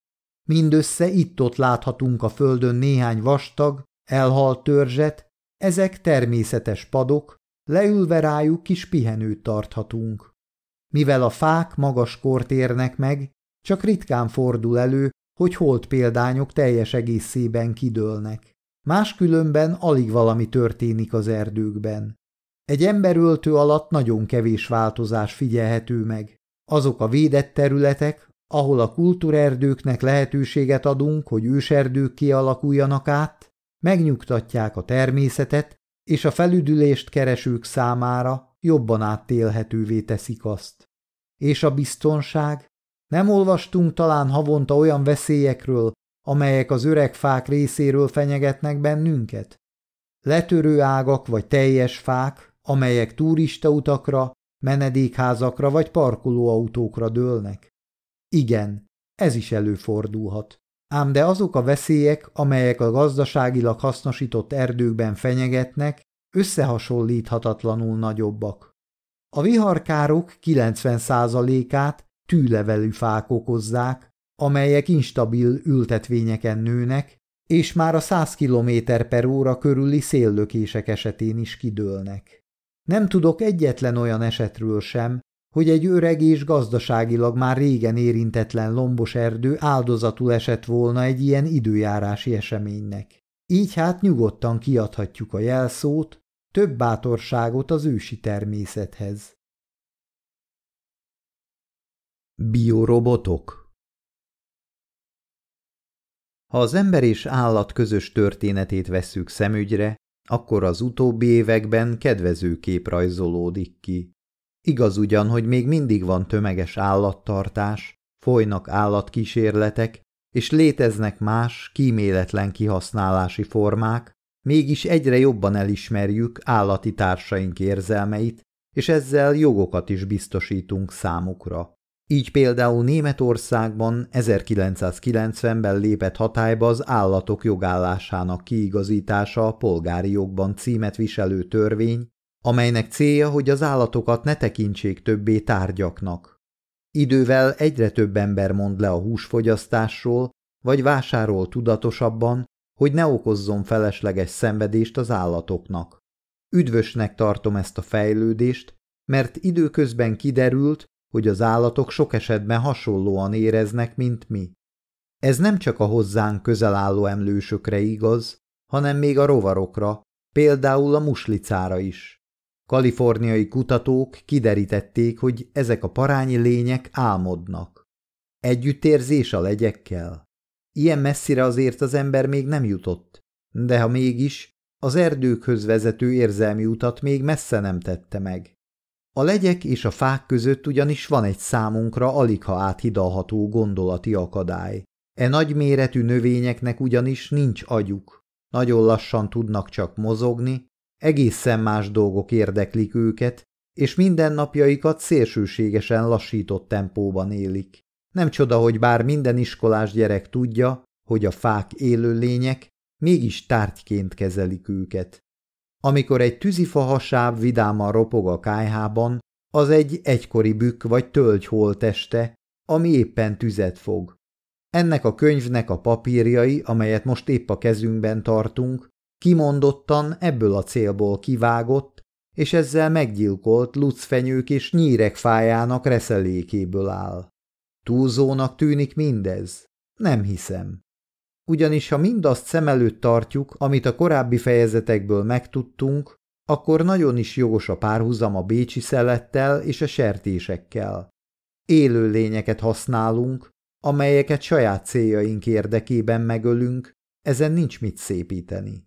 Mindössze itt-ott láthatunk a földön néhány vastag, elhalt törzset, ezek természetes padok, leülve rájuk kis pihenőt tarthatunk. Mivel a fák magas kort érnek meg, csak ritkán fordul elő, hogy holt példányok teljes egészében kidőlnek. Máskülönben alig valami történik az erdőkben. Egy emberöltő alatt nagyon kevés változás figyelhető meg. Azok a védett területek, ahol a kultúrerdőknek lehetőséget adunk, hogy őserdők kialakuljanak át, megnyugtatják a természetet, és a felüdülést keresők számára jobban áttélhetővé teszik azt. És a biztonság? Nem olvastunk talán havonta olyan veszélyekről, amelyek az öreg fák részéről fenyegetnek bennünket? Letörő ágak vagy teljes fák, amelyek turistautakra, menedékházakra vagy parkolóautókra dőlnek? Igen, ez is előfordulhat. Ám de azok a veszélyek, amelyek a gazdaságilag hasznosított erdőkben fenyegetnek, összehasonlíthatatlanul nagyobbak. A viharkárok 90%-át tűlevelű fák okozzák, amelyek instabil ültetvényeken nőnek, és már a 100 km per óra körüli széllökések esetén is kidőlnek. Nem tudok egyetlen olyan esetről sem, hogy egy öreg és gazdaságilag már régen érintetlen lombos erdő áldozatul esett volna egy ilyen időjárási eseménynek. Így hát nyugodtan kiadhatjuk a jelszót, több bátorságot az ősi természethez. Biorobotok Ha az ember és állat közös történetét vesszük szemügyre, akkor az utóbbi években kedvező kép rajzolódik ki. Igaz ugyan, hogy még mindig van tömeges állattartás, folynak állatkísérletek, és léteznek más, kíméletlen kihasználási formák, mégis egyre jobban elismerjük állati társaink érzelmeit, és ezzel jogokat is biztosítunk számukra. Így például Németországban 1990-ben lépett hatályba az állatok jogállásának kiigazítása a polgári jogban címet viselő törvény, amelynek célja, hogy az állatokat ne tekintsék többé tárgyaknak. Idővel egyre több ember mond le a húsfogyasztásról, vagy vásárol tudatosabban, hogy ne okozzon felesleges szenvedést az állatoknak. Üdvösnek tartom ezt a fejlődést, mert időközben kiderült, hogy az állatok sok esetben hasonlóan éreznek, mint mi. Ez nem csak a hozzánk közel álló emlősökre igaz, hanem még a rovarokra, például a muslicára is. Kaliforniai kutatók kiderítették, hogy ezek a parányi lények álmodnak. Együttérzés a legyekkel. Ilyen messzire azért az ember még nem jutott, de ha mégis, az erdőkhöz vezető érzelmi utat még messze nem tette meg. A legyek és a fák között ugyanis van egy számunkra aligha áthidalható gondolati akadály. E nagyméretű növényeknek ugyanis nincs agyuk. Nagyon lassan tudnak csak mozogni, egészen más dolgok érdeklik őket, és mindennapjaikat szélsőségesen lassított tempóban élik. Nem csoda, hogy bár minden iskolás gyerek tudja, hogy a fák élőlények, mégis tárgyként kezelik őket. Amikor egy tűzifa hasáb vidáman ropog a kájhában, az egy egykori bükk vagy tölgy holteste, ami éppen tüzet fog. Ennek a könyvnek a papírjai, amelyet most épp a kezünkben tartunk, kimondottan ebből a célból kivágott, és ezzel meggyilkolt lucfenyők és nyírek fájának reszelékéből áll. Túlzónak tűnik mindez? Nem hiszem. Ugyanis ha mindazt szem előtt tartjuk, amit a korábbi fejezetekből megtudtunk, akkor nagyon is jogos a párhuzam a bécsi szelettel és a sertésekkel. Élő lényeket használunk, amelyeket saját céljaink érdekében megölünk, ezen nincs mit szépíteni.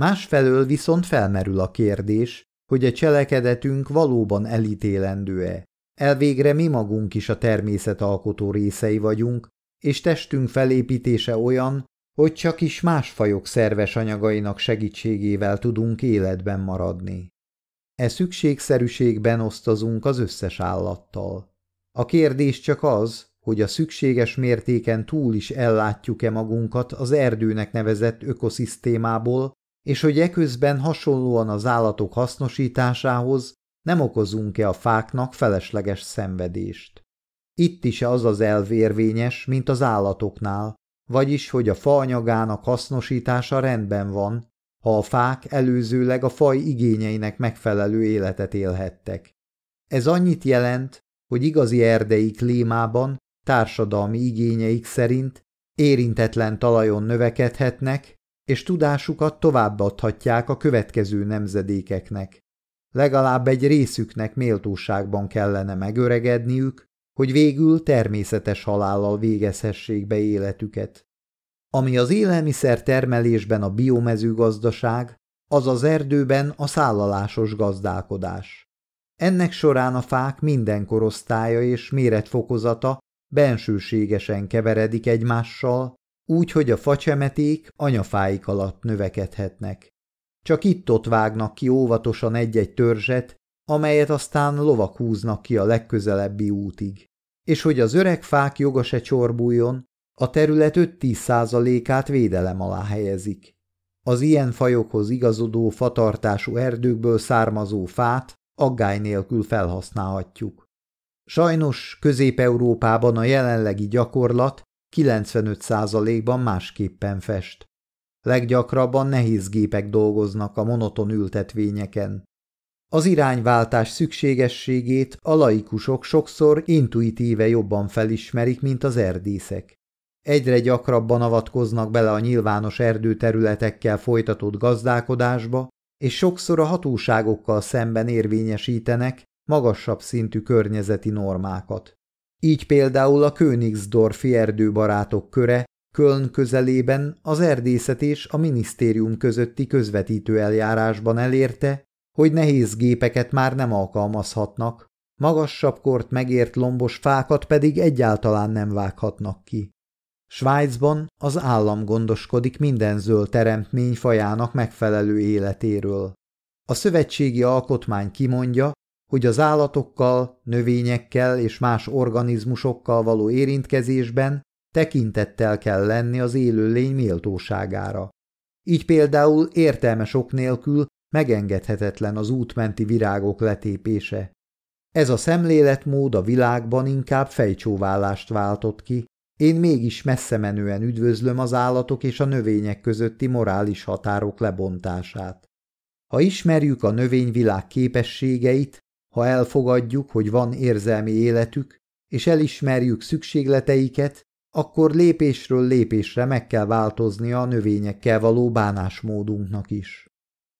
Másfelől viszont felmerül a kérdés, hogy a cselekedetünk valóban elítélendő-e. Elvégre mi magunk is a természet alkotó részei vagyunk, és testünk felépítése olyan, hogy csak is más fajok szerves anyagainak segítségével tudunk életben maradni. E szükségszerűségben osztozunk az összes állattal. A kérdés csak az, hogy a szükséges mértéken túl is ellátjuk-e magunkat az erdőnek nevezett ökoszisztémából, és hogy eközben hasonlóan az állatok hasznosításához nem okozunk-e a fáknak felesleges szenvedést. Itt is az az elvérvényes, mint az állatoknál, vagyis hogy a faanyagának hasznosítása rendben van, ha a fák előzőleg a faj igényeinek megfelelő életet élhettek. Ez annyit jelent, hogy igazi erdei klímában, társadalmi igényeik szerint érintetlen talajon növekedhetnek, és tudásukat továbbadhatják a következő nemzedékeknek. Legalább egy részüknek méltóságban kellene megöregedniük, hogy végül természetes halállal végezhessék be életüket. Ami az élelmiszer termelésben a biomezőgazdaság, az az erdőben a szállalásos gazdálkodás. Ennek során a fák minden korosztálya és méretfokozata bensőségesen keveredik egymással, úgy, hogy a facsemeték anyafáik alatt növekedhetnek. Csak itt-ott vágnak ki óvatosan egy-egy törzset, amelyet aztán lovak húznak ki a legközelebbi útig. És hogy az öreg fák joga se csorbuljon, a terület 5-10 százalékát védelem alá helyezik. Az ilyen fajokhoz igazodó fatartású erdőkből származó fát aggály nélkül felhasználhatjuk. Sajnos Közép-Európában a jelenlegi gyakorlat 95%-ban másképpen fest. Leggyakrabban nehéz gépek dolgoznak a monoton ültetvényeken. Az irányváltás szükségességét a laikusok sokszor intuitíve jobban felismerik, mint az erdészek. Egyre gyakrabban avatkoznak bele a nyilvános erdőterületekkel folytatott gazdálkodásba, és sokszor a hatóságokkal szemben érvényesítenek magasabb szintű környezeti normákat. Így például a Königsdorfi erdőbarátok köre Köln közelében az erdészet és a minisztérium közötti közvetítő eljárásban elérte, hogy nehéz gépeket már nem alkalmazhatnak, magasabb kort megért lombos fákat pedig egyáltalán nem vághatnak ki. Svájcban az állam gondoskodik minden zöld teremtmény fajának megfelelő életéről. A szövetségi alkotmány kimondja, hogy az állatokkal, növényekkel és más organizmusokkal való érintkezésben tekintettel kell lenni az élőlény méltóságára. Így például értelmes ok nélkül megengedhetetlen az útmenti virágok letépése. Ez a szemléletmód a világban inkább fejcsóválást váltott ki, én mégis messze menően üdvözlöm az állatok és a növények közötti morális határok lebontását. Ha ismerjük a növényvilág képességeit, ha elfogadjuk, hogy van érzelmi életük, és elismerjük szükségleteiket, akkor lépésről lépésre meg kell változnia a növényekkel való bánásmódunknak is.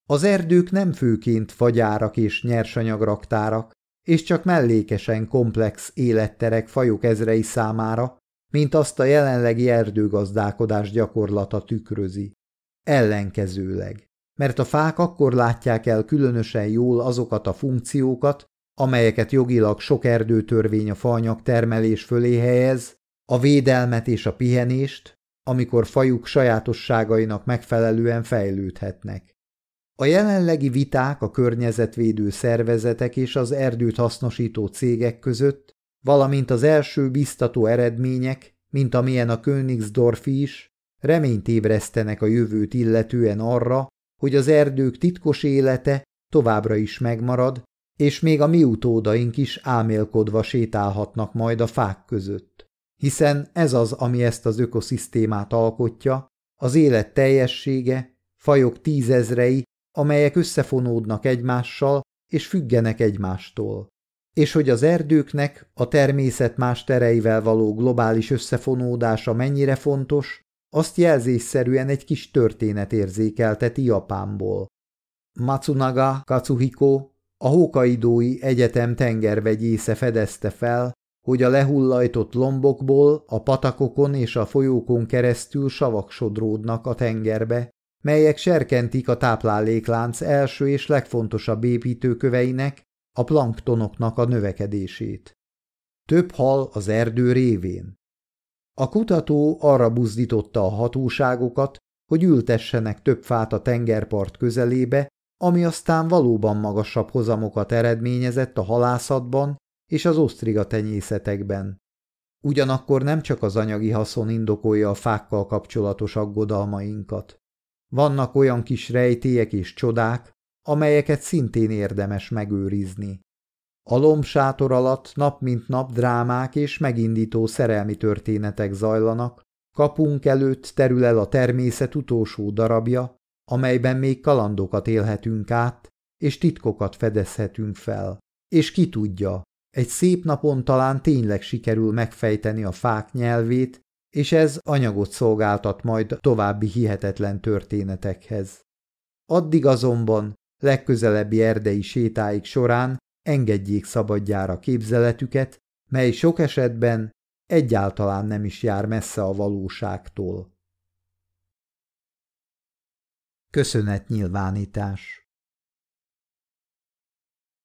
Az erdők nem főként fagyárak és nyersanyagraktárak, és csak mellékesen komplex életterek fajok ezrei számára, mint azt a jelenlegi erdőgazdálkodás gyakorlata tükrözi. Ellenkezőleg mert a fák akkor látják el különösen jól azokat a funkciókat, amelyeket jogilag sok erdőtörvény a faanyag termelés fölé helyez, a védelmet és a pihenést, amikor fajuk sajátosságainak megfelelően fejlődhetnek. A jelenlegi viták a környezetvédő szervezetek és az erdőt hasznosító cégek között, valamint az első biztató eredmények, mint amilyen a Königsdorf is, reményt ébresztenek a jövőt illetően arra, hogy az erdők titkos élete továbbra is megmarad, és még a mi utódaink is álmélkodva sétálhatnak majd a fák között. Hiszen ez az, ami ezt az ökoszisztémát alkotja, az élet teljessége, fajok tízezrei, amelyek összefonódnak egymással és függenek egymástól. és hogy az erdőknek a természet más tereivel való globális összefonódása mennyire fontos, azt jelzésszerűen egy kis történet érzékelteti Japánból. Matsunaga Katsuhiko, a Hokaidói Egyetem tengervegyésze fedezte fel, hogy a lehullajtott lombokból a patakokon és a folyókon keresztül savak sodródnak a tengerbe, melyek serkentik a tápláléklánc első és legfontosabb építőköveinek, a planktonoknak a növekedését. Több hal az erdő révén. A kutató arra buzdította a hatóságokat, hogy ültessenek több fát a tengerpart közelébe, ami aztán valóban magasabb hozamokat eredményezett a halászatban és az osztriga tenyészetekben. Ugyanakkor nem csak az anyagi haszon indokolja a fákkal kapcsolatos aggodalmainkat. Vannak olyan kis rejtélyek és csodák, amelyeket szintén érdemes megőrizni. A lombsátor alatt nap mint nap drámák és megindító szerelmi történetek zajlanak, kapunk előtt terül el a természet utolsó darabja, amelyben még kalandokat élhetünk át, és titkokat fedezhetünk fel. És ki tudja, egy szép napon talán tényleg sikerül megfejteni a fák nyelvét, és ez anyagot szolgáltat majd további hihetetlen történetekhez. Addig azonban legközelebbi erdei sétáik során engedjék szabadjára képzeletüket, mely sok esetben egyáltalán nem is jár messze a valóságtól. Köszönetnyilvánítás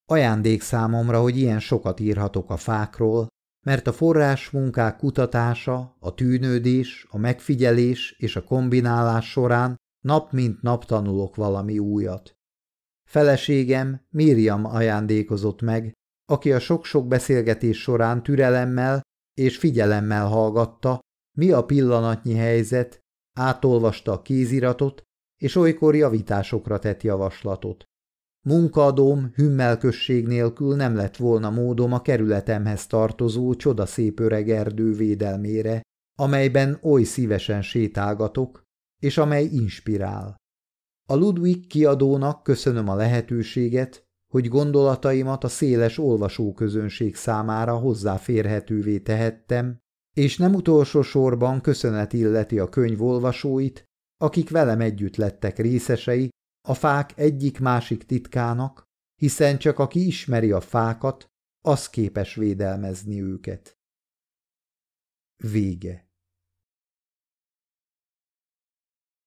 Ajándék számomra, hogy ilyen sokat írhatok a fákról, mert a forrás munkák kutatása, a tűnődés, a megfigyelés és a kombinálás során nap mint nap tanulok valami újat. Feleségem Miriam ajándékozott meg, aki a sok-sok beszélgetés során türelemmel és figyelemmel hallgatta, mi a pillanatnyi helyzet, átolvasta a kéziratot, és olykor javításokra tett javaslatot. Munkaadóm hümmelkösség nélkül nem lett volna módom a kerületemhez tartozó csodaszép öreg erdő védelmére, amelyben oly szívesen sétálgatok, és amely inspirál. A Ludwig kiadónak köszönöm a lehetőséget, hogy gondolataimat a széles olvasóközönség számára hozzáférhetővé tehettem, és nem utolsó sorban köszönet illeti a könyv olvasóit, akik velem együtt lettek részesei a fák egyik-másik titkának, hiszen csak aki ismeri a fákat, az képes védelmezni őket. Vége